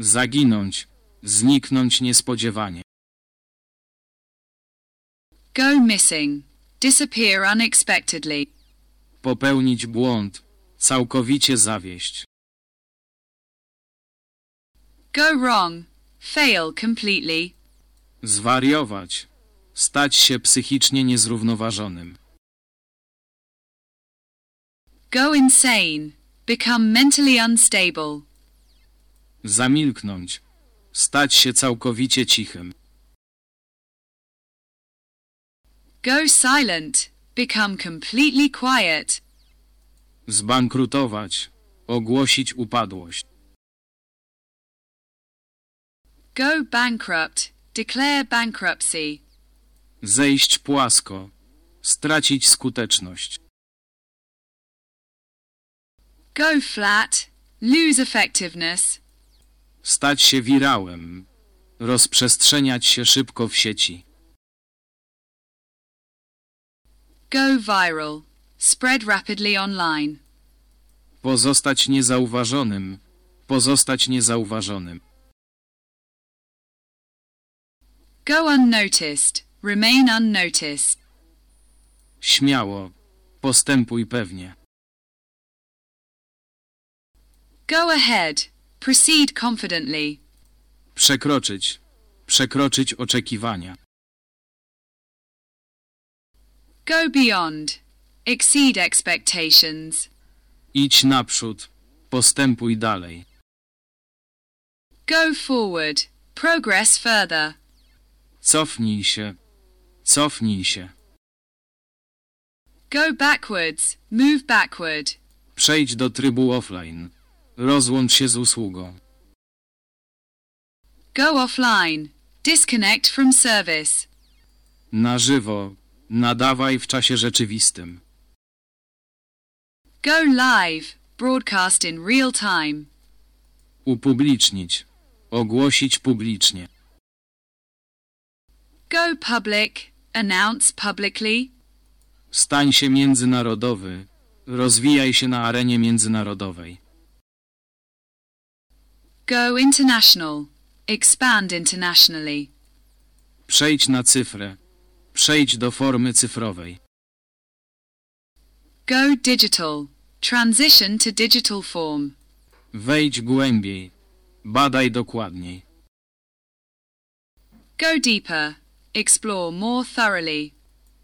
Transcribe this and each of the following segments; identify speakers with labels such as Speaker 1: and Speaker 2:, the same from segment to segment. Speaker 1: Zaginąć. Zniknąć niespodziewanie.
Speaker 2: Go missing. Disappear unexpectedly.
Speaker 1: Popełnić błąd. Całkowicie zawieść.
Speaker 2: Go wrong. Fail completely.
Speaker 1: Zwariować. Stać się psychicznie niezrównoważonym.
Speaker 2: Go insane. Become mentally unstable.
Speaker 1: Zamilknąć. Stać się całkowicie cichym.
Speaker 2: Go silent. Become completely quiet.
Speaker 1: Zbankrutować. Ogłosić upadłość.
Speaker 2: Go bankrupt. Declare bankruptcy.
Speaker 1: Zejść płasko. Stracić skuteczność.
Speaker 2: Go flat. Lose effectiveness.
Speaker 1: Stać się wirałem. Rozprzestrzeniać się szybko w sieci.
Speaker 3: Go viral. Spread rapidly
Speaker 2: online.
Speaker 1: Pozostać niezauważonym. Pozostać niezauważonym.
Speaker 2: Go unnoticed. Remain unnoticed.
Speaker 1: Śmiało. Postępuj pewnie.
Speaker 2: Go ahead. Proceed confidently.
Speaker 1: Przekroczyć. Przekroczyć oczekiwania.
Speaker 2: Go beyond. Exceed expectations.
Speaker 1: Idź naprzód. Postępuj dalej.
Speaker 2: Go forward. Progress further.
Speaker 1: Cofnij się. Cofnij się.
Speaker 2: Go backwards. Move backward.
Speaker 1: Przejdź do trybu offline. Rozłącz się z usługą.
Speaker 2: Go offline. Disconnect from service.
Speaker 1: Na żywo. Nadawaj w czasie rzeczywistym.
Speaker 2: Go live. Broadcast in real time.
Speaker 1: Upublicznić. Ogłosić publicznie.
Speaker 2: Go public. Announce publicly.
Speaker 1: Stań się międzynarodowy. Rozwijaj się na arenie międzynarodowej.
Speaker 2: Go international. Expand internationally.
Speaker 1: Przejdź na cyfrę. Przejdź do formy cyfrowej.
Speaker 2: Go digital. Transition to digital form.
Speaker 1: Wejdź głębiej. Badaj dokładniej.
Speaker 2: Go deeper. Explore more thoroughly.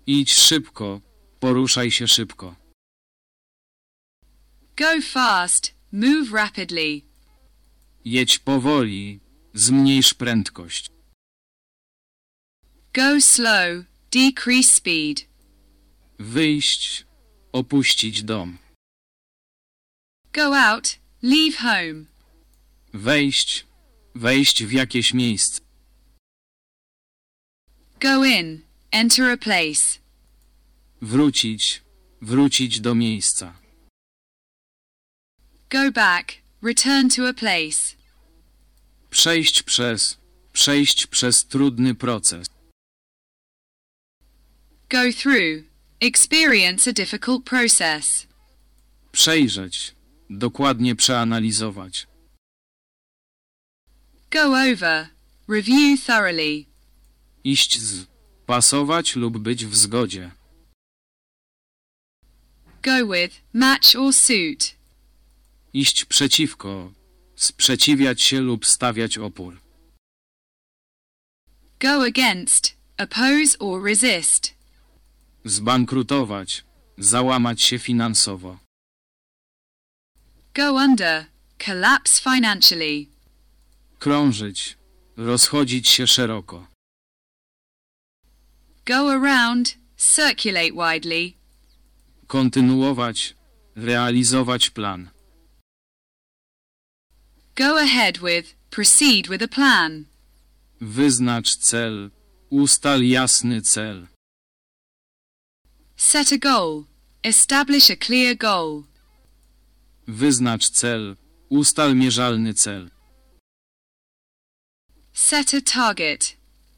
Speaker 1: Idź szybko. Poruszaj się szybko.
Speaker 2: Go fast. Move rapidly.
Speaker 1: Jedź powoli. Zmniejsz prędkość.
Speaker 2: Go slow. Decrease speed.
Speaker 1: Wyjść. Opuścić dom.
Speaker 3: Go out. Leave home.
Speaker 1: Wejść. Wejść w jakieś miejsce.
Speaker 3: Go in.
Speaker 2: Enter a place.
Speaker 1: Wrócić. Wrócić do miejsca.
Speaker 2: Go back. Return to a place.
Speaker 1: Przejść przez. Przejść przez trudny proces.
Speaker 2: Go through. Experience a difficult process.
Speaker 1: Przejrzeć. Dokładnie przeanalizować.
Speaker 2: Go over. Review thoroughly.
Speaker 1: Iść z. Pasować lub być w zgodzie.
Speaker 2: Go with, match or suit.
Speaker 1: iść przeciwko, sprzeciwiać się lub stawiać opór.
Speaker 2: Go against, oppose or resist.
Speaker 1: Zbankrutować, załamać się finansowo.
Speaker 2: Go under, collapse financially.
Speaker 1: Krążyć, rozchodzić się szeroko.
Speaker 2: Go around, circulate widely.
Speaker 1: Kontynuować, realizować plan.
Speaker 2: Go ahead with, proceed with a plan.
Speaker 1: Wyznacz cel, ustal jasny cel.
Speaker 2: Set a goal, establish a clear
Speaker 1: goal. Wyznacz cel, ustal mierzalny cel.
Speaker 2: Set a target,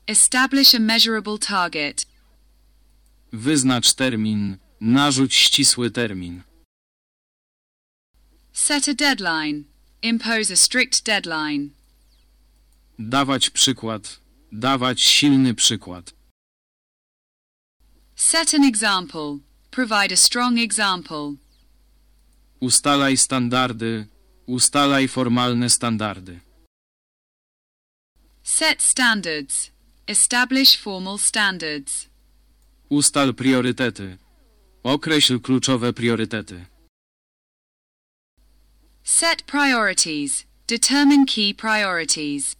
Speaker 2: establish a measurable target.
Speaker 1: Wyznacz termin, narzuć ścisły termin.
Speaker 2: Set a deadline, Impose a strict deadline.
Speaker 1: Dawać przykład. Dawać silny przykład.
Speaker 2: Set an example. Provide a strong example.
Speaker 1: Ustalaj standardy. Ustalaj formalne standardy.
Speaker 2: Set standards. Establish formal standards.
Speaker 1: Ustal priorytety. Określ kluczowe priorytety.
Speaker 2: Set priorities. Determine key
Speaker 1: priorities.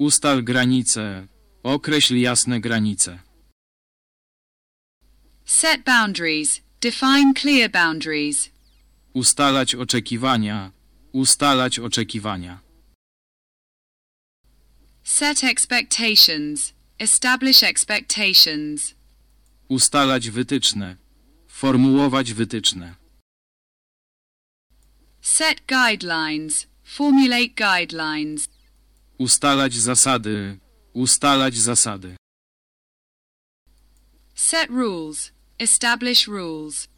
Speaker 1: Ustal granice. Określ jasne granice.
Speaker 2: Set boundaries. Define clear boundaries.
Speaker 1: Ustalać oczekiwania. Ustalać oczekiwania.
Speaker 2: Set expectations. Establish expectations.
Speaker 1: Ustalać wytyczne. Formułować wytyczne.
Speaker 2: Set guidelines. Formulate guidelines.
Speaker 1: Ustalać zasady. Ustalać zasady.
Speaker 2: Set rules. Establish rules.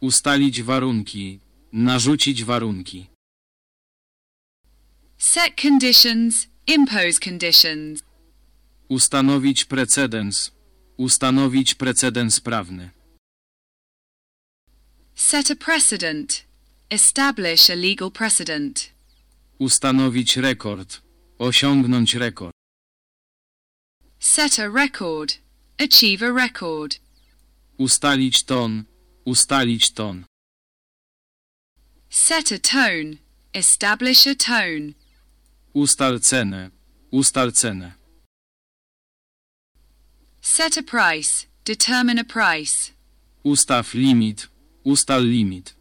Speaker 1: Ustalić warunki. Narzucić warunki.
Speaker 2: Set conditions. Impose conditions.
Speaker 1: Ustanowić precedens. Ustanowić precedens prawny.
Speaker 2: Set a precedent. Establish a legal precedent.
Speaker 1: Ustanowić rekord. Osiągnąć rekord.
Speaker 2: Set a record.
Speaker 1: Achieve a record. Ustalić ton. Ustalić ton.
Speaker 2: Set a tone. Establish a tone.
Speaker 1: Ustal cenę. Ustal cenę.
Speaker 2: Set a price. Determine a price.
Speaker 1: Ustaw limit. Ustal limit.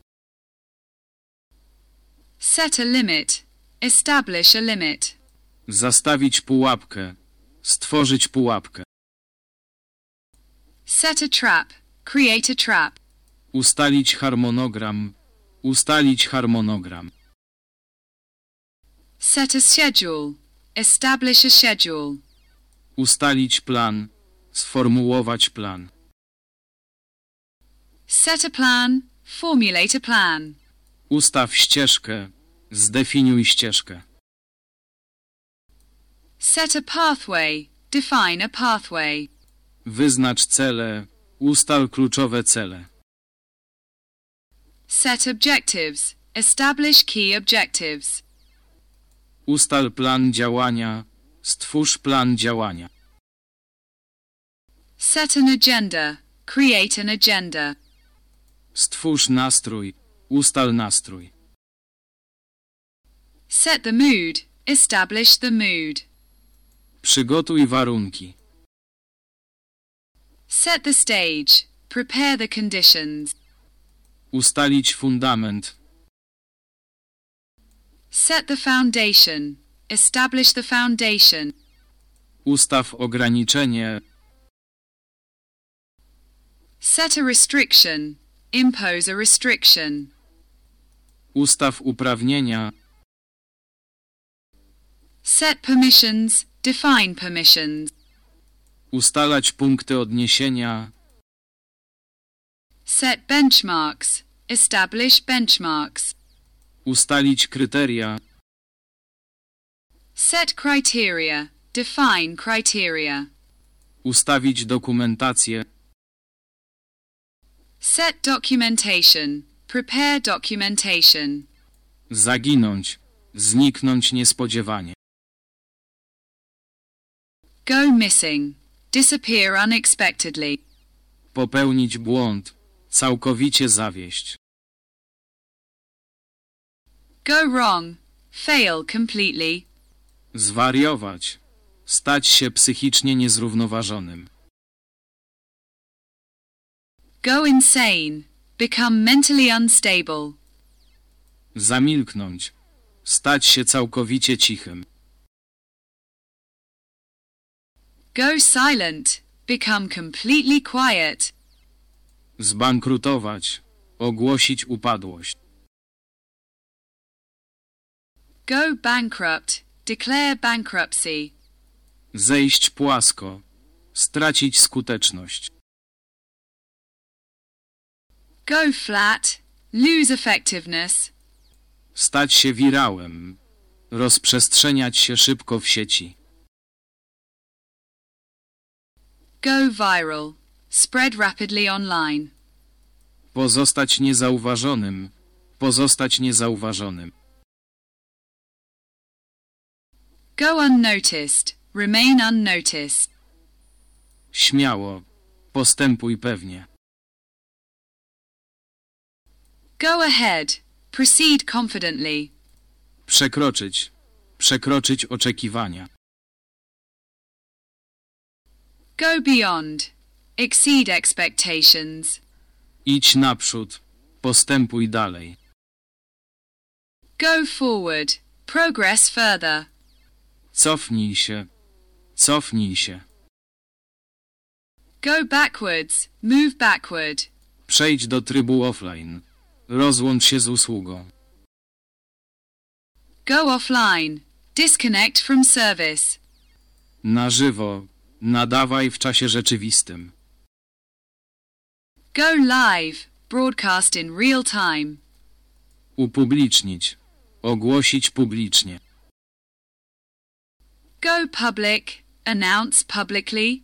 Speaker 2: Set a limit. Establish a limit.
Speaker 1: Zastawić pułapkę. Stworzyć pułapkę.
Speaker 2: Set a trap. Create a trap.
Speaker 1: Ustalić harmonogram. Ustalić harmonogram. Set a schedule. Establish a schedule. Ustalić plan. Sformułować plan.
Speaker 2: Set a plan. Formulate a plan.
Speaker 1: Ustaw ścieżkę. Zdefiniuj ścieżkę.
Speaker 2: Set a pathway. Define a pathway.
Speaker 1: Wyznacz cele. Ustal kluczowe cele.
Speaker 2: Set objectives. Establish key objectives.
Speaker 1: Ustal plan działania. Stwórz plan działania.
Speaker 2: Set an agenda. Create an agenda.
Speaker 1: Stwórz nastrój. Ustal nastrój.
Speaker 2: Set the mood. Establish the mood.
Speaker 1: Przygotuj warunki.
Speaker 2: Set the stage. Prepare the conditions.
Speaker 1: Ustalić fundament.
Speaker 2: Set the foundation. Establish the foundation.
Speaker 1: Ustaw ograniczenie.
Speaker 2: Set a restriction. Impose a restriction.
Speaker 1: Ustaw uprawnienia.
Speaker 2: Set permissions, define permissions.
Speaker 1: Ustalać punkty odniesienia.
Speaker 2: Set benchmarks, establish benchmarks.
Speaker 1: Ustalić kryteria.
Speaker 2: Set criteria, define criteria.
Speaker 1: Ustawić dokumentację.
Speaker 2: Set documentation, Prepare documentation.
Speaker 1: Zaginąć. Zniknąć niespodziewanie.
Speaker 2: Go missing. Disappear unexpectedly.
Speaker 1: Popełnić błąd. Całkowicie zawieść.
Speaker 2: Go wrong. Fail completely.
Speaker 1: Zwariować. Stać się psychicznie niezrównoważonym.
Speaker 2: Go insane. Become mentally unstable.
Speaker 1: Zamilknąć. Stać się całkowicie cichym.
Speaker 2: Go silent. Become completely quiet.
Speaker 1: Zbankrutować. Ogłosić upadłość.
Speaker 2: Go bankrupt. Declare bankruptcy.
Speaker 1: Zejść płasko. Stracić skuteczność
Speaker 2: go flat, lose effectiveness,
Speaker 1: stać się wirałem, rozprzestrzeniać się szybko w sieci.
Speaker 2: Go viral, spread rapidly online.
Speaker 1: Pozostać niezauważonym, pozostać niezauważonym.
Speaker 2: Go unnoticed, remain unnoticed.
Speaker 1: Śmiało, postępuj pewnie.
Speaker 2: Go ahead. Proceed confidently.
Speaker 1: Przekroczyć. Przekroczyć oczekiwania.
Speaker 2: Go beyond. Exceed expectations.
Speaker 1: Idź naprzód. Postępuj dalej.
Speaker 3: Go forward. Progress further.
Speaker 1: Cofnij się. Cofnij się.
Speaker 2: Go backwards. Move backward.
Speaker 1: Przejdź do trybu offline. Rozłącz się z usługą.
Speaker 2: Go offline. Disconnect from service.
Speaker 1: Na żywo. Nadawaj w czasie rzeczywistym.
Speaker 2: Go live. Broadcast in real time.
Speaker 1: Upublicznić. Ogłosić publicznie.
Speaker 2: Go public. Announce publicly.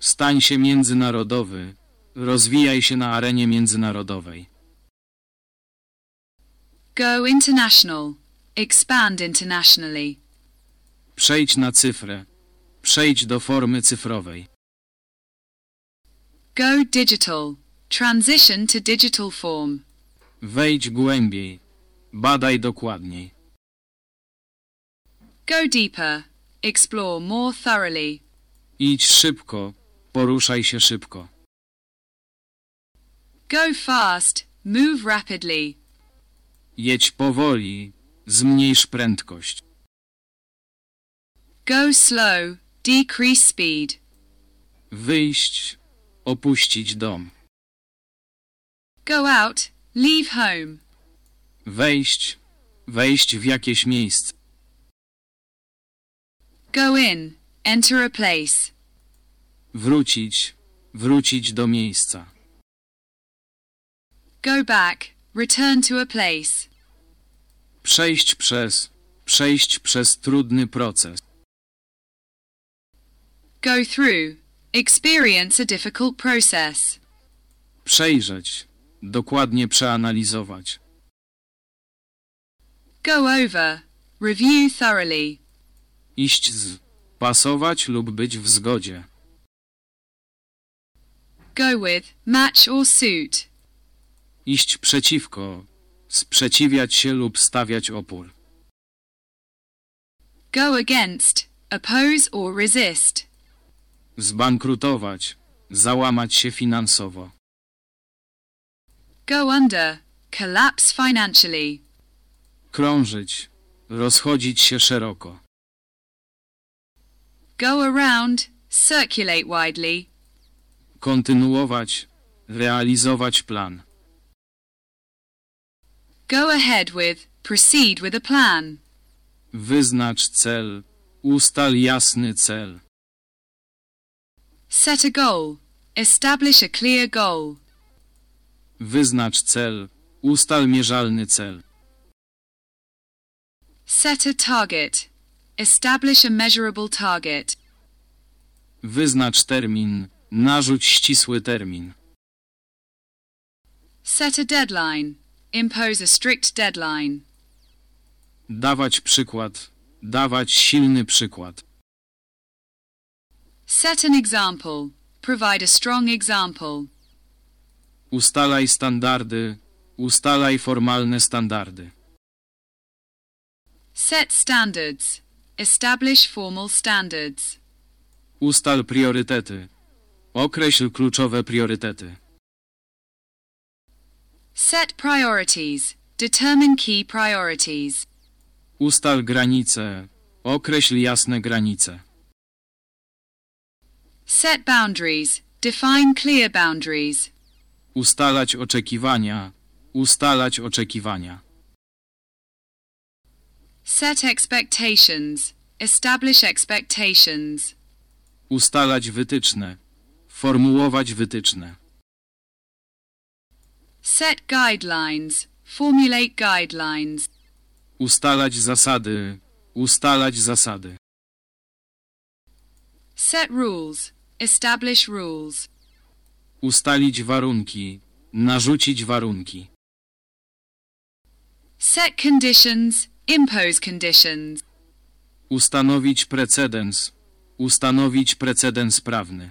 Speaker 1: Stań się międzynarodowy. Rozwijaj się na arenie międzynarodowej.
Speaker 2: Go international. Expand internationally.
Speaker 1: Przejdź na cyfrę. Przejdź do formy cyfrowej.
Speaker 2: Go digital. Transition to digital form.
Speaker 1: Wejdź głębiej. Badaj dokładniej.
Speaker 2: Go deeper. Explore more thoroughly.
Speaker 1: Idź szybko. Poruszaj się szybko.
Speaker 2: Go fast. Move rapidly.
Speaker 1: Jedź powoli. Zmniejsz prędkość.
Speaker 2: Go slow. Decrease speed.
Speaker 1: Wyjść. Opuścić dom.
Speaker 2: Go out. Leave home.
Speaker 1: Wejść. Wejść w jakieś miejsce.
Speaker 2: Go in. Enter a place.
Speaker 1: Wrócić. Wrócić do miejsca.
Speaker 2: Go back. Return to a place.
Speaker 1: Przejść przez. Przejść przez trudny proces.
Speaker 2: Go through. Experience a difficult process.
Speaker 1: Przejrzeć. Dokładnie przeanalizować.
Speaker 2: Go over. Review thoroughly.
Speaker 1: Iść z. Pasować lub być w zgodzie.
Speaker 2: Go with. Match or suit.
Speaker 1: Iść przeciwko. Sprzeciwiać się lub stawiać opór.
Speaker 2: Go against, oppose or resist.
Speaker 1: Zbankrutować, załamać się finansowo.
Speaker 2: Go under, collapse financially.
Speaker 1: Krążyć, rozchodzić się szeroko.
Speaker 2: Go around, circulate widely.
Speaker 1: Kontynuować, realizować plan.
Speaker 2: Go ahead with, proceed with a plan.
Speaker 1: Wyznacz cel, ustal jasny cel.
Speaker 2: Set a goal, establish a clear goal.
Speaker 1: Wyznacz cel, ustal mierzalny cel.
Speaker 2: Set a target, establish a measurable target.
Speaker 1: Wyznacz termin, narzuć ścisły termin.
Speaker 2: Set a deadline. Impose a strict deadline.
Speaker 1: Dawać przykład. Dawać silny przykład.
Speaker 2: Set an example. Provide a strong example.
Speaker 1: Ustalaj standardy. Ustalaj formalne standardy.
Speaker 2: Set standards. Establish formal standards.
Speaker 1: Ustal priorytety. Określ kluczowe priorytety.
Speaker 2: Set priorities. Determine key priorities.
Speaker 1: Ustal granice. Określ jasne granice.
Speaker 2: Set boundaries. Define clear boundaries.
Speaker 1: Ustalać oczekiwania. Ustalać oczekiwania.
Speaker 2: Set expectations. Establish expectations.
Speaker 1: Ustalać wytyczne. Formułować wytyczne.
Speaker 2: Set guidelines. Formulate guidelines.
Speaker 1: Ustalać zasady. Ustalać zasady.
Speaker 2: Set rules. Establish rules.
Speaker 1: Ustalić warunki. Narzucić warunki.
Speaker 2: Set conditions. Impose conditions.
Speaker 1: Ustanowić precedens. Ustanowić precedens prawny.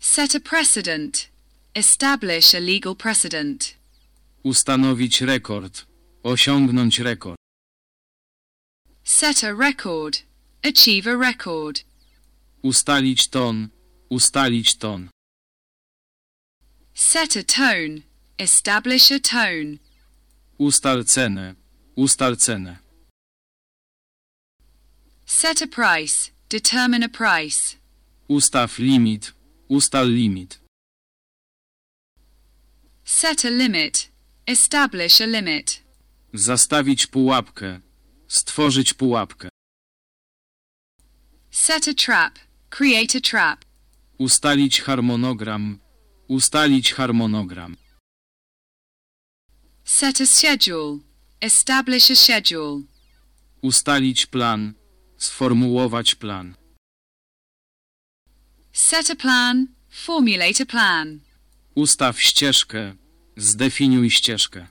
Speaker 2: Set a precedent. Establish a legal precedent.
Speaker 1: Ustanowić rekord. Osiągnąć rekord.
Speaker 2: Set a record. Achieve a record.
Speaker 1: Ustalić ton. Ustalić ton.
Speaker 2: Set a tone. Establish
Speaker 1: a tone. Ustal cenę. Ustal cenę.
Speaker 2: Set a price. Determine a price.
Speaker 1: Ustaw limit. Ustal limit.
Speaker 2: Set a limit. Establish a limit.
Speaker 1: Zastawić pułapkę. Stworzyć pułapkę.
Speaker 2: Set a trap. Create a trap.
Speaker 1: Ustalić harmonogram. Ustalić harmonogram.
Speaker 2: Set a schedule. Establish a schedule.
Speaker 1: Ustalić plan. Sformułować plan.
Speaker 2: Set a plan. Formulate a plan.
Speaker 1: Ustaw ścieżkę. Zdefiniuj ścieżkę.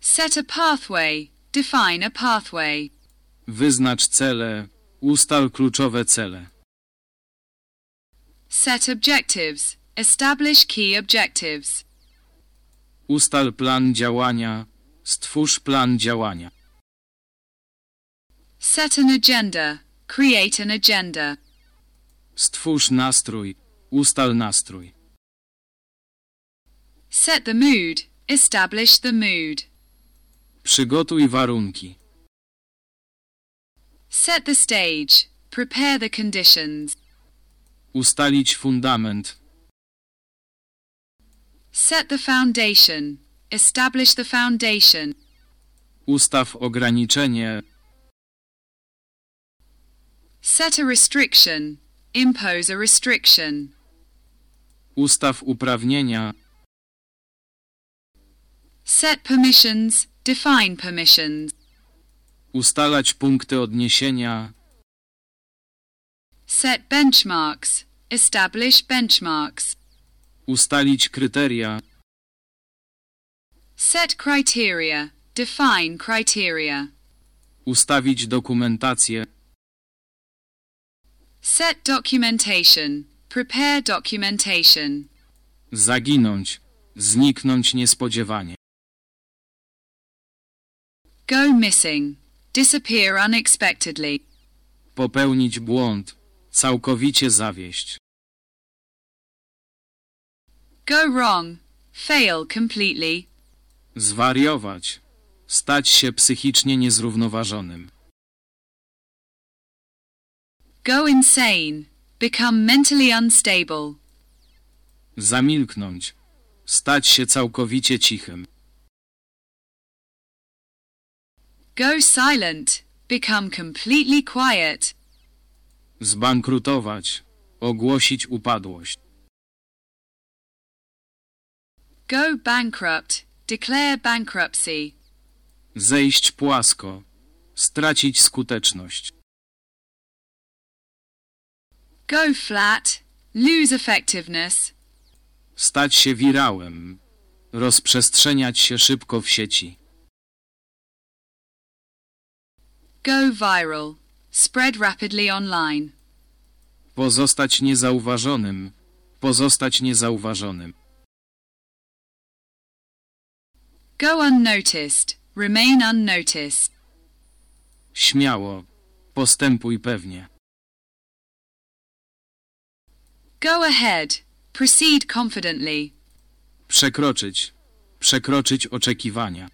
Speaker 2: Set a pathway. Define a pathway.
Speaker 1: Wyznacz cele. Ustal kluczowe cele.
Speaker 2: Set objectives. Establish key objectives.
Speaker 1: Ustal plan działania. Stwórz plan działania.
Speaker 2: Set an agenda. Create an agenda.
Speaker 1: Stwórz nastrój. Ustal nastrój.
Speaker 2: Set the mood. Establish the mood.
Speaker 1: Przygotuj warunki.
Speaker 2: Set the stage. Prepare the conditions.
Speaker 1: Ustalić fundament.
Speaker 2: Set the foundation. Establish the foundation.
Speaker 1: Ustaw ograniczenie.
Speaker 2: Set a restriction. Impose a restriction.
Speaker 1: Ustaw uprawnienia.
Speaker 2: Set permissions, define permissions.
Speaker 1: Ustalać punkty odniesienia.
Speaker 2: Set benchmarks, establish benchmarks.
Speaker 1: Ustalić kryteria.
Speaker 2: Set criteria, define criteria.
Speaker 1: Ustawić dokumentację.
Speaker 2: Set documentation, Prepare documentation.
Speaker 1: Zaginąć. Zniknąć niespodziewanie.
Speaker 2: Go missing. Disappear unexpectedly.
Speaker 1: Popełnić błąd. Całkowicie zawieść.
Speaker 2: Go wrong. Fail completely.
Speaker 1: Zwariować. Stać się psychicznie niezrównoważonym.
Speaker 2: Go insane. Become mentally unstable.
Speaker 1: Zamilknąć. Stać się całkowicie cichym.
Speaker 2: Go silent. Become completely quiet.
Speaker 1: Zbankrutować. Ogłosić upadłość.
Speaker 2: Go bankrupt. Declare bankruptcy.
Speaker 1: Zejść płasko. Stracić skuteczność
Speaker 2: go flat, lose effectiveness,
Speaker 1: stać się wirałem, rozprzestrzeniać się szybko w sieci.
Speaker 2: Go viral. Spread rapidly online.
Speaker 1: Pozostać niezauważonym. Pozostać niezauważonym.
Speaker 2: Go unnoticed. Remain unnoticed.
Speaker 1: Śmiało. Postępuj pewnie.
Speaker 3: Go ahead. Proceed confidently.
Speaker 1: Przekroczyć. Przekroczyć oczekiwania.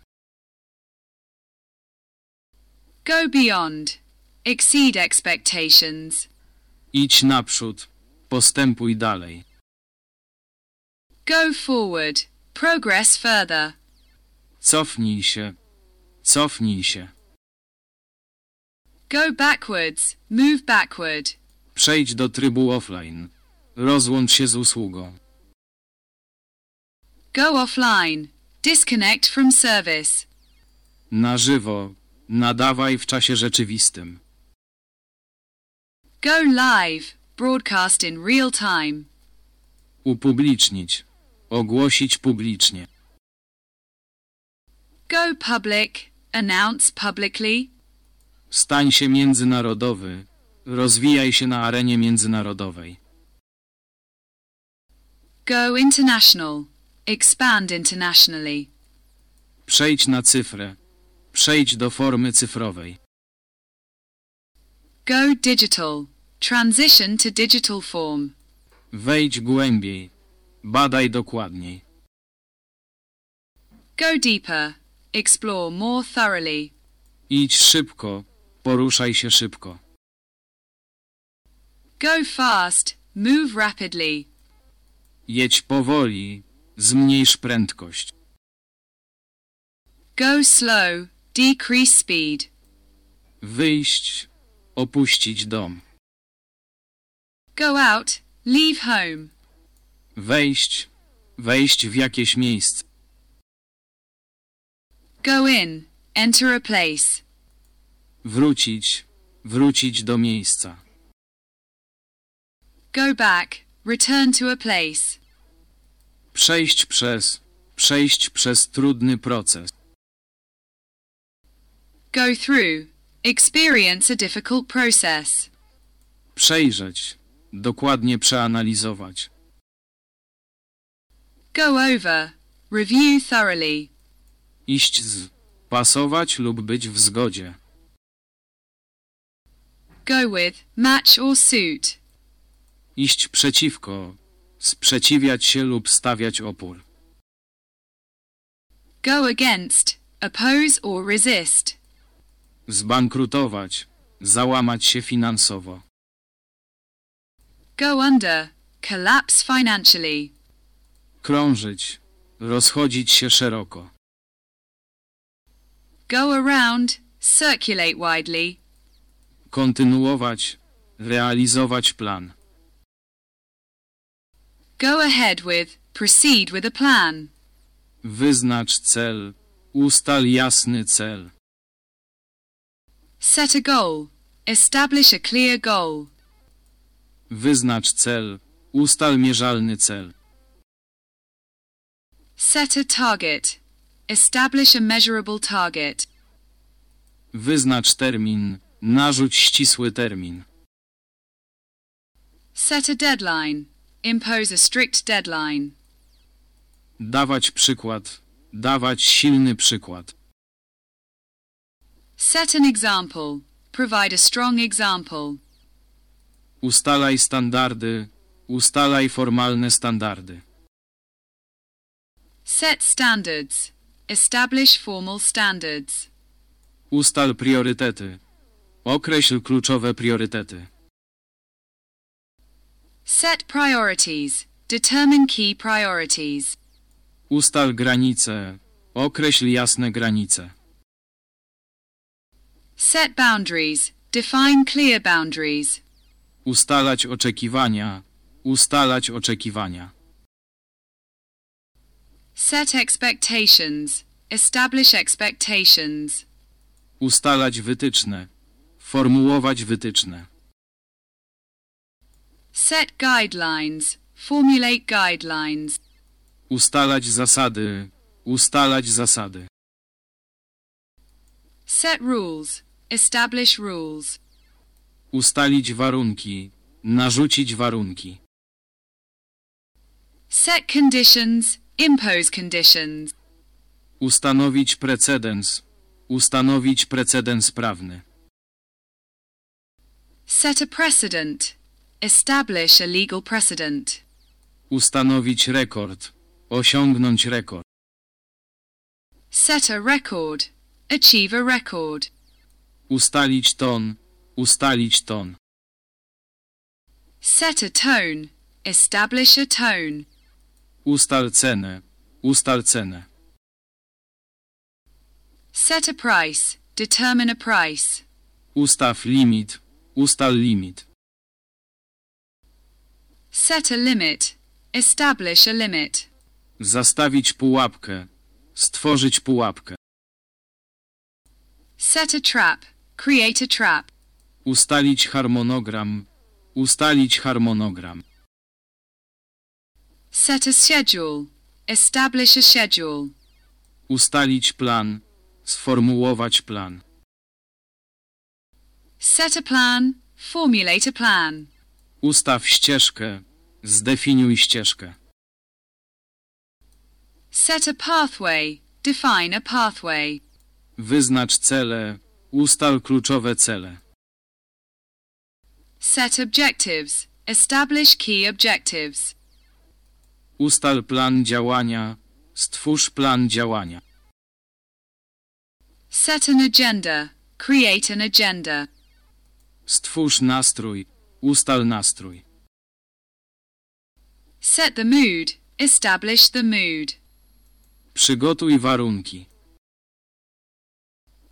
Speaker 2: Go beyond. Exceed expectations.
Speaker 1: Idź naprzód. Postępuj dalej.
Speaker 2: Go forward. Progress further.
Speaker 1: Cofnij się. Cofnij się.
Speaker 2: Go backwards. Move backward.
Speaker 1: Przejdź do trybu offline. Rozłącz się z usługą.
Speaker 2: Go offline. Disconnect from service.
Speaker 1: Na żywo. Nadawaj w czasie rzeczywistym.
Speaker 2: Go live. Broadcast in real time.
Speaker 1: Upublicznić. Ogłosić publicznie.
Speaker 2: Go public. Announce publicly.
Speaker 1: Stań się międzynarodowy. Rozwijaj się na arenie międzynarodowej.
Speaker 2: Go international. Expand internationally.
Speaker 1: Przejdź na cyfrę. Przejdź do formy cyfrowej.
Speaker 2: Go digital. Transition
Speaker 1: to digital form. Wejdź głębiej. Badaj dokładniej.
Speaker 2: Go deeper. Explore more thoroughly.
Speaker 1: Idź szybko. Poruszaj się szybko.
Speaker 2: Go fast. Move rapidly.
Speaker 1: Jedź powoli. Zmniejsz prędkość.
Speaker 3: Go slow. Decrease speed.
Speaker 1: Wyjść. Opuścić dom.
Speaker 2: Go out. Leave home.
Speaker 1: Wejść. Wejść w jakieś miejsce.
Speaker 2: Go in. Enter a place.
Speaker 1: Wrócić. Wrócić do miejsca.
Speaker 2: Go back. Return to a place.
Speaker 1: Przejść przez. Przejść przez trudny proces.
Speaker 2: Go through. Experience a difficult process.
Speaker 1: Przejrzeć. Dokładnie przeanalizować.
Speaker 2: Go over. Review thoroughly.
Speaker 1: Iść z. Pasować lub być w zgodzie.
Speaker 2: Go with, match or suit.
Speaker 1: iść przeciwko, sprzeciwiać się lub stawiać opór.
Speaker 2: Go against, oppose or resist.
Speaker 1: Zbankrutować, załamać się finansowo.
Speaker 2: Go under, collapse financially.
Speaker 1: Krążyć, rozchodzić się szeroko.
Speaker 2: Go around, circulate widely.
Speaker 1: Kontynuować, realizować plan.
Speaker 2: Go ahead with, proceed with a plan.
Speaker 1: Wyznacz cel. Ustal jasny cel.
Speaker 3: Set a goal. Establish a clear goal.
Speaker 1: Wyznacz cel. Ustal mierzalny cel.
Speaker 2: Set a target. Establish a measurable target.
Speaker 1: Wyznacz termin. Narzuć ścisły termin.
Speaker 2: Set a deadline. Impose a strict deadline.
Speaker 1: Dawać przykład. Dawać silny przykład.
Speaker 2: Set an example. Provide a strong example.
Speaker 1: Ustalaj standardy. Ustalaj formalne standardy.
Speaker 2: Set standards. Establish formal standards.
Speaker 1: Ustal priorytety. Określ kluczowe priorytety.
Speaker 2: Set priorities. Determine key priorities.
Speaker 1: Ustal granice. Określ jasne granice.
Speaker 2: Set boundaries. Define clear boundaries.
Speaker 1: Ustalać oczekiwania. Ustalać oczekiwania.
Speaker 2: Set expectations. Establish expectations.
Speaker 1: Ustalać wytyczne. Formułować wytyczne.
Speaker 2: Set guidelines. Formulate guidelines.
Speaker 1: Ustalać zasady. Ustalać zasady.
Speaker 2: Set rules. Establish rules.
Speaker 1: Ustalić warunki. Narzucić warunki.
Speaker 2: Set conditions. Impose conditions.
Speaker 1: Ustanowić precedens. Ustanowić precedens prawny.
Speaker 2: Set a precedent. Establish a legal precedent.
Speaker 1: Ustanowić rekord. Osiągnąć rekord.
Speaker 3: Set a record. Achieve a record.
Speaker 1: Ustalić ton. Ustalić ton.
Speaker 2: Set a tone. Establish a tone.
Speaker 1: Ustal cenę. Ustal cenę.
Speaker 2: Set a price. Determine a price.
Speaker 1: Ustaw limit. Ustal limit.
Speaker 2: Set a limit. Establish a limit.
Speaker 1: Zastawić pułapkę. Stworzyć pułapkę.
Speaker 2: Set a trap. Create a trap.
Speaker 1: Ustalić harmonogram. Ustalić harmonogram.
Speaker 2: Set a schedule. Establish
Speaker 1: a schedule. Ustalić plan. Sformułować plan.
Speaker 2: Set a plan. Formulate a plan.
Speaker 1: Ustaw ścieżkę. Zdefiniuj ścieżkę.
Speaker 2: Set a pathway. Define a pathway.
Speaker 1: Wyznacz cele. Ustal kluczowe cele.
Speaker 2: Set objectives. Establish key objectives.
Speaker 1: Ustal plan działania. Stwórz plan działania.
Speaker 2: Set an agenda. Create an agenda.
Speaker 1: Stwórz nastrój. Ustal nastrój.
Speaker 2: Set the mood. Establish the mood.
Speaker 1: Przygotuj warunki.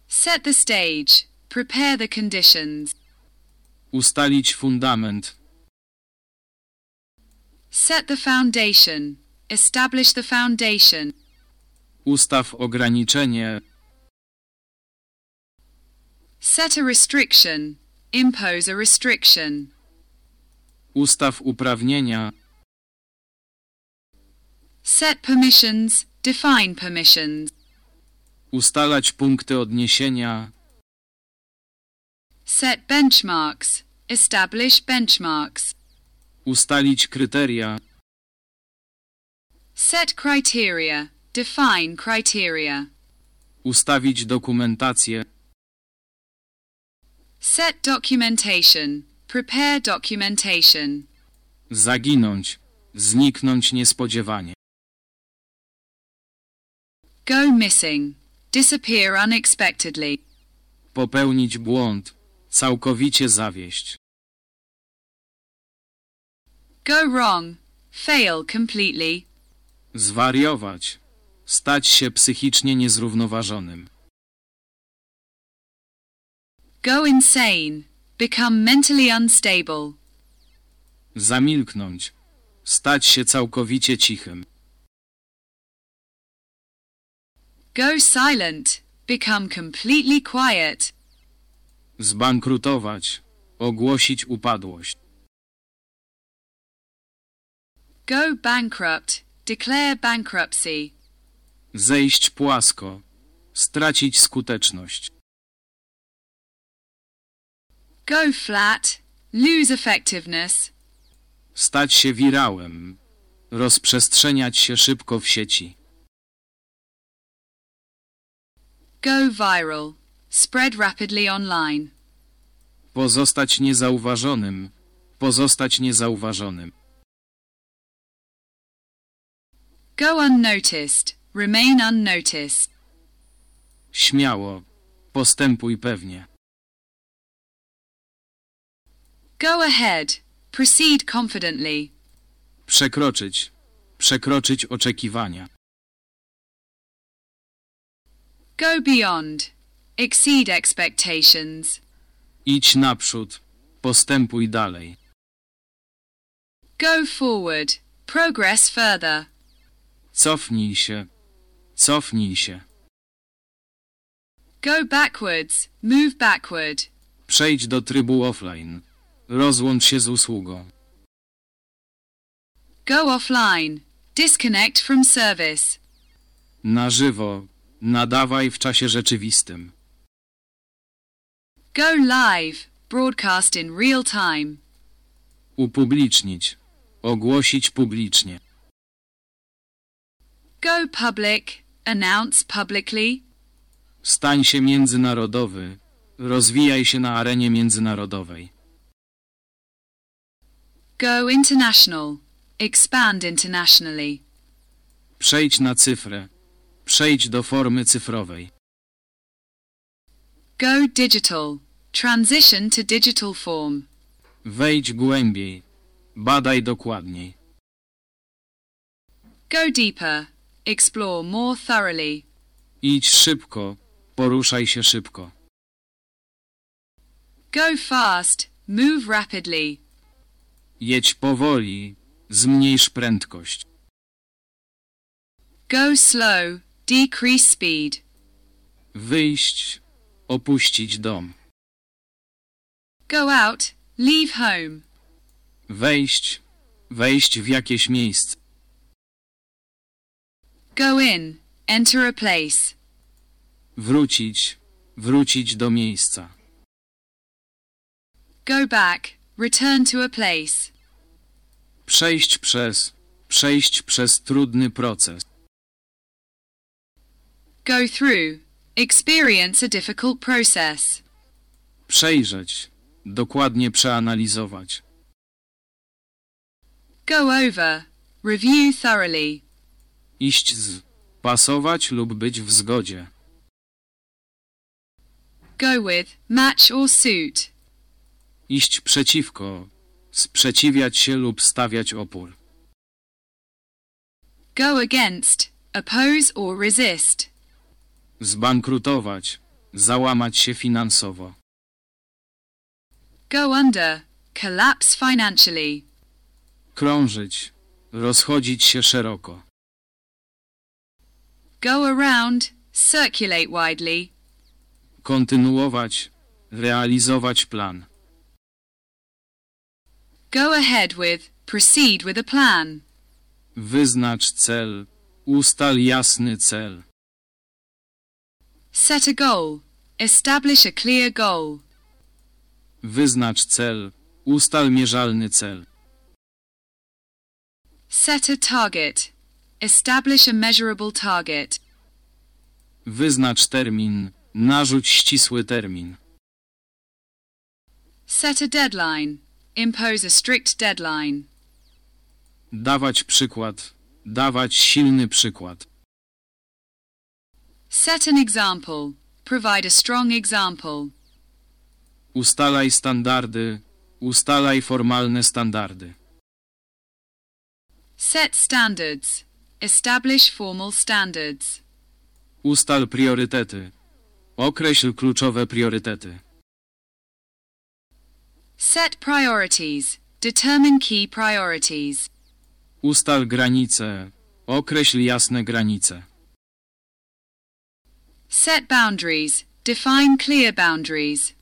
Speaker 2: Set the stage. Prepare the conditions.
Speaker 1: Ustalić fundament.
Speaker 2: Set the foundation. Establish the foundation.
Speaker 1: Ustaw ograniczenie.
Speaker 2: Set a restriction. Impose a restriction.
Speaker 1: Ustaw uprawnienia.
Speaker 2: Set permissions, define permissions.
Speaker 1: Ustalać punkty odniesienia.
Speaker 2: Set benchmarks, establish benchmarks.
Speaker 1: Ustalić kryteria.
Speaker 2: Set criteria, define criteria.
Speaker 1: Ustawić dokumentację.
Speaker 2: Set documentation, prepare documentation.
Speaker 1: Zaginąć, zniknąć niespodziewanie.
Speaker 2: Go missing. Disappear unexpectedly.
Speaker 1: Popełnić błąd. Całkowicie zawieść.
Speaker 2: Go wrong. Fail completely.
Speaker 1: Zwariować. Stać się psychicznie niezrównoważonym.
Speaker 2: Go insane. Become mentally unstable.
Speaker 1: Zamilknąć. Stać się całkowicie cichym.
Speaker 2: Go silent. Become completely quiet.
Speaker 1: Zbankrutować. Ogłosić upadłość.
Speaker 2: Go bankrupt. Declare bankruptcy.
Speaker 1: Zejść płasko. Stracić skuteczność.
Speaker 2: Go flat. Lose effectiveness.
Speaker 1: Stać się wirałem. Rozprzestrzeniać się szybko w sieci.
Speaker 3: Go viral. Spread
Speaker 2: rapidly online.
Speaker 1: Pozostać niezauważonym. Pozostać niezauważonym.
Speaker 2: Go unnoticed. Remain unnoticed.
Speaker 1: Śmiało. Postępuj pewnie.
Speaker 2: Go ahead. Proceed confidently.
Speaker 1: Przekroczyć. Przekroczyć oczekiwania.
Speaker 2: Go beyond. Exceed expectations.
Speaker 1: Idź naprzód. Postępuj dalej.
Speaker 3: Go forward. Progress further.
Speaker 1: Cofnij się. Cofnij się.
Speaker 3: Go backwards.
Speaker 1: Move
Speaker 2: backward.
Speaker 1: Przejdź do trybu offline. Rozłącz się z usługą.
Speaker 2: Go offline. Disconnect from service.
Speaker 1: Na żywo. Nadawaj w czasie rzeczywistym.
Speaker 2: Go live. Broadcast in real time.
Speaker 1: Upublicznić. Ogłosić publicznie.
Speaker 2: Go public. Announce publicly.
Speaker 1: Stań się międzynarodowy. Rozwijaj się na arenie międzynarodowej.
Speaker 2: Go international. Expand internationally.
Speaker 1: Przejdź na cyfrę. Przejdź do formy cyfrowej.
Speaker 2: Go digital. Transition to digital form.
Speaker 1: Wejdź głębiej. Badaj dokładniej.
Speaker 2: Go deeper. Explore more thoroughly.
Speaker 1: Idź szybko. Poruszaj się szybko.
Speaker 3: Go fast. Move rapidly.
Speaker 1: Jedź powoli. Zmniejsz prędkość.
Speaker 2: Go slow. Decrease speed.
Speaker 1: Wyjść. Opuścić dom.
Speaker 3: Go out. Leave home.
Speaker 1: Wejść. Wejść w jakieś miejsce.
Speaker 2: Go in. Enter a place.
Speaker 1: Wrócić. Wrócić do miejsca.
Speaker 2: Go back. Return to a place.
Speaker 1: Przejść przez. Przejść przez trudny proces
Speaker 2: go through, experience a difficult process.
Speaker 1: Przejrzeć, dokładnie przeanalizować.
Speaker 2: Go over, review thoroughly.
Speaker 1: Iść z, pasować lub być w zgodzie.
Speaker 2: Go with, match or suit.
Speaker 1: Iść przeciwko, sprzeciwiać się lub stawiać opór.
Speaker 2: Go against, oppose or resist.
Speaker 1: Zbankrutować. Załamać się finansowo.
Speaker 2: Go under. Collapse financially.
Speaker 1: Krążyć. Rozchodzić się szeroko.
Speaker 2: Go around. Circulate widely.
Speaker 1: Kontynuować. Realizować plan.
Speaker 2: Go ahead with. Proceed with a plan.
Speaker 1: Wyznacz cel. Ustal jasny cel.
Speaker 2: Set a goal. Establish a
Speaker 1: clear goal. Wyznacz cel. Ustal mierzalny cel.
Speaker 2: Set a target. Establish a measurable target.
Speaker 1: Wyznacz termin. Narzuć ścisły termin.
Speaker 2: Set a deadline. Impose a strict deadline.
Speaker 1: Dawać przykład. Dawać silny przykład.
Speaker 2: Set an example. Provide a strong example.
Speaker 1: Ustalaj standardy. Ustalaj formalne standardy.
Speaker 2: Set standards. Establish formal standards.
Speaker 1: Ustal priorytety. Określ kluczowe priorytety.
Speaker 2: Set priorities. Determine
Speaker 1: key priorities. Ustal granice. Określ jasne granice.
Speaker 2: Set boundaries. Define clear boundaries.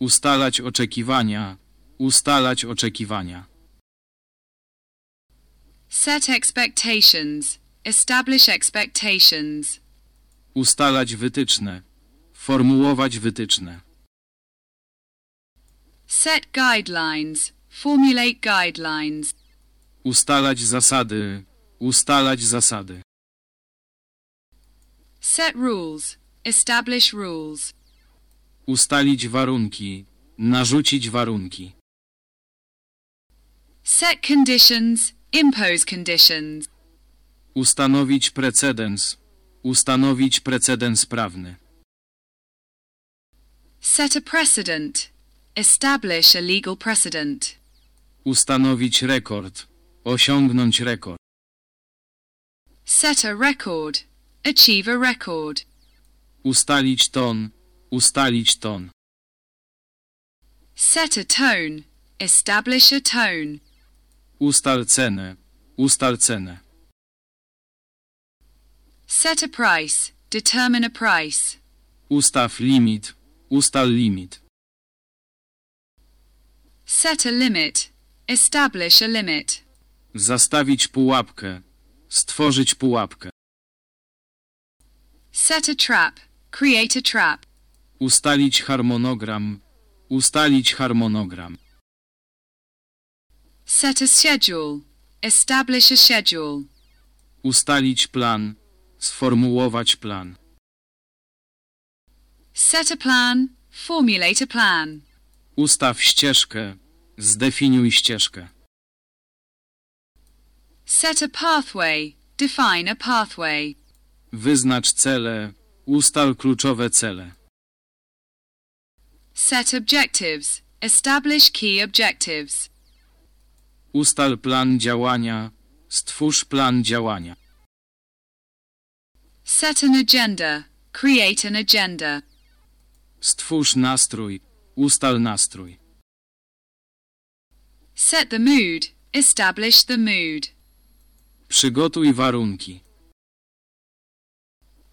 Speaker 1: Ustalać oczekiwania. Ustalać oczekiwania.
Speaker 2: Set expectations. Establish expectations.
Speaker 1: Ustalać wytyczne. Formułować wytyczne.
Speaker 2: Set guidelines. Formulate guidelines.
Speaker 1: Ustalać zasady. Ustalać zasady.
Speaker 2: Set rules. Establish rules.
Speaker 1: Ustalić warunki. Narzucić warunki.
Speaker 2: Set conditions. Impose conditions.
Speaker 1: Ustanowić precedens. Ustanowić precedens prawny.
Speaker 2: Set a precedent. Establish a legal precedent.
Speaker 1: Ustanowić rekord. Osiągnąć rekord.
Speaker 2: Set a record. Achieve a record.
Speaker 1: Ustalić ton. Ustalić ton.
Speaker 2: Set a tone. Establish a tone.
Speaker 1: Ustal cenę. Ustal cenę.
Speaker 2: Set a price. Determine a price.
Speaker 1: Ustaw limit. Ustal limit.
Speaker 2: Set a limit. Establish a limit.
Speaker 1: Zastawić pułapkę. Stworzyć pułapkę.
Speaker 2: Set a trap. Create a trap.
Speaker 1: Ustalić harmonogram. Ustalić harmonogram.
Speaker 2: Set a schedule. Establish a schedule.
Speaker 1: Ustalić plan. Sformułować plan.
Speaker 2: Set a plan. Formulate a plan.
Speaker 1: Ustaw ścieżkę. Zdefiniuj ścieżkę.
Speaker 2: Set a pathway. Define a pathway.
Speaker 1: Wyznacz cele. Ustal kluczowe cele.
Speaker 2: Set objectives. Establish key objectives.
Speaker 1: Ustal plan działania. Stwórz plan działania.
Speaker 2: Set an agenda. Create an agenda.
Speaker 1: Stwórz nastrój. Ustal nastrój.
Speaker 2: Set the mood. Establish the mood.
Speaker 1: Przygotuj warunki.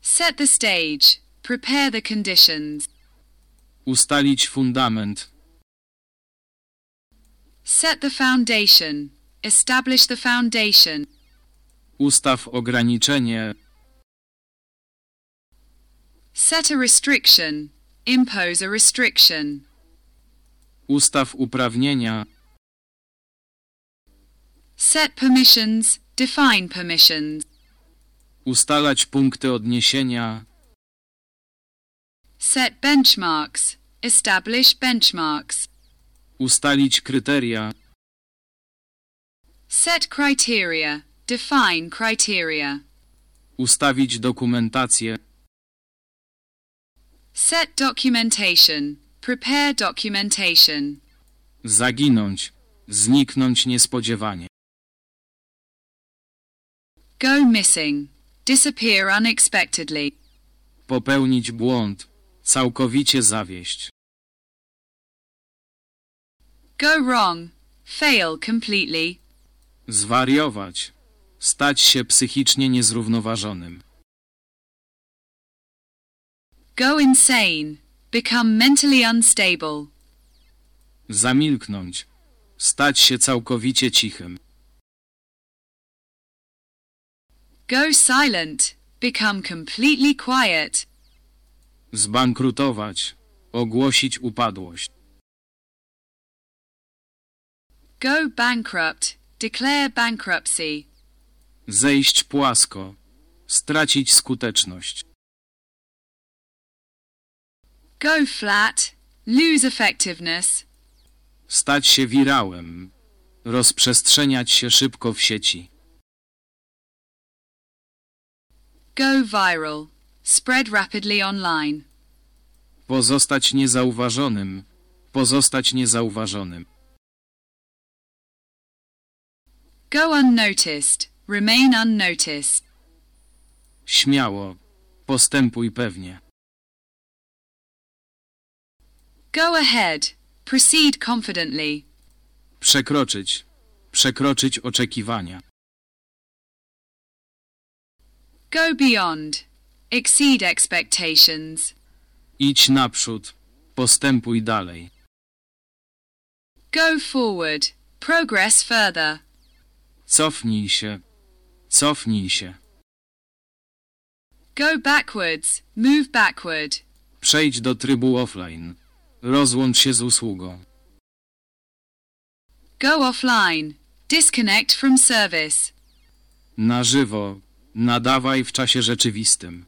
Speaker 2: Set the stage. Prepare the conditions.
Speaker 1: Ustalić fundament.
Speaker 2: Set the foundation. Establish the foundation.
Speaker 1: Ustaw ograniczenie.
Speaker 2: Set a restriction. Impose a restriction.
Speaker 1: Ustaw uprawnienia.
Speaker 2: Set permissions. Define permissions.
Speaker 1: Ustalać punkty odniesienia.
Speaker 2: Set benchmarks. Establish benchmarks.
Speaker 1: Ustalić kryteria.
Speaker 2: Set criteria. Define criteria.
Speaker 1: Ustawić dokumentację.
Speaker 2: Set documentation. Prepare documentation.
Speaker 1: Zaginąć. Zniknąć niespodziewanie.
Speaker 2: Go missing. Disappear unexpectedly.
Speaker 1: Popełnić błąd. Całkowicie zawieść.
Speaker 2: Go wrong. Fail completely.
Speaker 1: Zwariować. Stać się psychicznie niezrównoważonym.
Speaker 2: Go insane. Become mentally unstable.
Speaker 1: Zamilknąć. Stać się całkowicie cichym.
Speaker 2: Go silent. Become completely quiet.
Speaker 1: Zbankrutować. Ogłosić upadłość.
Speaker 2: Go bankrupt. Declare bankruptcy.
Speaker 1: Zejść płasko. Stracić skuteczność.
Speaker 2: Go flat. Lose effectiveness.
Speaker 1: Stać się wirałem. Rozprzestrzeniać się szybko w sieci.
Speaker 2: Go viral. Spread rapidly online.
Speaker 1: Pozostać niezauważonym. Pozostać niezauważonym.
Speaker 2: Go unnoticed. Remain unnoticed.
Speaker 1: Śmiało. Postępuj pewnie.
Speaker 2: Go ahead. Proceed confidently.
Speaker 1: Przekroczyć. Przekroczyć oczekiwania.
Speaker 2: Go beyond. Exceed expectations.
Speaker 1: Idź naprzód. Postępuj dalej.
Speaker 3: Go forward. Progress further.
Speaker 1: Cofnij się. Cofnij się.
Speaker 2: Go backwards. Move backward.
Speaker 1: Przejdź do trybu offline. Rozłącz się z usługą.
Speaker 2: Go offline. Disconnect from service.
Speaker 1: Na żywo. Nadawaj w czasie rzeczywistym.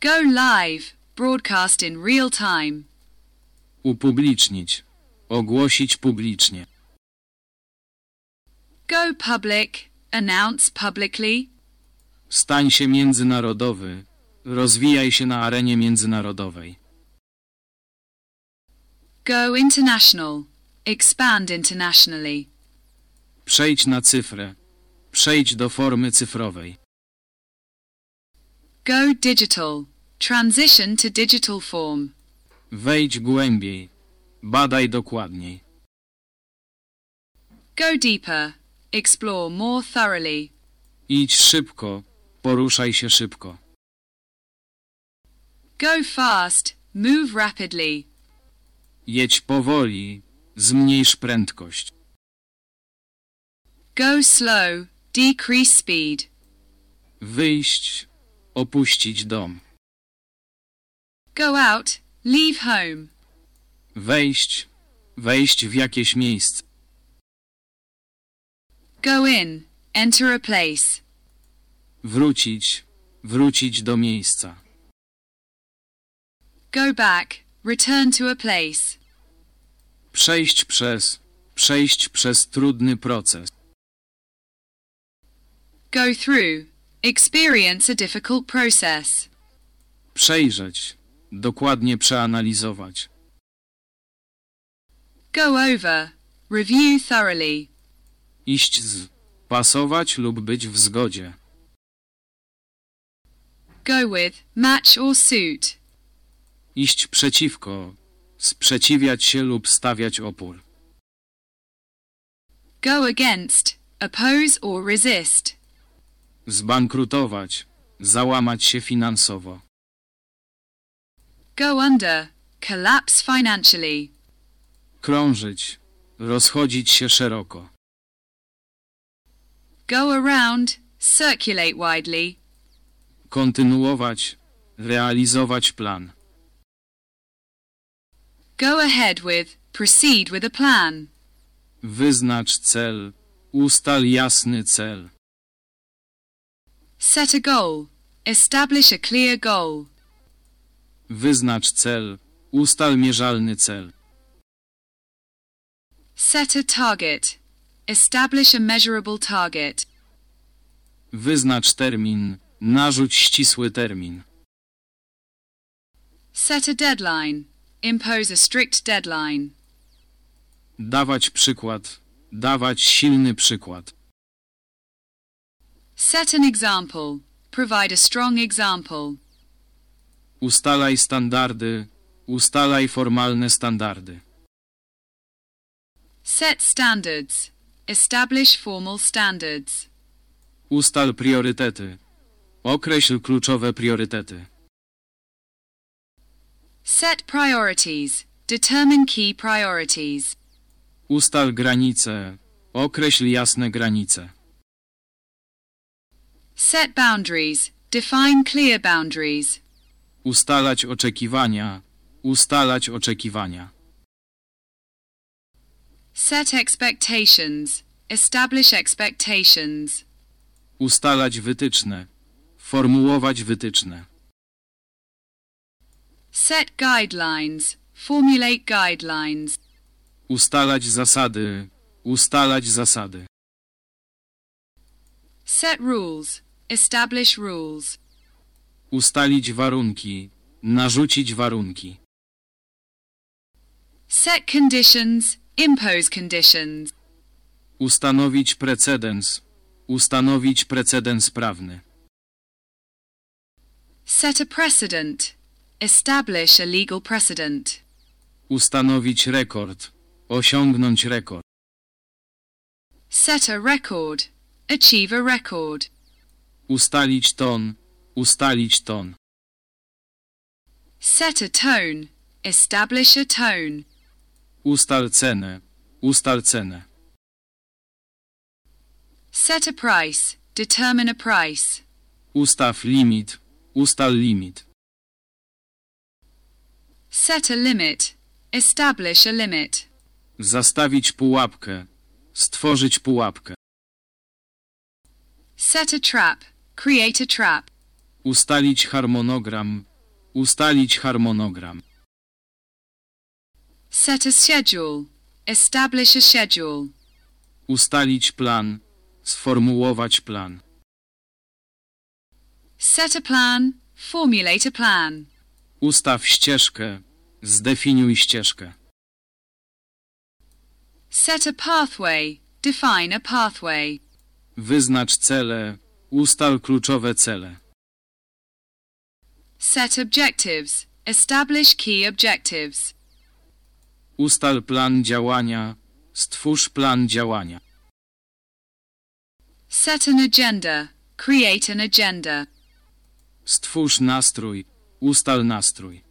Speaker 2: Go live. Broadcast in real time.
Speaker 1: Upublicznić. Ogłosić publicznie.
Speaker 2: Go public. Announce publicly.
Speaker 1: Stań się międzynarodowy. Rozwijaj się na arenie międzynarodowej.
Speaker 2: Go international. Expand internationally.
Speaker 1: Przejdź na cyfrę. Przejdź do formy cyfrowej.
Speaker 2: Go digital. Transition to digital form.
Speaker 1: Wejdź głębiej. Badaj dokładniej.
Speaker 2: Go deeper. Explore more thoroughly.
Speaker 1: Idź szybko. Poruszaj się szybko.
Speaker 2: Go fast. Move rapidly.
Speaker 1: Jedź powoli. Zmniejsz prędkość.
Speaker 3: Go slow. Decrease speed.
Speaker 1: Wyjść. Opuścić dom.
Speaker 3: Go out.
Speaker 2: Leave home.
Speaker 1: Wejść. Wejść w jakieś miejsce.
Speaker 3: Go in. Enter a place.
Speaker 1: Wrócić. Wrócić do miejsca.
Speaker 3: Go back.
Speaker 2: Return to a place.
Speaker 1: Przejść przez. Przejść przez trudny proces.
Speaker 2: Go through. Experience a difficult process.
Speaker 1: Przejrzeć. Dokładnie przeanalizować.
Speaker 2: Go over. Review thoroughly.
Speaker 1: Iść z. Pasować lub być w zgodzie.
Speaker 2: Go with. Match or suit.
Speaker 1: Iść przeciwko. Sprzeciwiać się lub stawiać opór.
Speaker 2: Go against. Oppose or resist.
Speaker 1: Zbankrutować. Załamać się finansowo.
Speaker 2: Go under. Collapse financially.
Speaker 1: Krążyć. Rozchodzić się szeroko.
Speaker 2: Go around. Circulate widely.
Speaker 1: Kontynuować. Realizować plan.
Speaker 2: Go ahead with. Proceed with a plan.
Speaker 1: Wyznacz cel. Ustal jasny cel.
Speaker 2: Set a goal. Establish a clear goal.
Speaker 1: Wyznacz cel. Ustal mierzalny cel.
Speaker 2: Set a target. Establish a measurable target.
Speaker 1: Wyznacz termin. Narzuć ścisły termin.
Speaker 2: Set a deadline. Impose a strict deadline.
Speaker 1: Dawać przykład. Dawać silny przykład.
Speaker 2: Set an example. Provide a strong example.
Speaker 1: Ustalaj standardy. Ustalaj formalne standardy.
Speaker 2: Set standards. Establish formal standards.
Speaker 1: Ustal priorytety. Określ kluczowe priorytety.
Speaker 2: Set priorities. Determine key priorities.
Speaker 1: Ustal granice. Określ jasne granice.
Speaker 2: Set boundaries. Define clear boundaries.
Speaker 1: Ustalać oczekiwania. Ustalać oczekiwania.
Speaker 2: Set expectations. Establish expectations.
Speaker 1: Ustalać wytyczne. Formułować wytyczne.
Speaker 2: Set guidelines. Formulate guidelines.
Speaker 1: Ustalać zasady. Ustalać zasady.
Speaker 2: Set rules. Establish rules.
Speaker 1: Ustalić warunki. Narzucić warunki.
Speaker 2: Set conditions. Impose conditions.
Speaker 1: Ustanowić precedens. Ustanowić precedens prawny.
Speaker 2: Set a precedent. Establish a legal precedent.
Speaker 1: Ustanowić rekord. Osiągnąć rekord.
Speaker 2: Set a record. Achieve a record.
Speaker 1: Ustalić ton. Ustalić ton.
Speaker 2: Set a tone. Establish a tone.
Speaker 1: Ustal cenę. Ustal cenę.
Speaker 2: Set a price. Determine a price.
Speaker 1: Ustaw limit. Ustal limit.
Speaker 2: Set a limit. Establish a limit.
Speaker 1: Zastawić pułapkę. Stworzyć pułapkę.
Speaker 2: Set a trap. Create
Speaker 1: a trap. Ustalić harmonogram. Ustalić harmonogram.
Speaker 3: Set a schedule. Establish a schedule.
Speaker 1: Ustalić plan. Sformułować plan.
Speaker 2: Set a plan. Formulate a plan.
Speaker 1: Ustaw ścieżkę. Zdefiniuj ścieżkę.
Speaker 2: Set a pathway. Define a pathway.
Speaker 1: Wyznacz cele. Ustal kluczowe cele.
Speaker 2: Set objectives. Establish key objectives.
Speaker 1: Ustal plan działania. Stwórz plan działania.
Speaker 2: Set an agenda. Create an agenda.
Speaker 1: Stwórz nastrój. Ustal nastrój.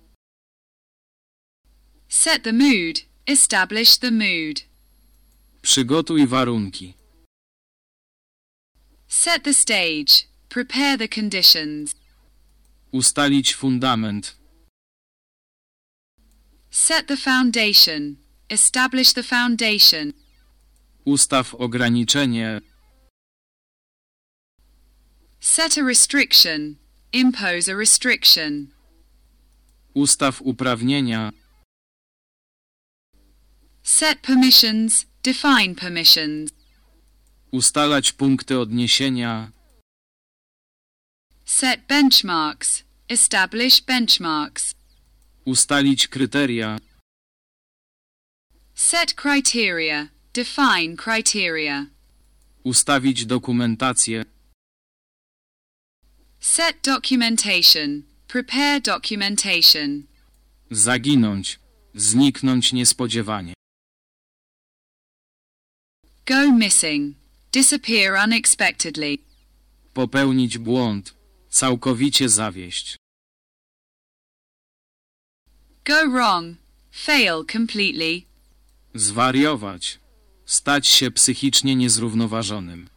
Speaker 2: Set the mood. Establish the mood.
Speaker 1: Przygotuj warunki.
Speaker 2: Set the stage. Prepare the conditions.
Speaker 1: Ustalić fundament.
Speaker 2: Set the foundation. Establish the foundation.
Speaker 1: Ustaw ograniczenie.
Speaker 2: Set a restriction. Impose a restriction.
Speaker 1: Ustaw uprawnienia.
Speaker 2: Set permissions. Define
Speaker 1: permissions. Ustalać punkty odniesienia.
Speaker 2: Set benchmarks. Establish benchmarks.
Speaker 1: Ustalić kryteria.
Speaker 2: Set criteria. Define criteria.
Speaker 1: Ustawić dokumentację.
Speaker 2: Set documentation. Prepare documentation.
Speaker 1: Zaginąć. Zniknąć niespodziewanie.
Speaker 2: Go missing. Disappear unexpectedly.
Speaker 1: Popełnić błąd. Całkowicie zawieść.
Speaker 2: Go wrong. Fail completely.
Speaker 1: Zwariować. Stać się psychicznie niezrównoważonym.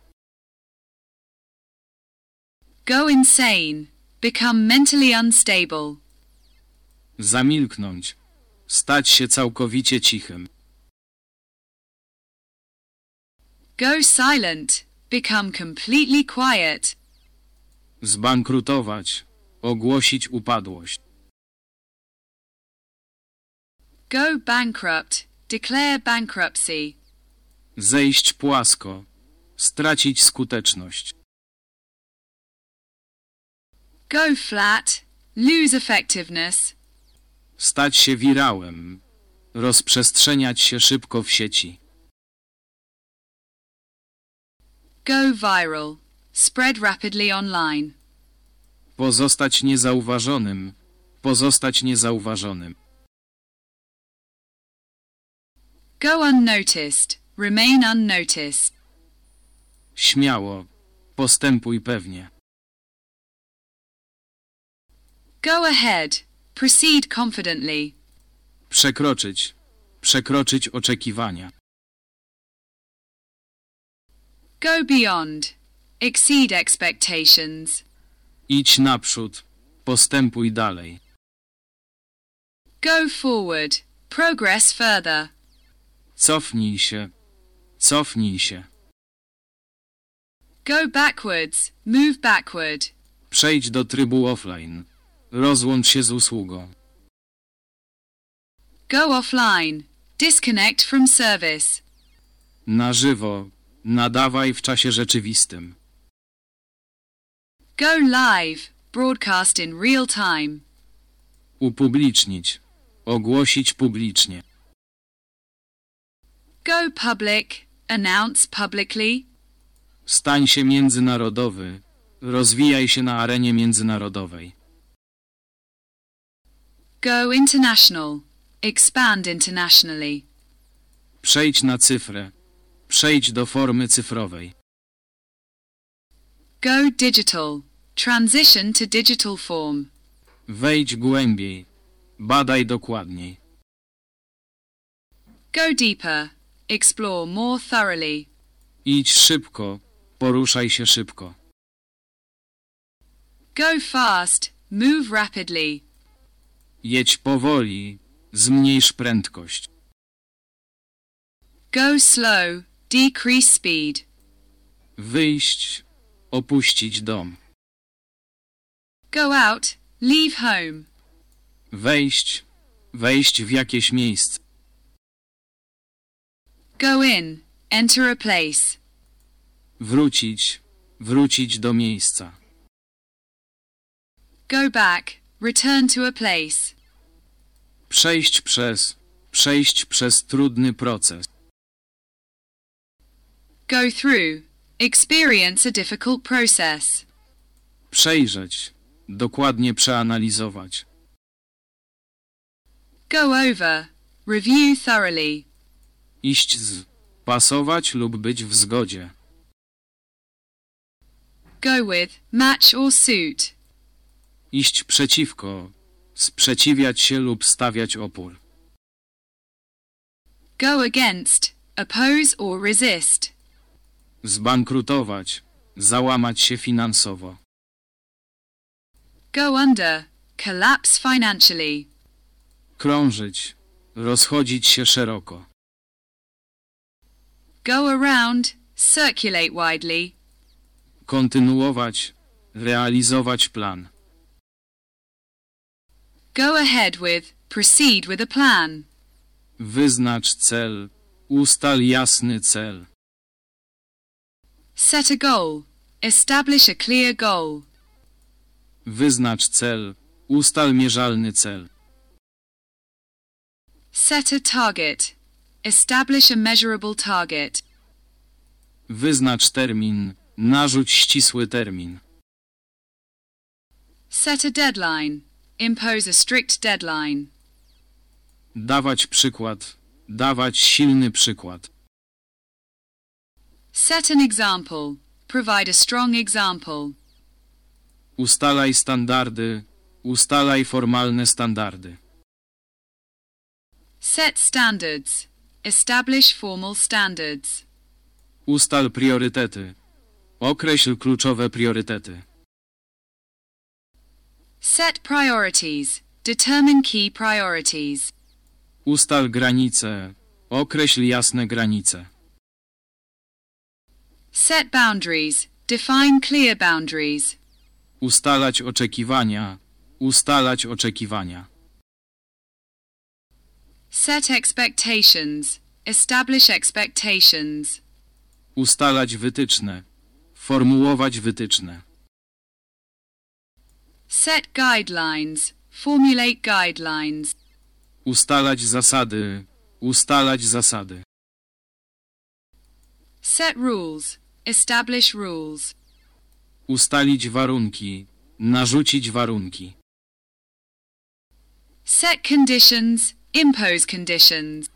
Speaker 2: Go insane. Become mentally unstable.
Speaker 1: Zamilknąć. Stać się całkowicie cichym.
Speaker 2: Go silent. Become completely quiet.
Speaker 1: Zbankrutować. Ogłosić upadłość.
Speaker 2: Go bankrupt. Declare bankruptcy.
Speaker 1: Zejść płasko. Stracić skuteczność.
Speaker 2: Go flat. Lose effectiveness.
Speaker 1: Stać się wirałem. Rozprzestrzeniać się szybko w sieci.
Speaker 2: Go viral. Spread rapidly online.
Speaker 1: Pozostać niezauważonym. Pozostać niezauważonym.
Speaker 2: Go unnoticed. Remain unnoticed.
Speaker 1: Śmiało. Postępuj pewnie.
Speaker 2: Go ahead. Proceed confidently.
Speaker 1: Przekroczyć. Przekroczyć oczekiwania.
Speaker 2: Go beyond. Exceed expectations.
Speaker 1: Idź naprzód. Postępuj dalej.
Speaker 2: Go forward. Progress further.
Speaker 1: Cofnij się. Cofnij się.
Speaker 2: Go backwards. Move backward.
Speaker 1: Przejdź do trybu offline. Rozłącz się z usługą.
Speaker 2: Go offline. Disconnect from service.
Speaker 1: Na żywo. Nadawaj w czasie rzeczywistym.
Speaker 2: Go live. Broadcast in real time.
Speaker 1: Upublicznić. Ogłosić publicznie.
Speaker 2: Go public. Announce publicly.
Speaker 1: Stań się międzynarodowy. Rozwijaj się na arenie międzynarodowej.
Speaker 2: Go international. Expand internationally.
Speaker 1: Przejdź na cyfrę. Przejdź do formy cyfrowej.
Speaker 2: Go digital. Transition to digital form.
Speaker 1: Wejdź głębiej. Badaj dokładniej.
Speaker 3: Go deeper. Explore more thoroughly.
Speaker 1: Idź szybko. Poruszaj się szybko.
Speaker 2: Go fast. Move rapidly.
Speaker 1: Jedź powoli. Zmniejsz prędkość.
Speaker 2: Go slow. Decrease speed.
Speaker 1: Wyjść. Opuścić dom.
Speaker 2: Go out. Leave home.
Speaker 1: Wejść. Wejść w jakieś miejsce.
Speaker 2: Go in. Enter a place.
Speaker 1: Wrócić. Wrócić do miejsca.
Speaker 2: Go back. Return to a place.
Speaker 1: Przejść przez. Przejść przez trudny proces
Speaker 2: go through, experience a difficult process.
Speaker 1: Przejrzeć, dokładnie przeanalizować.
Speaker 2: Go over, review thoroughly.
Speaker 1: Iść z, pasować lub być w zgodzie.
Speaker 2: Go with, match or suit.
Speaker 1: Iść przeciwko, sprzeciwiać się lub stawiać opór.
Speaker 2: Go against, oppose or resist.
Speaker 1: Zbankrutować. Załamać się finansowo.
Speaker 2: Go under. Collapse financially.
Speaker 1: Krążyć. Rozchodzić się szeroko.
Speaker 2: Go around. Circulate widely.
Speaker 1: Kontynuować. Realizować plan.
Speaker 2: Go ahead with. Proceed with a plan.
Speaker 1: Wyznacz cel. Ustal jasny cel.
Speaker 3: Set a goal. Establish a clear goal.
Speaker 1: Wyznacz cel. Ustal mierzalny cel.
Speaker 2: Set a target. Establish a measurable target.
Speaker 1: Wyznacz termin. Narzuć ścisły termin.
Speaker 2: Set a deadline. Impose a strict deadline.
Speaker 1: Dawać przykład. Dawać silny przykład.
Speaker 2: Set an example. Provide a strong example.
Speaker 1: Ustalaj standardy. Ustalaj formalne standardy.
Speaker 2: Set standards. Establish formal standards.
Speaker 1: Ustal priorytety. Określ kluczowe priorytety.
Speaker 2: Set priorities. Determine key priorities.
Speaker 1: Ustal granice. Określ jasne granice.
Speaker 2: Set boundaries. Define clear boundaries.
Speaker 1: Ustalać oczekiwania. Ustalać oczekiwania.
Speaker 2: Set expectations. Establish expectations.
Speaker 1: Ustalać wytyczne. Formułować wytyczne.
Speaker 2: Set guidelines. Formulate guidelines.
Speaker 1: Ustalać zasady. Ustalać zasady.
Speaker 2: Set rules. Establish rules.
Speaker 1: Ustalić warunki. Narzucić warunki.
Speaker 2: Set conditions. Impose conditions.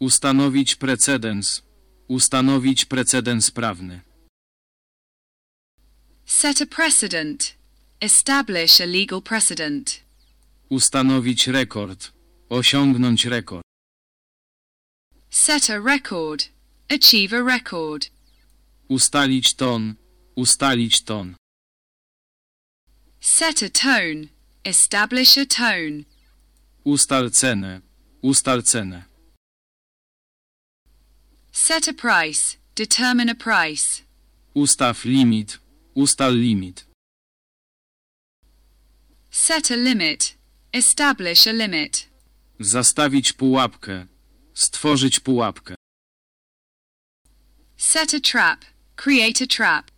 Speaker 1: Ustanowić precedens. Ustanowić precedens prawny.
Speaker 2: Set a precedent. Establish a legal precedent.
Speaker 1: Ustanowić rekord. Osiągnąć rekord.
Speaker 2: Set a record. Achieve a
Speaker 1: record. Ustalić ton. Ustalić ton.
Speaker 2: Set a tone. Establish a tone.
Speaker 1: Ustal cenę. Ustal cenę.
Speaker 2: Set a price. Determine a price.
Speaker 1: Ustaw limit. Ustal limit.
Speaker 2: Set a limit. Establish a limit.
Speaker 1: Zastawić pułapkę. Stworzyć pułapkę.
Speaker 2: Set a trap. Create a trap.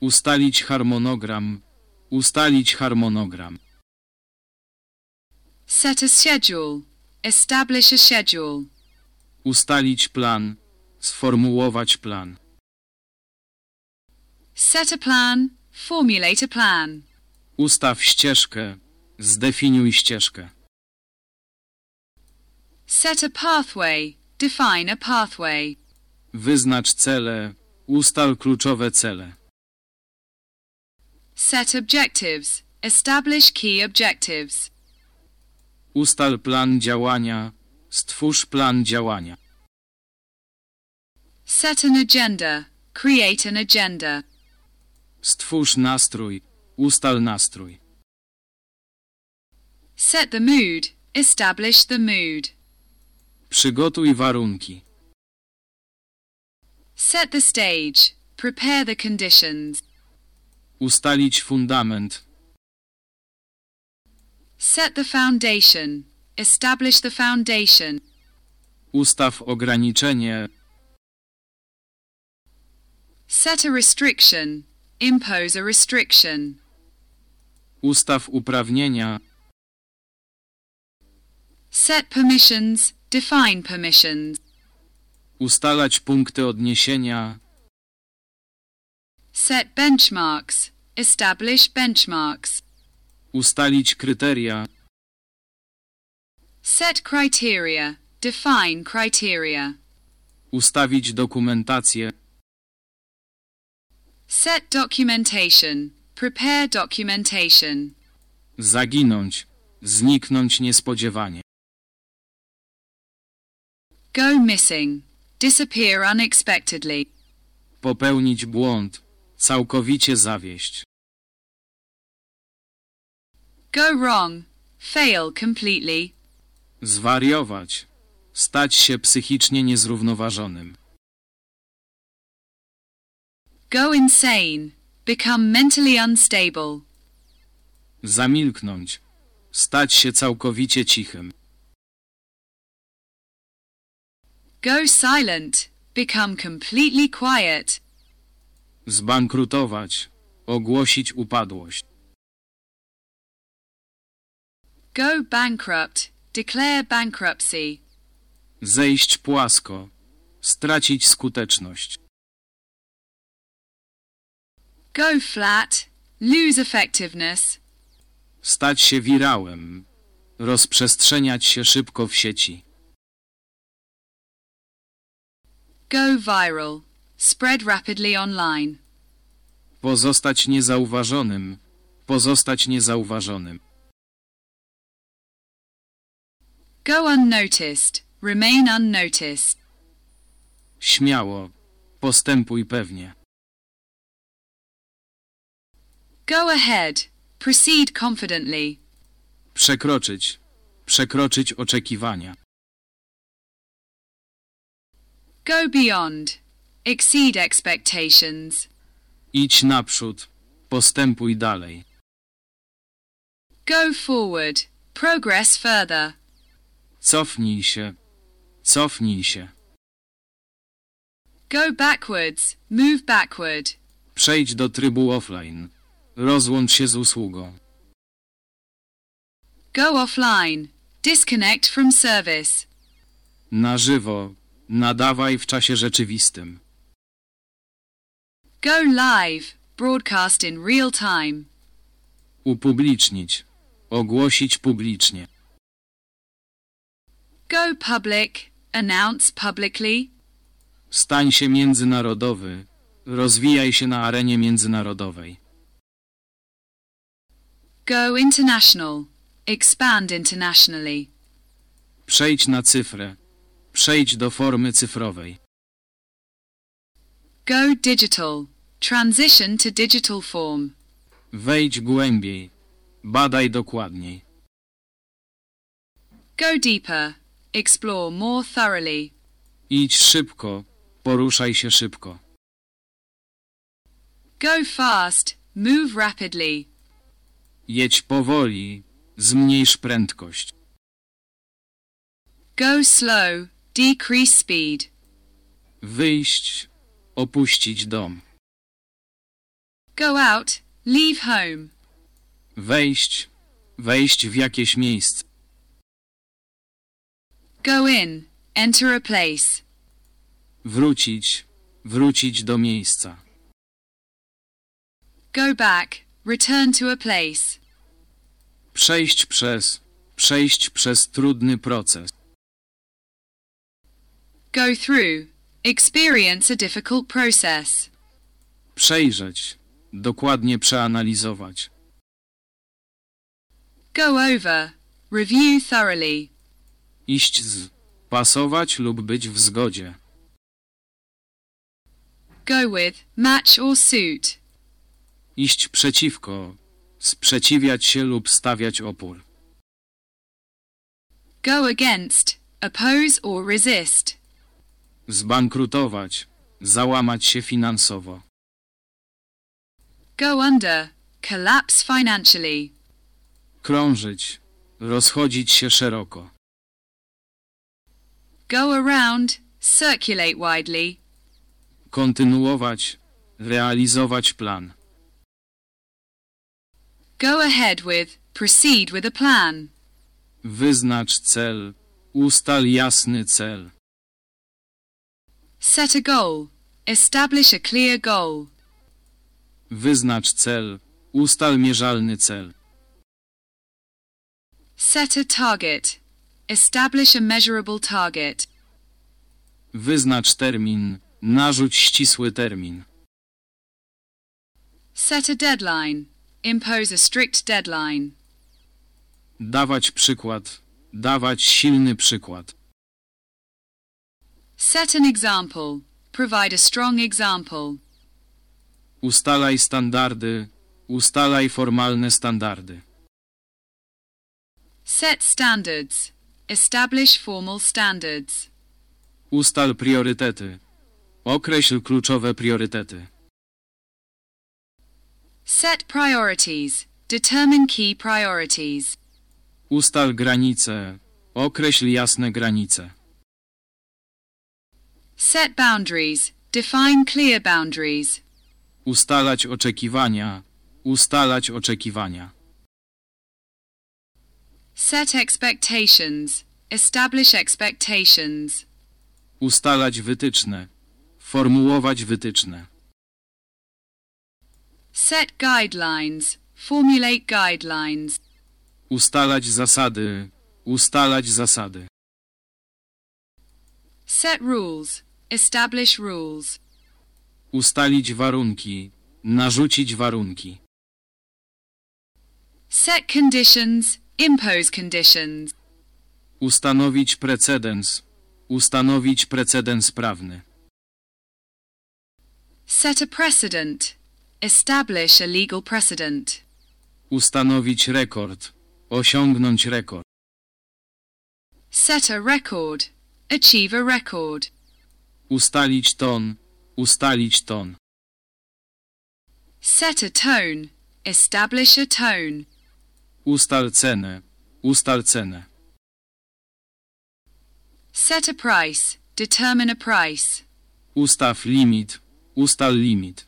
Speaker 1: Ustalić harmonogram. Ustalić harmonogram.
Speaker 2: Set a schedule.
Speaker 1: Establish a schedule. Ustalić plan. Sformułować plan.
Speaker 2: Set a plan. Formulate a plan.
Speaker 1: Ustaw ścieżkę. Zdefiniuj ścieżkę.
Speaker 2: Set a pathway. Define a pathway.
Speaker 1: Wyznacz cele. Ustal kluczowe cele.
Speaker 2: Set objectives. Establish key objectives.
Speaker 1: Ustal plan działania. Stwórz plan działania.
Speaker 2: Set an agenda. Create an agenda.
Speaker 1: Stwórz nastrój. Ustal nastrój.
Speaker 2: Set the mood. Establish the mood.
Speaker 1: Przygotuj warunki.
Speaker 2: Set the stage. Prepare the conditions.
Speaker 1: Ustalić fundament.
Speaker 2: Set the foundation. Establish the foundation.
Speaker 1: Ustaw ograniczenie.
Speaker 2: Set a restriction. Impose a restriction.
Speaker 1: Ustaw uprawnienia.
Speaker 2: Set permissions. Define permissions.
Speaker 1: Ustalać punkty odniesienia.
Speaker 2: Set benchmarks. Establish benchmarks.
Speaker 1: Ustalić kryteria.
Speaker 2: Set criteria. Define criteria.
Speaker 1: Ustawić dokumentację.
Speaker 2: Set documentation. Prepare documentation.
Speaker 1: Zaginąć. Zniknąć niespodziewanie.
Speaker 2: Go missing. Disappear unexpectedly.
Speaker 1: Popełnić błąd. Całkowicie zawieść.
Speaker 2: Go wrong. Fail completely.
Speaker 1: Zwariować. Stać się psychicznie niezrównoważonym.
Speaker 2: Go insane. Become mentally unstable.
Speaker 1: Zamilknąć. Stać się całkowicie cichym.
Speaker 2: Go silent. Become completely quiet.
Speaker 1: Zbankrutować. Ogłosić upadłość.
Speaker 2: Go bankrupt. Declare bankruptcy.
Speaker 1: Zejść płasko. Stracić skuteczność.
Speaker 2: Go flat. Lose effectiveness.
Speaker 1: Stać się wirałem. Rozprzestrzeniać się szybko w sieci.
Speaker 3: Go viral.
Speaker 2: Spread rapidly online.
Speaker 1: Pozostać niezauważonym. Pozostać niezauważonym.
Speaker 2: Go unnoticed. Remain unnoticed.
Speaker 1: Śmiało. Postępuj pewnie.
Speaker 2: Go ahead. Proceed confidently.
Speaker 1: Przekroczyć. Przekroczyć oczekiwania.
Speaker 2: Go beyond. Exceed expectations.
Speaker 1: Idź naprzód. Postępuj dalej.
Speaker 3: Go forward. Progress further.
Speaker 1: Cofnij się. Cofnij się.
Speaker 3: Go
Speaker 2: backwards. Move backward.
Speaker 1: Przejdź do trybu offline. Rozłącz się z usługą.
Speaker 2: Go offline. Disconnect from service.
Speaker 1: Na żywo. Nadawaj w czasie rzeczywistym.
Speaker 2: Go live. Broadcast in real time.
Speaker 1: Upublicznić. Ogłosić publicznie.
Speaker 2: Go public. Announce publicly.
Speaker 1: Stań się międzynarodowy. Rozwijaj się na arenie międzynarodowej.
Speaker 2: Go international. Expand internationally.
Speaker 1: Przejdź na cyfrę. Przejdź do formy cyfrowej.
Speaker 2: Go digital. Transition to digital form.
Speaker 1: Wejdź głębiej. Badaj dokładniej.
Speaker 2: Go deeper. Explore more thoroughly.
Speaker 1: Idź szybko. Poruszaj się szybko.
Speaker 3: Go fast. Move rapidly.
Speaker 1: Jedź powoli. Zmniejsz prędkość.
Speaker 2: Go slow. Decrease speed.
Speaker 1: Wyjść. Opuścić dom.
Speaker 3: Go out. Leave home.
Speaker 1: Wejść. Wejść w jakieś miejsce.
Speaker 2: Go in. Enter a place.
Speaker 1: Wrócić. Wrócić do miejsca.
Speaker 2: Go back. Return to a place.
Speaker 1: Przejść przez. Przejść przez trudny proces.
Speaker 2: Go through. Experience a difficult process.
Speaker 1: Przejrzeć. Dokładnie przeanalizować.
Speaker 3: Go over. Review thoroughly.
Speaker 1: Iść z. Pasować lub być w zgodzie.
Speaker 2: Go with, match or suit.
Speaker 1: Iść przeciwko. Sprzeciwiać się lub stawiać opór.
Speaker 2: Go against. Oppose or resist.
Speaker 1: Zbankrutować. Załamać się finansowo.
Speaker 2: Go under. Collapse financially.
Speaker 1: Krążyć. Rozchodzić się szeroko.
Speaker 2: Go around. Circulate widely.
Speaker 1: Kontynuować. Realizować plan.
Speaker 2: Go ahead with. Proceed with a plan.
Speaker 1: Wyznacz cel. Ustal jasny cel.
Speaker 2: Set a goal. Establish a clear goal.
Speaker 1: Wyznacz cel. Ustal mierzalny cel.
Speaker 2: Set a target. Establish a measurable target.
Speaker 1: Wyznacz termin. Narzuć ścisły termin.
Speaker 2: Set a deadline. Impose a strict deadline.
Speaker 1: Dawać przykład. Dawać silny przykład.
Speaker 2: Set an example. Provide a strong example.
Speaker 1: Ustalaj standardy. Ustalaj formalne standardy.
Speaker 2: Set standards. Establish formal standards.
Speaker 1: Ustal priorytety. Określ kluczowe priorytety.
Speaker 2: Set priorities. Determine key priorities.
Speaker 1: Ustal granice. Określ jasne granice.
Speaker 2: Set boundaries. Define clear boundaries.
Speaker 1: Ustalać oczekiwania. Ustalać oczekiwania.
Speaker 2: Set expectations. Establish expectations.
Speaker 1: Ustalać wytyczne. Formułować wytyczne.
Speaker 2: Set guidelines. Formulate guidelines.
Speaker 1: Ustalać zasady. Ustalać zasady.
Speaker 2: Set rules. Establish rules.
Speaker 1: Ustalić warunki. Narzucić warunki.
Speaker 2: Set conditions. Impose conditions.
Speaker 1: Ustanowić precedens. Ustanowić precedens prawny.
Speaker 2: Set a precedent. Establish a legal precedent.
Speaker 1: Ustanowić rekord. Osiągnąć rekord.
Speaker 2: Set a record. Achieve a record.
Speaker 1: Ustalić ton. Ustalić ton.
Speaker 2: Set a tone. Establish a
Speaker 1: tone. Ustal cenę. Ustal cenę.
Speaker 2: Set a price. Determine a price.
Speaker 1: Ustaw limit. Ustal limit.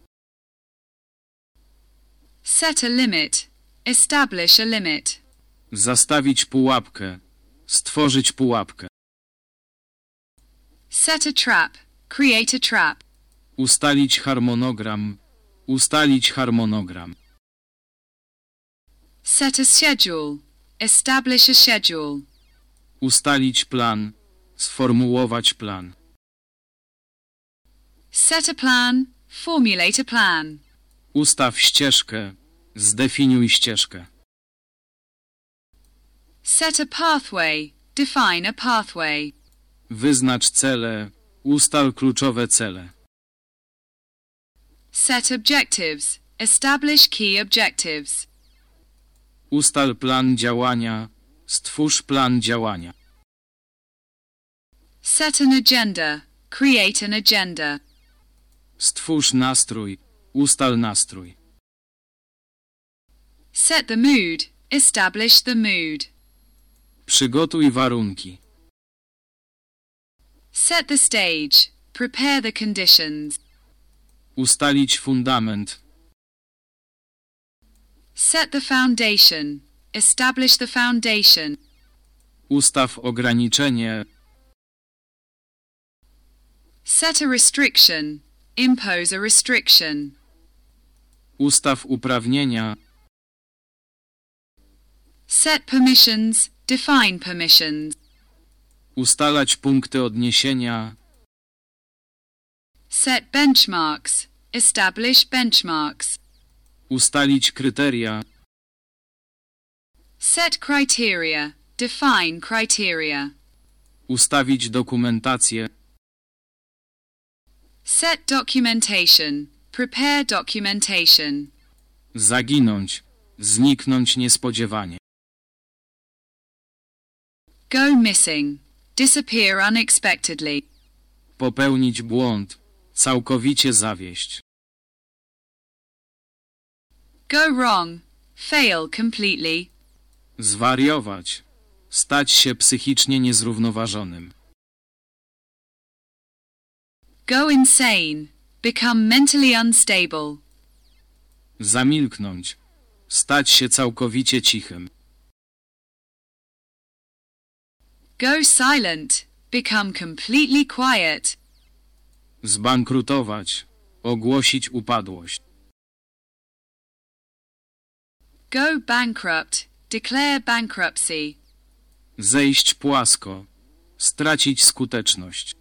Speaker 2: Set a limit. Establish a limit.
Speaker 1: Zastawić pułapkę. Stworzyć pułapkę.
Speaker 2: Set a trap. Create a trap.
Speaker 1: Ustalić harmonogram. Ustalić harmonogram.
Speaker 2: Set a schedule. Establish a schedule.
Speaker 1: Ustalić plan. Sformułować plan.
Speaker 2: Set a plan. Formulate a plan.
Speaker 1: Ustaw ścieżkę. Zdefiniuj ścieżkę.
Speaker 2: Set a pathway. Define a pathway.
Speaker 1: Wyznacz cele. Ustal kluczowe cele.
Speaker 2: Set objectives. Establish key objectives.
Speaker 1: Ustal plan działania. Stwórz plan działania.
Speaker 2: Set an agenda. Create an agenda.
Speaker 1: Stwórz nastrój. Ustal nastrój.
Speaker 2: Set the mood. Establish the mood.
Speaker 1: Przygotuj warunki.
Speaker 2: Set the stage. Prepare the conditions.
Speaker 1: Ustalić fundament.
Speaker 2: Set the foundation. Establish the foundation.
Speaker 1: Ustaw ograniczenie.
Speaker 2: Set a restriction. Impose a restriction.
Speaker 1: Ustaw uprawnienia.
Speaker 2: Set permissions. Define permissions.
Speaker 1: Ustalać punkty odniesienia.
Speaker 2: Set benchmarks. Establish benchmarks.
Speaker 1: Ustalić kryteria.
Speaker 2: Set criteria. Define criteria.
Speaker 1: Ustawić dokumentację.
Speaker 2: Set documentation. Prepare documentation.
Speaker 1: Zaginąć. Zniknąć niespodziewanie.
Speaker 2: Go missing. Disappear unexpectedly.
Speaker 1: Popełnić błąd. Całkowicie zawieść.
Speaker 2: Go wrong. Fail completely.
Speaker 1: Zwariować. Stać się psychicznie niezrównoważonym.
Speaker 2: Go insane. Become mentally unstable.
Speaker 1: Zamilknąć. Stać się całkowicie cichym.
Speaker 2: Go silent. Become completely quiet.
Speaker 1: Zbankrutować. Ogłosić upadłość.
Speaker 2: Go bankrupt. Declare bankruptcy.
Speaker 1: Zejść płasko. Stracić skuteczność.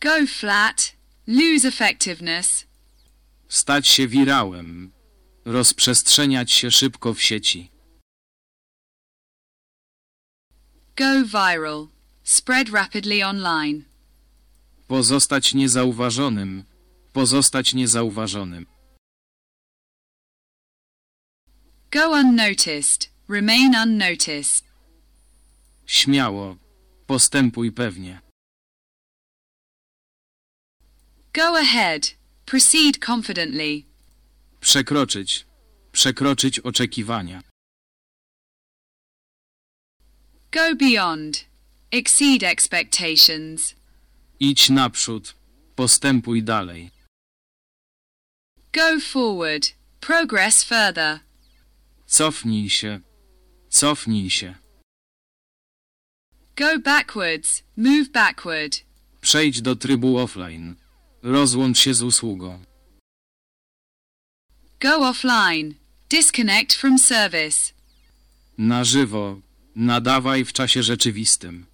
Speaker 2: Go flat. Lose effectiveness.
Speaker 1: Stać się wirałem. Rozprzestrzeniać się szybko w sieci.
Speaker 2: Go viral. Spread rapidly online.
Speaker 1: Pozostać niezauważonym. Pozostać niezauważonym.
Speaker 2: Go unnoticed. Remain unnoticed.
Speaker 1: Śmiało. Postępuj pewnie.
Speaker 2: Go ahead. Proceed confidently.
Speaker 1: Przekroczyć. Przekroczyć oczekiwania.
Speaker 2: Go beyond. Exceed expectations.
Speaker 1: Idź naprzód. Postępuj dalej.
Speaker 3: Go forward. Progress further.
Speaker 1: Cofnij się. Cofnij się.
Speaker 2: Go backwards. Move backward.
Speaker 1: Przejdź do trybu offline. Rozłącz się z usługą.
Speaker 2: Go offline. Disconnect from service.
Speaker 1: Na żywo. Nadawaj w czasie rzeczywistym.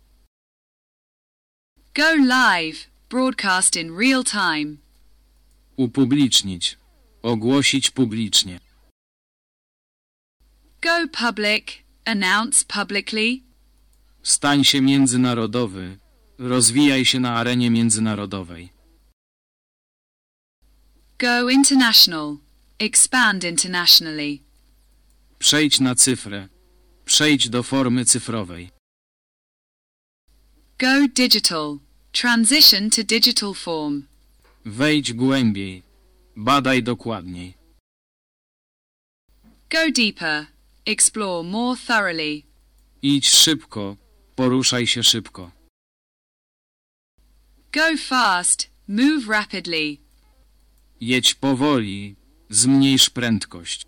Speaker 2: Go live. Broadcast in real time.
Speaker 1: Upublicznić. Ogłosić publicznie.
Speaker 2: Go public. Announce publicly.
Speaker 1: Stań się międzynarodowy. Rozwijaj się na arenie międzynarodowej.
Speaker 2: Go international. Expand internationally.
Speaker 1: Przejdź na cyfrę. Przejdź do formy cyfrowej.
Speaker 2: Go digital. Transition to digital
Speaker 1: form. Wejdź głębiej. Badaj dokładniej.
Speaker 2: Go deeper. Explore more thoroughly.
Speaker 1: Idź szybko. Poruszaj się szybko.
Speaker 2: Go fast. Move rapidly.
Speaker 1: Jedź powoli. Zmniejsz prędkość.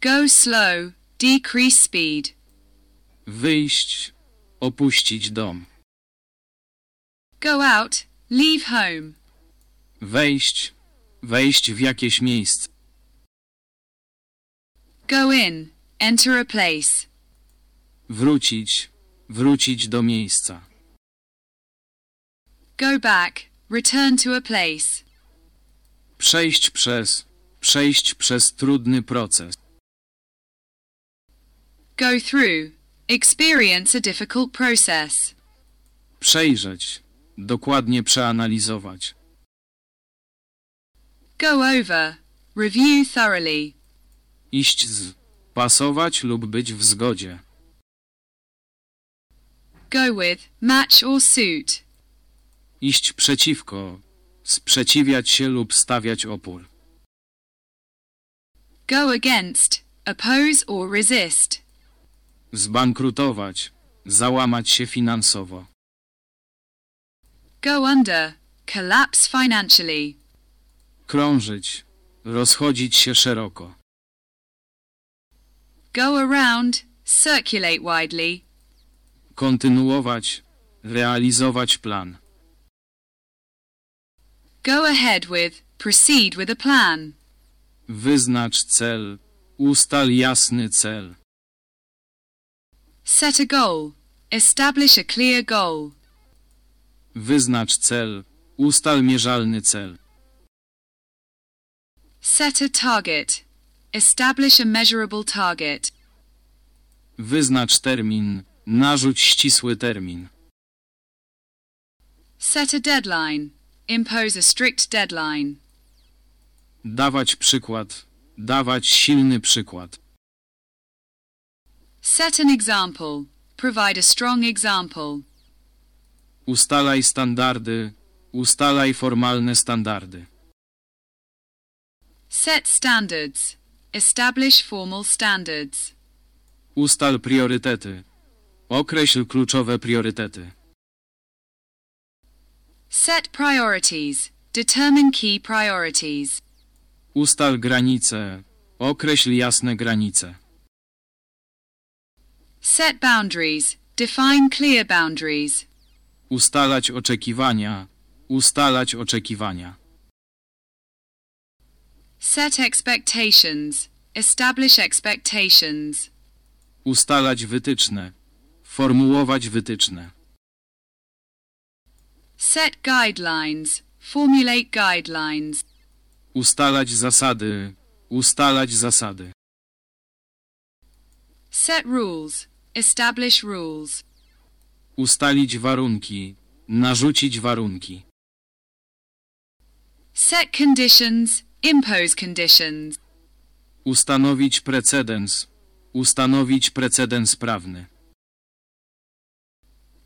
Speaker 3: Go slow. Decrease speed.
Speaker 1: Wyjść. Opuścić dom.
Speaker 3: Go
Speaker 2: out. Leave home.
Speaker 1: Wejść. Wejść w jakieś miejsce.
Speaker 3: Go in. Enter a place.
Speaker 1: Wrócić. Wrócić do miejsca.
Speaker 2: Go back. Return to a place.
Speaker 1: Przejść przez. Przejść przez trudny proces
Speaker 2: go through, experience a difficult process.
Speaker 1: Przejrzeć, dokładnie przeanalizować.
Speaker 2: Go over, review thoroughly.
Speaker 1: Iść z, pasować lub być w zgodzie.
Speaker 2: Go with, match or suit.
Speaker 1: Iść przeciwko, sprzeciwiać się lub stawiać opór.
Speaker 2: Go against, oppose or resist.
Speaker 1: Zbankrutować. Załamać się finansowo.
Speaker 2: Go under. Collapse financially.
Speaker 1: Krążyć. Rozchodzić się szeroko.
Speaker 2: Go around. Circulate widely.
Speaker 1: Kontynuować. Realizować plan.
Speaker 2: Go ahead with. Proceed with a plan.
Speaker 1: Wyznacz cel. Ustal jasny cel.
Speaker 2: Set a goal. Establish a clear goal.
Speaker 1: Wyznacz cel. Ustal mierzalny cel.
Speaker 2: Set a target. Establish a measurable target.
Speaker 1: Wyznacz termin. Narzuć ścisły termin.
Speaker 2: Set a deadline. Impose a strict deadline.
Speaker 1: Dawać przykład. Dawać silny przykład.
Speaker 2: Set an example. Provide a strong example.
Speaker 1: Ustalaj standardy. Ustalaj formalne standardy.
Speaker 2: Set standards. Establish formal standards.
Speaker 1: Ustal priorytety. Określ kluczowe priorytety.
Speaker 2: Set priorities. Determine key priorities.
Speaker 1: Ustal granice. Określ jasne granice.
Speaker 2: Set boundaries. Define clear boundaries.
Speaker 1: Ustalać oczekiwania. Ustalać oczekiwania.
Speaker 2: Set expectations. Establish expectations.
Speaker 1: Ustalać wytyczne. Formułować wytyczne.
Speaker 2: Set guidelines. Formulate guidelines.
Speaker 1: Ustalać zasady. Ustalać zasady.
Speaker 2: Set rules. Establish rules.
Speaker 1: Ustalić warunki. Narzucić warunki.
Speaker 2: Set conditions. Impose conditions.
Speaker 1: Ustanowić precedens. Ustanowić precedens prawny.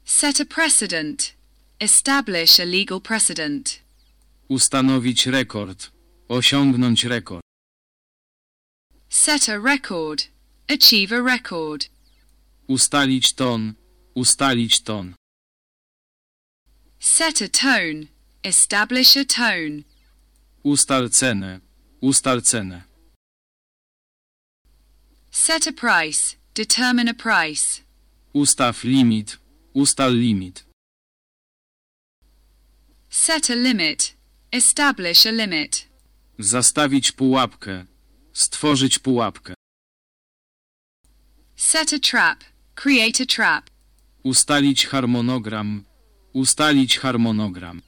Speaker 2: Set a precedent. Establish a legal precedent.
Speaker 1: Ustanowić rekord. Osiągnąć rekord.
Speaker 3: Set a record. Achieve a record.
Speaker 1: Ustalić ton. Ustalić ton.
Speaker 3: Set a
Speaker 2: tone. Establish a tone.
Speaker 1: Ustal cenę. Ustal cenę.
Speaker 2: Set a price. Determine a price.
Speaker 1: Ustaw limit. Ustal limit.
Speaker 2: Set a limit. Establish a limit.
Speaker 1: Zastawić pułapkę. Stworzyć pułapkę.
Speaker 2: Set a trap.
Speaker 1: Create a trap. Ustalić harmonogram. Ustalić harmonogram.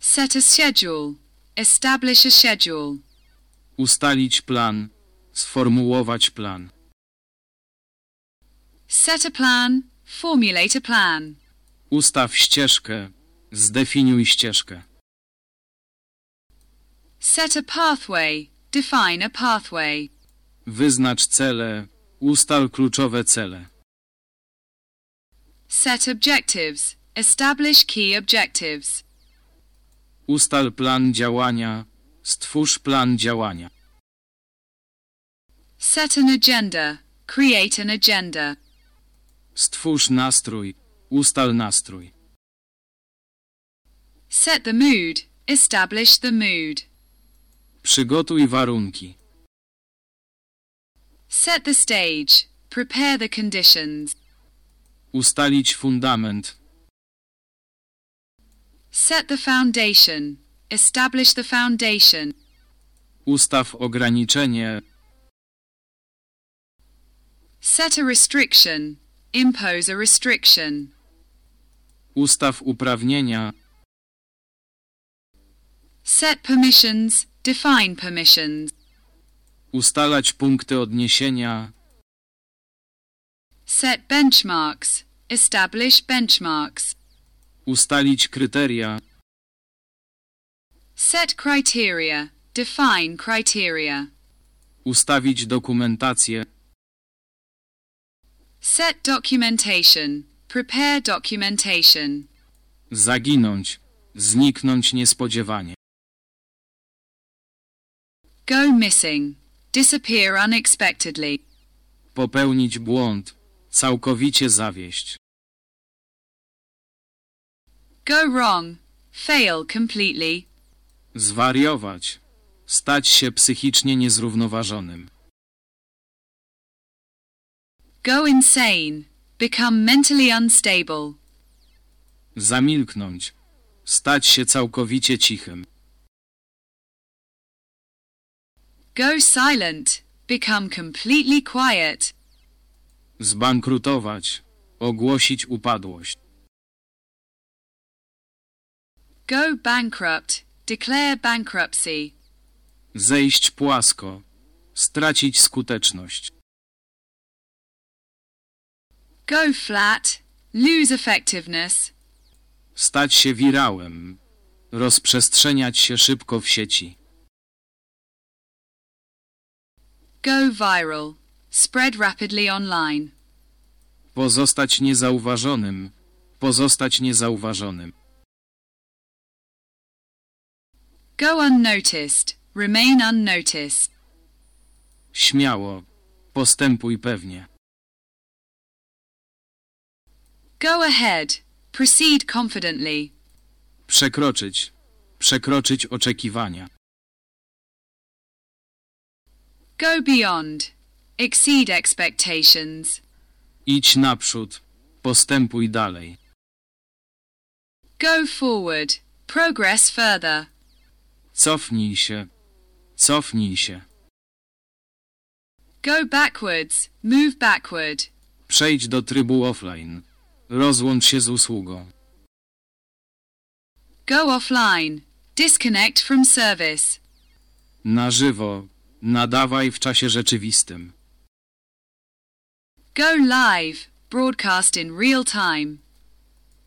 Speaker 2: Set a schedule. Establish a schedule.
Speaker 1: Ustalić plan. Sformułować plan.
Speaker 2: Set a plan. Formulate a plan.
Speaker 1: Ustaw ścieżkę. Zdefiniuj ścieżkę.
Speaker 2: Set a pathway. Define a pathway.
Speaker 1: Wyznacz cele. Ustal kluczowe cele.
Speaker 2: Set objectives. Establish key objectives.
Speaker 1: Ustal plan działania. Stwórz plan działania.
Speaker 2: Set an agenda. Create an agenda.
Speaker 1: Stwórz nastrój. Ustal nastrój.
Speaker 2: Set the mood. Establish the mood.
Speaker 1: Przygotuj warunki.
Speaker 2: Set the stage. Prepare the conditions.
Speaker 1: Ustalić fundament.
Speaker 2: Set the foundation. Establish the foundation.
Speaker 1: Ustaw ograniczenie.
Speaker 2: Set a restriction. Impose a restriction.
Speaker 1: Ustaw uprawnienia.
Speaker 2: Set permissions. Define permissions.
Speaker 1: Ustalać punkty odniesienia.
Speaker 2: Set benchmarks. Establish benchmarks.
Speaker 1: Ustalić kryteria.
Speaker 2: Set criteria. Define criteria.
Speaker 1: Ustawić dokumentację.
Speaker 2: Set documentation. Prepare documentation.
Speaker 1: Zaginąć. Zniknąć niespodziewanie.
Speaker 2: Go missing. Disappear unexpectedly.
Speaker 1: Popełnić błąd. Całkowicie zawieść.
Speaker 2: Go wrong. Fail completely.
Speaker 1: Zwariować. Stać się psychicznie niezrównoważonym.
Speaker 2: Go insane. Become mentally unstable.
Speaker 1: Zamilknąć. Stać się całkowicie cichym.
Speaker 2: Go silent. Become completely quiet.
Speaker 1: Zbankrutować. Ogłosić upadłość.
Speaker 2: Go bankrupt. Declare bankruptcy.
Speaker 1: Zejść płasko. Stracić skuteczność.
Speaker 2: Go flat. Lose effectiveness.
Speaker 1: Stać się wirałem. Rozprzestrzeniać się szybko w sieci.
Speaker 3: Go viral. Spread rapidly
Speaker 2: online.
Speaker 1: Pozostać niezauważonym. Pozostać niezauważonym.
Speaker 2: Go unnoticed. Remain unnoticed.
Speaker 1: Śmiało. Postępuj pewnie.
Speaker 3: Go ahead. Proceed confidently.
Speaker 1: Przekroczyć. Przekroczyć oczekiwania.
Speaker 2: Go beyond. Exceed expectations.
Speaker 1: Idź naprzód. Postępuj dalej.
Speaker 2: Go forward. Progress further.
Speaker 1: Cofnij się. Cofnij się.
Speaker 2: Go backwards. Move backward.
Speaker 1: Przejdź do trybu offline. Rozłącz się z usługą.
Speaker 2: Go offline. Disconnect from service.
Speaker 1: Na żywo. Nadawaj w czasie rzeczywistym.
Speaker 2: Go live. Broadcast in real time.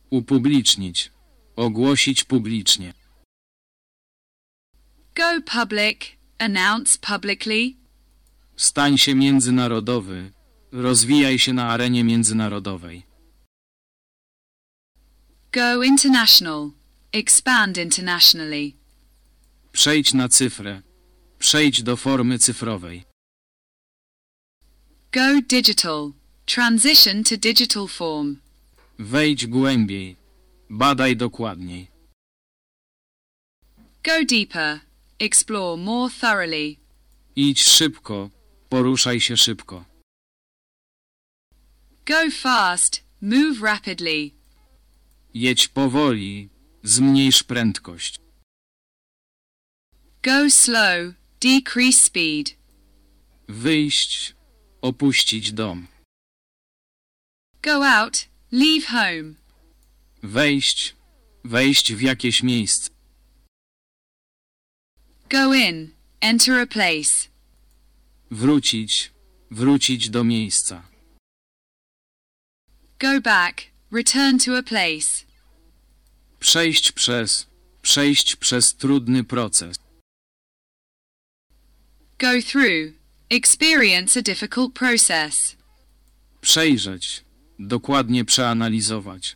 Speaker 1: Upublicznić. Ogłosić publicznie.
Speaker 2: Go public. Announce publicly.
Speaker 1: Stań się międzynarodowy. Rozwijaj się na arenie międzynarodowej.
Speaker 2: Go international. Expand internationally.
Speaker 1: Przejdź na cyfrę. Przejdź do formy cyfrowej.
Speaker 2: Go digital. Transition to digital form.
Speaker 1: Wejdź głębiej. Badaj dokładniej.
Speaker 2: Go deeper. Explore more thoroughly.
Speaker 1: Idź szybko. Poruszaj się szybko.
Speaker 2: Go fast. Move rapidly.
Speaker 1: Jedź powoli. Zmniejsz prędkość.
Speaker 2: Go slow. Decrease speed.
Speaker 1: Wyjść, opuścić dom.
Speaker 2: Go out, leave home.
Speaker 1: Wejść, wejść w jakieś miejsce.
Speaker 2: Go in, enter a place.
Speaker 1: Wrócić, wrócić do miejsca.
Speaker 2: Go back, return to a place.
Speaker 1: Przejść przez, przejść przez trudny proces.
Speaker 2: Go through. Experience a difficult process.
Speaker 1: Przejrzeć. Dokładnie przeanalizować.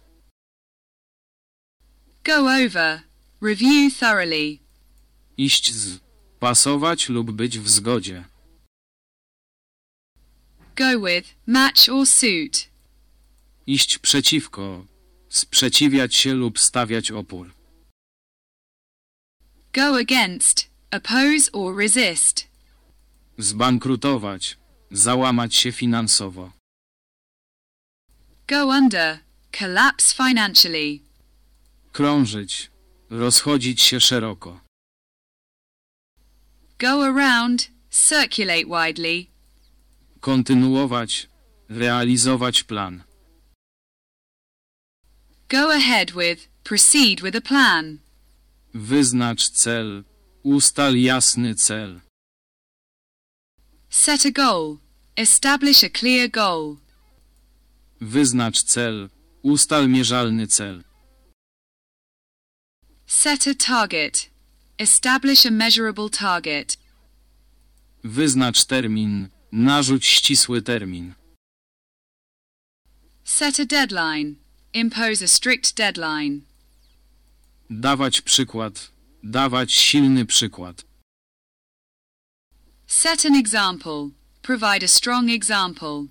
Speaker 2: Go over. Review thoroughly.
Speaker 1: Iść z. Pasować lub być w zgodzie.
Speaker 2: Go with, match
Speaker 1: or suit. Iść przeciwko. Sprzeciwiać się lub stawiać opór.
Speaker 2: Go against. Oppose or resist.
Speaker 1: Zbankrutować. Załamać się finansowo.
Speaker 2: Go under. Collapse financially.
Speaker 1: Krążyć. Rozchodzić się szeroko.
Speaker 2: Go around. Circulate widely.
Speaker 1: Kontynuować. Realizować plan.
Speaker 2: Go ahead with. Proceed with a plan.
Speaker 1: Wyznacz cel. Ustal jasny cel.
Speaker 2: Set a goal. Establish a clear goal.
Speaker 1: Wyznacz cel. Ustal mierzalny cel.
Speaker 2: Set a target. Establish a measurable target.
Speaker 1: Wyznacz termin. Narzuć ścisły termin.
Speaker 2: Set a deadline. Impose a strict deadline.
Speaker 1: Dawać przykład. Dawać silny przykład.
Speaker 2: Set an example. Provide a strong example.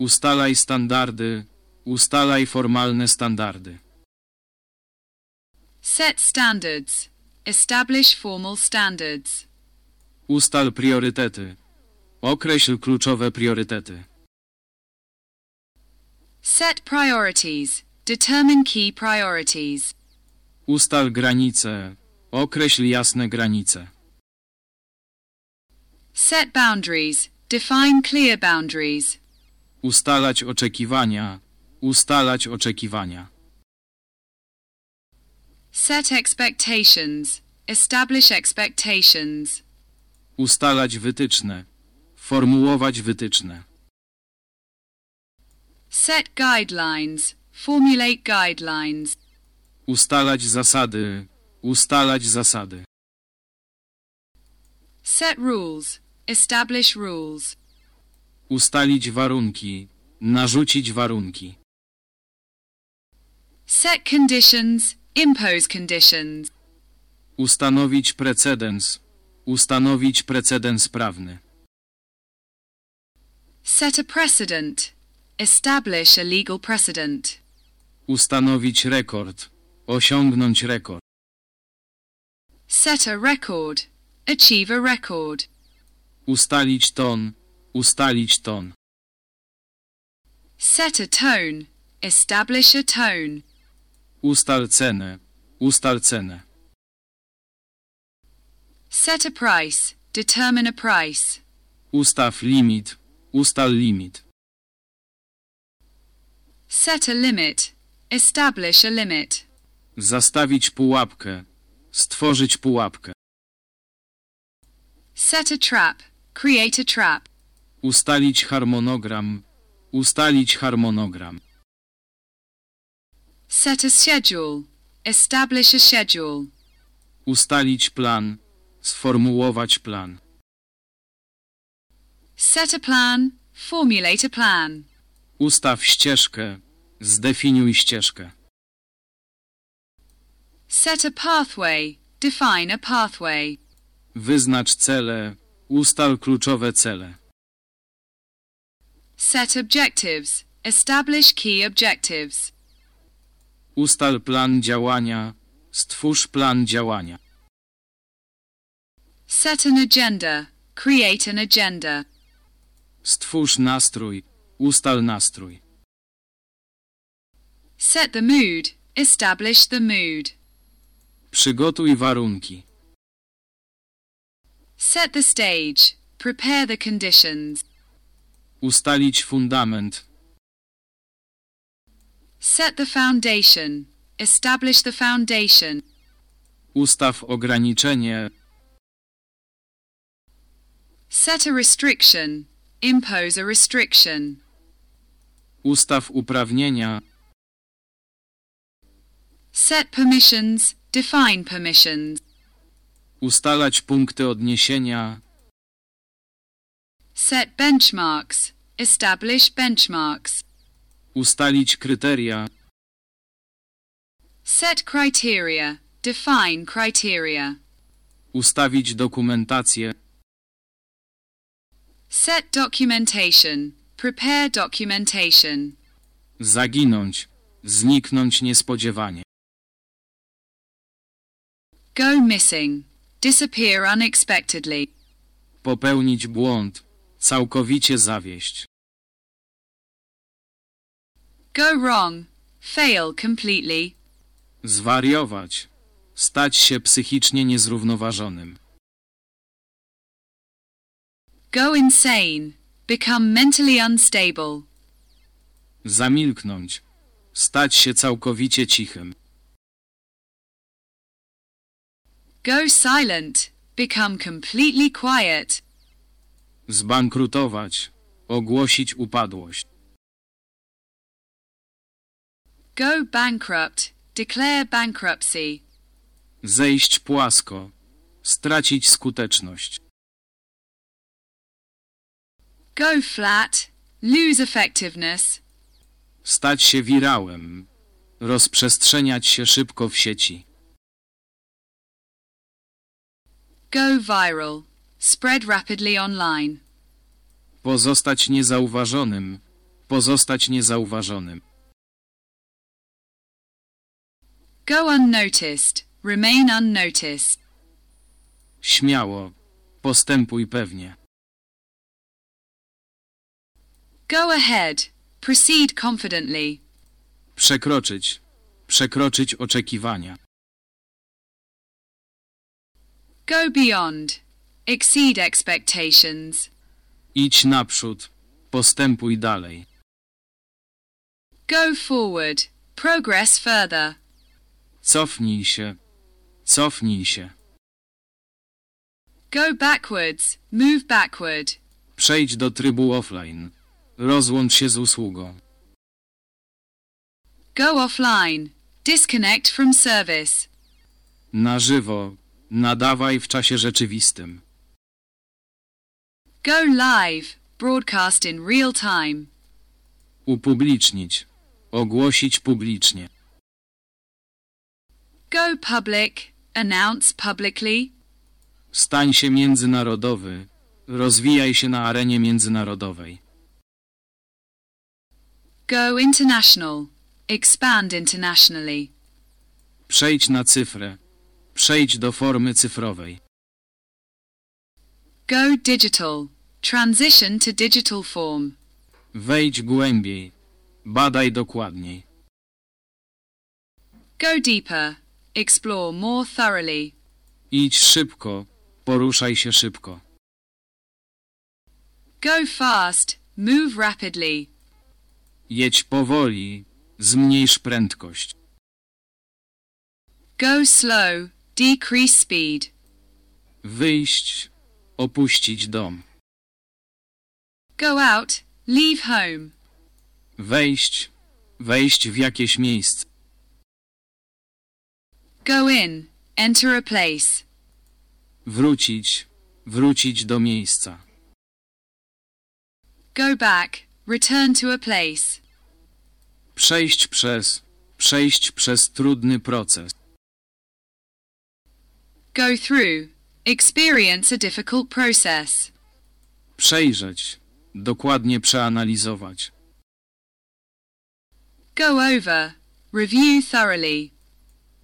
Speaker 1: Ustalaj standardy. Ustalaj formalne standardy.
Speaker 2: Set standards. Establish formal standards.
Speaker 1: Ustal priorytety. Określ kluczowe priorytety.
Speaker 2: Set priorities. Determine key
Speaker 1: priorities. Ustal granice. Określ jasne granice.
Speaker 2: Set boundaries. Define clear boundaries.
Speaker 1: Ustalać oczekiwania. Ustalać oczekiwania.
Speaker 2: Set expectations. Establish expectations.
Speaker 1: Ustalać wytyczne. Formułować wytyczne.
Speaker 2: Set guidelines. Formulate guidelines.
Speaker 1: Ustalać zasady. Ustalać zasady.
Speaker 2: Set rules. Establish rules.
Speaker 1: Ustalić warunki. Narzucić warunki.
Speaker 2: Set conditions. Impose conditions.
Speaker 1: Ustanowić precedens. Ustanowić precedens prawny.
Speaker 2: Set a precedent. Establish a legal precedent.
Speaker 1: Ustanowić rekord. Osiągnąć rekord.
Speaker 2: Set a record.
Speaker 1: Achieve a record. Ustalić ton. Ustalić ton.
Speaker 2: Set a tone. Establish a tone.
Speaker 1: Ustal cenę. Ustal cenę.
Speaker 2: Set a price. Determine a price.
Speaker 1: Ustaw limit. Ustal limit.
Speaker 2: Set a limit. Establish a limit.
Speaker 1: Zastawić pułapkę. Stworzyć pułapkę.
Speaker 2: Set a trap. Create a trap.
Speaker 1: Ustalić harmonogram. Ustalić harmonogram.
Speaker 2: Set a schedule. Establish a schedule.
Speaker 1: Ustalić plan. Sformułować plan.
Speaker 2: Set a plan. Formulate a plan.
Speaker 1: Ustaw ścieżkę. Zdefiniuj ścieżkę.
Speaker 2: Set a pathway. Define a pathway.
Speaker 1: Wyznacz cele. Ustal kluczowe cele.
Speaker 2: Set objectives. Establish key objectives.
Speaker 1: Ustal plan działania. Stwórz plan działania.
Speaker 2: Set an agenda. Create an agenda.
Speaker 1: Stwórz nastrój. Ustal nastrój.
Speaker 2: Set the mood. Establish the mood.
Speaker 1: Przygotuj warunki.
Speaker 2: Set the stage. Prepare the conditions.
Speaker 1: Ustalić fundament.
Speaker 2: Set the foundation. Establish the foundation.
Speaker 1: Ustaw ograniczenie.
Speaker 2: Set a restriction. Impose a restriction.
Speaker 1: Ustaw uprawnienia.
Speaker 2: Set permissions. Define permissions.
Speaker 1: Ustalać punkty odniesienia.
Speaker 2: Set benchmarks. Establish benchmarks.
Speaker 1: Ustalić kryteria.
Speaker 2: Set criteria. Define criteria.
Speaker 1: Ustawić dokumentację.
Speaker 2: Set documentation. Prepare documentation.
Speaker 1: Zaginąć. Zniknąć niespodziewanie.
Speaker 2: Go missing. Disappear unexpectedly.
Speaker 1: Popełnić błąd. Całkowicie zawieść.
Speaker 2: Go wrong. Fail completely.
Speaker 1: Zwariować. Stać się psychicznie niezrównoważonym.
Speaker 2: Go insane. Become mentally unstable.
Speaker 1: Zamilknąć. Stać się całkowicie cichym.
Speaker 2: Go silent. Become completely quiet.
Speaker 1: Zbankrutować. Ogłosić upadłość.
Speaker 2: Go bankrupt. Declare bankruptcy.
Speaker 1: Zejść płasko. Stracić skuteczność.
Speaker 2: Go flat. Lose effectiveness.
Speaker 1: Stać się wirałem. Rozprzestrzeniać się szybko w sieci.
Speaker 2: Go viral. Spread rapidly online.
Speaker 1: Pozostać niezauważonym. Pozostać niezauważonym.
Speaker 2: Go unnoticed. Remain unnoticed.
Speaker 1: Śmiało. Postępuj pewnie.
Speaker 2: Go ahead. Proceed confidently.
Speaker 1: Przekroczyć. Przekroczyć oczekiwania.
Speaker 2: Go beyond. Exceed expectations.
Speaker 1: Idź naprzód. Postępuj dalej.
Speaker 3: Go forward. Progress further.
Speaker 1: Cofnij się. Cofnij się.
Speaker 2: Go backwards. Move backward.
Speaker 1: Przejdź do trybu offline. Rozłącz się z usługą.
Speaker 2: Go offline. Disconnect from service.
Speaker 1: Na żywo. Nadawaj w czasie rzeczywistym.
Speaker 2: Go live. Broadcast in real time.
Speaker 1: Upublicznić. Ogłosić publicznie.
Speaker 2: Go public. Announce publicly.
Speaker 1: Stań się międzynarodowy. Rozwijaj się na arenie międzynarodowej.
Speaker 2: Go international. Expand internationally.
Speaker 1: Przejdź na cyfrę. Przejdź do formy cyfrowej.
Speaker 2: Go digital. Transition to digital form.
Speaker 1: Wejdź głębiej. Badaj dokładniej.
Speaker 2: Go deeper. Explore more thoroughly.
Speaker 1: Idź szybko. Poruszaj się szybko.
Speaker 2: Go fast. Move rapidly.
Speaker 1: Jedź powoli. Zmniejsz prędkość. Go
Speaker 2: slow. Decrease speed.
Speaker 1: Wyjść, opuścić dom.
Speaker 2: Go out, leave home.
Speaker 1: Wejść, wejść w jakieś miejsce.
Speaker 2: Go in, enter a place.
Speaker 1: Wrócić, wrócić do miejsca.
Speaker 2: Go back, return to a place.
Speaker 1: Przejść przez, przejść przez trudny proces.
Speaker 2: Go through. Experience a difficult process.
Speaker 1: Przejrzeć. Dokładnie przeanalizować.
Speaker 3: Go over. Review thoroughly.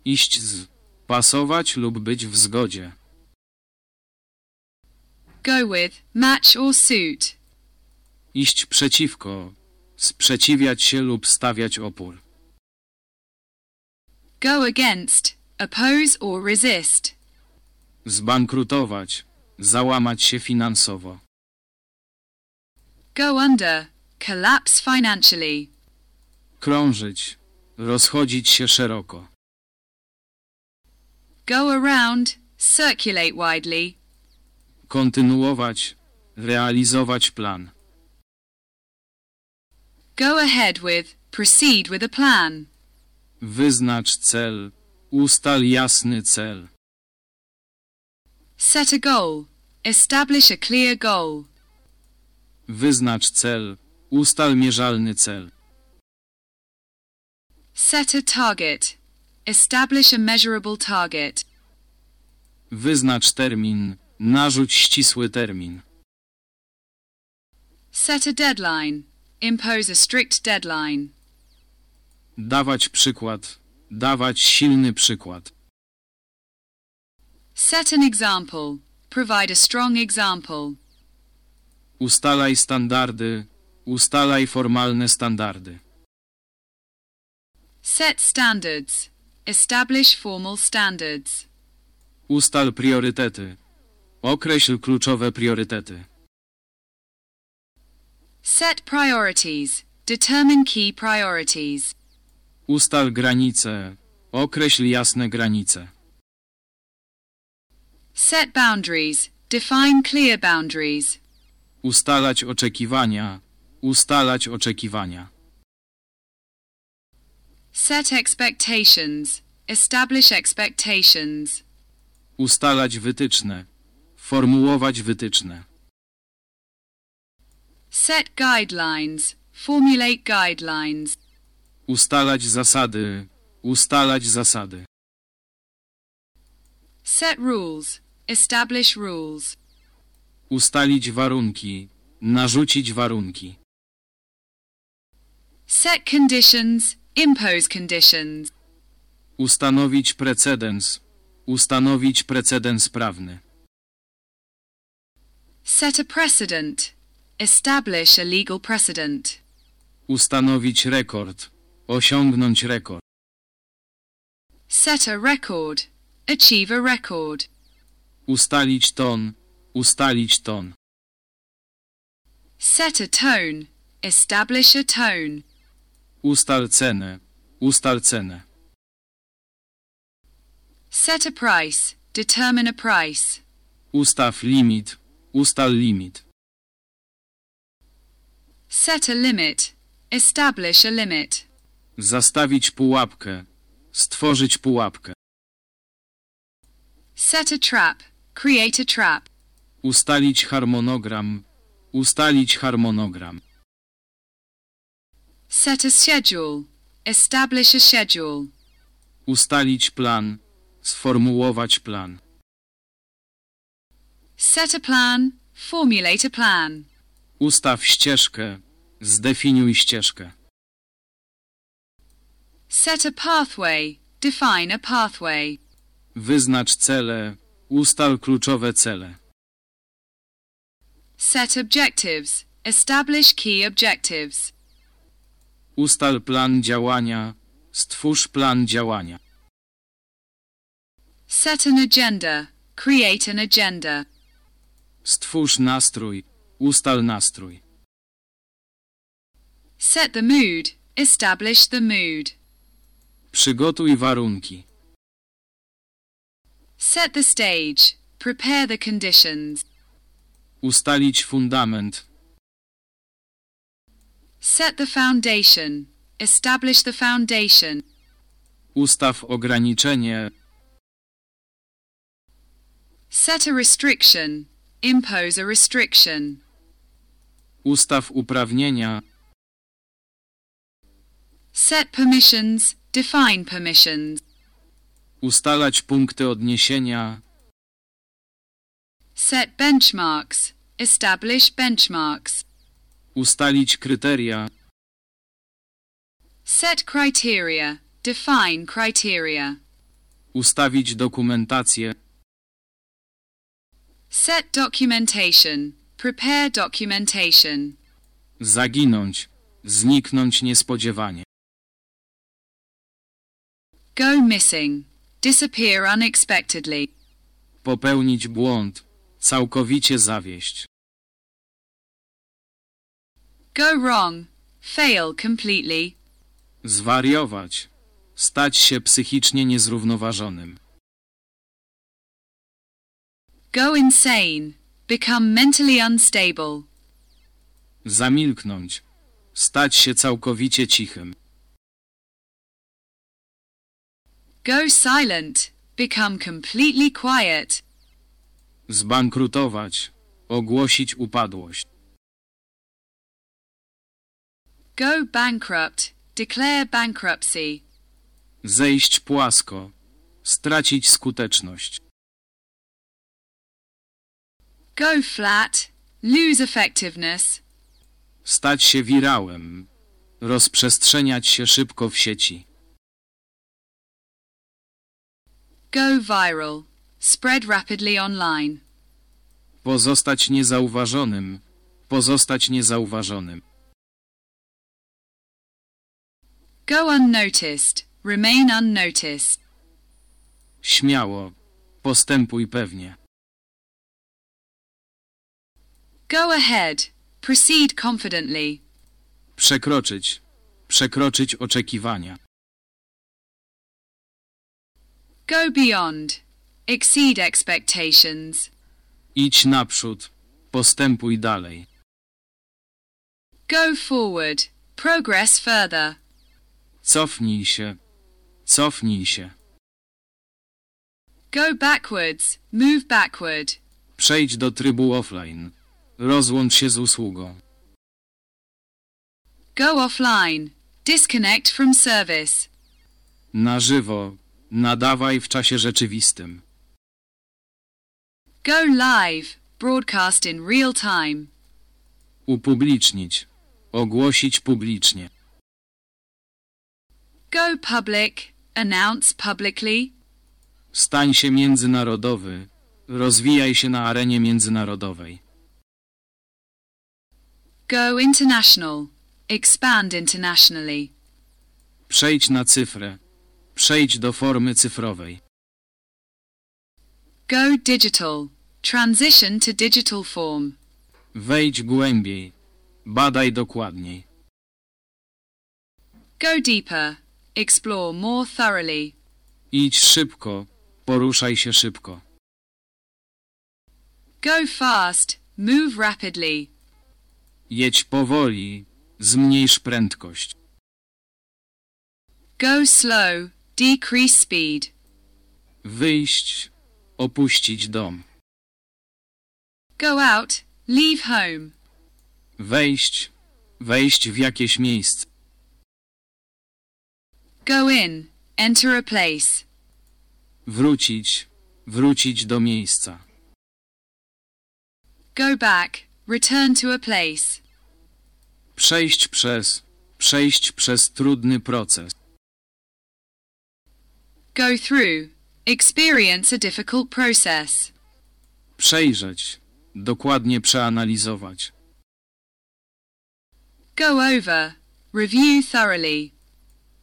Speaker 1: Iść z. Pasować lub być w zgodzie.
Speaker 2: Go with, match or suit.
Speaker 1: Iść przeciwko. Sprzeciwiać się lub stawiać opór.
Speaker 2: Go against. Oppose or resist.
Speaker 1: Zbankrutować. Załamać się finansowo.
Speaker 2: Go under. Collapse financially.
Speaker 1: Krążyć. Rozchodzić się szeroko.
Speaker 2: Go around. Circulate widely.
Speaker 1: Kontynuować. Realizować plan.
Speaker 2: Go ahead with. Proceed with a plan.
Speaker 1: Wyznacz cel. Ustal jasny cel.
Speaker 2: Set a goal. Establish a clear goal.
Speaker 1: Wyznacz cel. Ustal mierzalny cel.
Speaker 2: Set a target. Establish a measurable target.
Speaker 1: Wyznacz termin. Narzuć ścisły termin.
Speaker 2: Set a deadline. Impose a strict deadline.
Speaker 1: Dawać przykład. Dawać silny przykład.
Speaker 2: Set an example. Provide a strong example.
Speaker 1: Ustalaj standardy. Ustalaj formalne standardy.
Speaker 2: Set standards. Establish formal standards.
Speaker 1: Ustal priorytety. Określ kluczowe priorytety.
Speaker 2: Set priorities. Determine key priorities.
Speaker 1: Ustal granice. Określ jasne granice.
Speaker 2: Set boundaries. Define clear boundaries.
Speaker 1: Ustalać oczekiwania. Ustalać oczekiwania.
Speaker 2: Set expectations. Establish expectations.
Speaker 1: Ustalać wytyczne. Formułować wytyczne.
Speaker 2: Set guidelines. Formulate guidelines.
Speaker 1: Ustalać zasady. Ustalać zasady.
Speaker 2: Set rules. Establish rules.
Speaker 1: Ustalić warunki. Narzucić warunki.
Speaker 2: Set conditions. Impose conditions.
Speaker 1: Ustanowić precedens. Ustanowić precedens prawny.
Speaker 2: Set a precedent. Establish a legal precedent.
Speaker 1: Ustanowić rekord. Osiągnąć rekord.
Speaker 2: Set a record. Achieve a record.
Speaker 1: Ustalić ton. Ustalić ton.
Speaker 2: Set a tone. Establish
Speaker 1: a tone. Ustal cenę. Ustal cenę.
Speaker 2: Set a price. Determine a price.
Speaker 1: Ustaw limit. Ustal limit.
Speaker 2: Set a limit. Establish a limit.
Speaker 1: Zastawić pułapkę. Stworzyć pułapkę.
Speaker 2: Set a trap. Create a trap.
Speaker 1: Ustalić harmonogram. Ustalić harmonogram.
Speaker 2: Set a schedule. Establish a schedule.
Speaker 1: Ustalić plan. Sformułować plan.
Speaker 2: Set a plan. Formulate a plan.
Speaker 1: Ustaw ścieżkę. Zdefiniuj ścieżkę.
Speaker 2: Set a pathway. Define a pathway.
Speaker 1: Wyznacz cele. Ustal kluczowe cele.
Speaker 2: Set objectives. Establish key objectives.
Speaker 1: Ustal plan działania. Stwórz plan działania.
Speaker 2: Set an agenda. Create an agenda.
Speaker 1: Stwórz nastrój. Ustal nastrój.
Speaker 2: Set the mood. Establish the mood.
Speaker 1: Przygotuj warunki.
Speaker 2: Set the stage. Prepare the conditions.
Speaker 1: Ustalić fundament.
Speaker 2: Set the foundation. Establish the foundation.
Speaker 1: Ustaw ograniczenie.
Speaker 2: Set a restriction. Impose a restriction.
Speaker 1: Ustaw uprawnienia.
Speaker 2: Set permissions. Define permissions.
Speaker 1: Ustalać punkty odniesienia.
Speaker 2: Set benchmarks. Establish benchmarks.
Speaker 1: Ustalić kryteria.
Speaker 2: Set criteria. Define criteria.
Speaker 1: Ustawić dokumentację.
Speaker 2: Set documentation. Prepare documentation.
Speaker 1: Zaginąć. Zniknąć niespodziewanie.
Speaker 2: Go missing. Disappear unexpectedly.
Speaker 1: Popełnić błąd. Całkowicie zawieść.
Speaker 2: Go wrong. Fail completely.
Speaker 1: Zwariować. Stać się psychicznie niezrównoważonym.
Speaker 2: Go insane. Become mentally unstable.
Speaker 1: Zamilknąć. Stać się całkowicie cichym.
Speaker 2: Go silent. Become completely quiet.
Speaker 1: Zbankrutować. Ogłosić upadłość.
Speaker 2: Go bankrupt. Declare bankruptcy.
Speaker 1: Zejść płasko. Stracić skuteczność.
Speaker 2: Go flat. Lose effectiveness.
Speaker 1: Stać się wirałem. Rozprzestrzeniać się szybko w sieci.
Speaker 2: Go viral. Spread rapidly online.
Speaker 1: Pozostać niezauważonym. Pozostać niezauważonym.
Speaker 3: Go unnoticed. Remain unnoticed.
Speaker 1: Śmiało. Postępuj pewnie.
Speaker 3: Go ahead. Proceed confidently.
Speaker 1: Przekroczyć. Przekroczyć oczekiwania.
Speaker 2: Go beyond. Exceed expectations.
Speaker 1: Idź naprzód. Postępuj dalej.
Speaker 2: Go forward. Progress further.
Speaker 1: Cofnij się. Cofnij się.
Speaker 3: Go backwards. Move backward.
Speaker 1: Przejdź do trybu offline. Rozłącz się z usługą.
Speaker 2: Go offline. Disconnect from service.
Speaker 1: Na żywo. Nadawaj w czasie rzeczywistym.
Speaker 2: Go live. Broadcast in real time.
Speaker 1: Upublicznić. Ogłosić publicznie.
Speaker 2: Go public. Announce publicly.
Speaker 1: Stań się międzynarodowy. Rozwijaj się na arenie międzynarodowej.
Speaker 2: Go international. Expand internationally.
Speaker 1: Przejdź na cyfrę. Przejdź do formy cyfrowej.
Speaker 2: Go digital. Transition to
Speaker 1: digital form. Wejdź głębiej. Badaj dokładniej.
Speaker 2: Go deeper. Explore more thoroughly.
Speaker 1: Idź szybko. Poruszaj się szybko.
Speaker 2: Go fast. Move rapidly.
Speaker 1: Jedź powoli. Zmniejsz prędkość.
Speaker 3: Go slow. Decrease speed.
Speaker 1: Wyjść, opuścić dom.
Speaker 2: Go out, leave home.
Speaker 1: Wejść, wejść w jakieś miejsce.
Speaker 2: Go in, enter a place.
Speaker 1: Wrócić, wrócić do miejsca.
Speaker 2: Go back, return to a place.
Speaker 1: Przejść przez, przejść przez trudny proces.
Speaker 2: Go through. Experience a difficult process.
Speaker 1: Przejrzeć. Dokładnie przeanalizować.
Speaker 2: Go over. Review thoroughly.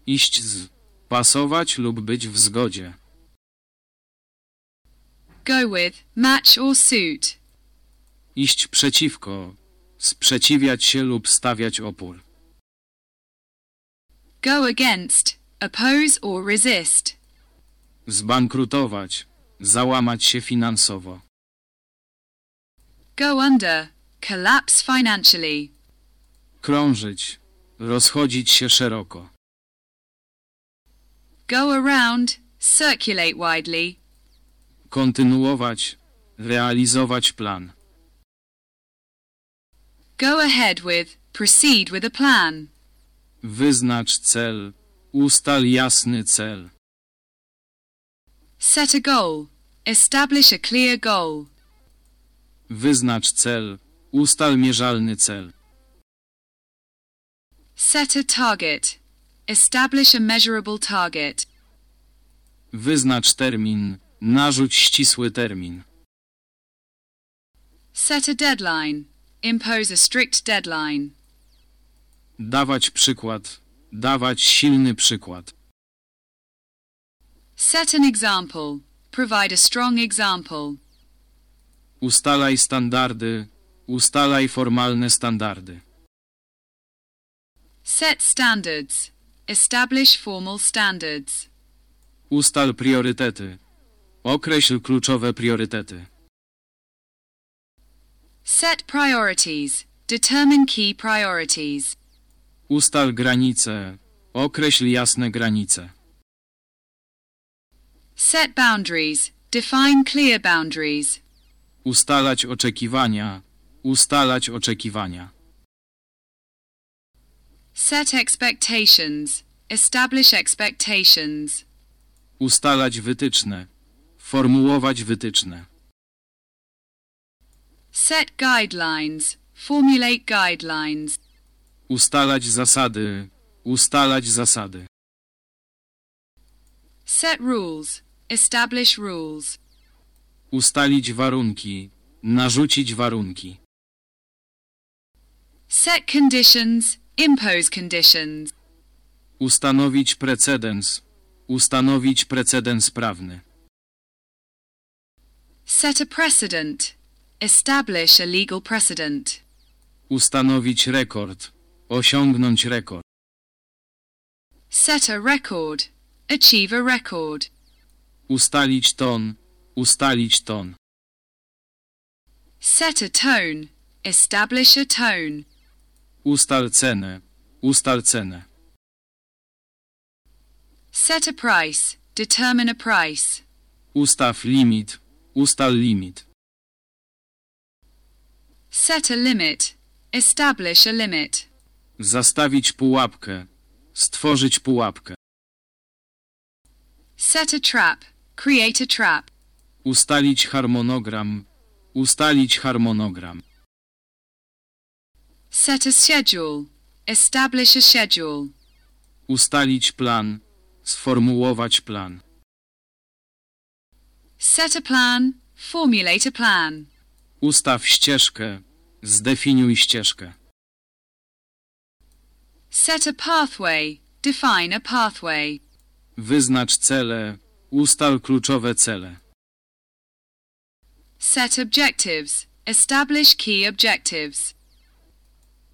Speaker 1: Iść z. Pasować lub być w zgodzie.
Speaker 2: Go with, match or suit.
Speaker 1: Iść przeciwko. Sprzeciwiać się lub stawiać opór.
Speaker 2: Go against. Oppose or resist.
Speaker 1: Zbankrutować. Załamać się finansowo.
Speaker 2: Go under. Collapse financially.
Speaker 1: Krążyć. Rozchodzić się szeroko.
Speaker 2: Go around. Circulate widely.
Speaker 1: Kontynuować. Realizować plan.
Speaker 2: Go ahead with. Proceed with a plan.
Speaker 1: Wyznacz cel. Ustal jasny cel.
Speaker 2: Set a goal. Establish a clear goal.
Speaker 1: Wyznacz cel. Ustal mierzalny cel.
Speaker 2: Set a target. Establish a measurable target.
Speaker 1: Wyznacz termin. Narzuć ścisły termin.
Speaker 2: Set a deadline. Impose a strict deadline.
Speaker 1: Dawać przykład. Dawać silny przykład.
Speaker 2: Set an example. Provide a strong example.
Speaker 1: Ustalaj standardy. Ustalaj formalne standardy.
Speaker 2: Set standards. Establish formal standards.
Speaker 1: Ustal priorytety. Określ kluczowe priorytety.
Speaker 2: Set priorities. Determine key priorities.
Speaker 1: Ustal granice. Określ jasne granice.
Speaker 2: Set boundaries. Define clear boundaries.
Speaker 1: Ustalać oczekiwania. Ustalać oczekiwania.
Speaker 2: Set expectations. Establish expectations.
Speaker 1: Ustalać wytyczne. Formułować wytyczne.
Speaker 2: Set guidelines. Formulate guidelines.
Speaker 1: Ustalać zasady. Ustalać zasady.
Speaker 2: Set rules. Establish rules.
Speaker 1: Ustalić warunki. Narzucić warunki.
Speaker 2: Set conditions. Impose conditions.
Speaker 1: Ustanowić precedens. Ustanowić precedens prawny.
Speaker 2: Set a precedent. Establish a legal precedent.
Speaker 1: Ustanowić rekord. Osiągnąć rekord.
Speaker 3: Set a record. Achieve a record.
Speaker 1: Ustalić ton. Ustalić ton.
Speaker 2: Set a tone. Establish a tone.
Speaker 1: Ustal cenę. Ustal cenę.
Speaker 2: Set a price. Determine a price.
Speaker 1: Ustaw limit. Ustal limit.
Speaker 2: Set a limit. Establish a limit.
Speaker 1: Zastawić pułapkę. Stworzyć pułapkę.
Speaker 2: Set a trap. Create a trap.
Speaker 1: Ustalić harmonogram. Ustalić harmonogram.
Speaker 2: Set a schedule. Establish
Speaker 1: a schedule. Ustalić plan. Sformułować plan.
Speaker 2: Set a plan. Formulate a plan.
Speaker 1: Ustaw ścieżkę. Zdefiniuj ścieżkę.
Speaker 2: Set a pathway. Define a pathway.
Speaker 1: Wyznacz cele. Ustal kluczowe cele.
Speaker 2: Set objectives. Establish key objectives.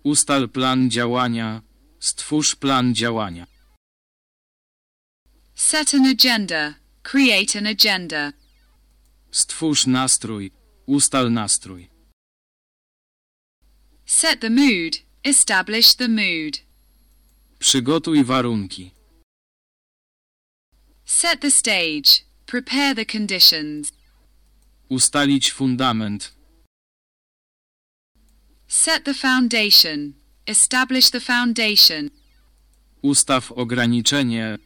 Speaker 1: Ustal plan działania. Stwórz plan działania.
Speaker 2: Set an agenda. Create an agenda.
Speaker 1: Stwórz nastrój. Ustal nastrój.
Speaker 2: Set the mood. Establish the mood.
Speaker 1: Przygotuj warunki.
Speaker 2: Set the stage. Prepare the conditions.
Speaker 1: Ustalić fundament.
Speaker 2: Set the foundation. Establish the foundation.
Speaker 1: Ustaw ograniczenie.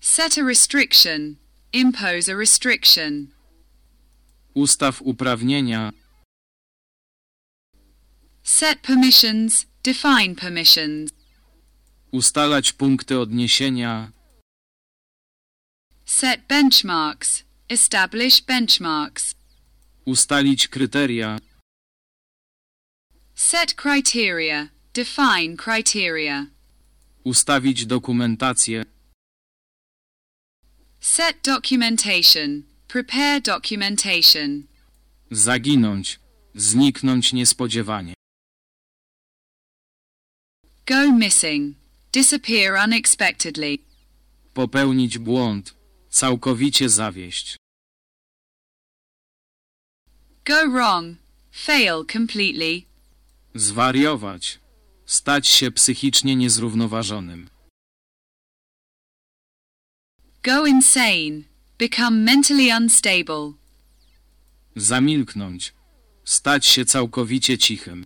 Speaker 2: Set a restriction. Impose a restriction.
Speaker 1: Ustaw uprawnienia.
Speaker 2: Set permissions. Define permissions.
Speaker 1: Ustalać punkty odniesienia.
Speaker 2: Set benchmarks. Establish benchmarks.
Speaker 1: Ustalić kryteria.
Speaker 2: Set criteria. Define criteria.
Speaker 1: Ustawić dokumentację.
Speaker 2: Set documentation. Prepare documentation.
Speaker 1: Zaginąć. Zniknąć niespodziewanie.
Speaker 2: Go missing. Disappear unexpectedly.
Speaker 1: Popełnić błąd. Całkowicie zawieść.
Speaker 2: Go wrong. Fail completely.
Speaker 1: Zwariować. Stać się psychicznie niezrównoważonym.
Speaker 2: Go insane. Become mentally unstable.
Speaker 1: Zamilknąć. Stać się całkowicie cichym.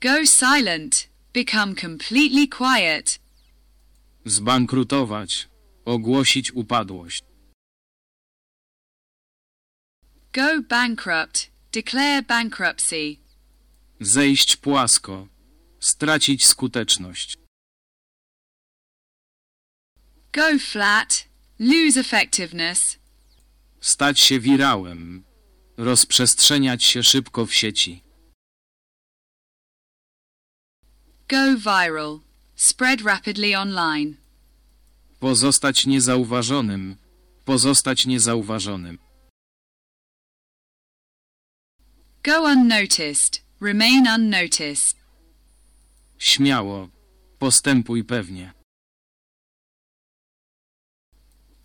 Speaker 2: Go silent. Become completely quiet.
Speaker 1: Zbankrutować. Ogłosić upadłość.
Speaker 2: Go bankrupt. Declare bankruptcy.
Speaker 1: Zejść płasko. Stracić skuteczność.
Speaker 2: Go flat. Lose effectiveness.
Speaker 1: Stać się wirałem. Rozprzestrzeniać się szybko w sieci.
Speaker 3: Go viral. Spread
Speaker 2: rapidly online.
Speaker 1: Pozostać niezauważonym. Pozostać niezauważonym.
Speaker 2: Go unnoticed. Remain unnoticed.
Speaker 1: Śmiało. Postępuj pewnie.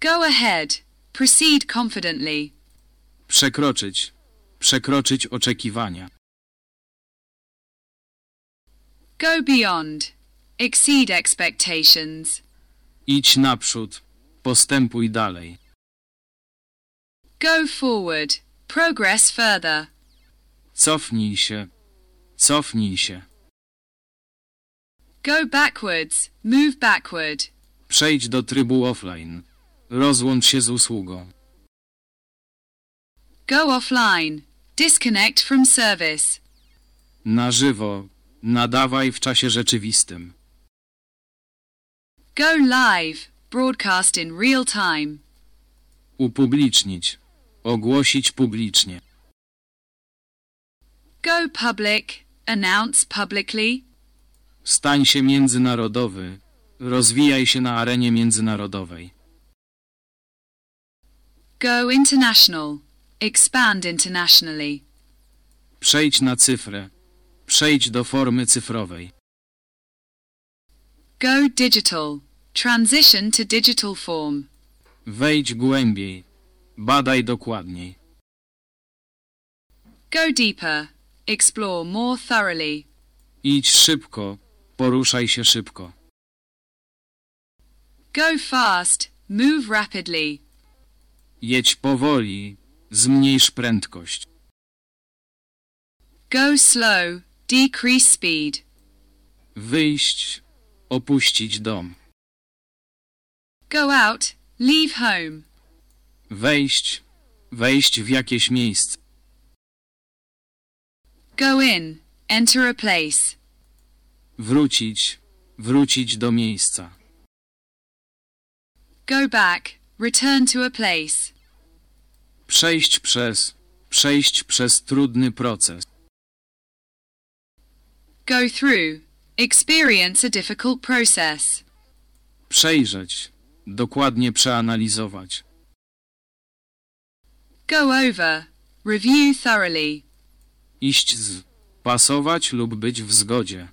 Speaker 2: Go ahead. Proceed confidently.
Speaker 1: Przekroczyć. Przekroczyć oczekiwania.
Speaker 2: Go beyond. Exceed expectations.
Speaker 1: Idź naprzód. Postępuj dalej.
Speaker 2: Go forward. Progress further.
Speaker 1: Cofnij się. Cofnij się.
Speaker 2: Go backwards. Move backward.
Speaker 1: Przejdź do trybu offline. Rozłącz się z usługą.
Speaker 2: Go offline. Disconnect from service.
Speaker 1: Na żywo. Nadawaj w czasie rzeczywistym.
Speaker 2: Go live. Broadcast in real time.
Speaker 1: Upublicznić. Ogłosić publicznie.
Speaker 2: Go public. Announce publicly.
Speaker 1: Stań się międzynarodowy. Rozwijaj się na arenie międzynarodowej.
Speaker 2: Go international. Expand internationally.
Speaker 1: Przejdź na cyfrę. Przejdź do formy cyfrowej.
Speaker 2: Go digital. Transition to digital form.
Speaker 1: Wejdź głębiej. Badaj dokładniej.
Speaker 2: Go deeper. Explore more thoroughly.
Speaker 1: Idź szybko. Poruszaj się szybko.
Speaker 3: Go fast. Move rapidly.
Speaker 1: Jedź powoli. Zmniejsz prędkość.
Speaker 3: Go
Speaker 2: slow. Decrease speed.
Speaker 1: Wyjść. Opuścić dom.
Speaker 3: Go out. Leave home.
Speaker 1: Wejść. Wejść w jakieś miejsce.
Speaker 3: Go
Speaker 2: in. Enter a place.
Speaker 1: Wrócić. Wrócić do miejsca.
Speaker 2: Go back. Return to a place.
Speaker 1: Przejść przez. Przejść przez trudny proces.
Speaker 2: Go through. Experience a difficult process.
Speaker 1: Przejrzeć. Dokładnie przeanalizować.
Speaker 2: Go over. Review thoroughly.
Speaker 1: Iść z. Pasować lub być w zgodzie.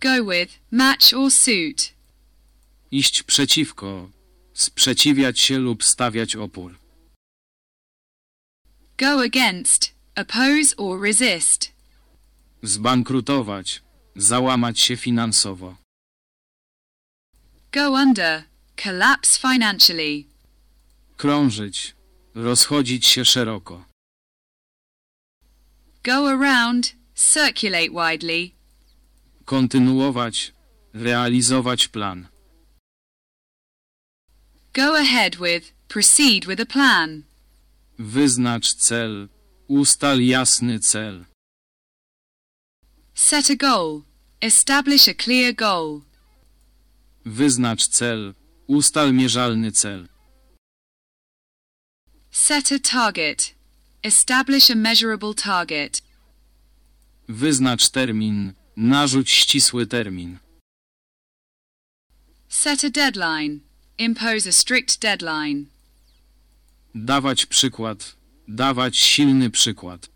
Speaker 2: Go with. Match or suit.
Speaker 1: Iść przeciwko. Sprzeciwiać się lub stawiać opór.
Speaker 2: Go against. Oppose or resist.
Speaker 1: Zbankrutować. Załamać się finansowo.
Speaker 2: Go under. Collapse financially.
Speaker 1: Krążyć. Rozchodzić się szeroko.
Speaker 2: Go around. Circulate widely.
Speaker 1: Kontynuować. Realizować plan.
Speaker 2: Go ahead with. Proceed with a plan.
Speaker 1: Wyznacz cel. Ustal jasny cel.
Speaker 2: Set a goal. Establish a clear
Speaker 3: goal.
Speaker 1: Wyznacz cel. Ustal mierzalny cel.
Speaker 2: Set a target. Establish a measurable target.
Speaker 1: Wyznacz termin. Narzuć ścisły termin.
Speaker 2: Set a deadline. Impose a strict deadline.
Speaker 1: Dawać przykład. Dawać silny przykład.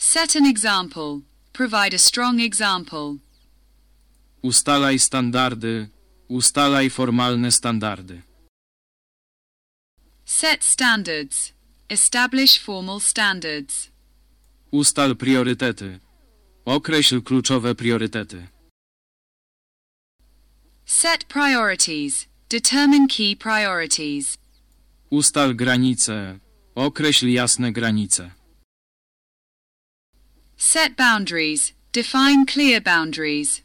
Speaker 2: Set an example. Provide a strong example.
Speaker 1: Ustalaj standardy. Ustalaj formalne standardy.
Speaker 2: Set standards. Establish formal standards.
Speaker 1: Ustal priorytety. Określ kluczowe priorytety.
Speaker 2: Set priorities. Determine key priorities.
Speaker 1: Ustal granice. Określ jasne granice.
Speaker 2: Set boundaries. Define clear boundaries.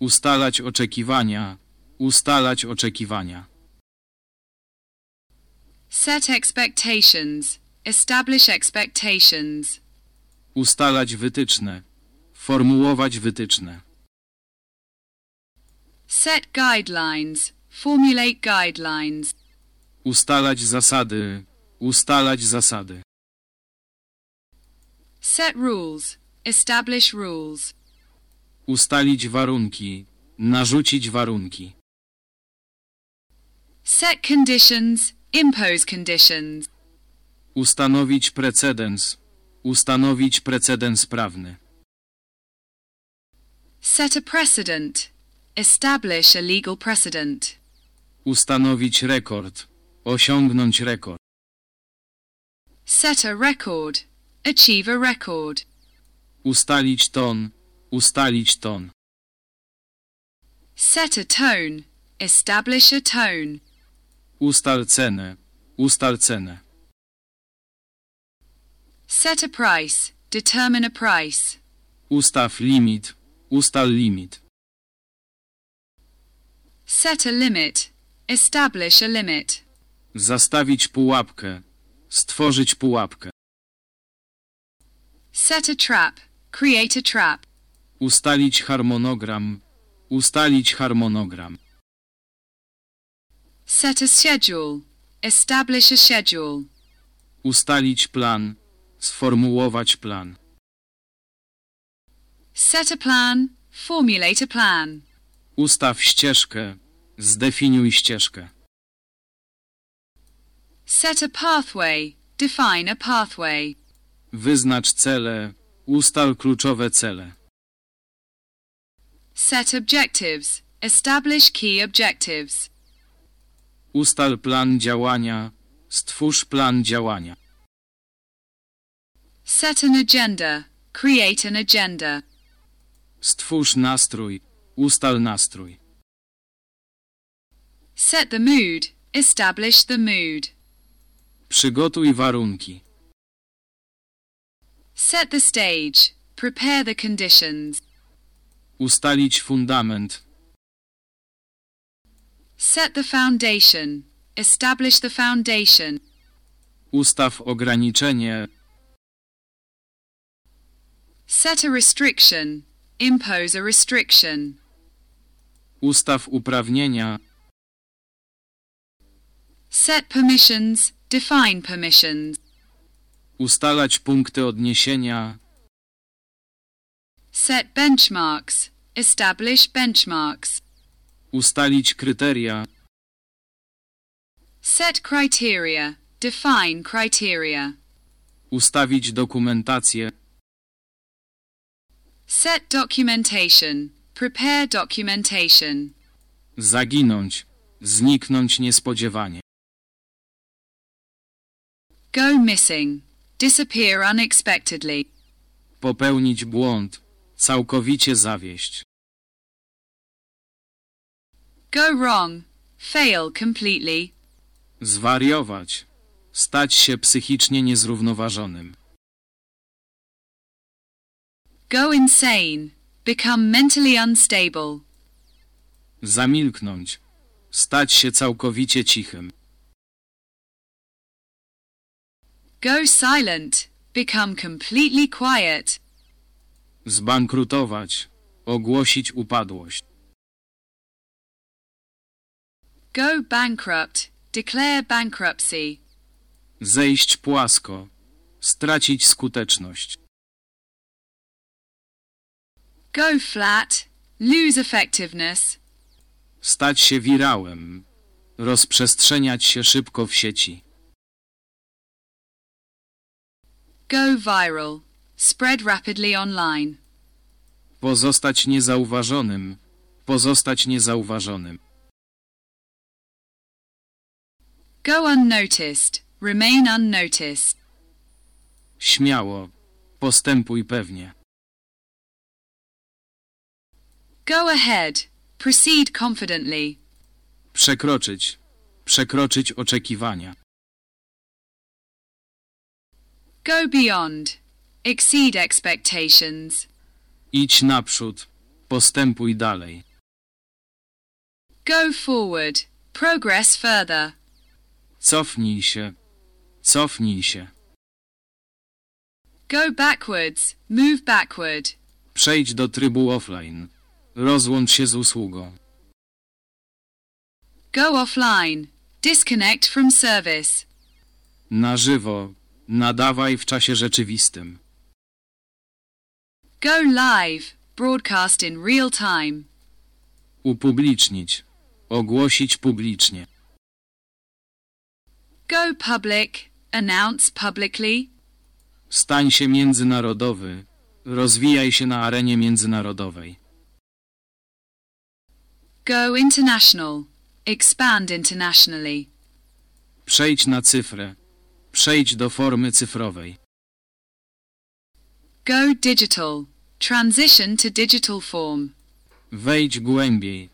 Speaker 1: Ustalać oczekiwania. Ustalać oczekiwania.
Speaker 2: Set expectations. Establish expectations.
Speaker 1: Ustalać wytyczne. Formułować wytyczne.
Speaker 2: Set guidelines. Formulate guidelines.
Speaker 1: Ustalać zasady. Ustalać zasady.
Speaker 2: Set rules. Establish rules.
Speaker 1: Ustalić warunki. Narzucić warunki.
Speaker 2: Set conditions. Impose conditions.
Speaker 1: Ustanowić precedens. Ustanowić precedens prawny.
Speaker 2: Set a precedent. Establish a legal precedent.
Speaker 1: Ustanowić rekord. Osiągnąć rekord.
Speaker 2: Set a record. Achieve a record.
Speaker 1: Ustalić ton. Ustalić ton.
Speaker 2: Set a tone. Establish a tone.
Speaker 1: Ustal cenę. Ustal cenę.
Speaker 2: Set a price. Determine a price.
Speaker 1: Ustaw limit. Ustal limit.
Speaker 2: Set a limit. Establish a limit.
Speaker 1: Zastawić pułapkę. Stworzyć pułapkę.
Speaker 2: Set a trap. Create a trap.
Speaker 1: Ustalić harmonogram. Ustalić harmonogram.
Speaker 2: Set a schedule. Establish a schedule.
Speaker 1: Ustalić plan. Sformułować plan.
Speaker 2: Set a plan. Formulate a plan.
Speaker 1: Ustaw ścieżkę. Zdefiniuj ścieżkę.
Speaker 2: Set a pathway. Define a pathway.
Speaker 1: Wyznacz cele. Ustal kluczowe cele.
Speaker 2: Set objectives. Establish key objectives.
Speaker 1: Ustal plan działania. Stwórz plan działania.
Speaker 2: Set an agenda. Create an agenda.
Speaker 1: Stwórz nastrój. Ustal nastrój.
Speaker 2: Set the mood. Establish the mood.
Speaker 1: Przygotuj warunki.
Speaker 2: Set the stage. Prepare the conditions.
Speaker 1: Ustalić fundament.
Speaker 2: Set the foundation. Establish the foundation.
Speaker 1: Ustaw ograniczenie.
Speaker 2: Set a restriction. Impose a
Speaker 1: restriction. Ustaw uprawnienia.
Speaker 2: Set permissions. Define permissions.
Speaker 1: Ustalać punkty odniesienia.
Speaker 2: Set benchmarks. Establish benchmarks.
Speaker 1: Ustalić kryteria.
Speaker 2: Set criteria. Define criteria.
Speaker 1: Ustawić dokumentację.
Speaker 2: Set documentation. Prepare documentation.
Speaker 1: Zaginąć. Zniknąć niespodziewanie.
Speaker 2: Go missing. Disappear unexpectedly.
Speaker 1: Popełnić błąd. Całkowicie zawieść.
Speaker 2: Go wrong. Fail completely.
Speaker 1: Zwariować. Stać się psychicznie niezrównoważonym.
Speaker 2: Go insane. Become mentally unstable.
Speaker 1: Zamilknąć. Stać się całkowicie cichym.
Speaker 2: Go silent. Become completely quiet.
Speaker 1: Zbankrutować. Ogłosić upadłość.
Speaker 2: Go bankrupt. Declare bankruptcy.
Speaker 1: Zejść płasko. Stracić skuteczność.
Speaker 2: Go flat. Lose effectiveness.
Speaker 1: Stać się wirałem. Rozprzestrzeniać się szybko w sieci.
Speaker 2: Go viral. Spread rapidly online.
Speaker 1: Pozostać niezauważonym. Pozostać niezauważonym.
Speaker 2: Go unnoticed. Remain unnoticed.
Speaker 1: Śmiało. Postępuj pewnie.
Speaker 2: Go ahead. Proceed confidently.
Speaker 1: Przekroczyć. Przekroczyć oczekiwania.
Speaker 2: Go beyond. Exceed expectations.
Speaker 1: Idź naprzód. Postępuj dalej.
Speaker 3: Go forward. Progress further.
Speaker 1: Cofnij się. Cofnij się.
Speaker 2: Go backwards. Move backward.
Speaker 1: Przejdź do trybu offline. Rozłącz się z usługą.
Speaker 2: Go offline. Disconnect from service.
Speaker 1: Na żywo. Nadawaj w czasie rzeczywistym.
Speaker 2: Go live. Broadcast in real time.
Speaker 1: Upublicznić. Ogłosić publicznie.
Speaker 2: Go public. Announce publicly.
Speaker 1: Stań się międzynarodowy. Rozwijaj się na arenie międzynarodowej.
Speaker 2: Go international. Expand internationally.
Speaker 1: Przejdź na cyfrę. Przejdź do formy cyfrowej.
Speaker 2: Go digital. Transition to digital form.
Speaker 1: Wejdź głębiej.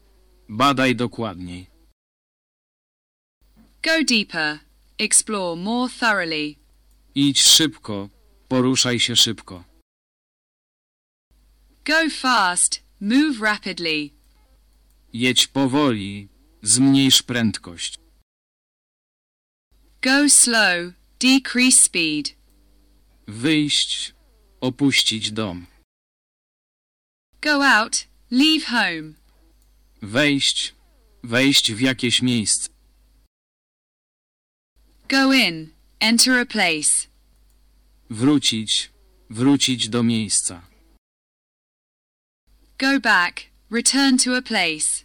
Speaker 1: Badaj dokładniej.
Speaker 2: Go deeper. Explore more thoroughly.
Speaker 1: Idź szybko. Poruszaj się szybko.
Speaker 2: Go fast. Move rapidly.
Speaker 1: Jedź powoli. Zmniejsz prędkość.
Speaker 3: Go slow decrease speed,
Speaker 1: wyjść, opuścić dom,
Speaker 3: go out,
Speaker 2: leave home,
Speaker 1: wejść, wejść w jakieś miejsce,
Speaker 2: go in, enter a place,
Speaker 1: wrócić, wrócić do miejsca,
Speaker 2: go back, return to a place,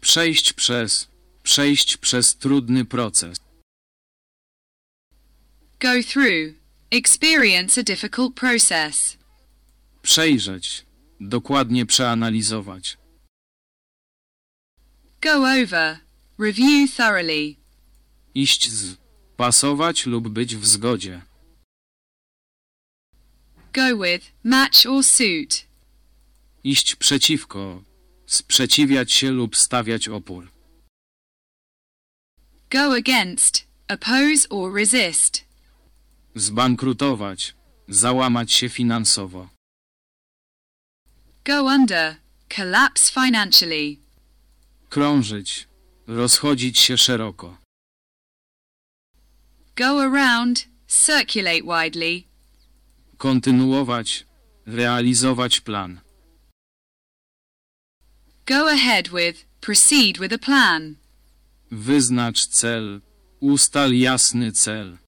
Speaker 1: przejść przez, przejść przez trudny proces.
Speaker 2: Go through. Experience a difficult process.
Speaker 1: Przejrzeć. Dokładnie przeanalizować.
Speaker 2: Go over. Review thoroughly.
Speaker 1: Iść z. Pasować lub być w zgodzie.
Speaker 2: Go with, match or suit.
Speaker 1: Iść przeciwko. Sprzeciwiać się lub stawiać opór.
Speaker 2: Go against. Oppose or resist.
Speaker 1: Zbankrutować. Załamać się finansowo.
Speaker 2: Go under. Collapse financially.
Speaker 1: Krążyć. Rozchodzić się szeroko.
Speaker 2: Go around. Circulate widely.
Speaker 1: Kontynuować. Realizować plan.
Speaker 2: Go ahead with. Proceed with a plan.
Speaker 1: Wyznacz cel. Ustal jasny cel.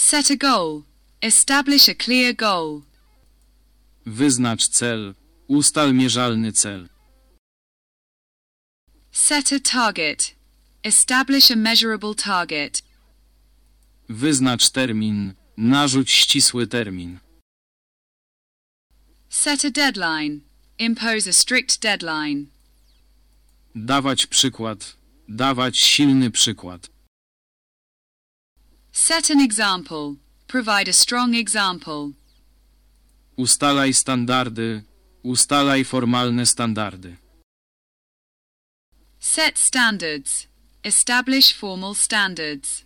Speaker 2: Set a goal. Establish a clear goal.
Speaker 1: Wyznacz cel. Ustal mierzalny cel.
Speaker 2: Set a target. Establish a measurable target.
Speaker 1: Wyznacz termin. Narzuć ścisły termin.
Speaker 2: Set a deadline. Impose a strict deadline.
Speaker 1: Dawać przykład. Dawać silny przykład.
Speaker 2: Set an example. Provide a strong example.
Speaker 1: Ustalaj standardy. Ustalaj formalne standardy.
Speaker 2: Set standards. Establish formal standards.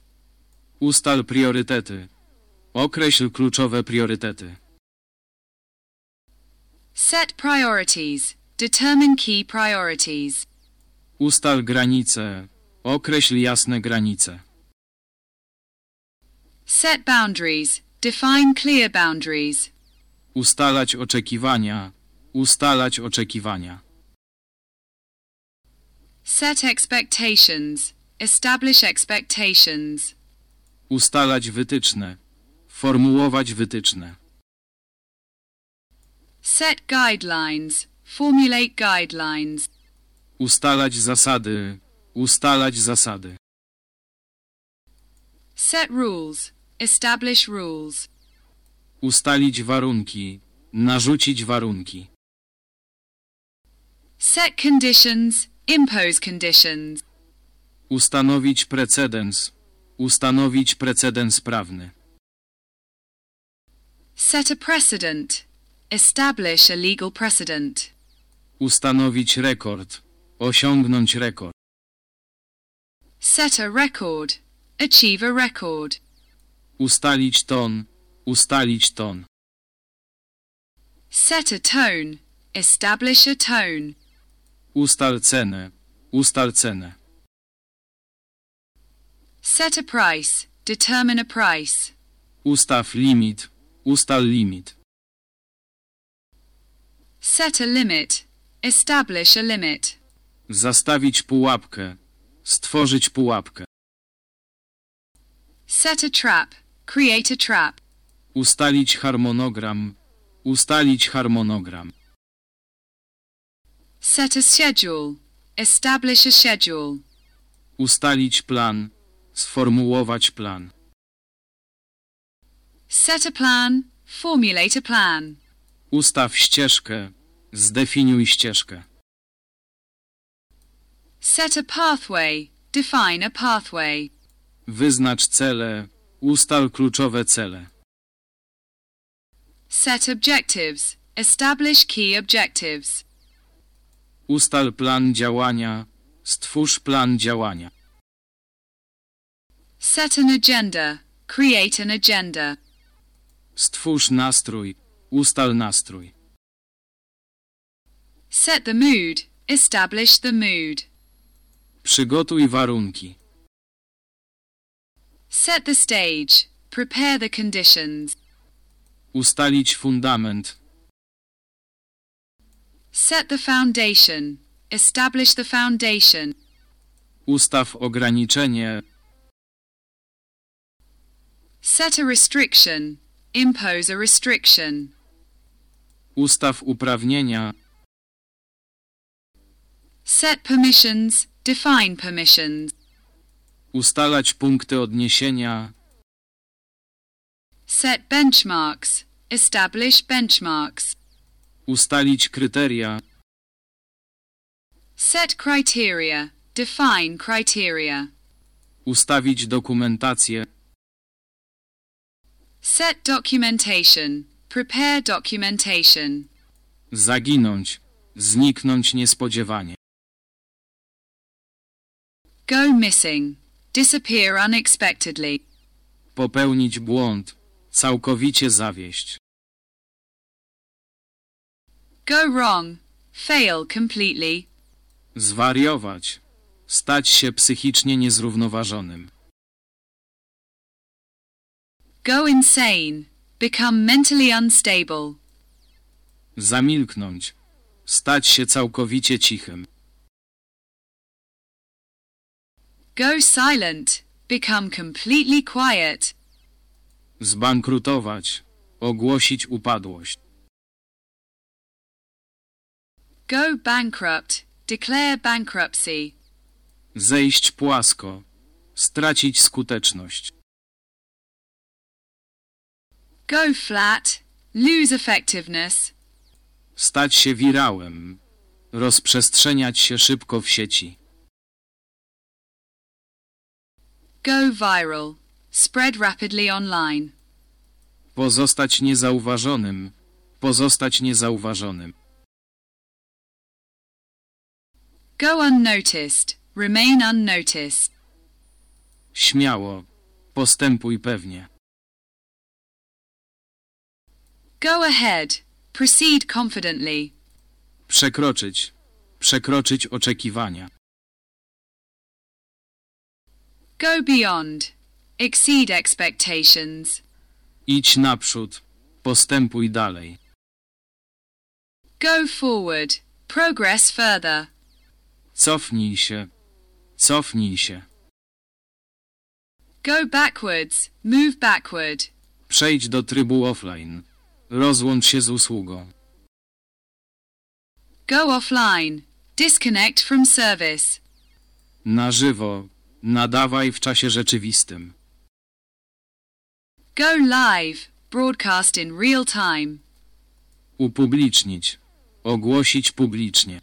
Speaker 1: Ustal priorytety. Określ kluczowe priorytety.
Speaker 2: Set priorities. Determine key priorities.
Speaker 1: Ustal granice. Określ jasne granice.
Speaker 2: Set boundaries. Define clear boundaries.
Speaker 1: Ustalać oczekiwania. Ustalać oczekiwania.
Speaker 2: Set expectations. Establish expectations.
Speaker 1: Ustalać wytyczne. Formułować wytyczne.
Speaker 2: Set guidelines. Formulate guidelines.
Speaker 1: Ustalać zasady. Ustalać zasady.
Speaker 2: Set rules. Establish rules.
Speaker 1: Ustalić warunki. Narzucić warunki.
Speaker 2: Set conditions. Impose conditions.
Speaker 1: Ustanowić precedens. Ustanowić precedens prawny.
Speaker 2: Set a precedent. Establish a legal precedent.
Speaker 1: Ustanowić rekord. Osiągnąć rekord.
Speaker 2: Set a record. Achieve a record.
Speaker 1: Ustalić ton. Ustalić ton.
Speaker 2: Set a tone. Establish a tone.
Speaker 1: Ustal cenę. Ustal cenę.
Speaker 2: Set a price. Determine a price.
Speaker 1: Ustaw limit. Ustal limit.
Speaker 2: Set a limit. Establish a limit.
Speaker 1: Zastawić pułapkę. Stworzyć pułapkę.
Speaker 2: Set a trap. Create a
Speaker 1: trap. Ustalić harmonogram. Ustalić harmonogram.
Speaker 3: Set a schedule. Establish a schedule.
Speaker 1: Ustalić plan. Sformułować plan.
Speaker 2: Set a plan. Formulate a plan.
Speaker 1: Ustaw ścieżkę. Zdefiniuj ścieżkę.
Speaker 2: Set a pathway. Define a pathway.
Speaker 1: Wyznacz cele. Ustal kluczowe cele.
Speaker 2: Set objectives. Establish key objectives.
Speaker 1: Ustal plan działania. Stwórz plan działania.
Speaker 2: Set an agenda. Create an agenda.
Speaker 1: Stwórz nastrój. Ustal nastrój.
Speaker 2: Set the mood. Establish the mood.
Speaker 1: Przygotuj warunki.
Speaker 2: Set the stage. Prepare the conditions.
Speaker 1: Ustalić fundament.
Speaker 2: Set the foundation. Establish the foundation.
Speaker 1: Ustaw ograniczenie.
Speaker 2: Set a restriction. Impose a restriction.
Speaker 1: Ustaw uprawnienia.
Speaker 2: Set permissions. Define permissions.
Speaker 1: Ustalać punkty odniesienia.
Speaker 2: Set benchmarks. Establish benchmarks.
Speaker 1: Ustalić kryteria.
Speaker 2: Set criteria. Define criteria.
Speaker 1: Ustawić dokumentację.
Speaker 2: Set documentation. Prepare documentation.
Speaker 1: Zaginąć. Zniknąć niespodziewanie.
Speaker 2: Go missing. Disappear unexpectedly.
Speaker 1: Popełnić błąd. Całkowicie zawieść.
Speaker 2: Go wrong. Fail completely.
Speaker 1: Zwariować. Stać się psychicznie niezrównoważonym.
Speaker 2: Go insane. Become mentally unstable.
Speaker 1: Zamilknąć. Stać się całkowicie cichym.
Speaker 2: Go silent. Become completely quiet.
Speaker 1: Zbankrutować. Ogłosić upadłość.
Speaker 2: Go bankrupt. Declare bankruptcy.
Speaker 1: Zejść płasko. Stracić skuteczność.
Speaker 2: Go flat. Lose effectiveness.
Speaker 1: Stać się wirałem. Rozprzestrzeniać się szybko w sieci.
Speaker 2: Go viral. Spread rapidly online.
Speaker 1: Pozostać niezauważonym. Pozostać niezauważonym.
Speaker 2: Go unnoticed. Remain unnoticed.
Speaker 1: Śmiało. Postępuj pewnie.
Speaker 3: Go ahead. Proceed confidently.
Speaker 1: Przekroczyć. Przekroczyć oczekiwania.
Speaker 2: Go beyond. Exceed expectations.
Speaker 1: Idź naprzód. Postępuj dalej.
Speaker 2: Go forward. Progress further.
Speaker 1: Cofnij się. Cofnij się.
Speaker 2: Go backwards. Move backward.
Speaker 1: Przejdź do trybu offline. Rozłącz się z usługą.
Speaker 2: Go offline. Disconnect from service.
Speaker 1: Na żywo. Nadawaj w czasie rzeczywistym.
Speaker 2: Go live. Broadcast in real time.
Speaker 1: Upublicznić. Ogłosić publicznie.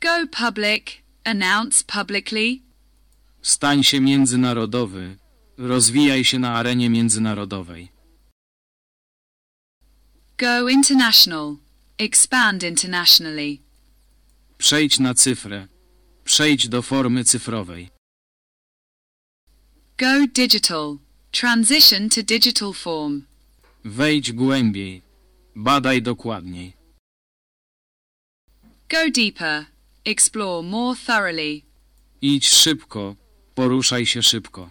Speaker 2: Go public. Announce publicly.
Speaker 1: Stań się międzynarodowy. Rozwijaj się na arenie międzynarodowej.
Speaker 2: Go international. Expand internationally.
Speaker 1: Przejdź na cyfrę. Przejdź do formy cyfrowej.
Speaker 2: Go digital.
Speaker 1: Transition to digital form. Wejdź głębiej. Badaj dokładniej.
Speaker 2: Go deeper. Explore more thoroughly.
Speaker 1: Idź szybko. Poruszaj się szybko.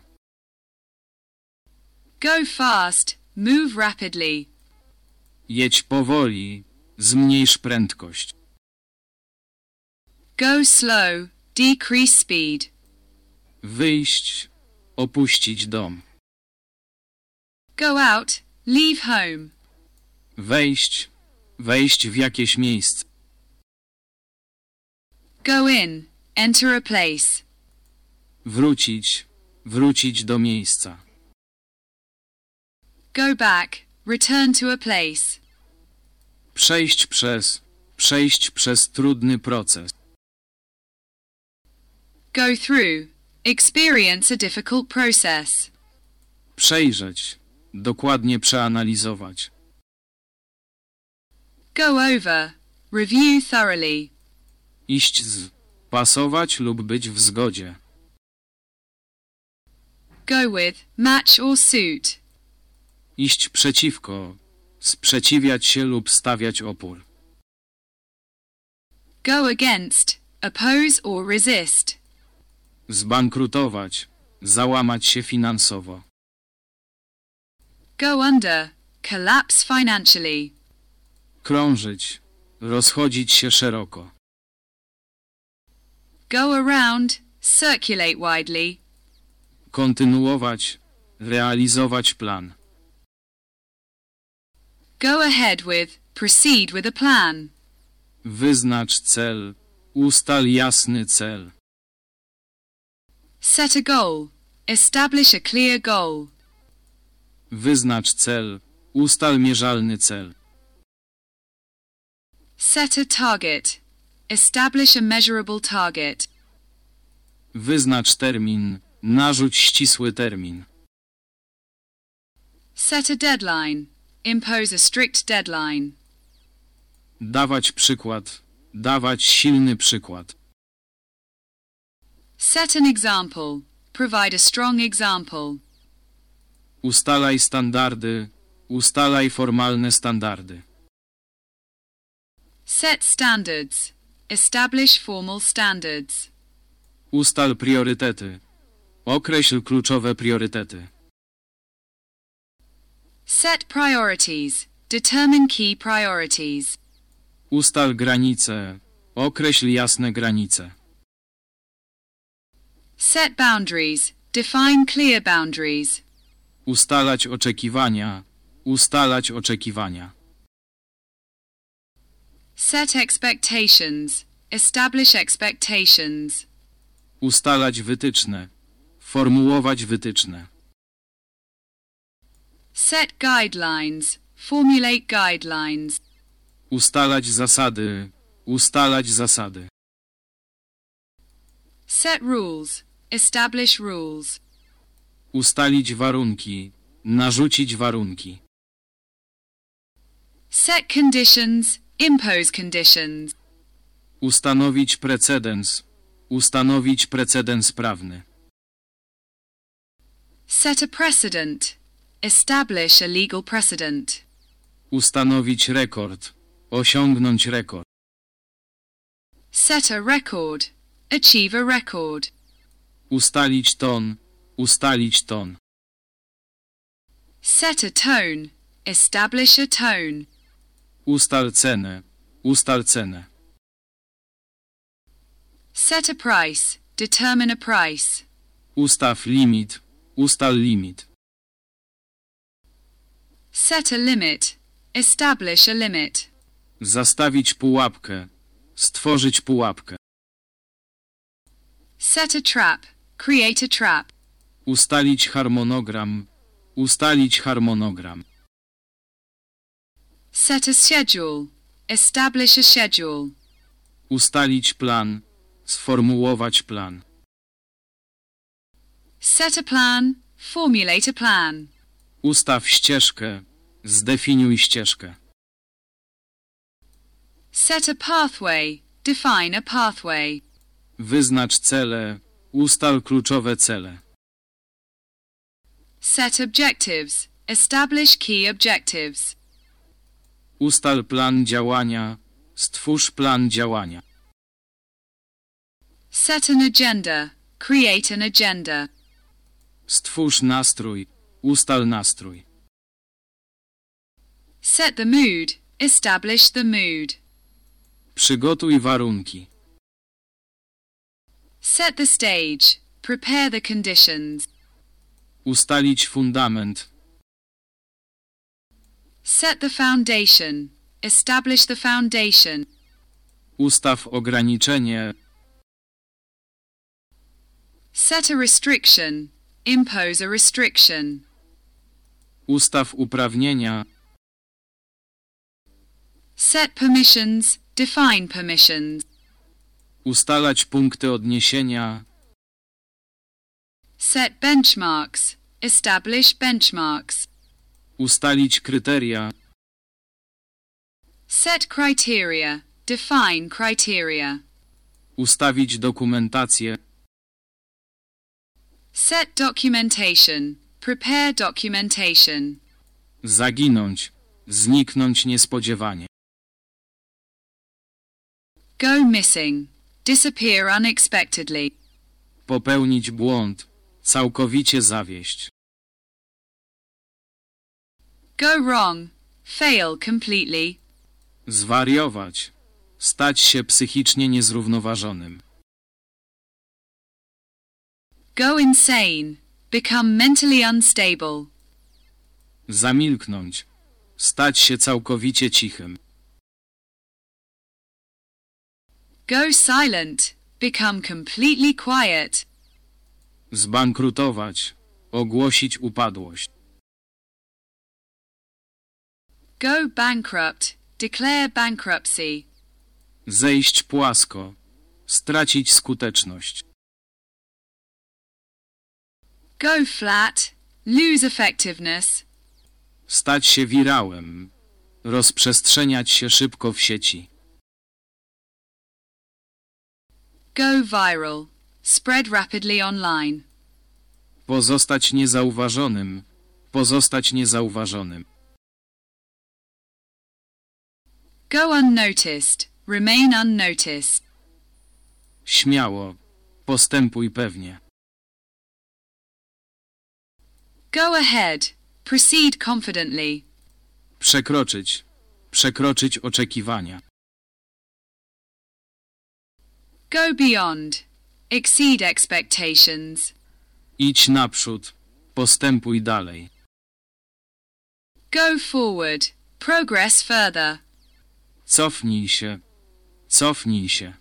Speaker 2: Go fast. Move rapidly.
Speaker 1: Jedź powoli. Zmniejsz prędkość.
Speaker 2: Go slow. Decrease speed.
Speaker 1: Wyjść. Opuścić dom.
Speaker 2: Go out. Leave home.
Speaker 1: Wejść. Wejść w jakieś miejsce.
Speaker 2: Go in. Enter a place.
Speaker 1: Wrócić. Wrócić do miejsca.
Speaker 2: Go back. Return to a place.
Speaker 1: Przejść przez. Przejść przez trudny proces.
Speaker 2: Go through. Experience a difficult process.
Speaker 1: Przejrzeć. Dokładnie przeanalizować.
Speaker 2: Go over. Review thoroughly.
Speaker 1: Iść z. Pasować lub być w zgodzie.
Speaker 2: Go with. Match or suit.
Speaker 1: Iść przeciwko. Sprzeciwiać się lub stawiać opór.
Speaker 2: Go against. Oppose or resist.
Speaker 1: Zbankrutować. Załamać się finansowo.
Speaker 2: Go under. Collapse financially.
Speaker 1: Krążyć. Rozchodzić się szeroko.
Speaker 2: Go around. Circulate widely.
Speaker 1: Kontynuować. Realizować plan.
Speaker 2: Go ahead with. Proceed with a plan.
Speaker 1: Wyznacz cel. Ustal jasny cel.
Speaker 2: Set a goal. Establish a clear goal.
Speaker 1: Wyznacz cel. Ustal mierzalny cel.
Speaker 2: Set a target. Establish a measurable target.
Speaker 1: Wyznacz termin. Narzuć ścisły termin.
Speaker 2: Set a deadline. Impose a strict deadline.
Speaker 1: Dawać przykład. Dawać silny przykład.
Speaker 2: Set an example. Provide a strong example.
Speaker 1: Ustalaj standardy. Ustalaj formalne standardy.
Speaker 2: Set standards. Establish formal standards.
Speaker 1: Ustal priorytety. Określ kluczowe priorytety.
Speaker 2: Set priorities. Determine key priorities.
Speaker 1: Ustal granice. Określ jasne granice.
Speaker 2: Set boundaries. Define clear boundaries.
Speaker 1: Ustalać oczekiwania. Ustalać oczekiwania.
Speaker 2: Set expectations. Establish expectations.
Speaker 1: Ustalać wytyczne. Formułować wytyczne.
Speaker 2: Set guidelines. Formulate guidelines.
Speaker 1: Ustalać zasady. Ustalać zasady.
Speaker 2: Set rules. Establish rules.
Speaker 1: Ustalić warunki. Narzucić warunki.
Speaker 2: Set conditions. Impose conditions.
Speaker 1: Ustanowić precedens. Ustanowić precedens prawny.
Speaker 2: Set a precedent. Establish a legal precedent.
Speaker 1: Ustanowić rekord. Osiągnąć rekord.
Speaker 3: Set a record. Achieve a
Speaker 1: record. Ustalić ton. Ustalić ton.
Speaker 2: Set a tone. Establish a tone.
Speaker 1: Ustal cenę. Ustal cenę.
Speaker 2: Set a price. Determine a price.
Speaker 1: Ustaw limit. Ustal limit.
Speaker 2: Set a limit. Establish a limit.
Speaker 1: Zastawić pułapkę. Stworzyć pułapkę.
Speaker 2: Set a trap. Create a trap.
Speaker 1: Ustalić harmonogram. Ustalić harmonogram.
Speaker 2: Set a schedule.
Speaker 1: Establish a schedule. Ustalić plan. Sformułować plan.
Speaker 2: Set a plan. Formulate a plan.
Speaker 1: Ustaw ścieżkę. Zdefiniuj ścieżkę.
Speaker 2: Set a pathway. Define a pathway.
Speaker 1: Wyznacz cele. Ustal kluczowe cele.
Speaker 2: Set objectives. Establish key objectives.
Speaker 1: Ustal plan działania. Stwórz plan działania.
Speaker 2: Set an agenda. Create an agenda.
Speaker 1: Stwórz nastrój. Ustal nastrój.
Speaker 2: Set the mood. Establish the mood.
Speaker 1: Przygotuj warunki.
Speaker 2: Set the stage. Prepare the conditions.
Speaker 1: Ustalić fundament.
Speaker 2: Set the foundation. Establish the foundation.
Speaker 1: Ustaw ograniczenie.
Speaker 2: Set a restriction. Impose a restriction.
Speaker 1: Ustaw uprawnienia.
Speaker 2: Set permissions. Define permissions.
Speaker 1: Ustalać punkty odniesienia.
Speaker 2: Set benchmarks. Establish benchmarks.
Speaker 1: Ustalić kryteria.
Speaker 2: Set criteria. Define criteria.
Speaker 1: Ustawić dokumentację.
Speaker 2: Set documentation. Prepare documentation.
Speaker 1: Zaginąć. Zniknąć niespodziewanie.
Speaker 2: Go missing. Disappear unexpectedly.
Speaker 1: Popełnić błąd. Całkowicie zawieść.
Speaker 2: Go wrong. Fail completely.
Speaker 1: Zwariować. Stać się psychicznie niezrównoważonym.
Speaker 2: Go insane. Become mentally unstable.
Speaker 1: Zamilknąć. Stać się całkowicie cichym.
Speaker 2: Go silent. Become completely quiet.
Speaker 1: Zbankrutować. Ogłosić upadłość.
Speaker 2: Go bankrupt. Declare bankruptcy.
Speaker 1: Zejść płasko. Stracić skuteczność.
Speaker 2: Go flat. Lose effectiveness.
Speaker 1: Stać się wirałem. Rozprzestrzeniać się szybko w sieci.
Speaker 3: Go viral.
Speaker 2: Spread rapidly online.
Speaker 1: Pozostać niezauważonym. Pozostać niezauważonym.
Speaker 2: Go unnoticed. Remain unnoticed.
Speaker 1: Śmiało. Postępuj pewnie.
Speaker 2: Go ahead. Proceed confidently.
Speaker 1: Przekroczyć. Przekroczyć oczekiwania.
Speaker 2: Go beyond. Exceed expectations.
Speaker 1: Idź naprzód. Postępuj dalej.
Speaker 3: Go forward. Progress further.
Speaker 1: Cofnij się. Cofnij się.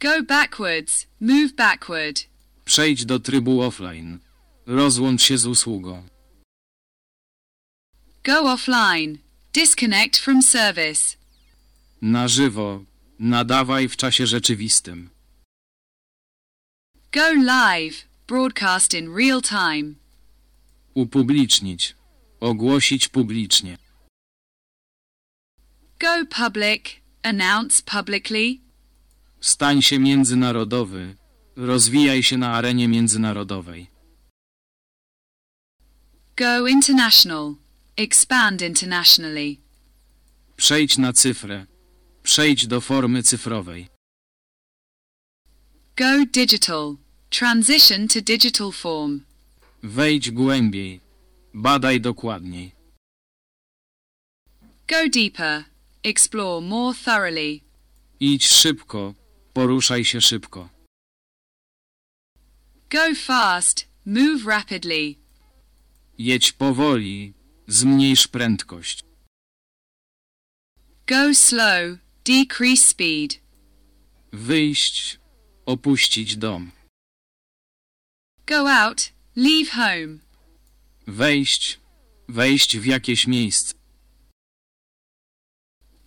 Speaker 3: Go backwards.
Speaker 2: Move backward.
Speaker 1: Przejdź do trybu offline. Rozłącz się z usługą.
Speaker 2: Go offline. Disconnect from service.
Speaker 1: Na żywo. Nadawaj w czasie rzeczywistym.
Speaker 2: Go live. Broadcast in real time.
Speaker 1: Upublicznić. Ogłosić publicznie.
Speaker 2: Go public. Announce publicly.
Speaker 1: Stań się międzynarodowy. Rozwijaj się na arenie międzynarodowej.
Speaker 2: Go international. Expand internationally.
Speaker 1: Przejdź na cyfrę. Przejdź do formy cyfrowej.
Speaker 2: Go digital. Transition to digital form.
Speaker 1: Wejdź głębiej. Badaj dokładniej.
Speaker 2: Go deeper. Explore more thoroughly.
Speaker 1: Idź szybko. Poruszaj się szybko.
Speaker 2: Go fast. Move rapidly.
Speaker 1: Jedź powoli. Zmniejsz prędkość.
Speaker 2: Go slow. Decrease speed.
Speaker 1: Wyjść. Opuścić dom.
Speaker 3: Go out. Leave home.
Speaker 1: Wejść. Wejść w jakieś miejsce.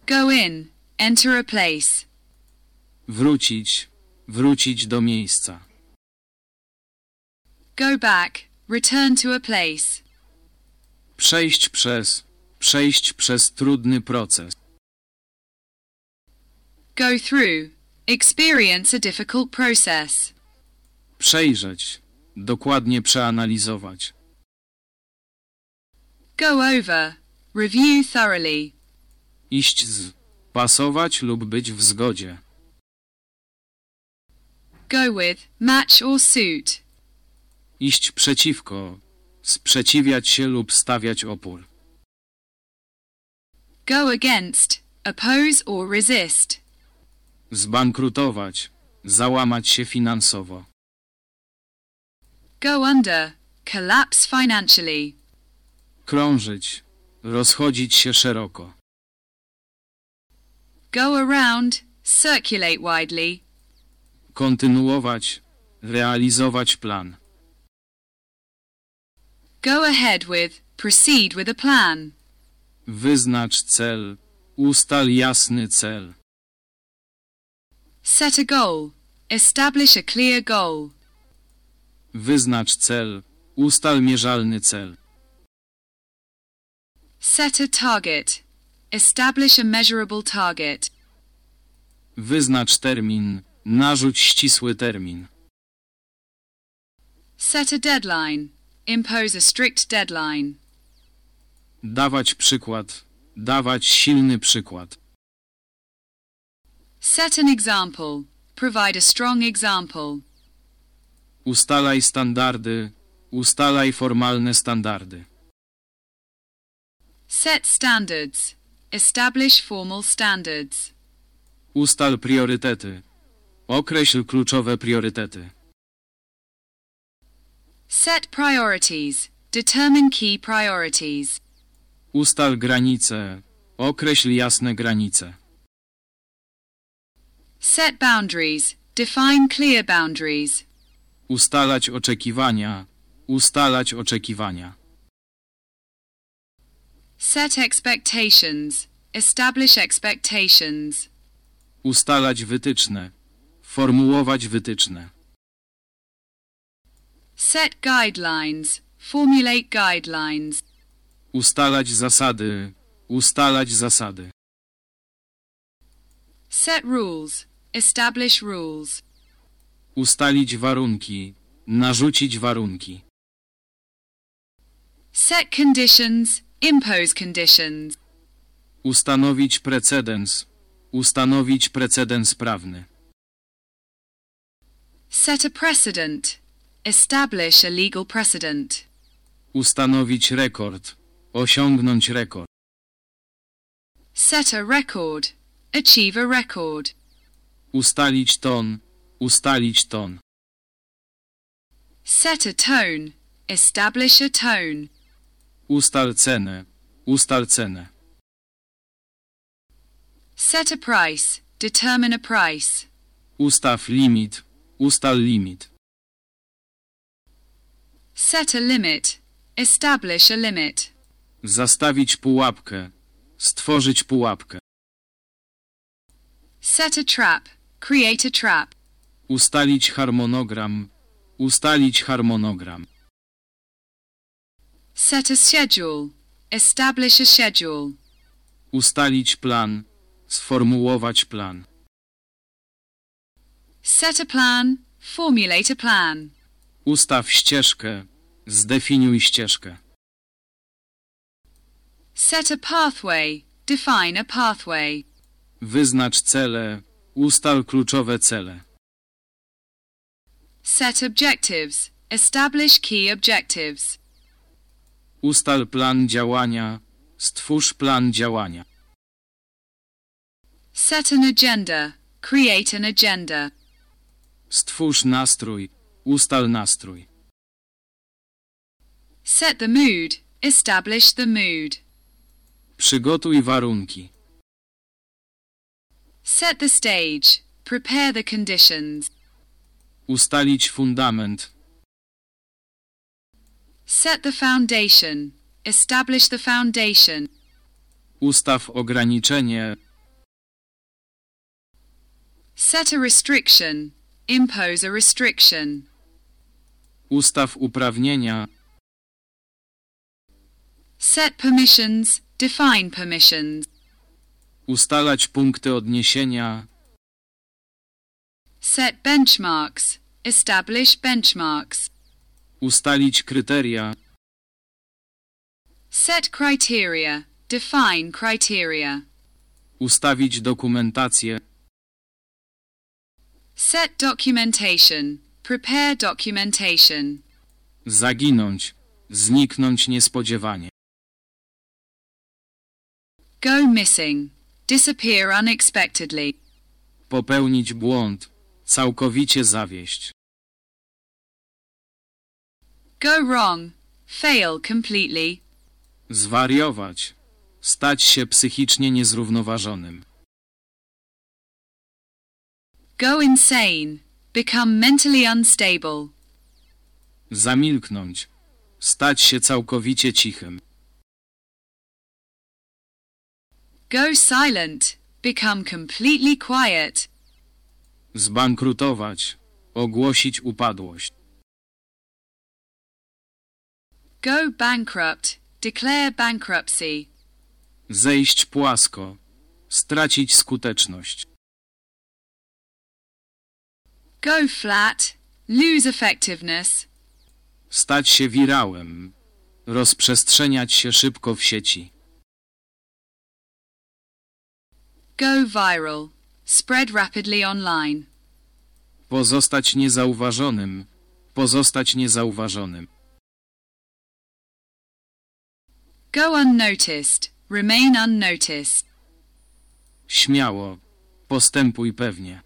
Speaker 2: Go in. Enter a place.
Speaker 1: Wrócić. Wrócić do miejsca.
Speaker 2: Go back. Return to a place.
Speaker 1: Przejść przez. Przejść przez trudny proces.
Speaker 2: Go through. Experience a difficult process.
Speaker 1: Przejrzeć. Dokładnie przeanalizować.
Speaker 2: Go over. Review thoroughly.
Speaker 1: Iść z. Pasować lub być w zgodzie.
Speaker 2: Go with, match or suit.
Speaker 1: Iść przeciwko. Sprzeciwiać się lub stawiać opór.
Speaker 2: Go against. Oppose or resist.
Speaker 1: Zbankrutować. Załamać się finansowo.
Speaker 2: Go under. Collapse financially.
Speaker 1: Krążyć. Rozchodzić się szeroko.
Speaker 2: Go around. Circulate widely.
Speaker 1: Kontynuować. Realizować plan.
Speaker 2: Go ahead with. Proceed with a plan.
Speaker 1: Wyznacz cel. Ustal jasny cel.
Speaker 2: Set a goal. Establish a clear goal.
Speaker 1: Wyznacz cel. Ustal mierzalny cel.
Speaker 2: Set a target. Establish a measurable target.
Speaker 1: Wyznacz termin. Narzuć ścisły termin.
Speaker 2: Set a deadline. Impose a strict deadline.
Speaker 1: Dawać przykład. Dawać silny przykład.
Speaker 2: Set an example. Provide a strong
Speaker 1: example. Ustalaj standardy. Ustalaj formalne standardy.
Speaker 2: Set standards. Establish formal standards.
Speaker 1: Ustal priorytety. Określ kluczowe priorytety.
Speaker 2: Set priorities. Determine key priorities.
Speaker 1: Ustal granice. Określ jasne granice.
Speaker 2: Set boundaries. Define clear boundaries.
Speaker 1: Ustalać oczekiwania. Ustalać oczekiwania.
Speaker 2: Set expectations. Establish expectations.
Speaker 1: Ustalać wytyczne. Formułować wytyczne.
Speaker 2: Set guidelines. Formulate guidelines.
Speaker 1: Ustalać zasady. Ustalać zasady.
Speaker 2: Set rules. Establish rules.
Speaker 1: Ustalić warunki. Narzucić warunki.
Speaker 2: Set conditions. Impose conditions.
Speaker 1: Ustanowić precedens. Ustanowić precedens prawny.
Speaker 2: Set a precedent. Establish a legal precedent.
Speaker 1: Ustanowić rekord. Osiągnąć rekord.
Speaker 2: Set a record. Achieve a record.
Speaker 1: Ustalić ton. Ustalić ton.
Speaker 2: Set a tone. Establish a tone.
Speaker 1: Ustal cenę. Ustal cenę.
Speaker 2: Set a price. Determine a price.
Speaker 1: Ustaw limit. Ustal limit.
Speaker 2: Set a limit. Establish a limit.
Speaker 1: Zastawić pułapkę. Stworzyć pułapkę.
Speaker 2: Set a trap. Create a trap.
Speaker 1: Ustalić harmonogram. Ustalić harmonogram.
Speaker 2: Set a schedule. Establish a schedule.
Speaker 1: Ustalić plan. Sformułować plan.
Speaker 2: Set a plan. Formulate a plan.
Speaker 1: Ustaw ścieżkę. Zdefiniuj ścieżkę.
Speaker 2: Set a pathway. Define a pathway.
Speaker 1: Wyznacz cele. Ustal kluczowe cele.
Speaker 2: Set objectives. Establish key objectives.
Speaker 1: Ustal plan działania. Stwórz plan działania.
Speaker 2: Set an agenda. Create an agenda.
Speaker 1: Stwórz nastrój. Ustal nastrój.
Speaker 2: Set the mood. Establish the mood.
Speaker 1: Przygotuj warunki.
Speaker 2: Set the stage. Prepare the conditions.
Speaker 1: Ustalić fundament.
Speaker 2: Set the foundation. Establish the foundation.
Speaker 1: Ustaw ograniczenie.
Speaker 2: Set a restriction. Impose a restriction.
Speaker 1: Ustaw uprawnienia.
Speaker 2: Set permissions. Define permissions.
Speaker 1: Ustalać punkty odniesienia.
Speaker 2: Set benchmarks. Establish benchmarks.
Speaker 1: Ustalić kryteria.
Speaker 2: Set criteria. Define criteria.
Speaker 1: Ustawić dokumentację.
Speaker 2: Set documentation. Prepare documentation.
Speaker 1: Zaginąć. Zniknąć niespodziewanie.
Speaker 2: Go missing. Disappear unexpectedly.
Speaker 1: Popełnić błąd. Całkowicie zawieść.
Speaker 2: Go wrong. Fail completely.
Speaker 1: Zwariować. Stać się psychicznie niezrównoważonym.
Speaker 2: Go insane. Become mentally unstable.
Speaker 1: Zamilknąć. Stać się całkowicie cichym.
Speaker 2: Go silent. Become completely quiet.
Speaker 1: Zbankrutować. Ogłosić upadłość.
Speaker 2: Go bankrupt. Declare bankruptcy.
Speaker 1: Zejść płasko. Stracić skuteczność.
Speaker 2: Go flat. Lose effectiveness.
Speaker 1: Stać się wirałem. Rozprzestrzeniać się szybko w sieci.
Speaker 2: Go viral. Spread rapidly online.
Speaker 1: Pozostać niezauważonym. Pozostać niezauważonym.
Speaker 2: Go unnoticed. Remain unnoticed.
Speaker 1: Śmiało. Postępuj pewnie.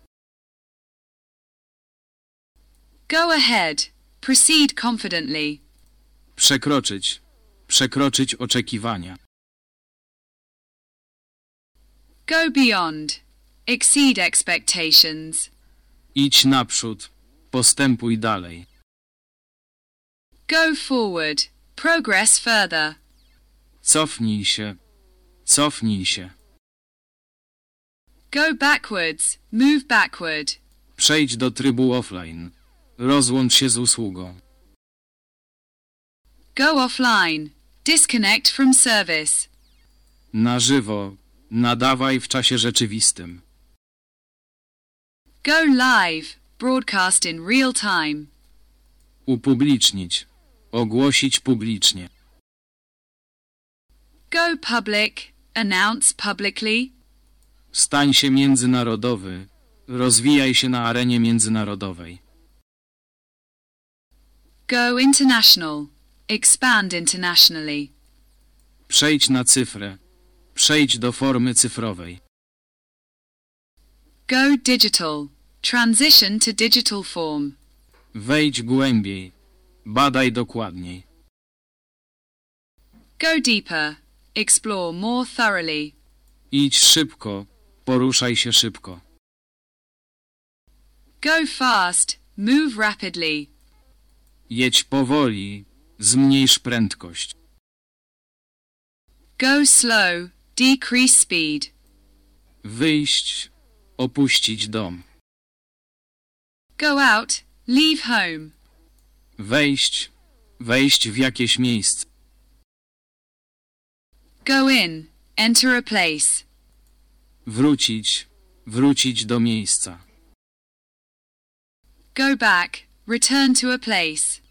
Speaker 2: Go ahead. Proceed confidently.
Speaker 1: Przekroczyć. Przekroczyć oczekiwania.
Speaker 2: Go beyond. Exceed expectations.
Speaker 1: Idź naprzód. Postępuj dalej.
Speaker 3: Go forward. Progress further.
Speaker 1: Cofnij się. Cofnij się.
Speaker 2: Go backwards. Move backward.
Speaker 1: Przejdź do trybu offline. Rozłącz się z usługą.
Speaker 2: Go offline. Disconnect from service.
Speaker 1: Na żywo. Nadawaj w czasie rzeczywistym.
Speaker 2: Go live. Broadcast in real time.
Speaker 1: Upublicznić. Ogłosić publicznie.
Speaker 2: Go public. Announce publicly.
Speaker 1: Stań się międzynarodowy. Rozwijaj się na arenie międzynarodowej.
Speaker 2: Go international. Expand internationally.
Speaker 1: Przejdź na cyfrę. Przejdź do formy cyfrowej.
Speaker 2: Go digital. Transition to digital form.
Speaker 1: Wejdź głębiej. Badaj dokładniej.
Speaker 2: Go deeper. Explore more thoroughly.
Speaker 1: Idź szybko. Poruszaj się szybko.
Speaker 2: Go fast. Move rapidly.
Speaker 1: Jedź powoli. Zmniejsz prędkość. Go
Speaker 3: slow decrease speed,
Speaker 1: wyjść, opuścić dom,
Speaker 3: go out,
Speaker 2: leave home,
Speaker 1: wejść, wejść w jakieś miejsce,
Speaker 3: go in, enter a place,
Speaker 1: wrócić, wrócić do miejsca,
Speaker 3: go
Speaker 2: back, return to a place,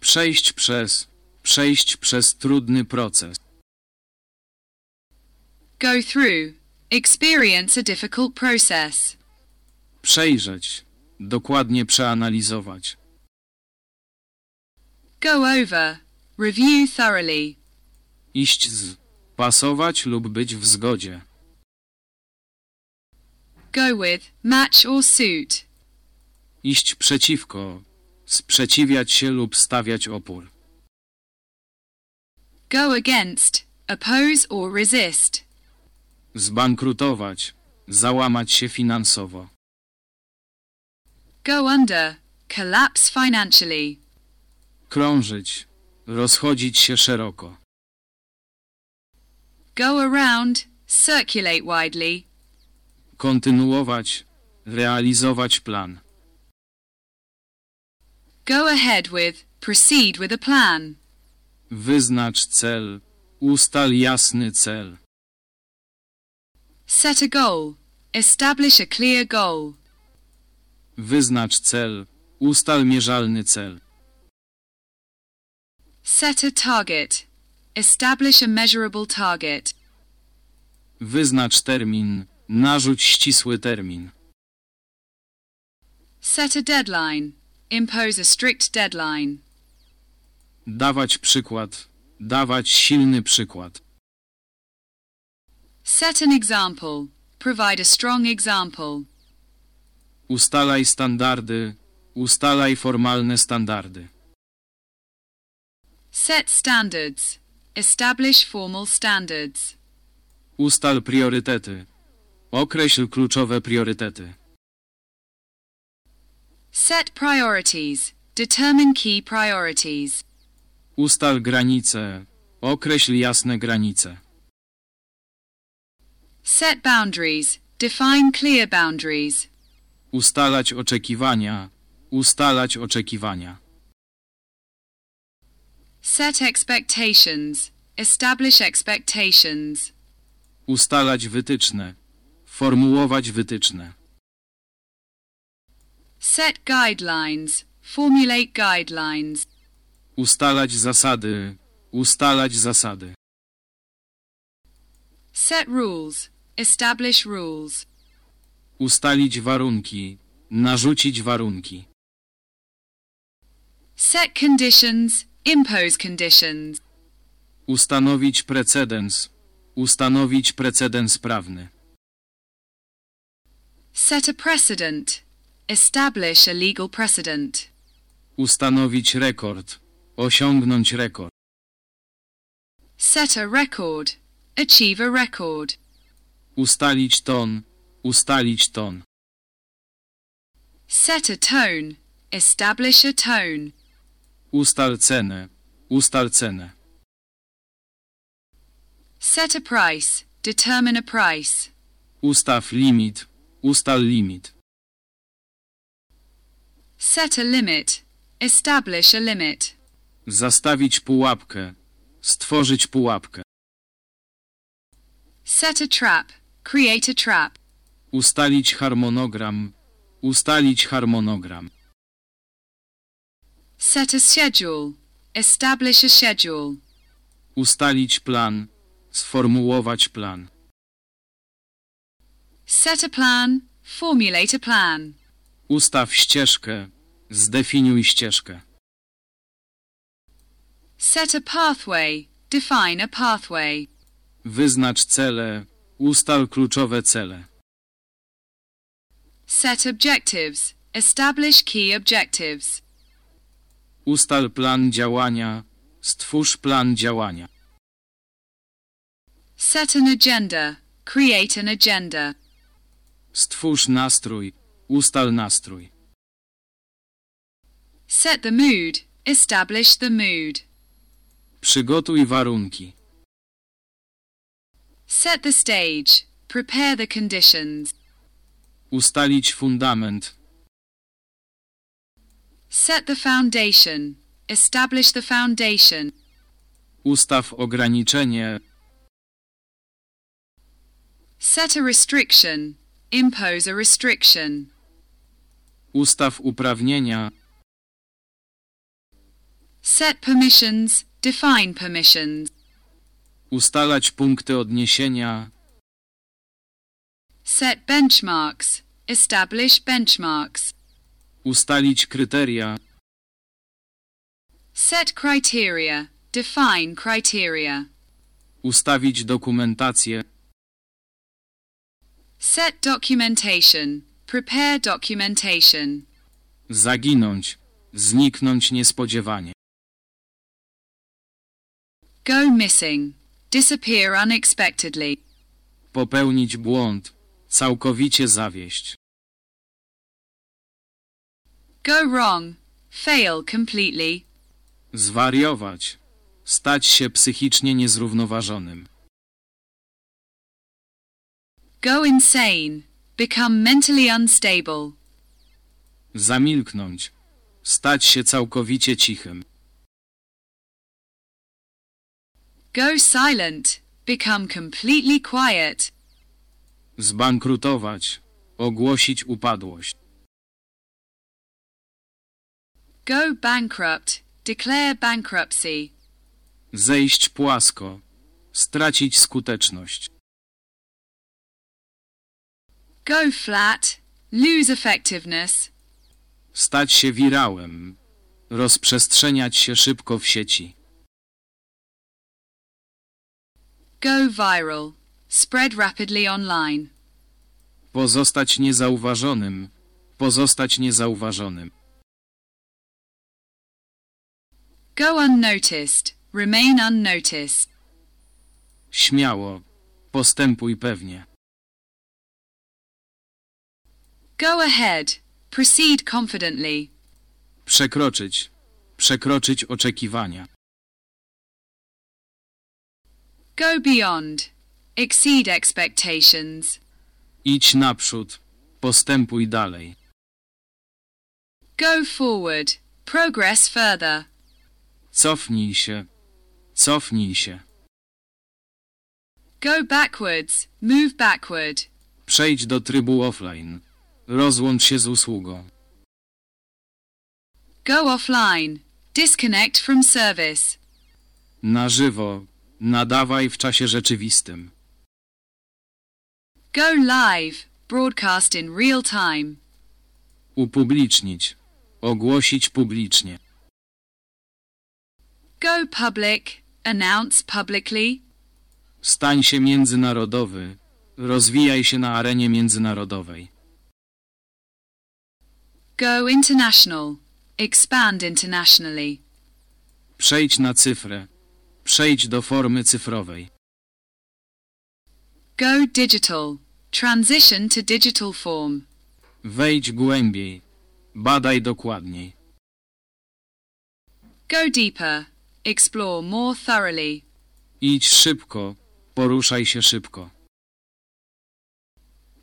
Speaker 1: przejść przez, przejść przez trudny proces.
Speaker 2: Go through. Experience a difficult process.
Speaker 1: Przejrzeć. Dokładnie przeanalizować.
Speaker 2: Go over. Review thoroughly.
Speaker 1: Iść z. Pasować lub być w zgodzie.
Speaker 2: Go with. Match or suit.
Speaker 1: Iść przeciwko. Sprzeciwiać się lub stawiać opór.
Speaker 2: Go against. Oppose or resist.
Speaker 1: Zbankrutować. Załamać się finansowo.
Speaker 2: Go under. Collapse financially.
Speaker 1: Krążyć. Rozchodzić się szeroko.
Speaker 2: Go around. Circulate widely.
Speaker 1: Kontynuować. Realizować plan.
Speaker 2: Go ahead with. Proceed with a plan.
Speaker 1: Wyznacz cel. Ustal jasny cel.
Speaker 2: Set a goal. Establish a clear goal.
Speaker 1: Wyznacz cel. Ustal mierzalny cel.
Speaker 2: Set a target. Establish a measurable target.
Speaker 1: Wyznacz termin. Narzuć ścisły termin.
Speaker 2: Set a deadline. Impose a strict deadline.
Speaker 1: Dawać przykład. Dawać silny przykład.
Speaker 2: Set an example. Provide a strong example.
Speaker 1: Ustalaj standardy. Ustalaj formalne standardy.
Speaker 2: Set standards. Establish formal standards.
Speaker 1: Ustal priorytety. Określ kluczowe priorytety.
Speaker 2: Set priorities. Determine key priorities.
Speaker 1: Ustal granice. Określ jasne granice.
Speaker 2: Set boundaries. Define clear boundaries.
Speaker 1: Ustalać oczekiwania. Ustalać oczekiwania.
Speaker 2: Set expectations. Establish expectations.
Speaker 1: Ustalać wytyczne. Formułować wytyczne.
Speaker 2: Set guidelines. Formulate guidelines.
Speaker 1: Ustalać zasady. Ustalać zasady.
Speaker 2: Set rules. Establish rules.
Speaker 1: Ustalić warunki. Narzucić warunki.
Speaker 2: Set conditions. Impose conditions.
Speaker 1: Ustanowić precedens. Ustanowić precedens prawny.
Speaker 2: Set a precedent. Establish a legal precedent.
Speaker 1: Ustanowić rekord. Osiągnąć rekord.
Speaker 2: Set a record. Achieve a record.
Speaker 1: Ustalić ton. Ustalić ton.
Speaker 2: Set a tone. Establish a tone.
Speaker 1: Ustal cenę. Ustal cenę.
Speaker 2: Set a price. Determine a price.
Speaker 1: Ustaw limit. Ustal limit.
Speaker 2: Set a limit. Establish a limit.
Speaker 1: Zastawić pułapkę. Stworzyć pułapkę.
Speaker 2: Set a trap. Create a trap.
Speaker 1: Ustalić harmonogram. Ustalić harmonogram.
Speaker 3: Set a schedule. Establish a schedule.
Speaker 1: Ustalić plan. Sformułować plan.
Speaker 2: Set a plan. Formulate a plan.
Speaker 1: Ustaw ścieżkę. Zdefiniuj ścieżkę.
Speaker 2: Set a pathway. Define a pathway.
Speaker 1: Wyznacz cele. Ustal kluczowe cele.
Speaker 2: Set objectives. Establish key objectives.
Speaker 1: Ustal plan działania. Stwórz plan działania.
Speaker 2: Set an agenda. Create an agenda.
Speaker 1: Stwórz nastrój. Ustal nastrój.
Speaker 2: Set the mood. Establish the mood.
Speaker 1: Przygotuj warunki.
Speaker 2: Set the stage. Prepare the conditions.
Speaker 1: Ustalić fundament.
Speaker 2: Set the foundation. Establish the foundation.
Speaker 1: Ustaw ograniczenie.
Speaker 2: Set a restriction. Impose a restriction.
Speaker 1: Ustaw uprawnienia.
Speaker 2: Set permissions. Define permissions.
Speaker 1: Ustalać punkty odniesienia.
Speaker 2: Set benchmarks. Establish benchmarks.
Speaker 1: Ustalić kryteria.
Speaker 2: Set criteria. Define criteria.
Speaker 1: Ustawić dokumentację.
Speaker 2: Set documentation. Prepare documentation.
Speaker 1: Zaginąć. Zniknąć niespodziewanie.
Speaker 2: Go missing. Disappear unexpectedly.
Speaker 1: Popełnić błąd. Całkowicie zawieść.
Speaker 2: Go wrong. Fail completely.
Speaker 1: Zwariować. Stać się psychicznie niezrównoważonym.
Speaker 2: Go insane. Become mentally unstable.
Speaker 1: Zamilknąć. Stać się całkowicie cichym.
Speaker 2: Go silent. Become completely quiet.
Speaker 1: Zbankrutować. Ogłosić upadłość.
Speaker 2: Go bankrupt. Declare bankruptcy.
Speaker 1: Zejść płasko. Stracić skuteczność.
Speaker 2: Go flat. Lose effectiveness.
Speaker 1: Stać się wirałem. Rozprzestrzeniać się szybko w sieci.
Speaker 2: Go viral. Spread rapidly online.
Speaker 1: Pozostać niezauważonym. Pozostać niezauważonym.
Speaker 2: Go unnoticed. Remain unnoticed.
Speaker 1: Śmiało. Postępuj pewnie.
Speaker 2: Go ahead. Proceed confidently.
Speaker 1: Przekroczyć. Przekroczyć oczekiwania.
Speaker 2: Go beyond. Exceed expectations.
Speaker 1: Idź naprzód. Postępuj dalej.
Speaker 2: Go forward. Progress further.
Speaker 1: Cofnij się. Cofnij się.
Speaker 2: Go backwards. Move backward.
Speaker 1: Przejdź do trybu offline. Rozłącz się z usługą.
Speaker 2: Go offline. Disconnect from service.
Speaker 1: Na żywo. Nadawaj w czasie rzeczywistym.
Speaker 2: Go live. Broadcast in real time.
Speaker 1: Upublicznić. Ogłosić publicznie.
Speaker 2: Go public. Announce publicly.
Speaker 1: Stań się międzynarodowy. Rozwijaj się na arenie międzynarodowej.
Speaker 2: Go international. Expand internationally.
Speaker 1: Przejdź na cyfrę. Przejdź do formy cyfrowej.
Speaker 2: Go digital. Transition to digital form.
Speaker 1: Wejdź głębiej. Badaj dokładniej.
Speaker 2: Go deeper. Explore more thoroughly.
Speaker 1: Idź szybko. Poruszaj się szybko.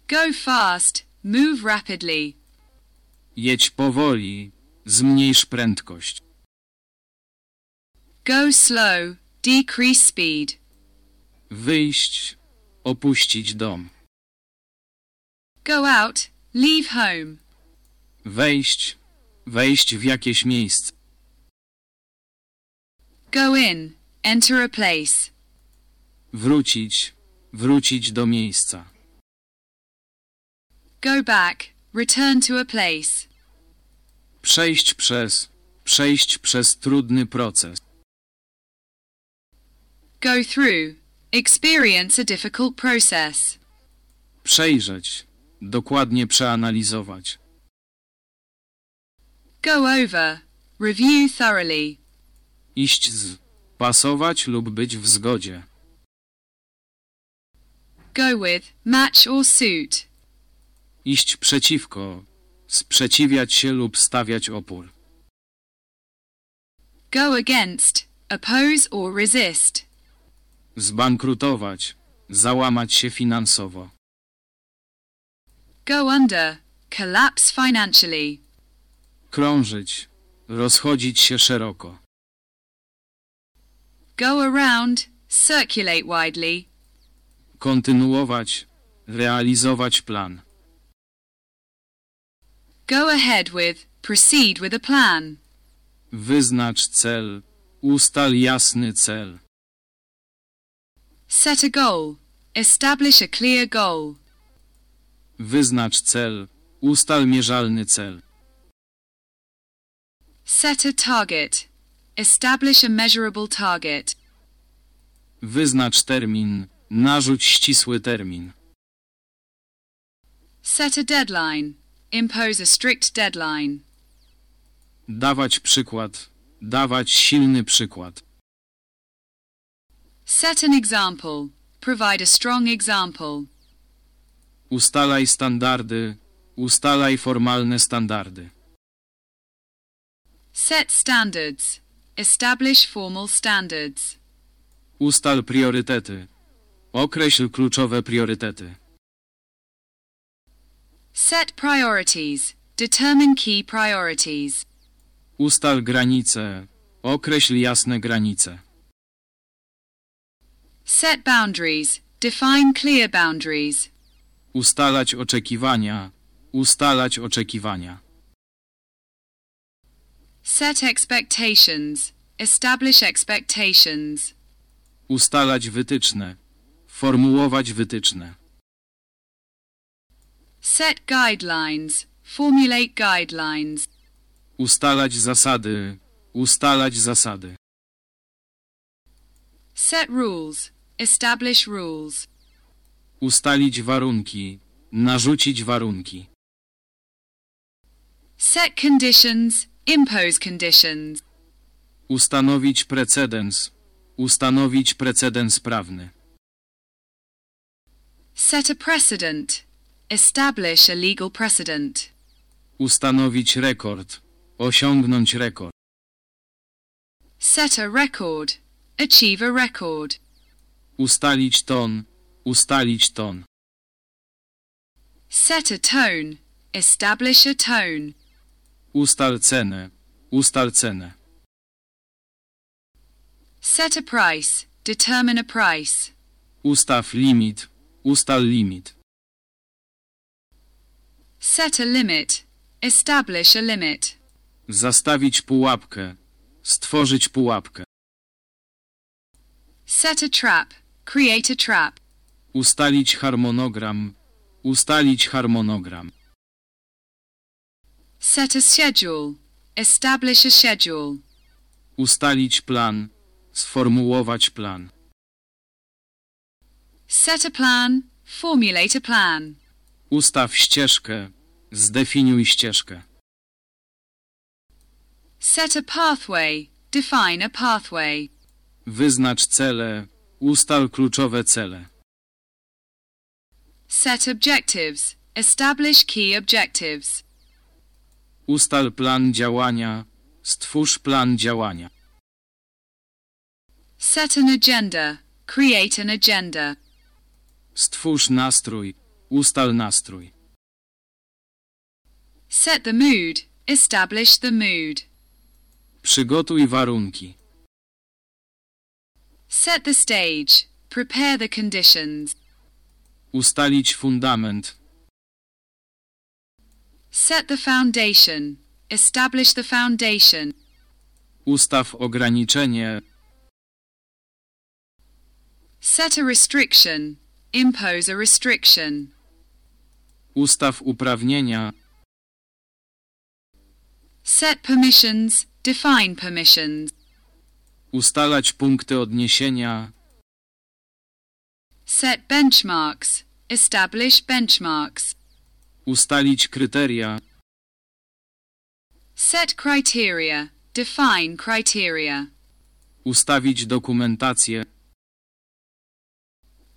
Speaker 2: Go fast. Move rapidly.
Speaker 1: Jedź powoli. Zmniejsz prędkość.
Speaker 2: Go slow. Decrease speed.
Speaker 1: Wyjść. Opuścić dom.
Speaker 2: Go out. Leave home.
Speaker 1: Wejść. Wejść w jakieś miejsce.
Speaker 2: Go in. Enter a place.
Speaker 1: Wrócić. Wrócić do miejsca.
Speaker 2: Go back. Return to a place.
Speaker 1: Przejść przez. Przejść przez trudny proces
Speaker 2: go through, experience a difficult process.
Speaker 1: Przejrzeć, dokładnie przeanalizować.
Speaker 2: Go over, review thoroughly.
Speaker 1: Iść z, pasować lub być w zgodzie.
Speaker 2: Go with, match or suit.
Speaker 1: Iść przeciwko, sprzeciwiać się lub stawiać opór.
Speaker 2: Go against, oppose or resist.
Speaker 1: Zbankrutować. Załamać się finansowo.
Speaker 2: Go under. Collapse financially.
Speaker 1: Krążyć. Rozchodzić się szeroko.
Speaker 2: Go around. Circulate widely.
Speaker 1: Kontynuować. Realizować plan.
Speaker 2: Go ahead with. Proceed with a plan.
Speaker 1: Wyznacz cel. Ustal jasny cel.
Speaker 2: Set a goal. Establish a clear goal.
Speaker 1: Wyznacz cel. Ustal mierzalny cel.
Speaker 2: Set a target. Establish a measurable target.
Speaker 1: Wyznacz termin. Narzuć ścisły termin.
Speaker 2: Set a deadline. Impose a strict deadline.
Speaker 1: Dawać przykład. Dawać silny przykład.
Speaker 2: Set an example. Provide a strong example.
Speaker 1: Ustalaj standardy. Ustalaj formalne standardy.
Speaker 2: Set standards. Establish formal standards.
Speaker 1: Ustal priorytety. Określ kluczowe priorytety.
Speaker 2: Set priorities. Determine key priorities.
Speaker 1: Ustal granice. Określ jasne granice.
Speaker 2: Set boundaries. Define clear boundaries.
Speaker 1: Ustalać oczekiwania. Ustalać oczekiwania.
Speaker 2: Set expectations. Establish expectations.
Speaker 1: Ustalać wytyczne. Formułować wytyczne.
Speaker 2: Set guidelines. Formulate guidelines.
Speaker 1: Ustalać zasady. Ustalać zasady.
Speaker 2: Set rules. Establish rules.
Speaker 1: Ustalić warunki. Narzucić warunki.
Speaker 2: Set conditions. Impose conditions.
Speaker 1: Ustanowić precedens. Ustanowić precedens prawny.
Speaker 2: Set a precedent. Establish a legal precedent.
Speaker 1: Ustanowić rekord. Osiągnąć rekord.
Speaker 2: Set a record. Achieve
Speaker 1: a record. Ustalić ton. Ustalić ton.
Speaker 2: Set a tone. Establish a tone.
Speaker 1: Ustal cenę. Ustal cenę.
Speaker 2: Set a price. Determine a price.
Speaker 1: Ustaw limit. Ustal limit.
Speaker 2: Set a limit. Establish a limit.
Speaker 1: Zastawić pułapkę. Stworzyć pułapkę.
Speaker 2: Set a trap. Create a trap.
Speaker 1: Ustalić harmonogram. Ustalić harmonogram.
Speaker 2: Set a schedule.
Speaker 1: Establish a schedule. Ustalić plan. Sformułować plan.
Speaker 2: Set a plan. Formulate a plan.
Speaker 1: Ustaw ścieżkę. Zdefiniuj ścieżkę.
Speaker 2: Set a pathway. Define a pathway.
Speaker 1: Wyznacz cele. Ustal kluczowe cele.
Speaker 2: Set objectives. Establish key objectives.
Speaker 1: Ustal plan działania. Stwórz plan działania.
Speaker 2: Set an agenda. Create an agenda.
Speaker 1: Stwórz nastrój. Ustal nastrój.
Speaker 2: Set the mood. Establish the mood.
Speaker 1: Przygotuj warunki.
Speaker 2: Set the stage. Prepare the conditions.
Speaker 1: Ustalić fundament.
Speaker 2: Set the foundation. Establish the foundation.
Speaker 1: Ustaw ograniczenie.
Speaker 2: Set a restriction. Impose a restriction.
Speaker 1: Ustaw uprawnienia.
Speaker 2: Set permissions. Define permissions.
Speaker 1: Ustalać punkty odniesienia.
Speaker 2: Set benchmarks. Establish benchmarks.
Speaker 1: Ustalić kryteria.
Speaker 2: Set criteria. Define criteria.
Speaker 1: Ustawić dokumentację.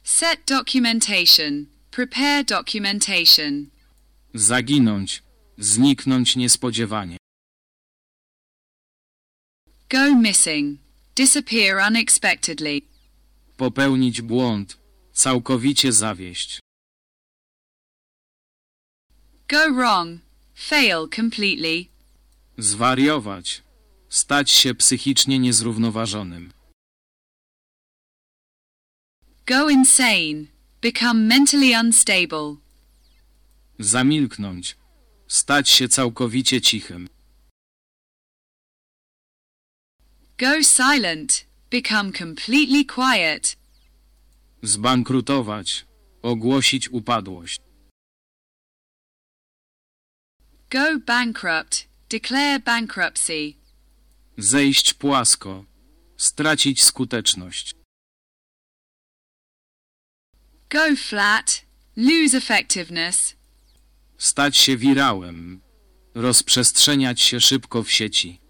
Speaker 2: Set documentation. Prepare documentation.
Speaker 1: Zaginąć. Zniknąć niespodziewanie.
Speaker 2: Go missing. Disappear unexpectedly.
Speaker 1: Popełnić błąd. Całkowicie zawieść.
Speaker 2: Go wrong. Fail completely.
Speaker 1: Zwariować. Stać się psychicznie niezrównoważonym.
Speaker 2: Go insane. Become mentally unstable.
Speaker 1: Zamilknąć. Stać się całkowicie cichym.
Speaker 2: Go silent. Become completely quiet.
Speaker 1: Zbankrutować. Ogłosić upadłość.
Speaker 2: Go bankrupt. Declare bankruptcy.
Speaker 1: Zejść płasko. Stracić skuteczność.
Speaker 2: Go flat. Lose effectiveness.
Speaker 1: Stać się wirałem. Rozprzestrzeniać się szybko w sieci.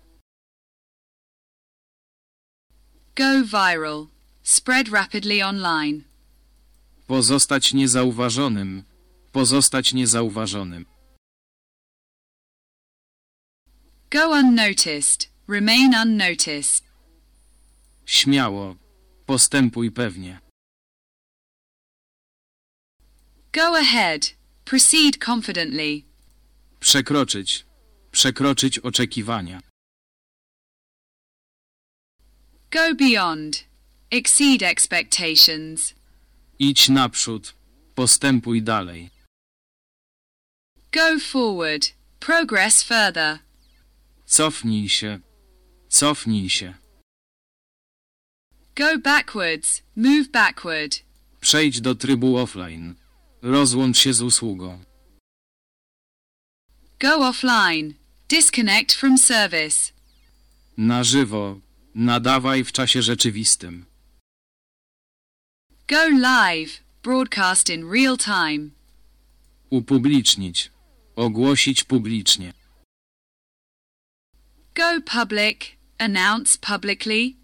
Speaker 2: Go viral. Spread rapidly online.
Speaker 1: Pozostać niezauważonym. Pozostać niezauważonym.
Speaker 2: Go unnoticed. Remain unnoticed.
Speaker 1: Śmiało. Postępuj pewnie.
Speaker 2: Go ahead. Proceed confidently.
Speaker 1: Przekroczyć. Przekroczyć oczekiwania.
Speaker 2: Go beyond. Exceed expectations.
Speaker 1: Idź naprzód. Postępuj dalej.
Speaker 3: Go forward. Progress further.
Speaker 1: Cofnij się. Cofnij się.
Speaker 3: Go
Speaker 2: backwards. Move backward.
Speaker 1: Przejdź do trybu offline. Rozłącz się z usługą.
Speaker 2: Go offline. Disconnect from service.
Speaker 1: Na żywo. Nadawaj w czasie rzeczywistym.
Speaker 2: Go live. Broadcast in real time.
Speaker 1: Upublicznić. Ogłosić publicznie.
Speaker 2: Go public. Announce publicly.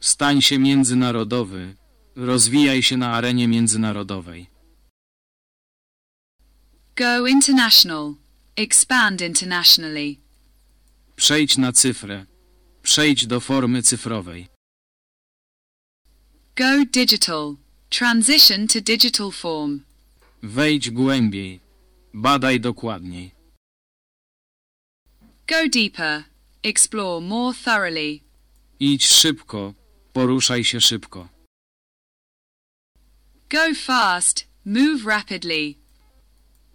Speaker 1: Stań się międzynarodowy. Rozwijaj się na arenie międzynarodowej.
Speaker 2: Go international. Expand internationally.
Speaker 1: Przejdź na cyfrę. Przejdź do formy cyfrowej.
Speaker 2: Go digital. Transition to digital form.
Speaker 1: Wejdź głębiej. Badaj dokładniej.
Speaker 2: Go deeper. Explore more thoroughly.
Speaker 1: Idź szybko. Poruszaj się szybko.
Speaker 2: Go fast. Move rapidly.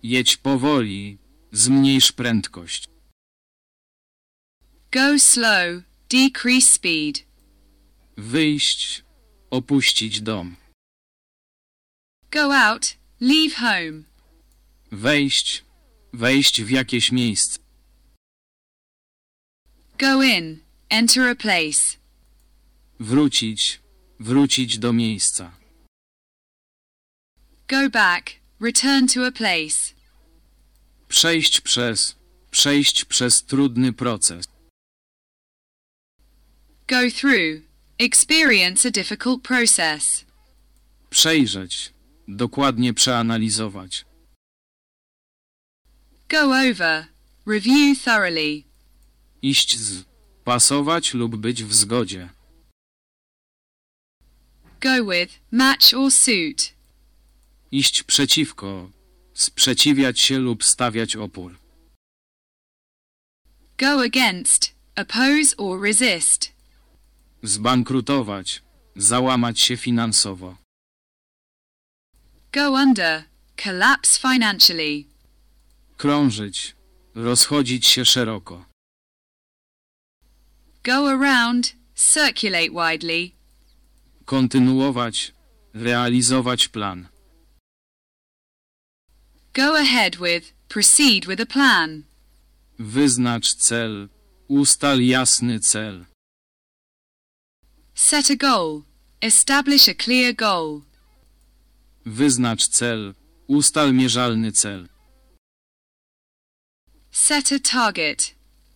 Speaker 1: Jedź powoli. Zmniejsz prędkość.
Speaker 2: Go slow. Decrease speed.
Speaker 1: Wyjść, opuścić dom.
Speaker 2: Go out, leave home.
Speaker 1: Wejść, wejść w jakieś miejsce.
Speaker 2: Go in, enter a place.
Speaker 1: Wrócić, wrócić do miejsca.
Speaker 2: Go back, return to a place.
Speaker 1: Przejść przez, przejść przez trudny proces.
Speaker 2: Go through. Experience a difficult process.
Speaker 1: Przejrzeć. Dokładnie przeanalizować.
Speaker 3: Go over. Review thoroughly.
Speaker 1: Iść z. Pasować lub być w zgodzie.
Speaker 2: Go with, match or suit.
Speaker 1: Iść przeciwko. Sprzeciwiać się lub stawiać opór.
Speaker 2: Go against. Oppose or resist.
Speaker 1: Zbankrutować. Załamać się finansowo.
Speaker 2: Go under. Collapse financially.
Speaker 1: Krążyć. Rozchodzić się szeroko.
Speaker 2: Go around. Circulate widely.
Speaker 1: Kontynuować. Realizować plan.
Speaker 2: Go ahead with. Proceed with a plan.
Speaker 1: Wyznacz cel. Ustal jasny cel.
Speaker 2: Set a goal. Establish a clear goal.
Speaker 1: Wyznacz cel. Ustal mierzalny cel.
Speaker 2: Set a target.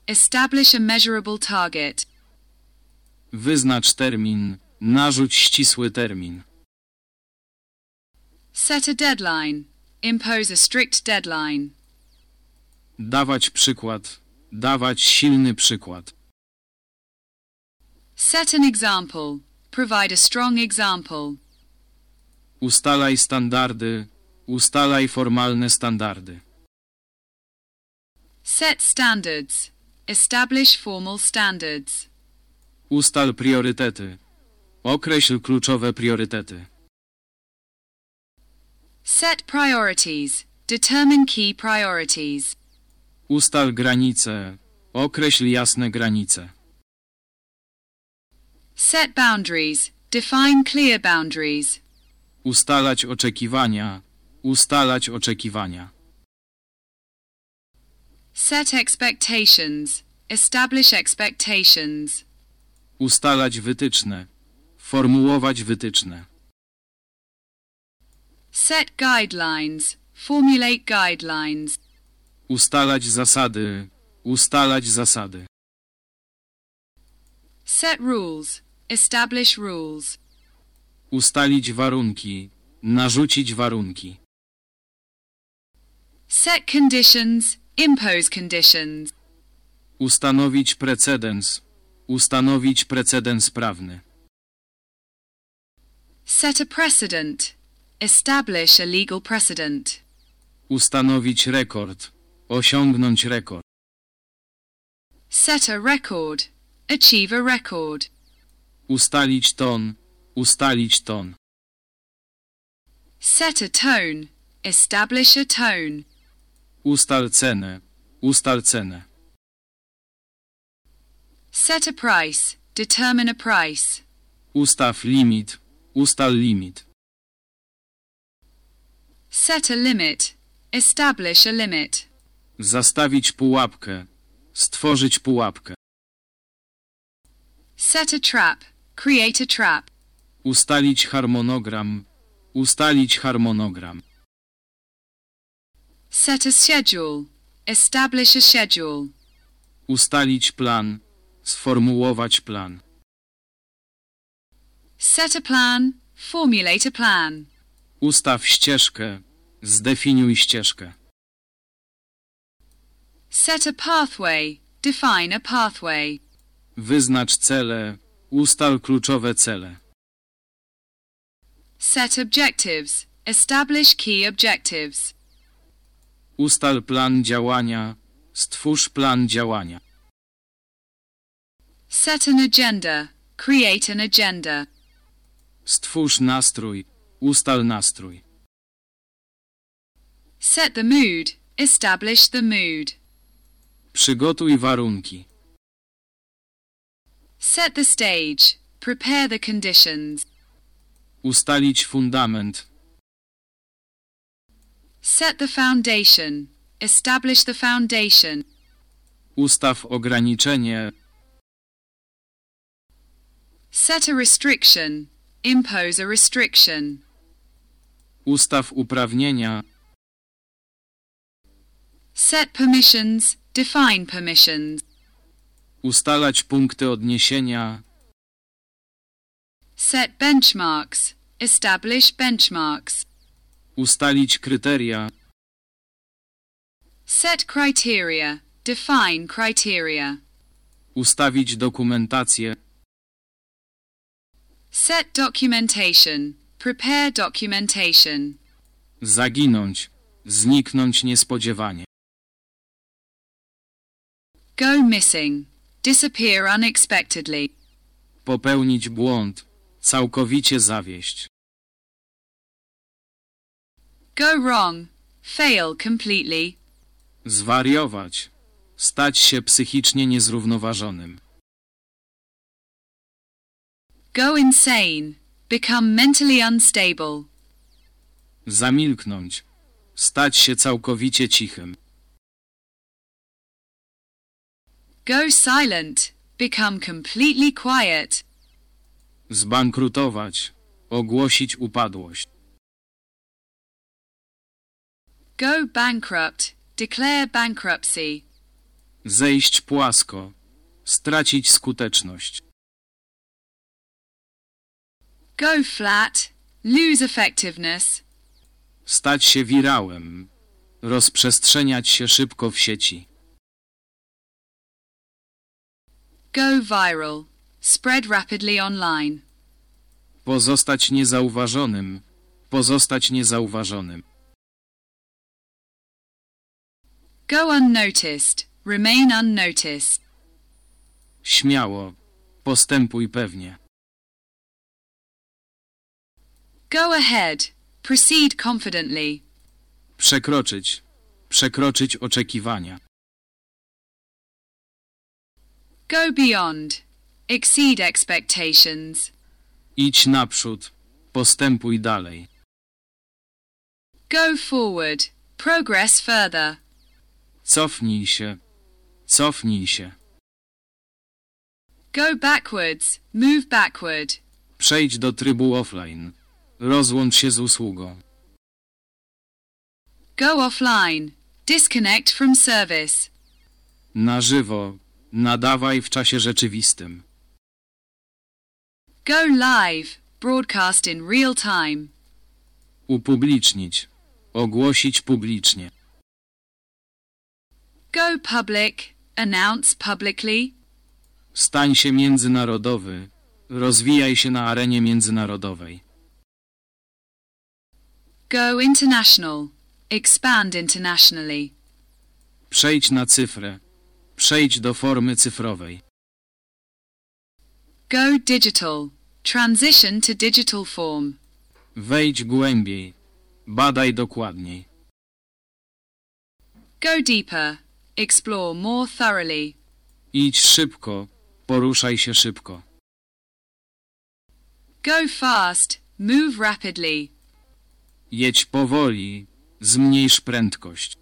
Speaker 2: Establish a measurable target.
Speaker 1: Wyznacz termin. Narzuć ścisły termin.
Speaker 2: Set a deadline. Impose a strict deadline.
Speaker 1: Dawać przykład. Dawać silny przykład.
Speaker 2: Set an example. Provide a strong example.
Speaker 1: Ustalaj standardy. Ustalaj formalne standardy.
Speaker 2: Set standards. Establish formal standards.
Speaker 1: Ustal priorytety. Określ kluczowe priorytety.
Speaker 2: Set priorities. Determine key priorities.
Speaker 1: Ustal granice. Określ jasne granice.
Speaker 2: Set boundaries. Define clear boundaries.
Speaker 1: Ustalać oczekiwania. Ustalać oczekiwania.
Speaker 2: Set expectations. Establish expectations.
Speaker 1: Ustalać wytyczne. Formułować wytyczne.
Speaker 2: Set guidelines. Formulate guidelines.
Speaker 1: Ustalać zasady. Ustalać zasady.
Speaker 2: Set rules. Establish rules.
Speaker 1: Ustalić warunki. Narzucić warunki.
Speaker 2: Set conditions. Impose conditions.
Speaker 1: Ustanowić precedens. Ustanowić precedens prawny.
Speaker 2: Set a precedent. Establish a legal precedent.
Speaker 1: Ustanowić rekord. Osiągnąć rekord.
Speaker 2: Set a record. Achieve a record.
Speaker 1: Ustalić ton. Ustalić ton.
Speaker 2: Set a tone. Establish a
Speaker 1: tone. Ustal cenę. Ustal cenę.
Speaker 2: Set a price. Determine a price.
Speaker 1: Ustaw limit. Ustal limit.
Speaker 2: Set a limit. Establish a limit.
Speaker 1: Zastawić pułapkę. Stworzyć pułapkę.
Speaker 2: Set a trap. Create a trap.
Speaker 1: Ustalić harmonogram. Ustalić harmonogram.
Speaker 2: Set a schedule. Establish a schedule.
Speaker 1: Ustalić plan. Sformułować plan.
Speaker 2: Set a plan. Formulate a plan.
Speaker 1: Ustaw ścieżkę. Zdefiniuj ścieżkę.
Speaker 2: Set a pathway. Define a pathway.
Speaker 1: Wyznacz cele. Ustal kluczowe cele.
Speaker 2: Set objectives. Establish key objectives.
Speaker 1: Ustal plan działania. Stwórz plan działania.
Speaker 2: Set an agenda. Create an agenda.
Speaker 1: Stwórz nastrój. Ustal nastrój.
Speaker 2: Set the mood. Establish the mood.
Speaker 1: Przygotuj warunki.
Speaker 2: Set the stage. Prepare the conditions.
Speaker 1: Ustalić fundament.
Speaker 2: Set the foundation. Establish the foundation.
Speaker 1: Ustaw ograniczenie.
Speaker 2: Set a restriction. Impose a restriction.
Speaker 1: Ustaw uprawnienia.
Speaker 2: Set permissions. Define permissions.
Speaker 1: Ustalać punkty odniesienia.
Speaker 2: Set benchmarks. Establish benchmarks.
Speaker 1: Ustalić kryteria.
Speaker 2: Set criteria. Define criteria.
Speaker 1: Ustawić dokumentację.
Speaker 2: Set documentation. Prepare documentation.
Speaker 1: Zaginąć. Zniknąć niespodziewanie.
Speaker 2: Go missing. Disappear unexpectedly.
Speaker 1: Popełnić błąd. Całkowicie zawieść.
Speaker 2: Go wrong. Fail completely.
Speaker 1: Zwariować. Stać się psychicznie niezrównoważonym.
Speaker 2: Go insane. Become mentally unstable.
Speaker 1: Zamilknąć. Stać się całkowicie cichym.
Speaker 2: Go silent. Become completely quiet.
Speaker 1: Zbankrutować. Ogłosić upadłość.
Speaker 2: Go bankrupt. Declare bankruptcy.
Speaker 1: Zejść płasko. Stracić skuteczność.
Speaker 2: Go flat. Lose effectiveness.
Speaker 1: Stać się wirałem. Rozprzestrzeniać się szybko w sieci.
Speaker 2: Go viral. Spread rapidly online.
Speaker 1: Pozostać niezauważonym. Pozostać niezauważonym.
Speaker 2: Go unnoticed. Remain unnoticed.
Speaker 1: Śmiało. Postępuj pewnie.
Speaker 3: Go ahead. Proceed confidently.
Speaker 1: Przekroczyć. Przekroczyć oczekiwania.
Speaker 2: Go beyond. Exceed expectations.
Speaker 1: Idź naprzód. Postępuj dalej.
Speaker 2: Go forward. Progress further.
Speaker 1: Cofnij się. Cofnij się.
Speaker 2: Go backwards. Move backward.
Speaker 1: Przejdź do trybu offline. Rozłącz się z usługą.
Speaker 2: Go offline. Disconnect from service.
Speaker 1: Na żywo. Nadawaj w czasie rzeczywistym.
Speaker 2: Go live. Broadcast in real time.
Speaker 1: Upublicznić. Ogłosić publicznie.
Speaker 2: Go public. Announce publicly.
Speaker 1: Stań się międzynarodowy. Rozwijaj się na arenie międzynarodowej.
Speaker 2: Go international. Expand internationally.
Speaker 1: Przejdź na cyfrę. Przejdź do formy cyfrowej.
Speaker 2: Go digital. Transition to digital
Speaker 1: form. Wejdź głębiej. Badaj dokładniej.
Speaker 2: Go deeper. Explore more thoroughly.
Speaker 1: Idź szybko. Poruszaj się szybko.
Speaker 2: Go fast. Move rapidly.
Speaker 1: Jedź powoli. Zmniejsz prędkość.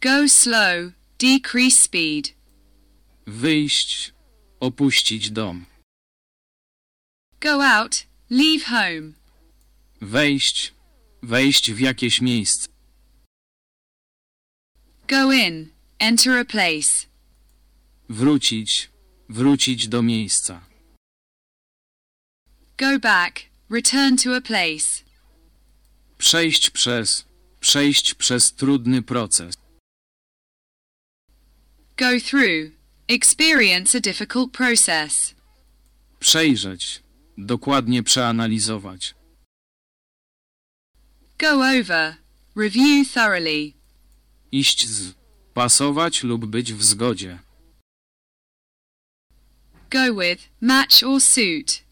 Speaker 3: Go slow. Decrease speed.
Speaker 1: Wyjść. Opuścić dom.
Speaker 2: Go out. Leave home.
Speaker 1: Wejść. Wejść w jakieś miejsce.
Speaker 2: Go in. Enter a place.
Speaker 1: Wrócić. Wrócić do miejsca.
Speaker 2: Go back. Return to a place.
Speaker 1: Przejść przez. Przejść przez trudny proces
Speaker 2: go through, experience a difficult process.
Speaker 1: Przejrzeć, dokładnie przeanalizować.
Speaker 2: Go over, review thoroughly.
Speaker 1: Iść z, pasować lub być w zgodzie.
Speaker 2: Go with, match or suit.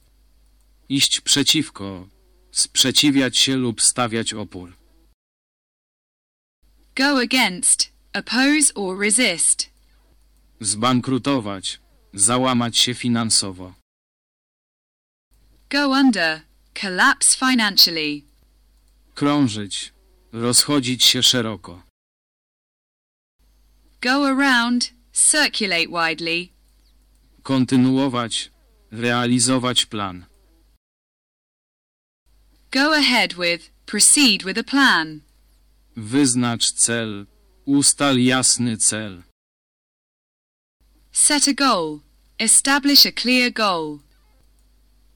Speaker 1: Iść przeciwko, sprzeciwiać się lub stawiać opór.
Speaker 2: Go against, oppose or resist.
Speaker 1: Zbankrutować. Załamać się finansowo.
Speaker 2: Go under. Collapse financially.
Speaker 1: Krążyć. Rozchodzić się szeroko.
Speaker 2: Go around. Circulate widely.
Speaker 1: Kontynuować. Realizować plan.
Speaker 2: Go ahead with. Proceed with a plan.
Speaker 1: Wyznacz cel. Ustal jasny cel.
Speaker 2: Set a goal. Establish a clear goal.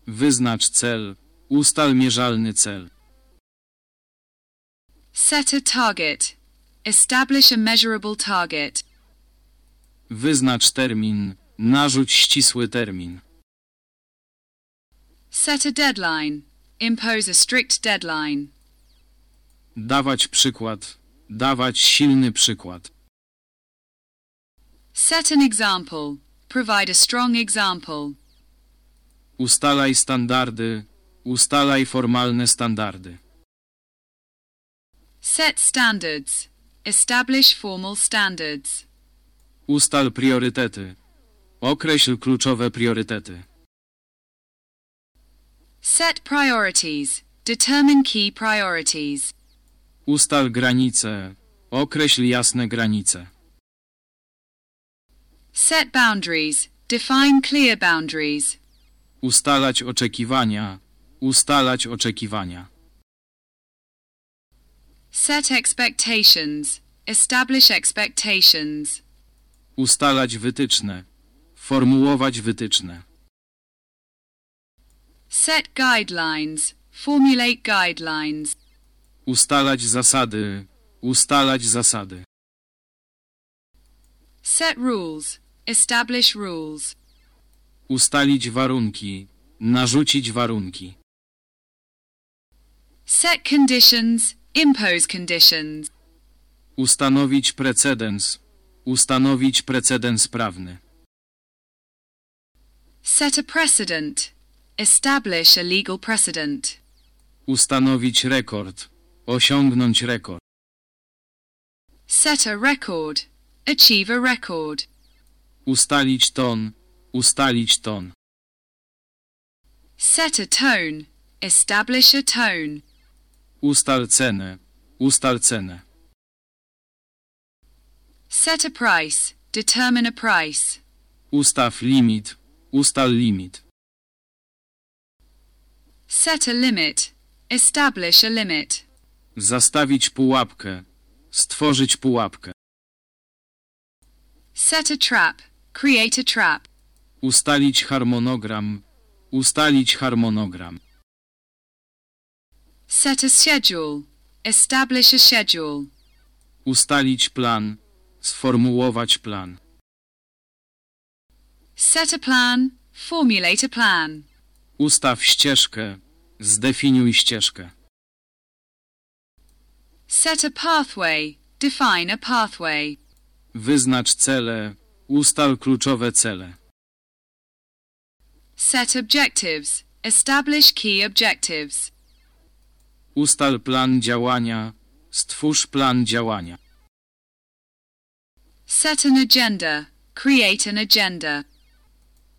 Speaker 1: Wyznacz cel. Ustal mierzalny cel.
Speaker 2: Set a target. Establish a measurable target.
Speaker 1: Wyznacz termin. Narzuć ścisły termin.
Speaker 2: Set a deadline. Impose a strict deadline.
Speaker 1: Dawać przykład. Dawać silny przykład.
Speaker 2: Set an example. Provide a strong example.
Speaker 1: Ustalaj standardy. Ustalaj formalne standardy.
Speaker 2: Set standards. Establish formal standards.
Speaker 1: Ustal priorytety. Określ kluczowe priorytety.
Speaker 2: Set priorities. Determine key priorities.
Speaker 1: Ustal granice. Określ jasne granice.
Speaker 2: Set boundaries. Define clear boundaries.
Speaker 1: Ustalać oczekiwania. Ustalać oczekiwania.
Speaker 2: Set expectations. Establish expectations.
Speaker 1: Ustalać wytyczne. Formułować wytyczne.
Speaker 2: Set guidelines. Formulate guidelines.
Speaker 1: Ustalać zasady. Ustalać zasady.
Speaker 2: Set rules. Establish rules.
Speaker 1: Ustalić warunki. Narzucić warunki.
Speaker 2: Set conditions. Impose conditions.
Speaker 1: Ustanowić precedens. Ustanowić precedens prawny.
Speaker 2: Set a precedent. Establish a legal precedent.
Speaker 1: Ustanowić rekord. Osiągnąć rekord.
Speaker 3: Set a record. Achieve a record.
Speaker 1: Ustalić ton. Ustalić ton.
Speaker 3: Set
Speaker 2: a tone. Establish a tone.
Speaker 1: Ustal cenę. Ustal cenę.
Speaker 2: Set a price. Determine a price.
Speaker 1: Ustaw limit. Ustal limit.
Speaker 2: Set a limit. Establish a limit.
Speaker 1: Zastawić pułapkę. Stworzyć pułapkę.
Speaker 2: Set a trap. Create a trap.
Speaker 1: Ustalić harmonogram. Ustalić harmonogram.
Speaker 2: Set a schedule. Establish a
Speaker 1: schedule. Ustalić plan. Sformułować plan.
Speaker 2: Set a plan. Formulate a plan.
Speaker 1: Ustaw ścieżkę. Zdefiniuj ścieżkę.
Speaker 2: Set a pathway. Define a pathway.
Speaker 1: Wyznacz cele. Ustal kluczowe cele.
Speaker 2: Set objectives. Establish key objectives.
Speaker 1: Ustal plan działania. Stwórz plan działania.
Speaker 2: Set an agenda. Create an agenda.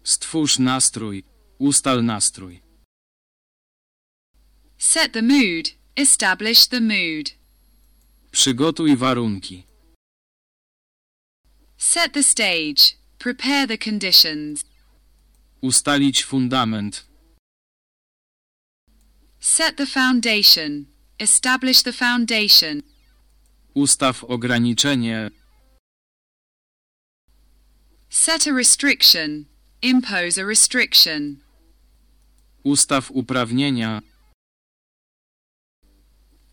Speaker 1: Stwórz nastrój. Ustal nastrój.
Speaker 2: Set the mood. Establish the mood.
Speaker 1: Przygotuj warunki.
Speaker 2: Set the stage. Prepare the conditions.
Speaker 1: Ustalić fundament.
Speaker 2: Set the foundation. Establish the foundation.
Speaker 1: Ustaw ograniczenie.
Speaker 2: Set a restriction. Impose a restriction.
Speaker 1: Ustaw uprawnienia.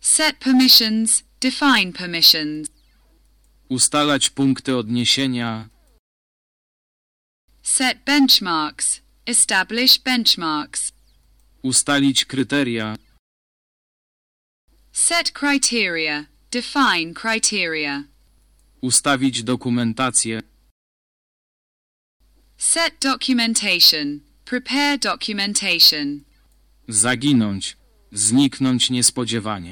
Speaker 2: Set permissions. Define permissions.
Speaker 1: Ustalać punkty odniesienia.
Speaker 2: Set benchmarks. Establish benchmarks.
Speaker 1: Ustalić kryteria.
Speaker 2: Set criteria. Define criteria.
Speaker 1: Ustawić dokumentację.
Speaker 2: Set documentation. Prepare documentation.
Speaker 1: Zaginąć. Zniknąć niespodziewanie.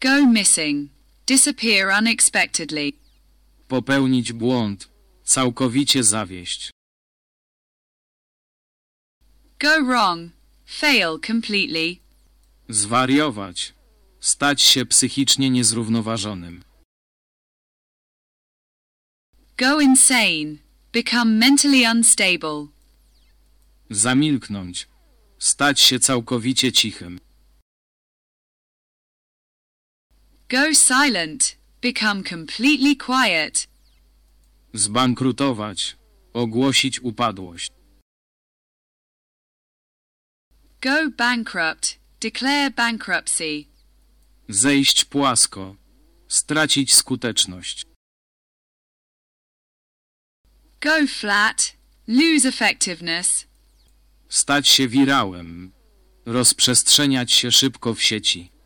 Speaker 2: Go missing. Disappear unexpectedly.
Speaker 1: Popełnić błąd. Całkowicie zawieść.
Speaker 2: Go wrong. Fail completely.
Speaker 1: Zwariować. Stać się psychicznie niezrównoważonym.
Speaker 2: Go insane. Become mentally unstable.
Speaker 1: Zamilknąć. Stać się całkowicie cichym.
Speaker 2: Go silent. Become completely quiet.
Speaker 1: Zbankrutować. Ogłosić upadłość.
Speaker 2: Go bankrupt. Declare bankruptcy.
Speaker 1: Zejść płasko. Stracić skuteczność.
Speaker 2: Go flat. Lose effectiveness.
Speaker 1: Stać się wirałem. Rozprzestrzeniać się szybko w sieci.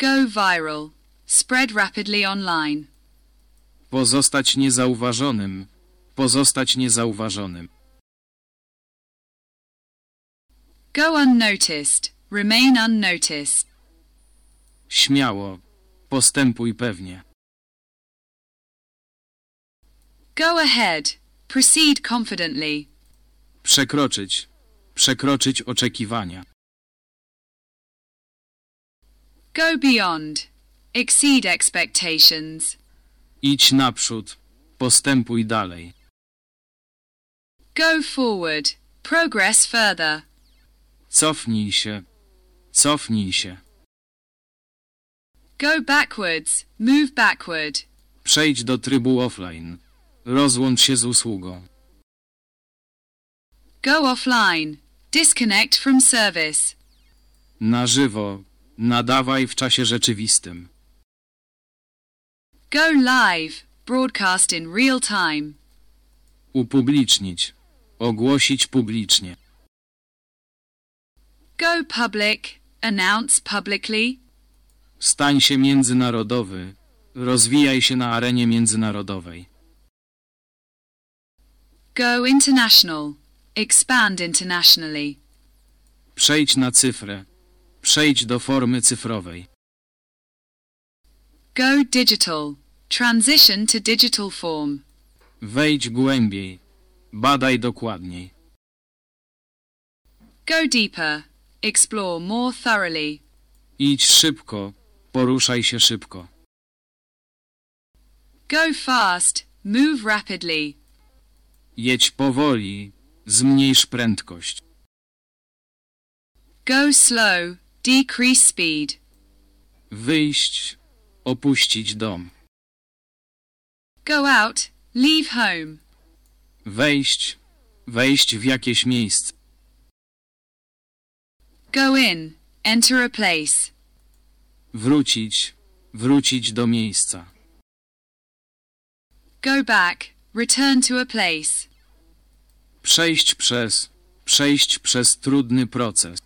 Speaker 3: Go viral. Spread rapidly
Speaker 2: online.
Speaker 1: Pozostać niezauważonym. Pozostać niezauważonym.
Speaker 2: Go unnoticed. Remain unnoticed.
Speaker 1: Śmiało. Postępuj pewnie.
Speaker 3: Go ahead. Proceed confidently.
Speaker 1: Przekroczyć. Przekroczyć oczekiwania.
Speaker 2: Go beyond. Exceed expectations.
Speaker 1: Idź naprzód. Postępuj dalej.
Speaker 2: Go forward. Progress further.
Speaker 1: Cofnij się. Cofnij się.
Speaker 2: Go backwards. Move backward.
Speaker 1: Przejdź do trybu offline. Rozłącz się z usługą.
Speaker 2: Go offline. Disconnect from service.
Speaker 1: Na żywo. Nadawaj w czasie rzeczywistym.
Speaker 2: Go live. Broadcast in real time.
Speaker 1: Upublicznić. Ogłosić publicznie.
Speaker 2: Go public. Announce publicly.
Speaker 1: Stań się międzynarodowy. Rozwijaj się na arenie międzynarodowej.
Speaker 2: Go international. Expand internationally.
Speaker 1: Przejdź na cyfrę. Przejdź do formy cyfrowej.
Speaker 2: Go digital. Transition to digital form.
Speaker 1: Wejdź głębiej. Badaj dokładniej.
Speaker 2: Go deeper. Explore more thoroughly.
Speaker 1: Idź szybko. Poruszaj się szybko.
Speaker 2: Go fast. Move rapidly.
Speaker 1: Jedź powoli. Zmniejsz prędkość.
Speaker 2: Go slow. Decrease speed.
Speaker 1: Wyjść, opuścić dom.
Speaker 3: Go out, leave home.
Speaker 1: Wejść, wejść w jakieś miejsce.
Speaker 3: Go in,
Speaker 2: enter a place.
Speaker 1: Wrócić, wrócić do miejsca.
Speaker 2: Go back, return to a place.
Speaker 1: Przejść przez, przejść przez trudny proces.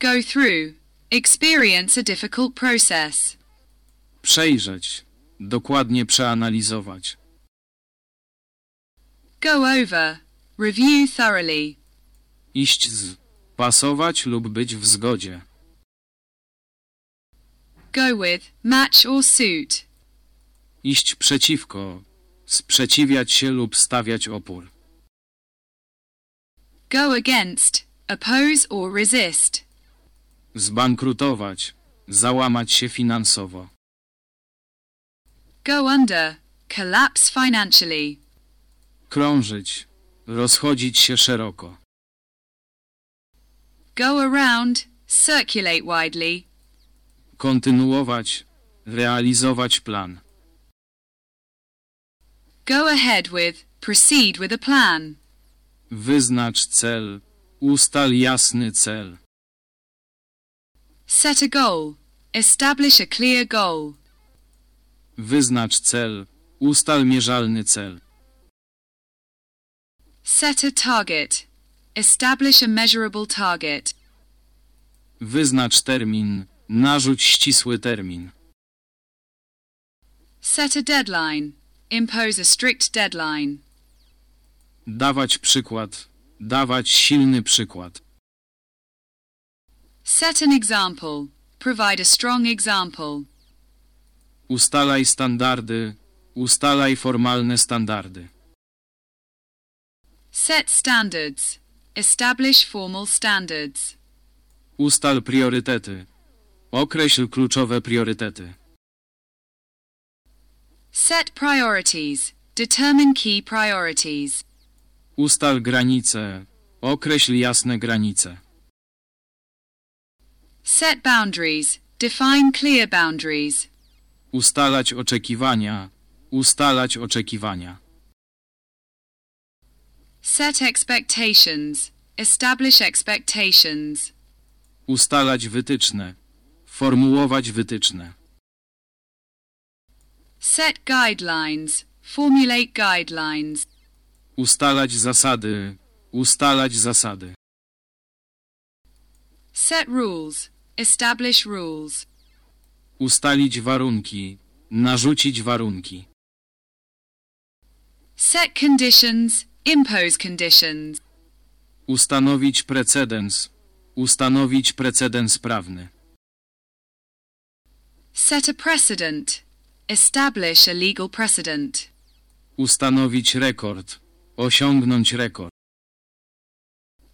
Speaker 2: Go through. Experience a difficult process.
Speaker 1: Przejrzeć. Dokładnie przeanalizować.
Speaker 2: Go over. Review thoroughly.
Speaker 1: Iść z. Pasować lub być w zgodzie.
Speaker 2: Go with, match or suit.
Speaker 1: Iść przeciwko. Sprzeciwiać się lub stawiać opór.
Speaker 2: Go against. Oppose or resist.
Speaker 1: Zbankrutować. Załamać się finansowo.
Speaker 2: Go under. Collapse financially.
Speaker 1: Krążyć. Rozchodzić się szeroko.
Speaker 2: Go around. Circulate widely.
Speaker 1: Kontynuować. Realizować plan.
Speaker 2: Go ahead with. Proceed with a plan.
Speaker 1: Wyznacz cel. Ustal jasny cel.
Speaker 2: Set a goal. Establish a clear
Speaker 1: goal. Wyznacz cel. Ustal mierzalny cel.
Speaker 2: Set a target. Establish a measurable target.
Speaker 1: Wyznacz termin. Narzuć ścisły termin.
Speaker 2: Set a deadline. Impose a strict deadline.
Speaker 1: Dawać przykład. Dawać silny przykład.
Speaker 2: Set an example. Provide a strong example.
Speaker 1: Ustalaj standardy. Ustalaj formalne standardy.
Speaker 2: Set standards. Establish formal standards.
Speaker 1: Ustal priorytety. Określ kluczowe priorytety.
Speaker 2: Set priorities. Determine key
Speaker 1: priorities. Ustal granice. Określ jasne granice.
Speaker 2: Set boundaries. Define clear boundaries.
Speaker 1: Ustalać oczekiwania. Ustalać oczekiwania.
Speaker 2: Set expectations. Establish expectations.
Speaker 1: Ustalać wytyczne. Formułować wytyczne.
Speaker 2: Set guidelines. Formulate guidelines.
Speaker 1: Ustalać zasady. Ustalać zasady.
Speaker 2: Set rules. Establish rules.
Speaker 1: Ustalić warunki. Narzucić warunki.
Speaker 2: Set conditions. Impose conditions.
Speaker 1: Ustanowić precedens. Ustanowić precedens prawny.
Speaker 2: Set a precedent. Establish a legal precedent.
Speaker 1: Ustanowić rekord. Osiągnąć rekord.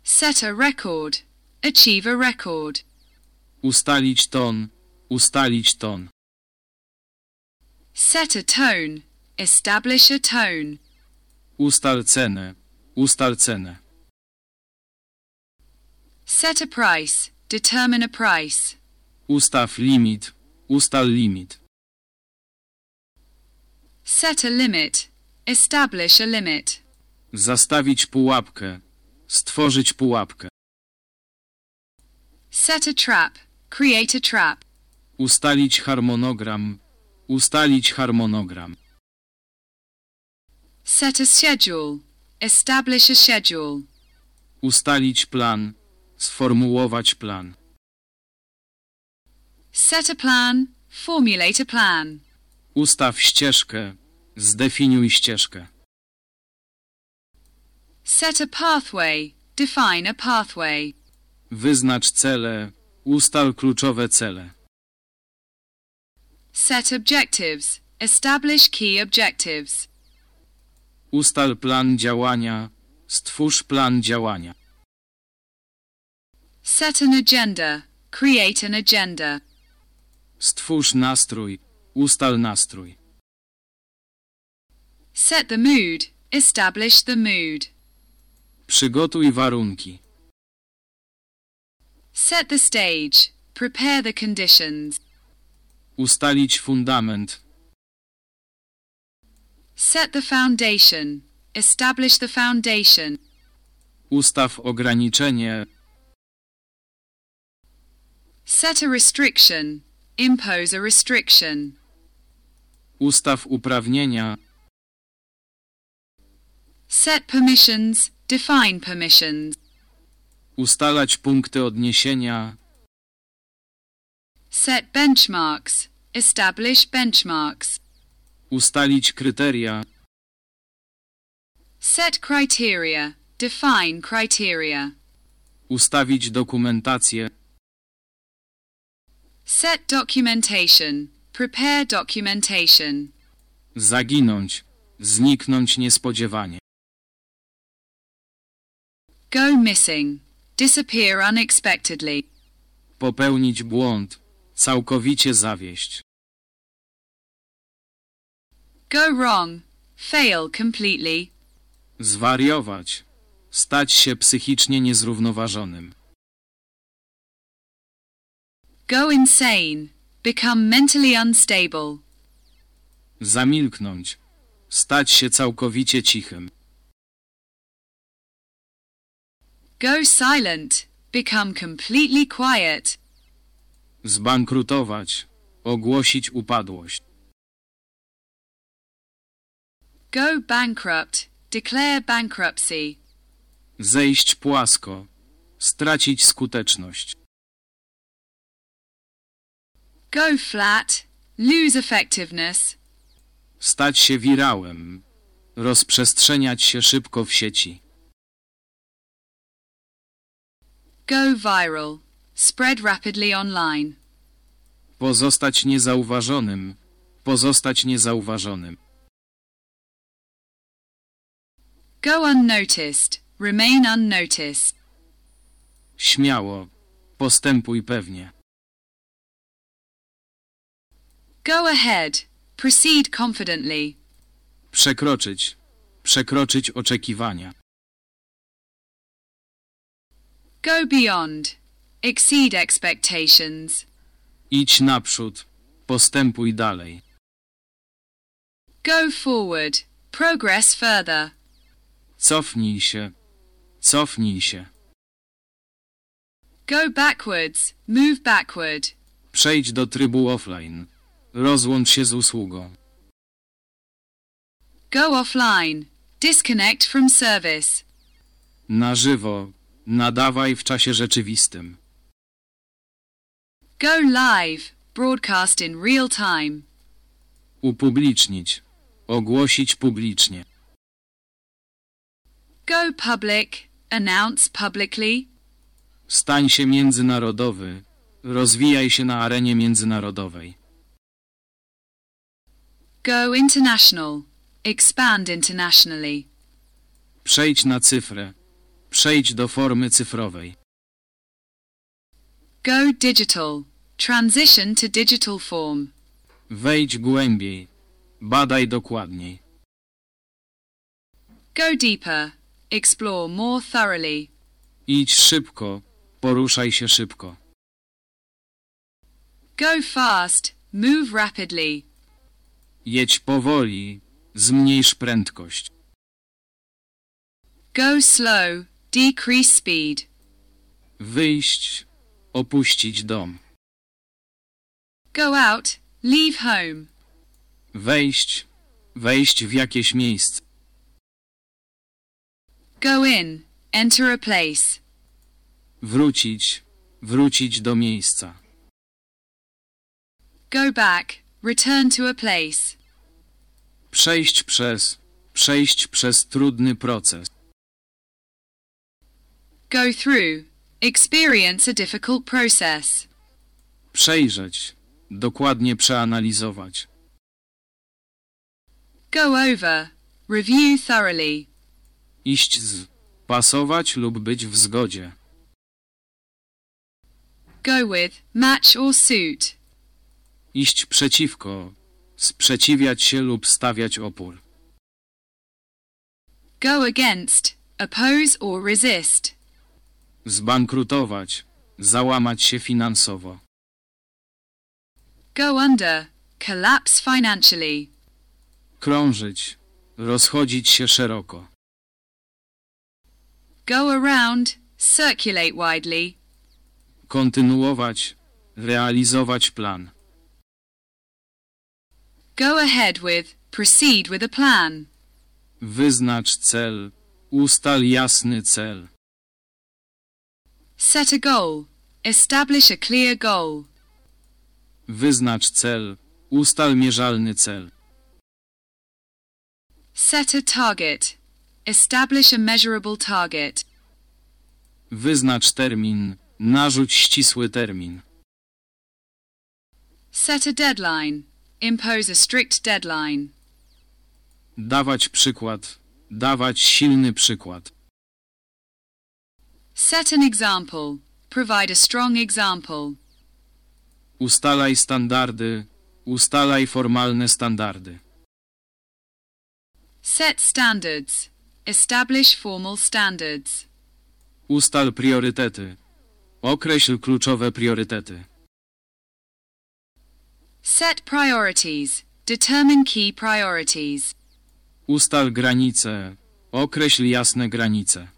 Speaker 2: Set a record.
Speaker 1: Achieve a record. Ustalić ton. Ustalić ton.
Speaker 2: Set a tone. Establish a tone.
Speaker 1: Ustal cenę. Ustal cenę.
Speaker 2: Set a price. Determine a price.
Speaker 1: Ustaw limit. Ustal limit.
Speaker 2: Set a limit. Establish a limit.
Speaker 1: Zastawić pułapkę. Stworzyć pułapkę.
Speaker 2: Set a trap. Create a trap.
Speaker 1: Ustalić harmonogram. Ustalić harmonogram.
Speaker 2: Set a schedule. Establish a schedule.
Speaker 1: Ustalić plan. Sformułować plan.
Speaker 2: Set a plan. Formulate a plan.
Speaker 1: Ustaw ścieżkę. Zdefiniuj ścieżkę.
Speaker 2: Set a pathway. Define a pathway.
Speaker 1: Wyznacz cele. Ustal kluczowe cele.
Speaker 2: Set objectives. Establish key objectives.
Speaker 1: Ustal plan działania. Stwórz plan działania.
Speaker 2: Set an agenda. Create an agenda.
Speaker 1: Stwórz nastrój. Ustal nastrój.
Speaker 2: Set the mood. Establish the mood.
Speaker 1: Przygotuj warunki.
Speaker 2: Set the stage. Prepare the conditions.
Speaker 1: Ustalić fundament.
Speaker 2: Set the foundation. Establish the foundation.
Speaker 1: Ustaw ograniczenie.
Speaker 2: Set a restriction. Impose a restriction.
Speaker 1: Ustaw uprawnienia.
Speaker 2: Set permissions. Define permissions.
Speaker 1: Ustalać punkty odniesienia.
Speaker 2: Set benchmarks. Establish benchmarks.
Speaker 1: Ustalić kryteria.
Speaker 2: Set criteria. Define criteria.
Speaker 1: Ustawić dokumentację.
Speaker 2: Set documentation. Prepare documentation.
Speaker 1: Zaginąć. Zniknąć niespodziewanie.
Speaker 2: Go missing. Disappear unexpectedly.
Speaker 1: Popełnić błąd. Całkowicie zawieść.
Speaker 2: Go wrong. Fail completely.
Speaker 1: Zwariować. Stać się psychicznie niezrównoważonym.
Speaker 2: Go insane. Become mentally unstable.
Speaker 1: Zamilknąć. Stać się całkowicie cichym.
Speaker 2: Go silent. Become completely quiet.
Speaker 1: Zbankrutować. Ogłosić upadłość.
Speaker 2: Go bankrupt. Declare bankruptcy.
Speaker 1: Zejść płasko. Stracić skuteczność.
Speaker 2: Go flat. Lose effectiveness.
Speaker 1: Stać się wirałem. Rozprzestrzeniać się szybko w sieci.
Speaker 2: Go viral. Spread rapidly online.
Speaker 1: Pozostać niezauważonym. Pozostać niezauważonym.
Speaker 2: Go unnoticed. Remain unnoticed.
Speaker 1: Śmiało. Postępuj pewnie.
Speaker 2: Go ahead. Proceed confidently.
Speaker 1: Przekroczyć. Przekroczyć oczekiwania.
Speaker 2: Go beyond. Exceed expectations.
Speaker 1: Idź naprzód. Postępuj dalej.
Speaker 3: Go forward. Progress further.
Speaker 1: Cofnij się. Cofnij się.
Speaker 2: Go backwards. Move backward.
Speaker 1: Przejdź do trybu offline. Rozłącz się z usługą.
Speaker 2: Go offline. Disconnect from service.
Speaker 1: Na żywo. Nadawaj w czasie rzeczywistym.
Speaker 2: Go live. Broadcast in real time.
Speaker 1: Upublicznić. Ogłosić publicznie.
Speaker 2: Go public. Announce publicly.
Speaker 1: Stań się międzynarodowy. Rozwijaj się na arenie międzynarodowej.
Speaker 2: Go international. Expand internationally.
Speaker 1: Przejdź na cyfrę. Przejdź do formy cyfrowej.
Speaker 2: Go digital. Transition to digital form.
Speaker 1: Wejdź głębiej. Badaj dokładniej.
Speaker 2: Go deeper. Explore more thoroughly.
Speaker 1: Idź szybko. Poruszaj się szybko.
Speaker 2: Go fast. Move rapidly.
Speaker 1: Jedź powoli. Zmniejsz prędkość.
Speaker 2: Go slow. Decrease speed.
Speaker 1: Wyjść, opuścić dom.
Speaker 2: Go out, leave home.
Speaker 1: Wejść, wejść w jakieś miejsce.
Speaker 2: Go in, enter a place.
Speaker 1: Wrócić, wrócić do miejsca.
Speaker 2: Go back, return to a place.
Speaker 1: Przejść przez, przejść przez trudny proces.
Speaker 2: Go through. Experience a difficult process.
Speaker 1: Przejrzeć. Dokładnie przeanalizować.
Speaker 3: Go over. Review thoroughly.
Speaker 1: Iść z. Pasować lub być w zgodzie.
Speaker 2: Go with, match or suit.
Speaker 1: Iść przeciwko. Sprzeciwiać się lub stawiać opór.
Speaker 2: Go against. Oppose or resist.
Speaker 1: Zbankrutować. Załamać się finansowo.
Speaker 2: Go under. Collapse financially.
Speaker 1: Krążyć. Rozchodzić się szeroko.
Speaker 2: Go around. Circulate widely.
Speaker 1: Kontynuować. Realizować plan.
Speaker 2: Go ahead with. Proceed with a plan.
Speaker 1: Wyznacz cel. Ustal jasny cel.
Speaker 2: Set a goal. Establish a clear goal.
Speaker 1: Wyznacz cel. Ustal mierzalny cel.
Speaker 2: Set a target. Establish a measurable target.
Speaker 1: Wyznacz termin. Narzuć ścisły termin.
Speaker 2: Set a deadline. Impose a strict deadline.
Speaker 1: Dawać przykład. Dawać silny przykład.
Speaker 2: Set an example. Provide a strong example.
Speaker 1: Ustalaj standardy. Ustalaj formalne standardy.
Speaker 2: Set standards. Establish formal standards.
Speaker 1: Ustal priorytety. Określ kluczowe priorytety.
Speaker 2: Set priorities. Determine key priorities.
Speaker 1: Ustal granice. Określ jasne granice.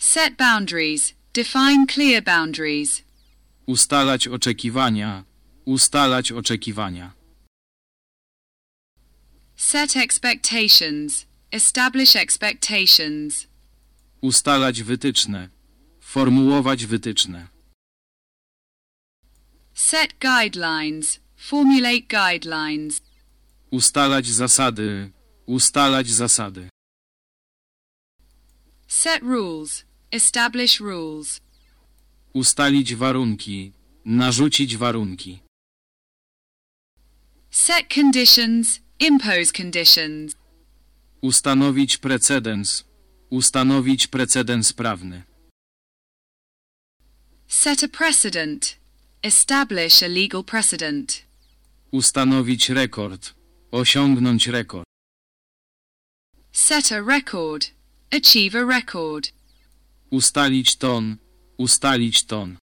Speaker 2: Set boundaries. Define clear boundaries.
Speaker 1: Ustalać oczekiwania. Ustalać oczekiwania.
Speaker 2: Set expectations. Establish expectations.
Speaker 1: Ustalać wytyczne. Formułować wytyczne.
Speaker 2: Set guidelines. Formulate guidelines.
Speaker 1: Ustalać zasady. Ustalać zasady.
Speaker 2: Set rules. Establish rules.
Speaker 1: Ustalić warunki. Narzucić warunki.
Speaker 2: Set conditions. Impose conditions.
Speaker 1: Ustanowić precedens. Ustanowić precedens prawny.
Speaker 2: Set a precedent. Establish a legal precedent.
Speaker 1: Ustanowić rekord. Osiągnąć rekord.
Speaker 2: Set a record. Achieve a record.
Speaker 1: Ustalić ton. Ustalić ton.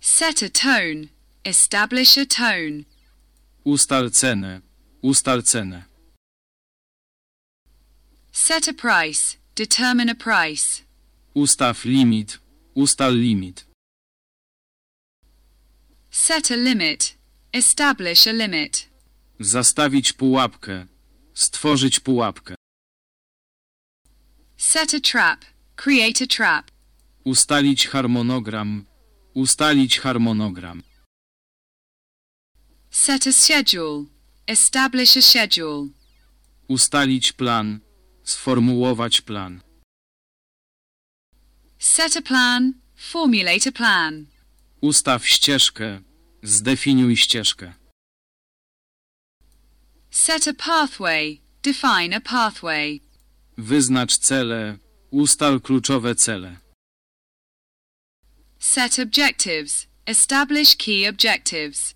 Speaker 2: Set a tone. Establish a
Speaker 1: tone. Ustal cenę. Ustal cenę.
Speaker 2: Set a price. Determine a price.
Speaker 1: Ustaw limit. Ustal limit.
Speaker 2: Set a limit. Establish a limit.
Speaker 1: Zastawić pułapkę. Stworzyć pułapkę.
Speaker 2: Set a trap. Create a trap.
Speaker 1: Ustalić harmonogram. Ustalić harmonogram.
Speaker 2: Set a schedule. Establish a schedule.
Speaker 1: Ustalić plan. Sformułować plan.
Speaker 2: Set a plan. Formulate a plan.
Speaker 1: Ustaw ścieżkę. Zdefiniuj ścieżkę.
Speaker 2: Set a pathway. Define a pathway.
Speaker 1: Wyznacz cele. Ustal kluczowe cele.
Speaker 2: Set objectives. Establish key objectives.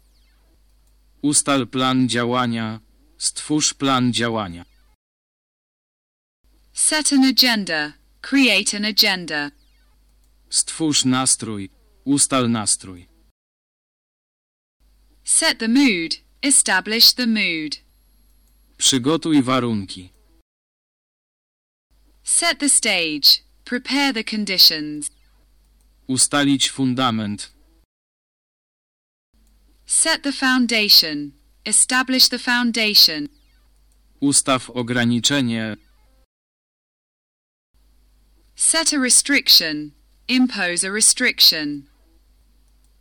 Speaker 1: Ustal plan działania. Stwórz plan działania.
Speaker 2: Set an agenda. Create an agenda.
Speaker 1: Stwórz nastrój. Ustal nastrój.
Speaker 2: Set the mood. Establish the mood.
Speaker 1: Przygotuj warunki.
Speaker 2: Set the stage. Prepare the conditions.
Speaker 1: Ustalić fundament.
Speaker 2: Set the foundation. Establish the foundation.
Speaker 1: Ustaw ograniczenie.
Speaker 2: Set a restriction. Impose a restriction.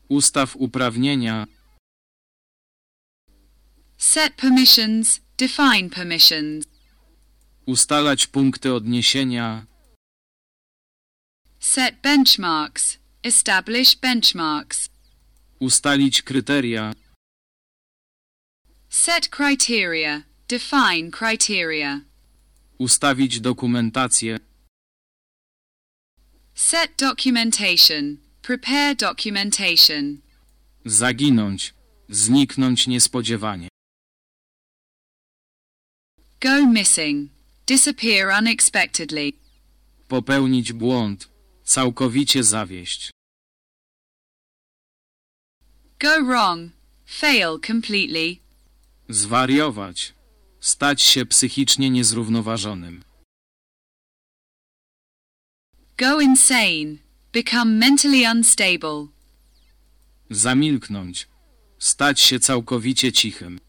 Speaker 1: Ustaw uprawnienia.
Speaker 2: Set permissions. Define permissions.
Speaker 1: Ustalać punkty odniesienia.
Speaker 2: Set benchmarks. Establish benchmarks.
Speaker 1: Ustalić kryteria.
Speaker 2: Set criteria. Define criteria.
Speaker 1: Ustawić dokumentację.
Speaker 2: Set documentation. Prepare documentation.
Speaker 1: Zaginąć. Zniknąć niespodziewanie.
Speaker 2: Go missing. Disappear unexpectedly.
Speaker 1: Popełnić błąd. Całkowicie zawieść.
Speaker 2: Go wrong. Fail completely.
Speaker 1: Zwariować. Stać się psychicznie niezrównoważonym.
Speaker 2: Go insane. Become mentally unstable.
Speaker 1: Zamilknąć. Stać się całkowicie cichym.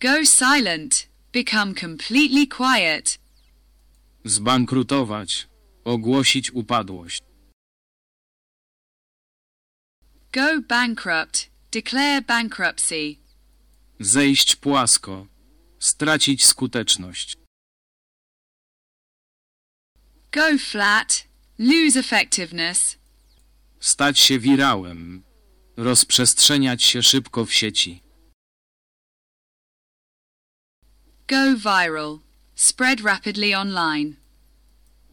Speaker 2: Go silent. Become completely quiet.
Speaker 1: Zbankrutować. Ogłosić upadłość.
Speaker 2: Go bankrupt. Declare bankruptcy.
Speaker 1: Zejść płasko. Stracić skuteczność.
Speaker 2: Go flat. Lose effectiveness.
Speaker 1: Stać się wirałem. Rozprzestrzeniać się szybko w sieci.
Speaker 2: Go viral. Spread rapidly online.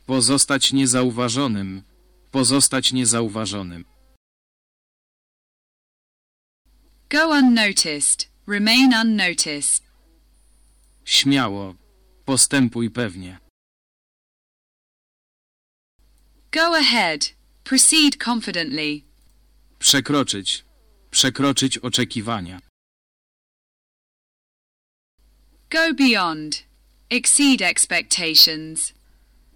Speaker 1: Pozostać niezauważonym. Pozostać niezauważonym.
Speaker 2: Go unnoticed. Remain unnoticed.
Speaker 1: Śmiało. Postępuj pewnie.
Speaker 3: Go ahead. Proceed confidently.
Speaker 1: Przekroczyć. Przekroczyć oczekiwania.
Speaker 2: Go beyond. Exceed expectations.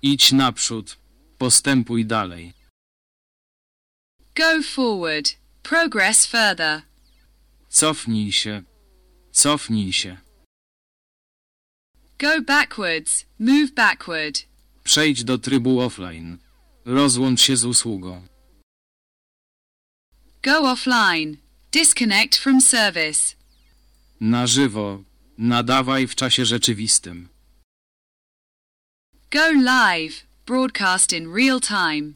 Speaker 1: Idź naprzód. Postępuj dalej.
Speaker 2: Go forward. Progress further.
Speaker 1: Cofnij się. Cofnij się.
Speaker 3: Go backwards. Move backward.
Speaker 1: Przejdź do trybu offline. Rozłącz się z usługą.
Speaker 2: Go offline. Disconnect from service.
Speaker 1: Na żywo. Nadawaj w czasie rzeczywistym.
Speaker 2: Go live. Broadcast in real time.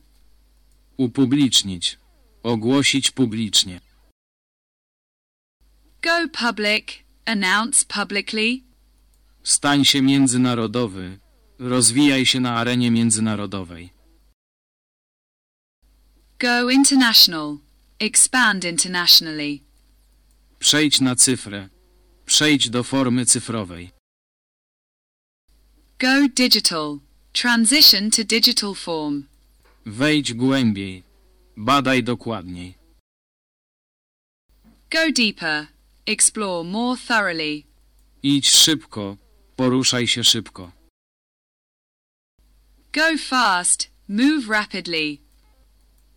Speaker 1: Upublicznić. Ogłosić publicznie.
Speaker 2: Go public. Announce publicly.
Speaker 1: Stań się międzynarodowy. Rozwijaj się na arenie międzynarodowej.
Speaker 2: Go international. Expand internationally.
Speaker 1: Przejdź na cyfrę. Przejdź do formy cyfrowej.
Speaker 2: Go digital. Transition
Speaker 1: to digital form. Wejdź głębiej. Badaj dokładniej.
Speaker 2: Go deeper. Explore more thoroughly.
Speaker 1: Idź szybko. Poruszaj się szybko.
Speaker 2: Go fast. Move rapidly.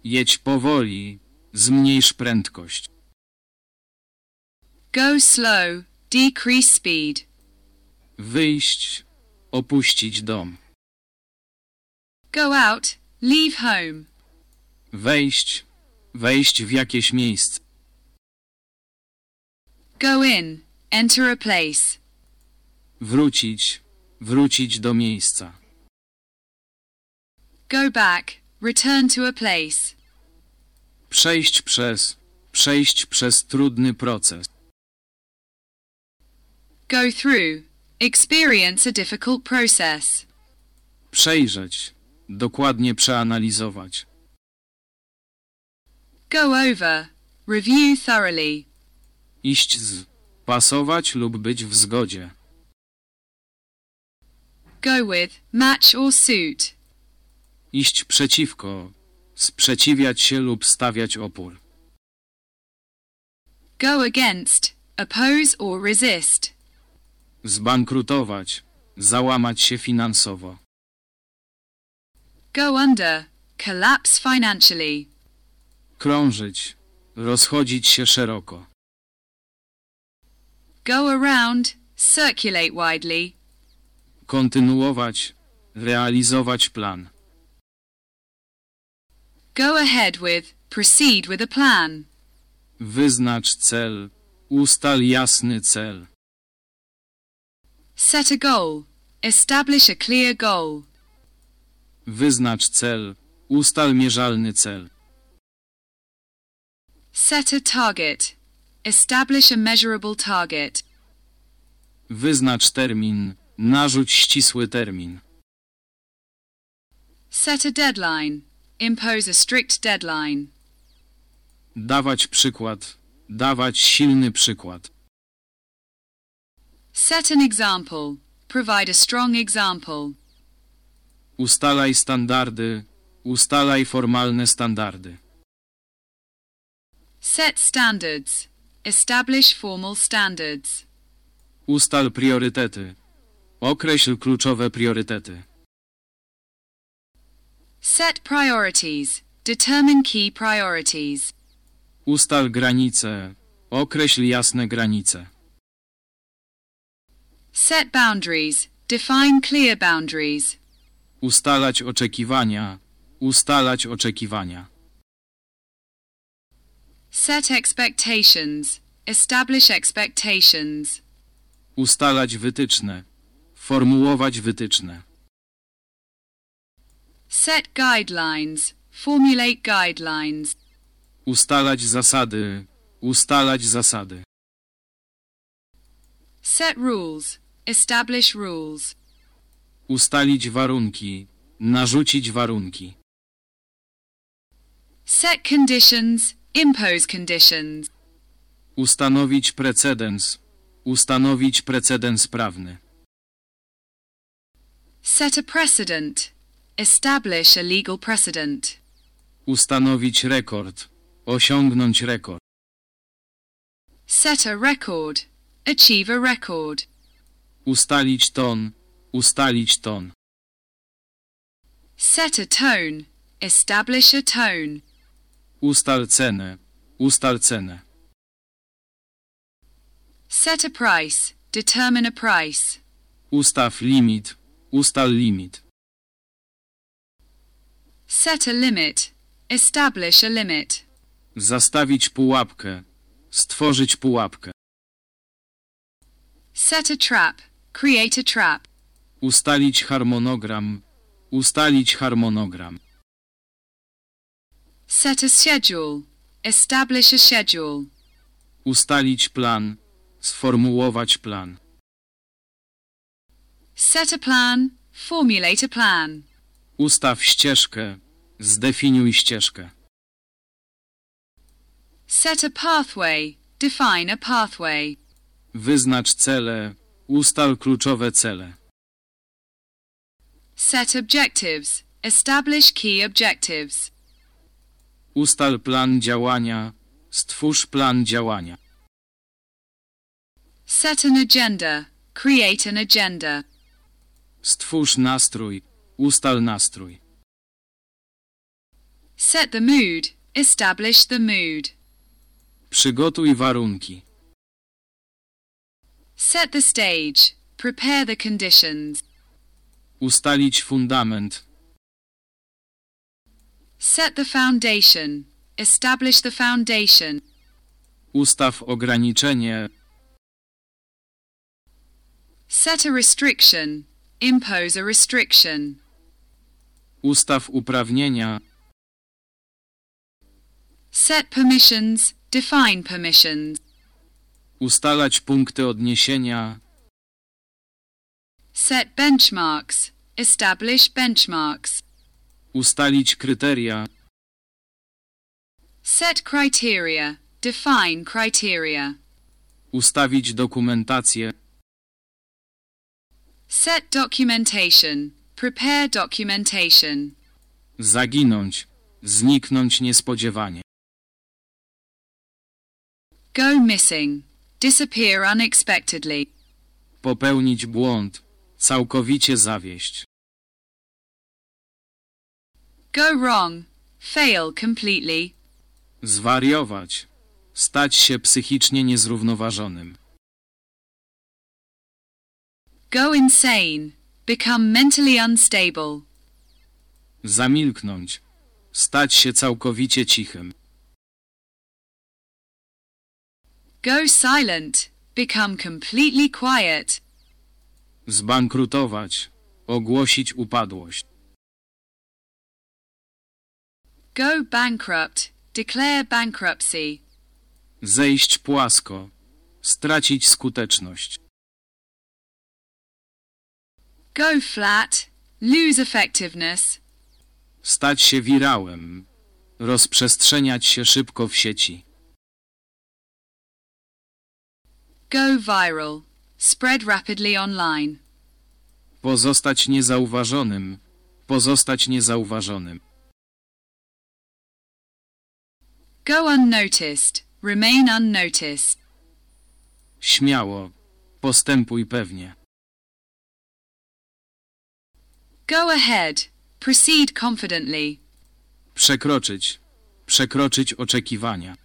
Speaker 1: Jedź powoli. Zmniejsz prędkość.
Speaker 3: Go slow. Decrease speed.
Speaker 1: Wyjść, opuścić dom.
Speaker 2: Go out, leave home.
Speaker 1: Wejść, wejść w jakieś miejsce.
Speaker 2: Go in, enter a place.
Speaker 1: Wrócić, wrócić do miejsca.
Speaker 2: Go back, return to a place.
Speaker 1: Przejść przez, przejść przez trudny proces.
Speaker 2: Go through. Experience a difficult process.
Speaker 1: Przejrzeć. Dokładnie przeanalizować.
Speaker 2: Go over. Review thoroughly.
Speaker 1: Iść z. Pasować lub być w zgodzie.
Speaker 2: Go with, match or suit.
Speaker 1: Iść przeciwko. Sprzeciwiać się lub stawiać opór.
Speaker 2: Go against. Oppose or resist.
Speaker 1: Zbankrutować. Załamać się finansowo.
Speaker 2: Go under. Collapse financially.
Speaker 1: Krążyć. Rozchodzić się szeroko.
Speaker 2: Go around. Circulate widely.
Speaker 1: Kontynuować. Realizować plan.
Speaker 2: Go ahead with. Proceed with a plan.
Speaker 1: Wyznacz cel. Ustal jasny cel.
Speaker 2: Set a goal. Establish a clear goal.
Speaker 1: Wyznacz cel. Ustal mierzalny cel.
Speaker 2: Set a target. Establish a measurable target.
Speaker 1: Wyznacz termin. Narzuć ścisły termin.
Speaker 2: Set a deadline. Impose a strict deadline.
Speaker 1: Dawać przykład. Dawać silny przykład.
Speaker 2: Set an example. Provide a strong example.
Speaker 1: Ustalaj standardy. Ustalaj formalne standardy.
Speaker 2: Set standards. Establish formal standards.
Speaker 1: Ustal priorytety. Określ kluczowe priorytety.
Speaker 2: Set priorities. Determine key priorities.
Speaker 1: Ustal granice. Określ jasne granice.
Speaker 2: Set boundaries. Define clear boundaries.
Speaker 1: Ustalać oczekiwania. Ustalać oczekiwania.
Speaker 2: Set expectations. Establish expectations.
Speaker 1: Ustalać wytyczne. Formułować wytyczne.
Speaker 2: Set guidelines. Formulate guidelines.
Speaker 1: Ustalać zasady. Ustalać zasady.
Speaker 2: Set rules. Establish rules.
Speaker 1: Ustalić warunki. Narzucić warunki.
Speaker 2: Set conditions. Impose conditions.
Speaker 1: Ustanowić precedens. Ustanowić precedens prawny.
Speaker 2: Set a precedent. Establish a legal precedent.
Speaker 1: Ustanowić rekord. Osiągnąć rekord.
Speaker 3: Set a record. Achieve a record.
Speaker 1: Ustalić ton. Ustalić ton.
Speaker 2: Set a tone. Establish a tone.
Speaker 1: Ustal cenę. Ustal cenę.
Speaker 2: Set a price. Determine a price.
Speaker 1: Ustaw limit. Ustal limit.
Speaker 2: Set a limit. Establish a limit.
Speaker 1: Zastawić pułapkę. Stworzyć pułapkę.
Speaker 2: Set a trap. Create a trap.
Speaker 1: Ustalić harmonogram. Ustalić harmonogram.
Speaker 2: Set a schedule. Establish
Speaker 1: a schedule. Ustalić plan. Sformułować plan.
Speaker 2: Set a plan. Formulate a plan.
Speaker 1: Ustaw ścieżkę. Zdefiniuj ścieżkę.
Speaker 2: Set a pathway. Define a pathway.
Speaker 1: Wyznacz cele. Ustal kluczowe cele.
Speaker 2: Set objectives. Establish key objectives.
Speaker 1: Ustal plan działania. Stwórz plan działania.
Speaker 2: Set an agenda. Create an agenda.
Speaker 1: Stwórz nastrój. Ustal nastrój.
Speaker 2: Set the mood. Establish the mood.
Speaker 1: Przygotuj warunki.
Speaker 2: Set the stage. Prepare the conditions.
Speaker 1: Ustalić fundament.
Speaker 2: Set the foundation. Establish the foundation.
Speaker 1: Ustaw ograniczenie.
Speaker 2: Set a restriction. Impose a restriction.
Speaker 1: Ustaw uprawnienia.
Speaker 2: Set permissions. Define permissions.
Speaker 1: Ustalać punkty odniesienia.
Speaker 2: Set benchmarks. Establish benchmarks.
Speaker 1: Ustalić kryteria.
Speaker 2: Set criteria. Define criteria.
Speaker 1: Ustawić dokumentację.
Speaker 2: Set documentation. Prepare documentation.
Speaker 1: Zaginąć. Zniknąć niespodziewanie.
Speaker 2: Go missing. Disappear unexpectedly.
Speaker 1: Popełnić błąd. Całkowicie zawieść.
Speaker 2: Go wrong. Fail completely.
Speaker 1: Zwariować. Stać się psychicznie niezrównoważonym.
Speaker 2: Go insane. Become mentally unstable.
Speaker 1: Zamilknąć. Stać się całkowicie cichym.
Speaker 2: Go silent. Become completely quiet.
Speaker 1: Zbankrutować. Ogłosić upadłość.
Speaker 2: Go bankrupt. Declare bankruptcy.
Speaker 1: Zejść płasko. Stracić skuteczność.
Speaker 2: Go flat. Lose effectiveness.
Speaker 1: Stać się wirałem. Rozprzestrzeniać się szybko w sieci.
Speaker 3: Go viral. Spread
Speaker 2: rapidly online.
Speaker 1: Pozostać niezauważonym. Pozostać niezauważonym.
Speaker 2: Go unnoticed. Remain unnoticed.
Speaker 1: Śmiało. Postępuj pewnie.
Speaker 2: Go ahead. Proceed confidently.
Speaker 1: Przekroczyć. Przekroczyć oczekiwania.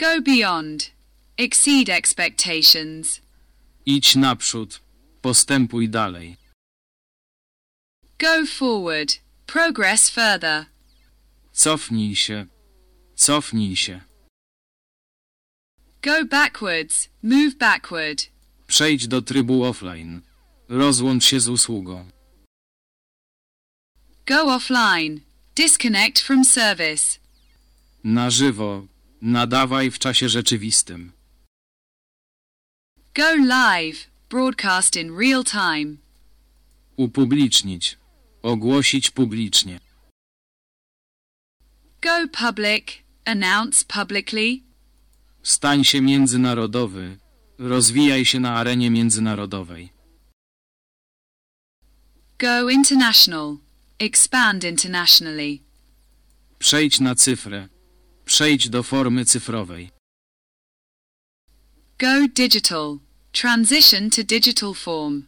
Speaker 2: Go beyond. Exceed expectations.
Speaker 1: Idź naprzód. Postępuj dalej.
Speaker 3: Go forward. Progress further.
Speaker 1: Cofnij się. Cofnij się.
Speaker 3: Go backwards.
Speaker 2: Move backward.
Speaker 1: Przejdź do trybu offline. Rozłącz się z usługą.
Speaker 2: Go offline. Disconnect from service.
Speaker 1: Na żywo. Nadawaj w czasie rzeczywistym.
Speaker 2: Go live. Broadcast in real time.
Speaker 1: Upublicznić. Ogłosić publicznie.
Speaker 2: Go public. Announce publicly.
Speaker 1: Stań się międzynarodowy. Rozwijaj się na arenie międzynarodowej.
Speaker 2: Go international. Expand internationally.
Speaker 1: Przejdź na cyfrę. Przejdź do formy cyfrowej.
Speaker 2: Go digital. Transition to digital form.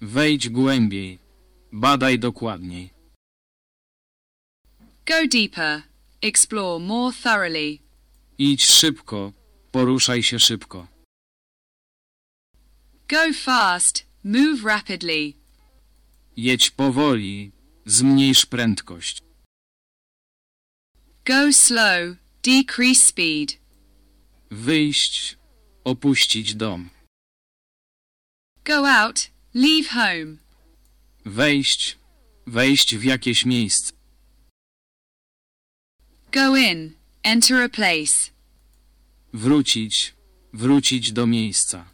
Speaker 1: Wejdź głębiej. Badaj dokładniej.
Speaker 2: Go deeper. Explore more thoroughly.
Speaker 1: Idź szybko. Poruszaj się szybko.
Speaker 2: Go fast. Move rapidly.
Speaker 1: Jedź powoli. Zmniejsz prędkość.
Speaker 2: Go slow. Decrease speed.
Speaker 1: Wyjść. Opuścić dom.
Speaker 3: Go out. Leave home.
Speaker 1: Wejść. Wejść w jakieś miejsce.
Speaker 2: Go in. Enter a place.
Speaker 1: Wrócić. Wrócić do miejsca.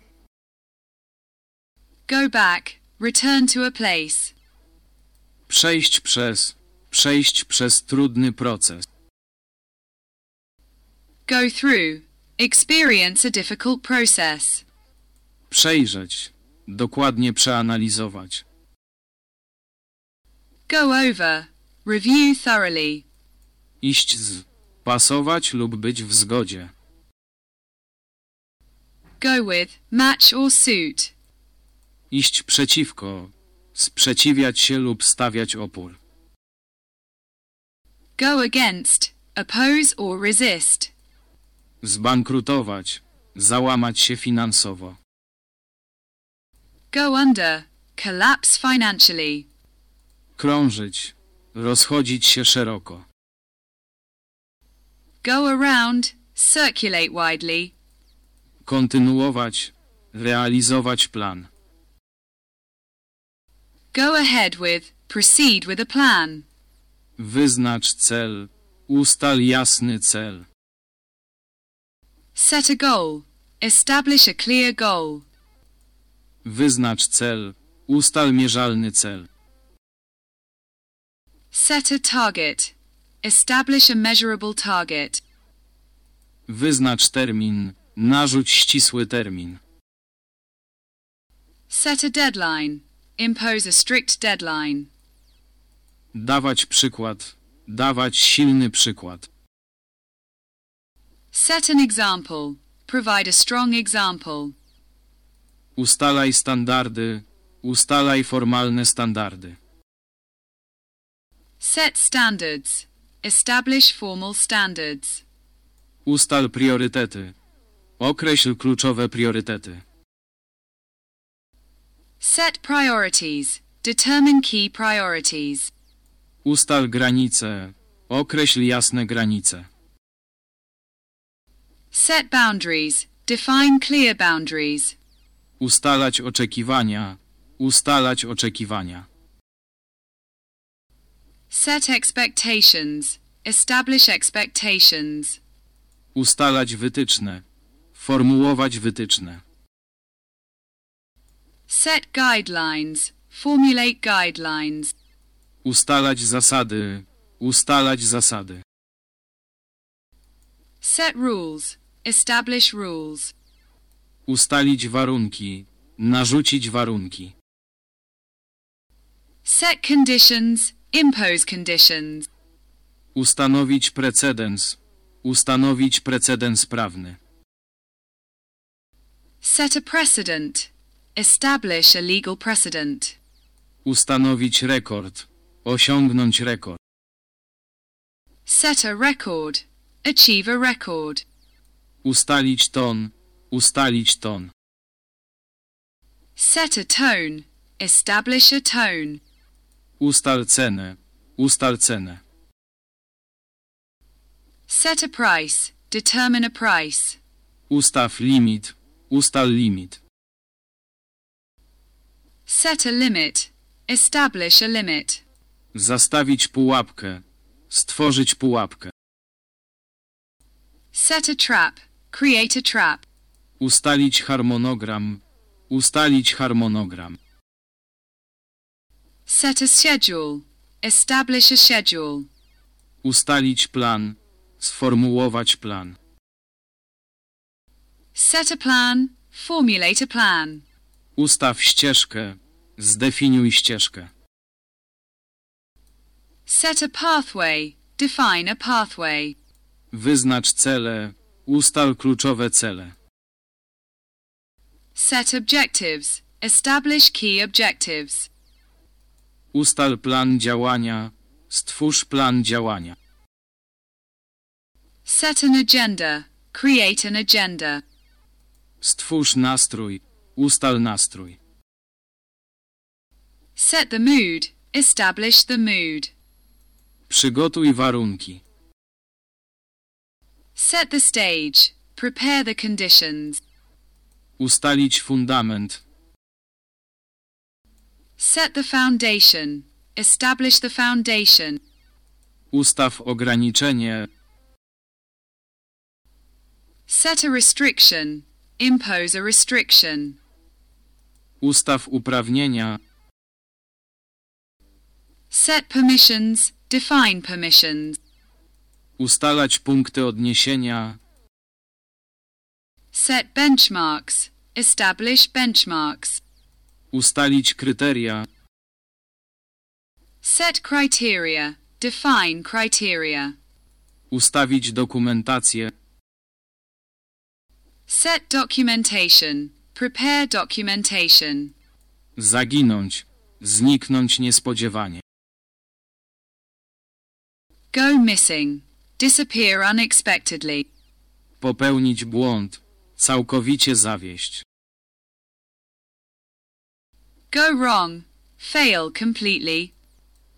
Speaker 2: Go back. Return to a place.
Speaker 1: Przejść przez. Przejść przez trudny proces.
Speaker 2: Go through. Experience a difficult process.
Speaker 1: Przejrzeć. Dokładnie przeanalizować.
Speaker 3: Go over. Review thoroughly.
Speaker 1: Iść z. Pasować lub być w zgodzie.
Speaker 2: Go with. Match or suit.
Speaker 1: Iść przeciwko. Sprzeciwiać się lub stawiać opór.
Speaker 2: Go against. Oppose or resist.
Speaker 1: Zbankrutować. Załamać się finansowo.
Speaker 2: Go under. Collapse financially.
Speaker 1: Krążyć. Rozchodzić się szeroko.
Speaker 2: Go around. Circulate widely.
Speaker 1: Kontynuować. Realizować plan.
Speaker 2: Go ahead with. Proceed with a plan.
Speaker 1: Wyznacz cel. Ustal jasny cel.
Speaker 2: Set a goal. Establish a clear
Speaker 1: goal. Wyznacz cel. Ustal mierzalny cel.
Speaker 2: Set a target. Establish a measurable target.
Speaker 1: Wyznacz termin. Narzuć ścisły termin.
Speaker 2: Set a deadline. Impose a strict deadline.
Speaker 1: Dawać przykład. Dawać silny przykład.
Speaker 2: Set an example. Provide a strong example.
Speaker 1: Ustalaj standardy. Ustalaj formalne standardy.
Speaker 2: Set standards. Establish formal standards.
Speaker 1: Ustal priorytety. Określ kluczowe priorytety.
Speaker 2: Set priorities. Determine key priorities.
Speaker 1: Ustal granice. Określ jasne granice.
Speaker 2: Set boundaries. Define clear boundaries.
Speaker 1: Ustalać oczekiwania. Ustalać oczekiwania.
Speaker 2: Set expectations. Establish expectations.
Speaker 1: Ustalać wytyczne. Formułować wytyczne.
Speaker 2: Set guidelines. Formulate guidelines.
Speaker 1: Ustalać zasady. Ustalać zasady.
Speaker 2: Set rules. Establish rules.
Speaker 1: Ustalić warunki. Narzucić warunki.
Speaker 2: Set conditions. Impose conditions.
Speaker 1: Ustanowić precedens. Ustanowić precedens prawny.
Speaker 2: Set a precedent. Establish a legal precedent.
Speaker 1: Ustanowić rekord. Osiągnąć rekord.
Speaker 2: Set a record. Achieve a record.
Speaker 1: Ustalić ton. Ustalić ton.
Speaker 2: Set a tone. Establish a tone.
Speaker 1: Ustal cenę. Ustal cenę.
Speaker 2: Set a price. Determine a price.
Speaker 1: Ustaw limit. Ustal limit.
Speaker 2: Set a limit. Establish a limit.
Speaker 1: Zastawić pułapkę. Stworzyć pułapkę.
Speaker 2: Set a trap. Create a trap.
Speaker 1: Ustalić harmonogram. Ustalić harmonogram.
Speaker 2: Set a schedule. Establish a schedule.
Speaker 1: Ustalić plan. Sformułować plan.
Speaker 2: Set a plan. Formulate a plan.
Speaker 1: Ustaw ścieżkę. Zdefiniuj ścieżkę.
Speaker 2: Set a pathway. Define a pathway.
Speaker 1: Wyznacz cele. Ustal kluczowe cele.
Speaker 2: Set objectives. Establish key objectives.
Speaker 1: Ustal plan działania. Stwórz plan działania.
Speaker 2: Set an agenda. Create an agenda.
Speaker 1: Stwórz nastrój. Ustal nastrój.
Speaker 2: Set the mood. Establish the mood.
Speaker 1: Przygotuj warunki.
Speaker 2: Set the stage. Prepare the conditions.
Speaker 1: Ustalić fundament.
Speaker 2: Set the foundation. Establish the foundation.
Speaker 1: Ustaw ograniczenie.
Speaker 2: Set a restriction. Impose a restriction.
Speaker 1: Ustaw uprawnienia.
Speaker 2: Set permissions. Define permissions.
Speaker 1: Ustalać punkty odniesienia.
Speaker 2: Set benchmarks. Establish benchmarks.
Speaker 1: Ustalić kryteria.
Speaker 2: Set criteria. Define criteria.
Speaker 1: Ustawić dokumentację.
Speaker 2: Set documentation. Prepare documentation.
Speaker 1: Zaginąć. Zniknąć niespodziewanie.
Speaker 2: Go missing. Disappear unexpectedly.
Speaker 1: Popełnić błąd. Całkowicie zawieść.
Speaker 2: Go wrong. Fail completely.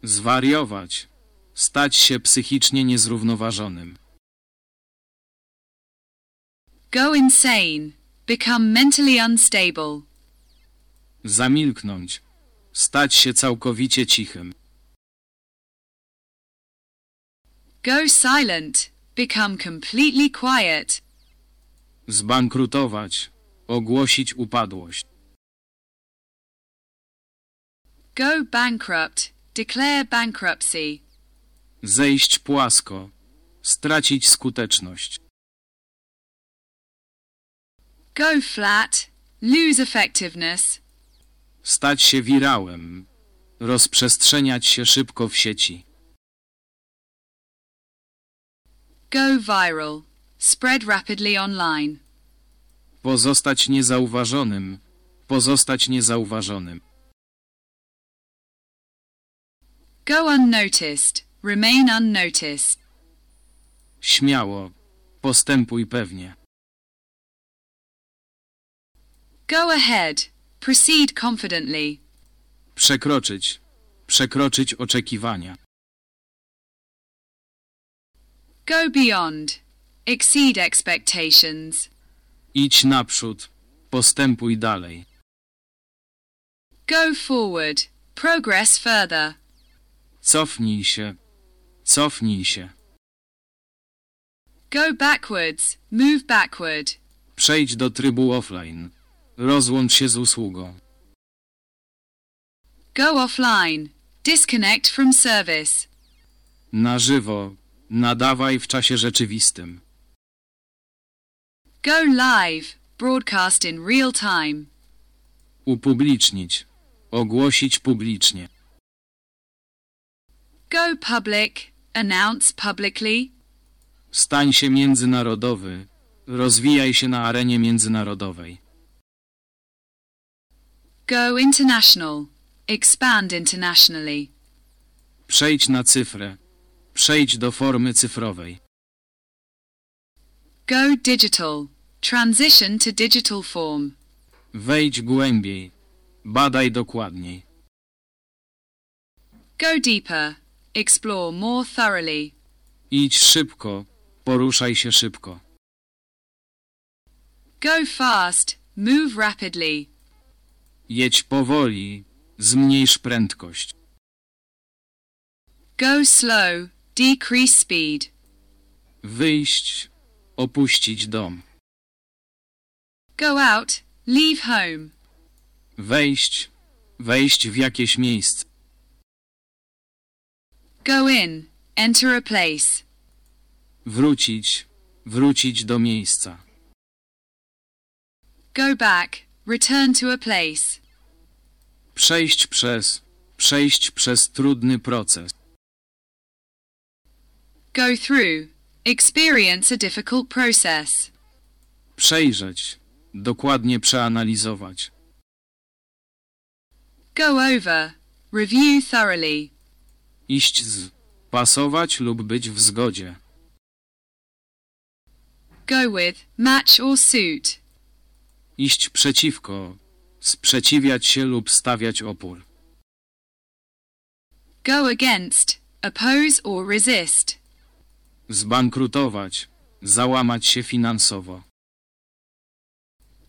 Speaker 1: Zwariować. Stać się psychicznie niezrównoważonym.
Speaker 2: Go insane. Become mentally unstable.
Speaker 1: Zamilknąć. Stać się całkowicie cichym.
Speaker 2: Go silent. Become completely quiet.
Speaker 1: Zbankrutować. Ogłosić upadłość.
Speaker 2: Go bankrupt. Declare bankruptcy.
Speaker 1: Zejść płasko. Stracić skuteczność.
Speaker 2: Go flat. Lose effectiveness.
Speaker 1: Stać się wirałem. Rozprzestrzeniać się szybko w sieci.
Speaker 2: Go viral. Spread rapidly online.
Speaker 1: Pozostać niezauważonym. Pozostać niezauważonym.
Speaker 2: Go unnoticed. Remain unnoticed.
Speaker 1: Śmiało. Postępuj pewnie.
Speaker 2: Go ahead. Proceed confidently.
Speaker 1: Przekroczyć. Przekroczyć oczekiwania.
Speaker 2: Go beyond. Exceed expectations.
Speaker 1: Idź naprzód. Postępuj dalej.
Speaker 3: Go forward. Progress further.
Speaker 1: Cofnij się. Cofnij się.
Speaker 2: Go backwards. Move backward.
Speaker 1: Przejdź do trybu offline. Rozłącz się z usługą.
Speaker 2: Go offline. Disconnect from service.
Speaker 1: Na żywo. Nadawaj w czasie rzeczywistym.
Speaker 2: Go live. Broadcast in real time.
Speaker 1: Upublicznić. Ogłosić publicznie.
Speaker 2: Go public. Announce publicly.
Speaker 1: Stań się międzynarodowy. Rozwijaj się na arenie międzynarodowej.
Speaker 2: Go international. Expand internationally.
Speaker 1: Przejdź na cyfrę. Przejdź do formy cyfrowej.
Speaker 2: Go digital. Transition to digital form.
Speaker 1: Wejdź głębiej. Badaj dokładniej.
Speaker 2: Go deeper. Explore more thoroughly.
Speaker 1: Idź szybko. Poruszaj się szybko.
Speaker 2: Go fast. Move rapidly.
Speaker 1: Jedź powoli. Zmniejsz prędkość.
Speaker 3: Go slow. Decrease speed.
Speaker 1: Wyjść, opuścić dom.
Speaker 3: Go out,
Speaker 2: leave home.
Speaker 1: Wejść, wejść w jakieś miejsce.
Speaker 3: Go in, enter a place.
Speaker 1: Wrócić, wrócić do miejsca.
Speaker 3: Go
Speaker 2: back, return to a place.
Speaker 1: Przejść przez, przejść przez trudny proces.
Speaker 2: Go through. Experience a difficult process.
Speaker 1: Przejrzeć. Dokładnie przeanalizować.
Speaker 2: Go over. Review thoroughly.
Speaker 1: Iść z. Pasować lub być w zgodzie.
Speaker 2: Go with, match or suit.
Speaker 1: Iść przeciwko. Sprzeciwiać się lub stawiać opór.
Speaker 2: Go against. Oppose or resist.
Speaker 1: Zbankrutować. Załamać się finansowo.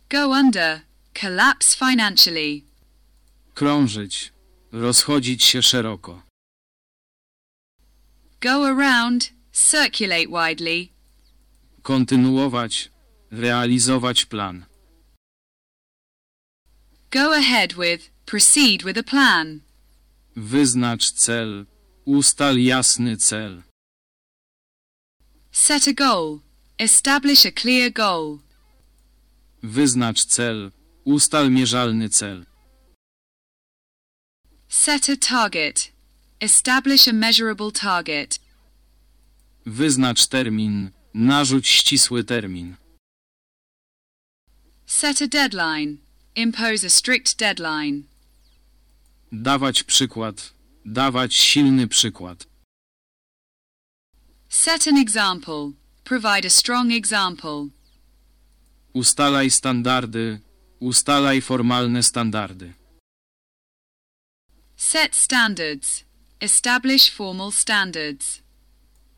Speaker 2: Go under. Collapse financially.
Speaker 1: Krążyć. Rozchodzić się szeroko.
Speaker 2: Go around. Circulate widely.
Speaker 1: Kontynuować. Realizować plan.
Speaker 2: Go ahead with. Proceed with a plan.
Speaker 1: Wyznacz cel. Ustal jasny cel.
Speaker 2: Set a goal. Establish a clear goal.
Speaker 1: Wyznacz cel. Ustal mierzalny cel.
Speaker 2: Set a target. Establish a measurable target.
Speaker 1: Wyznacz termin. Narzuć ścisły termin.
Speaker 2: Set a deadline. Impose a strict deadline.
Speaker 1: Dawać przykład. Dawać silny przykład.
Speaker 2: Set an example. Provide a strong example.
Speaker 1: Ustalaj standardy. Ustalaj formalne standardy.
Speaker 2: Set standards. Establish formal standards.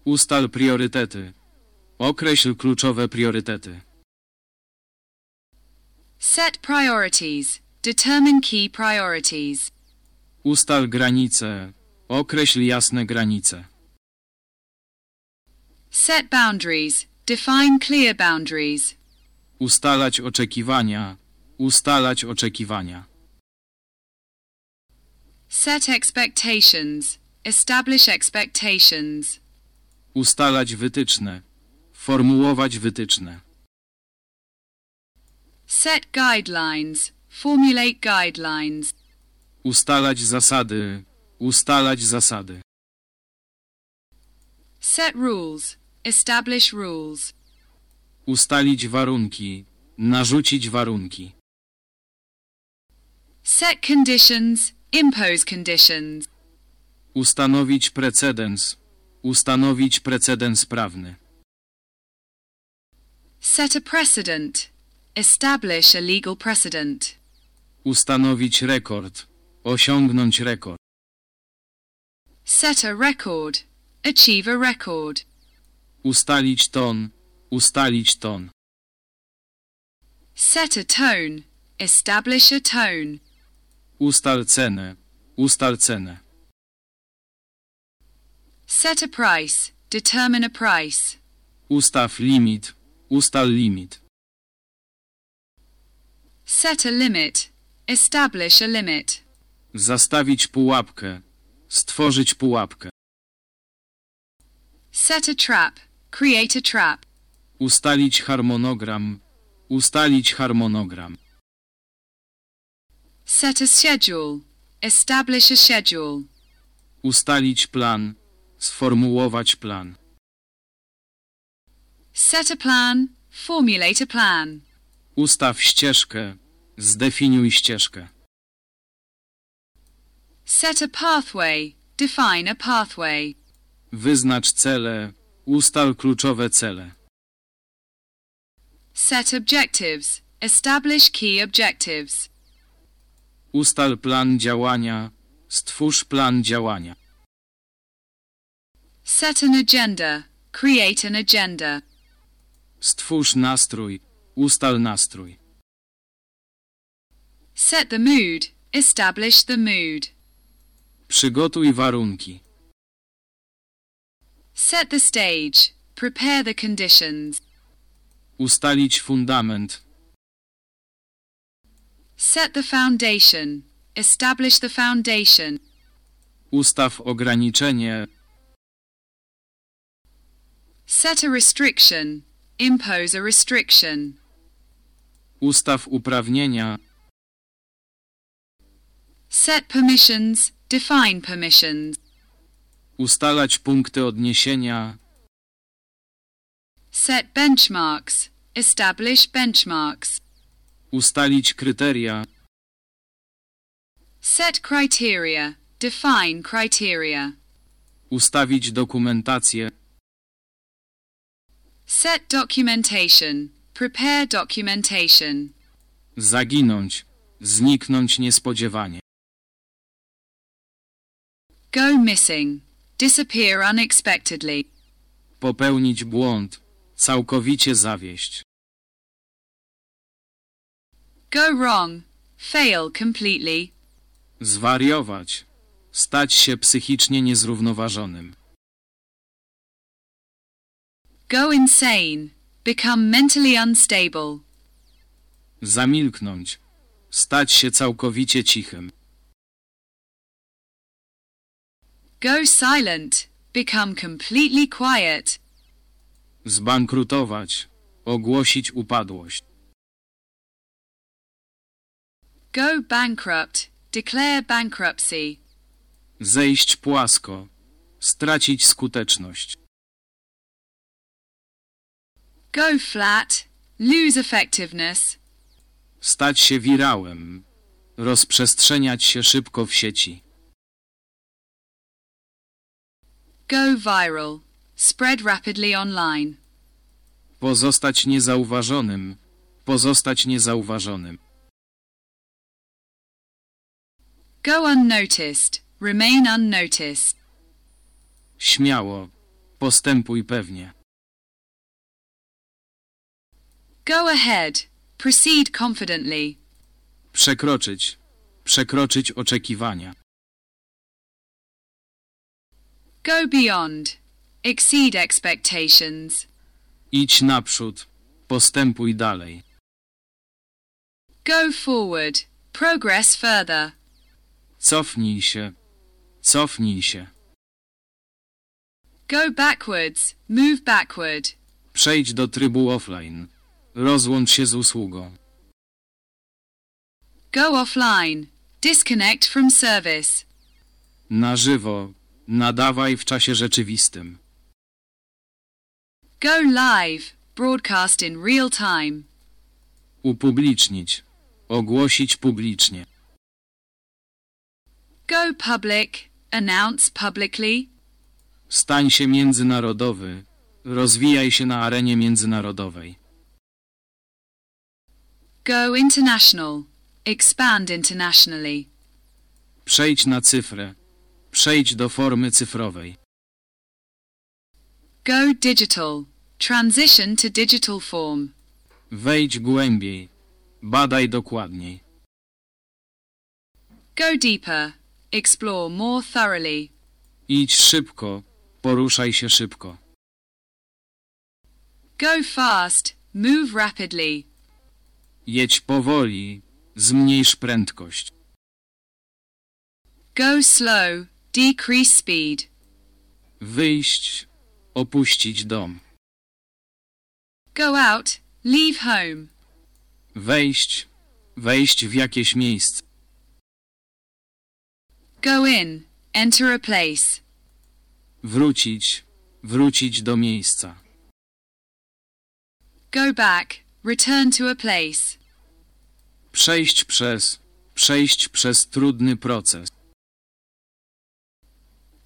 Speaker 1: Ustal priorytety. Określ kluczowe priorytety.
Speaker 2: Set priorities. Determine key priorities.
Speaker 1: Ustal granice. Określ jasne granice.
Speaker 2: Set boundaries. Define clear boundaries.
Speaker 1: Ustalać oczekiwania. Ustalać oczekiwania.
Speaker 2: Set expectations. Establish expectations.
Speaker 1: Ustalać wytyczne. Formułować wytyczne.
Speaker 2: Set guidelines. Formulate guidelines.
Speaker 1: Ustalać zasady. Ustalać zasady.
Speaker 2: Set rules. Establish rules.
Speaker 1: Ustalić warunki. Narzucić warunki.
Speaker 2: Set conditions. Impose conditions.
Speaker 1: Ustanowić precedens. Ustanowić precedens prawny.
Speaker 2: Set a precedent. Establish a legal precedent.
Speaker 1: Ustanowić rekord. Osiągnąć rekord.
Speaker 2: Set a record. Achieve a record.
Speaker 1: Ustalić ton. Ustalić ton.
Speaker 2: Set a tone. Establish a tone.
Speaker 1: Ustal cenę. Ustal cenę.
Speaker 2: Set a price. Determine a price.
Speaker 1: Ustaw limit. Ustal limit.
Speaker 2: Set a limit. Establish a limit.
Speaker 1: Zastawić pułapkę. Stworzyć pułapkę.
Speaker 2: Set a trap. Create
Speaker 1: a trap. Ustalić harmonogram. Ustalić harmonogram.
Speaker 3: Set a schedule. Establish a schedule.
Speaker 1: Ustalić plan. Sformułować plan.
Speaker 2: Set a plan. Formulate a plan.
Speaker 1: Ustaw ścieżkę. Zdefiniuj ścieżkę.
Speaker 2: Set a pathway. Define a pathway.
Speaker 1: Wyznacz cele. Ustal kluczowe cele.
Speaker 2: Set objectives. Establish key objectives.
Speaker 1: Ustal plan działania. Stwórz plan działania.
Speaker 2: Set an agenda. Create an agenda.
Speaker 1: Stwórz nastrój. Ustal nastrój.
Speaker 2: Set the mood. Establish the mood.
Speaker 1: Przygotuj warunki.
Speaker 2: Set the stage. Prepare the conditions.
Speaker 1: Ustalić fundament.
Speaker 2: Set the foundation. Establish the foundation.
Speaker 1: Ustaw ograniczenie.
Speaker 2: Set a restriction. Impose a restriction.
Speaker 1: Ustaw uprawnienia.
Speaker 2: Set permissions. Define permissions.
Speaker 1: Ustalać punkty odniesienia.
Speaker 2: Set benchmarks. Establish benchmarks.
Speaker 1: Ustalić kryteria.
Speaker 2: Set criteria. Define criteria.
Speaker 1: Ustawić dokumentację.
Speaker 2: Set documentation. Prepare documentation.
Speaker 1: Zaginąć. Zniknąć niespodziewanie.
Speaker 2: Go missing. Disappear unexpectedly.
Speaker 1: Popełnić błąd. Całkowicie zawieść.
Speaker 2: Go wrong. Fail completely.
Speaker 1: Zwariować. Stać się psychicznie niezrównoważonym.
Speaker 2: Go insane. Become mentally unstable.
Speaker 1: Zamilknąć. Stać się całkowicie cichym.
Speaker 2: Go silent. Become completely quiet.
Speaker 1: Zbankrutować. Ogłosić upadłość.
Speaker 2: Go bankrupt. Declare bankruptcy.
Speaker 1: Zejść płasko. Stracić skuteczność.
Speaker 2: Go flat. Lose effectiveness.
Speaker 1: Stać się wirałem. Rozprzestrzeniać się szybko w sieci.
Speaker 2: Go viral. Spread rapidly online.
Speaker 1: Pozostać niezauważonym. Pozostać niezauważonym.
Speaker 3: Go unnoticed. Remain unnoticed.
Speaker 1: Śmiało. Postępuj pewnie.
Speaker 3: Go ahead. Proceed confidently.
Speaker 1: Przekroczyć. Przekroczyć oczekiwania.
Speaker 2: Go beyond. Exceed expectations.
Speaker 1: Idź naprzód. Postępuj dalej.
Speaker 2: Go forward. Progress further.
Speaker 1: Cofnij się. Cofnij się.
Speaker 2: Go backwards. Move backward.
Speaker 1: Przejdź do trybu offline. Rozłącz się z usługą.
Speaker 2: Go offline. Disconnect from service.
Speaker 1: Na żywo. Nadawaj w czasie rzeczywistym.
Speaker 2: Go live. Broadcast in real time.
Speaker 1: Upublicznić. Ogłosić publicznie.
Speaker 2: Go public. Announce publicly.
Speaker 1: Stań się międzynarodowy. Rozwijaj się na arenie międzynarodowej.
Speaker 2: Go international. Expand internationally.
Speaker 1: Przejdź na cyfrę. Przejdź do formy cyfrowej.
Speaker 2: Go digital. Transition to digital form.
Speaker 1: Wejdź głębiej. Badaj dokładniej.
Speaker 3: Go deeper. Explore more thoroughly.
Speaker 1: Idź szybko. Poruszaj się szybko.
Speaker 2: Go fast. Move rapidly.
Speaker 1: Jedź powoli. Zmniejsz prędkość.
Speaker 2: Go slow. Decrease speed.
Speaker 1: Wyjść. Opuścić dom.
Speaker 2: Go out. Leave home.
Speaker 1: Wejść. Wejść w jakieś miejsce.
Speaker 2: Go in. Enter a place.
Speaker 1: Wrócić. Wrócić do miejsca.
Speaker 2: Go back. Return to a place.
Speaker 1: Przejść przez. Przejść przez trudny proces.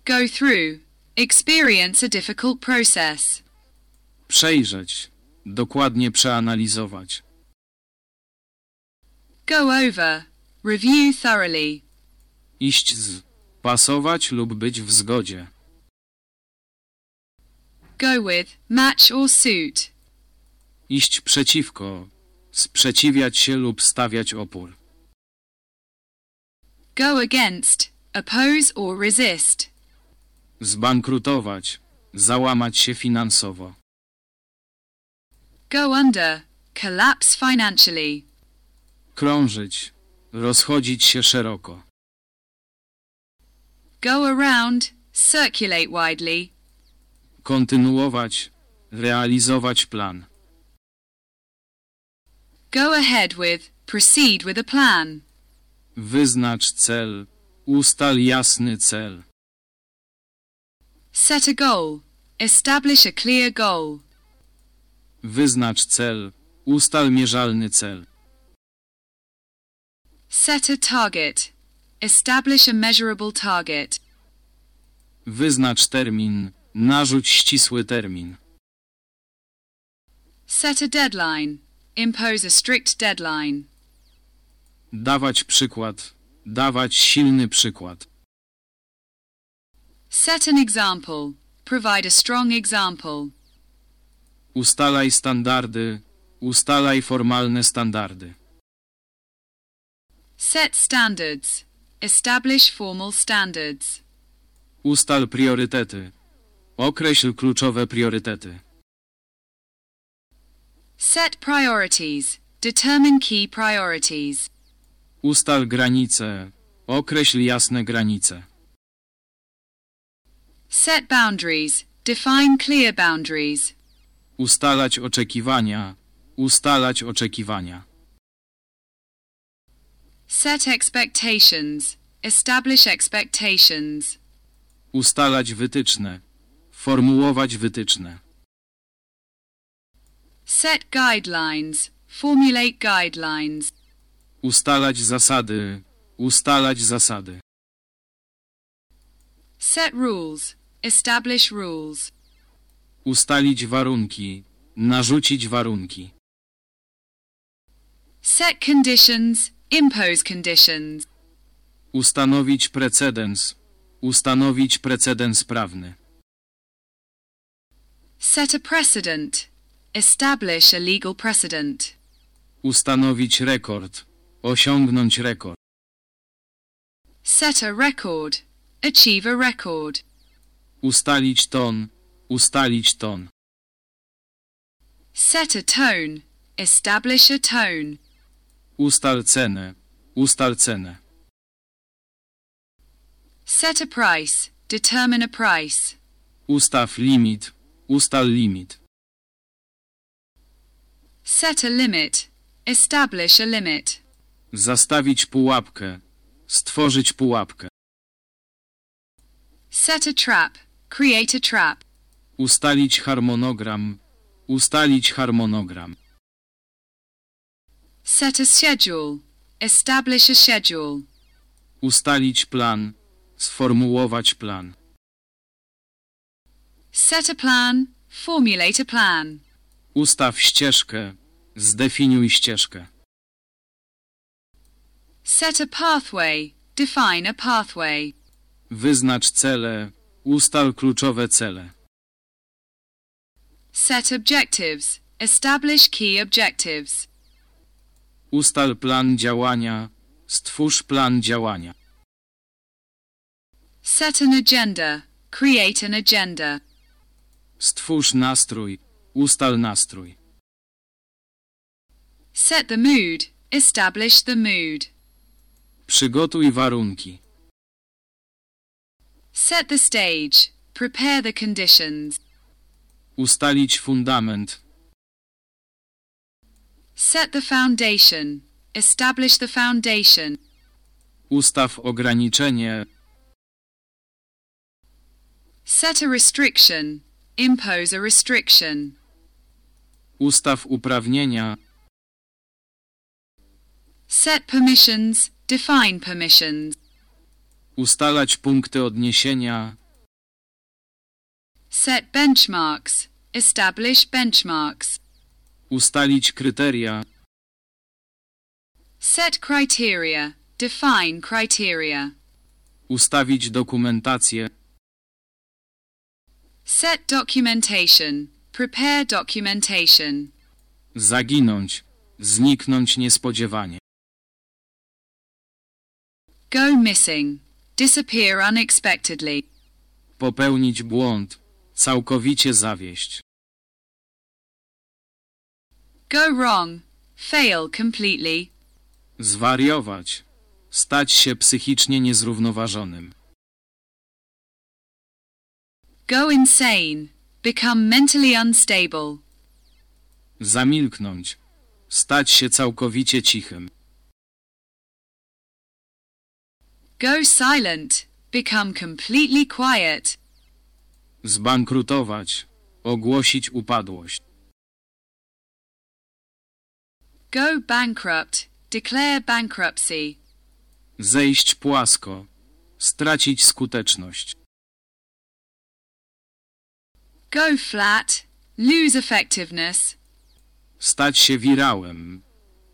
Speaker 2: Go through. Experience a difficult process.
Speaker 1: Przejrzeć. Dokładnie przeanalizować.
Speaker 2: Go over. Review thoroughly.
Speaker 1: Iść z. Pasować lub być w zgodzie.
Speaker 2: Go with. Match or suit.
Speaker 1: Iść przeciwko. Sprzeciwiać się lub stawiać opór.
Speaker 2: Go against. Oppose or resist.
Speaker 1: Zbankrutować. Załamać się finansowo.
Speaker 2: Go under. Collapse financially.
Speaker 1: Krążyć. Rozchodzić się szeroko.
Speaker 2: Go around. Circulate widely.
Speaker 1: Kontynuować. Realizować plan.
Speaker 2: Go ahead with. Proceed with a plan.
Speaker 1: Wyznacz cel. Ustal jasny cel.
Speaker 2: Set a goal. Establish a clear goal.
Speaker 1: Wyznacz cel. Ustal mierzalny cel.
Speaker 2: Set a target. Establish a measurable target.
Speaker 1: Wyznacz termin. Narzuć ścisły termin.
Speaker 2: Set a deadline. Impose a strict deadline.
Speaker 1: Dawać przykład. Dawać silny przykład.
Speaker 2: Set an example. Provide a strong example.
Speaker 1: Ustalaj standardy. Ustalaj formalne standardy.
Speaker 2: Set standards. Establish formal standards.
Speaker 1: Ustal priorytety. Określ kluczowe priorytety.
Speaker 2: Set priorities. Determine key priorities.
Speaker 1: Ustal granice. Określ jasne granice.
Speaker 2: Set boundaries. Define clear boundaries.
Speaker 1: Ustalać oczekiwania. Ustalać oczekiwania.
Speaker 2: Set expectations. Establish expectations.
Speaker 1: Ustalać wytyczne. Formułować wytyczne.
Speaker 2: Set guidelines. Formulate guidelines.
Speaker 1: Ustalać zasady. Ustalać zasady.
Speaker 2: Set rules. Establish rules.
Speaker 1: Ustalić warunki. Narzucić warunki.
Speaker 2: Set conditions. Impose conditions.
Speaker 1: Ustanowić precedens. Ustanowić precedens prawny.
Speaker 2: Set a precedent. Establish a legal precedent.
Speaker 1: Ustanowić rekord. Osiągnąć rekord.
Speaker 2: Set a record. Achieve a
Speaker 1: record. Ustalić ton. Ustalić ton.
Speaker 2: Set a tone. Establish a tone.
Speaker 1: Ustal cenę. Ustal cenę.
Speaker 2: Set a price. Determine a price.
Speaker 1: Ustaw limit. Ustal limit.
Speaker 2: Set a limit. Establish a limit.
Speaker 1: Zastawić pułapkę. Stworzyć pułapkę.
Speaker 2: Set a trap. Create a trap.
Speaker 1: Ustalić harmonogram. Ustalić harmonogram.
Speaker 2: Set a schedule.
Speaker 1: Establish a schedule. Ustalić plan. Sformułować plan.
Speaker 2: Set a plan. Formulate a plan.
Speaker 1: Ustaw ścieżkę. Zdefiniuj ścieżkę.
Speaker 2: Set a pathway. Define a pathway.
Speaker 1: Wyznacz cele. Ustal kluczowe cele.
Speaker 2: Set objectives. Establish key objectives.
Speaker 1: Ustal plan działania. Stwórz plan działania.
Speaker 2: Set an agenda. Create an agenda.
Speaker 1: Stwórz nastrój. Ustal nastrój.
Speaker 2: Set the mood. Establish the mood.
Speaker 1: Przygotuj warunki.
Speaker 2: Set the stage. Prepare the conditions.
Speaker 1: Ustalić fundament.
Speaker 2: Set the foundation. Establish the foundation.
Speaker 1: Ustaw ograniczenie.
Speaker 2: Set a restriction. Impose a restriction.
Speaker 1: Ustaw uprawnienia.
Speaker 2: Set permissions. Define permissions.
Speaker 1: Ustalać punkty odniesienia.
Speaker 2: Set benchmarks. Establish benchmarks.
Speaker 1: Ustalić kryteria.
Speaker 2: Set criteria. Define criteria.
Speaker 1: Ustawić dokumentację.
Speaker 2: Set documentation. Prepare documentation.
Speaker 1: Zaginąć. Zniknąć niespodziewanie.
Speaker 2: Go missing. Disappear unexpectedly.
Speaker 1: Popełnić błąd. Całkowicie zawieść.
Speaker 2: Go wrong. Fail completely.
Speaker 1: Zwariować. Stać się psychicznie niezrównoważonym.
Speaker 2: Go insane. Become mentally unstable.
Speaker 1: Zamilknąć. Stać się całkowicie cichym.
Speaker 2: Go silent. Become completely quiet.
Speaker 1: Zbankrutować. Ogłosić upadłość.
Speaker 2: Go bankrupt. Declare bankruptcy.
Speaker 1: Zejść płasko. Stracić skuteczność.
Speaker 2: Go flat. Lose
Speaker 3: effectiveness.
Speaker 1: Stać się wirałem.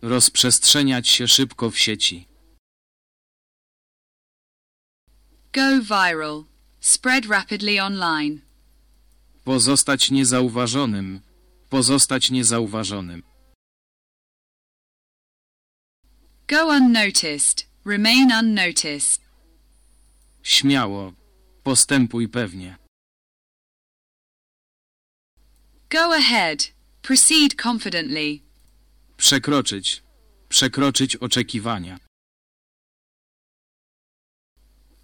Speaker 1: Rozprzestrzeniać się szybko w sieci.
Speaker 3: Go viral.
Speaker 2: Spread rapidly online.
Speaker 1: Pozostać niezauważonym. Pozostać niezauważonym.
Speaker 2: Go unnoticed. Remain unnoticed.
Speaker 1: Śmiało. Postępuj pewnie.
Speaker 2: Go ahead. Proceed confidently.
Speaker 1: Przekroczyć. Przekroczyć oczekiwania.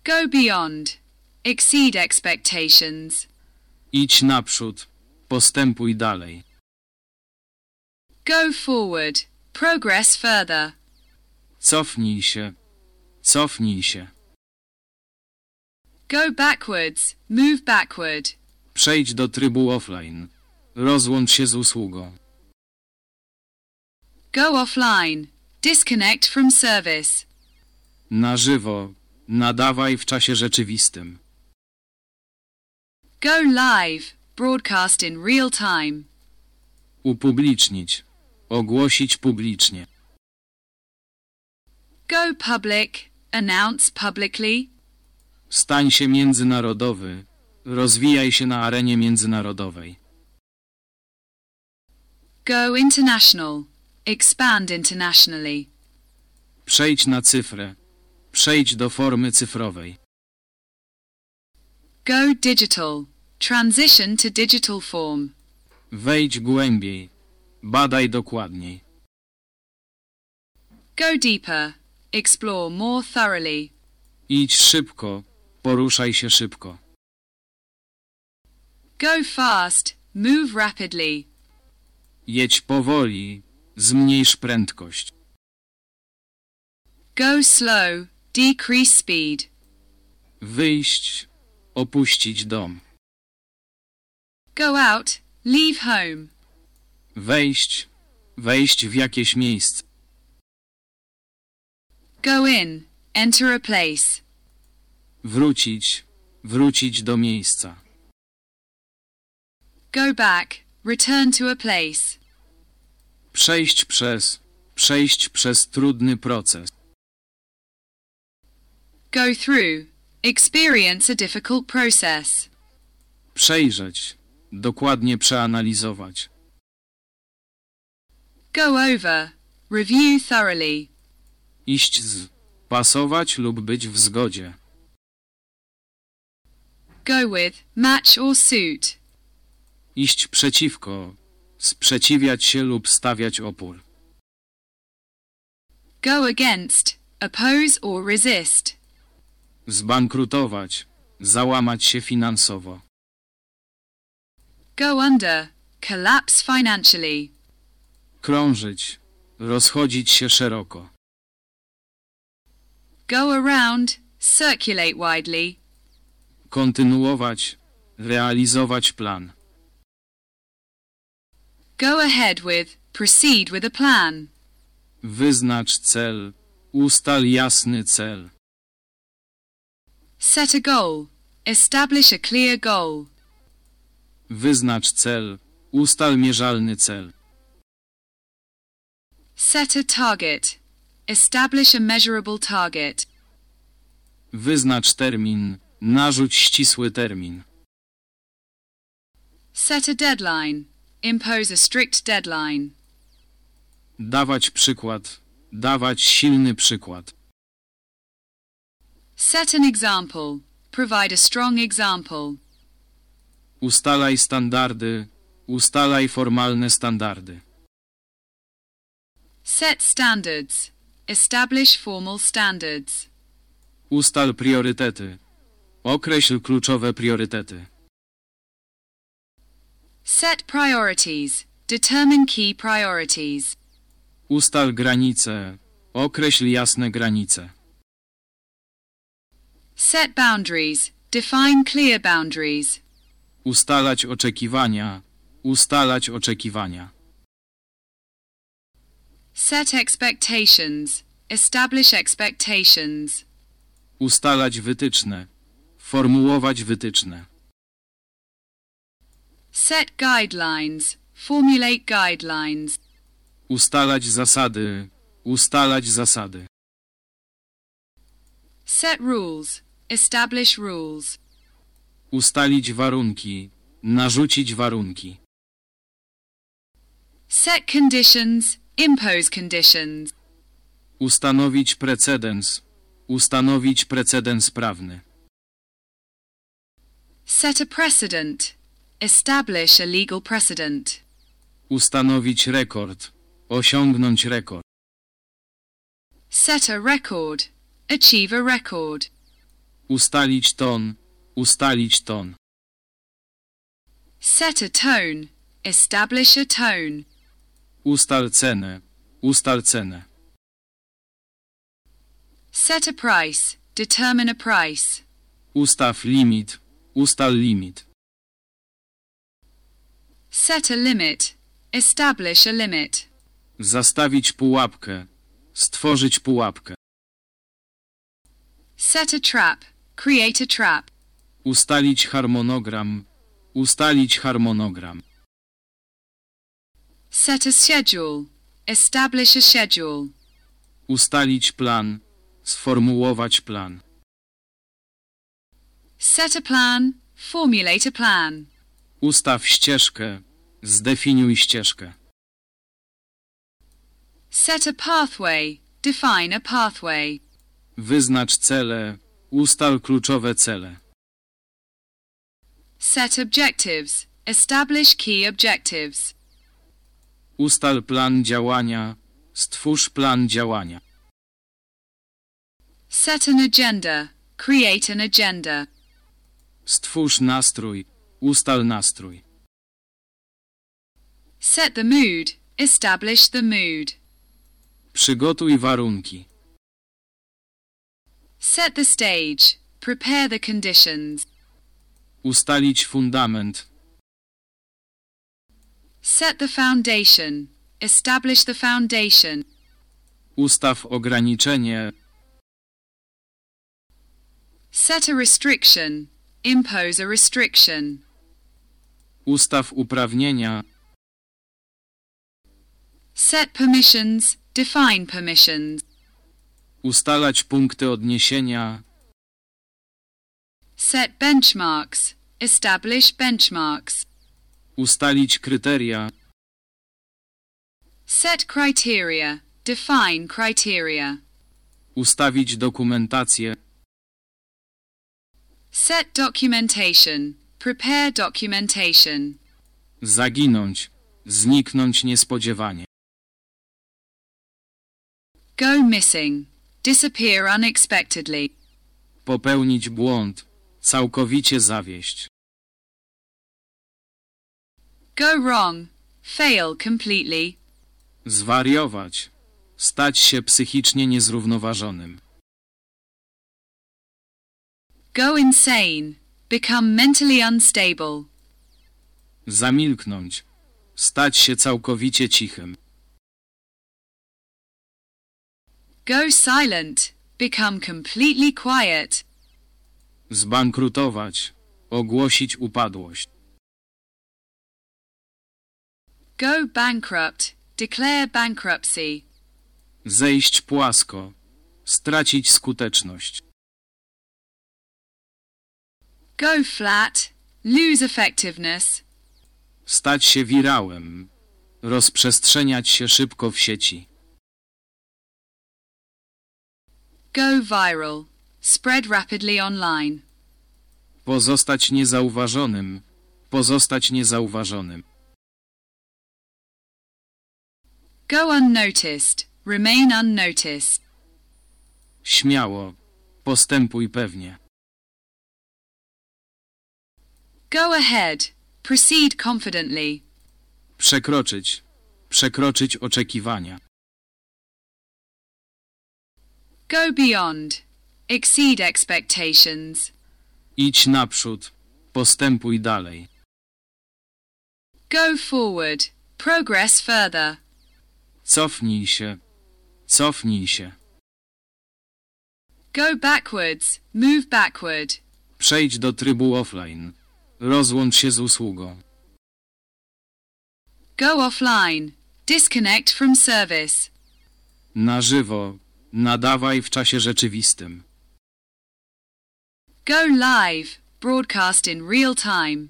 Speaker 2: Go beyond. Exceed expectations.
Speaker 1: Idź naprzód. Postępuj dalej.
Speaker 3: Go forward. Progress further.
Speaker 1: Cofnij się. Cofnij się.
Speaker 3: Go
Speaker 2: backwards. Move backward.
Speaker 1: Przejdź do trybu offline. Rozłącz się z usługą.
Speaker 2: Go offline. Disconnect from service.
Speaker 1: Na żywo. Nadawaj w czasie rzeczywistym.
Speaker 2: Go live. Broadcast in real time.
Speaker 1: Upublicznić. Ogłosić publicznie.
Speaker 2: Go public. Announce publicly.
Speaker 1: Stań się międzynarodowy. Rozwijaj się na arenie międzynarodowej.
Speaker 2: Go international. Expand internationally.
Speaker 1: Przejdź na cyfrę. Przejdź do formy cyfrowej.
Speaker 2: Go digital. Transition to digital form.
Speaker 1: Wejdź głębiej. Badaj dokładniej.
Speaker 2: Go deeper. Explore more thoroughly.
Speaker 1: Idź szybko. Poruszaj się szybko.
Speaker 2: Go fast. Move rapidly.
Speaker 1: Jedź powoli. Zmniejsz prędkość.
Speaker 2: Go slow. Decrease speed.
Speaker 1: Wyjść. Opuścić dom.
Speaker 2: Go out. Leave home.
Speaker 1: Wejść. Wejść w jakieś miejsce.
Speaker 2: Go in. Enter a place.
Speaker 1: Wrócić. Wrócić do miejsca.
Speaker 2: Go back. Return to a place.
Speaker 1: Przejść przez. Przejść przez trudny proces
Speaker 2: go through, experience a difficult process.
Speaker 1: Przejrzeć, dokładnie przeanalizować.
Speaker 3: Go over, review thoroughly.
Speaker 1: Iść z, pasować lub być w zgodzie.
Speaker 2: Go with, match or suit.
Speaker 1: Iść przeciwko, sprzeciwiać się lub stawiać opór.
Speaker 2: Go against, oppose or resist.
Speaker 1: Zbankrutować. Załamać się finansowo.
Speaker 2: Go under. Collapse financially.
Speaker 1: Krążyć. Rozchodzić się szeroko.
Speaker 2: Go around. Circulate widely.
Speaker 1: Kontynuować. Realizować plan.
Speaker 2: Go ahead with. Proceed with a plan.
Speaker 1: Wyznacz cel. Ustal jasny cel.
Speaker 2: Set a goal. Establish a clear goal.
Speaker 1: Wyznacz cel. Ustal mierzalny cel.
Speaker 2: Set a target. Establish a measurable target.
Speaker 1: Wyznacz termin. Narzuć ścisły termin.
Speaker 2: Set a deadline. Impose a strict deadline.
Speaker 1: Dawać przykład. Dawać silny przykład.
Speaker 2: Set an example. Provide a strong example.
Speaker 1: Ustalaj standardy. Ustalaj formalne standardy.
Speaker 2: Set standards. Establish formal standards.
Speaker 1: Ustal priorytety. Określ kluczowe priorytety.
Speaker 2: Set priorities. Determine key priorities.
Speaker 1: Ustal granice. Określ jasne granice.
Speaker 2: Set boundaries. Define clear boundaries.
Speaker 1: Ustalać oczekiwania. Ustalać oczekiwania.
Speaker 2: Set expectations. Establish expectations.
Speaker 1: Ustalać wytyczne. Formułować wytyczne.
Speaker 2: Set guidelines. Formulate guidelines.
Speaker 1: Ustalać zasady. Ustalać zasady.
Speaker 2: Set rules. Establish rules.
Speaker 1: Ustalić warunki. Narzucić warunki.
Speaker 2: Set conditions. Impose conditions.
Speaker 1: Ustanowić precedens. Ustanowić precedens prawny.
Speaker 2: Set a precedent. Establish a legal precedent.
Speaker 1: Ustanowić rekord. Osiągnąć rekord.
Speaker 2: Set a record. Achieve a record.
Speaker 1: Ustalić ton. Ustalić ton.
Speaker 2: Set a tone. Establish a tone.
Speaker 1: Ustal cenę. Ustal cenę.
Speaker 2: Set a price. Determine a price.
Speaker 1: Ustaw limit. Ustal limit.
Speaker 2: Set a limit. Establish a limit.
Speaker 1: Zastawić pułapkę. Stworzyć pułapkę.
Speaker 2: Set a trap. Create a trap.
Speaker 1: Ustalić harmonogram. Ustalić harmonogram.
Speaker 2: Set a schedule. Establish a schedule.
Speaker 1: Ustalić plan. Sformułować plan.
Speaker 2: Set a plan. Formulate a plan.
Speaker 1: Ustaw ścieżkę. Zdefiniuj ścieżkę.
Speaker 2: Set a pathway. Define a pathway.
Speaker 1: Wyznacz cele. Ustal kluczowe cele.
Speaker 2: Set objectives. Establish key objectives.
Speaker 1: Ustal plan działania. Stwórz plan działania.
Speaker 2: Set an agenda. Create an agenda.
Speaker 1: Stwórz nastrój. Ustal nastrój.
Speaker 2: Set the mood. Establish the mood.
Speaker 1: Przygotuj warunki.
Speaker 2: Set the stage. Prepare the conditions.
Speaker 1: Ustalić fundament.
Speaker 2: Set the foundation. Establish the foundation.
Speaker 1: Ustaw ograniczenie.
Speaker 2: Set a restriction. Impose a restriction.
Speaker 1: Ustaw uprawnienia.
Speaker 2: Set permissions. Define permissions.
Speaker 1: Ustalać punkty odniesienia.
Speaker 2: Set benchmarks. Establish benchmarks.
Speaker 1: Ustalić kryteria.
Speaker 2: Set criteria. Define criteria.
Speaker 1: Ustawić dokumentację.
Speaker 2: Set documentation. Prepare documentation.
Speaker 1: Zaginąć. Zniknąć niespodziewanie.
Speaker 2: Go missing. Disappear unexpectedly.
Speaker 1: Popełnić błąd. Całkowicie zawieść.
Speaker 2: Go wrong. Fail completely.
Speaker 1: Zwariować. Stać się psychicznie niezrównoważonym.
Speaker 2: Go insane. Become mentally unstable.
Speaker 1: Zamilknąć. Stać się całkowicie cichym.
Speaker 2: Go silent. Become completely quiet.
Speaker 1: Zbankrutować. Ogłosić upadłość.
Speaker 2: Go bankrupt. Declare bankruptcy.
Speaker 1: Zejść płasko. Stracić skuteczność.
Speaker 2: Go flat. Lose effectiveness.
Speaker 1: Stać się wirałem. Rozprzestrzeniać się szybko w sieci.
Speaker 2: Go viral. Spread rapidly online.
Speaker 1: Pozostać niezauważonym. Pozostać niezauważonym.
Speaker 2: Go unnoticed. Remain unnoticed.
Speaker 1: Śmiało. Postępuj pewnie.
Speaker 3: Go ahead. Proceed confidently.
Speaker 1: Przekroczyć. Przekroczyć oczekiwania.
Speaker 2: Go beyond. Exceed expectations.
Speaker 1: Idź naprzód. Postępuj dalej.
Speaker 3: Go forward. Progress further.
Speaker 1: Cofnij się. Cofnij się.
Speaker 2: Go backwards. Move backward.
Speaker 1: Przejdź do trybu offline. Rozłącz się z usługą.
Speaker 2: Go offline. Disconnect from service.
Speaker 1: Na żywo. Nadawaj w czasie rzeczywistym.
Speaker 2: Go live. Broadcast in real time.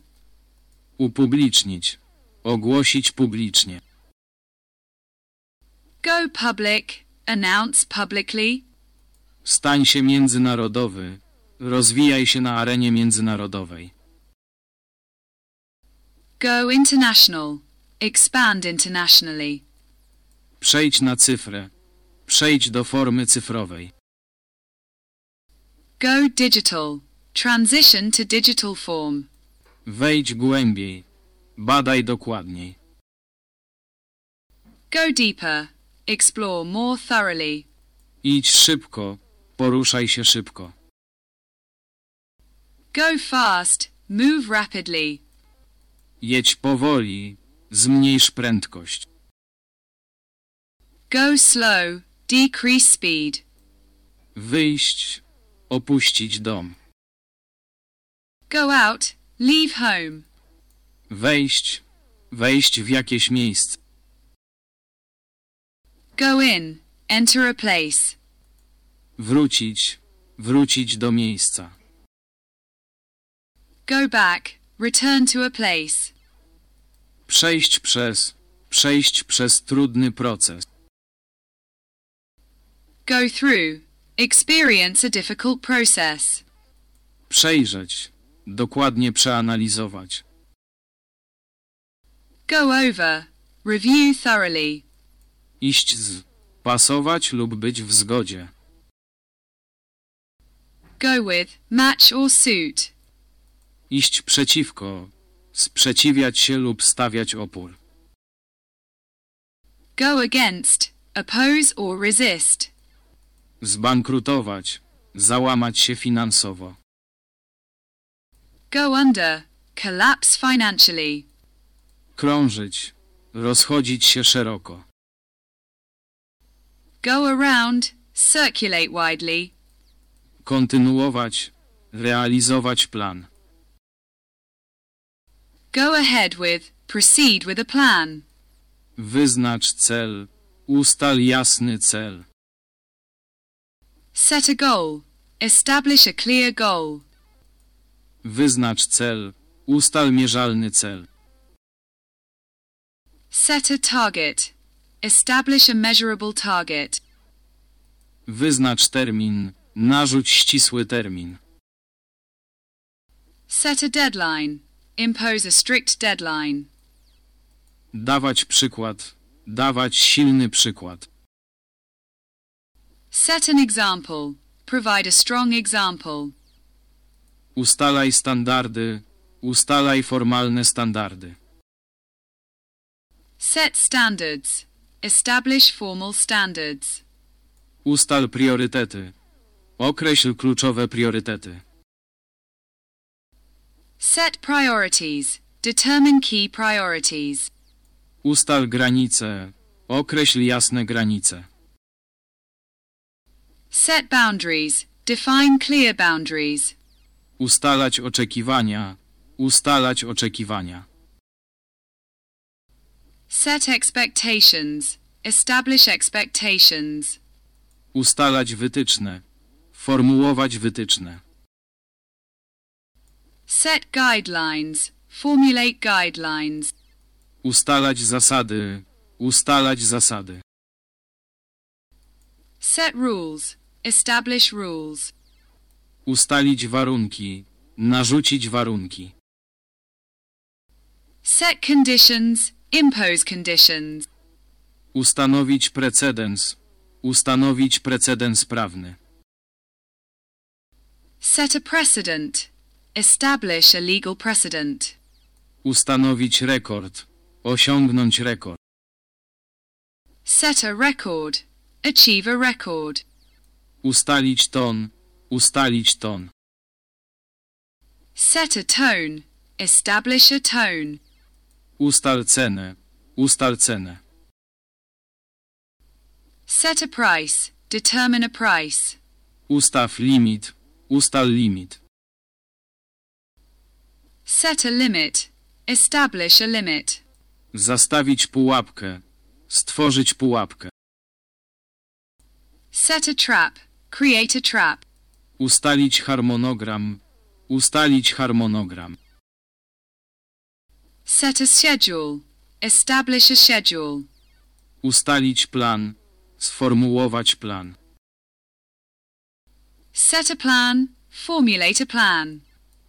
Speaker 1: Upublicznić. Ogłosić publicznie.
Speaker 2: Go public. Announce publicly.
Speaker 1: Stań się międzynarodowy. Rozwijaj się na arenie międzynarodowej.
Speaker 2: Go international. Expand internationally.
Speaker 1: Przejdź na cyfrę. Przejdź do formy cyfrowej.
Speaker 2: Go digital. Transition to digital
Speaker 1: form. Wejdź głębiej. Badaj dokładniej.
Speaker 2: Go deeper. Explore more thoroughly.
Speaker 1: Idź szybko. Poruszaj się szybko.
Speaker 2: Go fast. Move rapidly.
Speaker 1: Jedź powoli. Zmniejsz prędkość.
Speaker 3: Go slow. Decrease speed.
Speaker 1: Wyjść, opuścić dom.
Speaker 3: Go
Speaker 2: out, leave home.
Speaker 1: Wejść, wejść w jakieś miejsce.
Speaker 3: Go in, enter a place.
Speaker 1: Wrócić, wrócić do miejsca.
Speaker 2: Go back, return to a place.
Speaker 1: Przejść przez, przejść przez trudny proces.
Speaker 2: Go through. Experience a difficult process.
Speaker 1: Przejrzeć. Dokładnie przeanalizować.
Speaker 2: Go over. Review thoroughly.
Speaker 1: Iść z. Pasować lub być w zgodzie.
Speaker 2: Go with. Match or suit.
Speaker 1: Iść przeciwko. Sprzeciwiać się lub stawiać opór.
Speaker 2: Go against. Oppose or resist.
Speaker 1: Zbankrutować. Załamać się finansowo.
Speaker 2: Go under. Collapse financially.
Speaker 1: Krążyć. Rozchodzić się szeroko.
Speaker 2: Go around. Circulate widely.
Speaker 1: Kontynuować. Realizować plan.
Speaker 2: Go ahead with. Proceed with a plan.
Speaker 1: Wyznacz cel. Ustal jasny cel.
Speaker 2: Set a goal. Establish a clear goal.
Speaker 1: Wyznacz cel. Ustal mierzalny cel.
Speaker 2: Set a target. Establish a measurable target.
Speaker 1: Wyznacz termin. Narzuć ścisły termin.
Speaker 2: Set a deadline. Impose a strict deadline.
Speaker 1: Dawać przykład. Dawać silny przykład.
Speaker 2: Set an example. Provide a strong example.
Speaker 1: Ustalaj standardy. Ustalaj formalne standardy.
Speaker 2: Set standards. Establish formal standards.
Speaker 1: Ustal priorytety. Określ kluczowe priorytety.
Speaker 2: Set priorities. Determine key priorities.
Speaker 1: Ustal granice. Określ jasne granice.
Speaker 2: Set boundaries. Define clear boundaries.
Speaker 1: Ustalać oczekiwania. Ustalać oczekiwania.
Speaker 2: Set expectations. Establish expectations.
Speaker 1: Ustalać wytyczne. Formułować wytyczne.
Speaker 2: Set guidelines. Formulate guidelines.
Speaker 1: Ustalać zasady. Ustalać zasady.
Speaker 2: Set rules. Establish rules.
Speaker 1: Ustalić warunki. Narzucić warunki.
Speaker 2: Set conditions. Impose conditions.
Speaker 1: Ustanowić precedens. Ustanowić precedens prawny.
Speaker 2: Set a precedent. Establish a legal precedent.
Speaker 1: Ustanowić rekord. Osiągnąć rekord.
Speaker 3: Set a record. Achieve a record.
Speaker 1: Ustalić ton. Ustalić ton.
Speaker 3: Set a
Speaker 2: tone. Establish a tone.
Speaker 1: Ustal cenę. Ustal cenę.
Speaker 2: Set a price. Determine a price.
Speaker 1: Ustaw limit. Ustal limit.
Speaker 2: Set a limit. Establish a limit.
Speaker 1: Zastawić pułapkę. Stworzyć pułapkę.
Speaker 2: Set a trap.
Speaker 1: Create a trap. Ustalić harmonogram. Ustalić harmonogram.
Speaker 2: Set a schedule. Establish a schedule.
Speaker 1: Ustalić plan. Sformułować plan.
Speaker 2: Set a plan. Formulate a plan.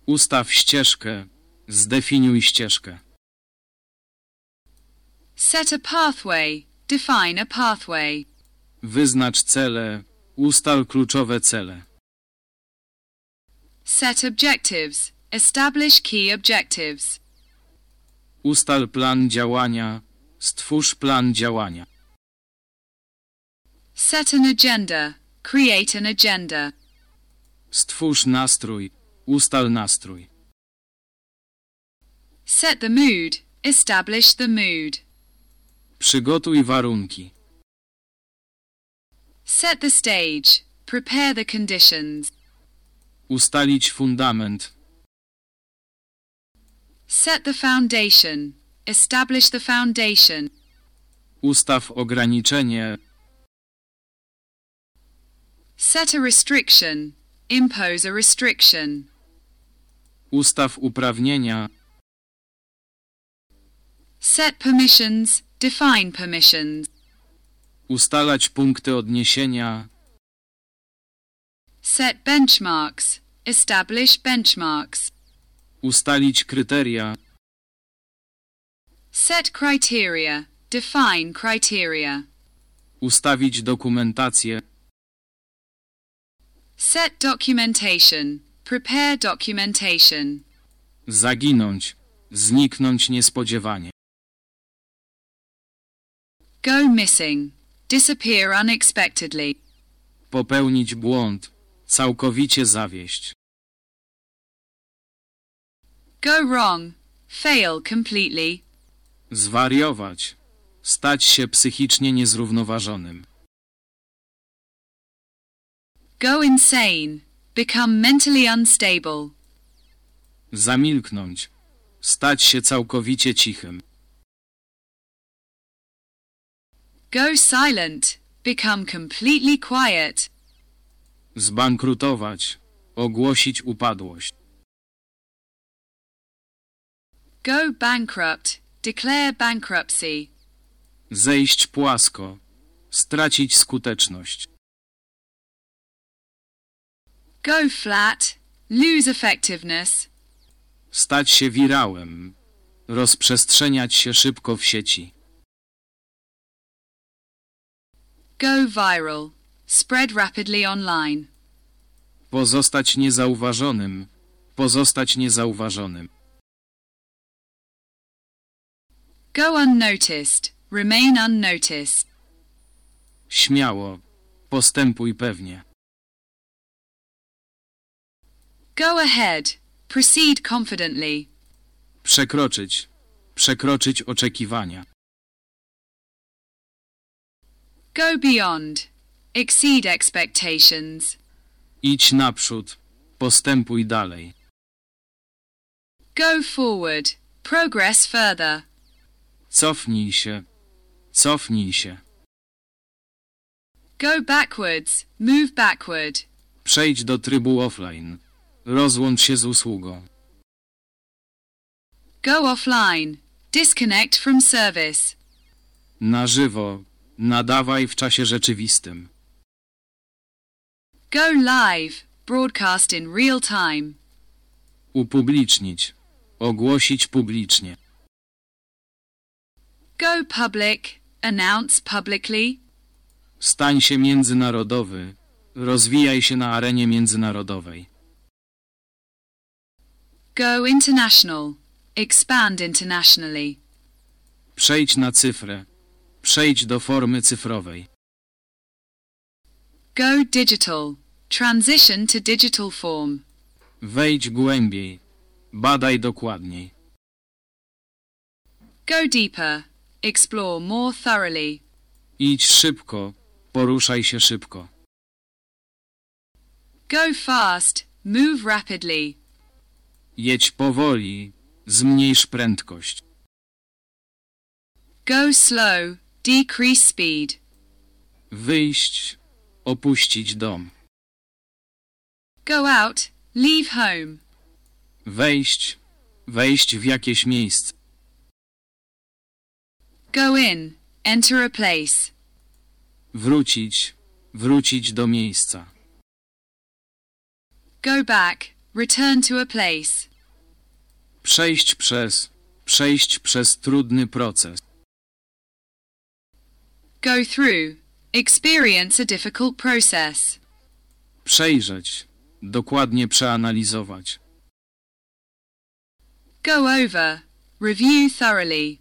Speaker 1: Ustaw ścieżkę. Zdefiniuj ścieżkę.
Speaker 2: Set a pathway. Define a pathway.
Speaker 1: Wyznacz cele. Ustal kluczowe cele.
Speaker 2: Set objectives. Establish key objectives.
Speaker 1: Ustal plan działania. Stwórz plan działania.
Speaker 2: Set an agenda. Create an agenda.
Speaker 1: Stwórz nastrój. Ustal nastrój.
Speaker 2: Set the mood. Establish the mood.
Speaker 1: Przygotuj warunki.
Speaker 2: Set the stage. Prepare the conditions.
Speaker 1: Ustalić fundament.
Speaker 2: Set the foundation. Establish the foundation.
Speaker 1: Ustaw ograniczenie.
Speaker 2: Set a restriction. Impose a restriction.
Speaker 1: Ustaw uprawnienia.
Speaker 2: Set permissions. Define permissions.
Speaker 1: Ustalać punkty odniesienia.
Speaker 2: Set benchmarks. Establish benchmarks.
Speaker 1: Ustalić kryteria.
Speaker 2: Set criteria. Define criteria.
Speaker 1: Ustawić dokumentację.
Speaker 2: Set documentation. Prepare documentation.
Speaker 1: Zaginąć. Zniknąć niespodziewanie.
Speaker 2: Go missing. Disappear unexpectedly.
Speaker 1: Popełnić błąd. Całkowicie zawieść.
Speaker 2: Go wrong. Fail completely.
Speaker 1: Zwariować. Stać się psychicznie niezrównoważonym.
Speaker 2: Go insane. Become mentally unstable.
Speaker 1: Zamilknąć. Stać się całkowicie cichym.
Speaker 2: Go silent. Become completely quiet.
Speaker 1: Zbankrutować. Ogłosić upadłość.
Speaker 2: Go bankrupt. Declare bankruptcy.
Speaker 1: Zejść płasko. Stracić skuteczność.
Speaker 2: Go flat. Lose effectiveness.
Speaker 1: Stać się wirałem. Rozprzestrzeniać się szybko w sieci.
Speaker 3: Go viral. Spread rapidly
Speaker 2: online.
Speaker 1: Pozostać niezauważonym. Pozostać niezauważonym.
Speaker 2: Go unnoticed. Remain unnoticed.
Speaker 1: Śmiało. Postępuj pewnie.
Speaker 3: Go ahead. Proceed confidently.
Speaker 1: Przekroczyć. Przekroczyć oczekiwania.
Speaker 2: Go beyond. Exceed expectations.
Speaker 1: Idź naprzód. Postępuj dalej.
Speaker 2: Go forward. Progress further.
Speaker 1: Cofnij się. Cofnij się.
Speaker 2: Go backwards. Move
Speaker 1: backward. Przejdź do trybu offline. Rozłącz się z usługą.
Speaker 2: Go offline. Disconnect from service.
Speaker 1: Na żywo. Nadawaj w czasie rzeczywistym.
Speaker 2: Go live. Broadcast in real time.
Speaker 1: Upublicznić. Ogłosić publicznie.
Speaker 2: Go public. Announce publicly.
Speaker 1: Stań się międzynarodowy. Rozwijaj się na arenie międzynarodowej.
Speaker 2: Go international. Expand internationally.
Speaker 1: Przejdź na cyfrę. Przejdź do formy cyfrowej.
Speaker 2: Go digital. Transition to digital form.
Speaker 1: Wejdź głębiej. Badaj dokładniej.
Speaker 2: Go deeper. Explore more thoroughly.
Speaker 1: Idź szybko. Poruszaj się szybko.
Speaker 2: Go fast. Move rapidly.
Speaker 1: Jedź powoli. Zmniejsz prędkość.
Speaker 2: Go slow. Decrease speed.
Speaker 1: Wyjść. Opuścić dom.
Speaker 2: Go out. Leave home.
Speaker 1: Wejść. Wejść w jakieś miejsce.
Speaker 2: Go in. Enter a place.
Speaker 1: Wrócić. Wrócić do miejsca.
Speaker 2: Go back. Return to a place.
Speaker 1: Przejść przez. Przejść przez trudny proces
Speaker 2: go through, experience a difficult process.
Speaker 1: Przejrzeć, dokładnie przeanalizować.
Speaker 2: Go over, review thoroughly.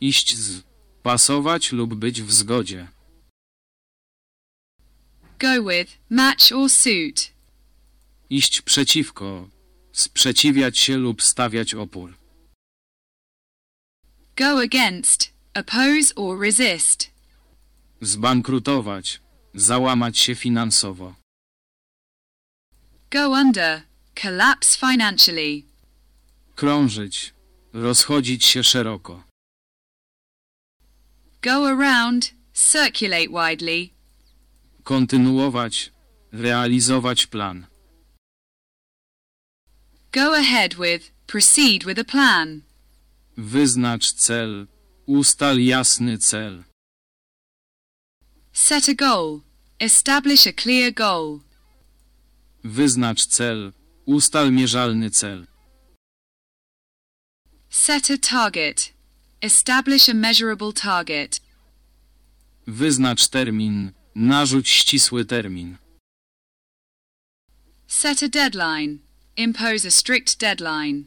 Speaker 1: Iść z, pasować lub być w zgodzie.
Speaker 2: Go with, match or suit.
Speaker 1: Iść przeciwko, sprzeciwiać się lub stawiać opór.
Speaker 2: Go against, oppose or resist.
Speaker 1: Zbankrutować. Załamać się finansowo.
Speaker 2: Go under. Collapse financially.
Speaker 1: Krążyć. Rozchodzić się szeroko.
Speaker 2: Go around. Circulate widely.
Speaker 1: Kontynuować. Realizować plan.
Speaker 2: Go ahead with. Proceed with a plan.
Speaker 1: Wyznacz cel. Ustal jasny cel.
Speaker 2: Set a goal. Establish a clear goal.
Speaker 1: Wyznacz cel. Ustal mierzalny cel.
Speaker 2: Set a target. Establish a measurable target.
Speaker 1: Wyznacz termin. Narzuć ścisły termin.
Speaker 2: Set a deadline. Impose a strict deadline.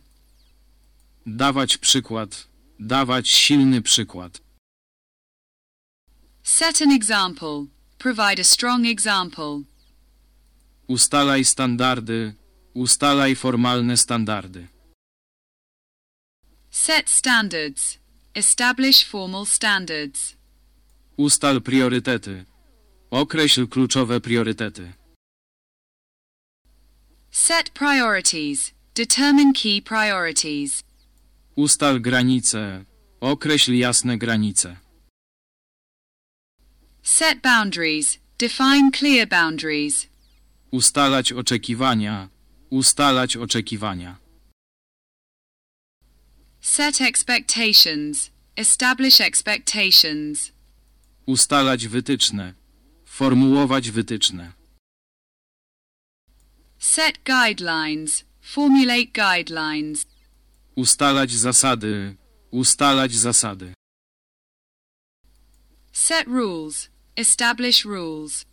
Speaker 1: Dawać przykład. Dawać silny przykład.
Speaker 2: Set an example. Provide a strong example.
Speaker 1: Ustalaj standardy. Ustalaj formalne standardy.
Speaker 2: Set standards. Establish formal standards.
Speaker 1: Ustal priorytety. Określ kluczowe priorytety.
Speaker 2: Set priorities. Determine key
Speaker 1: priorities. Ustal granice. Określ jasne granice.
Speaker 2: Set boundaries. Define clear boundaries.
Speaker 1: Ustalać oczekiwania. Ustalać oczekiwania.
Speaker 2: Set expectations. Establish expectations.
Speaker 1: Ustalać wytyczne. Formułować wytyczne.
Speaker 2: Set guidelines. Formulate guidelines.
Speaker 1: Ustalać zasady. Ustalać zasady.
Speaker 2: Set rules. Establish rules.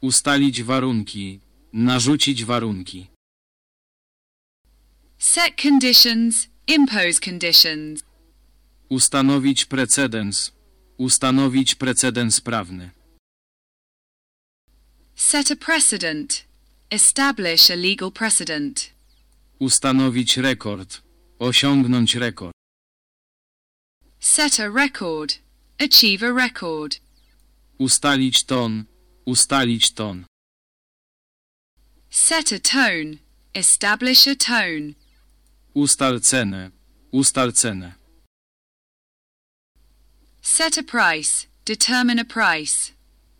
Speaker 1: Ustalić warunki. Narzucić warunki.
Speaker 2: Set conditions. Impose conditions.
Speaker 1: Ustanowić precedens. Ustanowić precedens prawny.
Speaker 2: Set a precedent. Establish a legal precedent.
Speaker 1: Ustanowić rekord. Osiągnąć rekord.
Speaker 2: Set a record.
Speaker 1: Achieve a record. Ustalić ton. Ustalić ton.
Speaker 2: Set a tone. Establish a tone.
Speaker 1: Ustal cenę. Ustal cenę.
Speaker 2: Set a price. Determine a price.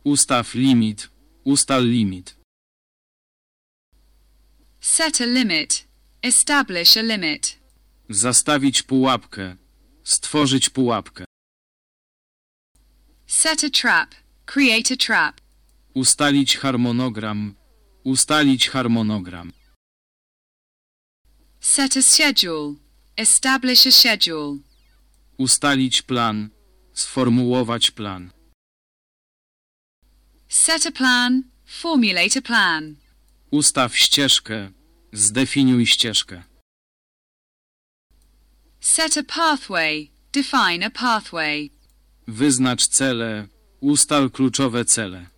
Speaker 1: Ustaw limit. Ustal limit.
Speaker 2: Set a limit. Establish a limit.
Speaker 1: Zastawić pułapkę. Stworzyć pułapkę.
Speaker 2: Set a trap. Create a trap.
Speaker 1: Ustalić harmonogram. Ustalić harmonogram.
Speaker 2: Set a schedule. Establish a schedule.
Speaker 1: Ustalić plan. Sformułować plan.
Speaker 2: Set a plan. Formulate a plan.
Speaker 1: Ustaw ścieżkę. Zdefiniuj ścieżkę.
Speaker 2: Set a pathway. Define a pathway.
Speaker 1: Wyznacz cele. Ustal kluczowe cele.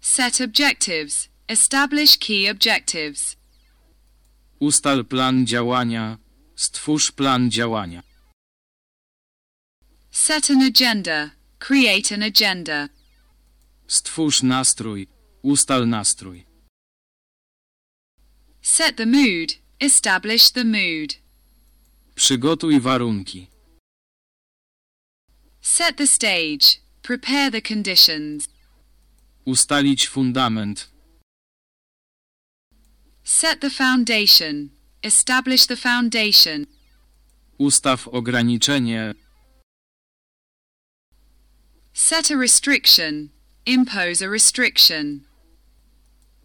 Speaker 2: Set objectives. Establish key objectives.
Speaker 1: Ustal plan działania. Stwórz plan działania.
Speaker 2: Set an agenda. Create an agenda.
Speaker 1: Stwórz nastrój. Ustal nastrój.
Speaker 2: Set the mood. Establish the mood.
Speaker 1: Przygotuj warunki.
Speaker 2: Set the stage. Prepare the conditions.
Speaker 1: Ustalić fundament.
Speaker 2: Set the foundation. Establish the foundation.
Speaker 1: Ustaw ograniczenie.
Speaker 2: Set a restriction. Impose a restriction.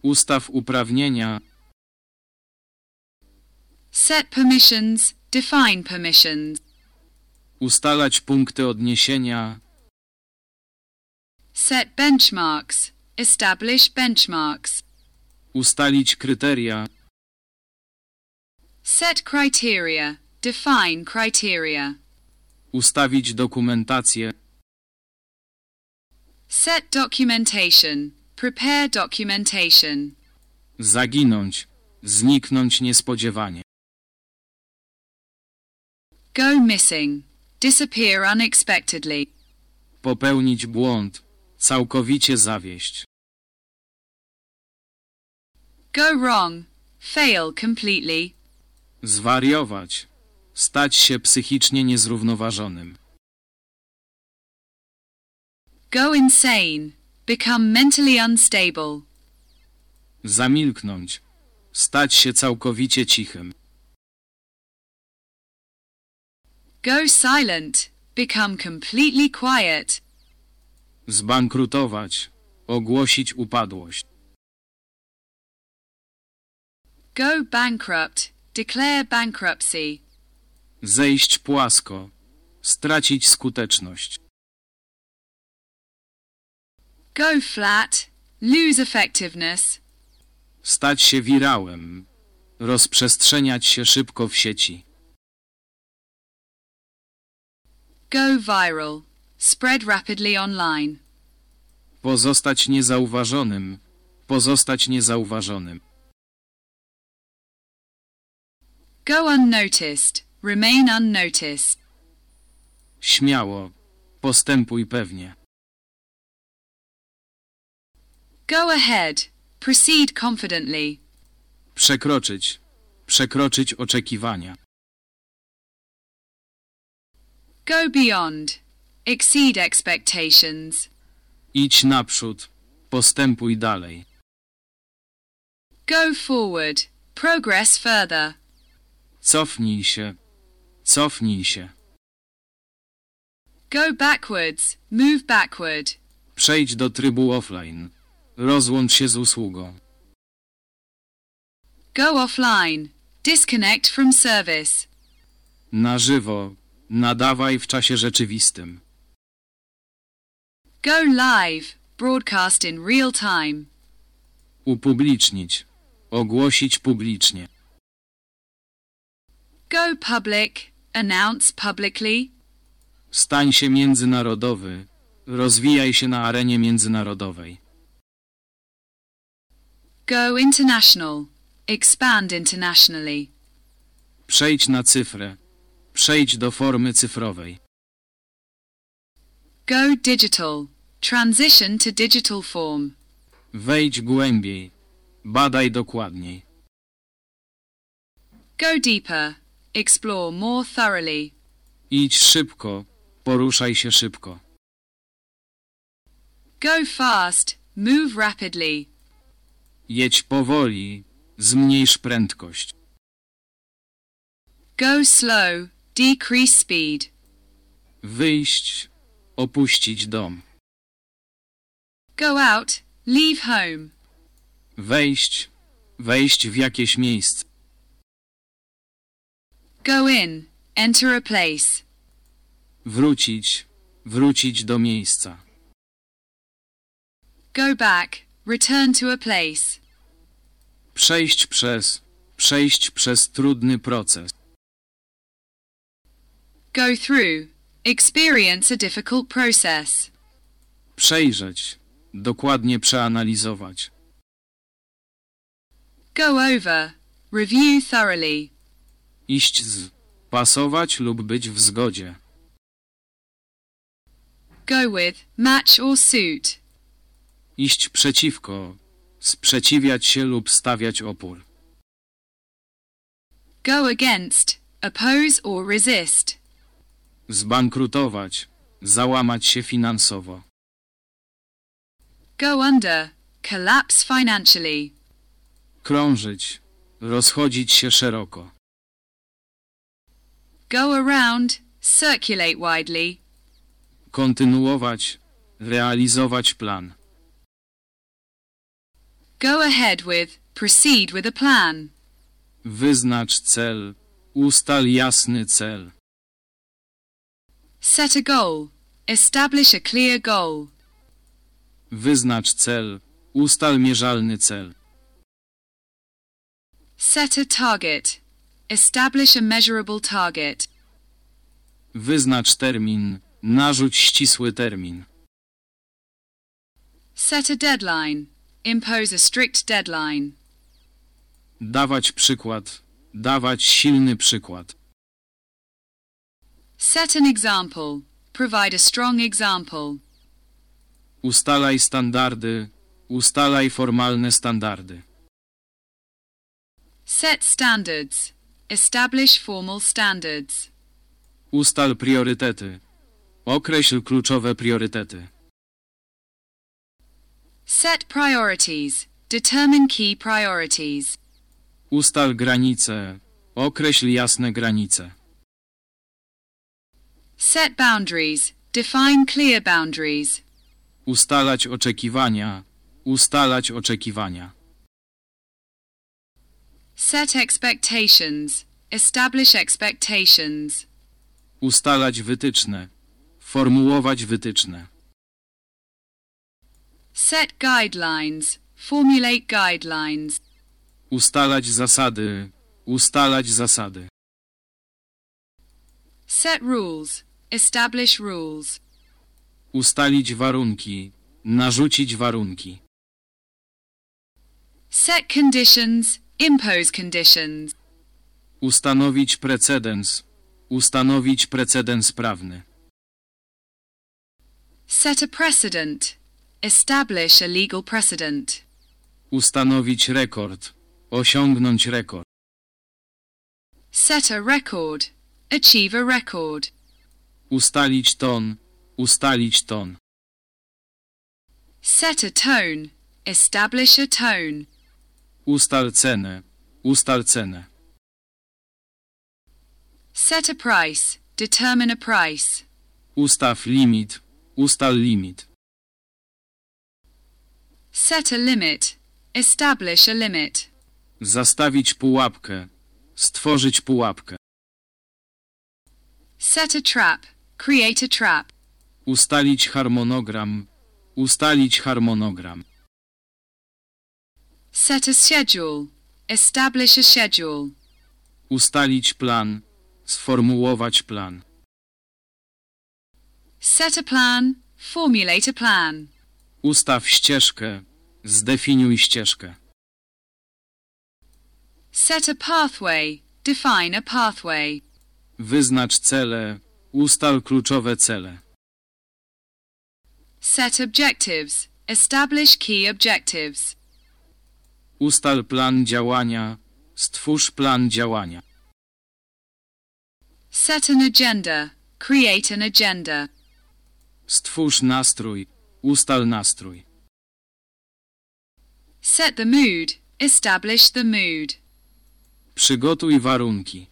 Speaker 1: Ustaw uprawnienia.
Speaker 2: Set permissions. Define permissions.
Speaker 1: Ustalać punkty odniesienia.
Speaker 2: Set benchmarks. Establish benchmarks.
Speaker 1: Ustalić kryteria.
Speaker 2: Set criteria. Define criteria.
Speaker 1: Ustawić dokumentację.
Speaker 2: Set documentation. Prepare documentation.
Speaker 1: Zaginąć. Zniknąć niespodziewanie.
Speaker 2: Go missing. Disappear unexpectedly.
Speaker 1: Popełnić błąd. Całkowicie zawieść.
Speaker 2: Go wrong. Fail completely.
Speaker 1: Zwariować. Stać się psychicznie niezrównoważonym.
Speaker 2: Go insane. Become mentally unstable.
Speaker 1: Zamilknąć. Stać się całkowicie cichym.
Speaker 2: Go silent. Become completely quiet.
Speaker 1: Zbankrutować. Ogłosić upadłość.
Speaker 2: Go bankrupt. Declare bankruptcy.
Speaker 1: Zejść płasko. Stracić skuteczność.
Speaker 2: Go flat. Lose effectiveness.
Speaker 1: Stać się wirałem. Rozprzestrzeniać się szybko w sieci.
Speaker 2: Go viral. Spread rapidly online.
Speaker 1: Pozostać niezauważonym. Pozostać niezauważonym.
Speaker 2: Go unnoticed. Remain unnoticed.
Speaker 1: Śmiało. Postępuj pewnie.
Speaker 2: Go ahead. Proceed confidently.
Speaker 1: Przekroczyć. Przekroczyć oczekiwania.
Speaker 2: Go beyond. Exceed expectations.
Speaker 1: Idź naprzód. Postępuj dalej.
Speaker 3: Go forward. Progress further.
Speaker 1: Cofnij się. Cofnij się.
Speaker 2: Go backwards. Move backward.
Speaker 1: Przejdź do trybu offline. Rozłącz się z usługą.
Speaker 2: Go offline. Disconnect from service.
Speaker 1: Na żywo. Nadawaj w czasie rzeczywistym.
Speaker 2: Go live. Broadcast in real time.
Speaker 1: Upublicznić. Ogłosić publicznie.
Speaker 2: Go public. Announce publicly.
Speaker 1: Stań się międzynarodowy. Rozwijaj się na arenie międzynarodowej.
Speaker 2: Go international. Expand internationally.
Speaker 1: Przejdź na cyfrę. Przejdź do formy cyfrowej.
Speaker 2: Go digital. Transition to digital form.
Speaker 1: Wejdź głębiej. Badaj dokładniej.
Speaker 2: Go deeper. Explore more thoroughly.
Speaker 1: Idź szybko. Poruszaj się szybko.
Speaker 2: Go fast. Move rapidly.
Speaker 1: Jedź powoli. Zmniejsz prędkość.
Speaker 2: Go slow. Decrease speed.
Speaker 1: Wyjść. Opuścić dom.
Speaker 2: Go out. Leave home.
Speaker 1: Wejść. Wejść w jakieś miejsce.
Speaker 2: Go in. Enter a place.
Speaker 1: Wrócić. Wrócić do miejsca.
Speaker 2: Go back. Return to a place.
Speaker 1: Przejść przez. Przejść przez trudny proces.
Speaker 2: Go through. Experience a difficult process.
Speaker 1: Przejrzeć. Dokładnie przeanalizować.
Speaker 3: Go over. Review thoroughly.
Speaker 1: Iść z. Pasować lub być w zgodzie.
Speaker 2: Go with, match or suit.
Speaker 1: Iść przeciwko. Sprzeciwiać się lub stawiać opór.
Speaker 2: Go against. Oppose or resist.
Speaker 1: Zbankrutować. Załamać się finansowo.
Speaker 2: Go under. Collapse financially.
Speaker 1: Krążyć. Rozchodzić się szeroko.
Speaker 3: Go around. Circulate widely.
Speaker 1: Kontynuować. Realizować plan.
Speaker 2: Go ahead with. Proceed with a plan.
Speaker 1: Wyznacz cel. Ustal jasny cel.
Speaker 2: Set a goal. Establish a clear goal.
Speaker 1: Wyznacz cel. Ustal mierzalny cel.
Speaker 2: Set a target. Establish a measurable target.
Speaker 1: Wyznacz termin. Narzuć ścisły termin.
Speaker 2: Set a deadline. Impose a strict deadline.
Speaker 1: Dawać przykład. Dawać silny przykład.
Speaker 2: Set an example. Provide a strong example.
Speaker 1: Ustalaj standardy. Ustalaj formalne standardy.
Speaker 2: Set standards. Establish formal standards.
Speaker 1: Ustal priorytety. Określ kluczowe priorytety.
Speaker 2: Set priorities. Determine key priorities.
Speaker 1: Ustal granice. Określ jasne granice.
Speaker 2: Set boundaries. Define clear boundaries.
Speaker 1: Ustalać oczekiwania. Ustalać oczekiwania.
Speaker 2: Set expectations. Establish expectations.
Speaker 1: Ustalać wytyczne. Formułować wytyczne.
Speaker 2: Set guidelines. Formulate guidelines.
Speaker 1: Ustalać zasady. Ustalać zasady.
Speaker 2: Set rules. Establish rules.
Speaker 1: Ustalić warunki. Narzucić warunki.
Speaker 2: Set conditions. Impose conditions.
Speaker 1: Ustanowić precedens. Ustanowić precedens prawny.
Speaker 2: Set a precedent. Establish a legal precedent.
Speaker 1: Ustanowić rekord. Osiągnąć rekord.
Speaker 2: Set a record. Achieve a record.
Speaker 1: Ustalić ton. Ustalić ton.
Speaker 2: Set a tone. Establish
Speaker 1: a tone. Ustal cenę. Ustal cenę.
Speaker 2: Set a price. Determine a price.
Speaker 1: Ustaw limit. Ustal limit.
Speaker 2: Set a limit. Establish a limit.
Speaker 1: Zastawić pułapkę. Stworzyć pułapkę.
Speaker 2: Set a trap. Create a trap.
Speaker 1: Ustalić harmonogram. Ustalić harmonogram.
Speaker 2: Set a schedule. Establish a schedule.
Speaker 1: Ustalić plan. Sformułować plan.
Speaker 2: Set a plan. Formulate a plan.
Speaker 1: Ustaw ścieżkę. Zdefiniuj ścieżkę.
Speaker 2: Set a pathway. Define a pathway.
Speaker 1: Wyznacz cele. Ustal kluczowe cele.
Speaker 2: Set objectives. Establish key objectives.
Speaker 1: Ustal plan działania. Stwórz plan działania.
Speaker 2: Set an agenda. Create an agenda.
Speaker 1: Stwórz nastrój. Ustal nastrój.
Speaker 2: Set the mood. Establish the mood.
Speaker 1: Przygotuj warunki.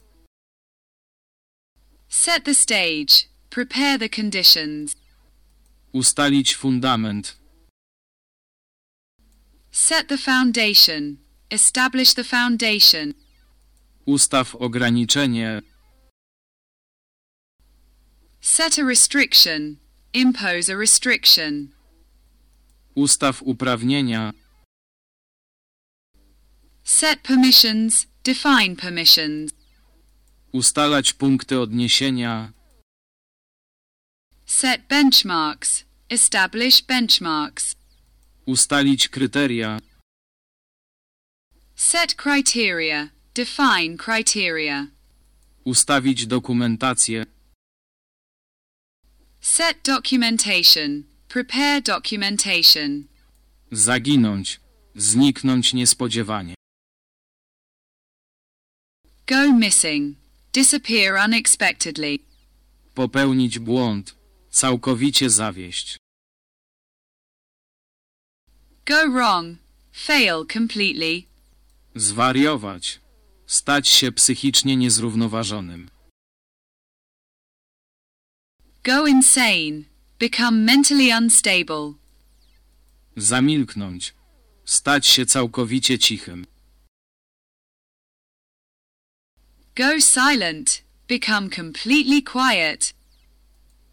Speaker 2: Set the stage. Prepare the conditions.
Speaker 1: Ustalić fundament.
Speaker 2: Set the foundation. Establish the foundation.
Speaker 1: Ustaw ograniczenie.
Speaker 2: Set a restriction. Impose a restriction.
Speaker 1: Ustaw uprawnienia.
Speaker 2: Set permissions. Define permissions.
Speaker 1: Ustalać punkty odniesienia.
Speaker 2: Set benchmarks. Establish benchmarks.
Speaker 1: Ustalić kryteria.
Speaker 2: Set criteria. Define criteria.
Speaker 1: Ustawić dokumentację.
Speaker 2: Set documentation. Prepare documentation.
Speaker 1: Zaginąć. Zniknąć niespodziewanie.
Speaker 2: Go missing. Disappear unexpectedly.
Speaker 1: Popełnić błąd. Całkowicie zawieść.
Speaker 2: Go wrong. Fail completely.
Speaker 1: Zwariować. Stać się psychicznie niezrównoważonym.
Speaker 2: Go insane. Become mentally unstable.
Speaker 1: Zamilknąć. Stać się całkowicie cichym.
Speaker 2: Go silent. Become completely quiet.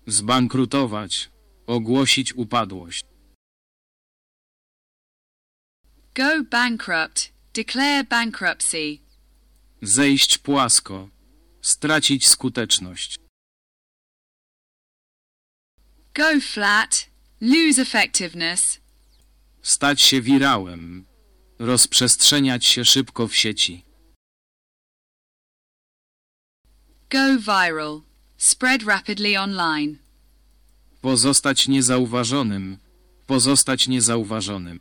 Speaker 1: Zbankrutować. Ogłosić upadłość.
Speaker 2: Go bankrupt. Declare bankruptcy.
Speaker 1: Zejść płasko. Stracić skuteczność.
Speaker 2: Go flat. Lose effectiveness.
Speaker 1: Stać się wirałem. Rozprzestrzeniać się szybko w sieci.
Speaker 2: Go viral. Spread rapidly online.
Speaker 1: Pozostać niezauważonym. Pozostać niezauważonym.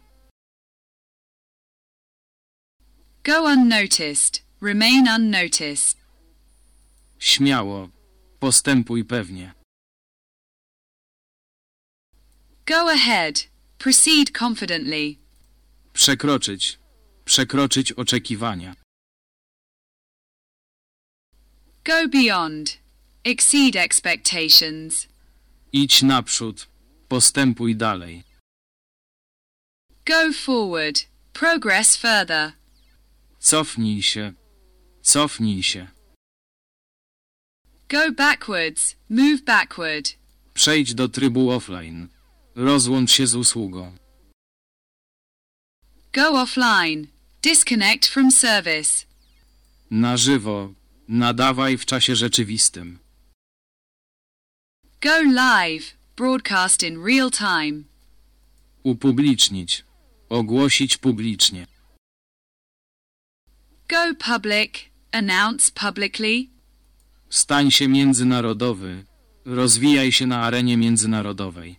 Speaker 2: Go unnoticed. Remain unnoticed.
Speaker 1: Śmiało. Postępuj pewnie.
Speaker 3: Go ahead. Proceed confidently.
Speaker 1: Przekroczyć. Przekroczyć oczekiwania.
Speaker 2: Go beyond. Exceed expectations.
Speaker 1: Idź naprzód. Postępuj dalej.
Speaker 2: Go forward. Progress further.
Speaker 1: Cofnij się. Cofnij się.
Speaker 3: Go backwards. Move backward.
Speaker 1: Przejdź do trybu offline. Rozłącz się z usługą.
Speaker 2: Go offline. Disconnect from service.
Speaker 1: Na żywo. Nadawaj w czasie rzeczywistym.
Speaker 2: Go live. Broadcast in real time.
Speaker 1: Upublicznić. Ogłosić publicznie.
Speaker 2: Go public. Announce
Speaker 1: publicly. Stań się międzynarodowy. Rozwijaj się na arenie międzynarodowej.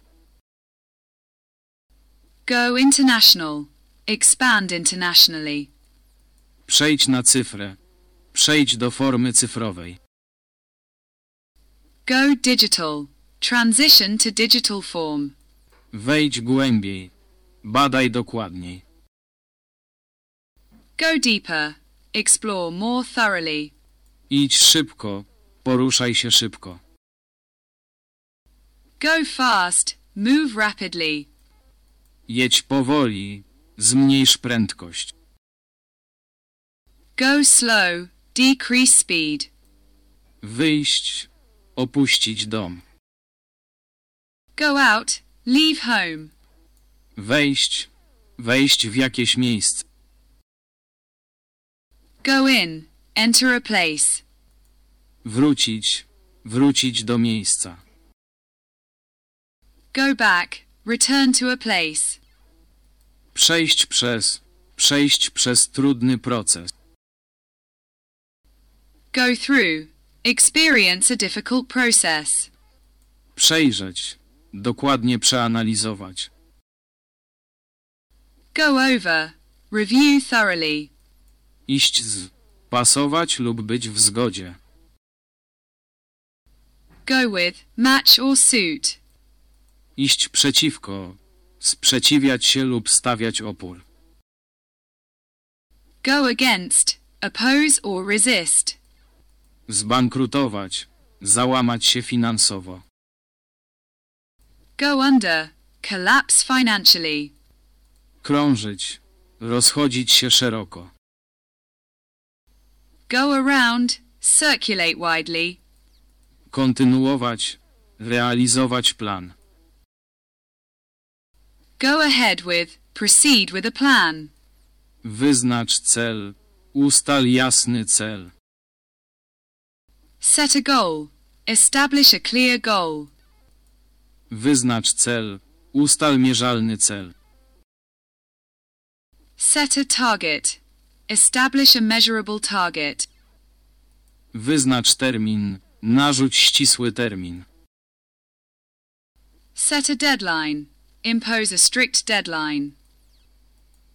Speaker 2: Go international. Expand internationally.
Speaker 1: Przejdź na cyfrę. Przejdź do formy cyfrowej.
Speaker 2: Go digital. Transition to
Speaker 1: digital form. Wejdź głębiej. Badaj dokładniej.
Speaker 2: Go deeper. Explore more thoroughly.
Speaker 1: Idź szybko. Poruszaj się szybko.
Speaker 2: Go fast. Move rapidly.
Speaker 1: Jedź powoli. Zmniejsz prędkość.
Speaker 3: Go slow. Decrease speed.
Speaker 1: Wyjść. Opuścić dom.
Speaker 2: Go out. Leave home.
Speaker 1: Wejść. Wejść w jakieś miejsce.
Speaker 2: Go in. Enter a place.
Speaker 1: Wrócić. Wrócić do miejsca.
Speaker 2: Go back. Return to a place.
Speaker 1: Przejść przez. Przejść przez trudny proces
Speaker 2: go through, experience a difficult process.
Speaker 1: Przejrzeć, dokładnie przeanalizować.
Speaker 2: Go over, review thoroughly.
Speaker 1: Iść z, pasować lub być w zgodzie.
Speaker 2: Go with, match or suit.
Speaker 1: Iść przeciwko, sprzeciwiać się lub stawiać opór.
Speaker 2: Go against, oppose or resist.
Speaker 1: Zbankrutować. Załamać się finansowo.
Speaker 2: Go under. Collapse financially.
Speaker 1: Krążyć. Rozchodzić się szeroko.
Speaker 2: Go around. Circulate widely.
Speaker 1: Kontynuować. Realizować plan.
Speaker 2: Go ahead with. Proceed with a plan.
Speaker 1: Wyznacz cel. Ustal jasny cel.
Speaker 2: Set a goal. Establish a clear goal.
Speaker 1: Wyznacz cel. Ustal mierzalny cel.
Speaker 2: Set a target. Establish a measurable target.
Speaker 1: Wyznacz termin. Narzuć ścisły termin.
Speaker 2: Set a deadline. Impose a strict deadline.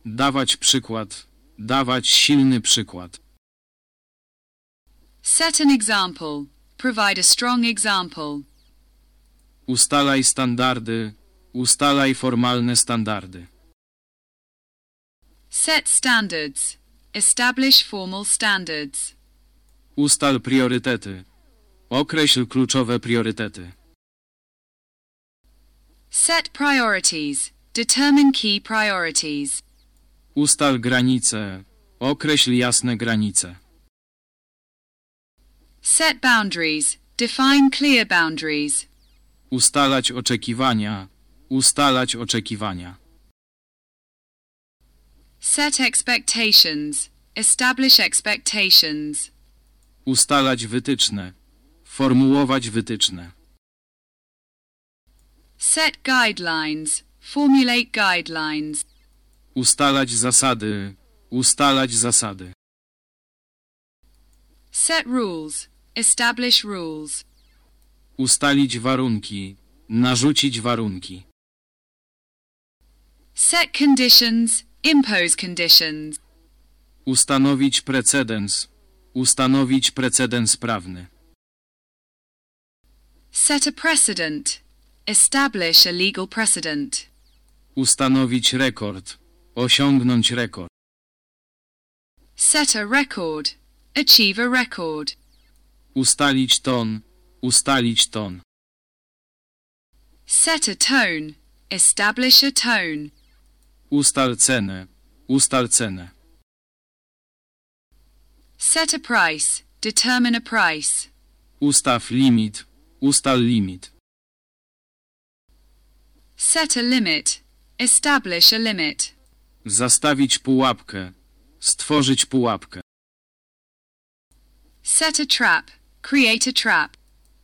Speaker 1: Dawać przykład. Dawać silny przykład.
Speaker 2: Set an example. Provide a strong example.
Speaker 1: Ustalaj standardy. Ustalaj formalne standardy.
Speaker 2: Set standards. Establish formal standards.
Speaker 1: Ustal priorytety. Określ kluczowe priorytety.
Speaker 2: Set priorities. Determine key priorities.
Speaker 1: Ustal granice. Określ jasne granice.
Speaker 2: Set boundaries. Define clear boundaries.
Speaker 1: Ustalać oczekiwania. Ustalać oczekiwania.
Speaker 2: Set expectations. Establish expectations.
Speaker 1: Ustalać wytyczne. Formułować wytyczne.
Speaker 2: Set guidelines. Formulate guidelines.
Speaker 1: Ustalać zasady. Ustalać zasady.
Speaker 2: Set rules. Establish rules.
Speaker 1: Ustalić warunki. Narzucić warunki.
Speaker 2: Set conditions. Impose conditions.
Speaker 1: Ustanowić precedens. Ustanowić precedens prawny.
Speaker 2: Set a precedent. Establish a legal precedent.
Speaker 1: Ustanowić rekord. Osiągnąć rekord.
Speaker 3: Set a record. Achieve a record.
Speaker 1: Ustalić ton. Ustalić ton.
Speaker 2: Set a tone. Establish a tone.
Speaker 1: Ustal cenę. Ustal cenę.
Speaker 2: Set a price. Determine a price.
Speaker 1: Ustaw limit. Ustal limit.
Speaker 2: Set a limit. Establish a limit.
Speaker 1: Zastawić pułapkę. Stworzyć pułapkę.
Speaker 2: Set a trap. Create a trap.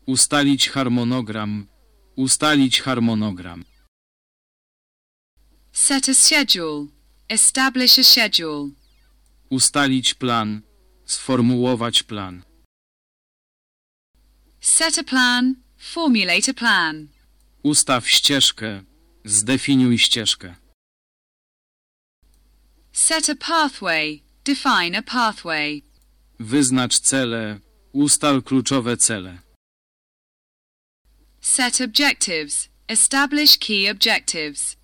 Speaker 1: Ustalić harmonogram. Ustalić harmonogram.
Speaker 2: Set a schedule. Establish
Speaker 1: a schedule. Ustalić plan. Sformułować plan.
Speaker 2: Set a plan. Formulate a plan.
Speaker 1: Ustaw ścieżkę. Zdefiniuj ścieżkę.
Speaker 2: Set a pathway. Define a pathway.
Speaker 1: Wyznacz cele. Ustal kluczowe cele.
Speaker 2: Set objectives. Establish key objectives.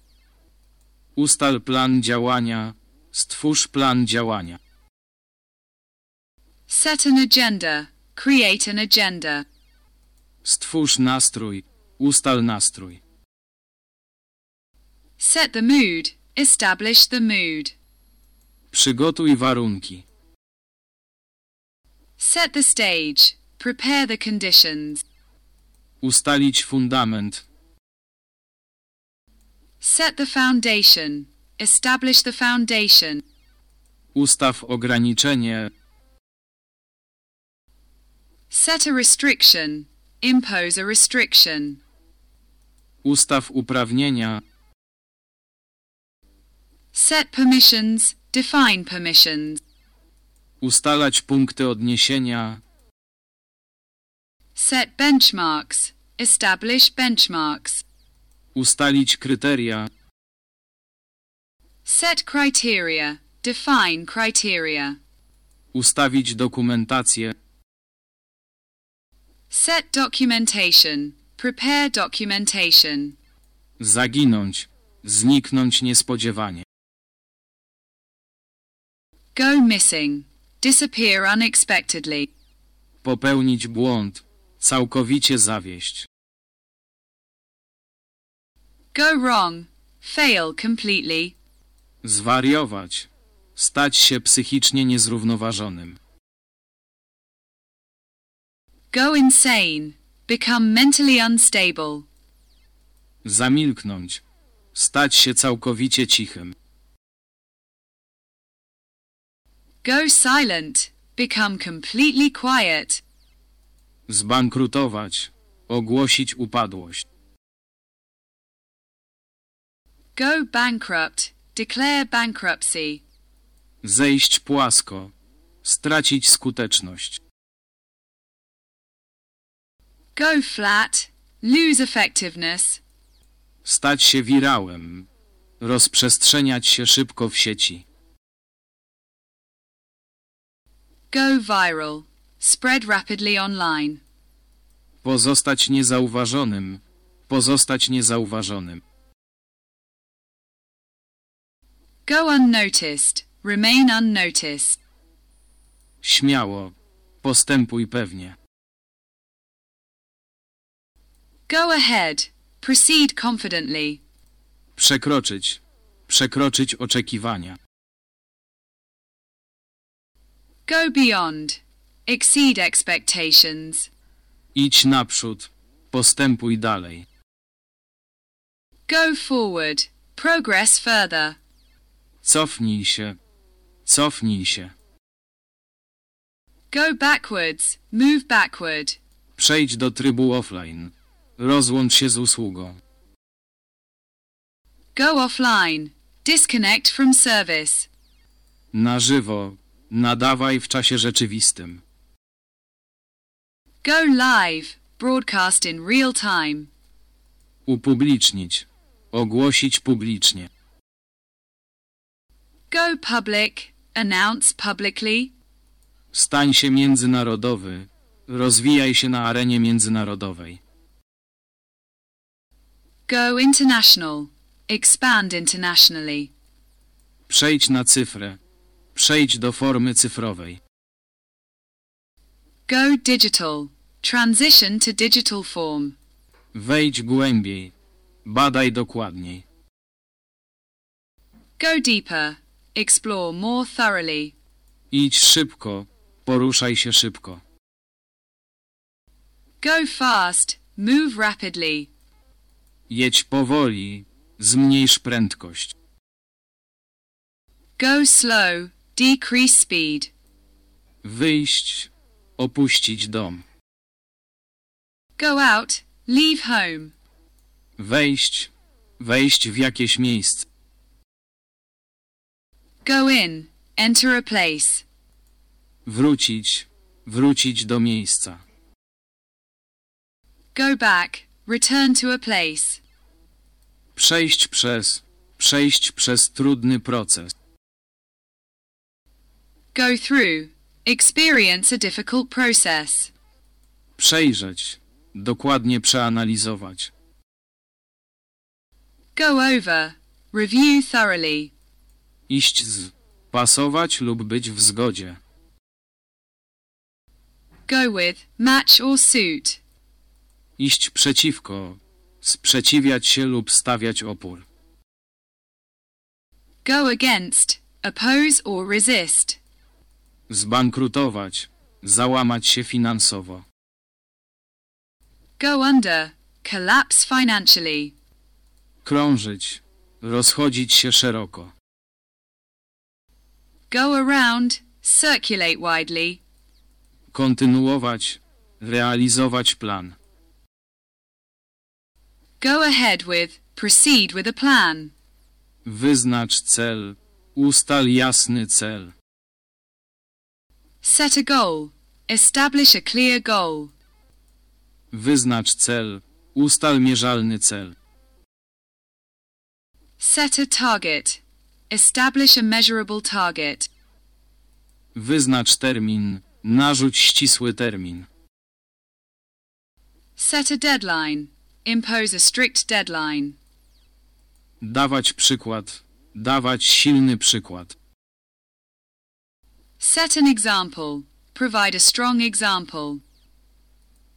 Speaker 1: Ustal plan działania. Stwórz plan działania.
Speaker 2: Set an agenda. Create an agenda.
Speaker 1: Stwórz nastrój. Ustal nastrój.
Speaker 2: Set the mood. Establish the mood.
Speaker 1: Przygotuj warunki.
Speaker 2: Set the stage. Prepare the conditions.
Speaker 1: Ustalić fundament.
Speaker 2: Set the foundation. Establish the foundation.
Speaker 1: Ustaw ograniczenie.
Speaker 2: Set a restriction. Impose a restriction.
Speaker 1: Ustaw uprawnienia.
Speaker 2: Set permissions. Define permissions.
Speaker 1: Ustalać punkty odniesienia.
Speaker 2: Set benchmarks. Establish benchmarks.
Speaker 1: Ustalić kryteria.
Speaker 2: Set criteria. Define criteria.
Speaker 1: Ustawić dokumentację.
Speaker 2: Set documentation. Prepare documentation.
Speaker 1: Zaginąć. Zniknąć niespodziewanie.
Speaker 2: Go missing. Disappear unexpectedly.
Speaker 1: Popełnić błąd. Całkowicie zawieść.
Speaker 2: Go wrong. Fail completely.
Speaker 1: Zwariować. Stać się psychicznie niezrównoważonym.
Speaker 2: Go insane. Become mentally unstable.
Speaker 1: Zamilknąć. Stać się całkowicie cichym.
Speaker 2: Go silent. Become completely quiet.
Speaker 1: Zbankrutować. Ogłosić upadłość.
Speaker 2: Go bankrupt. Declare bankruptcy.
Speaker 1: Zejść płasko. Stracić skuteczność.
Speaker 2: Go flat. Lose effectiveness.
Speaker 1: Stać się wirałem. Rozprzestrzeniać się szybko w sieci.
Speaker 3: Go viral. Spread
Speaker 2: rapidly online.
Speaker 1: Pozostać niezauważonym. Pozostać niezauważonym.
Speaker 2: Go unnoticed. Remain unnoticed.
Speaker 1: Śmiało. Postępuj pewnie.
Speaker 2: Go ahead. Proceed confidently.
Speaker 1: Przekroczyć. Przekroczyć oczekiwania.
Speaker 2: Go beyond. Exceed expectations.
Speaker 1: Idź naprzód. Postępuj dalej.
Speaker 2: Go forward. Progress further.
Speaker 1: Cofnij się. Cofnij się.
Speaker 2: Go backwards. Move backward.
Speaker 1: Przejdź do trybu offline. Rozłącz się z usługą.
Speaker 2: Go offline. Disconnect from service.
Speaker 1: Na żywo. Nadawaj w czasie rzeczywistym.
Speaker 2: Go live. Broadcast in real time.
Speaker 1: Upublicznić. Ogłosić publicznie.
Speaker 2: Go public. Announce publicly.
Speaker 1: Stań się międzynarodowy. Rozwijaj się na arenie międzynarodowej.
Speaker 2: Go international. Expand internationally.
Speaker 1: Przejdź na cyfrę. Przejdź do formy cyfrowej.
Speaker 2: Go digital. Transition to digital form.
Speaker 1: Wejdź głębiej. Badaj dokładniej.
Speaker 2: Go deeper. Explore more thoroughly.
Speaker 1: Idź szybko. Poruszaj się szybko.
Speaker 2: Go fast. Move rapidly.
Speaker 1: Jedź powoli. Zmniejsz prędkość.
Speaker 2: Go slow. Decrease speed.
Speaker 1: Wyjść, opuścić dom.
Speaker 3: Go out, leave home.
Speaker 1: Wejść, wejść w jakieś miejsce.
Speaker 3: Go
Speaker 2: in, enter a place.
Speaker 1: Wrócić, wrócić do miejsca.
Speaker 2: Go back, return to a place.
Speaker 1: Przejść przez, przejść przez trudny proces.
Speaker 2: Go through. Experience a difficult process.
Speaker 1: Przejrzeć. Dokładnie przeanalizować.
Speaker 2: Go over. Review thoroughly.
Speaker 1: Iść z. Pasować lub być w zgodzie.
Speaker 2: Go with, match or suit.
Speaker 1: Iść przeciwko. Sprzeciwiać się lub stawiać opór.
Speaker 2: Go against. Oppose or resist.
Speaker 1: Zbankrutować. Załamać się finansowo.
Speaker 2: Go under. Collapse financially.
Speaker 1: Krążyć. Rozchodzić się szeroko.
Speaker 2: Go around. Circulate widely.
Speaker 1: Kontynuować. Realizować plan.
Speaker 2: Go ahead with. Proceed with a plan.
Speaker 1: Wyznacz cel. Ustal jasny cel.
Speaker 2: Set a goal. Establish a clear goal.
Speaker 1: Wyznacz cel. Ustal mierzalny cel.
Speaker 2: Set a target. Establish a measurable target.
Speaker 1: Wyznacz termin. Narzuć ścisły termin.
Speaker 2: Set a deadline. Impose a strict deadline.
Speaker 1: Dawać przykład. Dawać silny przykład.
Speaker 2: Set an example. Provide a strong example.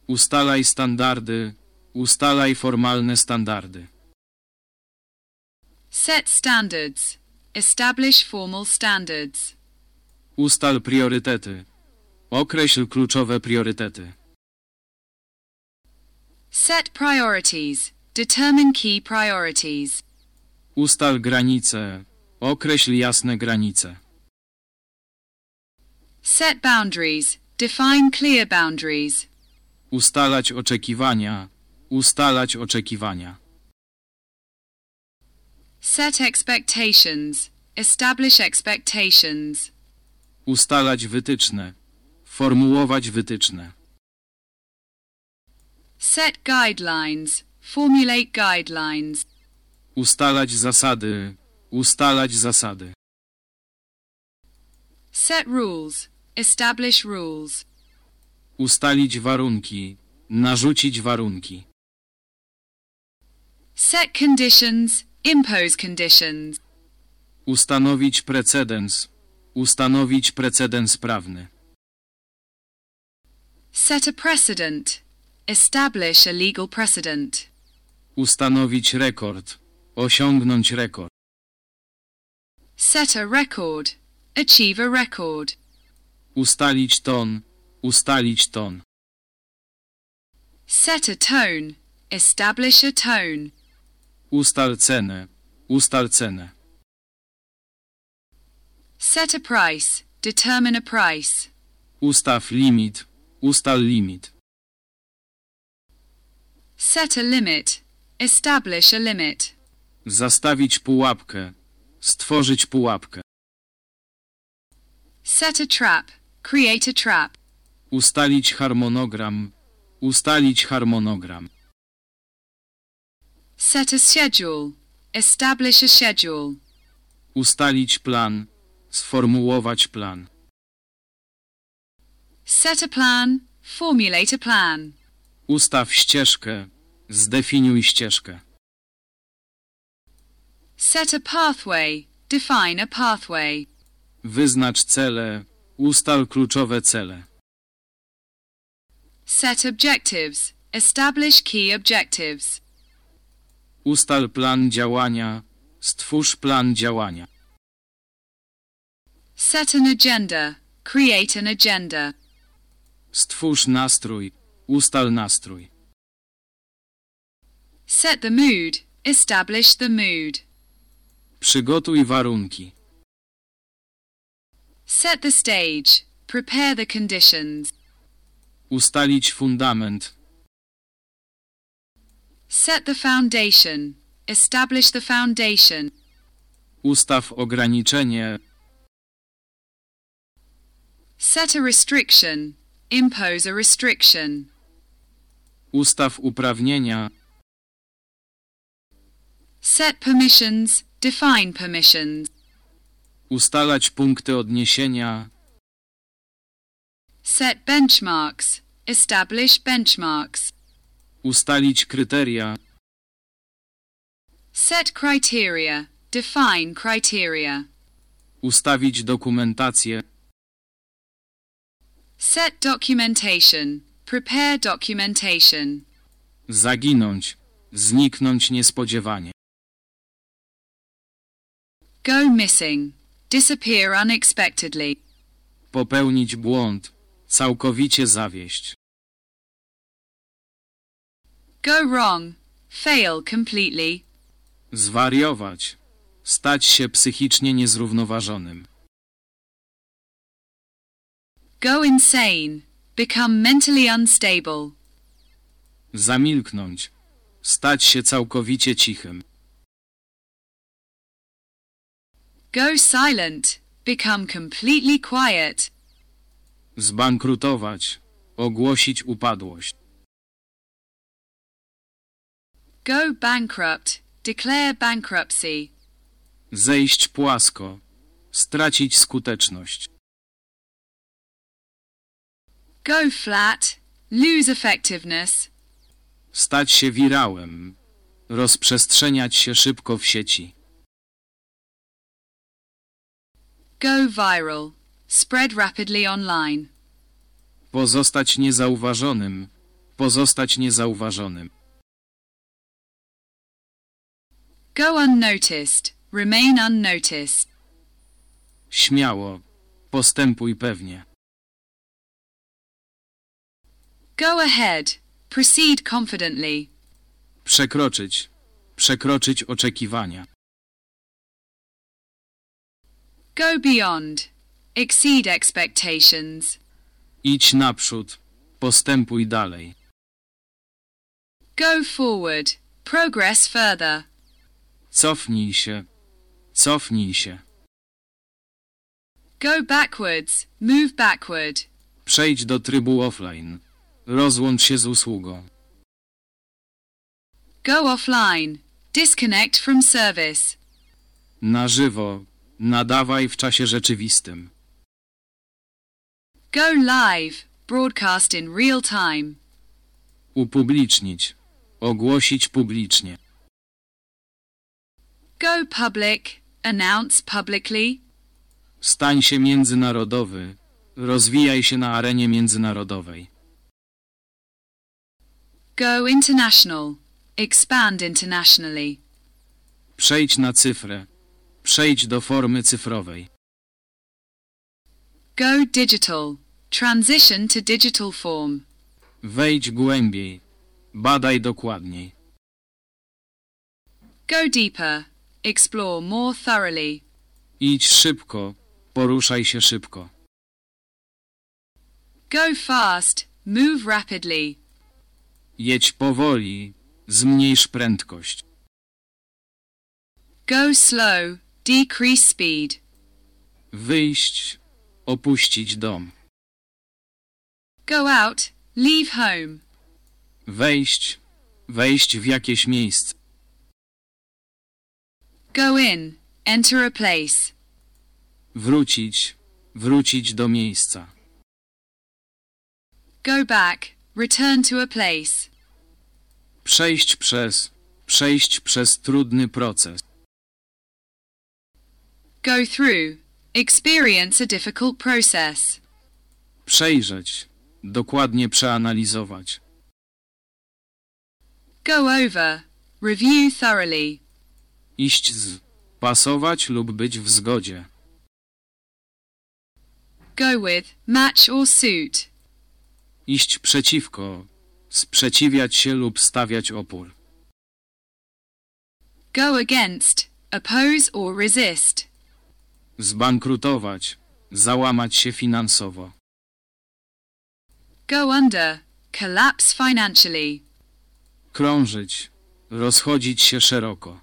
Speaker 1: Ustalaj standardy. Ustalaj formalne standardy.
Speaker 2: Set standards. Establish formal standards.
Speaker 1: Ustal priorytety. Określ kluczowe priorytety.
Speaker 2: Set priorities. Determine key priorities.
Speaker 1: Ustal granice. Określ jasne granice.
Speaker 2: Set boundaries. Define clear boundaries.
Speaker 1: Ustalać oczekiwania. Ustalać oczekiwania.
Speaker 2: Set expectations. Establish expectations.
Speaker 1: Ustalać wytyczne. Formułować wytyczne.
Speaker 2: Set guidelines. Formulate guidelines.
Speaker 1: Ustalać zasady. Ustalać zasady.
Speaker 2: Set rules. Establish rules.
Speaker 1: Ustalić warunki. Narzucić warunki.
Speaker 2: Set conditions. Impose conditions.
Speaker 1: Ustanowić precedens. Ustanowić precedens prawny.
Speaker 2: Set a precedent. Establish a legal precedent.
Speaker 1: Ustanowić rekord. Osiągnąć rekord.
Speaker 2: Set a record. Achieve a record.
Speaker 1: Ustalić ton. Ustalić ton.
Speaker 2: Set a tone. Establish a tone.
Speaker 1: Ustal cenę. Ustal cenę.
Speaker 2: Set a price. Determine a price.
Speaker 1: Ustaw limit. Ustal limit.
Speaker 2: Set a limit. Establish a limit.
Speaker 1: Zastawić pułapkę. Stworzyć pułapkę.
Speaker 2: Set a trap. Create a trap.
Speaker 1: Ustalić harmonogram. Ustalić harmonogram.
Speaker 2: Set a schedule. Establish a schedule.
Speaker 1: Ustalić plan. Sformułować plan.
Speaker 2: Set a plan. Formulate a plan.
Speaker 1: Ustaw ścieżkę. Zdefiniuj ścieżkę.
Speaker 2: Set a pathway. Define a pathway.
Speaker 1: Wyznacz cele. Ustal kluczowe cele.
Speaker 2: Set objectives. Establish key objectives.
Speaker 1: Ustal plan działania. Stwórz plan działania.
Speaker 2: Set an agenda. Create an agenda.
Speaker 1: Stwórz nastrój. Ustal nastrój.
Speaker 2: Set the mood. Establish the mood.
Speaker 1: Przygotuj warunki.
Speaker 2: Set the stage. Prepare the conditions.
Speaker 1: Ustalić fundament.
Speaker 2: Set the foundation. Establish the foundation.
Speaker 1: Ustaw ograniczenie.
Speaker 2: Set a restriction. Impose a restriction.
Speaker 1: Ustaw uprawnienia.
Speaker 2: Set permissions. Define permissions.
Speaker 1: Ustalać punkty odniesienia.
Speaker 2: Set benchmarks. Establish benchmarks.
Speaker 1: Ustalić kryteria.
Speaker 2: Set criteria. Define criteria.
Speaker 1: Ustawić dokumentację.
Speaker 2: Set documentation. Prepare documentation.
Speaker 1: Zaginąć. Zniknąć niespodziewanie.
Speaker 2: Go missing. Disappear unexpectedly.
Speaker 1: Popełnić błąd. Całkowicie zawieść.
Speaker 2: Go wrong. Fail completely.
Speaker 1: Zwariować. Stać się psychicznie niezrównoważonym.
Speaker 2: Go insane. Become mentally unstable.
Speaker 1: Zamilknąć. Stać się całkowicie cichym.
Speaker 2: Go silent. Become completely quiet.
Speaker 1: Zbankrutować. Ogłosić upadłość.
Speaker 2: Go bankrupt. Declare bankruptcy.
Speaker 1: Zejść płasko. Stracić skuteczność.
Speaker 2: Go flat. Lose effectiveness.
Speaker 1: Stać się wirałem. Rozprzestrzeniać się szybko w sieci.
Speaker 2: Go viral. Spread rapidly online.
Speaker 1: Pozostać niezauważonym. Pozostać niezauważonym.
Speaker 2: Go unnoticed. Remain unnoticed.
Speaker 1: Śmiało. Postępuj pewnie.
Speaker 2: Go ahead. Proceed confidently.
Speaker 1: Przekroczyć. Przekroczyć oczekiwania.
Speaker 2: Go beyond. Exceed expectations.
Speaker 1: Idź naprzód. Postępuj dalej.
Speaker 3: Go forward. Progress further.
Speaker 1: Cofnij się. Cofnij się.
Speaker 2: Go backwards. Move backward.
Speaker 1: Przejdź do trybu offline. Rozłącz się z usługą.
Speaker 2: Go offline. Disconnect from service.
Speaker 1: Na żywo. Nadawaj w czasie rzeczywistym.
Speaker 2: Go live. Broadcast in real time.
Speaker 1: Upublicznić. Ogłosić publicznie.
Speaker 2: Go public. Announce publicly.
Speaker 1: Stań się międzynarodowy. Rozwijaj się na arenie międzynarodowej.
Speaker 2: Go international. Expand internationally.
Speaker 1: Przejdź na cyfrę. Przejdź do formy cyfrowej.
Speaker 2: Go digital. Transition to digital form.
Speaker 1: Wejdź głębiej. Badaj dokładniej.
Speaker 2: Go deeper. Explore more thoroughly.
Speaker 1: Idź szybko. Poruszaj się szybko.
Speaker 2: Go fast. Move rapidly.
Speaker 1: Jedź powoli. Zmniejsz prędkość.
Speaker 3: Go slow. Decrease speed.
Speaker 1: Wyjść, opuścić dom.
Speaker 3: Go out,
Speaker 2: leave home.
Speaker 1: Wejść, wejść w jakieś miejsce.
Speaker 3: Go in, enter a place.
Speaker 1: Wrócić, wrócić do miejsca.
Speaker 3: Go back,
Speaker 2: return to a place.
Speaker 1: Przejść przez, przejść przez trudny proces.
Speaker 2: Go through. Experience a difficult process.
Speaker 1: Przejrzeć. Dokładnie przeanalizować.
Speaker 2: Go over. Review thoroughly.
Speaker 1: Iść z. Pasować lub być w zgodzie.
Speaker 2: Go with, match or suit.
Speaker 1: Iść przeciwko. Sprzeciwiać się lub stawiać opór.
Speaker 2: Go against. Oppose or resist.
Speaker 1: Zbankrutować. Załamać się finansowo.
Speaker 2: Go under. Collapse financially.
Speaker 1: Krążyć. Rozchodzić się szeroko.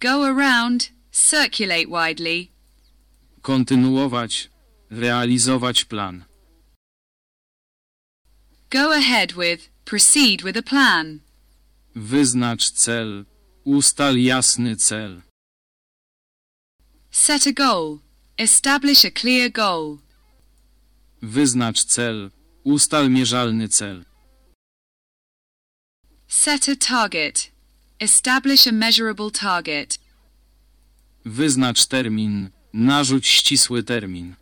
Speaker 2: Go around. Circulate widely.
Speaker 1: Kontynuować. Realizować plan.
Speaker 2: Go ahead with. Proceed with a plan.
Speaker 1: Wyznacz cel. Ustal jasny cel.
Speaker 2: Set a goal. Establish a clear goal.
Speaker 1: Wyznacz cel. Ustal mierzalny cel.
Speaker 2: Set a target. Establish a measurable target.
Speaker 1: Wyznacz termin. Narzuć ścisły termin.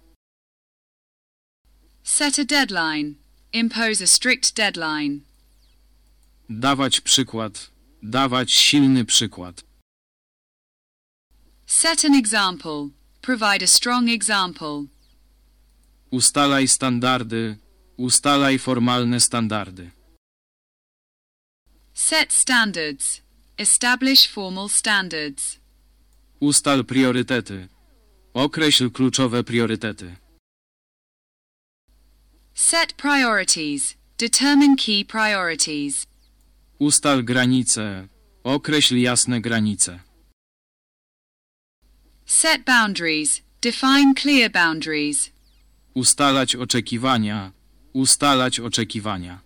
Speaker 2: Set a deadline. Impose a strict deadline.
Speaker 1: Dawać przykład. Dawać silny przykład.
Speaker 2: Set an example. Provide a strong example.
Speaker 1: Ustalaj standardy. Ustalaj formalne standardy.
Speaker 2: Set standards. Establish formal standards.
Speaker 1: Ustal priorytety. Określ kluczowe priorytety.
Speaker 2: Set priorities. Determine key priorities.
Speaker 1: Ustal granice. Określ jasne granice.
Speaker 2: Set boundaries. Define clear boundaries.
Speaker 1: Ustalać oczekiwania. Ustalać oczekiwania.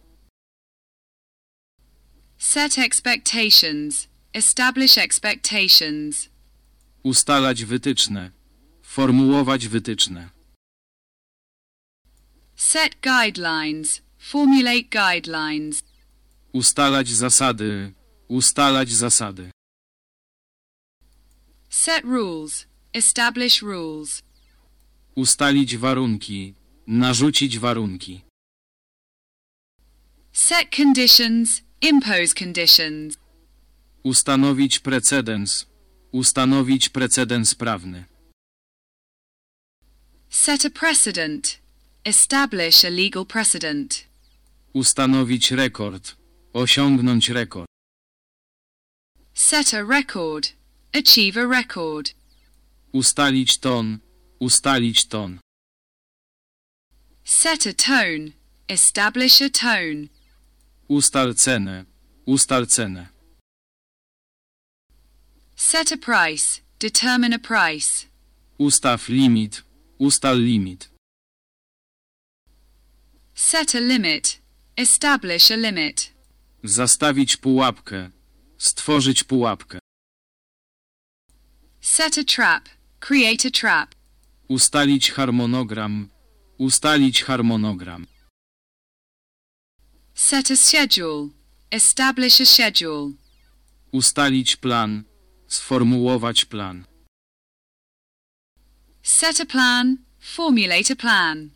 Speaker 2: Set expectations. Establish expectations.
Speaker 1: Ustalać wytyczne. Formułować wytyczne.
Speaker 2: Set guidelines. Formulate guidelines.
Speaker 1: Ustalać zasady. Ustalać zasady.
Speaker 2: Set rules. Establish rules.
Speaker 1: Ustalić warunki. Narzucić warunki.
Speaker 2: Set conditions. Impose conditions.
Speaker 1: Ustanowić precedens. Ustanowić precedens prawny.
Speaker 2: Set a precedent. Establish a legal precedent.
Speaker 1: Ustanowić rekord. Osiągnąć rekord.
Speaker 2: Set a record. Achieve a record.
Speaker 1: Ustalić ton. Ustalić ton.
Speaker 2: Set a tone. Establish a tone.
Speaker 1: Ustal cenę. Ustal cenę.
Speaker 2: Set a price. Determine a price.
Speaker 1: Ustaw limit. Ustal limit.
Speaker 2: Set a limit. Establish a limit.
Speaker 1: Zastawić pułapkę. Stworzyć pułapkę.
Speaker 2: Set a trap. Create a trap.
Speaker 1: Ustalić harmonogram. Ustalić harmonogram.
Speaker 2: Set a schedule. Establish a schedule.
Speaker 1: Ustalić plan. Sformułować plan.
Speaker 2: Set a plan. Formulate a plan.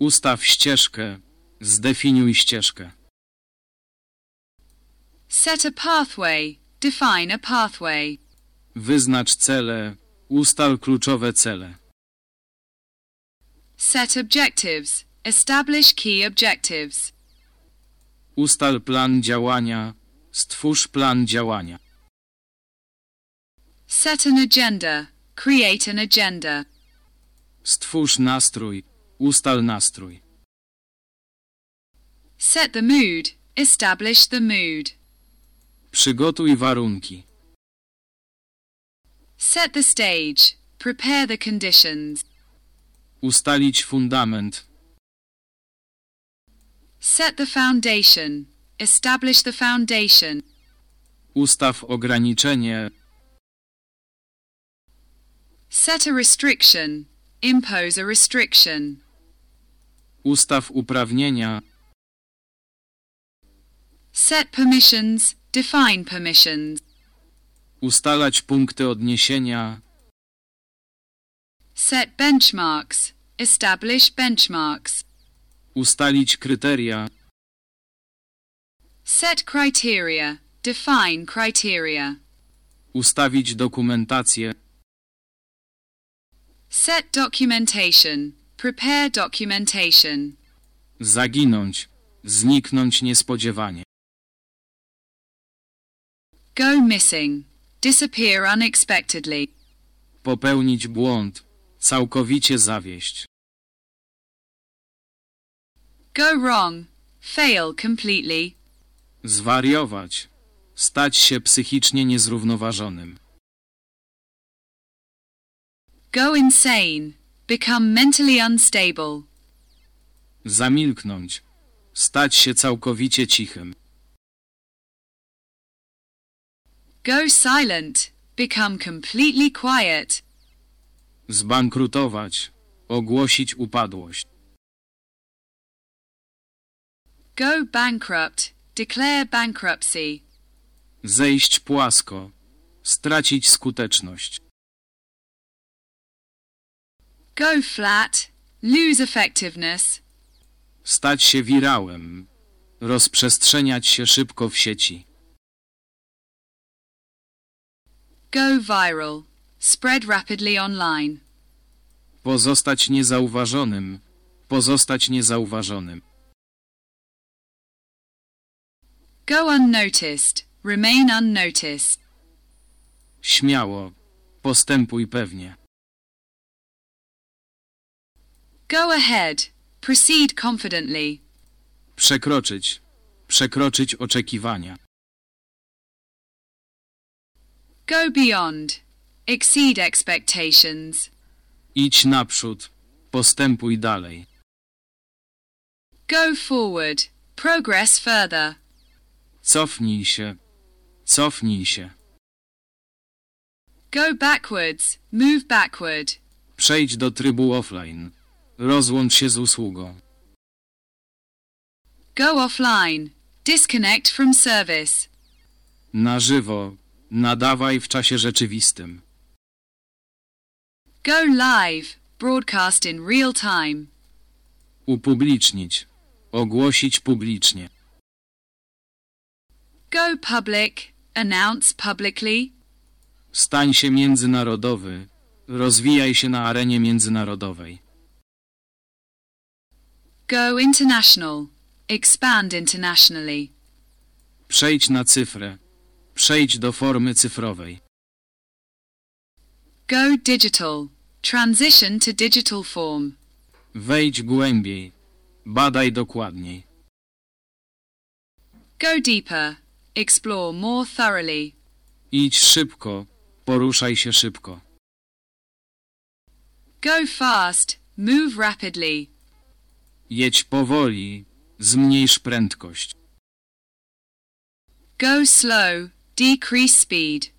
Speaker 1: Ustaw ścieżkę. Zdefiniuj ścieżkę.
Speaker 2: Set a pathway. Define a pathway.
Speaker 1: Wyznacz cele. Ustal kluczowe cele.
Speaker 2: Set objectives. Establish key
Speaker 1: objectives. Ustal plan działania. Stwórz plan działania.
Speaker 2: Set an agenda. Create an agenda.
Speaker 1: Stwórz nastrój. Ustal nastrój.
Speaker 2: Set the mood. Establish the mood.
Speaker 1: Przygotuj warunki.
Speaker 2: Set the stage. Prepare the conditions.
Speaker 1: Ustalić fundament.
Speaker 2: Set the foundation. Establish the foundation.
Speaker 1: Ustaw ograniczenie.
Speaker 2: Set a restriction. Impose a restriction.
Speaker 1: Ustaw uprawnienia.
Speaker 2: Set permissions. Define permissions.
Speaker 1: Ustalać punkty odniesienia.
Speaker 2: Set benchmarks. Establish benchmarks.
Speaker 1: Ustalić kryteria.
Speaker 2: Set criteria. Define criteria.
Speaker 1: Ustawić dokumentację.
Speaker 2: Set documentation. Prepare documentation.
Speaker 1: Zaginąć. Zniknąć niespodziewanie.
Speaker 2: Go missing. Disappear unexpectedly.
Speaker 1: Popełnić błąd. Całkowicie zawieść.
Speaker 2: Go wrong. Fail completely.
Speaker 1: Zwariować. Stać się psychicznie niezrównoważonym.
Speaker 2: Go insane. Become mentally unstable.
Speaker 1: Zamilknąć. Stać się całkowicie cichym.
Speaker 2: Go silent. Become completely quiet.
Speaker 1: Zbankrutować. Ogłosić upadłość.
Speaker 2: Go bankrupt. Declare bankruptcy.
Speaker 1: Zejść płasko. Stracić skuteczność.
Speaker 2: Go flat. Lose effectiveness.
Speaker 1: Stać się wirałem. Rozprzestrzeniać się szybko w sieci.
Speaker 2: Go viral. Spread rapidly online.
Speaker 1: Pozostać niezauważonym. Pozostać niezauważonym.
Speaker 2: Go unnoticed. Remain
Speaker 1: unnoticed. Śmiało. Postępuj pewnie.
Speaker 3: Go ahead. Proceed confidently.
Speaker 1: Przekroczyć. Przekroczyć oczekiwania.
Speaker 2: Go beyond. Exceed expectations.
Speaker 1: Idź naprzód. Postępuj dalej.
Speaker 2: Go forward. Progress further.
Speaker 1: Cofnij się. Cofnij się.
Speaker 2: Go backwards. Move backward.
Speaker 1: Przejdź do trybu offline. Rozłącz się z usługą.
Speaker 2: Go offline. Disconnect from service.
Speaker 1: Na żywo. Nadawaj w czasie rzeczywistym.
Speaker 2: Go live. Broadcast in real time.
Speaker 1: Upublicznić. Ogłosić publicznie.
Speaker 2: Go public. Announce publicly.
Speaker 1: Stań się międzynarodowy. Rozwijaj się na arenie międzynarodowej.
Speaker 2: Go international. Expand internationally.
Speaker 1: Przejdź na cyfrę. Przejdź do formy cyfrowej.
Speaker 2: Go digital.
Speaker 1: Transition to digital form. Wejdź głębiej. Badaj dokładniej.
Speaker 3: Go deeper. Explore more thoroughly.
Speaker 1: Idź szybko. Poruszaj się szybko.
Speaker 2: Go fast. Move rapidly.
Speaker 1: Jedź powoli. Zmniejsz prędkość.
Speaker 2: Go slow. Decrease speed.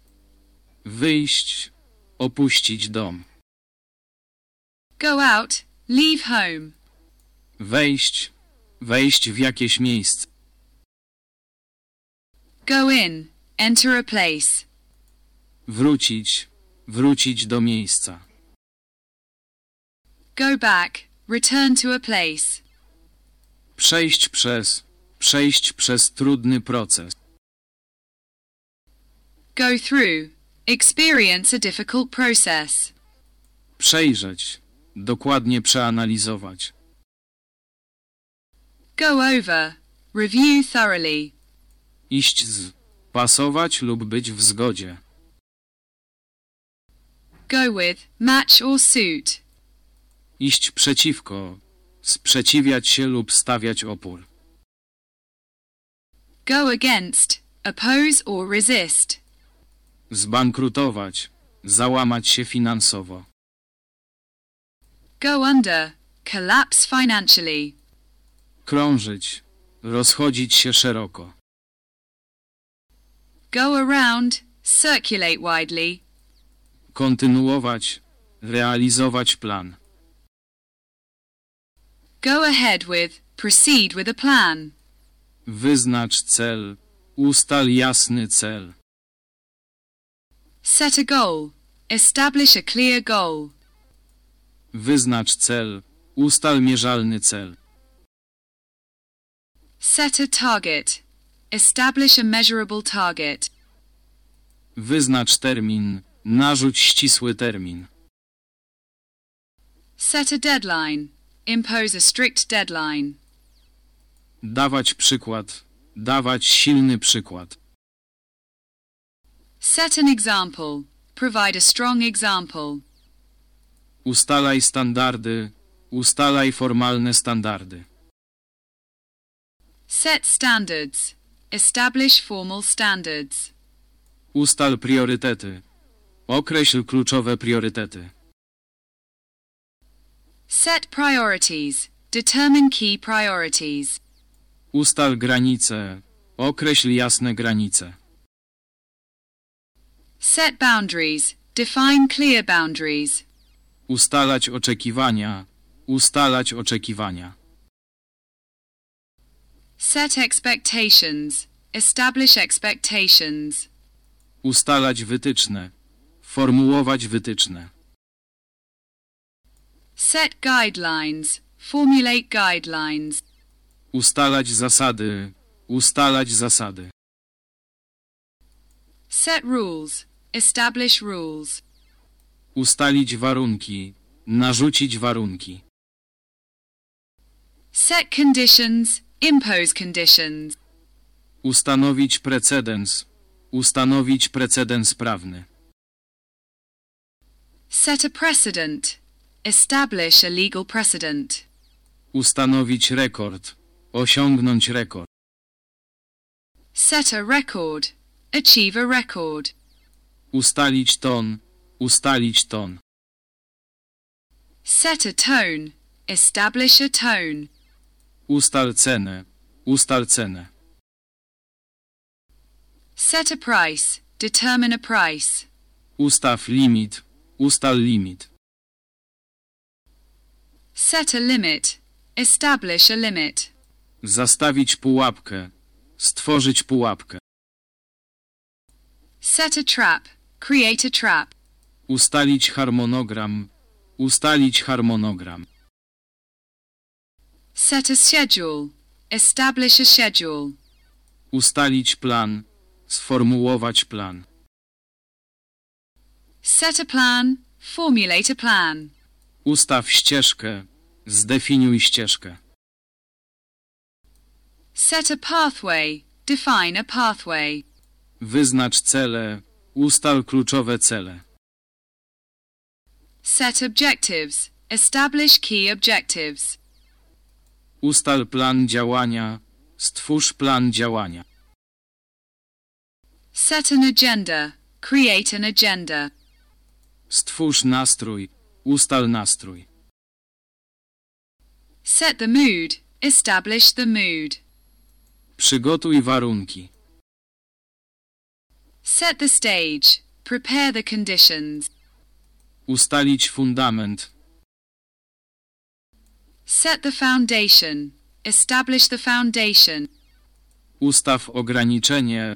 Speaker 1: Wyjść, opuścić dom.
Speaker 2: Go out, leave home.
Speaker 1: Wejść, wejść w jakieś miejsce.
Speaker 2: Go in, enter a place.
Speaker 1: Wrócić, wrócić do miejsca.
Speaker 2: Go back, return to a place.
Speaker 1: Przejść przez, przejść przez trudny proces.
Speaker 2: Go through. Experience a difficult process.
Speaker 1: Przejrzeć. Dokładnie przeanalizować.
Speaker 2: Go over. Review thoroughly.
Speaker 1: Iść z. Pasować lub być w zgodzie.
Speaker 2: Go with, match or suit.
Speaker 1: Iść przeciwko. Sprzeciwiać się lub stawiać opór.
Speaker 2: Go against. Oppose or resist.
Speaker 1: Zbankrutować. Załamać się finansowo.
Speaker 2: Go under. Collapse financially.
Speaker 1: Krążyć. Rozchodzić się szeroko.
Speaker 2: Go around. Circulate widely.
Speaker 1: Kontynuować. Realizować plan.
Speaker 2: Go ahead with. Proceed with a plan.
Speaker 1: Wyznacz cel. Ustal jasny cel.
Speaker 2: Set a goal. Establish a clear goal.
Speaker 1: Wyznacz cel. Ustal mierzalny cel.
Speaker 2: Set a target. Establish a measurable target.
Speaker 1: Wyznacz termin. Narzuć ścisły termin.
Speaker 2: Set a deadline. Impose a strict deadline.
Speaker 1: Dawać przykład. Dawać silny przykład.
Speaker 2: Set an example. Provide a strong example.
Speaker 1: Ustalaj standardy. Ustalaj formalne standardy.
Speaker 2: Set standards. Establish formal standards.
Speaker 1: Ustal priorytety. Określ kluczowe priorytety.
Speaker 2: Set priorities. Determine key priorities.
Speaker 1: Ustal granice. Określ jasne granice.
Speaker 2: Set boundaries. Define clear boundaries.
Speaker 1: Ustalać oczekiwania. Ustalać oczekiwania.
Speaker 2: Set expectations. Establish expectations.
Speaker 1: Ustalać wytyczne. Formułować wytyczne.
Speaker 2: Set guidelines. Formulate guidelines.
Speaker 1: Ustalać zasady. Ustalać zasady.
Speaker 2: Set rules. Establish rules.
Speaker 1: Ustalić warunki. Narzucić warunki.
Speaker 2: Set conditions. Impose conditions.
Speaker 1: Ustanowić precedens. Ustanowić precedens prawny.
Speaker 2: Set a precedent. Establish a legal precedent.
Speaker 1: Ustanowić rekord. Osiągnąć rekord.
Speaker 3: Set a record. Achieve a
Speaker 1: record. Ustalić ton. Ustalić ton.
Speaker 2: Set a tone. Establish a tone.
Speaker 1: Ustal cenę. Ustal cenę.
Speaker 2: Set a price. Determine a price.
Speaker 1: Ustaw limit. Ustal limit.
Speaker 2: Set a limit. Establish a limit.
Speaker 1: Zastawić pułapkę. Stworzyć pułapkę.
Speaker 2: Set a trap. Create a trap.
Speaker 1: Ustalić harmonogram. Ustalić harmonogram.
Speaker 2: Set a schedule.
Speaker 1: Establish a schedule. Ustalić plan. Sformułować plan.
Speaker 2: Set a plan. Formulate a plan.
Speaker 1: Ustaw ścieżkę. Zdefiniuj ścieżkę.
Speaker 2: Set a pathway. Define a pathway.
Speaker 1: Wyznacz cele. Ustal kluczowe cele.
Speaker 2: Set objectives. Establish key objectives.
Speaker 1: Ustal plan działania. Stwórz plan działania.
Speaker 2: Set an agenda. Create an agenda.
Speaker 1: Stwórz nastrój. Ustal nastrój.
Speaker 2: Set the mood. Establish the mood.
Speaker 1: Przygotuj warunki.
Speaker 2: Set the stage. Prepare the conditions.
Speaker 1: Ustalić fundament.
Speaker 2: Set the foundation. Establish the foundation.
Speaker 1: Ustaw ograniczenie.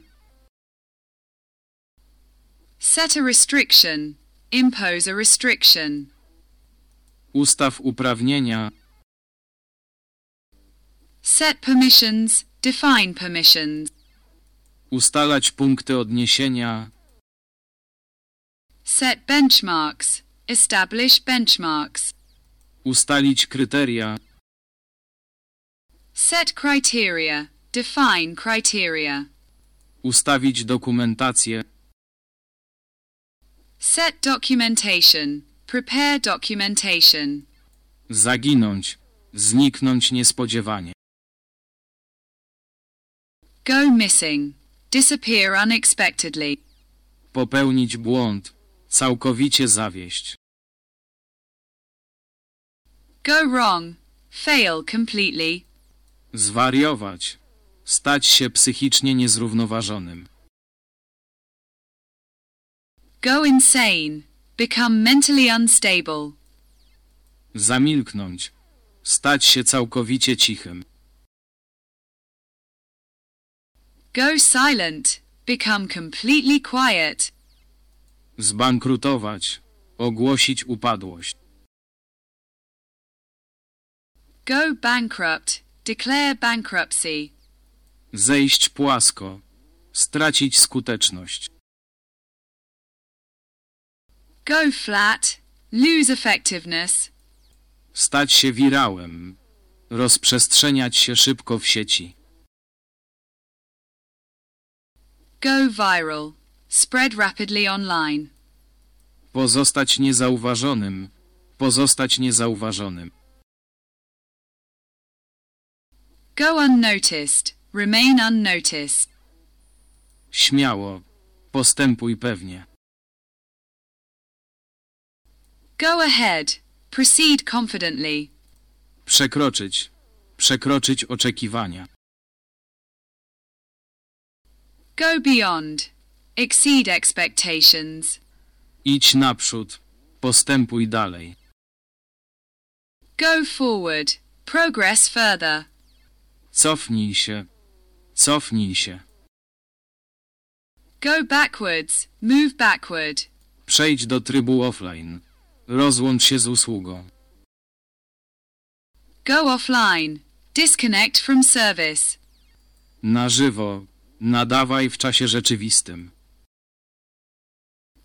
Speaker 2: Set a restriction. Impose a restriction.
Speaker 1: Ustaw uprawnienia.
Speaker 2: Set permissions. Define permissions.
Speaker 1: Ustalać punkty odniesienia.
Speaker 2: Set benchmarks. Establish benchmarks.
Speaker 1: Ustalić kryteria.
Speaker 2: Set criteria. Define criteria.
Speaker 1: Ustawić dokumentację.
Speaker 2: Set documentation. Prepare documentation.
Speaker 1: Zaginąć. Zniknąć niespodziewanie.
Speaker 2: Go missing. Disappear unexpectedly.
Speaker 1: Popełnić błąd. Całkowicie zawieść.
Speaker 2: Go wrong. Fail completely.
Speaker 1: Zwariować. Stać się psychicznie niezrównoważonym.
Speaker 2: Go insane. Become mentally unstable.
Speaker 1: Zamilknąć. Stać się całkowicie cichym.
Speaker 2: Go silent. Become completely quiet.
Speaker 1: Zbankrutować. Ogłosić upadłość.
Speaker 2: Go bankrupt. Declare bankruptcy.
Speaker 1: Zejść płasko. Stracić skuteczność.
Speaker 2: Go flat. Lose effectiveness.
Speaker 1: Stać się wirałem. Rozprzestrzeniać się szybko w sieci.
Speaker 3: Go viral.
Speaker 2: Spread rapidly online.
Speaker 1: Pozostać niezauważonym. Pozostać niezauważonym.
Speaker 2: Go unnoticed. Remain unnoticed.
Speaker 1: Śmiało. Postępuj pewnie.
Speaker 2: Go ahead. Proceed confidently.
Speaker 1: Przekroczyć. Przekroczyć oczekiwania.
Speaker 2: Go beyond. Exceed expectations.
Speaker 1: Idź naprzód. Postępuj dalej.
Speaker 3: Go forward. Progress further.
Speaker 1: Cofnij się. Cofnij się.
Speaker 3: Go backwards.
Speaker 1: Move backward. Przejdź do trybu offline. Rozłącz się z usługą.
Speaker 2: Go offline. Disconnect from service.
Speaker 1: Na żywo. Nadawaj w czasie rzeczywistym.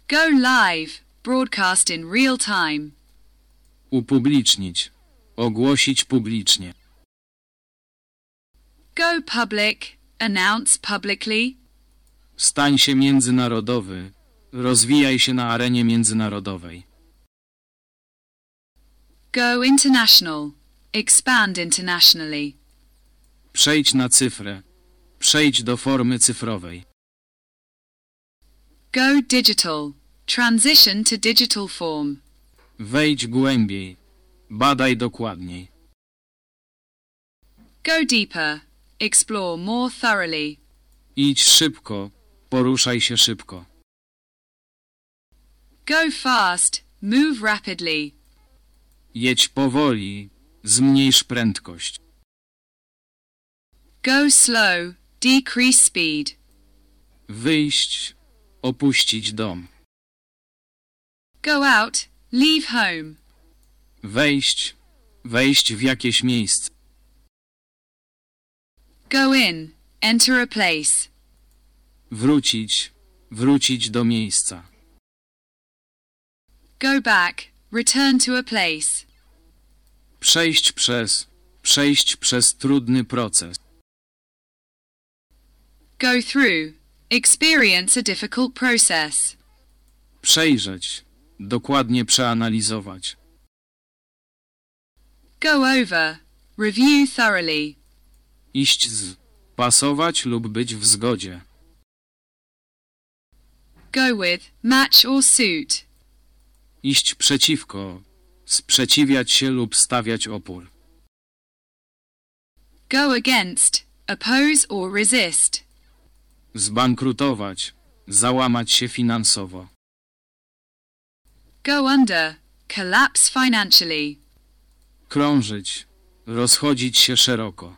Speaker 2: Go live. Broadcast in real time.
Speaker 1: Upublicznić. Ogłosić publicznie.
Speaker 2: Go public. Announce publicly.
Speaker 1: Stań się międzynarodowy. Rozwijaj się na arenie międzynarodowej.
Speaker 2: Go international. Expand internationally.
Speaker 1: Przejdź na cyfrę. Przejdź do formy cyfrowej.
Speaker 2: Go digital. Transition to digital form.
Speaker 1: Wejdź głębiej. Badaj dokładniej.
Speaker 2: Go deeper. Explore more thoroughly.
Speaker 1: Idź szybko. Poruszaj się szybko.
Speaker 3: Go fast. Move rapidly.
Speaker 1: Jedź powoli. Zmniejsz prędkość.
Speaker 2: Go slow. Decrease speed.
Speaker 1: Wyjść, opuścić dom.
Speaker 3: Go out, leave home.
Speaker 1: Wejść, wejść w jakieś miejsce.
Speaker 2: Go in, enter a place.
Speaker 1: Wrócić, wrócić do miejsca.
Speaker 2: Go back, return to a place.
Speaker 1: Przejść przez, przejść przez trudny proces.
Speaker 2: Go through. Experience a difficult process.
Speaker 1: Przejrzeć. Dokładnie przeanalizować.
Speaker 3: Go over. Review thoroughly.
Speaker 1: Iść z. Pasować lub być w zgodzie.
Speaker 2: Go with, match or suit.
Speaker 1: Iść przeciwko. Sprzeciwiać się lub stawiać opór.
Speaker 2: Go against. Oppose or resist.
Speaker 1: Zbankrutować. Załamać się finansowo.
Speaker 2: Go under. Collapse financially.
Speaker 1: Krążyć. Rozchodzić się szeroko.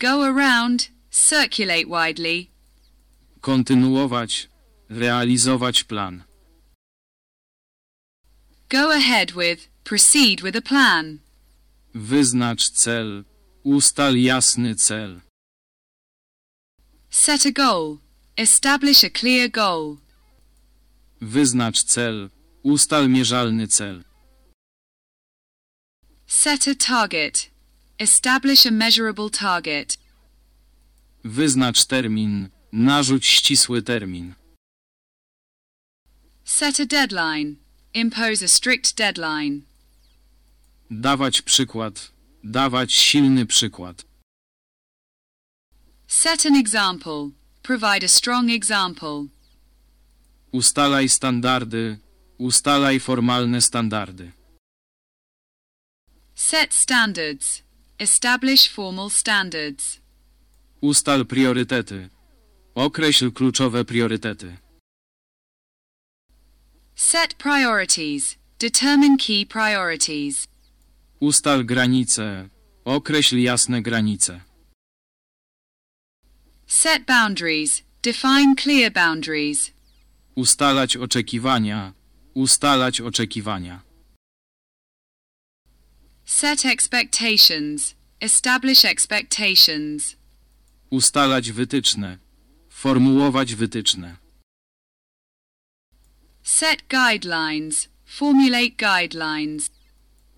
Speaker 2: Go around. Circulate widely.
Speaker 1: Kontynuować. Realizować plan.
Speaker 2: Go ahead with. Proceed with a plan.
Speaker 1: Wyznacz cel. Ustal jasny cel.
Speaker 2: Set a goal. Establish a clear goal.
Speaker 1: Wyznacz cel. Ustal mierzalny cel.
Speaker 2: Set a target. Establish a measurable target.
Speaker 1: Wyznacz termin. Narzuć ścisły termin.
Speaker 2: Set a deadline. Impose a strict deadline.
Speaker 1: Dawać przykład. Dawać silny przykład.
Speaker 2: Set an example. Provide a strong example.
Speaker 1: Ustalaj standardy. Ustalaj formalne standardy.
Speaker 2: Set standards. Establish formal standards.
Speaker 1: Ustal priorytety. Określ kluczowe priorytety.
Speaker 2: Set priorities. Determine key priorities.
Speaker 1: Ustal granice. Określ jasne granice.
Speaker 2: Set boundaries. Define clear boundaries.
Speaker 1: Ustalać oczekiwania. Ustalać oczekiwania.
Speaker 2: Set expectations. Establish expectations.
Speaker 1: Ustalać wytyczne. Formułować wytyczne.
Speaker 2: Set guidelines. Formulate guidelines.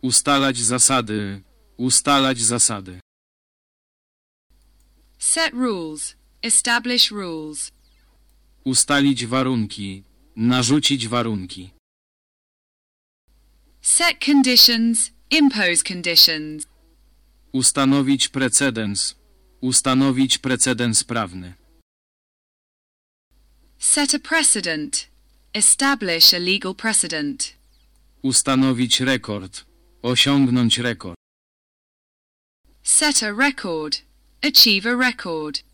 Speaker 1: Ustalać zasady. Ustalać zasady.
Speaker 2: Set rules. Establish rules.
Speaker 1: Ustalić warunki. Narzucić warunki.
Speaker 2: Set conditions. Impose conditions.
Speaker 1: Ustanowić precedens. Ustanowić precedens prawny.
Speaker 2: Set a precedent. Establish a legal precedent.
Speaker 1: Ustanowić rekord. Osiągnąć rekord. Set a record. Achieve a record.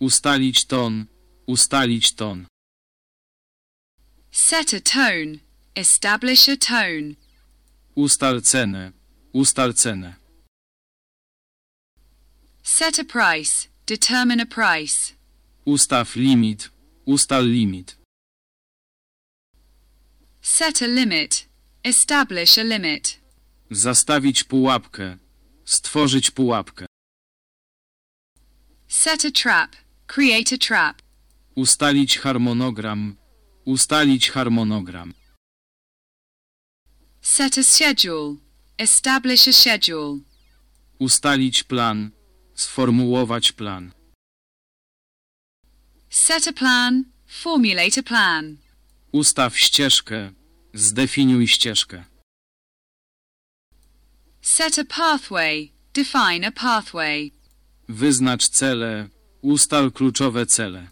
Speaker 1: Ustalić ton. Ustalić ton.
Speaker 2: Set a tone. Establish a tone.
Speaker 1: Ustal cenę. Ustal cenę.
Speaker 2: Set a price. Determine a price.
Speaker 1: Ustaw limit. Ustal limit.
Speaker 2: Set a limit. Establish a limit.
Speaker 1: Zastawić pułapkę. Stworzyć pułapkę.
Speaker 3: Set a trap. Create a trap.
Speaker 1: Ustalić harmonogram. Ustalić harmonogram.
Speaker 2: Set a schedule. Establish a schedule.
Speaker 1: Ustalić plan. Sformułować plan.
Speaker 2: Set a plan. Formulate a plan.
Speaker 1: Ustaw ścieżkę. Zdefiniuj ścieżkę.
Speaker 2: Set a pathway. Define a pathway.
Speaker 1: Wyznacz cele. Ustal kluczowe cele.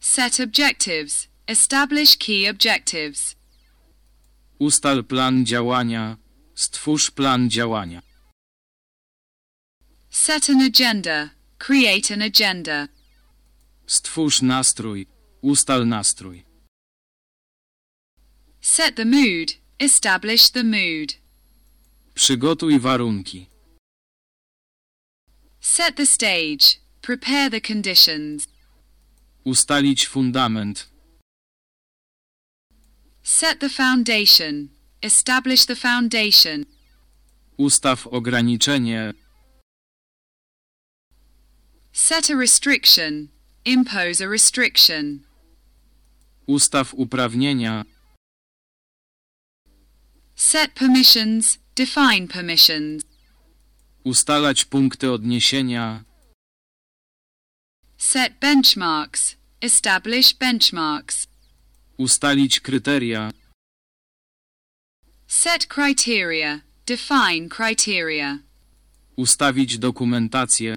Speaker 2: Set objectives. Establish key objectives.
Speaker 1: Ustal plan działania. Stwórz plan działania.
Speaker 2: Set an agenda. Create an agenda.
Speaker 1: Stwórz nastrój. Ustal nastrój.
Speaker 2: Set the mood. Establish the mood.
Speaker 1: Przygotuj warunki.
Speaker 2: Set the stage. Prepare the conditions.
Speaker 1: Ustalić fundament.
Speaker 2: Set the foundation. Establish the foundation.
Speaker 1: Ustaw ograniczenie.
Speaker 2: Set a restriction. Impose a restriction.
Speaker 1: Ustaw uprawnienia.
Speaker 2: Set permissions. Define permissions.
Speaker 1: Ustalać punkty odniesienia.
Speaker 2: Set benchmarks. Establish benchmarks.
Speaker 1: Ustalić kryteria.
Speaker 2: Set criteria. Define criteria.
Speaker 1: Ustawić dokumentację.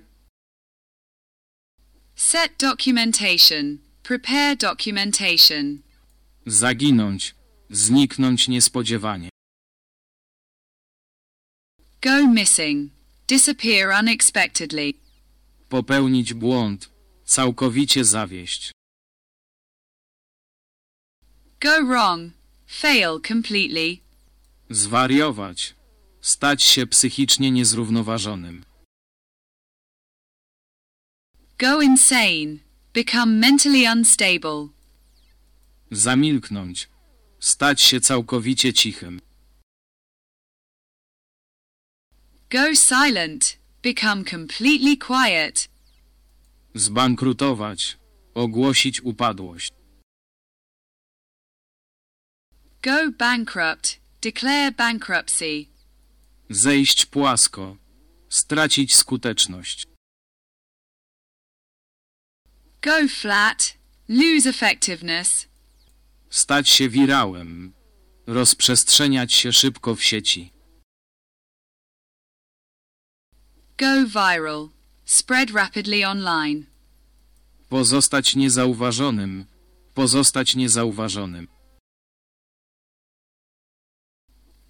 Speaker 2: Set documentation. Prepare documentation.
Speaker 1: Zaginąć. Zniknąć niespodziewanie.
Speaker 2: Go missing. Disappear unexpectedly.
Speaker 1: Popełnić błąd. Całkowicie zawieść.
Speaker 2: Go wrong. Fail completely.
Speaker 1: Zwariować. Stać się psychicznie niezrównoważonym.
Speaker 2: Go insane. Become mentally unstable.
Speaker 1: Zamilknąć. Stać się całkowicie cichym.
Speaker 2: Go silent. Become completely quiet.
Speaker 1: Zbankrutować. Ogłosić upadłość.
Speaker 2: Go bankrupt. Declare bankruptcy.
Speaker 1: Zejść płasko. Stracić skuteczność.
Speaker 2: Go flat. Lose effectiveness.
Speaker 1: Stać się wirałem. Rozprzestrzeniać się szybko w sieci.
Speaker 2: Go viral. Spread rapidly online.
Speaker 1: Pozostać niezauważonym. Pozostać niezauważonym.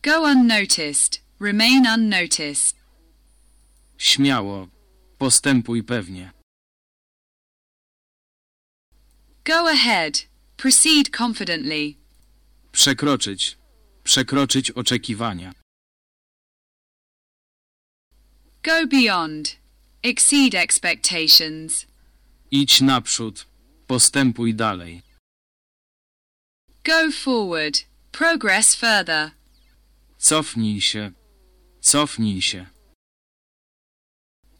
Speaker 2: Go unnoticed. Remain unnoticed.
Speaker 1: Śmiało. Postępuj pewnie.
Speaker 2: Go ahead. Proceed confidently.
Speaker 1: Przekroczyć. Przekroczyć oczekiwania.
Speaker 2: Go beyond. Exceed expectations.
Speaker 1: Idź naprzód. Postępuj dalej.
Speaker 3: Go forward. Progress further.
Speaker 1: Cofnij się. Cofnij się.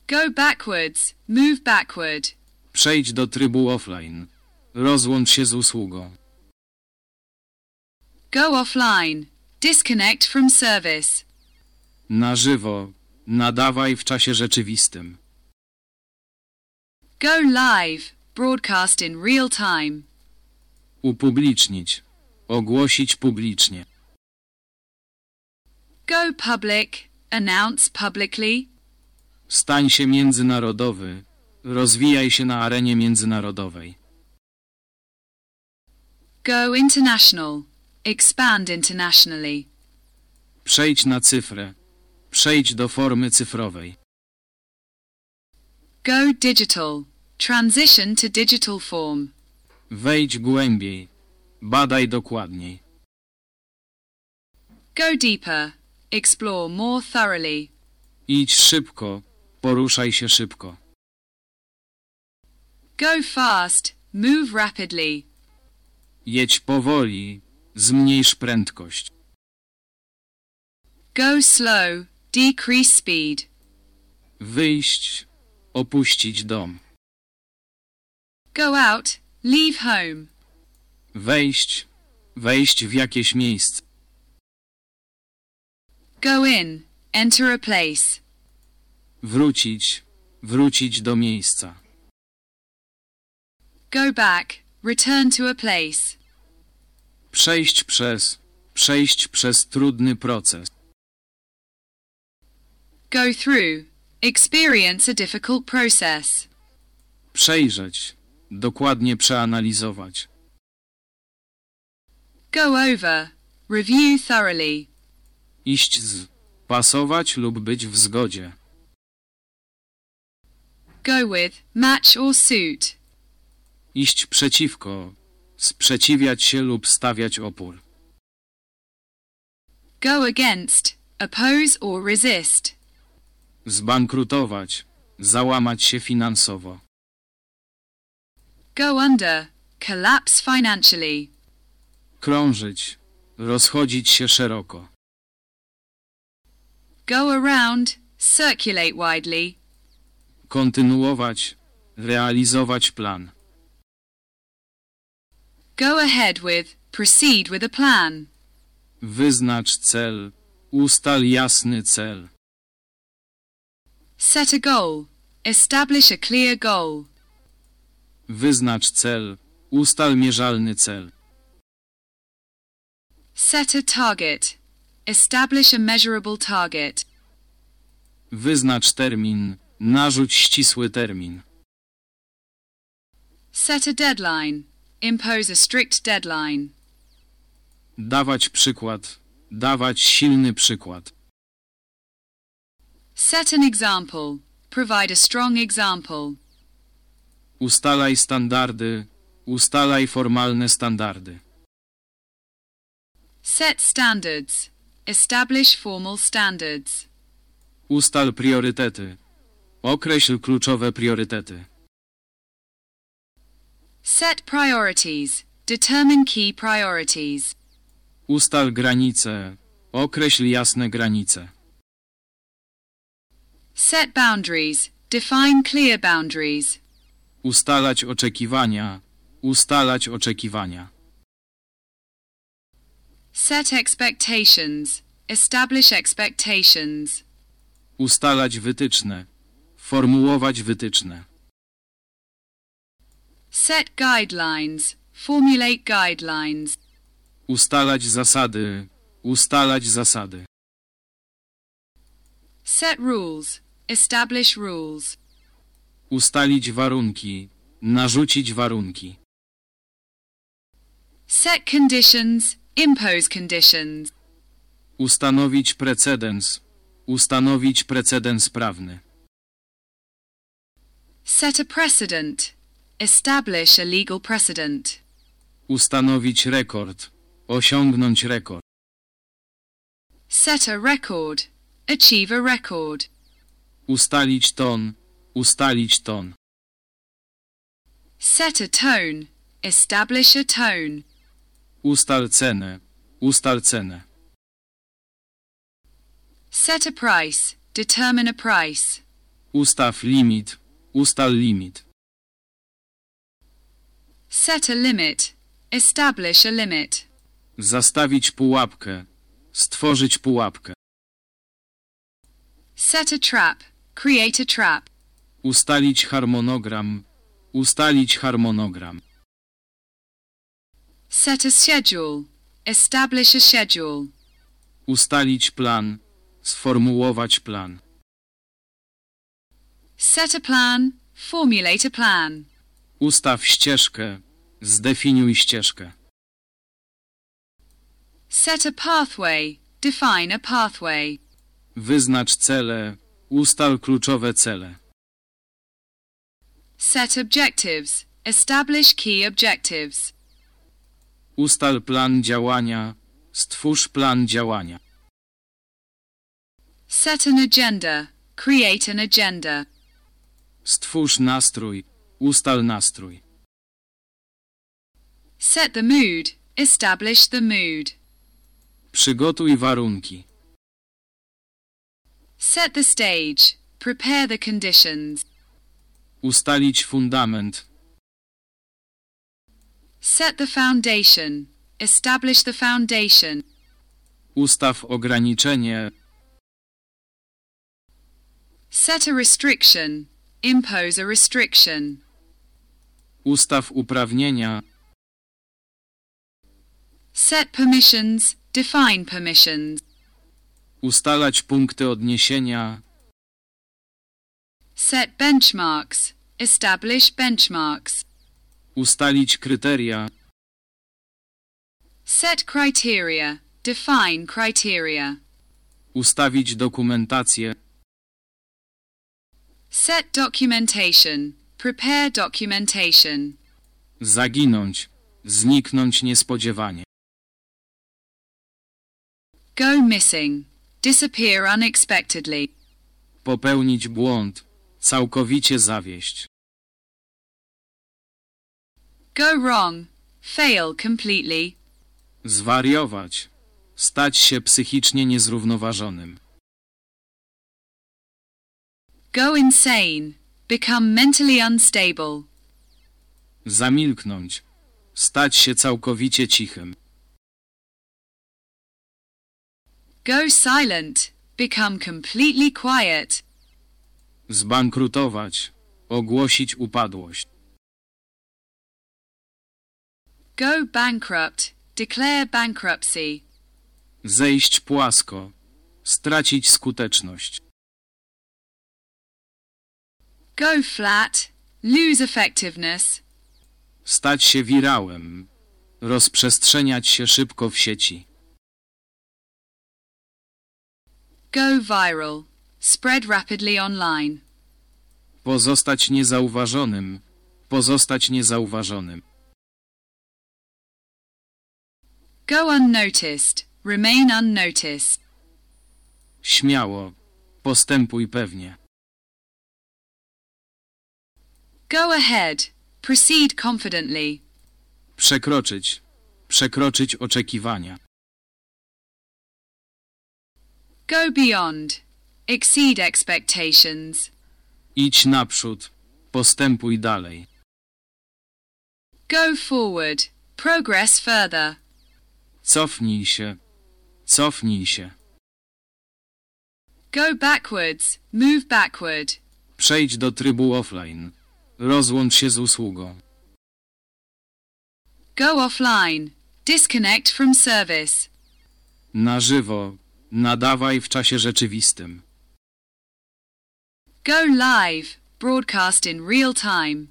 Speaker 2: Go backwards. Move backward.
Speaker 1: Przejdź do trybu offline. Rozłącz się z usługą.
Speaker 2: Go offline. Disconnect from service.
Speaker 1: Na żywo. Nadawaj w czasie rzeczywistym.
Speaker 2: Go live. Broadcast in real time.
Speaker 1: Upublicznić. Ogłosić publicznie.
Speaker 2: Go public. Announce publicly.
Speaker 1: Stań się międzynarodowy. Rozwijaj się na arenie międzynarodowej.
Speaker 2: Go international. Expand internationally.
Speaker 1: Przejdź na cyfrę. Przejdź do formy cyfrowej.
Speaker 2: Go digital. Transition to digital
Speaker 1: form. Wejdź głębiej. Badaj dokładniej.
Speaker 2: Go deeper. Explore more thoroughly.
Speaker 1: Idź szybko. Poruszaj się szybko.
Speaker 2: Go fast. Move rapidly.
Speaker 1: Jedź powoli. Zmniejsz prędkość.
Speaker 3: Go slow. Decrease speed.
Speaker 1: Wyjść. Opuścić dom.
Speaker 3: Go
Speaker 2: out. Leave home.
Speaker 1: Wejść. Wejść w jakieś miejsce.
Speaker 3: Go in. Enter a place.
Speaker 1: Wrócić. Wrócić do miejsca.
Speaker 2: Go back. Return to a place.
Speaker 1: Przejść przez. Przejść przez trudny proces.
Speaker 2: Go through. Experience a difficult process.
Speaker 1: Przejrzeć. Dokładnie przeanalizować.
Speaker 2: Go over. Review thoroughly.
Speaker 1: Iść z. Pasować lub być w zgodzie.
Speaker 2: Go with, match or suit.
Speaker 1: Iść przeciwko. Sprzeciwiać się lub stawiać opór.
Speaker 2: Go against. Oppose or resist.
Speaker 1: Zbankrutować. Załamać się finansowo.
Speaker 2: Go under. Collapse financially.
Speaker 1: Krążyć. Rozchodzić się szeroko.
Speaker 2: Go around. Circulate widely.
Speaker 1: Kontynuować. Realizować plan.
Speaker 2: Go ahead with. Proceed with a plan.
Speaker 1: Wyznacz cel. Ustal jasny cel.
Speaker 2: Set a goal. Establish a clear goal.
Speaker 1: Wyznacz cel. Ustal mierzalny cel.
Speaker 2: Set a target. Establish a measurable target.
Speaker 1: Wyznacz termin. Narzuć ścisły termin.
Speaker 2: Set a deadline. Impose a strict deadline.
Speaker 1: Dawać przykład. Dawać silny przykład.
Speaker 2: Set an example. Provide a strong example.
Speaker 1: Ustalaj standardy. Ustalaj formalne standardy.
Speaker 2: Set standards. Establish formal standards.
Speaker 1: Ustal priorytety. Określ kluczowe priorytety.
Speaker 2: Set priorities. Determine key priorities.
Speaker 1: Ustal granice. Określ jasne granice.
Speaker 2: Set boundaries. Define clear boundaries.
Speaker 1: Ustalać oczekiwania. Ustalać oczekiwania.
Speaker 2: Set expectations. Establish expectations.
Speaker 1: Ustalać wytyczne. Formułować wytyczne.
Speaker 2: Set guidelines. Formulate guidelines.
Speaker 1: Ustalać zasady. Ustalać zasady.
Speaker 2: Set rules. Establish rules.
Speaker 1: Ustalić warunki. Narzucić warunki.
Speaker 2: Set conditions. Impose conditions.
Speaker 1: Ustanowić precedens. Ustanowić precedens prawny.
Speaker 2: Set a precedent. Establish a legal precedent.
Speaker 1: Ustanowić rekord. Osiągnąć rekord.
Speaker 2: Set a record. Achieve a record.
Speaker 1: Ustalić ton. Ustalić ton.
Speaker 2: Set a tone. Establish a tone.
Speaker 1: Ustal cenę. Ustal cenę.
Speaker 2: Set a price. Determine a price.
Speaker 1: Ustaw limit. Ustal limit.
Speaker 2: Set a limit. Establish a limit.
Speaker 1: Zastawić pułapkę. Stworzyć pułapkę.
Speaker 2: Set a trap.
Speaker 1: Create a trap. Ustalić harmonogram. Ustalić harmonogram.
Speaker 2: Set a schedule. Establish a schedule.
Speaker 1: Ustalić plan. Sformułować plan.
Speaker 2: Set a plan. Formulate a plan.
Speaker 1: Ustaw ścieżkę. Zdefiniuj ścieżkę.
Speaker 2: Set a pathway. Define a pathway.
Speaker 1: Wyznacz cele. Ustal kluczowe cele.
Speaker 2: Set objectives. Establish key objectives.
Speaker 1: Ustal plan działania. Stwórz plan działania.
Speaker 2: Set an agenda. Create an agenda.
Speaker 1: Stwórz nastrój. Ustal nastrój.
Speaker 2: Set the mood. Establish the mood.
Speaker 1: Przygotuj warunki.
Speaker 2: Set the stage. Prepare the conditions.
Speaker 1: Ustalić fundament.
Speaker 2: Set the foundation. Establish the foundation.
Speaker 1: Ustaw ograniczenie.
Speaker 2: Set a restriction. Impose a restriction.
Speaker 1: Ustaw uprawnienia.
Speaker 2: Set permissions. Define permissions.
Speaker 1: Ustalać punkty odniesienia.
Speaker 2: Set benchmarks. Establish benchmarks.
Speaker 1: Ustalić kryteria.
Speaker 2: Set criteria. Define criteria.
Speaker 1: Ustawić dokumentację.
Speaker 2: Set documentation. Prepare documentation.
Speaker 1: Zaginąć. Zniknąć niespodziewanie.
Speaker 2: Go missing. Disappear unexpectedly.
Speaker 1: Popełnić błąd. Całkowicie zawieść.
Speaker 2: Go wrong. Fail completely.
Speaker 1: Zwariować. Stać się psychicznie niezrównoważonym.
Speaker 2: Go insane. Become mentally unstable.
Speaker 1: Zamilknąć. Stać się całkowicie cichym.
Speaker 2: Go silent. Become completely quiet.
Speaker 1: Zbankrutować. Ogłosić upadłość.
Speaker 2: Go bankrupt. Declare bankruptcy.
Speaker 1: Zejść płasko. Stracić skuteczność.
Speaker 2: Go flat. Lose effectiveness.
Speaker 1: Stać się wirałem. Rozprzestrzeniać się szybko w sieci.
Speaker 2: Go viral. Spread rapidly online.
Speaker 1: Pozostać niezauważonym. Pozostać niezauważonym.
Speaker 2: Go unnoticed. Remain unnoticed.
Speaker 1: Śmiało. Postępuj pewnie.
Speaker 3: Go ahead. Proceed confidently.
Speaker 1: Przekroczyć. Przekroczyć oczekiwania.
Speaker 2: Go beyond. Exceed expectations.
Speaker 1: Idź naprzód. Postępuj dalej.
Speaker 2: Go forward. Progress further.
Speaker 1: Cofnij się. Cofnij się.
Speaker 2: Go backwards. Move backward.
Speaker 1: Przejdź do trybu offline. Rozłącz się z usługą.
Speaker 2: Go offline. Disconnect from service.
Speaker 1: Na żywo. Nadawaj w czasie rzeczywistym.
Speaker 2: Go live. Broadcast in real time.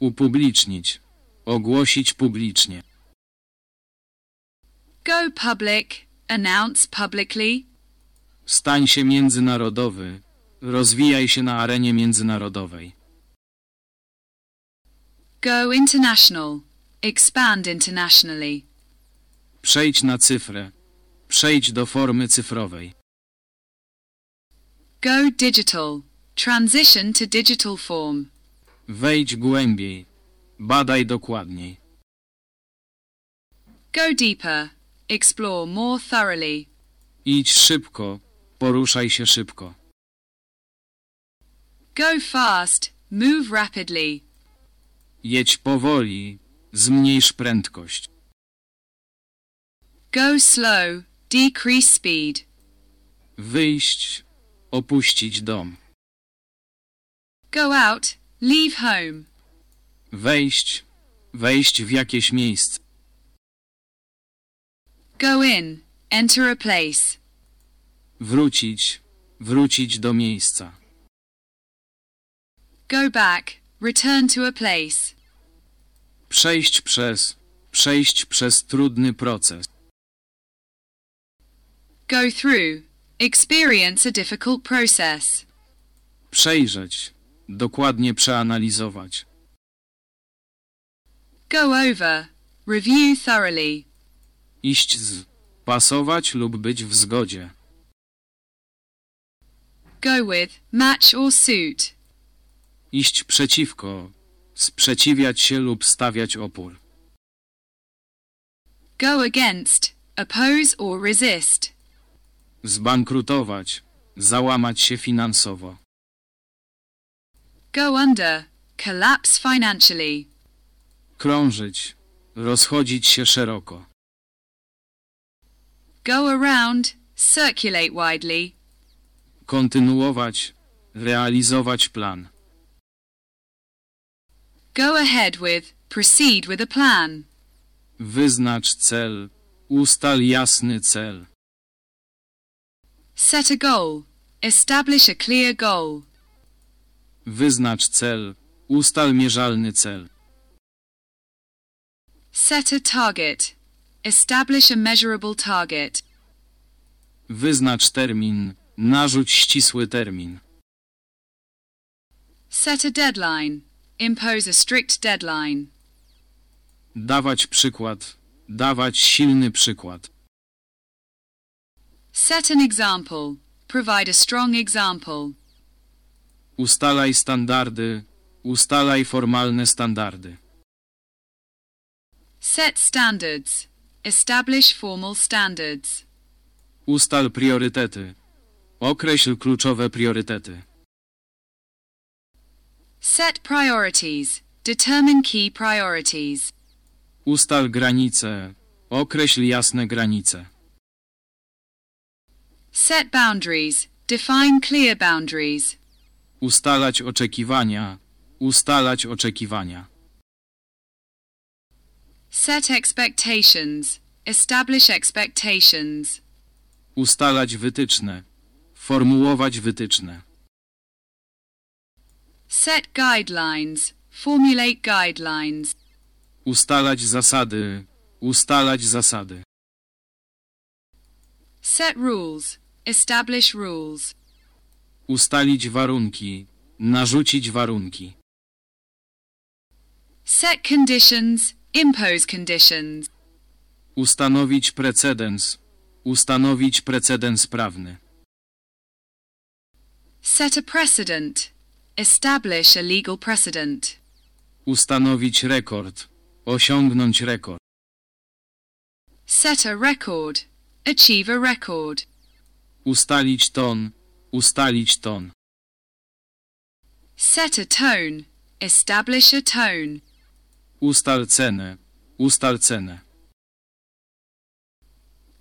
Speaker 1: Upublicznić. Ogłosić publicznie.
Speaker 2: Go public. Announce publicly.
Speaker 1: Stań się międzynarodowy. Rozwijaj się na arenie międzynarodowej.
Speaker 2: Go international. Expand internationally.
Speaker 1: Przejdź na cyfrę. Przejdź do formy cyfrowej.
Speaker 2: Go digital. Transition to digital form.
Speaker 1: Wejdź głębiej. Badaj dokładniej.
Speaker 2: Go deeper. Explore more thoroughly.
Speaker 1: Idź szybko. Poruszaj się szybko.
Speaker 2: Go fast. Move rapidly.
Speaker 1: Jedź powoli. Zmniejsz prędkość.
Speaker 2: Go slow. Decrease speed.
Speaker 1: Wyjść. Opuścić dom.
Speaker 2: Go out. Leave home.
Speaker 1: Wejść. Wejść w jakieś miejsce.
Speaker 2: Go in. Enter a place.
Speaker 1: Wrócić. Wrócić do miejsca.
Speaker 2: Go back. Return to a place.
Speaker 1: Przejść przez. Przejść przez trudny proces.
Speaker 2: Go through. Experience a difficult process.
Speaker 1: Przejrzeć. Dokładnie przeanalizować.
Speaker 2: Go over. Review thoroughly.
Speaker 1: Iść z. Pasować lub być w zgodzie.
Speaker 2: Go with, match or suit.
Speaker 1: Iść przeciwko. Sprzeciwiać się lub stawiać opór.
Speaker 2: Go against. Oppose or resist.
Speaker 1: Zbankrutować. Załamać się finansowo.
Speaker 2: Go under. Collapse financially.
Speaker 1: Krążyć. Rozchodzić się szeroko.
Speaker 2: Go around. Circulate widely.
Speaker 1: Kontynuować. Realizować plan.
Speaker 2: Go ahead with. Proceed with a plan.
Speaker 1: Wyznacz cel. Ustal jasny cel.
Speaker 2: Set a goal. Establish a clear goal.
Speaker 1: Wyznacz cel. Ustal mierzalny cel.
Speaker 2: Set a target. Establish a measurable target.
Speaker 1: Wyznacz termin. Narzuć ścisły termin.
Speaker 2: Set a deadline. Impose a strict deadline.
Speaker 1: Dawać przykład. Dawać silny przykład.
Speaker 2: Set an example. Provide a strong example.
Speaker 1: Ustalaj standardy. Ustalaj formalne standardy.
Speaker 2: Set standards. Establish formal standards.
Speaker 1: Ustal priorytety. Określ kluczowe priorytety.
Speaker 2: Set priorities. Determine key priorities.
Speaker 1: Ustal granice. Określ jasne granice.
Speaker 2: Set boundaries. Define clear boundaries.
Speaker 1: Ustalać oczekiwania. Ustalać oczekiwania.
Speaker 2: Set expectations. Establish expectations.
Speaker 1: Ustalać wytyczne. Formułować wytyczne.
Speaker 2: Set guidelines. Formulate guidelines.
Speaker 1: Ustalać zasady. Ustalać zasady.
Speaker 2: Set rules. Establish rules.
Speaker 1: Ustalić warunki. Narzucić warunki.
Speaker 2: Set conditions. Impose conditions.
Speaker 1: Ustanowić precedens. Ustanowić precedens prawny.
Speaker 2: Set a precedent. Establish a legal precedent.
Speaker 1: Ustanowić rekord. Osiągnąć rekord.
Speaker 2: Set a record. Achieve
Speaker 1: a record. Ustalić ton. Ustalić ton.
Speaker 2: Set a tone. Establish a tone.
Speaker 1: Ustal cenę. Ustal cenę.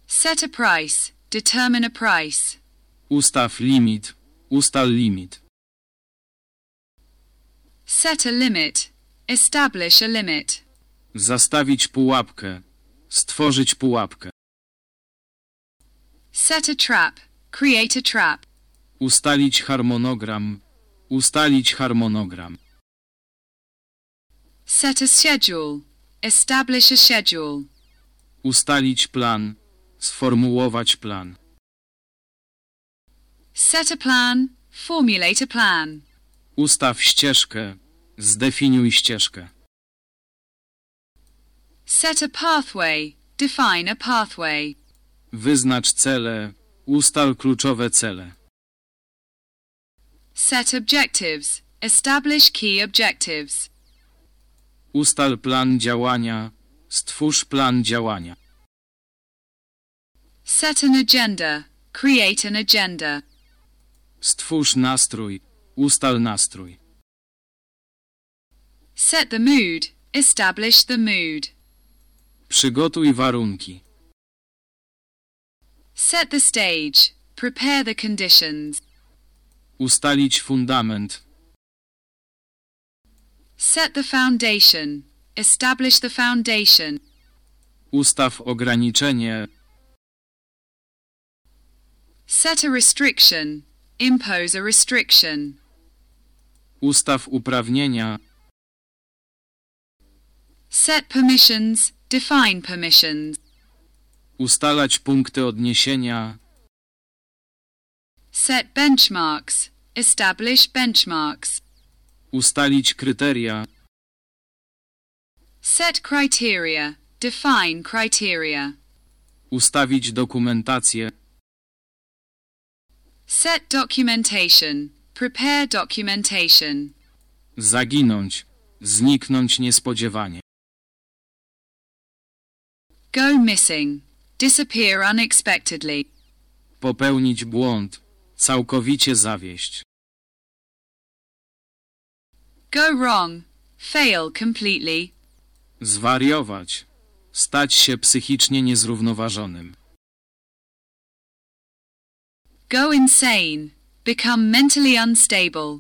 Speaker 2: Set a price. Determine a price.
Speaker 1: Ustaw limit. Ustal limit.
Speaker 2: Set a limit. Establish a limit.
Speaker 1: Zastawić pułapkę. Stworzyć pułapkę.
Speaker 2: Set a trap. Create a trap.
Speaker 1: Ustalić harmonogram. Ustalić harmonogram.
Speaker 2: Set a schedule.
Speaker 1: Establish a schedule. Ustalić plan. Sformułować plan.
Speaker 2: Set a plan. Formulate a plan.
Speaker 1: Ustaw ścieżkę. Zdefiniuj ścieżkę.
Speaker 2: Set a pathway. Define a pathway.
Speaker 1: Wyznacz cele. Ustal kluczowe cele.
Speaker 2: Set objectives. Establish key objectives.
Speaker 1: Ustal plan działania. Stwórz plan działania.
Speaker 2: Set an agenda. Create an agenda.
Speaker 1: Stwórz nastrój. Ustal nastrój.
Speaker 2: Set the mood. Establish the mood.
Speaker 1: Przygotuj warunki.
Speaker 2: Set the stage. Prepare the conditions.
Speaker 1: Ustalić fundament.
Speaker 2: Set the foundation. Establish the foundation.
Speaker 1: Ustaw ograniczenie.
Speaker 2: Set a restriction. Impose a restriction.
Speaker 1: Ustaw uprawnienia.
Speaker 2: Set permissions. Define permissions.
Speaker 1: Ustalać punkty odniesienia.
Speaker 2: Set benchmarks. Establish benchmarks.
Speaker 1: Ustalić kryteria.
Speaker 2: Set criteria. Define criteria.
Speaker 1: Ustawić dokumentację.
Speaker 2: Set documentation. Prepare documentation.
Speaker 1: Zaginąć. Zniknąć niespodziewanie.
Speaker 2: Go missing. Disappear unexpectedly.
Speaker 1: Popełnić błąd. Całkowicie zawieść.
Speaker 2: Go wrong. Fail completely.
Speaker 1: Zwariować. Stać się psychicznie niezrównoważonym.
Speaker 2: Go insane. Become mentally unstable.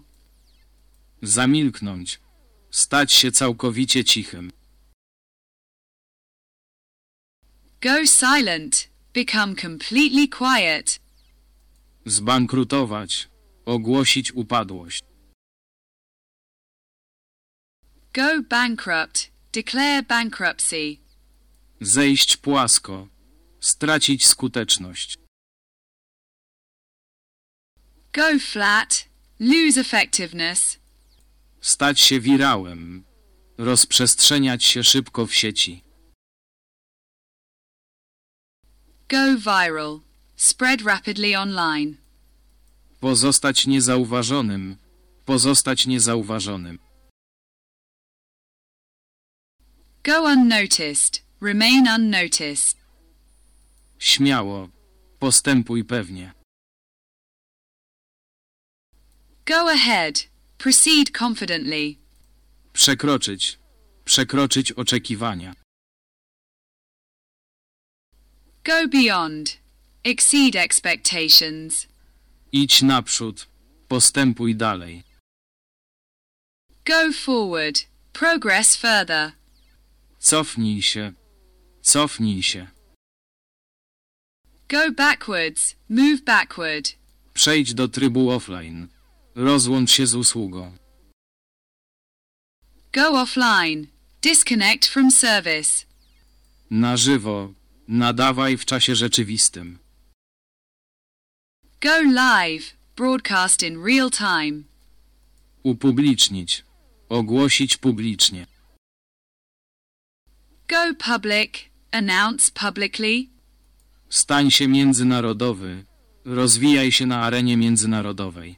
Speaker 1: Zamilknąć. Stać się całkowicie cichym.
Speaker 2: Go silent. Become completely quiet.
Speaker 1: Zbankrutować. Ogłosić upadłość.
Speaker 2: Go bankrupt. Declare bankruptcy.
Speaker 1: Zejść płasko. Stracić skuteczność.
Speaker 2: Go flat. Lose effectiveness.
Speaker 1: Stać się wirałem. Rozprzestrzeniać się szybko w sieci.
Speaker 2: Go viral. Spread rapidly online.
Speaker 1: Pozostać niezauważonym. Pozostać niezauważonym.
Speaker 2: Go unnoticed. Remain unnoticed.
Speaker 1: Śmiało. Postępuj pewnie.
Speaker 2: Go ahead. Proceed confidently.
Speaker 1: Przekroczyć. Przekroczyć oczekiwania.
Speaker 2: Go beyond. Exceed expectations.
Speaker 1: Idź naprzód. Postępuj dalej.
Speaker 3: Go forward. Progress further.
Speaker 1: Cofnij się. Cofnij się.
Speaker 3: Go
Speaker 2: backwards. Move backward.
Speaker 1: Przejdź do trybu offline. Rozłącz się z usługą.
Speaker 2: Go offline. Disconnect from service.
Speaker 1: Na żywo. Nadawaj w czasie rzeczywistym.
Speaker 2: Go live. Broadcast in real time.
Speaker 1: Upublicznić. Ogłosić publicznie.
Speaker 2: Go public. Announce publicly.
Speaker 1: Stań się międzynarodowy. Rozwijaj się na arenie międzynarodowej.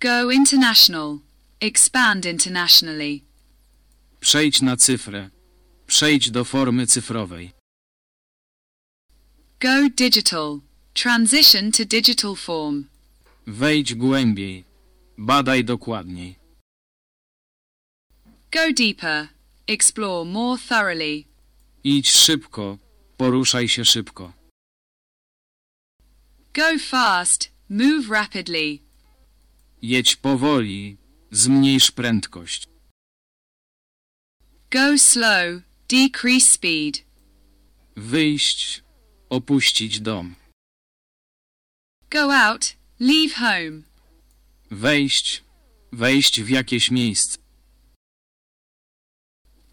Speaker 2: Go international. Expand internationally.
Speaker 1: Przejdź na cyfrę. Przejdź do formy cyfrowej.
Speaker 2: Go digital. Transition to digital form.
Speaker 1: Wejdź głębiej. Badaj dokładniej.
Speaker 2: Go deeper. Explore more thoroughly.
Speaker 1: Idź szybko. Poruszaj się szybko.
Speaker 2: Go fast. Move rapidly.
Speaker 1: Jedź powoli. Zmniejsz prędkość.
Speaker 2: Go slow decrease speed,
Speaker 1: wyjść, opuścić dom,
Speaker 2: go out, leave home,
Speaker 1: wejść, wejść w jakieś miejsce,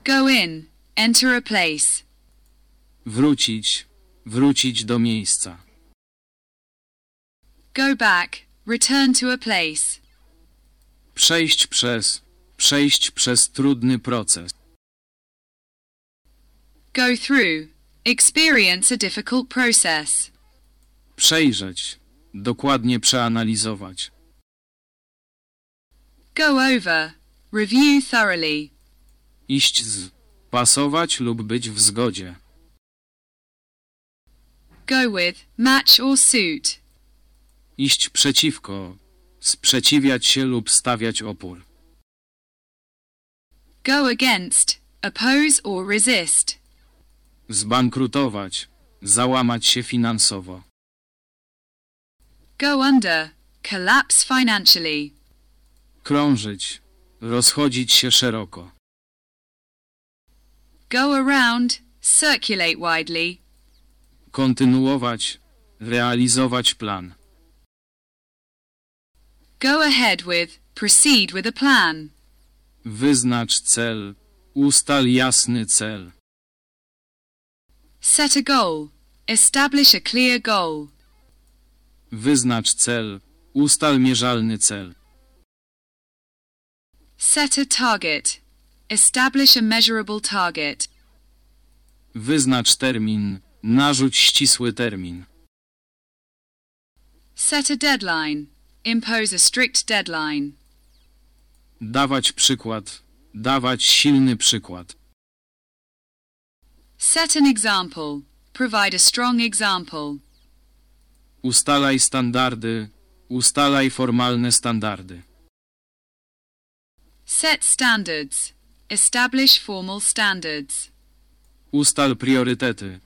Speaker 2: go in, enter a place,
Speaker 1: wrócić, wrócić do miejsca,
Speaker 2: go back, return to a place,
Speaker 1: przejść przez, przejść przez trudny proces
Speaker 2: go through, experience a difficult process.
Speaker 1: Przejrzeć, dokładnie przeanalizować.
Speaker 3: Go over, review thoroughly.
Speaker 1: Iść z, pasować lub być w zgodzie.
Speaker 2: Go with, match or suit.
Speaker 1: Iść przeciwko, sprzeciwiać się lub stawiać opór.
Speaker 2: Go against, oppose or resist.
Speaker 1: Zbankrutować. Załamać się finansowo.
Speaker 2: Go under. Collapse financially.
Speaker 1: Krążyć. Rozchodzić się szeroko.
Speaker 2: Go around. Circulate widely.
Speaker 1: Kontynuować. Realizować plan.
Speaker 2: Go ahead with. Proceed with a plan.
Speaker 1: Wyznacz cel. Ustal jasny cel.
Speaker 2: Set a goal. Establish a clear goal.
Speaker 1: Wyznacz cel. Ustal mierzalny cel.
Speaker 2: Set a target. Establish a measurable target.
Speaker 1: Wyznacz termin. Narzuć ścisły termin.
Speaker 2: Set a deadline. Impose a strict deadline.
Speaker 1: Dawać przykład. Dawać silny przykład.
Speaker 2: Set an example. Provide a strong example.
Speaker 1: Ustalaj standardy. Ustalaj formalne standardy.
Speaker 2: Set standards. Establish formal standards.
Speaker 1: Ustal priorytety.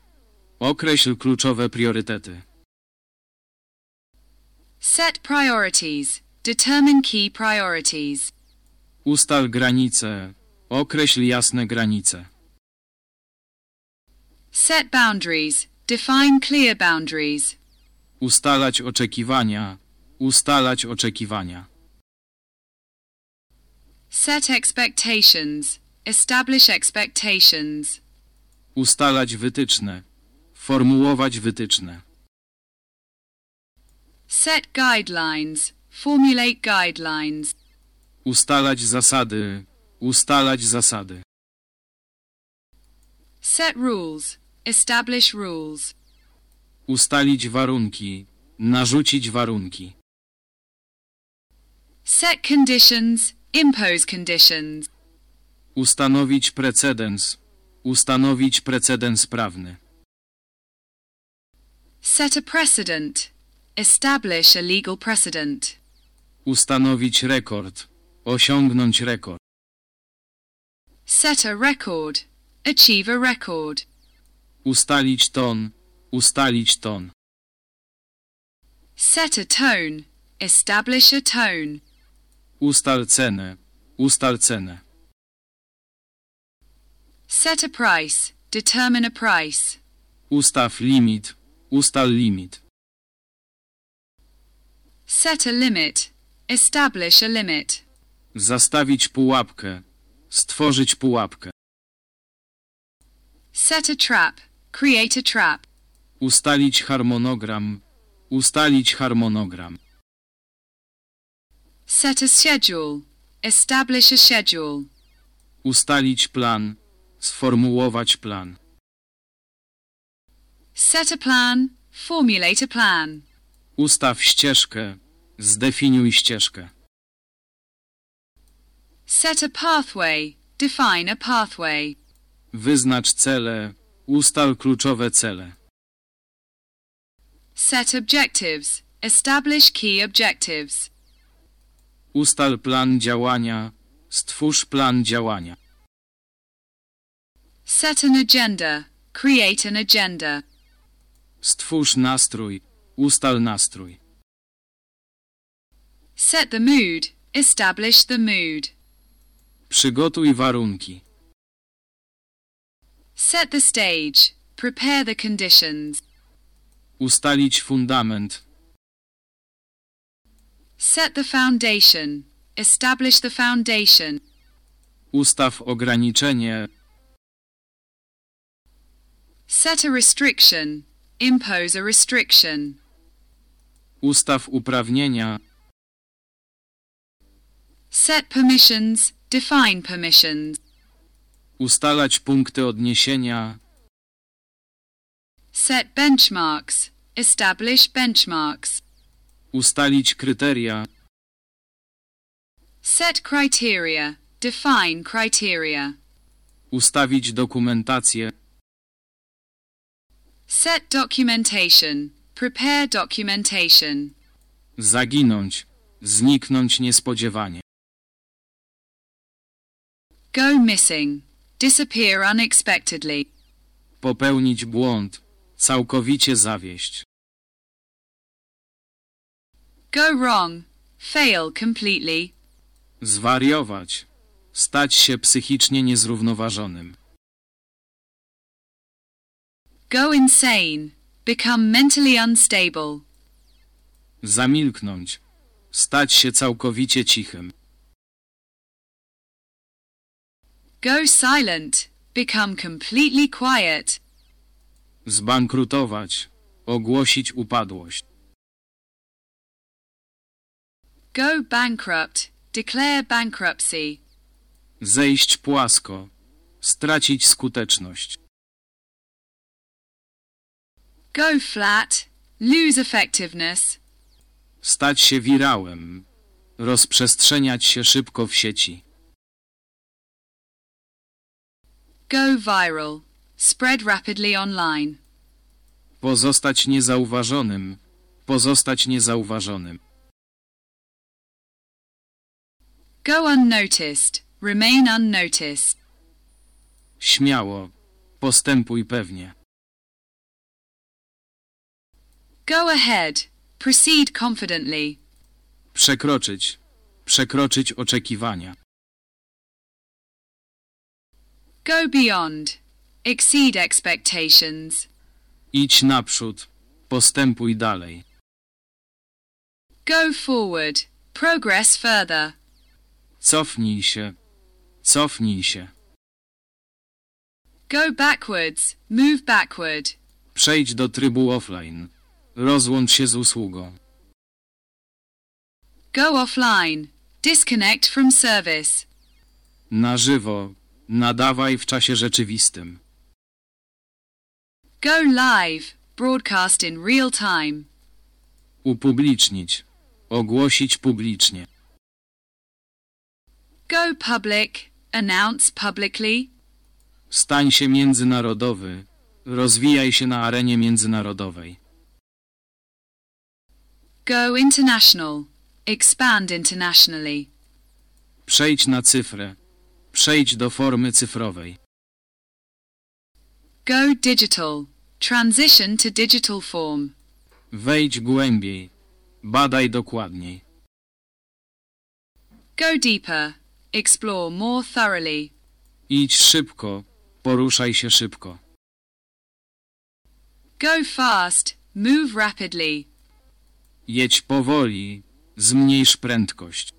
Speaker 1: Określ kluczowe priorytety.
Speaker 2: Set priorities. Determine key priorities.
Speaker 1: Ustal granice. Określ jasne granice.
Speaker 2: Set boundaries. Define clear boundaries.
Speaker 1: Ustalać oczekiwania. Ustalać oczekiwania.
Speaker 2: Set expectations. Establish expectations.
Speaker 1: Ustalać wytyczne. Formułować wytyczne.
Speaker 2: Set guidelines. Formulate guidelines.
Speaker 1: Ustalać zasady. Ustalać zasady.
Speaker 2: Set rules. Establish rules.
Speaker 1: Ustalić warunki. Narzucić warunki.
Speaker 2: Set conditions. Impose conditions.
Speaker 1: Ustanowić precedens. Ustanowić precedens prawny.
Speaker 2: Set a precedent. Establish a legal precedent.
Speaker 1: Ustanowić rekord. Osiągnąć rekord.
Speaker 2: Set a record. Achieve a record.
Speaker 1: Ustalić ton. Ustalić ton.
Speaker 2: Set a tone. Establish
Speaker 1: a tone. Ustal cenę. Ustal cenę.
Speaker 2: Set a price. Determine a price.
Speaker 1: Ustaw limit. Ustal limit.
Speaker 2: Set a limit. Establish a limit.
Speaker 1: Zastawić pułapkę. Stworzyć pułapkę.
Speaker 2: Set a trap. Create a trap.
Speaker 1: Ustalić harmonogram. Ustalić harmonogram.
Speaker 2: Set a schedule. Establish a schedule.
Speaker 1: Ustalić plan. Sformułować plan.
Speaker 2: Set a plan. Formulate a plan.
Speaker 1: Ustaw ścieżkę. Zdefiniuj ścieżkę.
Speaker 2: Set a pathway. Define a pathway.
Speaker 1: Wyznacz cele. Ustal kluczowe cele.
Speaker 2: Set objectives. Establish key objectives.
Speaker 1: Ustal plan działania. Stwórz plan działania.
Speaker 2: Set an agenda. Create an agenda.
Speaker 1: Stwórz nastrój. Ustal nastrój.
Speaker 2: Set the mood. Establish the mood.
Speaker 1: Przygotuj warunki.
Speaker 2: Set the stage. Prepare the conditions.
Speaker 1: Ustalić fundament.
Speaker 2: Set the foundation. Establish the foundation.
Speaker 1: Ustaw ograniczenie.
Speaker 2: Set a restriction. Impose a restriction.
Speaker 1: Ustaw uprawnienia.
Speaker 2: Set permissions. Define permissions.
Speaker 1: Ustalać punkty odniesienia.
Speaker 2: Set benchmarks. Establish benchmarks.
Speaker 1: Ustalić kryteria.
Speaker 2: Set criteria. Define criteria.
Speaker 1: Ustawić dokumentację.
Speaker 2: Set documentation. Prepare documentation.
Speaker 1: Zaginąć. Zniknąć niespodziewanie.
Speaker 2: Go missing. Disappear unexpectedly.
Speaker 1: Popełnić błąd. Całkowicie zawieść.
Speaker 2: Go wrong. Fail completely.
Speaker 1: Zwariować. Stać się psychicznie niezrównoważonym.
Speaker 2: Go insane. Become mentally unstable.
Speaker 1: Zamilknąć. Stać się całkowicie cichym.
Speaker 2: Go silent. Become completely quiet.
Speaker 1: Zbankrutować. Ogłosić upadłość.
Speaker 2: Go bankrupt. Declare bankruptcy.
Speaker 1: Zejść płasko. Stracić skuteczność.
Speaker 2: Go flat. Lose effectiveness.
Speaker 1: Stać się wirałem. Rozprzestrzeniać się szybko w sieci.
Speaker 2: Go viral. Spread rapidly online.
Speaker 1: Pozostać niezauważonym. Pozostać niezauważonym.
Speaker 3: Go unnoticed. Remain unnoticed.
Speaker 1: Śmiało. Postępuj pewnie.
Speaker 3: Go ahead. Proceed confidently.
Speaker 1: Przekroczyć. Przekroczyć oczekiwania.
Speaker 2: Go beyond. Exceed expectations.
Speaker 1: Idź naprzód. Postępuj dalej.
Speaker 2: Go forward. Progress further.
Speaker 1: Cofnij się. Cofnij się.
Speaker 3: Go backwards. Move backward.
Speaker 1: Przejdź do trybu offline. Rozłącz się z usługą.
Speaker 2: Go offline. Disconnect from service.
Speaker 1: Na żywo. Nadawaj w czasie rzeczywistym.
Speaker 2: Go live. Broadcast in real time.
Speaker 1: Upublicznić. Ogłosić publicznie.
Speaker 2: Go public. Announce publicly.
Speaker 1: Stań się międzynarodowy. Rozwijaj się na arenie międzynarodowej.
Speaker 2: Go international. Expand internationally.
Speaker 1: Przejdź na cyfrę. Przejdź do formy cyfrowej.
Speaker 2: Go digital. Transition to
Speaker 1: digital form. Wejdź głębiej. Badaj dokładniej.
Speaker 2: Go deeper. Explore more thoroughly.
Speaker 1: Idź szybko. Poruszaj się szybko.
Speaker 2: Go fast. Move rapidly.
Speaker 1: Jedź powoli. Zmniejsz prędkość.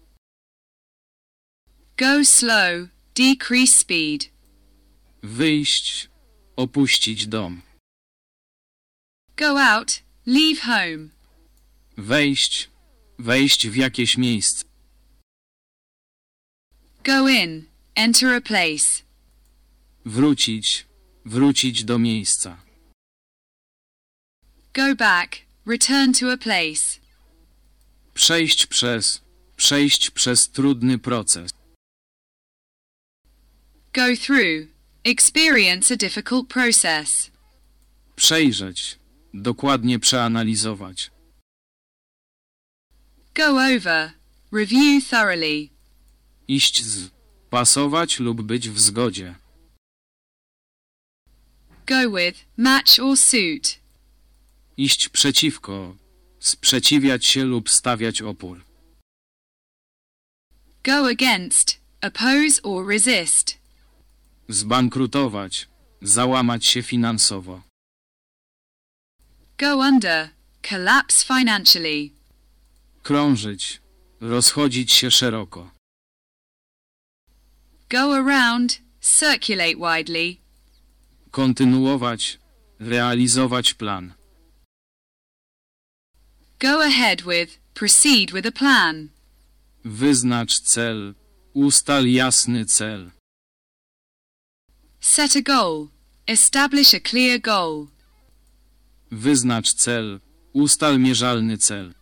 Speaker 3: Go slow. Decrease speed.
Speaker 1: Wyjść, opuścić dom.
Speaker 2: Go out, leave home.
Speaker 1: Wejść, wejść w jakieś miejsce.
Speaker 2: Go in, enter a place.
Speaker 1: Wrócić, wrócić do miejsca.
Speaker 2: Go back, return to a place.
Speaker 1: Przejść przez, przejść przez trudny proces.
Speaker 2: Go through. Experience a difficult process.
Speaker 1: Przejrzeć. Dokładnie przeanalizować.
Speaker 2: Go over. Review thoroughly.
Speaker 1: Iść z. Pasować lub być w zgodzie.
Speaker 2: Go with. Match or suit.
Speaker 1: Iść przeciwko. Sprzeciwiać się lub stawiać opór.
Speaker 2: Go against. Oppose or resist.
Speaker 1: Zbankrutować. Załamać się finansowo.
Speaker 2: Go under. Collapse financially.
Speaker 1: Krążyć. Rozchodzić się szeroko.
Speaker 2: Go around. Circulate widely.
Speaker 1: Kontynuować. Realizować plan.
Speaker 2: Go ahead with. Proceed with a plan.
Speaker 1: Wyznacz cel. Ustal jasny cel.
Speaker 2: Set a goal. Establish a clear goal.
Speaker 1: Wyznacz cel. Ustal mierzalny cel.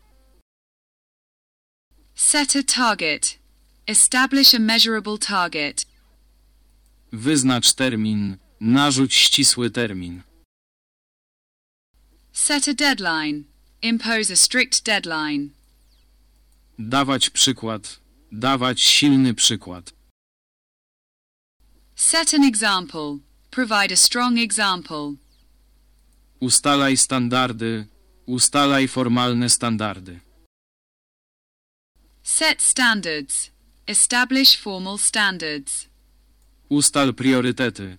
Speaker 2: Set a target. Establish a measurable target.
Speaker 1: Wyznacz termin. Narzuć ścisły termin.
Speaker 2: Set a deadline. Impose a strict deadline.
Speaker 1: Dawać przykład. Dawać silny przykład.
Speaker 2: Set an example. Provide a strong example.
Speaker 1: Ustalaj standardy. Ustalaj formalne standardy.
Speaker 2: Set standards. Establish formal standards.
Speaker 1: Ustal priorytety.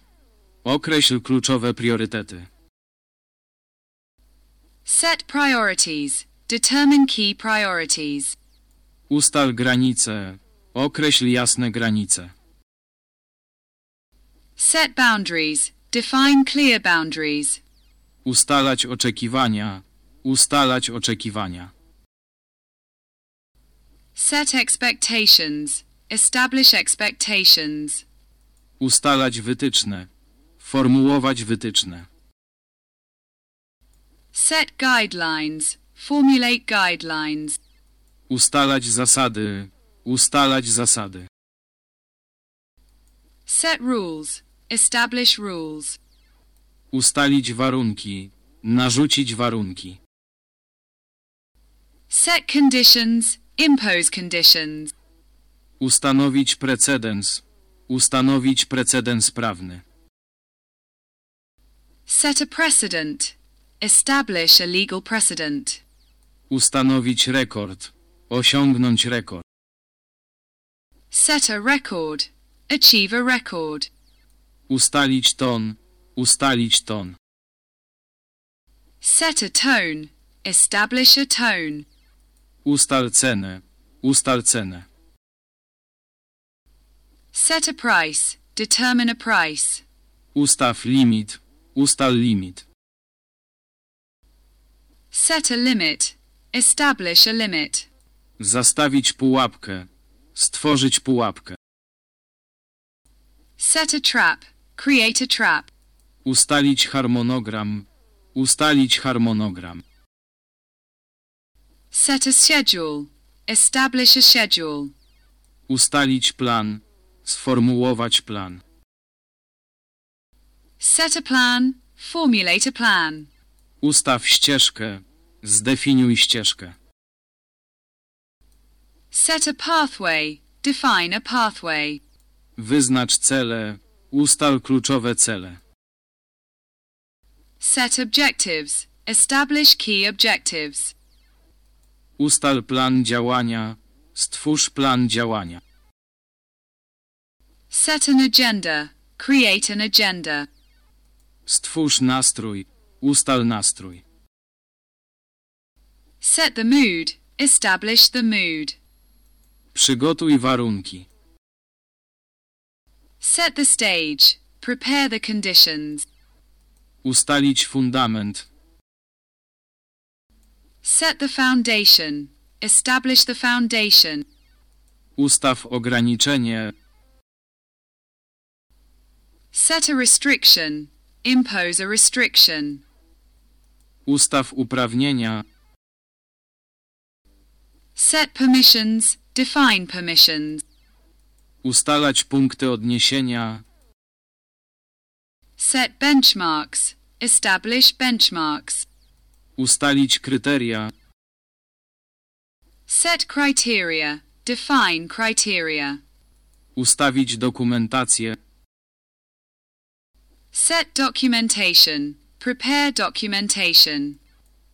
Speaker 1: Określ kluczowe priorytety.
Speaker 2: Set priorities. Determine key priorities.
Speaker 1: Ustal granice. Określ jasne granice.
Speaker 2: Set boundaries. Define clear boundaries.
Speaker 1: Ustalać oczekiwania. Ustalać oczekiwania.
Speaker 2: Set expectations. Establish expectations.
Speaker 1: Ustalać wytyczne. Formułować wytyczne.
Speaker 2: Set guidelines. Formulate guidelines.
Speaker 1: Ustalać zasady. Ustalać zasady.
Speaker 2: Set rules. Establish rules.
Speaker 1: Ustalić warunki. Narzucić warunki.
Speaker 2: Set conditions. Impose conditions.
Speaker 1: Ustanowić precedens. Ustanowić precedens prawny.
Speaker 2: Set a precedent. Establish a legal precedent.
Speaker 1: Ustanowić rekord. Osiągnąć rekord.
Speaker 3: Set a record. Achieve a record.
Speaker 1: Ustalić ton. Ustalić ton.
Speaker 3: Set
Speaker 2: a tone. Establish a tone.
Speaker 1: Ustal cenę. Ustal cenę.
Speaker 2: Set a price. Determine a price.
Speaker 1: Ustaw limit. Ustal limit.
Speaker 2: Set a limit. Establish a limit.
Speaker 1: Zastawić pułapkę. Stworzyć pułapkę.
Speaker 2: Set a trap. Create a trap.
Speaker 1: Ustalić harmonogram. Ustalić harmonogram.
Speaker 2: Set a schedule. Establish a
Speaker 1: schedule. Ustalić plan. Sformułować plan.
Speaker 2: Set a plan. Formulate a plan.
Speaker 1: Ustaw ścieżkę. Zdefiniuj ścieżkę.
Speaker 2: Set a pathway. Define a pathway.
Speaker 1: Wyznacz cele. Ustal kluczowe cele.
Speaker 2: Set objectives. Establish key objectives.
Speaker 1: Ustal plan działania. Stwórz plan działania.
Speaker 2: Set an agenda. Create an agenda.
Speaker 1: Stwórz nastrój. Ustal nastrój.
Speaker 2: Set the mood. Establish the mood.
Speaker 1: Przygotuj warunki.
Speaker 2: Set the stage. Prepare the conditions.
Speaker 1: Ustalić fundament.
Speaker 2: Set the foundation. Establish the foundation.
Speaker 1: Ustaw ograniczenie.
Speaker 2: Set a restriction. Impose a restriction.
Speaker 1: Ustaw uprawnienia.
Speaker 2: Set permissions. Define permissions.
Speaker 1: Ustalać punkty odniesienia.
Speaker 2: Set benchmarks. Establish benchmarks.
Speaker 1: Ustalić kryteria.
Speaker 2: Set criteria. Define criteria.
Speaker 1: Ustawić dokumentację.
Speaker 2: Set documentation. Prepare documentation.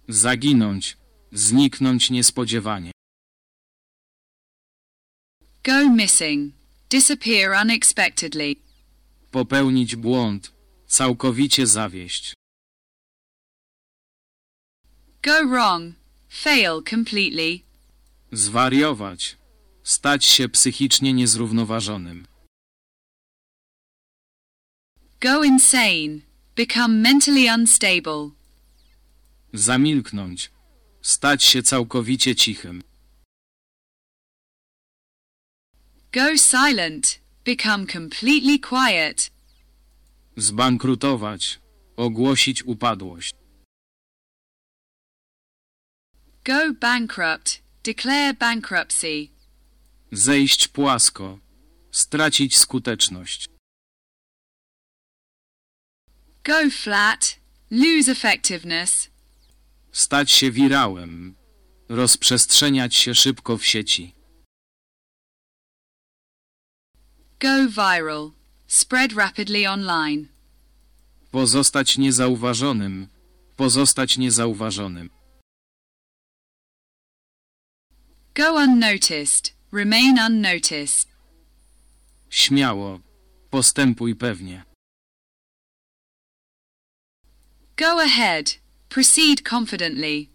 Speaker 1: Zaginąć. Zniknąć niespodziewanie.
Speaker 2: Go missing. Disappear unexpectedly.
Speaker 1: Popełnić błąd. Całkowicie zawieść.
Speaker 2: Go wrong. Fail completely.
Speaker 1: Zwariować. Stać się psychicznie niezrównoważonym.
Speaker 2: Go insane. Become mentally unstable.
Speaker 1: Zamilknąć. Stać się całkowicie cichym.
Speaker 2: Go silent. Become completely quiet.
Speaker 1: Zbankrutować. Ogłosić upadłość.
Speaker 2: Go bankrupt. Declare bankruptcy.
Speaker 1: Zejść płasko. Stracić skuteczność.
Speaker 2: Go flat. Lose effectiveness.
Speaker 1: Stać się wirałem. Rozprzestrzeniać się szybko w sieci.
Speaker 3: Go viral. Spread rapidly
Speaker 2: online.
Speaker 1: Pozostać niezauważonym. Pozostać niezauważonym.
Speaker 2: Go unnoticed. Remain unnoticed.
Speaker 1: Śmiało. Postępuj pewnie.
Speaker 2: Go ahead. Proceed confidently.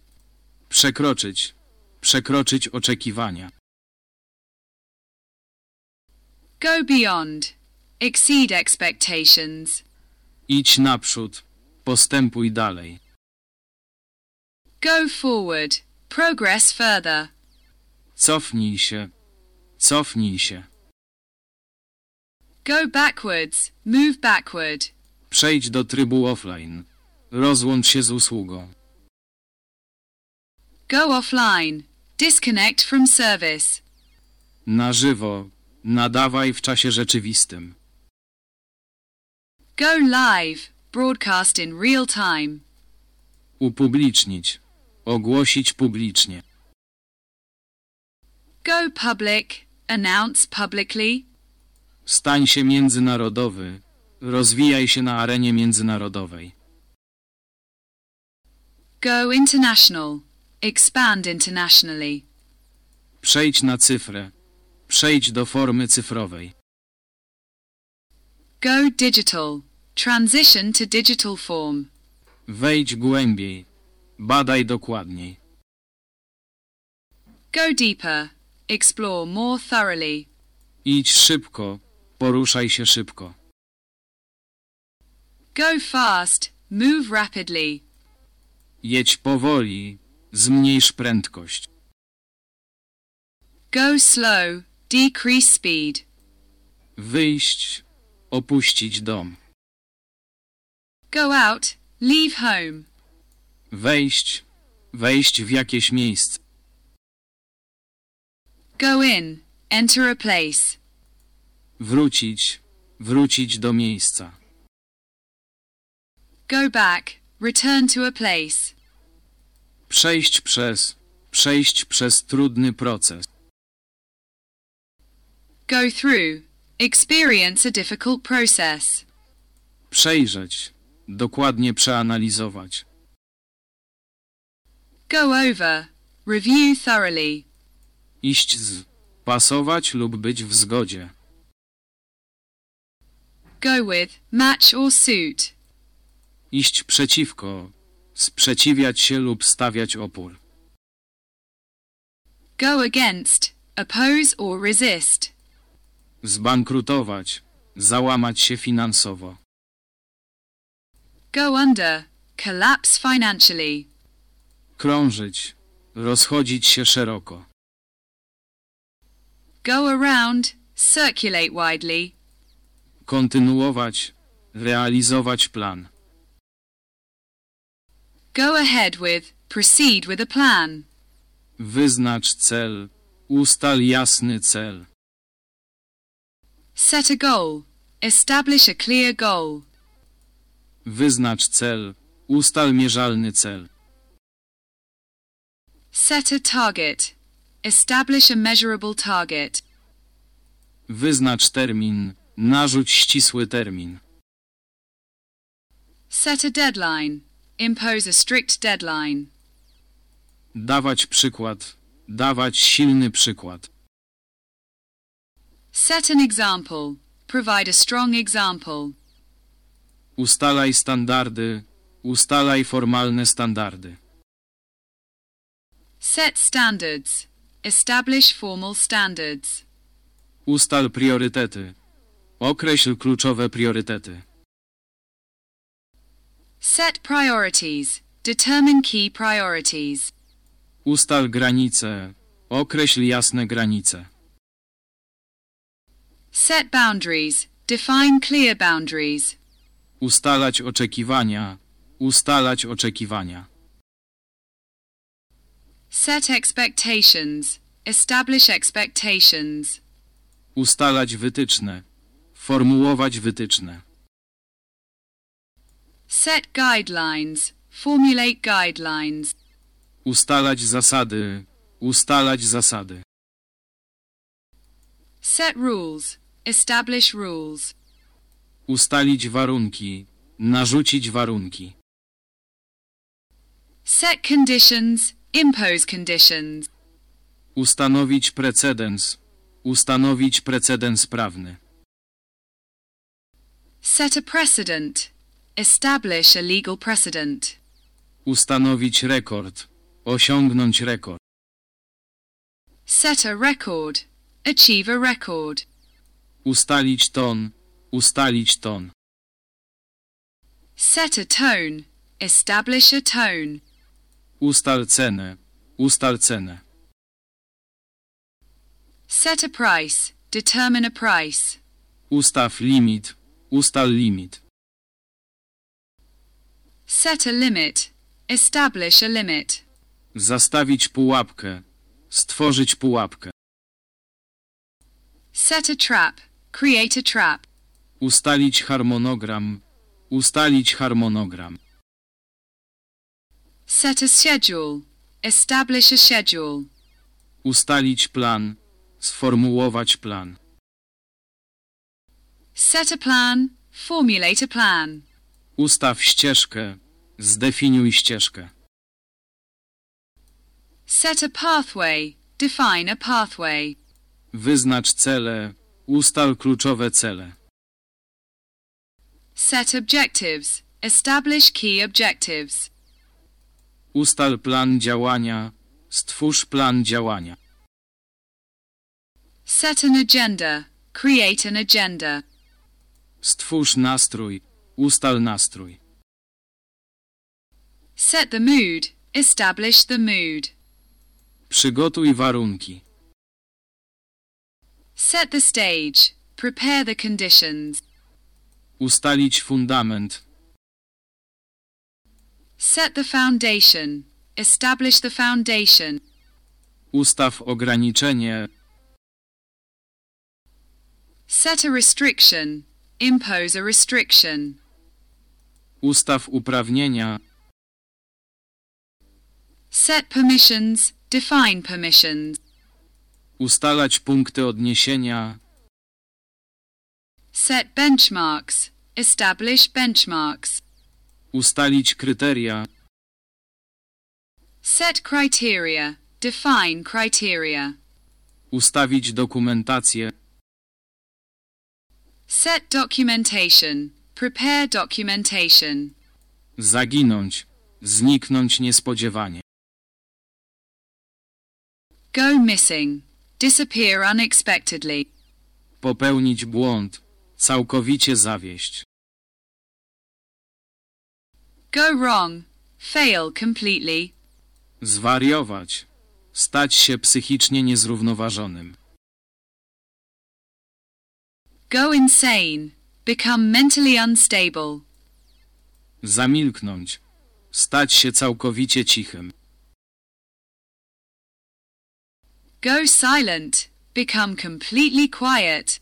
Speaker 1: Przekroczyć. Przekroczyć oczekiwania.
Speaker 2: Go beyond. Exceed expectations.
Speaker 1: Idź naprzód. Postępuj dalej.
Speaker 2: Go forward. Progress further.
Speaker 1: Cofnij się. Cofnij się.
Speaker 2: Go backwards. Move backward.
Speaker 1: Przejdź do trybu offline. Rozłącz się z usługą.
Speaker 2: Go offline. Disconnect from service.
Speaker 1: Na żywo. Nadawaj w czasie rzeczywistym.
Speaker 2: Go live. Broadcast in real time.
Speaker 1: Upublicznić. Ogłosić publicznie.
Speaker 2: Go public. Announce publicly.
Speaker 1: Stań się międzynarodowy. Rozwijaj się na arenie międzynarodowej.
Speaker 2: Go international. Expand internationally.
Speaker 1: Przejdź na cyfrę. Przejdź do formy cyfrowej.
Speaker 2: Go digital. Transition to digital form.
Speaker 1: Wejdź głębiej. Badaj dokładniej.
Speaker 2: Go deeper. Explore more thoroughly.
Speaker 1: Idź szybko. Poruszaj się szybko.
Speaker 2: Go fast. Move rapidly.
Speaker 1: Jedź powoli. Zmniejsz prędkość.
Speaker 2: Go slow. Decrease speed.
Speaker 1: Wyjść. Opuścić dom.
Speaker 3: Go out. Leave home.
Speaker 1: Wejść. Wejść w jakieś miejsce.
Speaker 3: Go
Speaker 2: in. Enter a place.
Speaker 1: Wrócić. Wrócić do miejsca.
Speaker 2: Go back. Return to a place.
Speaker 1: Przejść przez. Przejść przez trudny proces
Speaker 2: go through, experience a difficult process.
Speaker 1: Przejrzeć, dokładnie przeanalizować.
Speaker 2: Go over, review thoroughly.
Speaker 1: Iść z, pasować lub być w zgodzie.
Speaker 2: Go with, match or suit.
Speaker 1: Iść przeciwko, sprzeciwiać się lub stawiać opór.
Speaker 2: Go against, oppose or resist.
Speaker 1: Zbankrutować. Załamać się finansowo.
Speaker 2: Go under. Collapse financially.
Speaker 1: Krążyć. Rozchodzić się szeroko.
Speaker 2: Go around. Circulate widely.
Speaker 1: Kontynuować. Realizować plan.
Speaker 2: Go ahead with. Proceed with a plan.
Speaker 1: Wyznacz cel. Ustal jasny cel.
Speaker 2: Set a goal. Establish a clear
Speaker 1: goal. Wyznacz cel. Ustal mierzalny cel.
Speaker 2: Set a target. Establish a measurable target.
Speaker 1: Wyznacz termin. Narzuć ścisły termin.
Speaker 2: Set a deadline. Impose a strict deadline.
Speaker 1: Dawać przykład. Dawać silny przykład.
Speaker 2: Set an example. Provide a strong example.
Speaker 1: Ustalaj standardy. Ustalaj formalne standardy.
Speaker 2: Set standards. Establish formal standards.
Speaker 1: Ustal priorytety. Określ kluczowe priorytety.
Speaker 2: Set priorities. Determine key
Speaker 1: priorities. Ustal granice. Określ jasne granice.
Speaker 2: Set boundaries. Define clear boundaries.
Speaker 1: Ustalać oczekiwania. Ustalać oczekiwania.
Speaker 2: Set expectations. Establish expectations.
Speaker 1: Ustalać wytyczne. Formułować wytyczne.
Speaker 2: Set guidelines. Formulate guidelines.
Speaker 1: Ustalać zasady. Ustalać zasady.
Speaker 2: Set rules. Establish rules.
Speaker 1: Ustalić warunki. Narzucić warunki.
Speaker 2: Set conditions. Impose conditions.
Speaker 1: Ustanowić precedens. Ustanowić precedens prawny.
Speaker 2: Set a precedent. Establish a legal precedent.
Speaker 1: Ustanowić rekord. Osiągnąć rekord.
Speaker 2: Set a record. Achieve a record.
Speaker 1: Ustalić ton. Ustalić ton.
Speaker 2: Set a tone. Establish a tone.
Speaker 1: Ustal cenę. Ustal cenę.
Speaker 2: Set a price. Determine a price.
Speaker 1: Ustaw limit. Ustal limit.
Speaker 2: Set a limit. Establish a limit.
Speaker 1: Zastawić pułapkę. Stworzyć pułapkę.
Speaker 2: Set a trap. Create a trap.
Speaker 1: Ustalić harmonogram. Ustalić harmonogram.
Speaker 2: Set a schedule. Establish a schedule.
Speaker 1: Ustalić plan. Sformułować plan.
Speaker 2: Set a plan. Formulate a plan.
Speaker 1: Ustaw ścieżkę. Zdefiniuj ścieżkę.
Speaker 2: Set a pathway. Define a pathway.
Speaker 1: Wyznacz cele. Ustal kluczowe cele.
Speaker 2: Set objectives. Establish key objectives.
Speaker 1: Ustal plan działania. Stwórz plan działania.
Speaker 2: Set an agenda. Create an agenda.
Speaker 1: Stwórz nastrój. Ustal nastrój.
Speaker 2: Set the mood. Establish the mood.
Speaker 1: Przygotuj warunki.
Speaker 2: Set the stage. Prepare the conditions.
Speaker 1: Ustalić fundament.
Speaker 2: Set the foundation. Establish the foundation.
Speaker 1: Ustaw ograniczenie.
Speaker 2: Set a restriction. Impose a restriction.
Speaker 1: Ustaw uprawnienia.
Speaker 2: Set permissions. Define permissions.
Speaker 1: Ustalać punkty odniesienia.
Speaker 2: Set benchmarks. Establish benchmarks.
Speaker 1: Ustalić kryteria.
Speaker 2: Set criteria. Define criteria.
Speaker 1: Ustawić dokumentację.
Speaker 2: Set documentation. Prepare documentation.
Speaker 1: Zaginąć. Zniknąć niespodziewanie.
Speaker 2: Go missing. Disappear unexpectedly.
Speaker 1: Popełnić błąd. Całkowicie zawieść.
Speaker 2: Go wrong. Fail completely.
Speaker 1: Zwariować. Stać się psychicznie niezrównoważonym.
Speaker 2: Go insane. Become mentally unstable.
Speaker 1: Zamilknąć. Stać się całkowicie cichym.
Speaker 2: Go silent. Become completely quiet.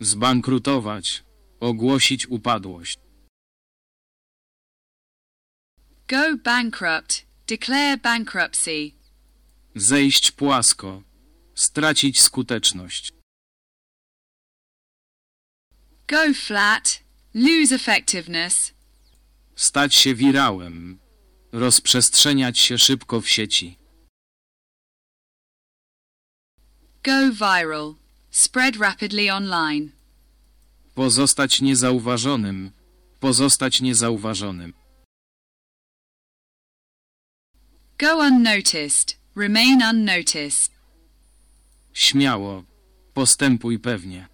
Speaker 1: Zbankrutować. Ogłosić upadłość.
Speaker 2: Go bankrupt. Declare bankruptcy.
Speaker 1: Zejść płasko. Stracić skuteczność.
Speaker 2: Go flat. Lose effectiveness.
Speaker 1: Stać się wirałem. Rozprzestrzeniać się szybko w sieci.
Speaker 2: Go viral. Spread rapidly online.
Speaker 1: Pozostać niezauważonym. Pozostać niezauważonym.
Speaker 2: Go unnoticed. Remain unnoticed.
Speaker 1: Śmiało. Postępuj pewnie.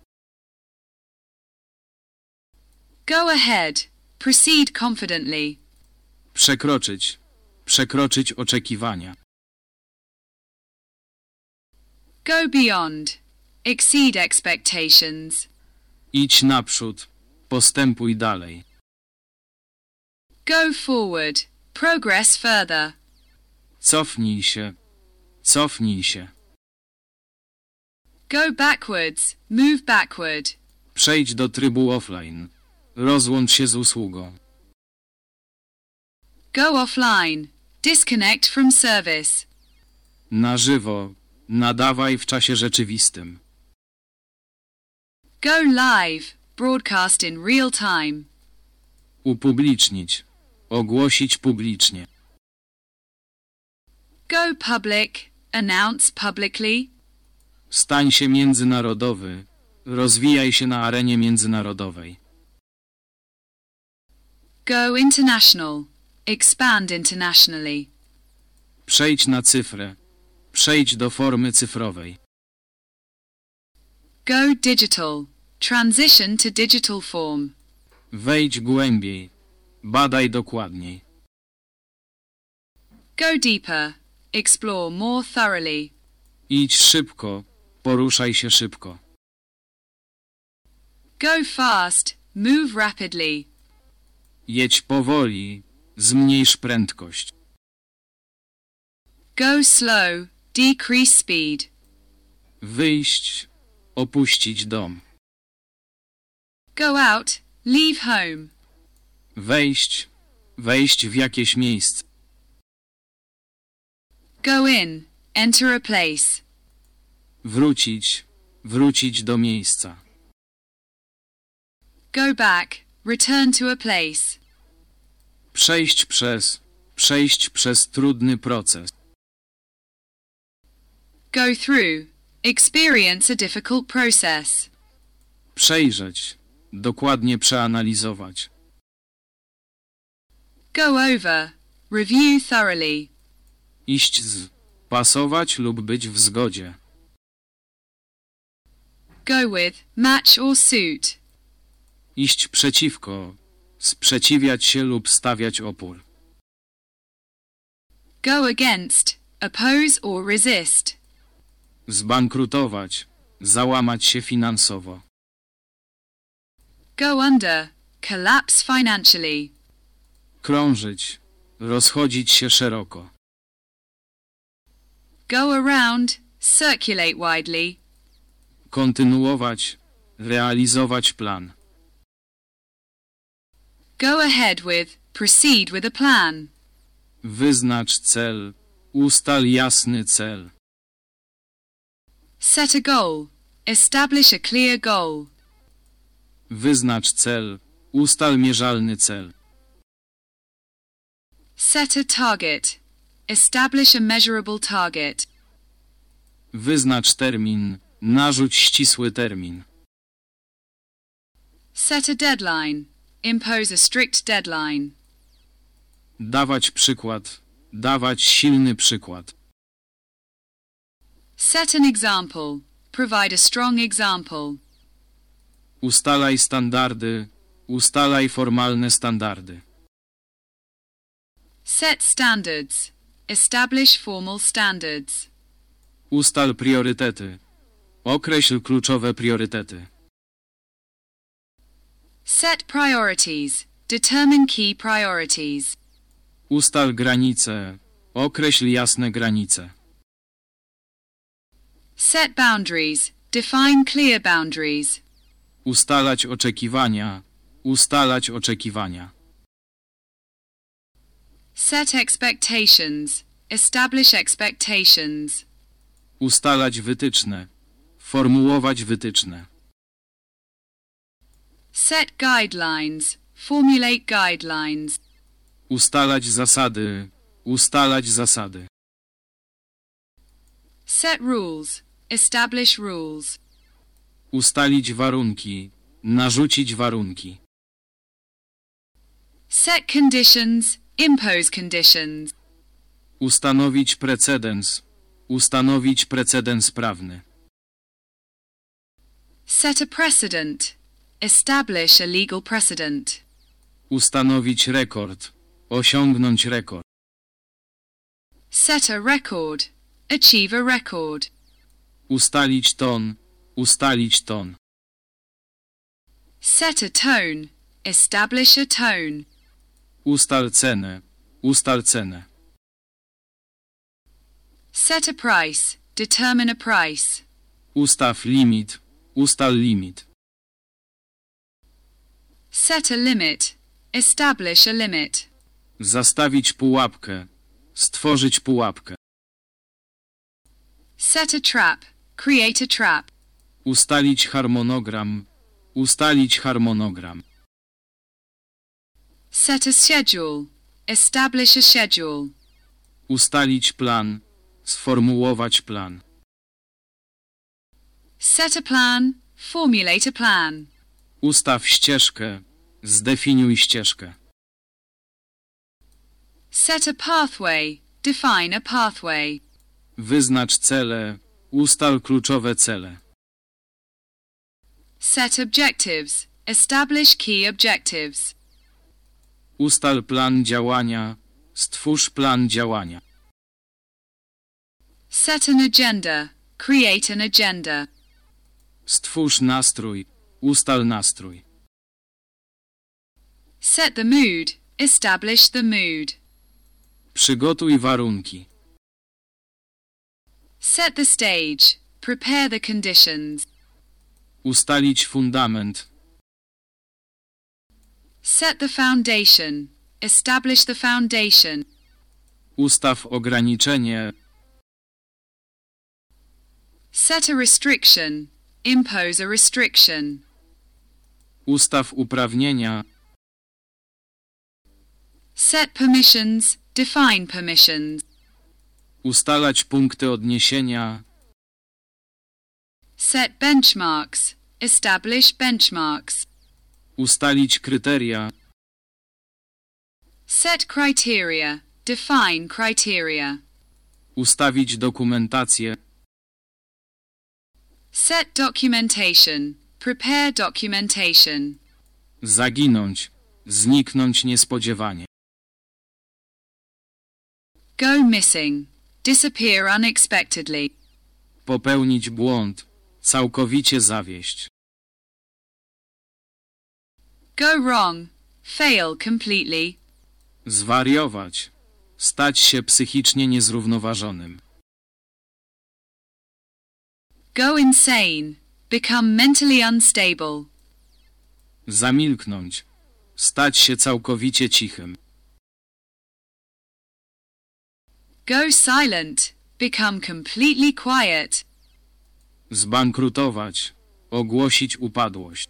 Speaker 2: Go ahead. Proceed confidently.
Speaker 1: Przekroczyć. Przekroczyć oczekiwania.
Speaker 2: Go beyond. Exceed expectations.
Speaker 1: Idź naprzód. Postępuj dalej.
Speaker 3: Go forward. Progress further.
Speaker 1: Cofnij się. Cofnij się.
Speaker 2: Go backwards. Move backward.
Speaker 1: Przejdź do trybu offline. Rozłącz się z usługą.
Speaker 2: Go offline. Disconnect from service.
Speaker 1: Na żywo. Nadawaj w czasie rzeczywistym.
Speaker 2: Go live. Broadcast in real time.
Speaker 1: Upublicznić. Ogłosić publicznie.
Speaker 2: Go public. Announce publicly.
Speaker 1: Stań się międzynarodowy. Rozwijaj się na arenie międzynarodowej.
Speaker 2: Go international. Expand internationally.
Speaker 1: Przejdź na cyfrę. Przejdź do formy cyfrowej.
Speaker 2: Go digital. Transition to digital form.
Speaker 1: Wejdź głębiej. Badaj dokładniej.
Speaker 2: Go deeper. Explore more thoroughly.
Speaker 1: Idź szybko. Poruszaj się szybko.
Speaker 2: Go fast. Move rapidly.
Speaker 1: Jedź powoli. Zmniejsz prędkość.
Speaker 3: Go slow. Decrease speed.
Speaker 1: Wyjść. Opuścić dom.
Speaker 3: Go out. Leave
Speaker 2: home.
Speaker 1: Wejść. Wejść w jakieś miejsce.
Speaker 2: Go in. Enter a place.
Speaker 1: Wrócić. Wrócić do miejsca.
Speaker 2: Go back. Return to a place.
Speaker 1: Przejść przez. Przejść przez trudny proces.
Speaker 2: Go through. Experience a difficult process.
Speaker 1: Przejrzeć. Dokładnie przeanalizować.
Speaker 2: Go over. Review thoroughly.
Speaker 1: Iść z. Pasować lub być w zgodzie.
Speaker 2: Go with, match or suit.
Speaker 1: Iść przeciwko. Sprzeciwiać się lub stawiać opór.
Speaker 2: Go against. Oppose or resist.
Speaker 1: Zbankrutować. Załamać się finansowo.
Speaker 2: Go under. Collapse financially.
Speaker 1: Krążyć. Rozchodzić się szeroko.
Speaker 2: Go around. Circulate widely.
Speaker 1: Kontynuować. Realizować plan.
Speaker 2: Go ahead with. Proceed with a plan.
Speaker 1: Wyznacz cel. Ustal jasny cel.
Speaker 2: Set a goal. Establish a clear goal.
Speaker 1: Wyznacz cel. Ustal mierzalny cel.
Speaker 2: Set a target. Establish a measurable target.
Speaker 1: Wyznacz termin. Narzuć ścisły termin.
Speaker 2: Set a deadline. Impose a strict deadline.
Speaker 1: Dawać przykład. Dawać silny przykład.
Speaker 2: Set an example. Provide a strong example.
Speaker 1: Ustalaj standardy. Ustalaj formalne standardy.
Speaker 2: Set standards. Establish formal standards.
Speaker 1: Ustal priorytety. Określ kluczowe priorytety.
Speaker 2: Set priorities. Determine key priorities.
Speaker 1: Ustal granice. Określ jasne granice.
Speaker 2: Set boundaries. Define clear boundaries.
Speaker 1: Ustalać oczekiwania. Ustalać oczekiwania.
Speaker 2: Set expectations. Establish expectations.
Speaker 1: Ustalać wytyczne. Formułować wytyczne.
Speaker 2: Set guidelines. Formulate guidelines.
Speaker 1: Ustalać zasady. Ustalać zasady.
Speaker 2: Set rules. Establish
Speaker 1: rules. Ustalić warunki. Narzucić warunki.
Speaker 2: Set conditions. Impose conditions.
Speaker 1: Ustanowić precedens. Ustanowić precedens prawny.
Speaker 2: Set a precedent. Establish a legal precedent.
Speaker 1: Ustanowić rekord. Osiągnąć rekord.
Speaker 2: Set a record. Achieve a record.
Speaker 1: Ustalić ton. Ustalić ton.
Speaker 2: Set a tone. Establish a tone.
Speaker 1: Ustal cenę. Ustal cenę.
Speaker 2: Set a price. Determine a price.
Speaker 1: Ustaw limit. Ustal limit.
Speaker 2: Set a limit. Establish a limit.
Speaker 1: Zastawić pułapkę. Stworzyć pułapkę.
Speaker 2: Set a trap. Create a trap.
Speaker 1: Ustalić harmonogram. Ustalić harmonogram.
Speaker 2: Set a schedule. Establish a schedule.
Speaker 1: Ustalić plan. Sformułować plan.
Speaker 2: Set a plan. Formulate a plan.
Speaker 1: Ustaw ścieżkę. Zdefiniuj ścieżkę.
Speaker 2: Set a pathway. Define a pathway.
Speaker 1: Wyznacz cele. Ustal kluczowe cele.
Speaker 2: Set objectives. Establish key objectives.
Speaker 1: Ustal plan działania. Stwórz plan działania.
Speaker 2: Set an agenda. Create an agenda.
Speaker 1: Stwórz nastrój. Ustal nastrój.
Speaker 2: Set the mood. Establish the mood.
Speaker 1: Przygotuj warunki.
Speaker 2: Set the stage. Prepare the
Speaker 1: conditions. Ustalić fundament.
Speaker 2: Set the foundation. Establish the foundation.
Speaker 1: Ustaw ograniczenie.
Speaker 2: Set a restriction. Impose a restriction.
Speaker 1: Ustaw uprawnienia.
Speaker 2: Set permissions. Define permissions.
Speaker 1: Ustalać punkty odniesienia.
Speaker 2: Set benchmarks. Establish benchmarks.
Speaker 1: Ustalić kryteria.
Speaker 2: Set criteria. Define criteria.
Speaker 1: Ustawić dokumentację.
Speaker 2: Set documentation. Prepare documentation.
Speaker 1: Zaginąć. Zniknąć niespodziewanie.
Speaker 2: Go missing. Disappear unexpectedly.
Speaker 1: Popełnić błąd. Całkowicie zawieść.
Speaker 2: Go wrong. Fail completely.
Speaker 1: Zwariować. Stać się psychicznie niezrównoważonym.
Speaker 2: Go insane. Become mentally unstable.
Speaker 1: Zamilknąć. Stać się całkowicie cichym.
Speaker 2: Go silent. Become completely quiet.
Speaker 1: Zbankrutować. Ogłosić upadłość.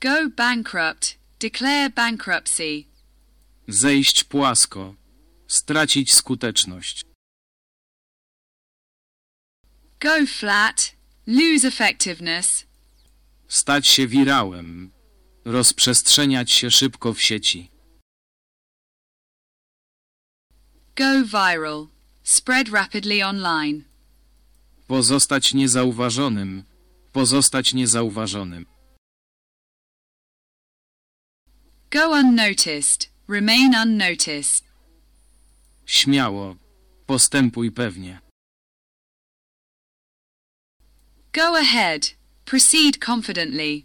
Speaker 2: Go bankrupt. Declare bankruptcy.
Speaker 1: Zejść płasko. Stracić skuteczność.
Speaker 2: Go flat. Lose effectiveness.
Speaker 1: Stać się wirałem. Rozprzestrzeniać się szybko w sieci.
Speaker 2: Go viral. Spread rapidly online.
Speaker 1: Pozostać niezauważonym. Pozostać niezauważonym.
Speaker 2: Go unnoticed. Remain unnoticed.
Speaker 1: Śmiało. Postępuj pewnie.
Speaker 3: Go ahead. Proceed confidently.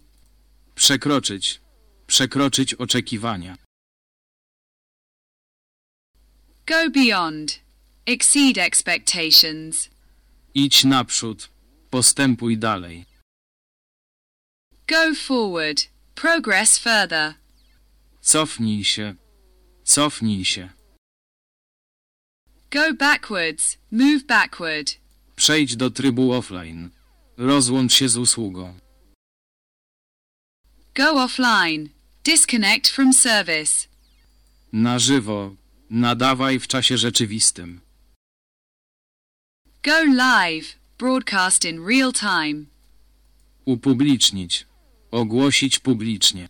Speaker 1: Przekroczyć. Przekroczyć oczekiwania.
Speaker 2: Go beyond. Exceed expectations.
Speaker 1: Idź naprzód. Postępuj dalej.
Speaker 2: Go forward. Progress further.
Speaker 1: Cofnij się. Cofnij się.
Speaker 2: Go backwards. Move backward.
Speaker 1: Przejdź do trybu offline. Rozłącz się z usługą.
Speaker 2: Go offline. Disconnect from service.
Speaker 1: Na żywo. Nadawaj w czasie rzeczywistym.
Speaker 2: Go live. Broadcast in real time.
Speaker 1: Upublicznić. Ogłosić publicznie.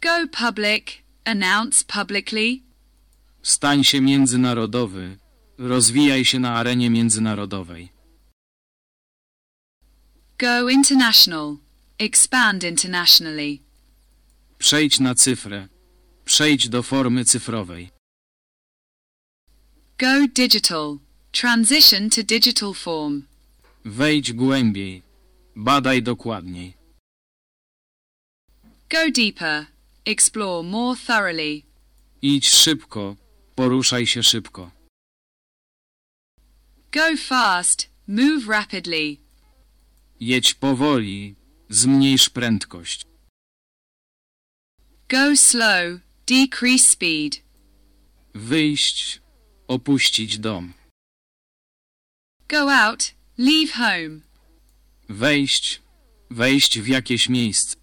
Speaker 2: Go public. Announce publicly.
Speaker 1: Stań się międzynarodowy. Rozwijaj się na arenie międzynarodowej.
Speaker 2: Go international. Expand internationally.
Speaker 1: Przejdź na cyfrę. Przejdź do formy cyfrowej.
Speaker 2: Go digital. Transition
Speaker 1: to digital form. Wejdź głębiej. Badaj dokładniej.
Speaker 3: Go deeper. Explore more thoroughly.
Speaker 1: Idź szybko. Poruszaj się szybko.
Speaker 2: Go fast. Move rapidly.
Speaker 1: Jedź powoli. Zmniejsz prędkość.
Speaker 2: Go slow. Decrease speed.
Speaker 1: Wyjść. Opuścić dom.
Speaker 2: Go out. Leave home.
Speaker 1: Wejść. Wejść w jakieś miejsce.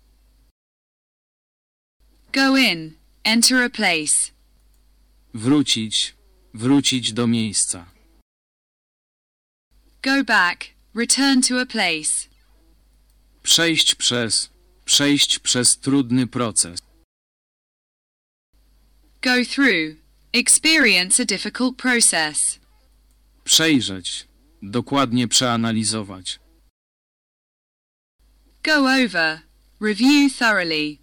Speaker 2: Go in. Enter a place.
Speaker 1: Wrócić. Wrócić do miejsca.
Speaker 2: Go back. Return to a place.
Speaker 1: Przejść przez. Przejść przez trudny proces
Speaker 2: go through, experience a difficult process.
Speaker 1: Przejrzeć, dokładnie przeanalizować.
Speaker 2: Go over, review thoroughly.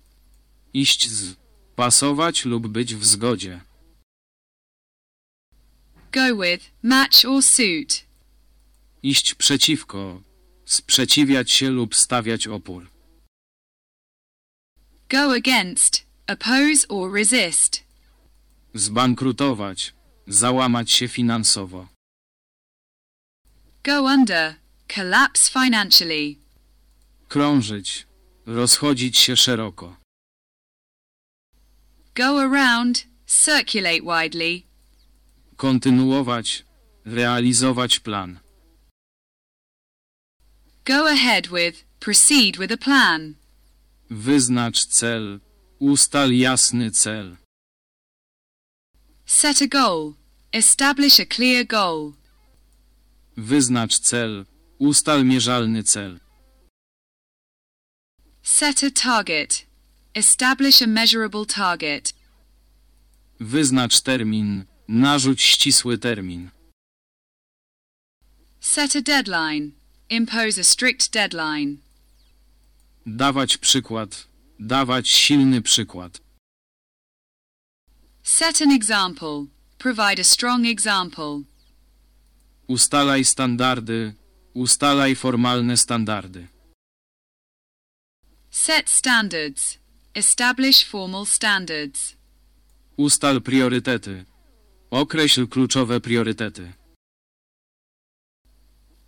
Speaker 1: Iść z, pasować lub być w zgodzie.
Speaker 2: Go with, match or suit.
Speaker 1: Iść przeciwko, sprzeciwiać się lub stawiać opór.
Speaker 2: Go against, oppose or resist.
Speaker 1: Zbankrutować. Załamać się finansowo.
Speaker 2: Go under. Collapse financially.
Speaker 1: Krążyć. Rozchodzić się szeroko.
Speaker 2: Go around. Circulate widely.
Speaker 1: Kontynuować. Realizować plan.
Speaker 2: Go ahead with. Proceed with a plan.
Speaker 1: Wyznacz cel. Ustal jasny cel.
Speaker 2: Set a goal. Establish a clear goal.
Speaker 1: Wyznacz cel. Ustal mierzalny cel.
Speaker 2: Set a target. Establish a measurable target.
Speaker 1: Wyznacz termin. Narzuć ścisły termin.
Speaker 2: Set a deadline. Impose a strict deadline.
Speaker 1: Dawać przykład. Dawać silny przykład.
Speaker 2: Set an example. Provide a strong example.
Speaker 1: Ustalaj standardy. Ustalaj formalne standardy.
Speaker 2: Set standards. Establish formal standards.
Speaker 1: Ustal priorytety. Określ kluczowe priorytety.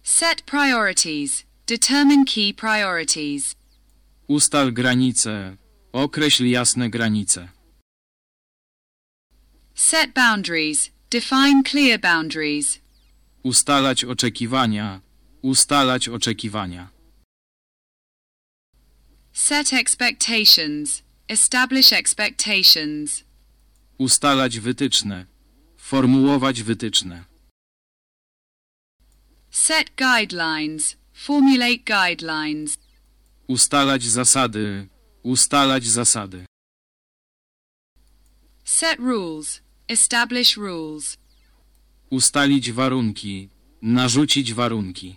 Speaker 2: Set priorities. Determine key priorities.
Speaker 1: Ustal granice. Określ jasne granice.
Speaker 2: Set boundaries. Define clear boundaries.
Speaker 1: Ustalać oczekiwania. Ustalać oczekiwania.
Speaker 2: Set expectations. Establish expectations.
Speaker 1: Ustalać wytyczne. Formułować wytyczne.
Speaker 2: Set guidelines. Formulate guidelines.
Speaker 1: Ustalać zasady. Ustalać zasady.
Speaker 2: Set rules. Establish rules.
Speaker 1: Ustalić warunki. Narzucić warunki.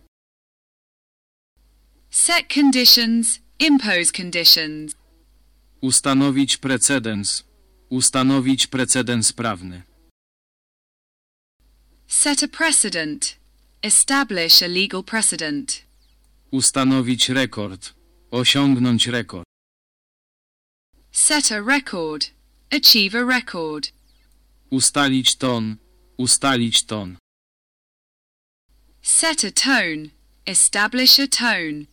Speaker 2: Set conditions. Impose conditions.
Speaker 1: Ustanowić precedens. Ustanowić precedens prawny.
Speaker 2: Set a precedent. Establish a legal precedent.
Speaker 1: Ustanowić rekord. Osiągnąć rekord.
Speaker 3: Set a record. Achieve a record.
Speaker 1: Ustalić ton. Ustalić ton.
Speaker 2: Set a tone. Establish a tone.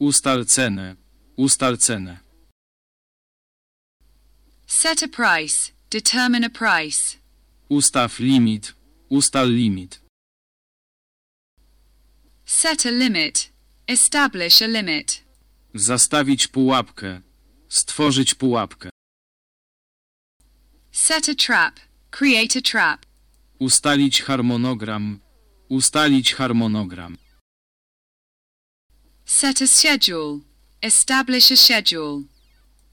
Speaker 1: Ustal cenę. Ustal cenę.
Speaker 2: Set a price. Determine a price.
Speaker 1: Ustaw limit. Ustal limit.
Speaker 2: Set a limit. Establish a limit.
Speaker 1: Zastawić pułapkę. Stworzyć pułapkę.
Speaker 2: Set a trap. Create a trap.
Speaker 1: Ustalić harmonogram. Ustalić harmonogram.
Speaker 2: Set a schedule.
Speaker 1: Establish a schedule.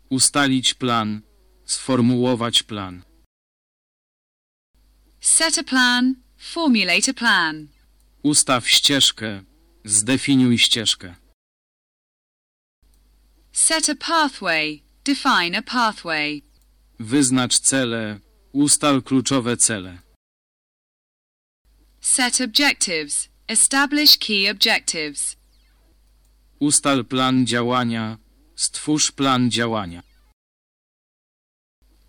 Speaker 1: Ustalić plan. Sformułować plan.
Speaker 2: Set a plan. Formulate a plan.
Speaker 1: Ustaw ścieżkę. Zdefiniuj ścieżkę.
Speaker 2: Set a pathway. Define a pathway.
Speaker 1: Wyznacz cele. Ustal kluczowe cele.
Speaker 2: Set objectives. Establish key objectives.
Speaker 1: Ustal plan działania. Stwórz plan działania.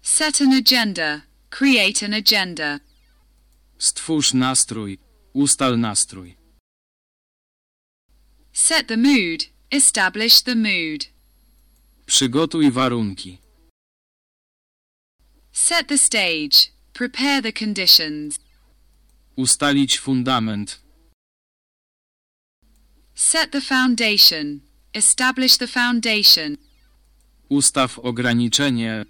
Speaker 2: Set an agenda. Create an agenda.
Speaker 1: Stwórz nastrój. Ustal nastrój.
Speaker 2: Set the mood. Establish the mood.
Speaker 1: Przygotuj warunki.
Speaker 2: Set the stage. Prepare the conditions.
Speaker 1: Ustalić fundament.
Speaker 2: Set the foundation. Establish the foundation.
Speaker 1: Ustaw ograniczenie.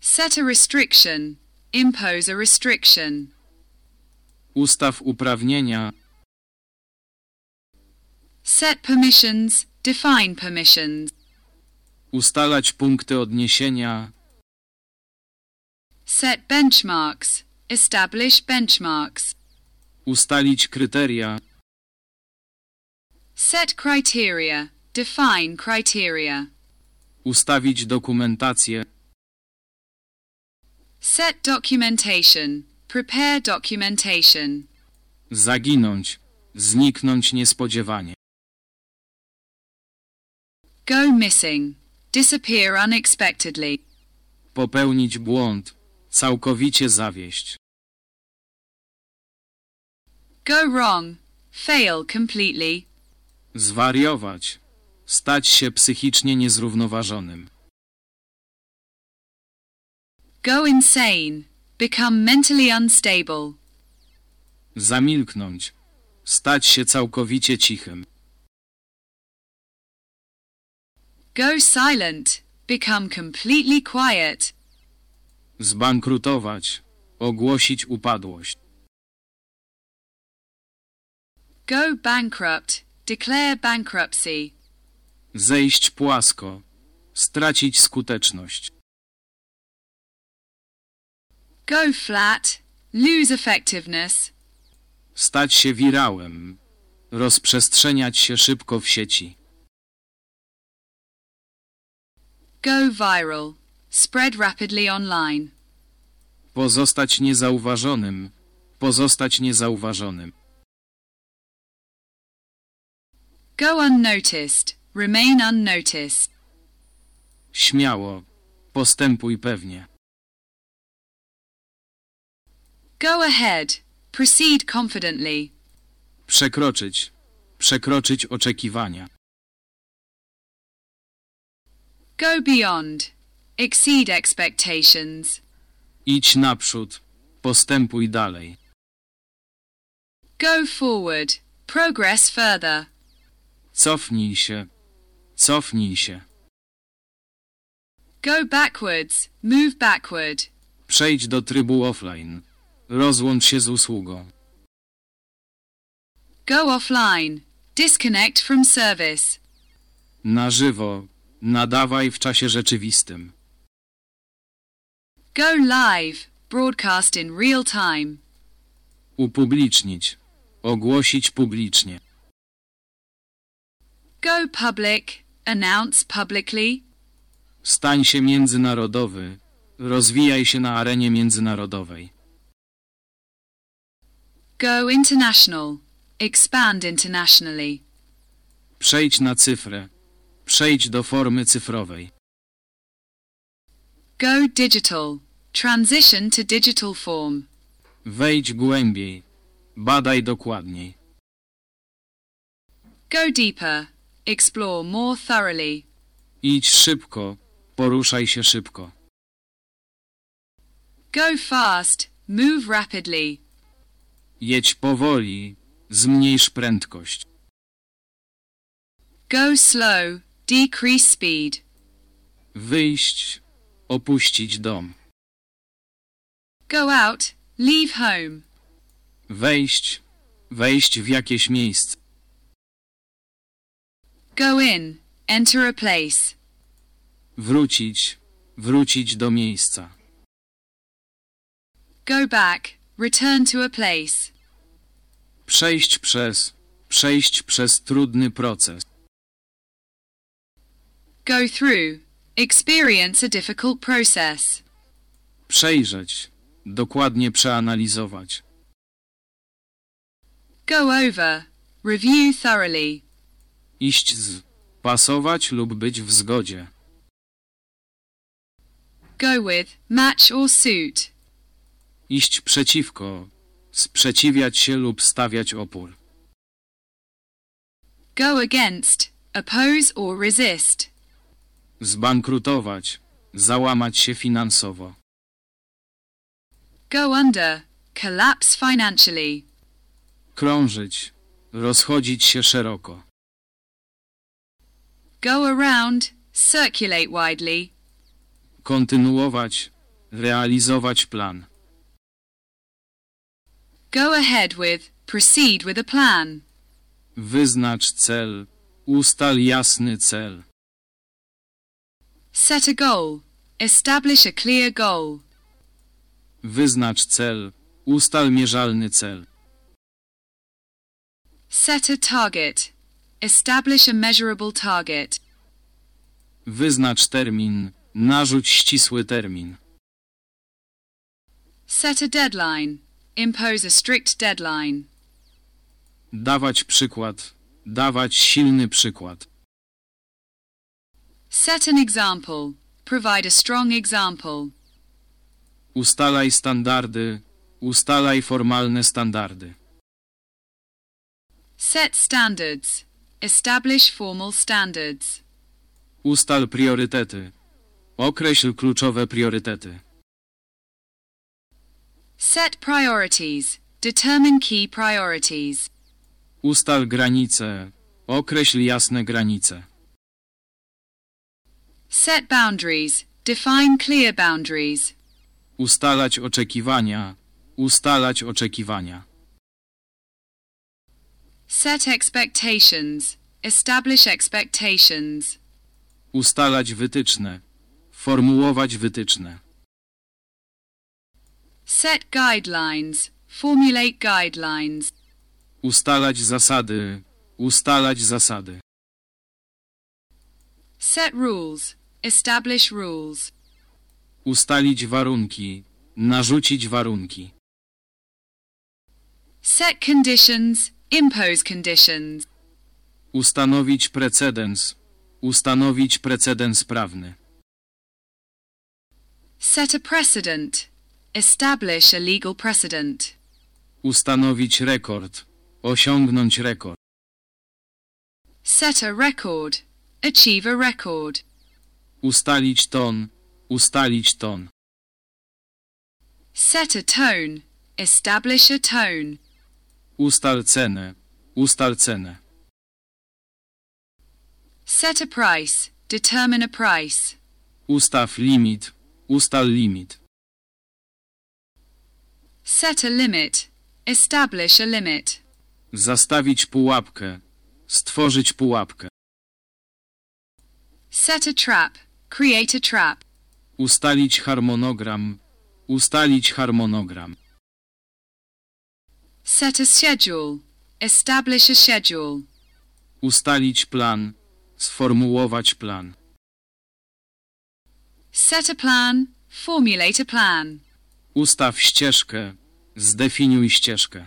Speaker 2: Set a restriction. Impose a restriction.
Speaker 1: Ustaw uprawnienia.
Speaker 2: Set permissions. Define permissions.
Speaker 1: Ustalać punkty odniesienia.
Speaker 2: Set benchmarks. Establish benchmarks.
Speaker 1: Ustalić kryteria.
Speaker 2: Set criteria. Define criteria.
Speaker 1: Ustawić dokumentację.
Speaker 2: Set documentation. Prepare documentation.
Speaker 1: Zaginąć. Zniknąć niespodziewanie.
Speaker 2: Go missing. Disappear unexpectedly.
Speaker 1: Popełnić błąd. Całkowicie zawieść.
Speaker 2: Go wrong. Fail completely.
Speaker 1: Zwariować. Stać się psychicznie niezrównoważonym.
Speaker 2: Go insane. Become mentally unstable.
Speaker 1: Zamilknąć. Stać się całkowicie cichym.
Speaker 2: Go silent. Become completely quiet.
Speaker 1: Zbankrutować. Ogłosić upadłość.
Speaker 2: Go bankrupt. Declare bankruptcy.
Speaker 1: Zejść płasko. Stracić skuteczność.
Speaker 2: Go flat. Lose effectiveness.
Speaker 1: Stać się wirałem. Rozprzestrzeniać się szybko w sieci.
Speaker 3: Go viral. Spread
Speaker 2: rapidly online.
Speaker 1: Pozostać niezauważonym. Pozostać niezauważonym.
Speaker 2: Go unnoticed. Remain unnoticed.
Speaker 1: Śmiało. Postępuj pewnie.
Speaker 2: Go ahead. Proceed confidently.
Speaker 1: Przekroczyć. Przekroczyć oczekiwania.
Speaker 2: Go beyond. Exceed expectations.
Speaker 1: Idź naprzód. Postępuj dalej.
Speaker 3: Go forward. Progress further.
Speaker 1: Cofnij się. Cofnij się.
Speaker 3: Go backwards.
Speaker 2: Move backward.
Speaker 1: Przejdź do trybu offline. Rozłącz się z usługą.
Speaker 2: Go offline. Disconnect from service.
Speaker 1: Na żywo. Nadawaj w czasie rzeczywistym.
Speaker 2: Go live. Broadcast in real time.
Speaker 1: Upublicznić. Ogłosić publicznie.
Speaker 2: Go public. Announce publicly.
Speaker 1: Stań się międzynarodowy. Rozwijaj się na arenie międzynarodowej.
Speaker 2: Go international. Expand internationally.
Speaker 1: Przejdź na cyfrę. Przejdź do formy cyfrowej.
Speaker 2: Go digital. Transition to digital form.
Speaker 1: Wejdź głębiej. Badaj dokładniej.
Speaker 2: Go deeper. Explore more thoroughly.
Speaker 1: Idź szybko. Poruszaj się szybko.
Speaker 2: Go fast. Move rapidly.
Speaker 1: Jedź powoli. Zmniejsz prędkość.
Speaker 2: Go slow. Decrease speed.
Speaker 1: Wyjść, opuścić dom.
Speaker 3: Go out, leave home.
Speaker 1: Wejść, wejść w jakieś miejsce.
Speaker 2: Go in, enter a place.
Speaker 1: Wrócić, wrócić do miejsca.
Speaker 2: Go back, return to a place.
Speaker 1: Przejść przez, przejść przez trudny proces.
Speaker 2: Go through. Experience a difficult process.
Speaker 1: Przejrzeć. Dokładnie przeanalizować.
Speaker 3: Go over. Review thoroughly.
Speaker 1: Iść z. Pasować lub być w zgodzie.
Speaker 2: Go with, match or suit.
Speaker 1: Iść przeciwko. Sprzeciwiać się lub stawiać opór.
Speaker 2: Go against. Oppose or resist.
Speaker 1: Zbankrutować. Załamać się finansowo.
Speaker 2: Go under. Collapse financially.
Speaker 1: Krążyć. Rozchodzić się szeroko.
Speaker 2: Go around. Circulate widely.
Speaker 1: Kontynuować. Realizować plan.
Speaker 2: Go ahead with. Proceed with a plan.
Speaker 1: Wyznacz cel. Ustal jasny cel.
Speaker 2: Set a goal. Establish a clear goal.
Speaker 1: Wyznacz cel. Ustal mierzalny cel.
Speaker 2: Set a target. Establish a measurable target.
Speaker 1: Wyznacz termin. Narzuć ścisły termin.
Speaker 2: Set a deadline. Impose a strict deadline.
Speaker 1: Dawać przykład. Dawać silny przykład.
Speaker 2: Set an example. Provide a strong example.
Speaker 1: Ustalaj standardy. Ustalaj formalne standardy.
Speaker 2: Set standards. Establish formal standards.
Speaker 1: Ustal priorytety. Określ kluczowe priorytety.
Speaker 2: Set priorities. Determine key priorities.
Speaker 1: Ustal granice. Określ jasne granice.
Speaker 2: Set boundaries. Define clear boundaries.
Speaker 1: Ustalać oczekiwania. Ustalać oczekiwania.
Speaker 2: Set expectations. Establish expectations.
Speaker 1: Ustalać wytyczne. Formułować wytyczne.
Speaker 2: Set guidelines. Formulate guidelines.
Speaker 1: Ustalać zasady. Ustalać zasady.
Speaker 2: Set rules. Establish rules.
Speaker 1: Ustalić warunki. Narzucić warunki.
Speaker 2: Set conditions. Impose conditions.
Speaker 1: Ustanowić precedens. Ustanowić precedens prawny.
Speaker 2: Set a precedent. Establish a legal precedent.
Speaker 1: Ustanowić rekord. Osiągnąć rekord.
Speaker 2: Set a record. Achieve a record.
Speaker 1: Ustalić ton. Ustalić ton.
Speaker 2: Set a tone. Establish a tone.
Speaker 1: Ustal cenę. Ustal cenę.
Speaker 2: Set a price. Determine a price.
Speaker 1: Ustaw limit. Ustal limit.
Speaker 2: Set a limit. Establish a limit.
Speaker 1: Zastawić pułapkę. Stworzyć pułapkę.
Speaker 2: Set a trap. Create a trap.
Speaker 1: Ustalić harmonogram. Ustalić harmonogram.
Speaker 2: Set a schedule. Establish a schedule.
Speaker 1: Ustalić plan. Sformułować plan.
Speaker 2: Set a plan. Formulate a plan.
Speaker 1: Ustaw ścieżkę. Zdefiniuj ścieżkę.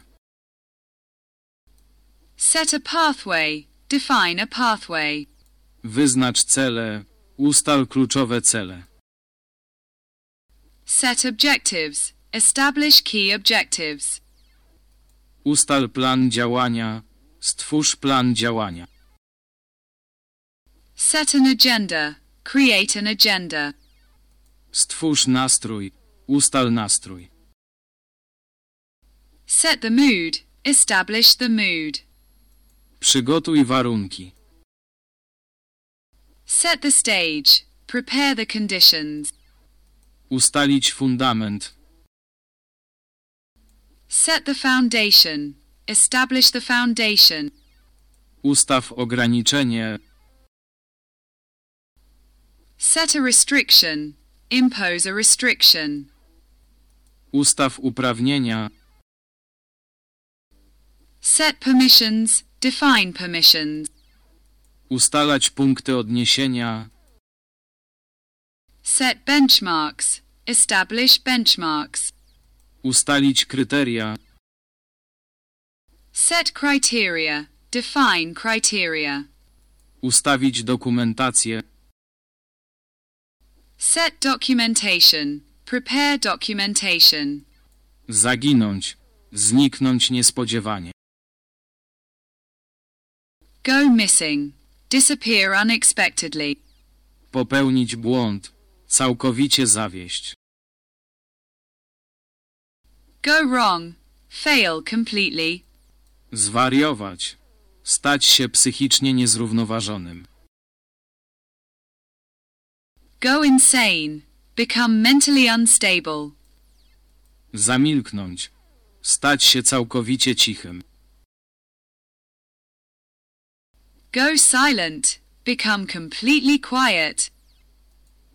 Speaker 2: Set a pathway. Define a pathway.
Speaker 1: Wyznacz cele. Ustal kluczowe cele.
Speaker 2: Set objectives. Establish key objectives.
Speaker 1: Ustal plan działania. Stwórz plan działania.
Speaker 2: Set an agenda. Create an agenda.
Speaker 1: Stwórz nastrój. Ustal nastrój.
Speaker 2: Set the mood. Establish the mood.
Speaker 1: Przygotuj warunki.
Speaker 2: Set the stage. Prepare the conditions.
Speaker 1: Ustalić fundament.
Speaker 2: Set the foundation. Establish the foundation.
Speaker 1: Ustaw ograniczenie.
Speaker 2: Set a restriction. Impose a restriction.
Speaker 1: Ustaw uprawnienia.
Speaker 2: Set permissions. Define permissions.
Speaker 1: Ustalać punkty odniesienia.
Speaker 2: Set benchmarks. Establish benchmarks.
Speaker 1: Ustalić kryteria.
Speaker 2: Set criteria. Define criteria.
Speaker 1: Ustawić dokumentację.
Speaker 2: Set documentation. Prepare documentation.
Speaker 1: Zaginąć. Zniknąć niespodziewanie.
Speaker 2: Go missing. Disappear unexpectedly.
Speaker 1: Popełnić błąd. Całkowicie zawieść.
Speaker 2: Go wrong. Fail completely.
Speaker 1: Zwariować. Stać się psychicznie niezrównoważonym.
Speaker 2: Go insane. Become mentally unstable.
Speaker 1: Zamilknąć. Stać się całkowicie cichym.
Speaker 2: Go silent. Become completely quiet.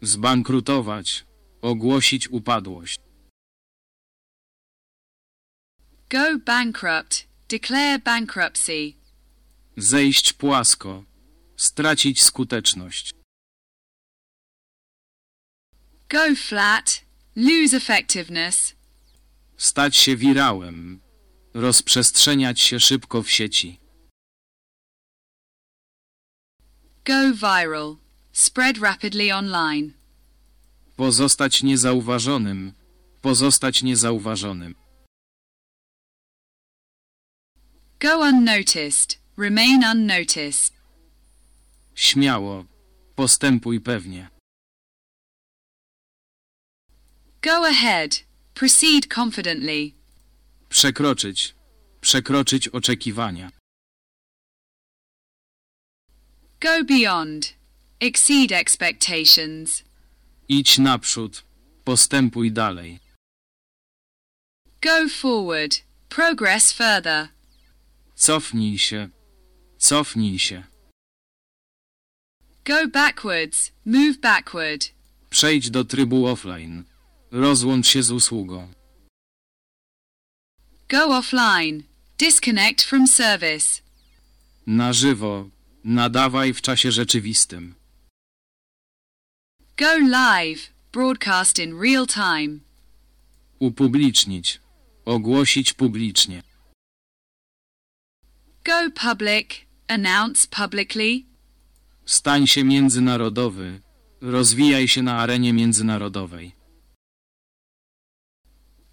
Speaker 1: Zbankrutować. Ogłosić upadłość.
Speaker 2: Go bankrupt. Declare bankruptcy.
Speaker 1: Zejść płasko. Stracić skuteczność.
Speaker 2: Go flat. Lose effectiveness.
Speaker 1: Stać się wirałem. Rozprzestrzeniać się szybko w sieci.
Speaker 2: Go viral. Spread rapidly online.
Speaker 1: Pozostać niezauważonym. Pozostać niezauważonym.
Speaker 2: Go unnoticed. Remain unnoticed.
Speaker 1: Śmiało. Postępuj pewnie.
Speaker 2: Go ahead. Proceed confidently.
Speaker 1: Przekroczyć. Przekroczyć oczekiwania.
Speaker 2: Go beyond. Exceed expectations.
Speaker 1: Idź naprzód. Postępuj dalej.
Speaker 3: Go forward. Progress further.
Speaker 1: Cofnij się. Cofnij się.
Speaker 2: Go backwards. Move backward.
Speaker 1: Przejdź do trybu offline. Rozłącz się z usługą.
Speaker 2: Go offline. Disconnect from service.
Speaker 1: Na żywo. Nadawaj w czasie rzeczywistym.
Speaker 2: Go live. Broadcast in real time.
Speaker 1: Upublicznić. Ogłosić publicznie.
Speaker 2: Go public. Announce publicly.
Speaker 1: Stań się międzynarodowy. Rozwijaj się na arenie międzynarodowej.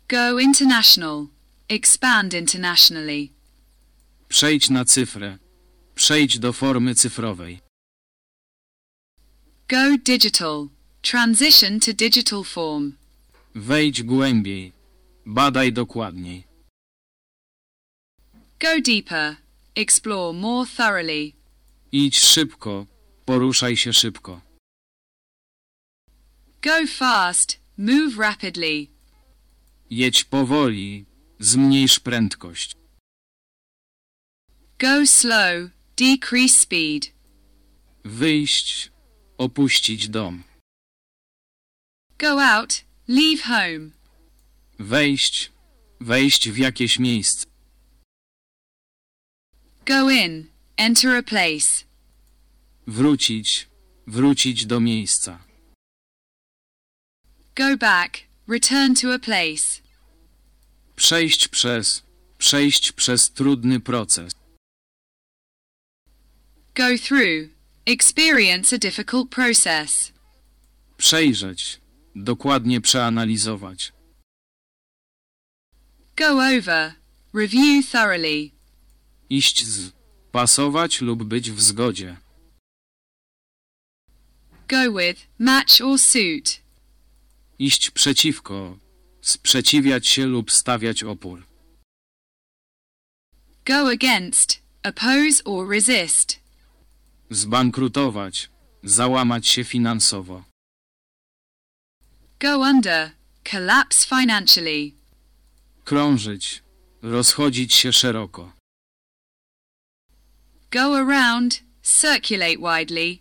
Speaker 2: Go international. Expand internationally.
Speaker 1: Przejdź na cyfrę. Przejdź do formy cyfrowej.
Speaker 2: Go digital. Transition to digital form.
Speaker 1: Wejdź głębiej. Badaj dokładniej.
Speaker 2: Go deeper. Explore more thoroughly.
Speaker 1: Idź szybko. Poruszaj się szybko.
Speaker 2: Go fast. Move rapidly.
Speaker 1: Jedź powoli. Zmniejsz prędkość.
Speaker 3: Go slow. Decrease speed.
Speaker 1: Wyjść, opuścić dom.
Speaker 3: Go out,
Speaker 2: leave home.
Speaker 1: Wejść, wejść w jakieś miejsce.
Speaker 3: Go in, enter a place.
Speaker 1: Wrócić, wrócić do miejsca.
Speaker 3: Go
Speaker 2: back, return to a place.
Speaker 1: Przejść przez, przejść przez trudny proces.
Speaker 2: Go through. Experience a difficult process.
Speaker 1: Przejrzeć. Dokładnie przeanalizować.
Speaker 2: Go over. Review thoroughly.
Speaker 1: Iść z. Pasować lub być w zgodzie.
Speaker 2: Go with, match or suit.
Speaker 1: Iść przeciwko. Sprzeciwiać się lub stawiać opór.
Speaker 2: Go against. Oppose or resist.
Speaker 1: Zbankrutować. Załamać się finansowo.
Speaker 2: Go under. Collapse financially.
Speaker 1: Krążyć. Rozchodzić się szeroko.
Speaker 2: Go around. Circulate widely.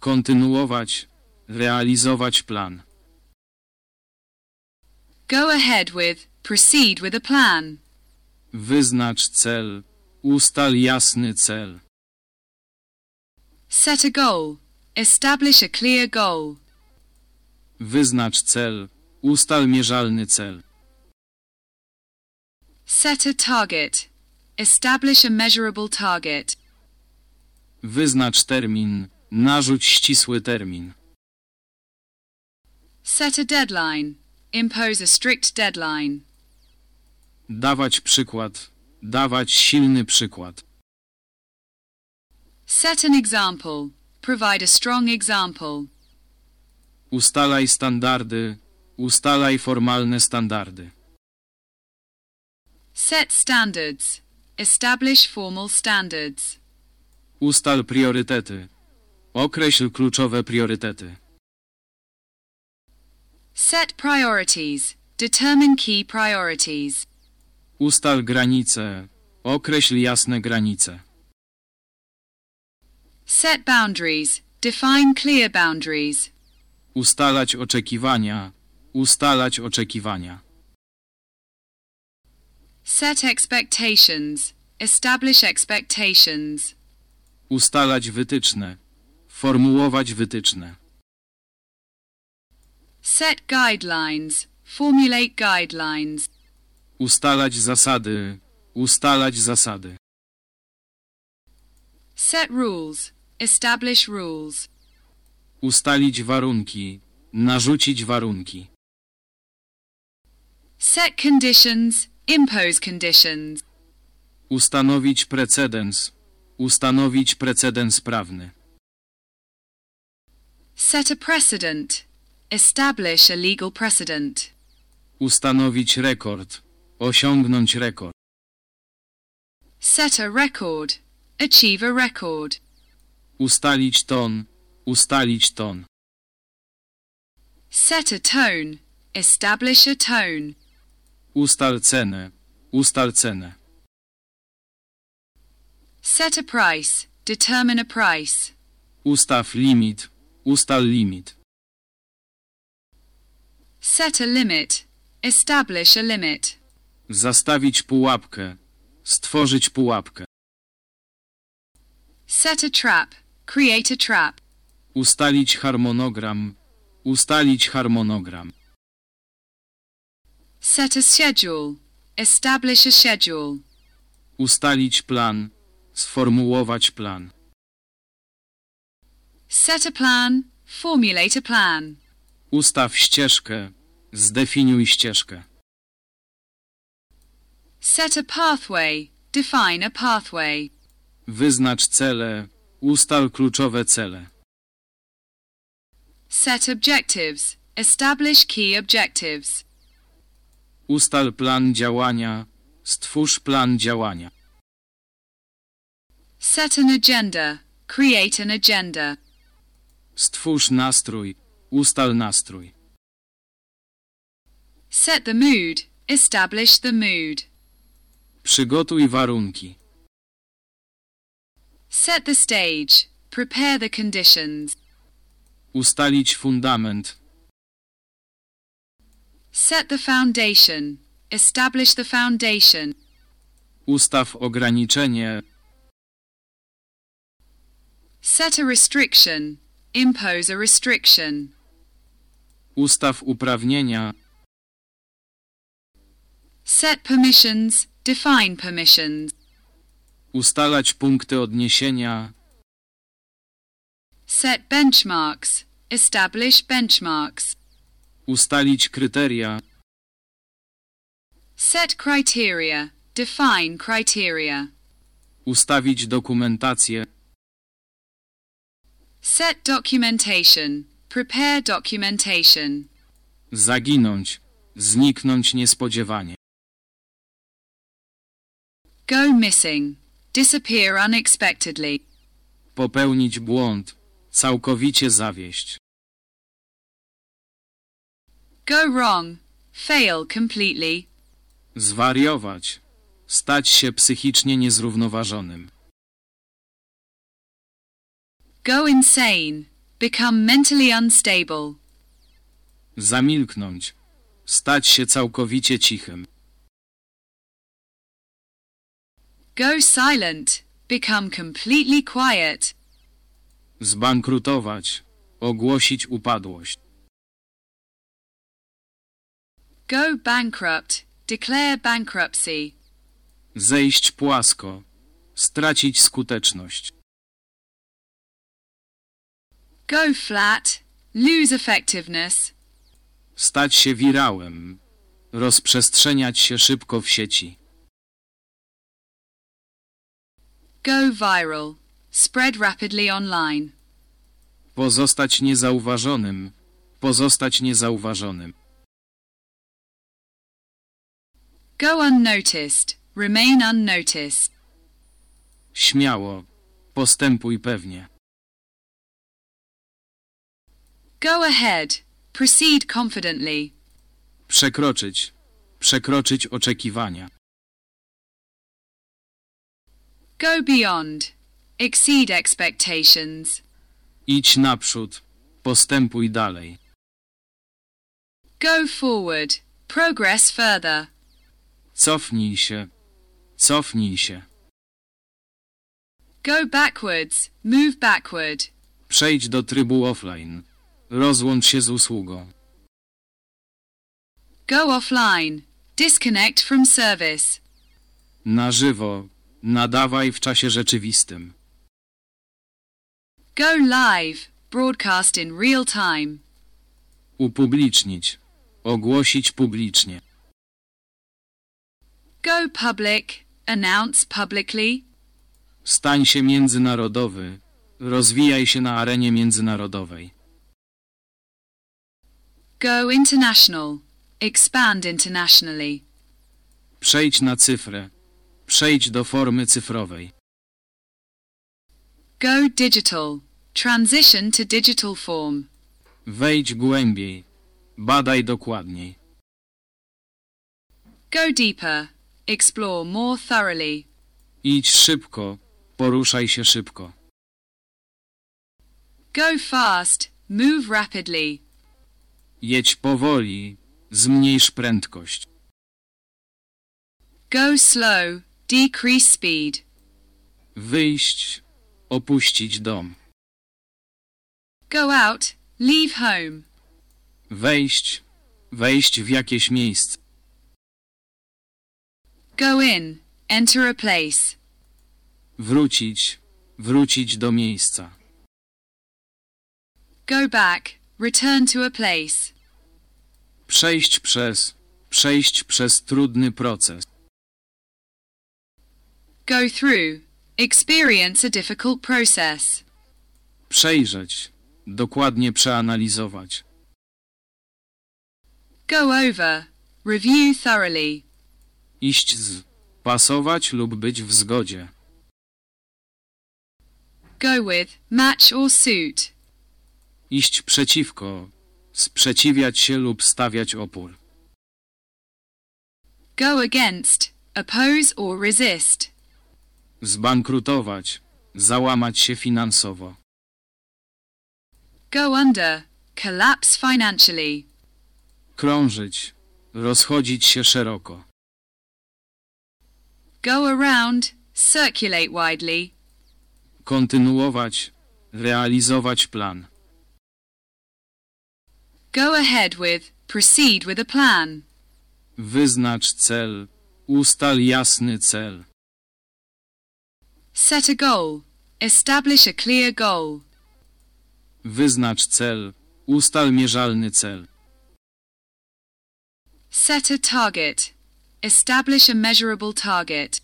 Speaker 1: Kontynuować. Realizować plan.
Speaker 2: Go ahead with. Proceed with a plan.
Speaker 1: Wyznacz cel. Ustal jasny cel.
Speaker 2: Set a goal. Establish a clear goal.
Speaker 1: Wyznacz cel. Ustal mierzalny cel.
Speaker 2: Set a target. Establish a measurable target.
Speaker 1: Wyznacz termin. Narzuć ścisły termin.
Speaker 2: Set a deadline. Impose a strict deadline.
Speaker 1: Dawać przykład. Dawać silny przykład.
Speaker 2: Set an example. Provide a strong example.
Speaker 1: Ustalaj standardy. Ustalaj formalne standardy.
Speaker 2: Set standards. Establish formal standards.
Speaker 1: Ustal priorytety. Określ kluczowe priorytety.
Speaker 2: Set priorities. Determine key priorities.
Speaker 1: Ustal granice. Określ jasne granice.
Speaker 2: Set boundaries. Define clear boundaries.
Speaker 1: Ustalać oczekiwania. Ustalać oczekiwania.
Speaker 2: Set expectations. Establish expectations.
Speaker 1: Ustalać wytyczne. Formułować wytyczne.
Speaker 2: Set guidelines. Formulate guidelines.
Speaker 1: Ustalać zasady. Ustalać zasady.
Speaker 2: Set rules. Establish rules.
Speaker 1: Ustalić warunki. Narzucić warunki.
Speaker 2: Set conditions. Impose conditions.
Speaker 1: Ustanowić precedens. Ustanowić precedens prawny.
Speaker 2: Set a precedent. Establish a legal precedent.
Speaker 1: Ustanowić rekord. Osiągnąć rekord.
Speaker 2: Set a record. Achieve a record.
Speaker 1: Ustalić ton. Ustalić ton.
Speaker 2: Set a tone. Establish a tone.
Speaker 1: Ustal cenę. Ustal cenę.
Speaker 2: Set a price. Determine a price.
Speaker 1: Ustaw limit. Ustal limit.
Speaker 2: Set a limit. Establish a limit.
Speaker 1: Zastawić pułapkę. Stworzyć pułapkę.
Speaker 2: Set a trap. Create a trap.
Speaker 1: Ustalić harmonogram. Ustalić harmonogram.
Speaker 3: Set a schedule. Establish a schedule.
Speaker 1: Ustalić plan. Sformułować plan.
Speaker 2: Set a plan. Formulate a plan.
Speaker 1: Ustaw ścieżkę. Zdefiniuj ścieżkę.
Speaker 2: Set a pathway. Define a pathway.
Speaker 1: Wyznacz cele. Ustal kluczowe cele.
Speaker 2: Set objectives. Establish key objectives.
Speaker 1: Ustal plan działania. Stwórz plan działania.
Speaker 2: Set an agenda. Create an agenda.
Speaker 1: Stwórz nastrój. Ustal nastrój.
Speaker 2: Set the mood. Establish the mood.
Speaker 1: Przygotuj warunki.
Speaker 2: Set the stage. Prepare the conditions.
Speaker 1: Ustalić fundament.
Speaker 2: Set the foundation. Establish the foundation.
Speaker 1: Ustaw ograniczenie.
Speaker 2: Set a restriction. Impose a restriction.
Speaker 1: Ustaw uprawnienia.
Speaker 2: Set permissions. Define permissions.
Speaker 1: Ustalać punkty odniesienia.
Speaker 2: Set benchmarks. Establish benchmarks.
Speaker 1: Ustalić kryteria.
Speaker 2: Set criteria. Define criteria.
Speaker 1: Ustawić dokumentację.
Speaker 2: Set documentation. Prepare documentation.
Speaker 1: Zaginąć. Zniknąć niespodziewanie.
Speaker 2: Go missing. Disappear unexpectedly.
Speaker 1: Popełnić błąd. Całkowicie zawieść.
Speaker 2: Go wrong. Fail completely.
Speaker 1: Zwariować. Stać się psychicznie niezrównoważonym.
Speaker 2: Go insane. Become mentally unstable.
Speaker 1: Zamilknąć. Stać się całkowicie cichym.
Speaker 2: Go silent. Become completely quiet.
Speaker 1: Zbankrutować. Ogłosić upadłość.
Speaker 2: Go bankrupt. Declare bankruptcy.
Speaker 1: Zejść płasko. Stracić skuteczność.
Speaker 2: Go flat. Lose effectiveness.
Speaker 1: Stać się wirałem. Rozprzestrzeniać się szybko w sieci.
Speaker 2: Go viral. Spread rapidly online.
Speaker 1: Pozostać niezauważonym. Pozostać niezauważonym.
Speaker 2: Go unnoticed. Remain unnoticed.
Speaker 1: Śmiało. Postępuj pewnie.
Speaker 3: Go ahead. Proceed confidently.
Speaker 1: Przekroczyć. Przekroczyć oczekiwania.
Speaker 2: Go beyond. Exceed expectations.
Speaker 1: Idź naprzód. Postępuj dalej.
Speaker 2: Go forward. Progress further.
Speaker 1: Cofnij się. Cofnij się.
Speaker 2: Go backwards. Move backward.
Speaker 1: Przejdź do trybu offline. Rozłącz się z usługą.
Speaker 2: Go offline. Disconnect from service.
Speaker 1: Na żywo. Nadawaj w czasie rzeczywistym.
Speaker 2: Go live. Broadcast in real time.
Speaker 1: Upublicznić. Ogłosić publicznie.
Speaker 2: Go public. Announce publicly.
Speaker 1: Stań się międzynarodowy. Rozwijaj się na arenie międzynarodowej.
Speaker 2: Go international. Expand internationally.
Speaker 1: Przejdź na cyfrę. Przejdź do formy cyfrowej.
Speaker 2: Go digital. Transition to digital form.
Speaker 1: Wejdź głębiej. Badaj dokładniej.
Speaker 2: Go deeper. Explore more thoroughly.
Speaker 1: Idź szybko. Poruszaj się szybko.
Speaker 2: Go fast. Move rapidly.
Speaker 1: Jedź powoli. Zmniejsz prędkość.
Speaker 2: Go slow. Decrease speed.
Speaker 1: Wyjść, opuścić dom.
Speaker 2: Go out, leave home.
Speaker 1: Wejść, wejść w jakieś miejsce.
Speaker 2: Go in, enter a place.
Speaker 1: Wrócić, wrócić do miejsca.
Speaker 2: Go back, return to a place.
Speaker 1: Przejść przez, przejść przez trudny proces.
Speaker 2: Go through. Experience a difficult process.
Speaker 1: Przejrzeć. Dokładnie przeanalizować.
Speaker 2: Go over. Review thoroughly.
Speaker 1: Iść z. Pasować lub być w zgodzie.
Speaker 2: Go with, match or suit.
Speaker 1: Iść przeciwko. Sprzeciwiać się lub stawiać opór.
Speaker 2: Go against. Oppose or resist.
Speaker 1: Zbankrutować. Załamać się finansowo.
Speaker 2: Go under. Collapse financially.
Speaker 1: Krążyć. Rozchodzić się szeroko.
Speaker 2: Go around. Circulate widely.
Speaker 1: Kontynuować. Realizować plan.
Speaker 2: Go ahead with. Proceed with a plan.
Speaker 1: Wyznacz cel. Ustal jasny cel.
Speaker 2: Set a goal. Establish a clear goal.
Speaker 1: Wyznacz cel. Ustal mierzalny cel.
Speaker 2: Set a target. Establish a measurable target.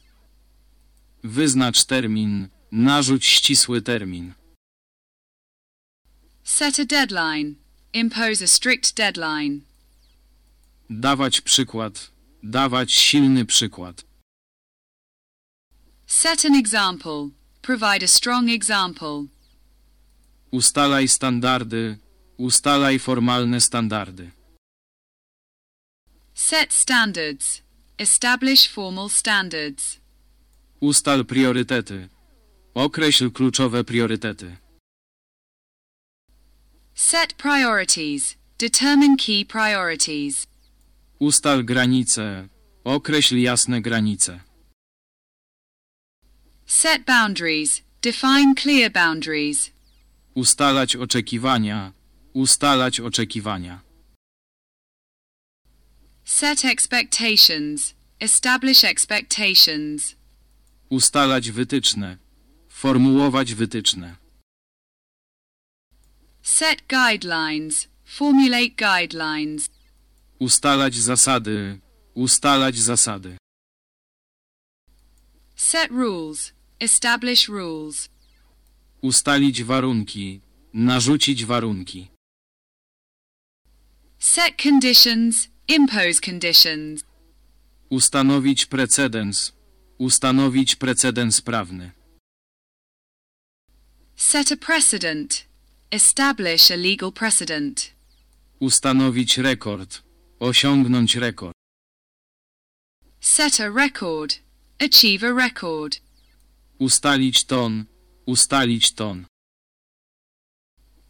Speaker 1: Wyznacz termin. Narzuć ścisły termin.
Speaker 2: Set a deadline. Impose a strict deadline.
Speaker 1: Dawać przykład. Dawać silny przykład.
Speaker 2: Set an example. Provide a strong example.
Speaker 1: Ustalaj standardy. Ustalaj formalne standardy.
Speaker 2: Set standards. Establish formal standards.
Speaker 1: Ustal priorytety. Określ kluczowe priorytety.
Speaker 2: Set priorities. Determine key priorities.
Speaker 1: Ustal granice. Określ jasne granice.
Speaker 2: Set boundaries. Define clear boundaries.
Speaker 1: Ustalać oczekiwania. Ustalać oczekiwania.
Speaker 2: Set expectations. Establish expectations.
Speaker 1: Ustalać wytyczne. Formułować wytyczne.
Speaker 2: Set guidelines. Formulate guidelines.
Speaker 1: Ustalać zasady. Ustalać zasady.
Speaker 2: Set rules. Establish rules.
Speaker 1: Ustalić warunki. Narzucić warunki.
Speaker 2: Set conditions. Impose conditions.
Speaker 1: Ustanowić precedens. Ustanowić precedens prawny.
Speaker 2: Set a precedent. Establish a legal precedent.
Speaker 1: Ustanowić rekord. Osiągnąć rekord.
Speaker 2: Set a record. Achieve a
Speaker 1: record. Ustalić ton. Ustalić ton.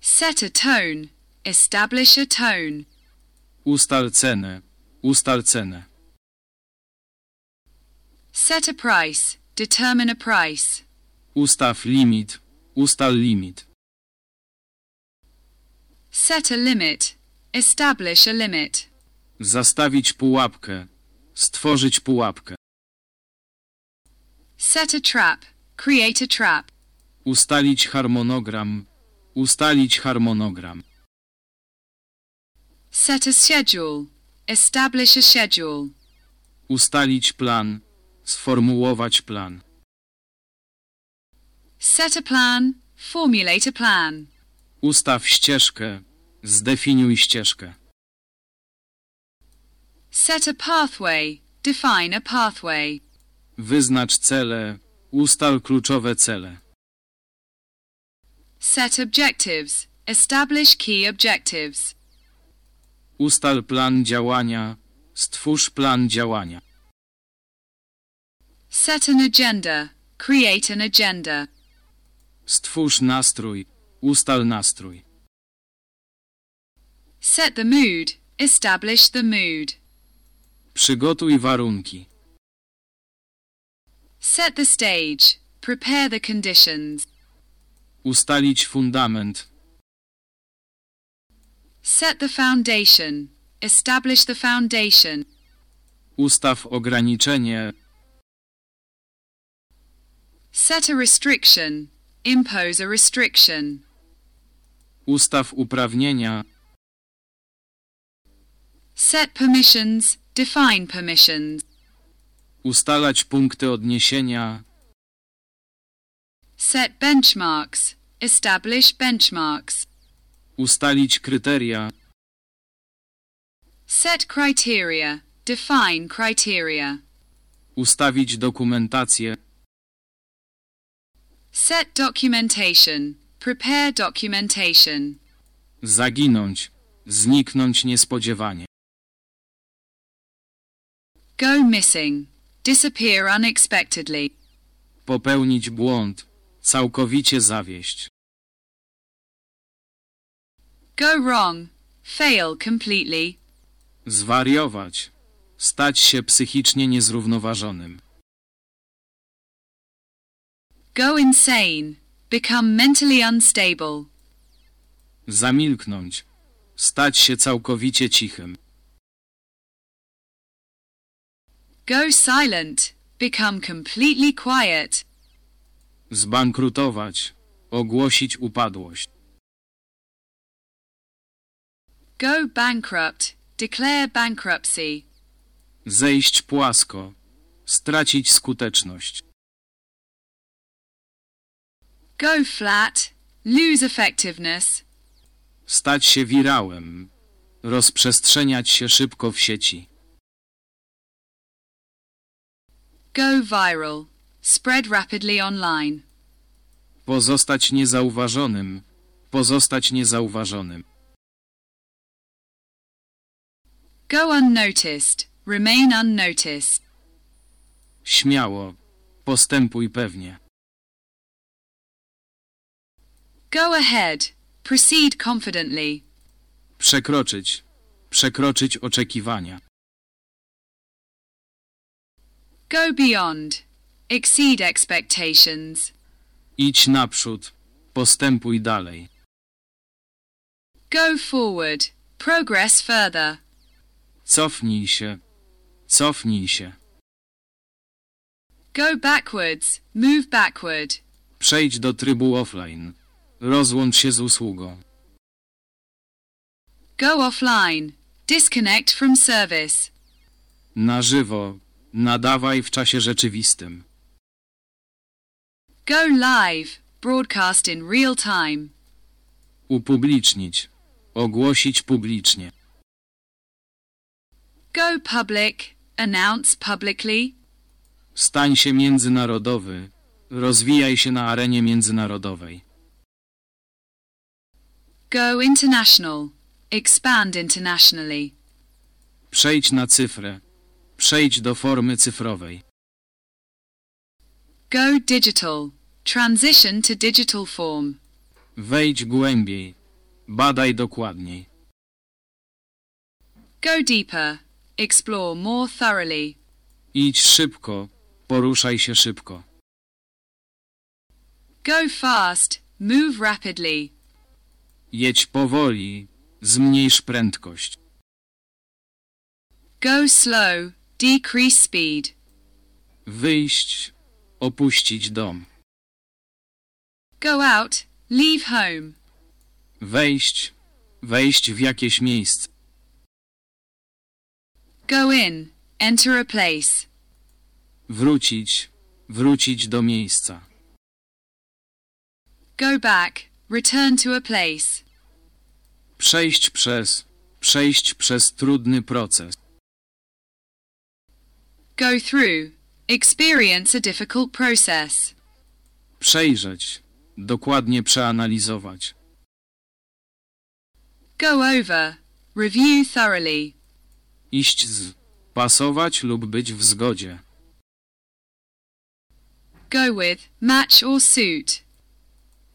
Speaker 2: Set a tone. Establish a tone.
Speaker 1: Ustal cenę. Ustal cenę.
Speaker 2: Set a price. Determine a price.
Speaker 1: Ustaw limit. Ustal limit.
Speaker 2: Set a limit. Establish a limit.
Speaker 1: Zastawić pułapkę. Stworzyć pułapkę.
Speaker 2: Set a trap. Create a trap.
Speaker 1: Ustalić harmonogram. Ustalić harmonogram.
Speaker 2: Set a schedule.
Speaker 1: Establish a schedule. Ustalić plan. Sformułować plan.
Speaker 2: Set a plan. Formulate a plan.
Speaker 1: Ustaw ścieżkę. Zdefiniuj ścieżkę.
Speaker 2: Set a pathway. Define a pathway.
Speaker 1: Wyznacz cele. Ustal kluczowe cele.
Speaker 2: Set objectives. Establish key objectives.
Speaker 1: Ustal plan działania. Stwórz plan działania.
Speaker 2: Set an agenda. Create an agenda.
Speaker 1: Stwórz nastrój. Ustal nastrój.
Speaker 2: Set the mood. Establish the mood.
Speaker 1: Przygotuj warunki.
Speaker 2: Set the stage. Prepare the conditions.
Speaker 1: Ustalić fundament.
Speaker 2: Set the foundation. Establish the foundation.
Speaker 1: Ustaw ograniczenie.
Speaker 2: Set a restriction. Impose a restriction.
Speaker 1: Ustaw uprawnienia.
Speaker 2: Set permissions. Define permissions.
Speaker 1: Ustalać punkty odniesienia.
Speaker 2: Set benchmarks. Establish benchmarks.
Speaker 1: Ustalić kryteria.
Speaker 2: Set criteria. Define criteria.
Speaker 1: Ustawić dokumentację.
Speaker 2: Set documentation. Prepare documentation.
Speaker 1: Zaginąć. Zniknąć niespodziewanie.
Speaker 2: Go missing. Disappear unexpectedly.
Speaker 1: Popełnić błąd. Całkowicie zawieść.
Speaker 2: Go wrong. Fail completely.
Speaker 1: Zwariować. Stać się psychicznie niezrównoważonym.
Speaker 2: Go insane. Become mentally unstable.
Speaker 1: Zamilknąć. Stać się całkowicie cichym.
Speaker 2: Go silent. Become completely quiet.
Speaker 1: Zbankrutować. Ogłosić upadłość.
Speaker 2: Go bankrupt. Declare bankruptcy.
Speaker 1: Zejść płasko. Stracić skuteczność.
Speaker 2: Go flat. Lose
Speaker 3: effectiveness.
Speaker 1: Stać się wirałem. Rozprzestrzeniać się szybko w sieci.
Speaker 3: Go viral.
Speaker 2: Spread rapidly online.
Speaker 1: Pozostać niezauważonym. Pozostać niezauważonym.
Speaker 2: Go unnoticed. Remain unnoticed.
Speaker 1: Śmiało. Postępuj pewnie.
Speaker 2: Go ahead. Proceed confidently.
Speaker 1: Przekroczyć. Przekroczyć oczekiwania.
Speaker 2: Go beyond. Exceed expectations.
Speaker 1: Idź naprzód. Postępuj dalej.
Speaker 3: Go forward. Progress further.
Speaker 1: Cofnij się. Cofnij się.
Speaker 3: Go
Speaker 2: backwards. Move backward.
Speaker 1: Przejdź do trybu offline. Rozłącz się z usługą.
Speaker 2: Go offline. Disconnect from service.
Speaker 1: Na żywo. Nadawaj w czasie rzeczywistym.
Speaker 2: Go live. Broadcast in real time.
Speaker 1: Upublicznić. Ogłosić publicznie.
Speaker 2: Go public. Announce publicly.
Speaker 1: Stań się międzynarodowy. Rozwijaj się na arenie międzynarodowej.
Speaker 2: Go international. Expand internationally.
Speaker 1: Przejdź na cyfrę. Przejdź do formy cyfrowej.
Speaker 2: Go digital. Transition to digital form.
Speaker 1: Wejdź głębiej. Badaj dokładniej.
Speaker 2: Go deeper. Explore more thoroughly.
Speaker 1: Idź szybko. Poruszaj się szybko.
Speaker 2: Go fast. Move rapidly.
Speaker 1: Jedź powoli. Zmniejsz prędkość. Go
Speaker 2: slow. Decrease speed.
Speaker 1: Wyjść. Opuścić dom.
Speaker 2: Go out. Leave home.
Speaker 1: Wejść. Wejść w jakieś miejsce.
Speaker 2: Go in. Enter a place.
Speaker 1: Wrócić. Wrócić do miejsca.
Speaker 2: Go back. Return to a place.
Speaker 1: Przejść przez. Przejść przez trudny proces.
Speaker 2: Go through. Experience a difficult process.
Speaker 1: Przejrzeć. Dokładnie przeanalizować.
Speaker 3: Go over. Review thoroughly.
Speaker 1: Iść z. Pasować lub być w zgodzie.
Speaker 2: Go with, match or suit.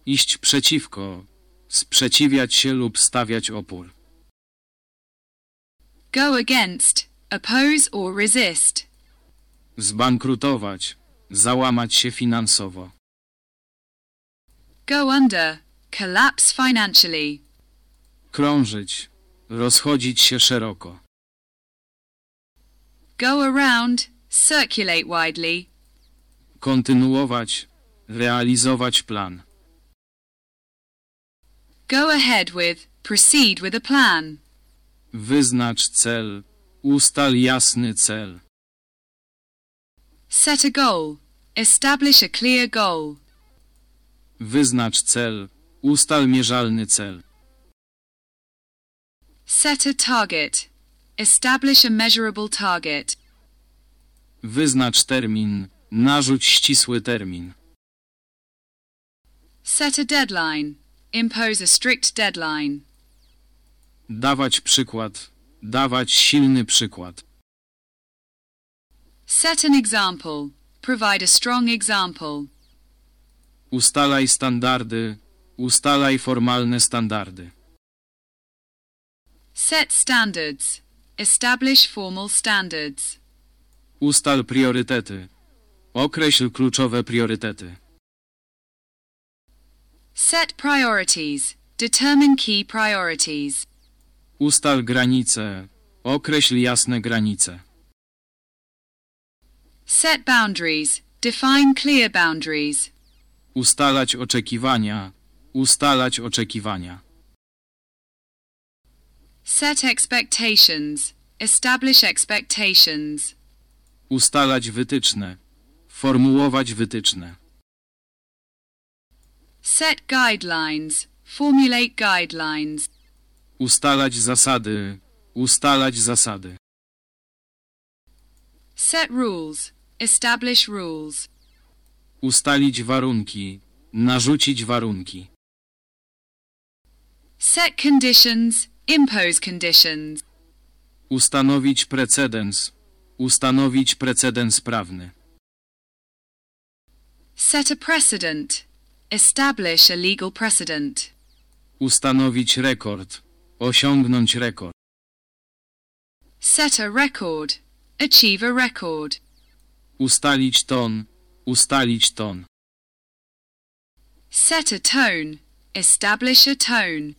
Speaker 1: Iść przeciwko. Sprzeciwiać się lub stawiać opór.
Speaker 2: Go against. Oppose or resist.
Speaker 1: Zbankrutować. Załamać się finansowo.
Speaker 2: Go under. Collapse financially.
Speaker 1: Krążyć. Rozchodzić się szeroko.
Speaker 2: Go around. Circulate widely.
Speaker 1: Kontynuować. Realizować plan.
Speaker 2: Go ahead with. Proceed with a plan.
Speaker 1: Wyznacz cel. Ustal jasny cel.
Speaker 2: Set a goal. Establish a clear goal.
Speaker 1: Wyznacz cel. Ustal mierzalny cel.
Speaker 2: Set a target. Establish a measurable target.
Speaker 1: Wyznacz termin. Narzuć ścisły termin.
Speaker 2: Set a deadline. Impose a strict deadline.
Speaker 1: Dawać przykład. Dawać silny przykład.
Speaker 2: Set an example. Provide a strong example.
Speaker 1: Ustalaj standardy. Ustalaj formalne standardy.
Speaker 2: Set standards. Establish formal standards.
Speaker 1: Ustal priorytety. Określ kluczowe priorytety.
Speaker 2: Set priorities. Determine key priorities.
Speaker 1: Ustal granice. Określ jasne granice.
Speaker 2: Set boundaries. Define clear boundaries.
Speaker 1: Ustalać oczekiwania. Ustalać oczekiwania.
Speaker 2: Set expectations. Establish expectations.
Speaker 1: Ustalać wytyczne. Formułować wytyczne.
Speaker 2: Set guidelines. Formulate guidelines.
Speaker 1: Ustalać zasady. Ustalać zasady.
Speaker 2: Set rules. Establish rules.
Speaker 1: Ustalić warunki. Narzucić warunki.
Speaker 2: Set conditions. Impose conditions.
Speaker 1: Ustanowić precedens. Ustanowić precedens prawny.
Speaker 2: Set a precedent. Establish a legal precedent.
Speaker 1: Ustanowić rekord. Osiągnąć rekord.
Speaker 2: Set a record. Achieve a record.
Speaker 1: Ustalić ton. Ustalić ton.
Speaker 2: Set a tone. Establish a tone.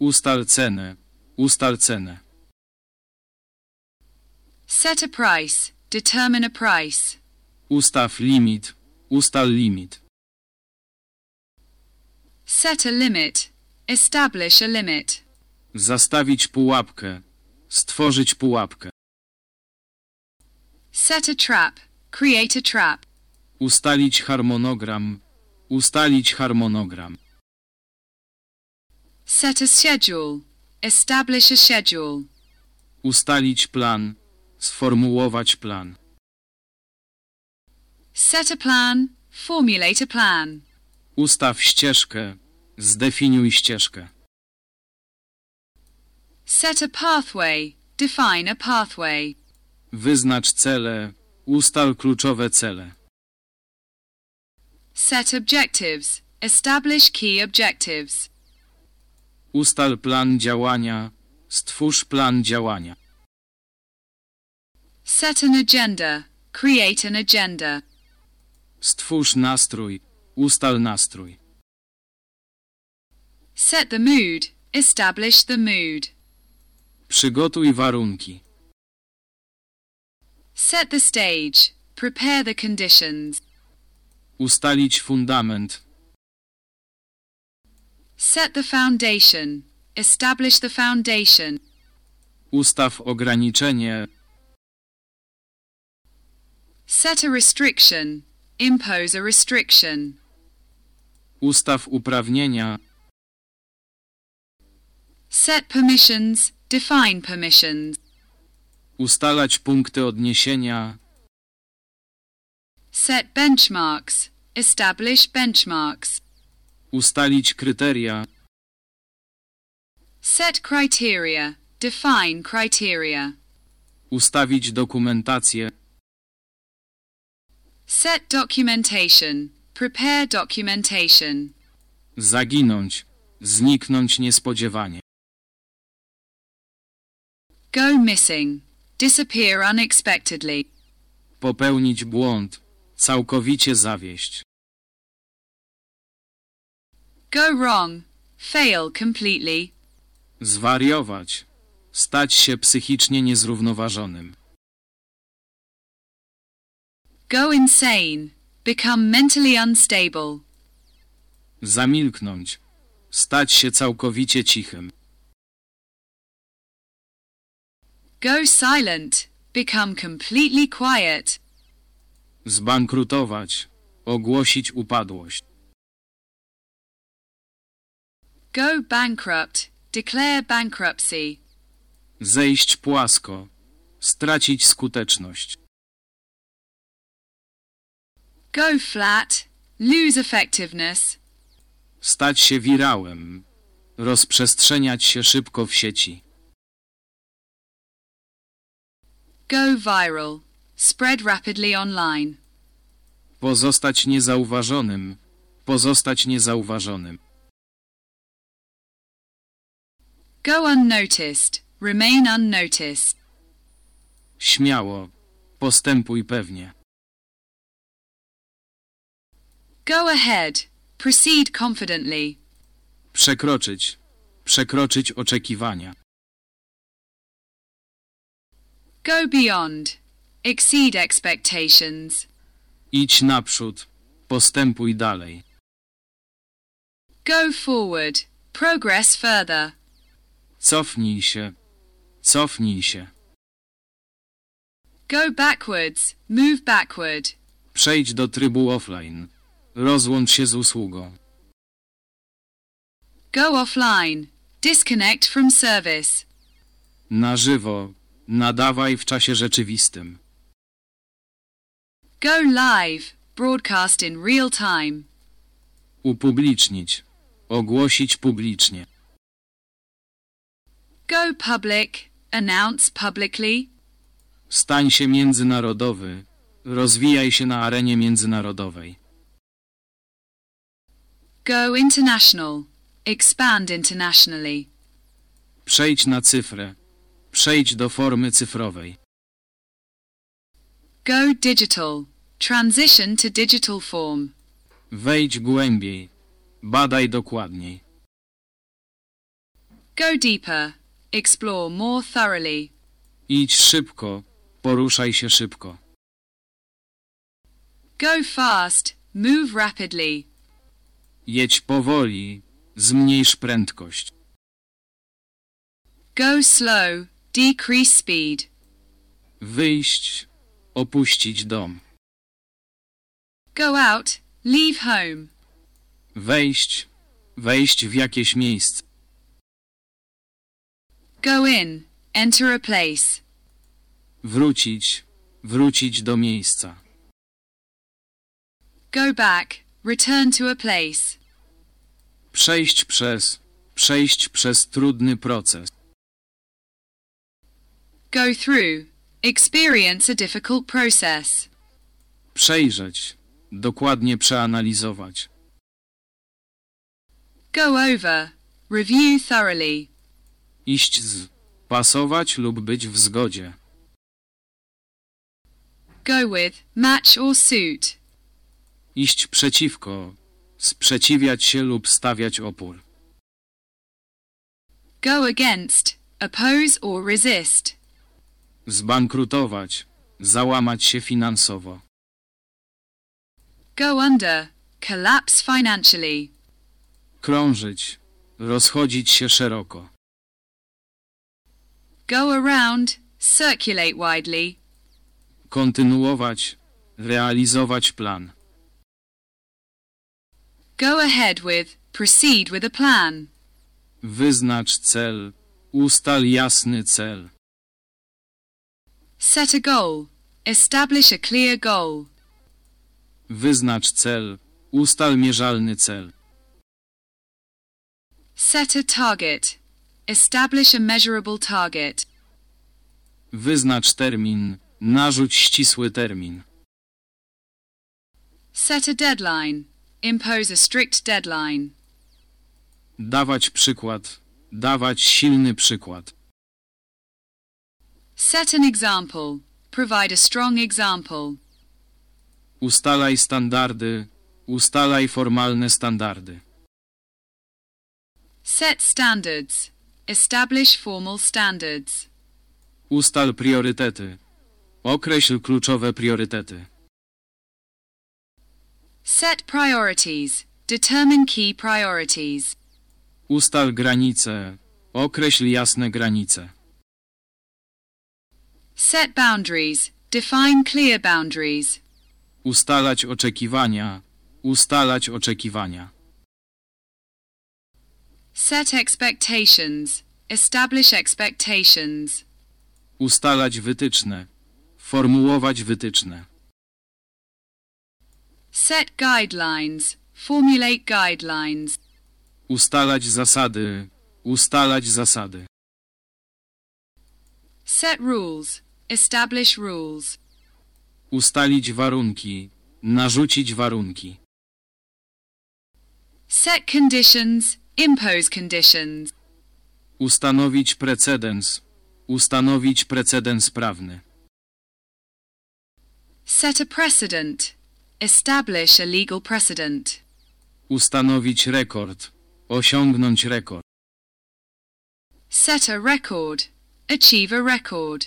Speaker 1: Ustal cenę. Ustal cenę.
Speaker 2: Set a price. Determine a price.
Speaker 1: Ustaw limit. Ustal limit.
Speaker 2: Set a limit. Establish a limit.
Speaker 1: Zastawić pułapkę. Stworzyć pułapkę.
Speaker 2: Set a trap. Create a trap.
Speaker 1: Ustalić harmonogram. Ustalić harmonogram.
Speaker 2: Set a schedule. Establish a schedule.
Speaker 1: Ustalić plan. Sformułować plan.
Speaker 2: Set a plan. Formulate a plan.
Speaker 1: Ustaw ścieżkę. Zdefiniuj ścieżkę.
Speaker 2: Set a pathway. Define a pathway.
Speaker 1: Wyznacz cele. Ustal kluczowe cele.
Speaker 2: Set objectives. Establish key objectives.
Speaker 1: Ustal plan działania. Stwórz plan działania.
Speaker 2: Set an agenda. Create an agenda.
Speaker 1: Stwórz nastrój. Ustal nastrój.
Speaker 2: Set the mood. Establish the mood.
Speaker 1: Przygotuj warunki.
Speaker 2: Set the stage. Prepare the conditions.
Speaker 1: Ustalić fundament.
Speaker 2: Set the foundation. Establish the foundation.
Speaker 1: Ustaw ograniczenie.
Speaker 2: Set a restriction. Impose a restriction.
Speaker 1: Ustaw uprawnienia.
Speaker 2: Set permissions. Define permissions.
Speaker 1: Ustalać punkty odniesienia.
Speaker 2: Set benchmarks. Establish benchmarks.
Speaker 1: Ustalić kryteria.
Speaker 2: Set criteria. Define criteria.
Speaker 1: Ustawić dokumentację.
Speaker 2: Set documentation. Prepare documentation.
Speaker 1: Zaginąć. Zniknąć niespodziewanie.
Speaker 2: Go missing. Disappear unexpectedly.
Speaker 1: Popełnić błąd. Całkowicie zawieść.
Speaker 2: Go wrong. Fail completely.
Speaker 1: Zwariować. Stać się psychicznie niezrównoważonym.
Speaker 2: Go insane. Become mentally unstable.
Speaker 1: Zamilknąć. Stać się całkowicie cichym.
Speaker 2: Go silent. Become completely quiet.
Speaker 1: Zbankrutować. Ogłosić upadłość.
Speaker 2: Go bankrupt. Declare bankruptcy.
Speaker 1: Zejść płasko. Stracić skuteczność.
Speaker 2: Go flat. Lose effectiveness.
Speaker 1: Stać się wirałem. Rozprzestrzeniać się szybko w sieci.
Speaker 2: Go viral. Spread rapidly online.
Speaker 1: Pozostać niezauważonym. Pozostać niezauważonym.
Speaker 2: Go unnoticed. Remain unnoticed.
Speaker 1: Śmiało. Postępuj pewnie.
Speaker 2: Go ahead. Proceed confidently.
Speaker 1: Przekroczyć. Przekroczyć oczekiwania.
Speaker 2: Go beyond. Exceed expectations.
Speaker 1: Idź naprzód. Postępuj dalej.
Speaker 2: Go forward. Progress further.
Speaker 1: Cofnij się. Cofnij się.
Speaker 2: Go backwards. Move backward.
Speaker 1: Przejdź do trybu offline. Rozłącz się z usługą.
Speaker 2: Go offline. Disconnect from service.
Speaker 1: Na żywo. Nadawaj w czasie rzeczywistym.
Speaker 2: Go live. Broadcast in real time.
Speaker 1: Upublicznić. Ogłosić publicznie.
Speaker 2: Go public. Announce publicly.
Speaker 1: Stań się międzynarodowy. Rozwijaj się na arenie międzynarodowej.
Speaker 2: Go international. Expand internationally.
Speaker 1: Przejdź na cyfrę. Przejdź do formy cyfrowej.
Speaker 2: Go digital. Transition to digital
Speaker 1: form. Wejdź głębiej. Badaj dokładniej.
Speaker 2: Go deeper. Explore more thoroughly.
Speaker 1: Idź szybko. Poruszaj się szybko.
Speaker 2: Go fast. Move rapidly.
Speaker 1: Jedź powoli. Zmniejsz prędkość.
Speaker 3: Go slow. Decrease speed.
Speaker 1: Wyjść. Opuścić dom.
Speaker 3: Go
Speaker 2: out. Leave home.
Speaker 1: Wejść. Wejść w jakieś miejsce.
Speaker 3: Go in. Enter a place.
Speaker 1: Wrócić. Wrócić do miejsca.
Speaker 2: Go back. Return to a place.
Speaker 1: Przejść przez. Przejść przez trudny proces.
Speaker 2: Go through. Experience a difficult process.
Speaker 1: Przejrzeć. Dokładnie przeanalizować.
Speaker 2: Go over. Review thoroughly.
Speaker 1: Iść z. Pasować lub być w zgodzie.
Speaker 2: Go with, match or suit.
Speaker 1: Iść przeciwko. Sprzeciwiać się lub stawiać opór.
Speaker 2: Go against. Oppose or resist.
Speaker 1: Zbankrutować. Załamać się finansowo.
Speaker 2: Go under. Collapse financially.
Speaker 1: Krążyć. Rozchodzić się szeroko.
Speaker 2: Go around. Circulate widely.
Speaker 1: Kontynuować. Realizować plan.
Speaker 2: Go ahead with. Proceed with a plan.
Speaker 1: Wyznacz cel. Ustal jasny cel.
Speaker 2: Set a goal. Establish a clear goal.
Speaker 1: Wyznacz cel. Ustal mierzalny cel.
Speaker 2: Set a target. Establish a measurable target.
Speaker 1: Wyznacz termin. Narzuć ścisły termin.
Speaker 2: Set a deadline. Impose a strict deadline.
Speaker 1: Dawać przykład. Dawać silny przykład.
Speaker 2: Set an example. Provide a strong example.
Speaker 1: Ustalaj standardy. Ustalaj formalne standardy.
Speaker 2: Set standards. Establish formal standards.
Speaker 1: Ustal priorytety. Określ kluczowe priorytety.
Speaker 2: Set priorities. Determine key priorities.
Speaker 1: Ustal granice. Określ jasne granice.
Speaker 2: Set boundaries. Define clear boundaries.
Speaker 1: Ustalać oczekiwania. Ustalać oczekiwania.
Speaker 2: Set expectations. Establish expectations.
Speaker 1: Ustalać wytyczne. Formułować wytyczne.
Speaker 2: Set guidelines. Formulate guidelines.
Speaker 1: Ustalać zasady. Ustalać zasady.
Speaker 2: Set rules. Establish rules.
Speaker 1: Ustalić warunki. Narzucić warunki.
Speaker 2: Set conditions. Impose conditions.
Speaker 1: Ustanowić precedens. Ustanowić precedens prawny.
Speaker 2: Set a precedent. Establish a legal precedent.
Speaker 1: Ustanowić rekord. Osiągnąć rekord.
Speaker 3: Set a record. Achieve a record.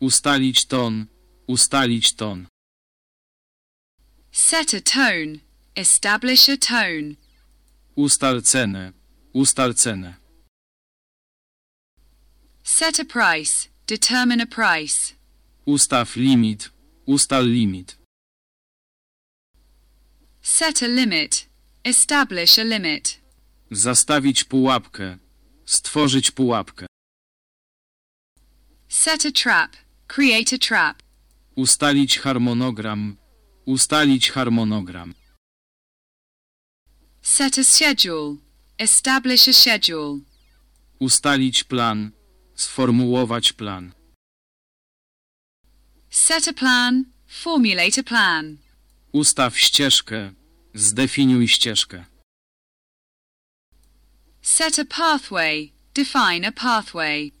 Speaker 1: Ustalić ton. Ustalić ton.
Speaker 3: Set a
Speaker 2: tone. Establish a tone.
Speaker 1: Ustal cenę. Ustal cenę.
Speaker 2: Set a price. Determine a price.
Speaker 1: Ustaw limit. Ustal limit.
Speaker 2: Set a limit. Establish a limit.
Speaker 1: Zastawić pułapkę. Stworzyć pułapkę.
Speaker 2: Set a trap. Create a trap.
Speaker 1: Ustalić harmonogram. Ustalić harmonogram.
Speaker 2: Set a schedule. Establish a
Speaker 1: schedule. Ustalić plan. Sformułować plan.
Speaker 2: Set a plan. Formulate a plan.
Speaker 1: Ustaw ścieżkę. Zdefiniuj ścieżkę.
Speaker 2: Set a pathway. Define a pathway.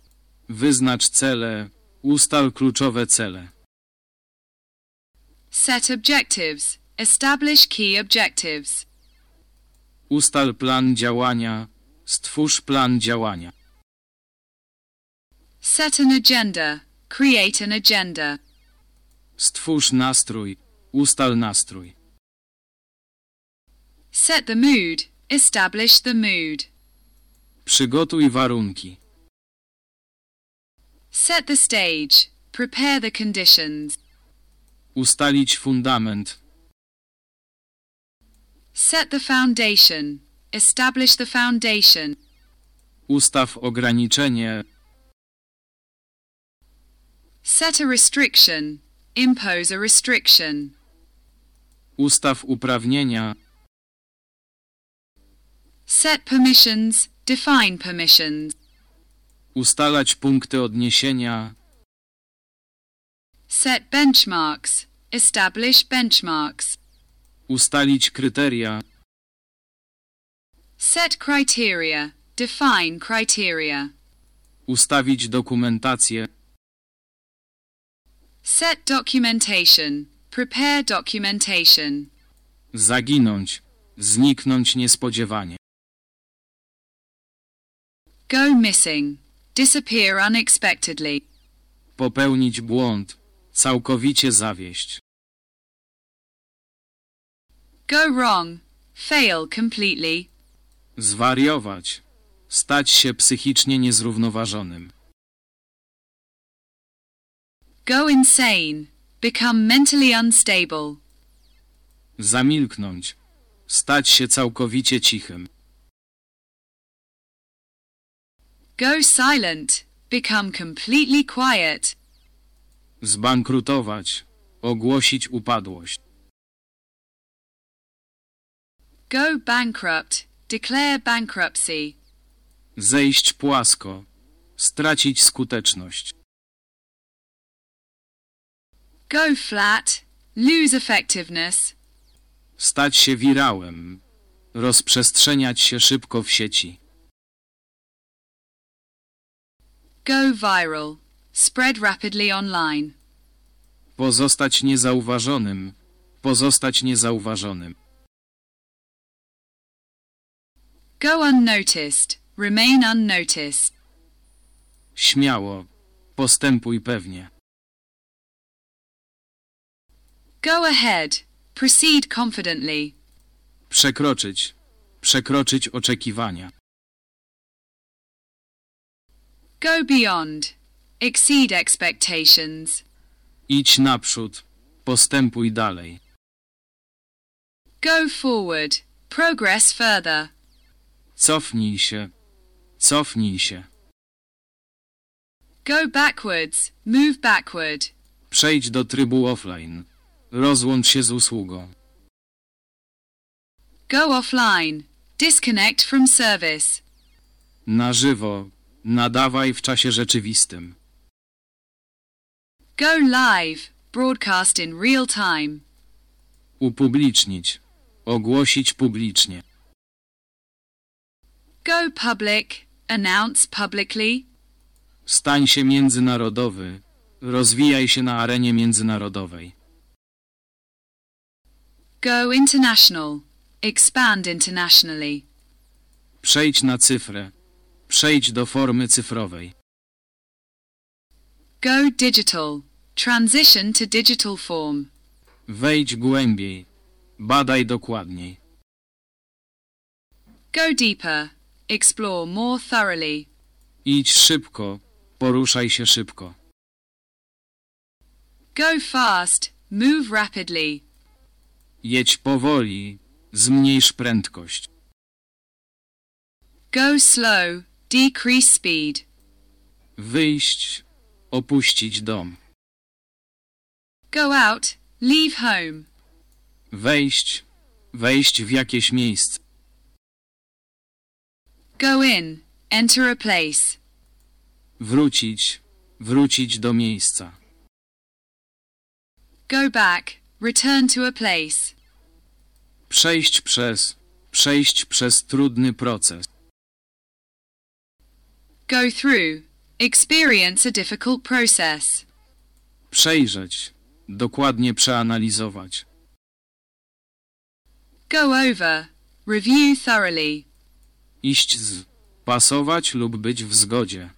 Speaker 1: Wyznacz cele. Ustal kluczowe cele.
Speaker 2: Set objectives. Establish key objectives.
Speaker 1: Ustal plan działania. Stwórz plan działania.
Speaker 2: Set an agenda. Create an agenda.
Speaker 1: Stwórz nastrój. Ustal nastrój.
Speaker 2: Set the mood. Establish the mood.
Speaker 1: Przygotuj warunki.
Speaker 2: Set the stage. Prepare the conditions.
Speaker 1: Ustalić fundament.
Speaker 2: Set the foundation. Establish the foundation.
Speaker 1: Ustaw ograniczenie.
Speaker 2: Set a restriction. Impose a restriction.
Speaker 1: Ustaw uprawnienia.
Speaker 2: Set permissions. Define permissions.
Speaker 1: Ustalać punkty odniesienia.
Speaker 2: Set benchmarks. Establish benchmarks.
Speaker 1: Ustalić kryteria.
Speaker 2: Set criteria. Define criteria.
Speaker 1: Ustawić dokumentację.
Speaker 2: Set documentation. Prepare documentation.
Speaker 1: Zaginąć. Zniknąć niespodziewanie.
Speaker 2: Go missing. Disappear unexpectedly.
Speaker 1: Popełnić błąd. Całkowicie zawieść.
Speaker 2: Go wrong. Fail completely.
Speaker 1: Zwariować. Stać się psychicznie niezrównoważonym.
Speaker 2: Go insane. Become mentally unstable.
Speaker 1: Zamilknąć. Stać się całkowicie cichym.
Speaker 2: Go silent. Become completely quiet.
Speaker 1: Zbankrutować. Ogłosić upadłość.
Speaker 2: Go bankrupt. Declare bankruptcy.
Speaker 1: Zejść płasko. Stracić skuteczność.
Speaker 2: Go flat. Lose effectiveness.
Speaker 1: Stać się wirałem. Rozprzestrzeniać się szybko w sieci.
Speaker 3: Go viral. Spread rapidly
Speaker 2: online.
Speaker 1: Pozostać niezauważonym. Pozostać niezauważonym.
Speaker 2: Go unnoticed. Remain unnoticed.
Speaker 1: Śmiało. Postępuj pewnie.
Speaker 3: Go ahead. Proceed confidently.
Speaker 1: Przekroczyć. Przekroczyć oczekiwania.
Speaker 2: Go beyond. Exceed expectations.
Speaker 1: Idź naprzód. Postępuj dalej.
Speaker 2: Go forward. Progress further.
Speaker 1: Cofnij się. Cofnij się.
Speaker 2: Go backwards. Move
Speaker 1: backward. Przejdź do trybu offline. Rozłącz się z usługą.
Speaker 2: Go offline. Disconnect from service.
Speaker 1: Na żywo. Nadawaj w czasie rzeczywistym.
Speaker 2: Go live. Broadcast in real time.
Speaker 1: Upublicznić. Ogłosić publicznie.
Speaker 2: Go public. Announce publicly.
Speaker 1: Stań się międzynarodowy. Rozwijaj się na arenie międzynarodowej.
Speaker 2: Go international. Expand internationally.
Speaker 1: Przejdź na cyfrę. Przejdź do formy cyfrowej.
Speaker 2: Go digital. Transition to digital form.
Speaker 1: Wejdź głębiej. Badaj dokładniej.
Speaker 2: Go deeper. Explore more thoroughly.
Speaker 1: Idź szybko. Poruszaj się szybko.
Speaker 2: Go fast. Move rapidly.
Speaker 1: Jedź powoli. Zmniejsz prędkość.
Speaker 2: Go slow. Decrease speed.
Speaker 1: Wyjść. Opuścić dom.
Speaker 2: Go out. Leave home.
Speaker 1: Wejść. Wejść w jakieś miejsce.
Speaker 2: Go in. Enter a place.
Speaker 1: Wrócić. Wrócić do miejsca.
Speaker 2: Go back. Return to a place.
Speaker 1: Przejść przez. Przejść przez trudny proces.
Speaker 2: Go through. Experience a difficult process.
Speaker 1: Przejrzeć. Dokładnie przeanalizować.
Speaker 2: Go over. Review thoroughly.
Speaker 1: Iść z. Pasować lub być w zgodzie.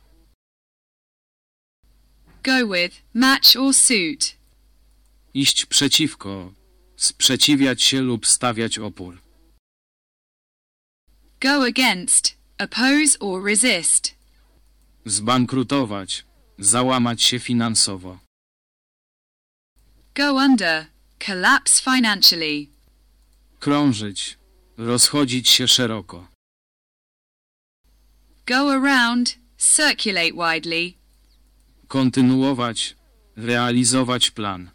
Speaker 2: Go with. Match or suit.
Speaker 1: Iść przeciwko. Sprzeciwiać się lub stawiać opór.
Speaker 2: Go against. Oppose or resist.
Speaker 1: Zbankrutować. Załamać się finansowo.
Speaker 2: Go under. Collapse financially.
Speaker 1: Krążyć. Rozchodzić się szeroko.
Speaker 2: Go around. Circulate widely.
Speaker 1: Kontynuować. Realizować plan.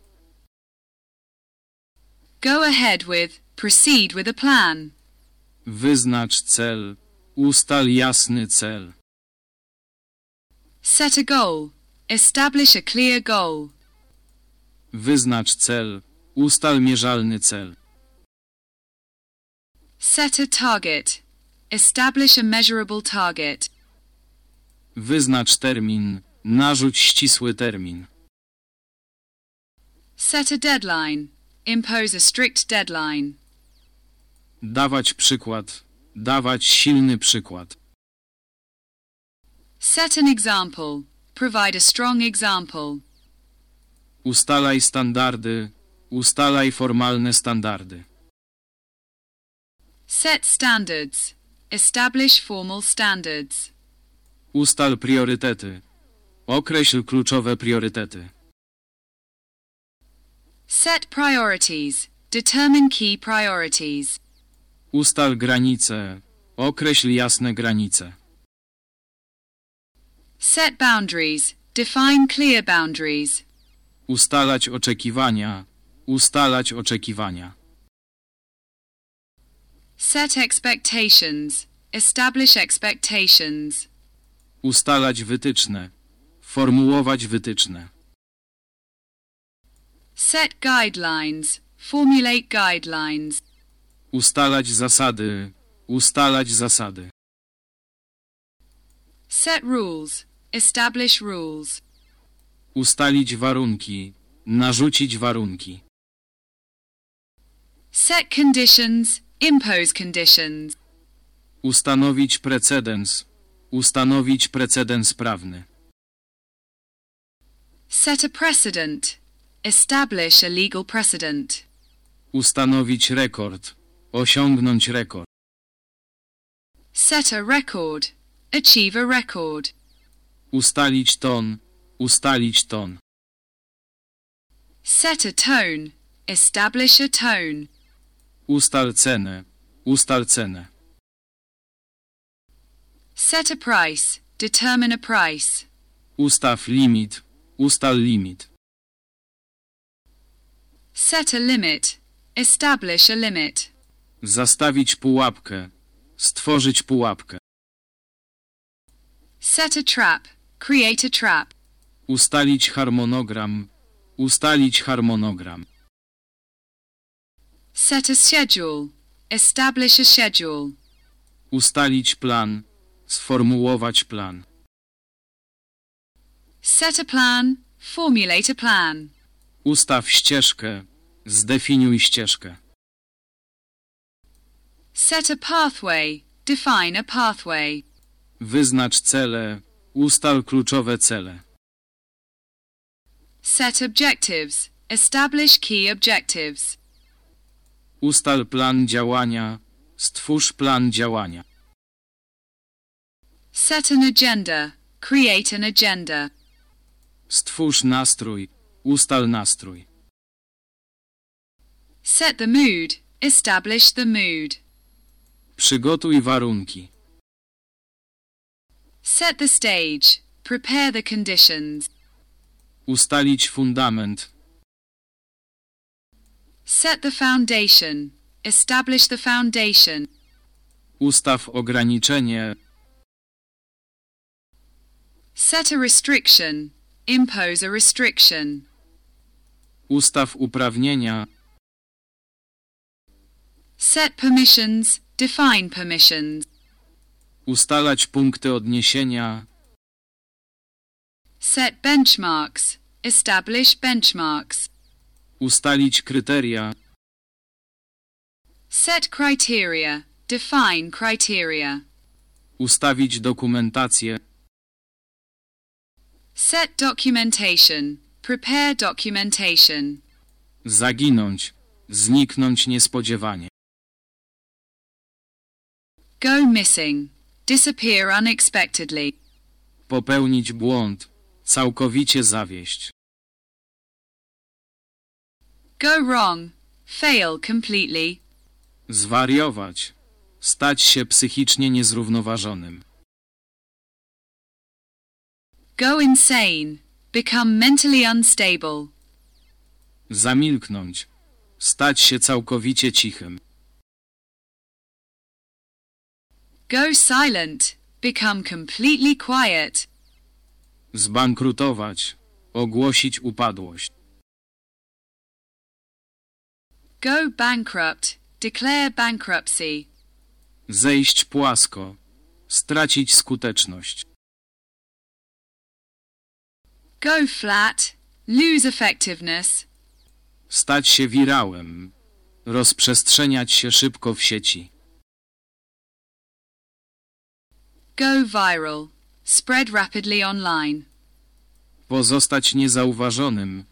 Speaker 2: Go ahead with. Proceed with a plan.
Speaker 1: Wyznacz cel. Ustal jasny cel.
Speaker 2: Set a goal. Establish a clear goal.
Speaker 1: Wyznacz cel. Ustal mierzalny cel.
Speaker 2: Set a target. Establish a measurable target.
Speaker 1: Wyznacz termin. Narzuć ścisły termin.
Speaker 2: Set a deadline. Impose a strict deadline.
Speaker 1: Dawać przykład. Dawać silny przykład.
Speaker 2: Set an example. Provide a strong example.
Speaker 1: Ustalaj standardy. Ustalaj formalne standardy.
Speaker 2: Set standards. Establish formal standards.
Speaker 1: Ustal priorytety. Określ kluczowe priorytety.
Speaker 2: Set priorities. Determine key
Speaker 1: priorities. Ustal granice. Określ jasne granice.
Speaker 2: Set boundaries. Define clear boundaries.
Speaker 1: Ustalać oczekiwania. Ustalać oczekiwania.
Speaker 2: Set expectations. Establish expectations.
Speaker 1: Ustalać wytyczne. Formułować wytyczne.
Speaker 2: Set guidelines. Formulate guidelines.
Speaker 1: Ustalać zasady. Ustalać zasady.
Speaker 2: Set rules. Establish rules.
Speaker 1: Ustalić warunki. Narzucić warunki.
Speaker 2: Set conditions. Impose conditions.
Speaker 1: Ustanowić precedens. Ustanowić precedens prawny.
Speaker 2: Set a precedent. Establish a legal precedent.
Speaker 1: Ustanowić rekord. Osiągnąć rekord.
Speaker 2: Set a record.
Speaker 1: Achieve a record. Ustalić ton. Ustalić ton.
Speaker 2: Set a tone. Establish a tone.
Speaker 1: Ustal cenę. Ustal cenę.
Speaker 2: Set a price. Determine a price.
Speaker 1: Ustaw limit. Ustal limit.
Speaker 2: Set a limit. Establish a limit.
Speaker 1: Zastawić pułapkę. Stworzyć pułapkę.
Speaker 2: Set a trap. Create a trap.
Speaker 1: Ustalić harmonogram. Ustalić harmonogram.
Speaker 2: Set a schedule.
Speaker 1: Establish a schedule. Ustalić plan. Sformułować plan.
Speaker 2: Set a plan. Formulate a plan.
Speaker 1: Ustaw ścieżkę. Zdefiniuj ścieżkę.
Speaker 2: Set a pathway. Define a pathway.
Speaker 1: Wyznacz cele. Ustal kluczowe cele.
Speaker 2: Set objectives. Establish key objectives.
Speaker 1: Ustal plan działania. Stwórz plan działania.
Speaker 2: Set an agenda. Create an agenda.
Speaker 1: Stwórz nastrój. Ustal nastrój.
Speaker 2: Set the mood. Establish the mood.
Speaker 1: Przygotuj warunki.
Speaker 2: Set the stage. Prepare the conditions.
Speaker 1: Ustalić fundament.
Speaker 2: Set the foundation. Establish the foundation.
Speaker 1: Ustaw ograniczenie.
Speaker 2: Set a restriction. Impose a restriction.
Speaker 1: Ustaw uprawnienia.
Speaker 2: Set permissions. Define permissions.
Speaker 1: Ustalać punkty odniesienia.
Speaker 2: Set benchmarks. Establish benchmarks.
Speaker 1: Ustalić kryteria.
Speaker 2: Set criteria. Define criteria.
Speaker 1: Ustawić dokumentację.
Speaker 2: Set documentation. Prepare documentation.
Speaker 1: Zaginąć. Zniknąć niespodziewanie.
Speaker 2: Go missing. Disappear unexpectedly.
Speaker 1: Popełnić błąd. Całkowicie zawieść.
Speaker 2: Go wrong. Fail completely.
Speaker 1: Zwariować. Stać się psychicznie niezrównoważonym.
Speaker 2: Go insane. Become mentally unstable.
Speaker 1: Zamilknąć. Stać się całkowicie cichym.
Speaker 2: Go silent. Become completely quiet.
Speaker 1: Zbankrutować. Ogłosić upadłość.
Speaker 2: Go bankrupt. Declare bankruptcy.
Speaker 1: Zejść płasko. Stracić skuteczność.
Speaker 2: Go flat. Lose effectiveness.
Speaker 1: Stać się wirałem. Rozprzestrzeniać się szybko w sieci.
Speaker 2: Go viral. Spread rapidly online.
Speaker 1: Pozostać niezauważonym.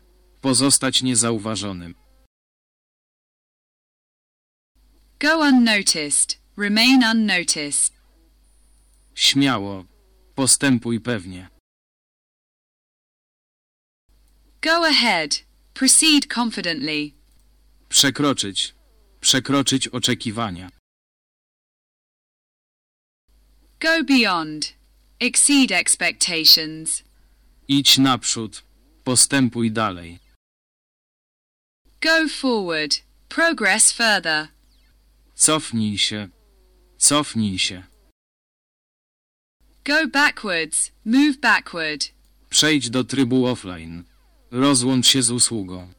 Speaker 1: Pozostać niezauważonym.
Speaker 2: Go unnoticed. Remain unnoticed.
Speaker 1: Śmiało. Postępuj pewnie.
Speaker 2: Go ahead. Proceed confidently.
Speaker 1: Przekroczyć. Przekroczyć oczekiwania.
Speaker 2: Go beyond. Exceed expectations.
Speaker 1: Idź naprzód. Postępuj dalej.
Speaker 3: Go forward. Progress further.
Speaker 1: Cofnij się. Cofnij się.
Speaker 2: Go backwards. Move backward.
Speaker 1: Przejdź do trybu offline. Rozłącz się z usługą.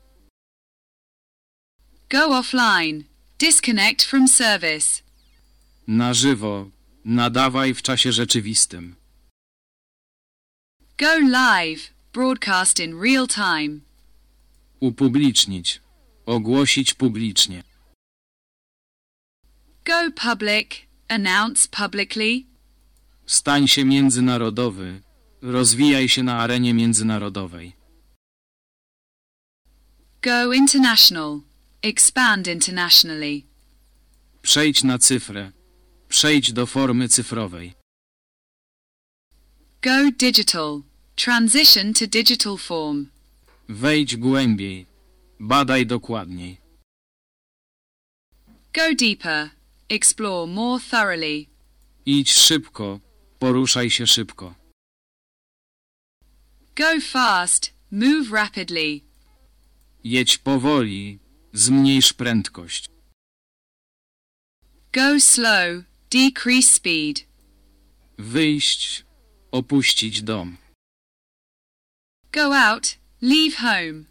Speaker 2: Go offline. Disconnect from service.
Speaker 1: Na żywo. Nadawaj w czasie rzeczywistym.
Speaker 2: Go live. Broadcast in real time.
Speaker 1: Upublicznić. Ogłosić publicznie.
Speaker 2: Go public. Announce publicly.
Speaker 1: Stań się międzynarodowy. Rozwijaj się na arenie międzynarodowej.
Speaker 2: Go international. Expand internationally.
Speaker 1: Przejdź na cyfrę. Przejdź do formy cyfrowej.
Speaker 2: Go digital. Transition to digital form.
Speaker 1: Wejdź głębiej. Badaj dokładniej.
Speaker 2: Go deeper. Explore more thoroughly.
Speaker 1: Idź szybko. Poruszaj się szybko.
Speaker 2: Go fast. Move rapidly.
Speaker 1: Jedź powoli. Zmniejsz prędkość. Go
Speaker 2: slow decrease speed,
Speaker 1: wyjść, opuścić dom,
Speaker 2: go out, leave home,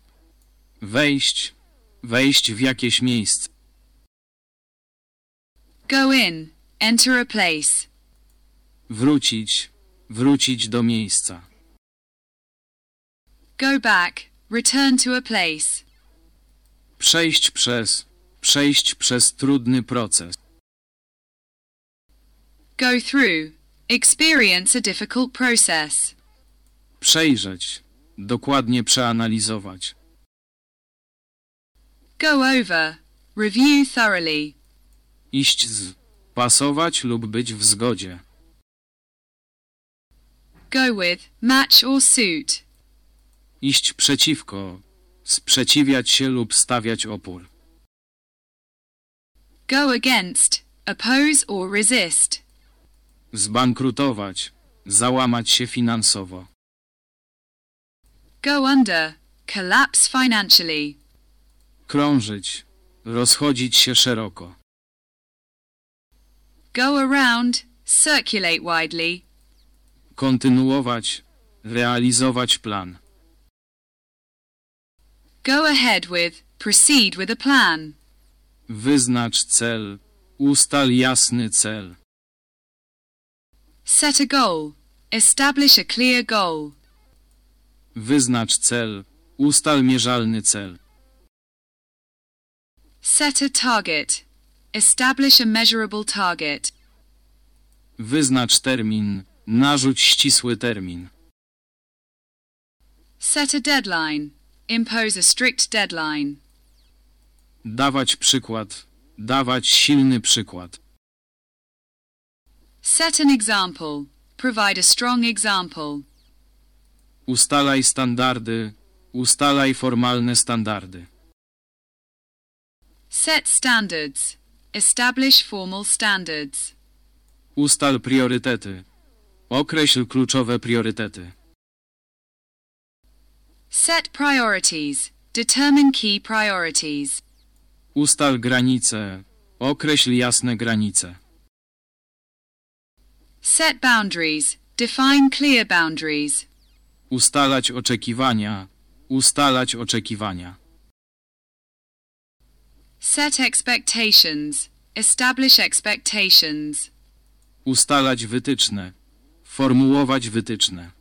Speaker 1: wejść, wejść w jakieś miejsce,
Speaker 2: go in, enter a place,
Speaker 1: wrócić, wrócić do miejsca,
Speaker 2: go back, return to a place.
Speaker 1: przejść przez, przejść przez trudny proces
Speaker 2: go through, experience a difficult process.
Speaker 1: Przejrzeć, dokładnie przeanalizować.
Speaker 2: Go over, review thoroughly.
Speaker 1: Iść z, pasować lub być w zgodzie.
Speaker 2: Go with, match or suit.
Speaker 1: Iść przeciwko, sprzeciwiać się lub stawiać opór.
Speaker 2: Go against, oppose or resist.
Speaker 1: Zbankrutować. Załamać się finansowo.
Speaker 2: Go under. Collapse financially.
Speaker 1: Krążyć. Rozchodzić się szeroko.
Speaker 3: Go around. Circulate widely.
Speaker 1: Kontynuować. Realizować plan.
Speaker 2: Go ahead with. Proceed with a plan.
Speaker 1: Wyznacz cel. Ustal jasny cel.
Speaker 2: Set a goal. Establish a clear goal.
Speaker 1: Wyznacz cel. Ustal mierzalny cel.
Speaker 2: Set a target. Establish a measurable target.
Speaker 1: Wyznacz termin. Narzuć ścisły termin.
Speaker 2: Set a deadline. Impose a strict deadline.
Speaker 1: Dawać przykład. Dawać silny przykład.
Speaker 2: Set an example. Provide a strong example.
Speaker 1: Ustalaj standardy. Ustalaj formalne standardy.
Speaker 2: Set standards. Establish formal standards.
Speaker 1: Ustal priorytety. Określ kluczowe priorytety.
Speaker 2: Set priorities. Determine key priorities.
Speaker 1: Ustal granice. Określ jasne granice.
Speaker 2: Set boundaries. Define clear boundaries.
Speaker 1: Ustalać oczekiwania. Ustalać oczekiwania.
Speaker 2: Set expectations. Establish expectations.
Speaker 1: Ustalać wytyczne. Formułować wytyczne.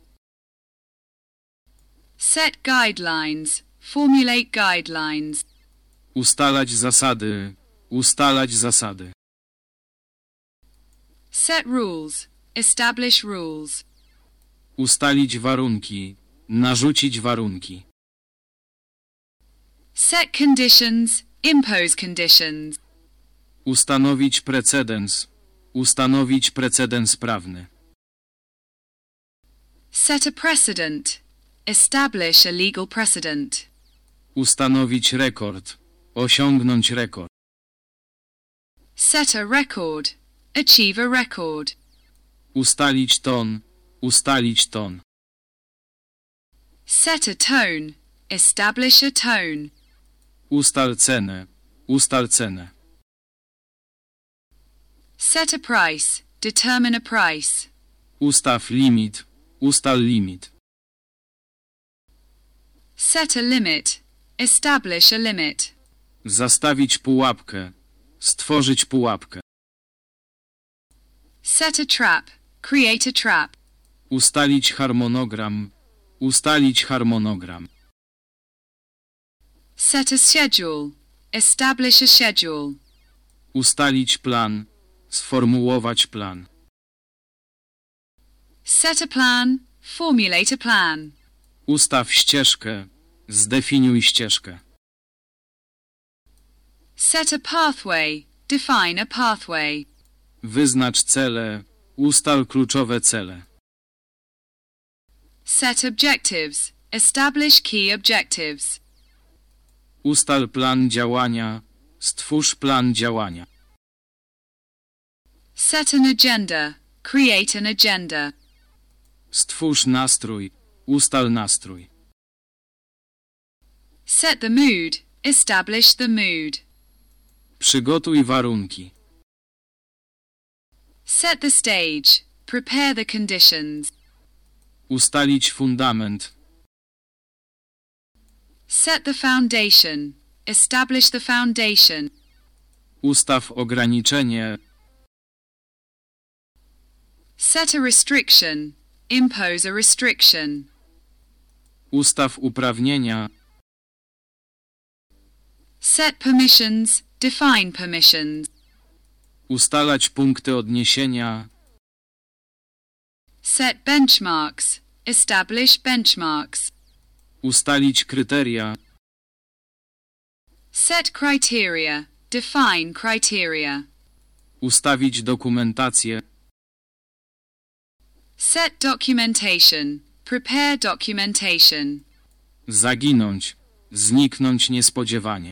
Speaker 2: Set guidelines. Formulate guidelines.
Speaker 1: Ustalać zasady. Ustalać zasady.
Speaker 2: Set rules. Establish rules.
Speaker 1: Ustalić warunki. Narzucić warunki.
Speaker 2: Set conditions. Impose conditions.
Speaker 1: Ustanowić precedens. Ustanowić precedens prawny.
Speaker 2: Set a precedent. Establish a legal precedent.
Speaker 1: Ustanowić rekord. Osiągnąć rekord.
Speaker 2: Set a record. Achieve a record.
Speaker 1: Ustalić ton. Ustalić ton.
Speaker 2: Set a tone. Establish
Speaker 1: a tone. Ustal cenę. Ustal cenę.
Speaker 2: Set a price. Determine a price.
Speaker 1: Ustaw limit. Ustal limit.
Speaker 2: Set a limit. Establish a limit.
Speaker 1: Zastawić pułapkę. Stworzyć pułapkę.
Speaker 2: Set a trap. Create a trap.
Speaker 1: Ustalić harmonogram. Ustalić harmonogram.
Speaker 2: Set a schedule. Establish a schedule.
Speaker 1: Ustalić plan. Sformułować plan.
Speaker 2: Set a plan. Formulate a plan.
Speaker 1: Ustaw ścieżkę. Zdefiniuj ścieżkę.
Speaker 2: Set a pathway. Define a pathway.
Speaker 1: Wyznacz cele. Ustal kluczowe cele.
Speaker 2: Set objectives. Establish key objectives.
Speaker 1: Ustal plan działania. Stwórz plan działania.
Speaker 2: Set an agenda. Create an agenda.
Speaker 1: Stwórz nastrój. Ustal nastrój.
Speaker 2: Set the mood. Establish the mood.
Speaker 1: Przygotuj warunki.
Speaker 2: Set the stage. Prepare the conditions.
Speaker 1: Ustalić fundament.
Speaker 2: Set the foundation. Establish the foundation.
Speaker 1: Ustaw ograniczenie.
Speaker 2: Set a restriction. Impose a restriction.
Speaker 1: Ustaw uprawnienia.
Speaker 2: Set permissions. Define permissions.
Speaker 1: Ustalać punkty odniesienia.
Speaker 2: Set benchmarks. Establish benchmarks.
Speaker 1: Ustalić kryteria.
Speaker 2: Set criteria. Define criteria.
Speaker 1: Ustawić dokumentację.
Speaker 2: Set documentation. Prepare documentation.
Speaker 1: Zaginąć. Zniknąć niespodziewanie.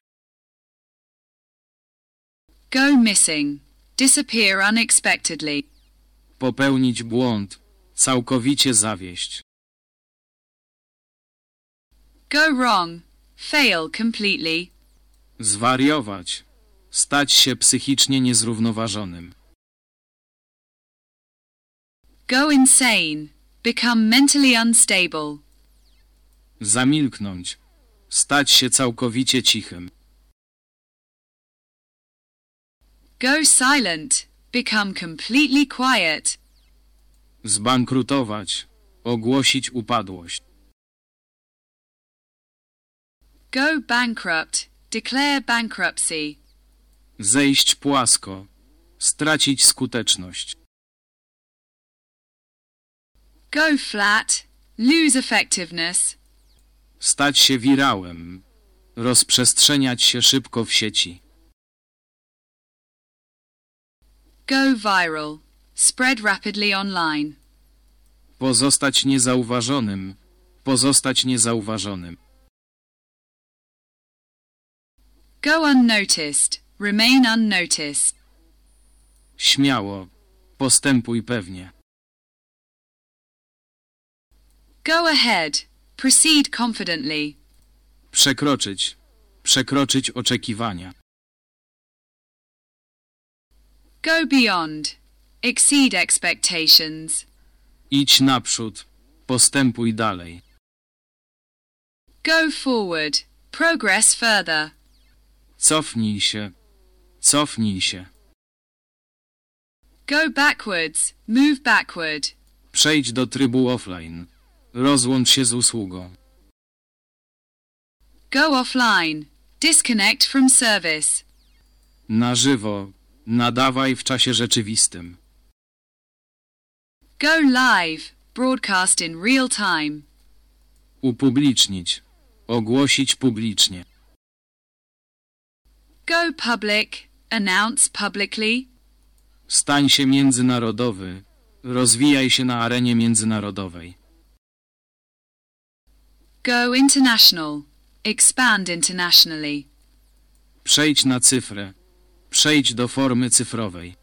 Speaker 2: Go missing. Disappear unexpectedly.
Speaker 1: Popełnić błąd. Całkowicie zawieść.
Speaker 2: Go wrong. Fail completely.
Speaker 1: Zwariować. Stać się psychicznie niezrównoważonym.
Speaker 2: Go insane. Become mentally unstable.
Speaker 1: Zamilknąć. Stać się całkowicie cichym.
Speaker 2: Go silent. Become completely quiet.
Speaker 1: Zbankrutować. Ogłosić upadłość.
Speaker 2: Go bankrupt. Declare bankruptcy.
Speaker 1: Zejść płasko. Stracić skuteczność.
Speaker 2: Go flat. Lose effectiveness.
Speaker 1: Stać się wirałem. Rozprzestrzeniać się szybko w sieci.
Speaker 2: Go viral. Spread rapidly online.
Speaker 1: Pozostać niezauważonym. Pozostać niezauważonym.
Speaker 2: Go unnoticed. Remain unnoticed.
Speaker 1: Śmiało. Postępuj pewnie.
Speaker 3: Go ahead. Proceed confidently.
Speaker 1: Przekroczyć. Przekroczyć oczekiwania.
Speaker 2: Go beyond. Exceed expectations.
Speaker 1: Idź naprzód. Postępuj dalej.
Speaker 2: Go forward. Progress further.
Speaker 1: Cofnij się. Cofnij się.
Speaker 3: Go backwards. Move backward.
Speaker 1: Przejdź do trybu offline. Rozłącz się z usługą.
Speaker 2: Go offline. Disconnect from service.
Speaker 1: Na żywo. Nadawaj w czasie rzeczywistym.
Speaker 2: Go live. Broadcast in real time.
Speaker 1: Upublicznić. Ogłosić publicznie.
Speaker 2: Go public. Announce publicly.
Speaker 1: Stań się międzynarodowy. Rozwijaj się na arenie międzynarodowej.
Speaker 2: Go international. Expand internationally.
Speaker 1: Przejdź na cyfrę. Przejdź do formy cyfrowej.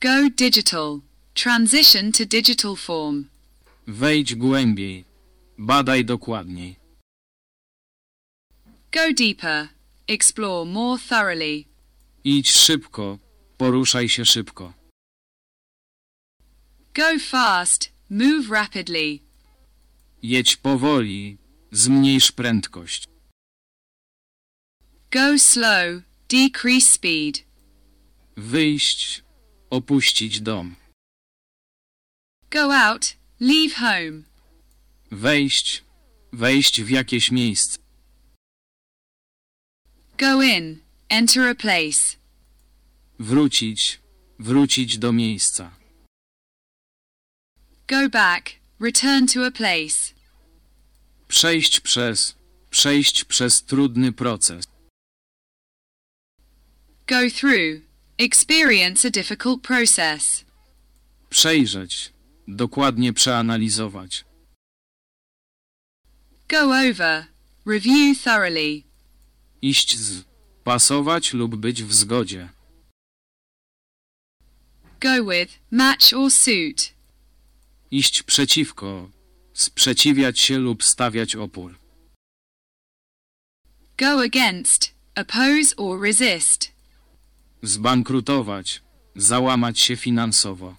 Speaker 2: Go digital. Transition
Speaker 1: to digital form. Wejdź głębiej. Badaj dokładniej.
Speaker 2: Go deeper. Explore more thoroughly.
Speaker 1: Idź szybko. Poruszaj się szybko.
Speaker 2: Go fast. Move rapidly.
Speaker 1: Jedź powoli. Zmniejsz prędkość.
Speaker 3: Go slow decrease
Speaker 1: speed, wyjść, opuścić dom,
Speaker 2: go out, leave home,
Speaker 1: wejść, wejść w jakieś miejsce,
Speaker 2: go in, enter a place,
Speaker 1: wrócić, wrócić do miejsca,
Speaker 2: go back, return to a place,
Speaker 1: przejść przez, przejść przez trudny proces.
Speaker 2: Go through. Experience a difficult process.
Speaker 1: Przejrzeć. Dokładnie przeanalizować.
Speaker 2: Go over. Review thoroughly.
Speaker 1: Iść z. Pasować lub być w zgodzie.
Speaker 2: Go with. Match or suit.
Speaker 1: Iść przeciwko. Sprzeciwiać się lub stawiać opór.
Speaker 2: Go against. Oppose or resist.
Speaker 1: Zbankrutować. Załamać się finansowo.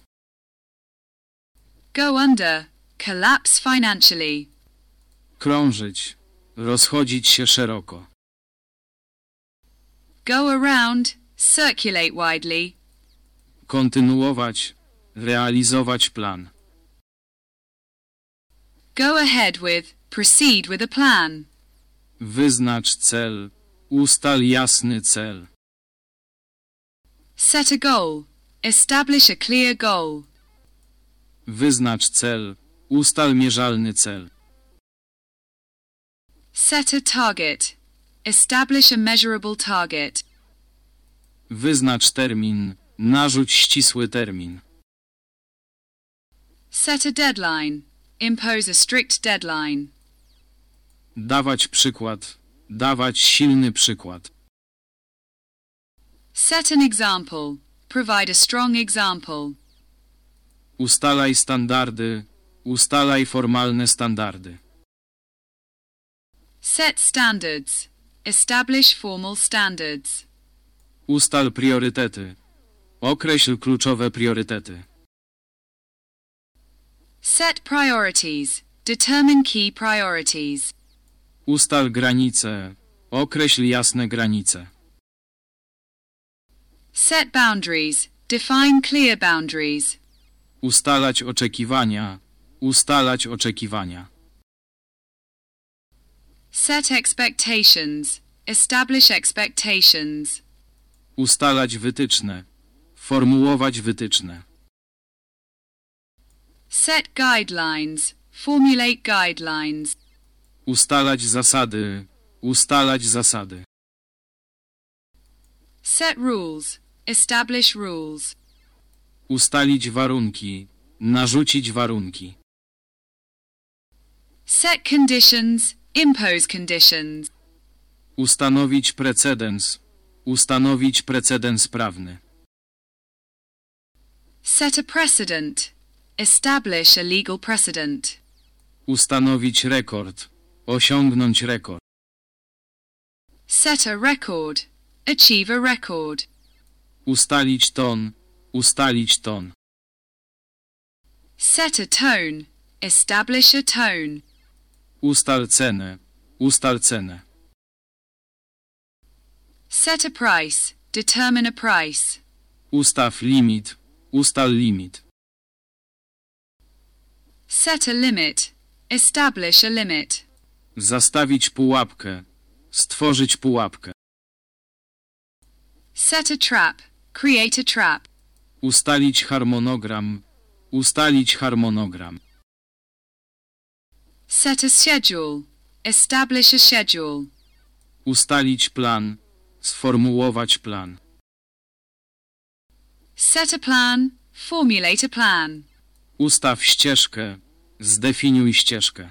Speaker 2: Go under. Collapse financially.
Speaker 1: Krążyć. Rozchodzić się szeroko.
Speaker 2: Go around. Circulate widely.
Speaker 1: Kontynuować. Realizować plan.
Speaker 2: Go ahead with. Proceed with a plan.
Speaker 1: Wyznacz cel. Ustal jasny cel.
Speaker 2: Set a goal. Establish a clear goal.
Speaker 1: Wyznacz cel. Ustal mierzalny cel.
Speaker 2: Set a target. Establish a measurable target.
Speaker 1: Wyznacz termin. Narzuć ścisły termin.
Speaker 2: Set a deadline. Impose a strict deadline.
Speaker 1: Dawać przykład. Dawać silny przykład.
Speaker 2: Set an example. Provide a strong example.
Speaker 1: Ustalaj standardy. Ustalaj formalne standardy.
Speaker 2: Set standards. Establish formal standards.
Speaker 1: Ustal priorytety. Określ kluczowe priorytety.
Speaker 2: Set priorities. Determine key priorities.
Speaker 1: Ustal granice. Określ jasne granice.
Speaker 2: Set boundaries. Define clear boundaries.
Speaker 1: Ustalać oczekiwania. Ustalać oczekiwania.
Speaker 2: Set expectations. Establish expectations.
Speaker 1: Ustalać wytyczne. Formułować wytyczne.
Speaker 2: Set guidelines. Formulate guidelines.
Speaker 1: Ustalać zasady. Ustalać zasady.
Speaker 2: Set rules. Establish rules.
Speaker 1: Ustalić warunki. Narzucić warunki.
Speaker 2: Set conditions. Impose conditions.
Speaker 1: Ustanowić precedens. Ustanowić precedens prawny.
Speaker 2: Set a precedent. Establish a legal precedent.
Speaker 1: Ustanowić rekord. Osiągnąć rekord.
Speaker 3: Set a record. Achieve a record.
Speaker 1: Ustalić ton. Ustalić ton.
Speaker 2: Set a tone. Establish a tone.
Speaker 1: Ustal cenę. Ustal cenę.
Speaker 2: Set a price. Determine a price.
Speaker 1: Ustaw limit. Ustal limit.
Speaker 2: Set a limit. Establish a limit.
Speaker 1: Zastawić pułapkę. Stworzyć pułapkę.
Speaker 2: Set a trap. Create a trap.
Speaker 1: Ustalić harmonogram. Ustalić harmonogram.
Speaker 2: Set a schedule. Establish
Speaker 1: a schedule. Ustalić plan. Sformułować plan.
Speaker 2: Set a plan. Formulate a plan.
Speaker 1: Ustaw ścieżkę. Zdefiniuj ścieżkę.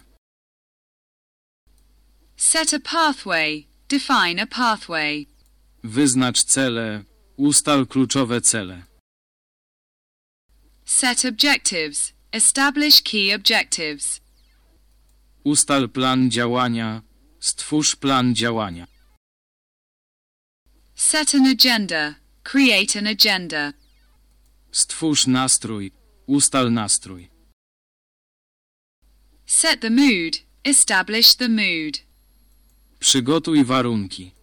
Speaker 2: Set a pathway. Define a pathway.
Speaker 1: Wyznacz cele. Ustal kluczowe cele.
Speaker 2: Set objectives. Establish key objectives.
Speaker 1: Ustal plan działania. Stwórz plan działania.
Speaker 2: Set an agenda. Create an agenda.
Speaker 1: Stwórz nastrój. Ustal nastrój.
Speaker 2: Set the mood. Establish the mood.
Speaker 1: Przygotuj warunki.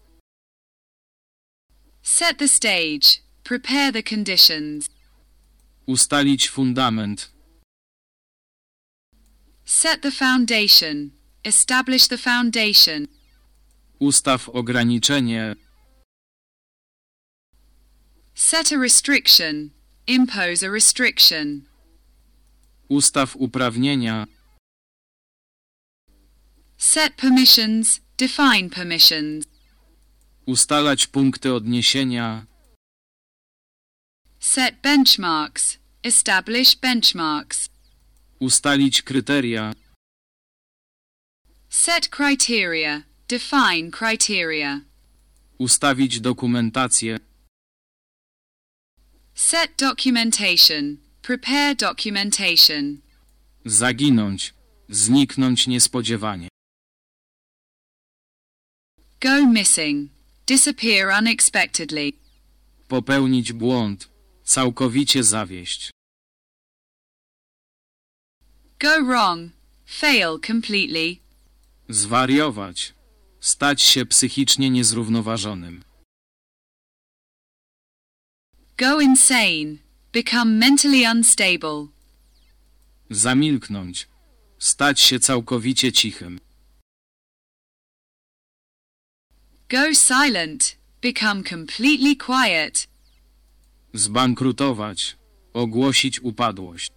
Speaker 2: Set the stage. Prepare the conditions.
Speaker 1: Ustalić fundament.
Speaker 2: Set the foundation. Establish the foundation.
Speaker 1: Ustaw ograniczenie.
Speaker 2: Set a restriction. Impose a restriction.
Speaker 1: Ustaw uprawnienia.
Speaker 2: Set permissions. Define permissions.
Speaker 1: Ustalać punkty odniesienia.
Speaker 2: Set benchmarks. Establish benchmarks.
Speaker 1: Ustalić kryteria.
Speaker 2: Set criteria. Define criteria.
Speaker 1: Ustawić dokumentację.
Speaker 2: Set documentation. Prepare documentation.
Speaker 1: Zaginąć. Zniknąć niespodziewanie.
Speaker 2: Go missing. Disappear unexpectedly.
Speaker 1: Popełnić błąd. Całkowicie zawieść.
Speaker 2: Go wrong. Fail completely.
Speaker 1: Zwariować. Stać się psychicznie niezrównoważonym.
Speaker 2: Go insane. Become mentally unstable.
Speaker 1: Zamilknąć. Stać się całkowicie cichym.
Speaker 2: Go silent. Become completely quiet.
Speaker 1: Zbankrutować. Ogłosić upadłość.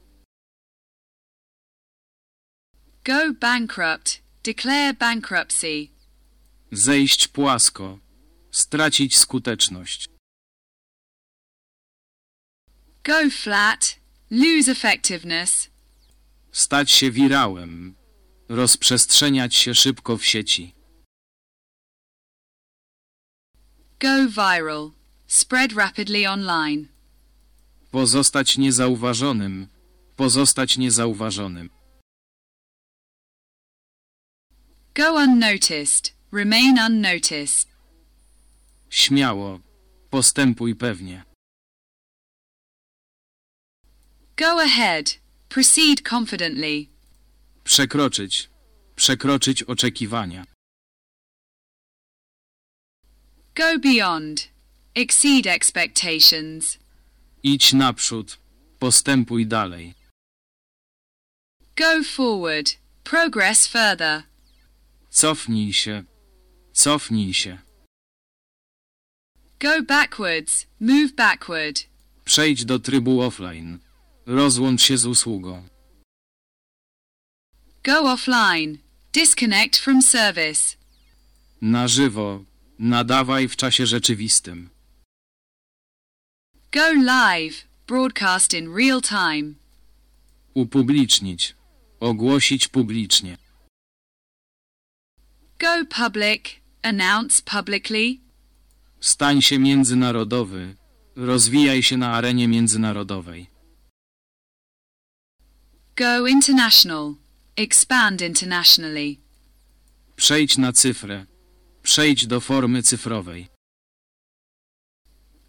Speaker 2: Go bankrupt. Declare bankruptcy.
Speaker 1: Zejść płasko. Stracić skuteczność.
Speaker 2: Go flat. Lose effectiveness.
Speaker 1: Stać się wirałem. Rozprzestrzeniać się szybko w sieci.
Speaker 3: Go viral. Spread
Speaker 2: rapidly online.
Speaker 1: Pozostać niezauważonym. Pozostać niezauważonym.
Speaker 2: Go unnoticed. Remain unnoticed.
Speaker 1: Śmiało. Postępuj pewnie.
Speaker 2: Go ahead. Proceed confidently.
Speaker 1: Przekroczyć. Przekroczyć oczekiwania.
Speaker 2: Go beyond. Exceed expectations.
Speaker 1: Idź naprzód. Postępuj dalej.
Speaker 3: Go forward. Progress further.
Speaker 1: Cofnij się. Cofnij się.
Speaker 3: Go backwards.
Speaker 2: Move backward.
Speaker 1: Przejdź do trybu offline. Rozłącz się z usługą.
Speaker 2: Go offline. Disconnect from service.
Speaker 1: Na żywo. Nadawaj w czasie rzeczywistym.
Speaker 2: Go live. Broadcast in real time.
Speaker 1: Upublicznić. Ogłosić publicznie.
Speaker 2: Go public. Announce publicly.
Speaker 1: Stań się międzynarodowy. Rozwijaj się na arenie międzynarodowej.
Speaker 2: Go international. Expand internationally.
Speaker 1: Przejdź na cyfrę. Przejdź do formy cyfrowej.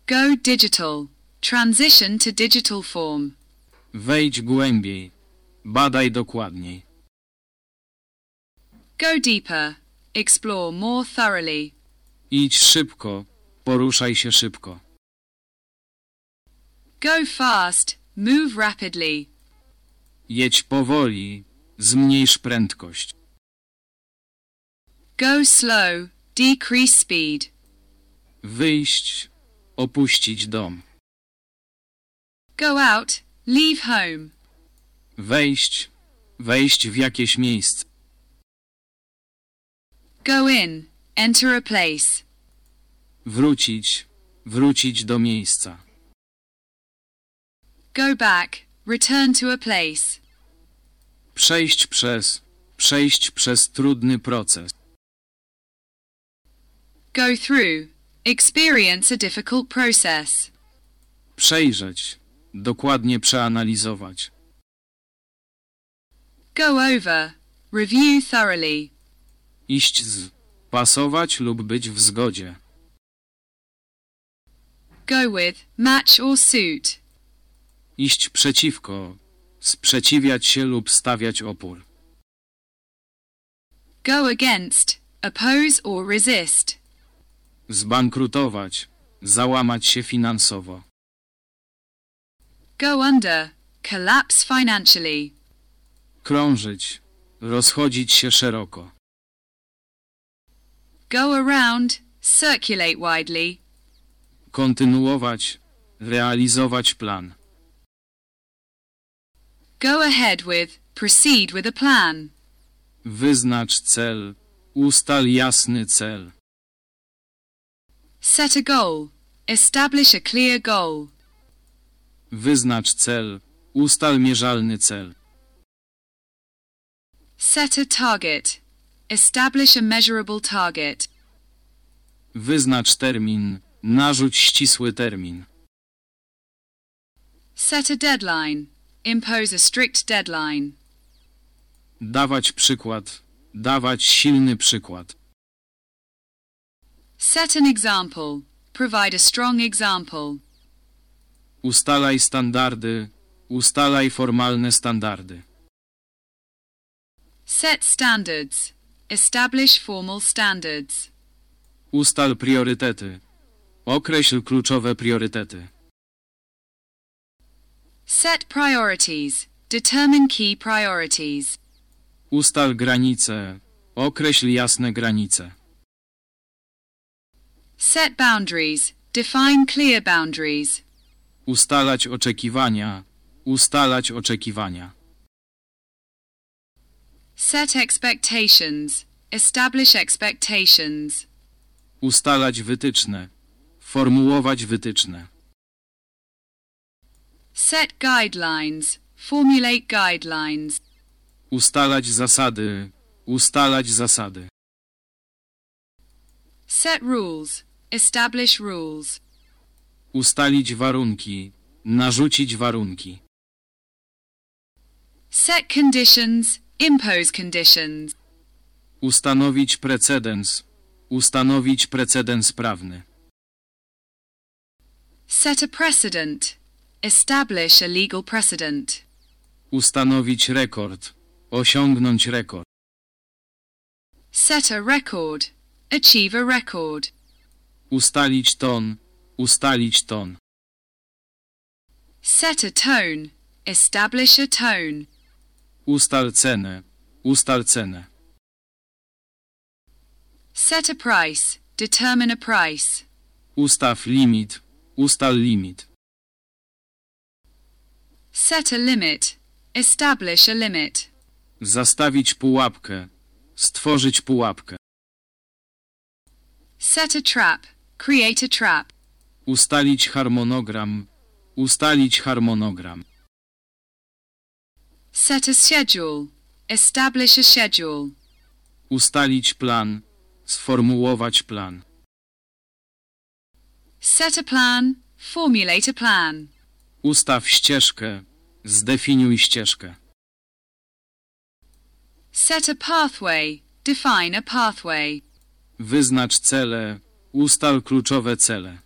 Speaker 2: Go digital. Transition to digital form.
Speaker 1: Wejdź głębiej. Badaj dokładniej.
Speaker 2: Go deeper. Explore more thoroughly.
Speaker 1: Idź szybko. Poruszaj się szybko.
Speaker 2: Go fast. Move rapidly.
Speaker 1: Jedź powoli. Zmniejsz prędkość.
Speaker 2: Go slow. Decrease speed.
Speaker 1: Wyjść. Opuścić dom.
Speaker 3: Go out. Leave home.
Speaker 1: Wejść. Wejść w jakieś miejsce.
Speaker 2: Go in. Enter a place.
Speaker 1: Wrócić. Wrócić do miejsca.
Speaker 2: Go back. Return to a place.
Speaker 1: Przejść przez. Przejść przez trudny proces
Speaker 2: go through, experience a difficult process.
Speaker 1: Przejrzeć, dokładnie przeanalizować.
Speaker 2: Go over, review thoroughly.
Speaker 1: Iść z, pasować lub być w zgodzie.
Speaker 2: Go with, match or suit.
Speaker 1: Iść przeciwko, sprzeciwiać się lub stawiać opór.
Speaker 2: Go against, oppose or resist.
Speaker 1: Zbankrutować. Załamać się finansowo.
Speaker 2: Go under. Collapse financially.
Speaker 1: Krążyć. Rozchodzić się szeroko.
Speaker 2: Go around. Circulate widely.
Speaker 1: Kontynuować. Realizować plan.
Speaker 2: Go ahead with. Proceed with a plan.
Speaker 1: Wyznacz cel. Ustal jasny cel.
Speaker 2: Set a goal. Establish a clear
Speaker 3: goal.
Speaker 1: Wyznacz cel. Ustal mierzalny cel.
Speaker 2: Set a target. Establish a measurable target.
Speaker 1: Wyznacz termin. Narzuć ścisły termin.
Speaker 2: Set a deadline. Impose a strict
Speaker 1: deadline. Dawać przykład. Dawać silny przykład.
Speaker 2: Set an example. Provide a strong example.
Speaker 1: Ustalaj standardy. Ustalaj formalne standardy.
Speaker 2: Set standards. Establish formal standards.
Speaker 1: Ustal priorytety. Określ kluczowe priorytety.
Speaker 2: Set priorities. Determine key priorities.
Speaker 1: Ustal granice. Określ jasne granice.
Speaker 2: Set boundaries. Define clear
Speaker 1: boundaries. Ustalać oczekiwania. Ustalać oczekiwania.
Speaker 2: Set expectations. Establish expectations.
Speaker 1: Ustalać wytyczne. Formułować wytyczne.
Speaker 2: Set guidelines. Formulate guidelines.
Speaker 1: Ustalać zasady. Ustalać zasady.
Speaker 2: Set rules. Establish rules.
Speaker 1: Ustalić warunki. Narzucić warunki.
Speaker 2: Set conditions. Impose conditions.
Speaker 1: Ustanowić precedens. Ustanowić precedens prawny.
Speaker 2: Set a precedent. Establish a legal precedent.
Speaker 1: Ustanowić rekord. Osiągnąć rekord.
Speaker 2: Set a record.
Speaker 1: Achieve a record. Ustalić ton. Ustalić ton.
Speaker 2: Set a tone. Establish a tone.
Speaker 1: Ustal cenę. Ustal cenę.
Speaker 2: Set a price. Determine a price.
Speaker 1: Ustaw limit. Ustal limit.
Speaker 2: Set a limit. Establish a limit.
Speaker 1: Zastawić pułapkę. Stworzyć pułapkę.
Speaker 2: Set a trap. Create a trap.
Speaker 1: Ustalić harmonogram. Ustalić harmonogram.
Speaker 2: Set a schedule. Establish a schedule.
Speaker 1: Ustalić plan. Sformułować plan.
Speaker 2: Set a plan. Formulate a plan.
Speaker 1: Ustaw ścieżkę. Zdefiniuj ścieżkę.
Speaker 2: Set a pathway. Define a pathway.
Speaker 1: Wyznacz cele. Ustal kluczowe cele.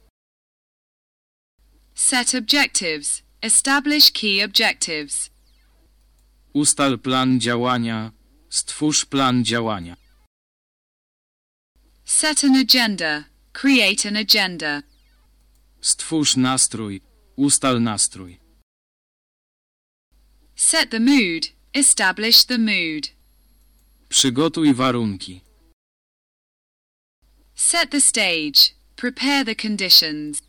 Speaker 2: Set objectives. Establish key objectives.
Speaker 1: Ustal plan działania. Stwórz plan działania.
Speaker 2: Set an agenda. Create an agenda.
Speaker 1: Stwórz nastrój. Ustal nastrój.
Speaker 2: Set the mood. Establish the mood.
Speaker 1: Przygotuj warunki.
Speaker 2: Set the stage. Prepare the conditions.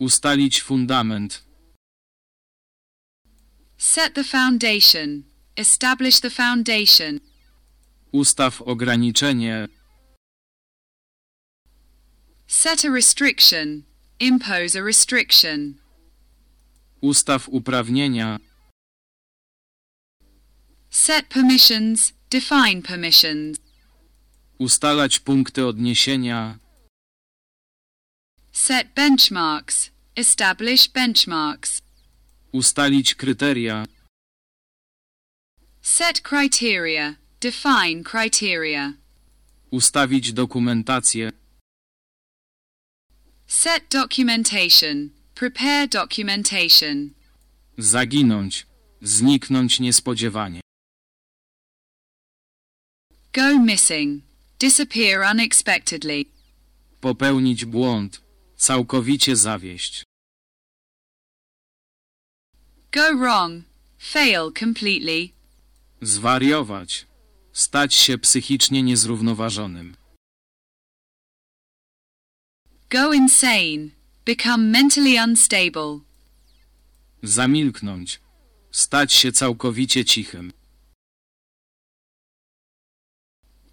Speaker 1: Ustalić fundament.
Speaker 2: Set the foundation. Establish the foundation.
Speaker 1: Ustaw ograniczenie.
Speaker 2: Set a restriction. Impose a restriction.
Speaker 1: Ustaw uprawnienia.
Speaker 2: Set permissions. Define permissions.
Speaker 1: Ustalać punkty odniesienia.
Speaker 2: Set benchmarks. Establish benchmarks.
Speaker 1: Ustalić kryteria.
Speaker 2: Set criteria. Define criteria.
Speaker 1: Ustawić dokumentację.
Speaker 2: Set documentation. Prepare documentation.
Speaker 1: Zaginąć. Zniknąć niespodziewanie.
Speaker 2: Go missing. Disappear unexpectedly.
Speaker 1: Popełnić błąd. Całkowicie zawieść.
Speaker 2: Go wrong. Fail completely.
Speaker 1: Zwariować. Stać się psychicznie niezrównoważonym.
Speaker 2: Go insane. Become mentally unstable.
Speaker 1: Zamilknąć. Stać się całkowicie cichym.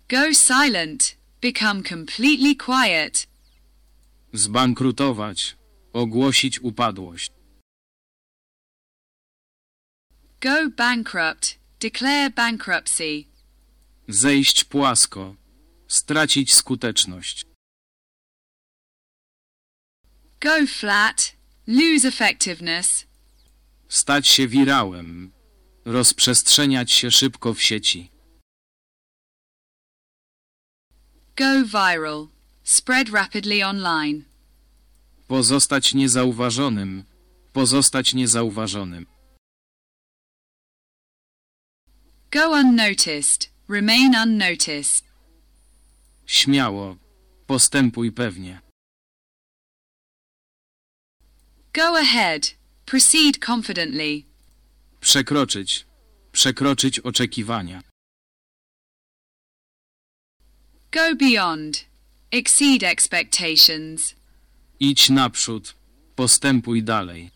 Speaker 2: Go silent. Become completely quiet.
Speaker 1: Zbankrutować. Ogłosić upadłość.
Speaker 2: Go bankrupt. Declare bankruptcy.
Speaker 1: Zejść płasko. Stracić skuteczność.
Speaker 2: Go flat. Lose effectiveness.
Speaker 1: Stać się wirałem. Rozprzestrzeniać się szybko w sieci.
Speaker 2: Go viral. Spread rapidly online.
Speaker 1: Pozostać niezauważonym. Pozostać niezauważonym.
Speaker 2: Go unnoticed. Remain unnoticed.
Speaker 1: Śmiało. Postępuj pewnie.
Speaker 2: Go ahead. Proceed confidently.
Speaker 1: Przekroczyć. Przekroczyć oczekiwania.
Speaker 2: Go beyond. Exceed expectations.
Speaker 1: Idź naprzód. Postępuj dalej.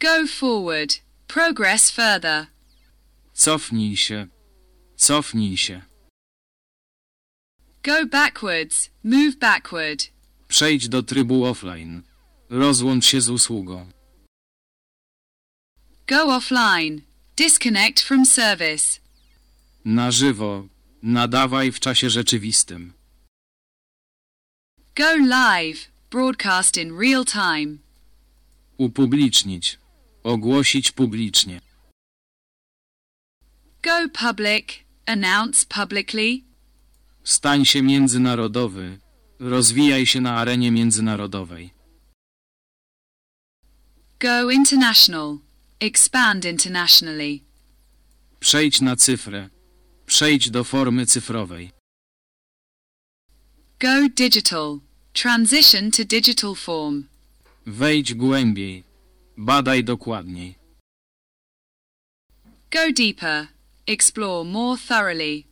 Speaker 3: Go forward. Progress further.
Speaker 1: Cofnij się. Cofnij się.
Speaker 2: Go backwards. Move backward.
Speaker 1: Przejdź do trybu offline. Rozłącz się z usługą.
Speaker 2: Go offline. Disconnect from service.
Speaker 1: Na żywo. Nadawaj w czasie rzeczywistym.
Speaker 2: Go live. Broadcast in real time.
Speaker 1: Upublicznić. Ogłosić publicznie.
Speaker 2: Go public. Announce publicly.
Speaker 1: Stań się międzynarodowy. Rozwijaj się na arenie międzynarodowej.
Speaker 2: Go international. Expand internationally.
Speaker 1: Przejdź na cyfrę. Przejdź do formy cyfrowej.
Speaker 2: Go digital. Transition to digital form.
Speaker 1: Wejdź głębiej. Badaj dokładniej.
Speaker 2: Go deeper. Explore more thoroughly.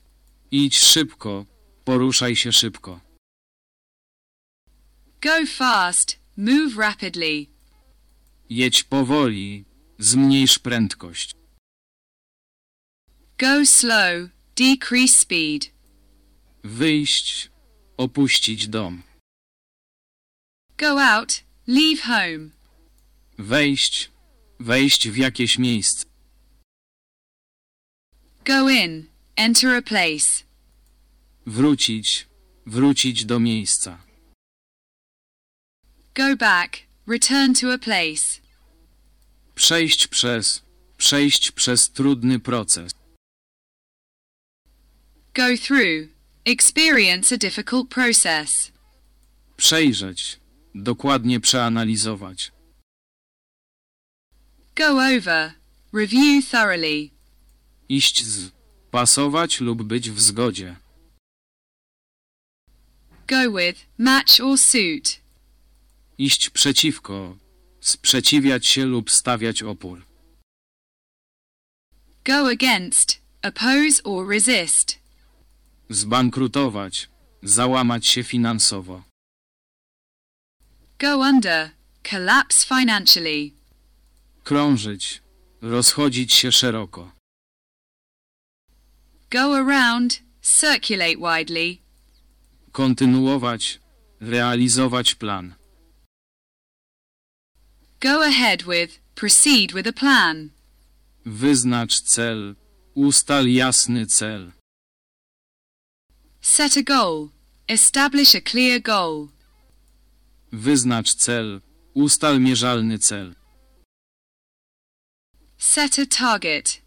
Speaker 1: Idź szybko. Poruszaj się szybko.
Speaker 2: Go fast. Move rapidly.
Speaker 1: Jedź powoli. Zmniejsz prędkość.
Speaker 3: Go slow. Decrease speed.
Speaker 1: Wyjść, opuścić dom.
Speaker 3: Go out,
Speaker 2: leave home.
Speaker 1: Wejść, wejść w jakieś miejsce.
Speaker 2: Go in, enter a place.
Speaker 1: Wrócić, wrócić do miejsca.
Speaker 2: Go back, return to a place.
Speaker 1: Przejść przez, przejść przez trudny proces.
Speaker 2: Go through. Experience a difficult process.
Speaker 1: Przejrzeć. Dokładnie przeanalizować.
Speaker 2: Go over. Review thoroughly.
Speaker 1: Iść z. Pasować lub być w zgodzie.
Speaker 2: Go with, match or suit.
Speaker 1: Iść przeciwko. Sprzeciwiać się lub stawiać opór.
Speaker 2: Go against. Oppose or resist.
Speaker 1: Zbankrutować. Załamać się finansowo.
Speaker 2: Go under. Collapse financially.
Speaker 1: Krążyć. Rozchodzić się szeroko.
Speaker 2: Go around. Circulate widely.
Speaker 1: Kontynuować. Realizować plan.
Speaker 2: Go ahead with. Proceed with a plan.
Speaker 1: Wyznacz cel. Ustal jasny cel.
Speaker 2: Set a goal. Establish a clear goal.
Speaker 1: Wyznacz cel. Ustal mierzalny cel.
Speaker 2: Set a target.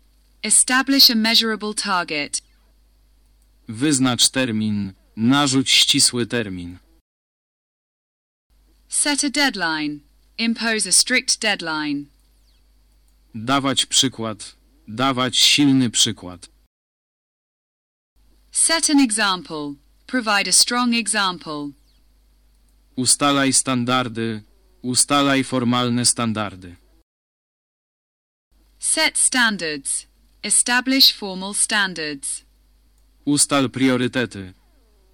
Speaker 2: Establish a measurable target.
Speaker 1: Wyznacz termin. Narzuć ścisły termin.
Speaker 2: Set a deadline. Impose a strict deadline.
Speaker 1: Dawać przykład. Dawać silny przykład.
Speaker 2: Set an example. Provide a strong example.
Speaker 1: Ustalaj standardy. Ustalaj formalne standardy.
Speaker 2: Set standards. Establish formal standards.
Speaker 1: Ustal priorytety.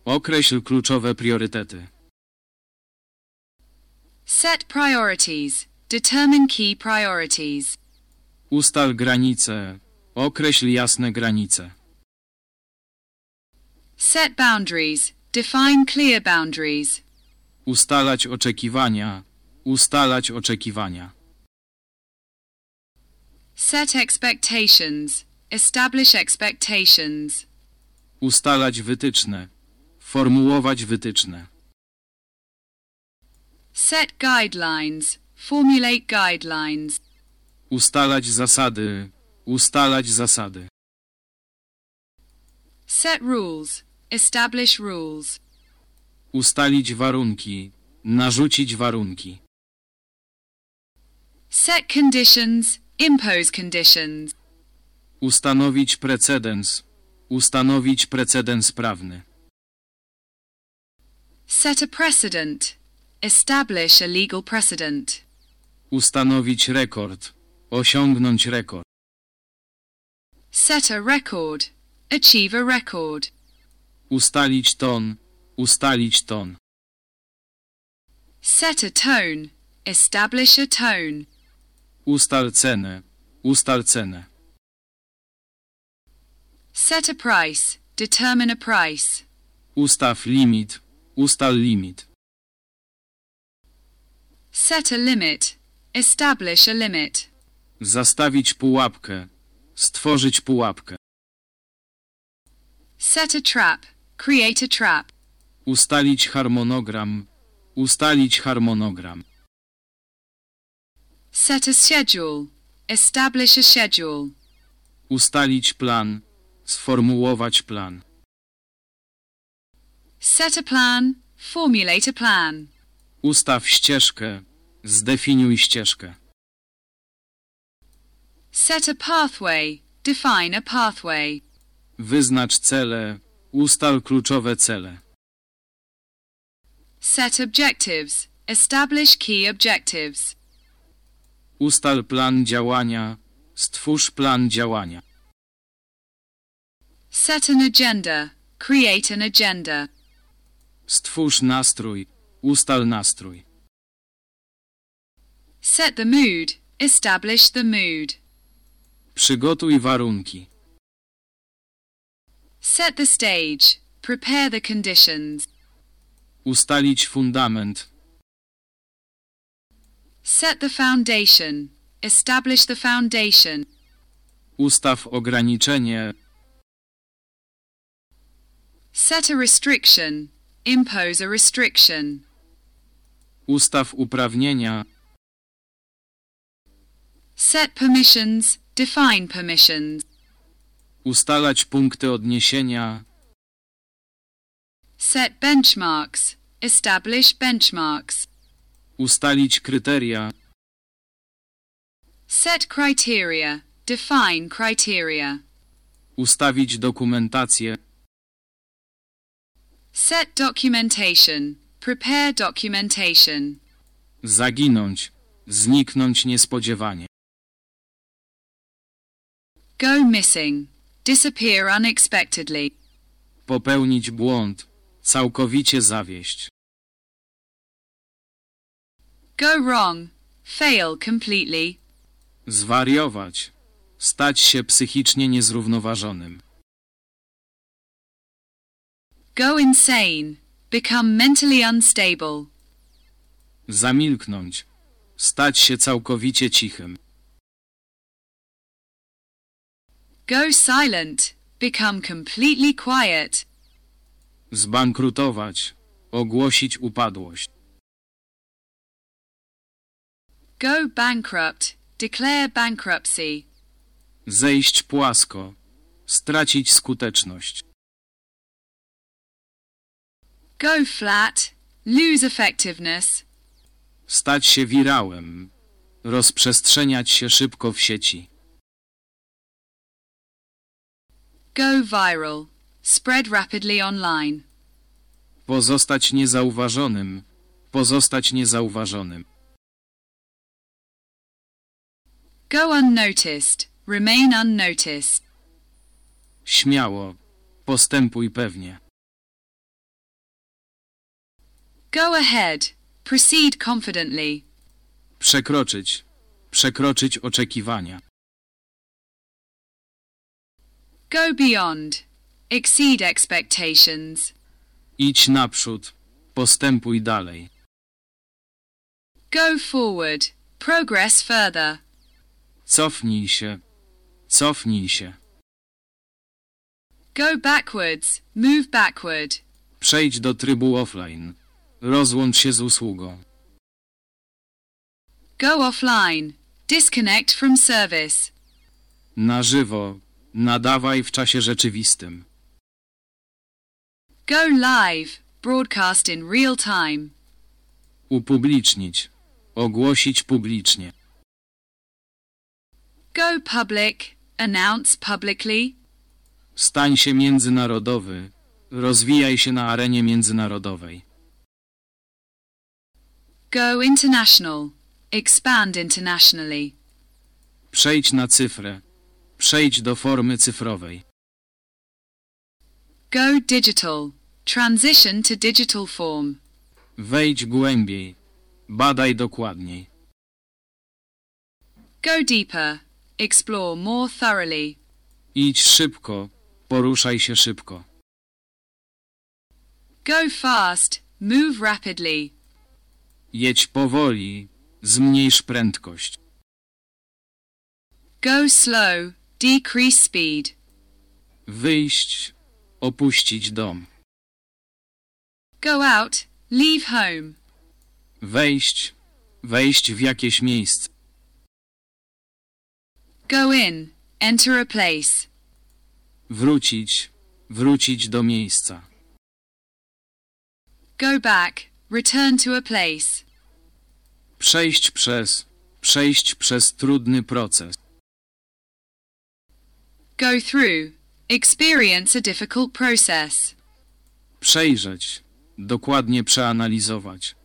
Speaker 1: Określ kluczowe priorytety.
Speaker 2: Set priorities. Determine key priorities.
Speaker 1: Ustal granice. Określ jasne granice.
Speaker 2: Set boundaries. Define clear boundaries.
Speaker 1: Ustalać oczekiwania. Ustalać oczekiwania.
Speaker 2: Set expectations. Establish expectations.
Speaker 1: Ustalać wytyczne. Formułować wytyczne.
Speaker 2: Set guidelines. Formulate guidelines.
Speaker 1: Ustalać zasady. Ustalać zasady.
Speaker 2: Set rules. Establish
Speaker 1: rules. Ustalić warunki. Narzucić warunki.
Speaker 2: Set conditions. Impose conditions.
Speaker 1: Ustanowić precedens. Ustanowić precedens prawny.
Speaker 2: Set a precedent. Establish a legal precedent.
Speaker 1: Ustanowić rekord. Osiągnąć rekord.
Speaker 2: Set a record. Achieve a record.
Speaker 1: Ustalić ton. Ustalić ton.
Speaker 2: Set a tone. Establish a tone.
Speaker 1: Ustal cenę. Ustal cenę.
Speaker 2: Set a price. Determine a price.
Speaker 1: Ustaw limit. Ustal limit.
Speaker 2: Set a limit. Establish a limit.
Speaker 1: Zastawić pułapkę. Stworzyć pułapkę.
Speaker 2: Set a trap. Create a
Speaker 1: trap. Ustalić harmonogram. Ustalić harmonogram.
Speaker 3: Set a schedule. Establish a schedule.
Speaker 1: Ustalić plan. Sformułować plan.
Speaker 2: Set a plan. Formulate a plan.
Speaker 1: Ustaw ścieżkę. Zdefiniuj ścieżkę.
Speaker 2: Set a pathway. Define a pathway.
Speaker 1: Wyznacz cele. Ustal kluczowe cele.
Speaker 2: Set objectives. Establish key objectives.
Speaker 1: Ustal plan działania. Stwórz plan działania.
Speaker 2: Set an agenda. Create an agenda.
Speaker 1: Stwórz nastrój. Ustal nastrój.
Speaker 2: Set the mood. Establish the mood.
Speaker 1: Przygotuj warunki.
Speaker 2: Set the stage. Prepare the conditions.
Speaker 1: Ustalić fundament.
Speaker 2: Set the foundation. Establish the foundation.
Speaker 1: Ustaw ograniczenie.
Speaker 2: Set a restriction. Impose a restriction.
Speaker 1: Ustaw uprawnienia.
Speaker 2: Set permissions. Define permissions.
Speaker 1: Ustalać punkty odniesienia.
Speaker 2: Set benchmarks. Establish benchmarks.
Speaker 1: Ustalić kryteria.
Speaker 2: Set criteria. Define criteria.
Speaker 1: Ustawić dokumentację.
Speaker 2: Set documentation. Prepare documentation.
Speaker 1: Zaginąć. Zniknąć niespodziewanie.
Speaker 2: Go missing. Disappear unexpectedly.
Speaker 1: Popełnić błąd. Całkowicie zawieść.
Speaker 2: Go wrong. Fail completely.
Speaker 1: Zwariować. Stać się psychicznie niezrównoważonym.
Speaker 2: Go insane. Become mentally unstable.
Speaker 1: Zamilknąć. Stać się całkowicie cichym.
Speaker 2: Go silent. Become completely quiet.
Speaker 1: Zbankrutować. Ogłosić upadłość.
Speaker 2: Go bankrupt. Declare bankruptcy.
Speaker 1: Zejść płasko. Stracić skuteczność.
Speaker 2: Go flat. Lose effectiveness.
Speaker 1: Stać się wirałem. Rozprzestrzeniać się szybko w sieci.
Speaker 2: Go viral. Spread rapidly online.
Speaker 1: Pozostać niezauważonym. Pozostać niezauważonym.
Speaker 2: Go unnoticed. Remain
Speaker 1: unnoticed. Śmiało. Postępuj pewnie.
Speaker 3: Go ahead. Proceed confidently.
Speaker 1: Przekroczyć. Przekroczyć oczekiwania.
Speaker 2: Go beyond. Exceed expectations.
Speaker 1: Idź naprzód. Postępuj dalej.
Speaker 2: Go forward. Progress further.
Speaker 1: Cofnij się. Cofnij się.
Speaker 2: Go backwards. Move backward.
Speaker 1: Przejdź do trybu offline. Rozłącz się z usługą.
Speaker 2: Go offline. Disconnect from service.
Speaker 1: Na żywo. Nadawaj w czasie rzeczywistym.
Speaker 2: Go live. Broadcast in real time.
Speaker 1: Upublicznić. Ogłosić publicznie.
Speaker 2: Go public. Announce publicly.
Speaker 1: Stań się międzynarodowy. Rozwijaj się na arenie międzynarodowej.
Speaker 2: Go international. Expand internationally.
Speaker 1: Przejdź na cyfrę. Przejdź do formy cyfrowej.
Speaker 2: Go digital.
Speaker 1: Transition to digital form. Wejdź głębiej. Badaj dokładniej.
Speaker 3: Go deeper. Explore more thoroughly.
Speaker 1: Idź szybko. Poruszaj się szybko.
Speaker 2: Go fast. Move rapidly.
Speaker 1: Jedź powoli. Zmniejsz prędkość.
Speaker 2: Go slow. Decrease speed.
Speaker 1: Wyjść, opuścić dom.
Speaker 2: Go out, leave home.
Speaker 1: Wejść, wejść w jakieś miejsce.
Speaker 2: Go in, enter a place.
Speaker 1: Wrócić, wrócić do miejsca.
Speaker 2: Go back, return to a place.
Speaker 1: Przejść przez, przejść przez trudny proces
Speaker 2: go through, experience a difficult process.
Speaker 1: Przejrzeć, dokładnie przeanalizować.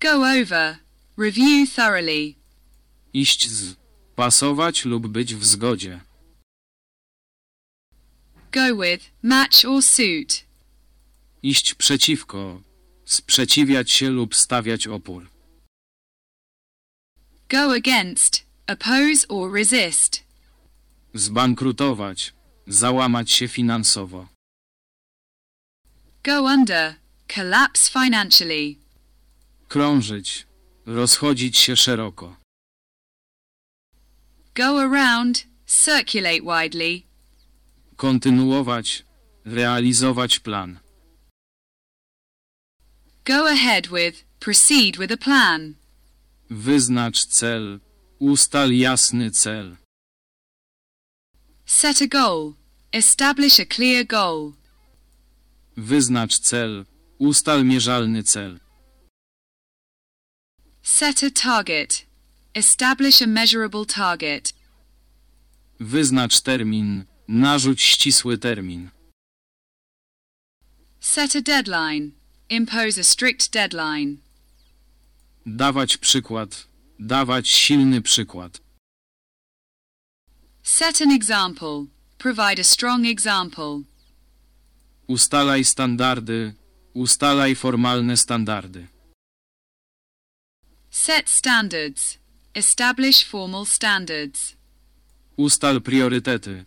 Speaker 2: Go over, review thoroughly.
Speaker 1: Iść z, pasować lub być w zgodzie.
Speaker 2: Go with, match or suit.
Speaker 1: Iść przeciwko, sprzeciwiać się lub stawiać opór.
Speaker 2: Go against, oppose or resist.
Speaker 1: Zbankrutować. Załamać się finansowo.
Speaker 2: Go under. Collapse financially.
Speaker 1: Krążyć. Rozchodzić się szeroko.
Speaker 2: Go around. Circulate widely.
Speaker 1: Kontynuować. Realizować plan.
Speaker 2: Go ahead with. Proceed with a plan.
Speaker 1: Wyznacz cel. Ustal jasny cel.
Speaker 2: Set a goal. Establish a clear goal.
Speaker 1: Wyznacz cel. Ustal mierzalny cel.
Speaker 2: Set a target. Establish a measurable target.
Speaker 1: Wyznacz termin. Narzuć ścisły termin.
Speaker 2: Set a deadline. Impose a strict deadline.
Speaker 1: Dawać przykład. Dawać silny przykład.
Speaker 2: Set an example. Provide a strong example.
Speaker 1: Ustalaj standardy. Ustalaj formalne standardy.
Speaker 2: Set standards. Establish formal standards.
Speaker 1: Ustal priorytety.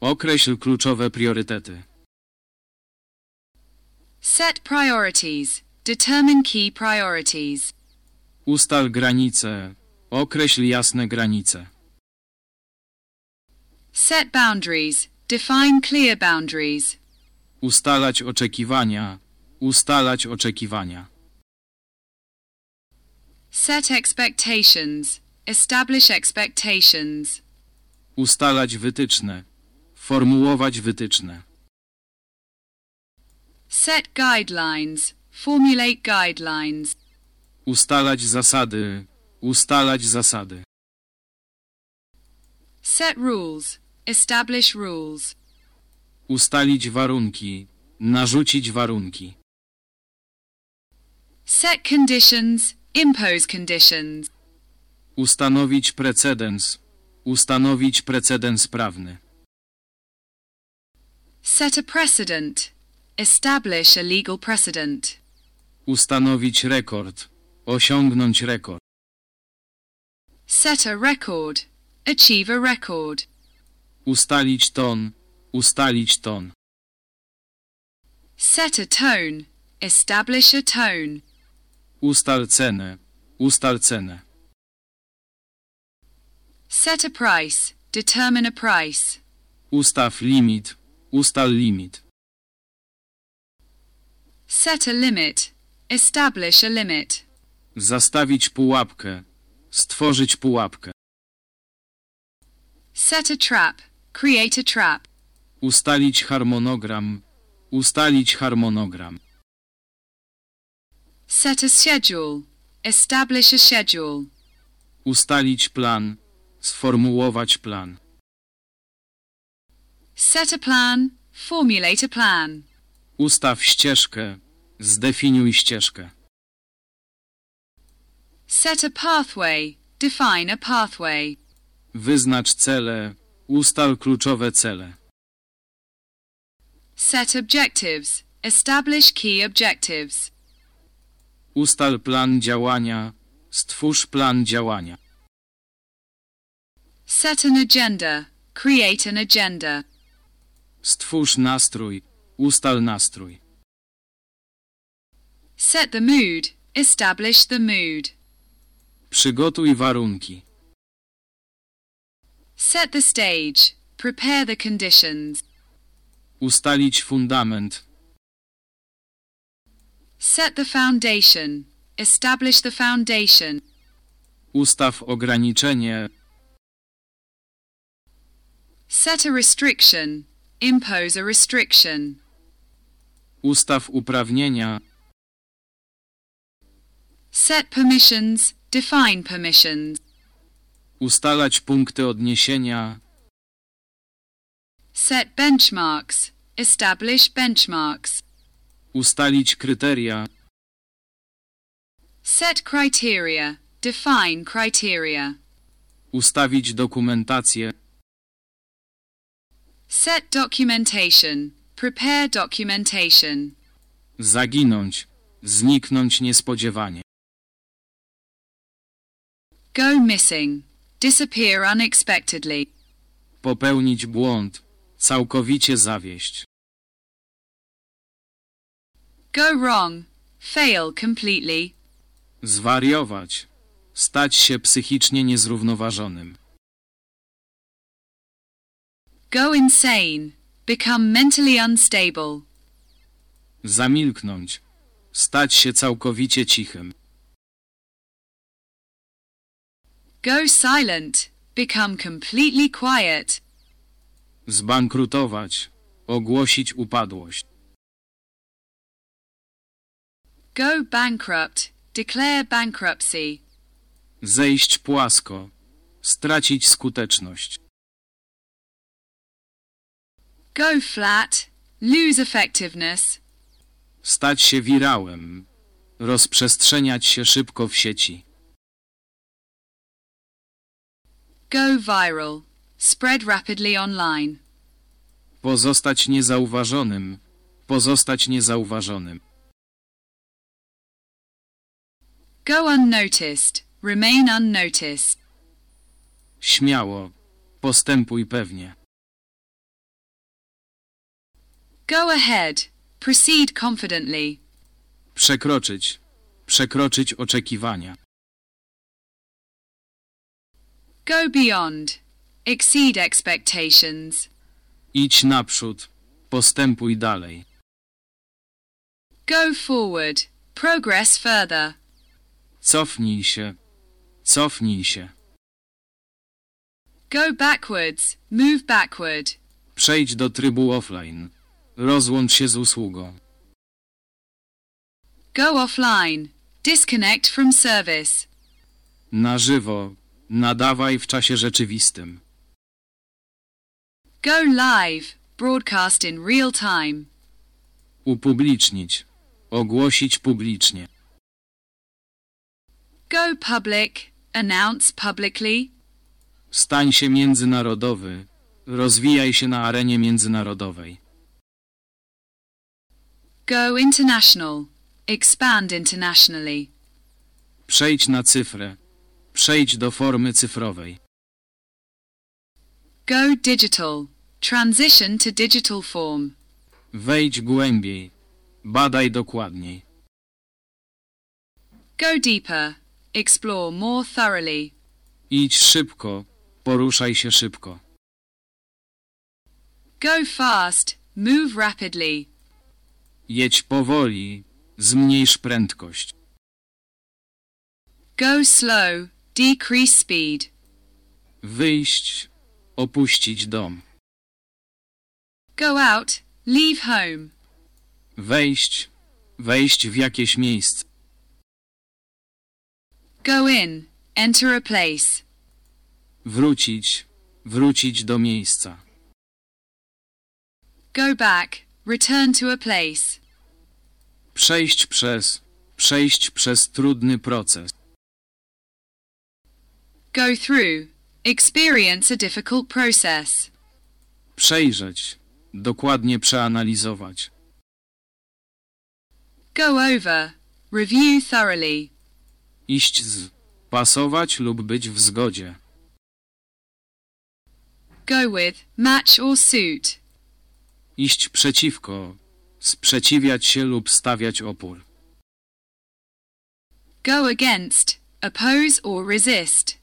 Speaker 1: Określ kluczowe priorytety.
Speaker 2: Set priorities. Determine key priorities.
Speaker 1: Ustal granice. Określ jasne granice.
Speaker 2: Set boundaries. Define clear boundaries.
Speaker 1: Ustalać oczekiwania. Ustalać oczekiwania.
Speaker 2: Set expectations. Establish expectations.
Speaker 1: Ustalać wytyczne. Formułować wytyczne.
Speaker 2: Set guidelines. Formulate guidelines.
Speaker 1: Ustalać zasady. Ustalać zasady.
Speaker 2: Set rules. Establish rules.
Speaker 1: Ustalić warunki. Narzucić warunki.
Speaker 2: Set conditions. Impose conditions.
Speaker 1: Ustanowić precedens. Ustanowić precedens prawny.
Speaker 2: Set a precedent. Establish a legal precedent.
Speaker 1: Ustanowić rekord. Osiągnąć rekord.
Speaker 3: Set a record. Achieve a
Speaker 1: record. Ustalić ton. Ustalić ton.
Speaker 2: Set a tone. Establish a tone.
Speaker 1: Ustal cenę. Ustal cenę.
Speaker 2: Set a price. Determine a price.
Speaker 1: Ustaw limit. Ustal limit.
Speaker 2: Set a limit. Establish a limit.
Speaker 1: Zastawić pułapkę. Stworzyć pułapkę.
Speaker 2: Set a trap. Create a trap.
Speaker 1: Ustalić harmonogram. Ustalić harmonogram.
Speaker 2: Set a schedule.
Speaker 1: Establish a schedule. Ustalić plan. Sformułować plan.
Speaker 2: Set a plan. Formulate a plan.
Speaker 1: Ustaw ścieżkę. Zdefiniuj ścieżkę.
Speaker 2: Set a pathway. Define a pathway.
Speaker 1: Wyznacz cele. Ustal kluczowe cele.
Speaker 2: Set objectives. Establish key objectives.
Speaker 1: Ustal plan działania. Stwórz plan działania.
Speaker 2: Set an agenda. Create an agenda.
Speaker 1: Stwórz nastrój. Ustal nastrój.
Speaker 2: Set the mood. Establish the mood.
Speaker 1: Przygotuj warunki.
Speaker 2: Set the stage. Prepare the conditions.
Speaker 1: Ustalić fundament.
Speaker 2: Set the foundation. Establish the foundation.
Speaker 1: Ustaw ograniczenie.
Speaker 2: Set a restriction. Impose a restriction.
Speaker 1: Ustaw uprawnienia.
Speaker 2: Set permissions. Define permissions.
Speaker 1: Ustalać punkty odniesienia.
Speaker 2: Set benchmarks. Establish benchmarks.
Speaker 1: Ustalić kryteria.
Speaker 2: Set criteria. Define criteria.
Speaker 1: Ustawić dokumentację.
Speaker 2: Set documentation. Prepare documentation.
Speaker 1: Zaginąć. Zniknąć niespodziewanie.
Speaker 2: Go missing. Disappear unexpectedly.
Speaker 1: Popełnić błąd. Całkowicie zawieść.
Speaker 2: Go wrong. Fail completely.
Speaker 1: Zwariować. Stać się psychicznie niezrównoważonym.
Speaker 2: Go insane. Become mentally unstable.
Speaker 1: Zamilknąć. Stać się całkowicie cichym.
Speaker 2: Go silent. Become completely quiet.
Speaker 1: Zbankrutować. Ogłosić upadłość.
Speaker 2: Go bankrupt. Declare bankruptcy.
Speaker 1: Zejść płasko. Stracić skuteczność.
Speaker 2: Go flat. Lose effectiveness.
Speaker 1: Stać się wirałem. Rozprzestrzeniać się szybko w sieci.
Speaker 3: Go viral.
Speaker 2: Spread rapidly online.
Speaker 1: Pozostać niezauważonym. Pozostać niezauważonym.
Speaker 2: Go unnoticed. Remain unnoticed.
Speaker 1: Śmiało. Postępuj pewnie.
Speaker 2: Go ahead. Proceed confidently.
Speaker 1: Przekroczyć. Przekroczyć oczekiwania.
Speaker 2: Go beyond. Exceed expectations.
Speaker 1: Idź naprzód. Postępuj dalej.
Speaker 3: Go forward. Progress further.
Speaker 1: Cofnij się. Cofnij się.
Speaker 3: Go backwards.
Speaker 2: Move backward.
Speaker 1: Przejdź do trybu offline. Rozłącz się z usługą.
Speaker 2: Go offline. Disconnect from service.
Speaker 1: Na żywo. Nadawaj w czasie rzeczywistym.
Speaker 2: Go live. Broadcast in real time.
Speaker 1: Upublicznić. Ogłosić publicznie.
Speaker 2: Go public. Announce publicly.
Speaker 1: Stań się międzynarodowy. Rozwijaj się na arenie międzynarodowej.
Speaker 2: Go international. Expand internationally.
Speaker 1: Przejdź na cyfrę. Przejdź do formy cyfrowej.
Speaker 2: Go digital. Transition to digital form.
Speaker 1: Wejdź głębiej. Badaj dokładniej.
Speaker 2: Go deeper. Explore more thoroughly.
Speaker 1: Idź szybko. Poruszaj się szybko.
Speaker 3: Go fast. Move rapidly.
Speaker 1: Jedź powoli. Zmniejsz prędkość.
Speaker 2: Go slow. Decrease speed.
Speaker 1: Wyjść, opuścić dom.
Speaker 3: Go out, leave home.
Speaker 1: Wejść, wejść w jakieś miejsce.
Speaker 2: Go in, enter a place.
Speaker 1: Wrócić, wrócić do miejsca.
Speaker 2: Go back, return to a place.
Speaker 1: Przejść przez, przejść przez trudny proces.
Speaker 2: Go through. Experience a difficult process.
Speaker 1: Przejrzeć. Dokładnie przeanalizować.
Speaker 3: Go over. Review thoroughly.
Speaker 1: Iść z. Pasować lub być w zgodzie.
Speaker 2: Go with, match or suit.
Speaker 1: Iść przeciwko. Sprzeciwiać się lub stawiać opór.
Speaker 2: Go against. Oppose or resist.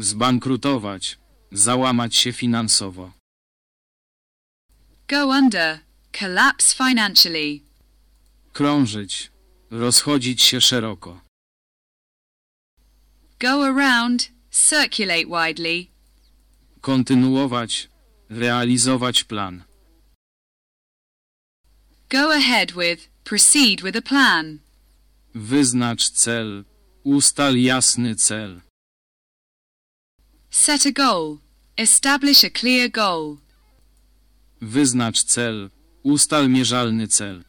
Speaker 1: Zbankrutować. Załamać się finansowo.
Speaker 2: Go under. Collapse financially.
Speaker 1: Krążyć. Rozchodzić się szeroko.
Speaker 2: Go around. Circulate widely.
Speaker 1: Kontynuować. Realizować plan.
Speaker 2: Go ahead with. Proceed with a plan.
Speaker 1: Wyznacz cel. Ustal jasny cel.
Speaker 2: Set a goal. Establish a clear goal.
Speaker 1: Wyznacz cel. Ustal mierzalny cel.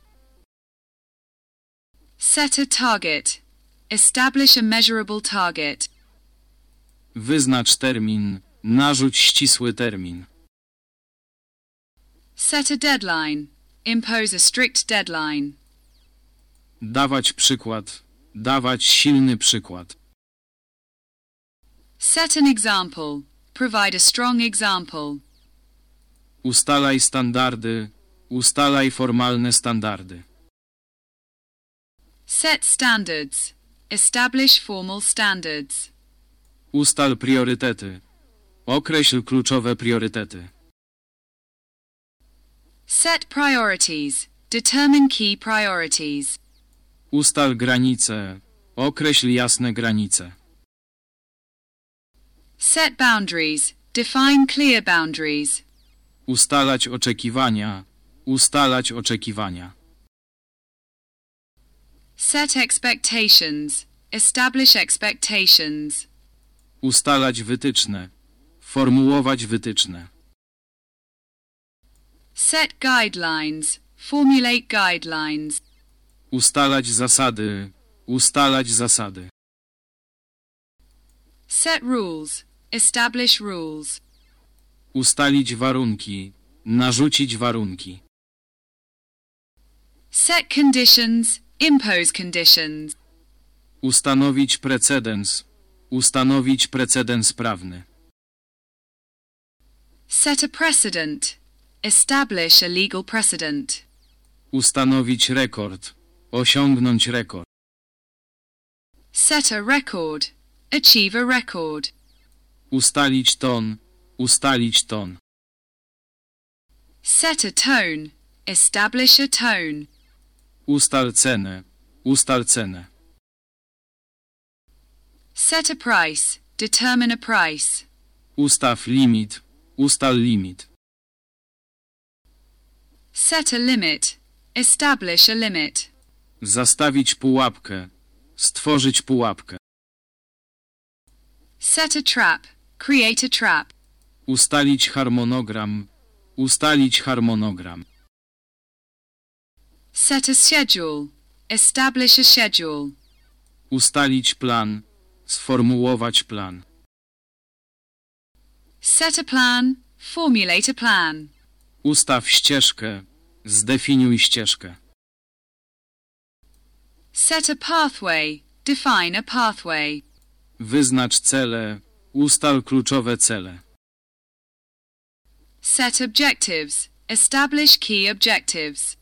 Speaker 2: Set a target. Establish a measurable target.
Speaker 1: Wyznacz termin. Narzuć ścisły termin.
Speaker 2: Set a deadline. Impose a strict deadline.
Speaker 1: Dawać przykład. Dawać silny przykład.
Speaker 2: Set an example. Provide a strong example.
Speaker 1: Ustalaj standardy. Ustalaj formalne standardy.
Speaker 2: Set standards. Establish formal standards.
Speaker 1: Ustal priorytety. Określ kluczowe priorytety.
Speaker 2: Set priorities. Determine key priorities.
Speaker 1: Ustal granice. Określ jasne granice.
Speaker 2: Set boundaries. Define clear boundaries.
Speaker 1: Ustalać oczekiwania. Ustalać oczekiwania.
Speaker 2: Set expectations. Establish expectations.
Speaker 1: Ustalać wytyczne. Formułować wytyczne.
Speaker 2: Set guidelines. Formulate guidelines.
Speaker 1: Ustalać zasady. Ustalać zasady.
Speaker 2: Set rules. Establish rules.
Speaker 1: Ustalić warunki. Narzucić warunki.
Speaker 2: Set conditions. Impose conditions.
Speaker 1: Ustanowić precedens. Ustanowić precedens prawny.
Speaker 2: Set a precedent. Establish a legal precedent.
Speaker 1: Ustanowić rekord. Osiągnąć rekord. Set a record. Achieve
Speaker 2: a record.
Speaker 1: Ustalić ton. Ustalić ton.
Speaker 2: Set a tone. Establish a tone.
Speaker 1: Ustal cenę. Ustal cenę.
Speaker 2: Set a price. Determine a price.
Speaker 1: Ustaw limit. Ustal limit.
Speaker 2: Set a limit. Establish a limit.
Speaker 1: Zastawić pułapkę. Stworzyć pułapkę.
Speaker 3: Set a trap. Create a trap.
Speaker 1: Ustalić harmonogram. Ustalić harmonogram.
Speaker 2: Set a schedule. Establish a schedule.
Speaker 1: Ustalić plan. Sformułować plan.
Speaker 2: Set a plan. Formulate a plan.
Speaker 1: Ustaw ścieżkę. Zdefiniuj ścieżkę.
Speaker 2: Set a pathway. Define a pathway.
Speaker 1: Wyznacz cele. Ustal kluczowe cele.
Speaker 2: Set objectives. Establish key objectives.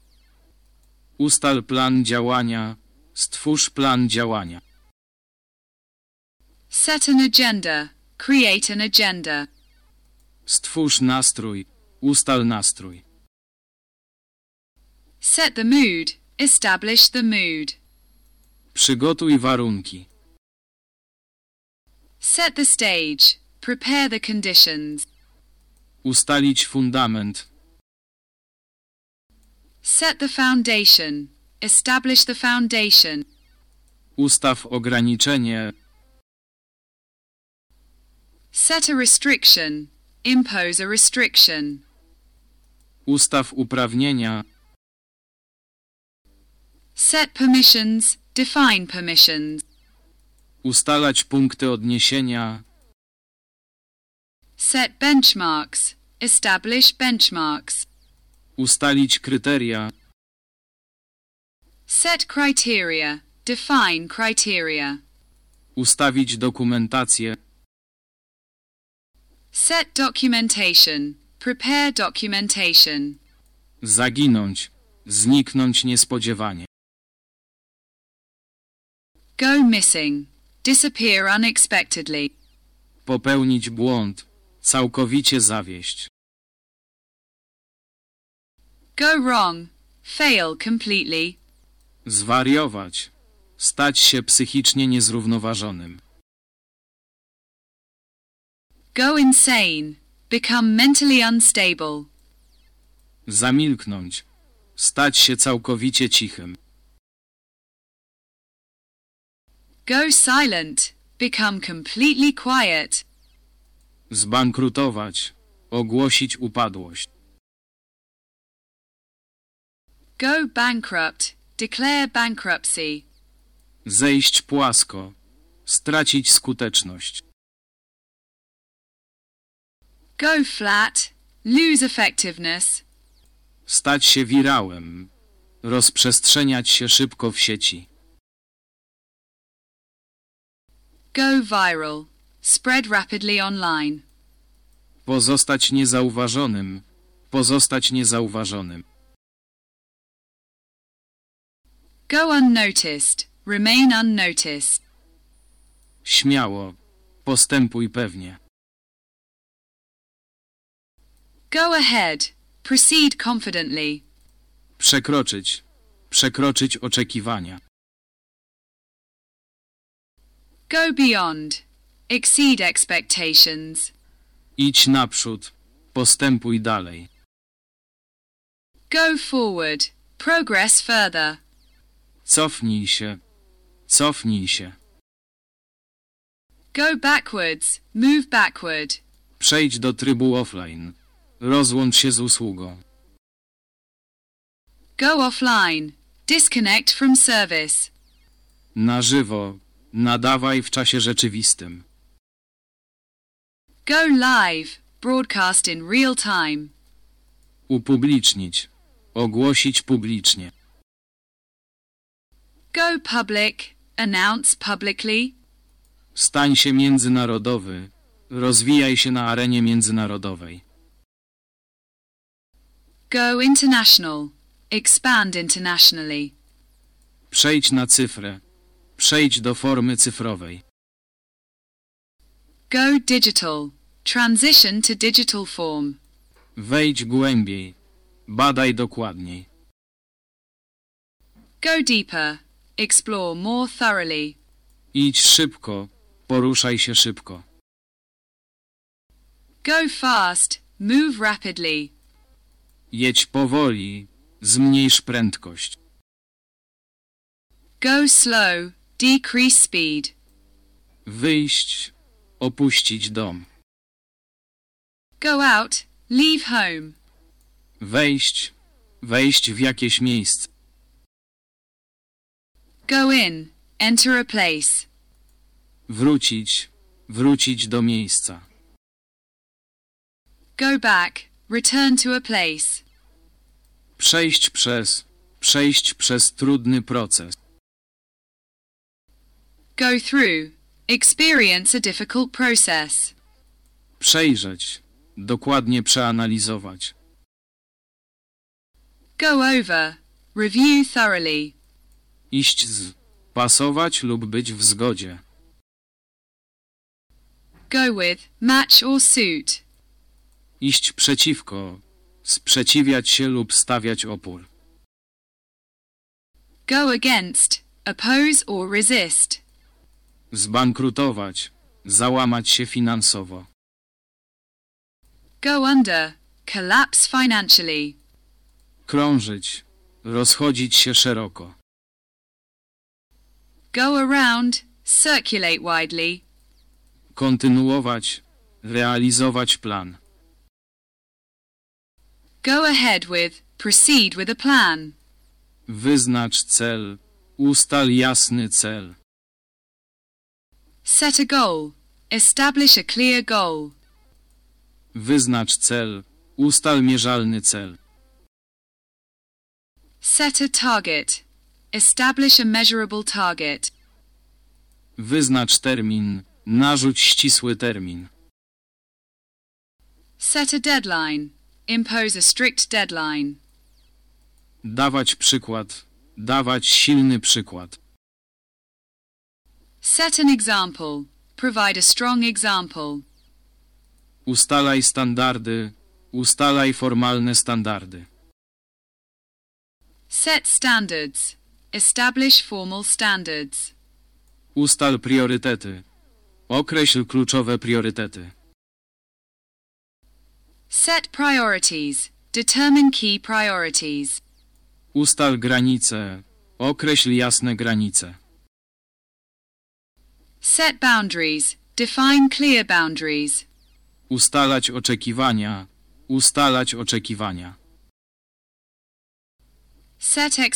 Speaker 1: Ustal plan działania. Stwórz plan działania.
Speaker 2: Set an agenda. Create an agenda.
Speaker 1: Stwórz nastrój. Ustal nastrój.
Speaker 2: Set the mood. Establish the mood.
Speaker 1: Przygotuj warunki.
Speaker 2: Set the stage. Prepare the conditions.
Speaker 1: Ustalić fundament.
Speaker 2: Set the foundation. Establish the foundation.
Speaker 1: Ustaw ograniczenie.
Speaker 2: Set a restriction. Impose a restriction.
Speaker 1: Ustaw uprawnienia.
Speaker 2: Set permissions. Define permissions.
Speaker 1: Ustalać punkty odniesienia.
Speaker 2: Set benchmarks. Establish benchmarks.
Speaker 1: Ustalić kryteria.
Speaker 2: Set criteria. Define criteria.
Speaker 1: Ustawić dokumentację.
Speaker 2: Set documentation. Prepare documentation.
Speaker 1: Zaginąć. Zniknąć niespodziewanie.
Speaker 2: Go missing. Disappear unexpectedly.
Speaker 1: Popełnić błąd. Całkowicie zawieść.
Speaker 2: Go wrong. Fail completely.
Speaker 1: Zwariować. Stać się psychicznie niezrównoważonym.
Speaker 2: Go insane. Become mentally unstable.
Speaker 1: Zamilknąć. Stać się całkowicie cichym.
Speaker 2: Go silent. Become completely quiet.
Speaker 1: Zbankrutować. Ogłosić upadłość.
Speaker 2: Go bankrupt. Declare bankruptcy.
Speaker 1: Zejść płasko. Stracić skuteczność.
Speaker 2: Go flat. Lose effectiveness.
Speaker 1: Stać się wirałem. Rozprzestrzeniać się szybko w sieci.
Speaker 2: Go viral. Spread rapidly online.
Speaker 1: Pozostać niezauważonym. Pozostać niezauważonym.
Speaker 3: Go unnoticed. Remain unnoticed.
Speaker 1: Śmiało. Postępuj pewnie.
Speaker 2: Go ahead. Proceed confidently.
Speaker 1: Przekroczyć. Przekroczyć oczekiwania.
Speaker 2: Go beyond. Exceed expectations.
Speaker 1: Idź naprzód. Postępuj dalej.
Speaker 3: Go forward. Progress further.
Speaker 1: Cofnij się. Cofnij się.
Speaker 2: Go backwards. Move backward.
Speaker 1: Przejdź do trybu offline. Rozłącz się z usługą.
Speaker 2: Go offline. Disconnect from service.
Speaker 1: Na żywo. Nadawaj w czasie rzeczywistym.
Speaker 2: Go live. Broadcast in real time.
Speaker 1: Upublicznić. Ogłosić publicznie.
Speaker 2: Go public. Announce publicly.
Speaker 1: Stań się międzynarodowy. Rozwijaj się na arenie międzynarodowej.
Speaker 2: Go international. Expand internationally.
Speaker 1: Przejdź na cyfrę. Przejdź do formy cyfrowej.
Speaker 2: Go digital. Transition to digital
Speaker 1: form. Wejdź głębiej. Badaj dokładniej.
Speaker 2: Go deeper. Explore more thoroughly.
Speaker 1: Idź szybko. Poruszaj się szybko.
Speaker 2: Go fast. Move rapidly.
Speaker 1: Jedź powoli. Zmniejsz prędkość.
Speaker 3: Go slow. Decrease speed.
Speaker 1: Wyjść, opuścić dom.
Speaker 3: Go
Speaker 2: out, leave home.
Speaker 1: Wejść, wejść w jakieś miejsce.
Speaker 3: Go in, enter a place.
Speaker 1: Wrócić, wrócić do miejsca.
Speaker 2: Go back, return to a place.
Speaker 1: Przejść przez, przejść przez trudny proces.
Speaker 2: Go through. Experience a difficult process.
Speaker 1: Przejrzeć. Dokładnie przeanalizować.
Speaker 2: Go over. Review thoroughly.
Speaker 1: Iść z. Pasować lub być w zgodzie.
Speaker 2: Go with, match or suit.
Speaker 1: Iść przeciwko. Sprzeciwiać się lub stawiać opór.
Speaker 2: Go against. Oppose or resist.
Speaker 1: Zbankrutować. Załamać się finansowo.
Speaker 2: Go under. Collapse financially.
Speaker 1: Krążyć. Rozchodzić się szeroko.
Speaker 2: Go around. Circulate widely.
Speaker 1: Kontynuować. Realizować plan.
Speaker 2: Go ahead with. Proceed with a plan.
Speaker 1: Wyznacz cel. Ustal jasny cel.
Speaker 2: Set a goal. Establish a clear goal.
Speaker 1: Wyznacz cel. Ustal mierzalny cel.
Speaker 2: Set a target. Establish a measurable target.
Speaker 1: Wyznacz termin. Narzuć ścisły termin.
Speaker 2: Set a deadline. Impose a strict deadline.
Speaker 1: Dawać przykład. Dawać silny przykład.
Speaker 2: Set an example. Provide a strong example.
Speaker 1: Ustalaj standardy. Ustalaj formalne standardy.
Speaker 2: Set standards. Establish formal standards.
Speaker 1: Ustal priorytety. Określ kluczowe priorytety.
Speaker 2: Set priorities. Determine key priorities.
Speaker 1: Ustal granice. Określ jasne granice.
Speaker 2: Set boundaries. Define clear boundaries.
Speaker 1: Ustalać oczekiwania. Ustalać oczekiwania.
Speaker 2: Set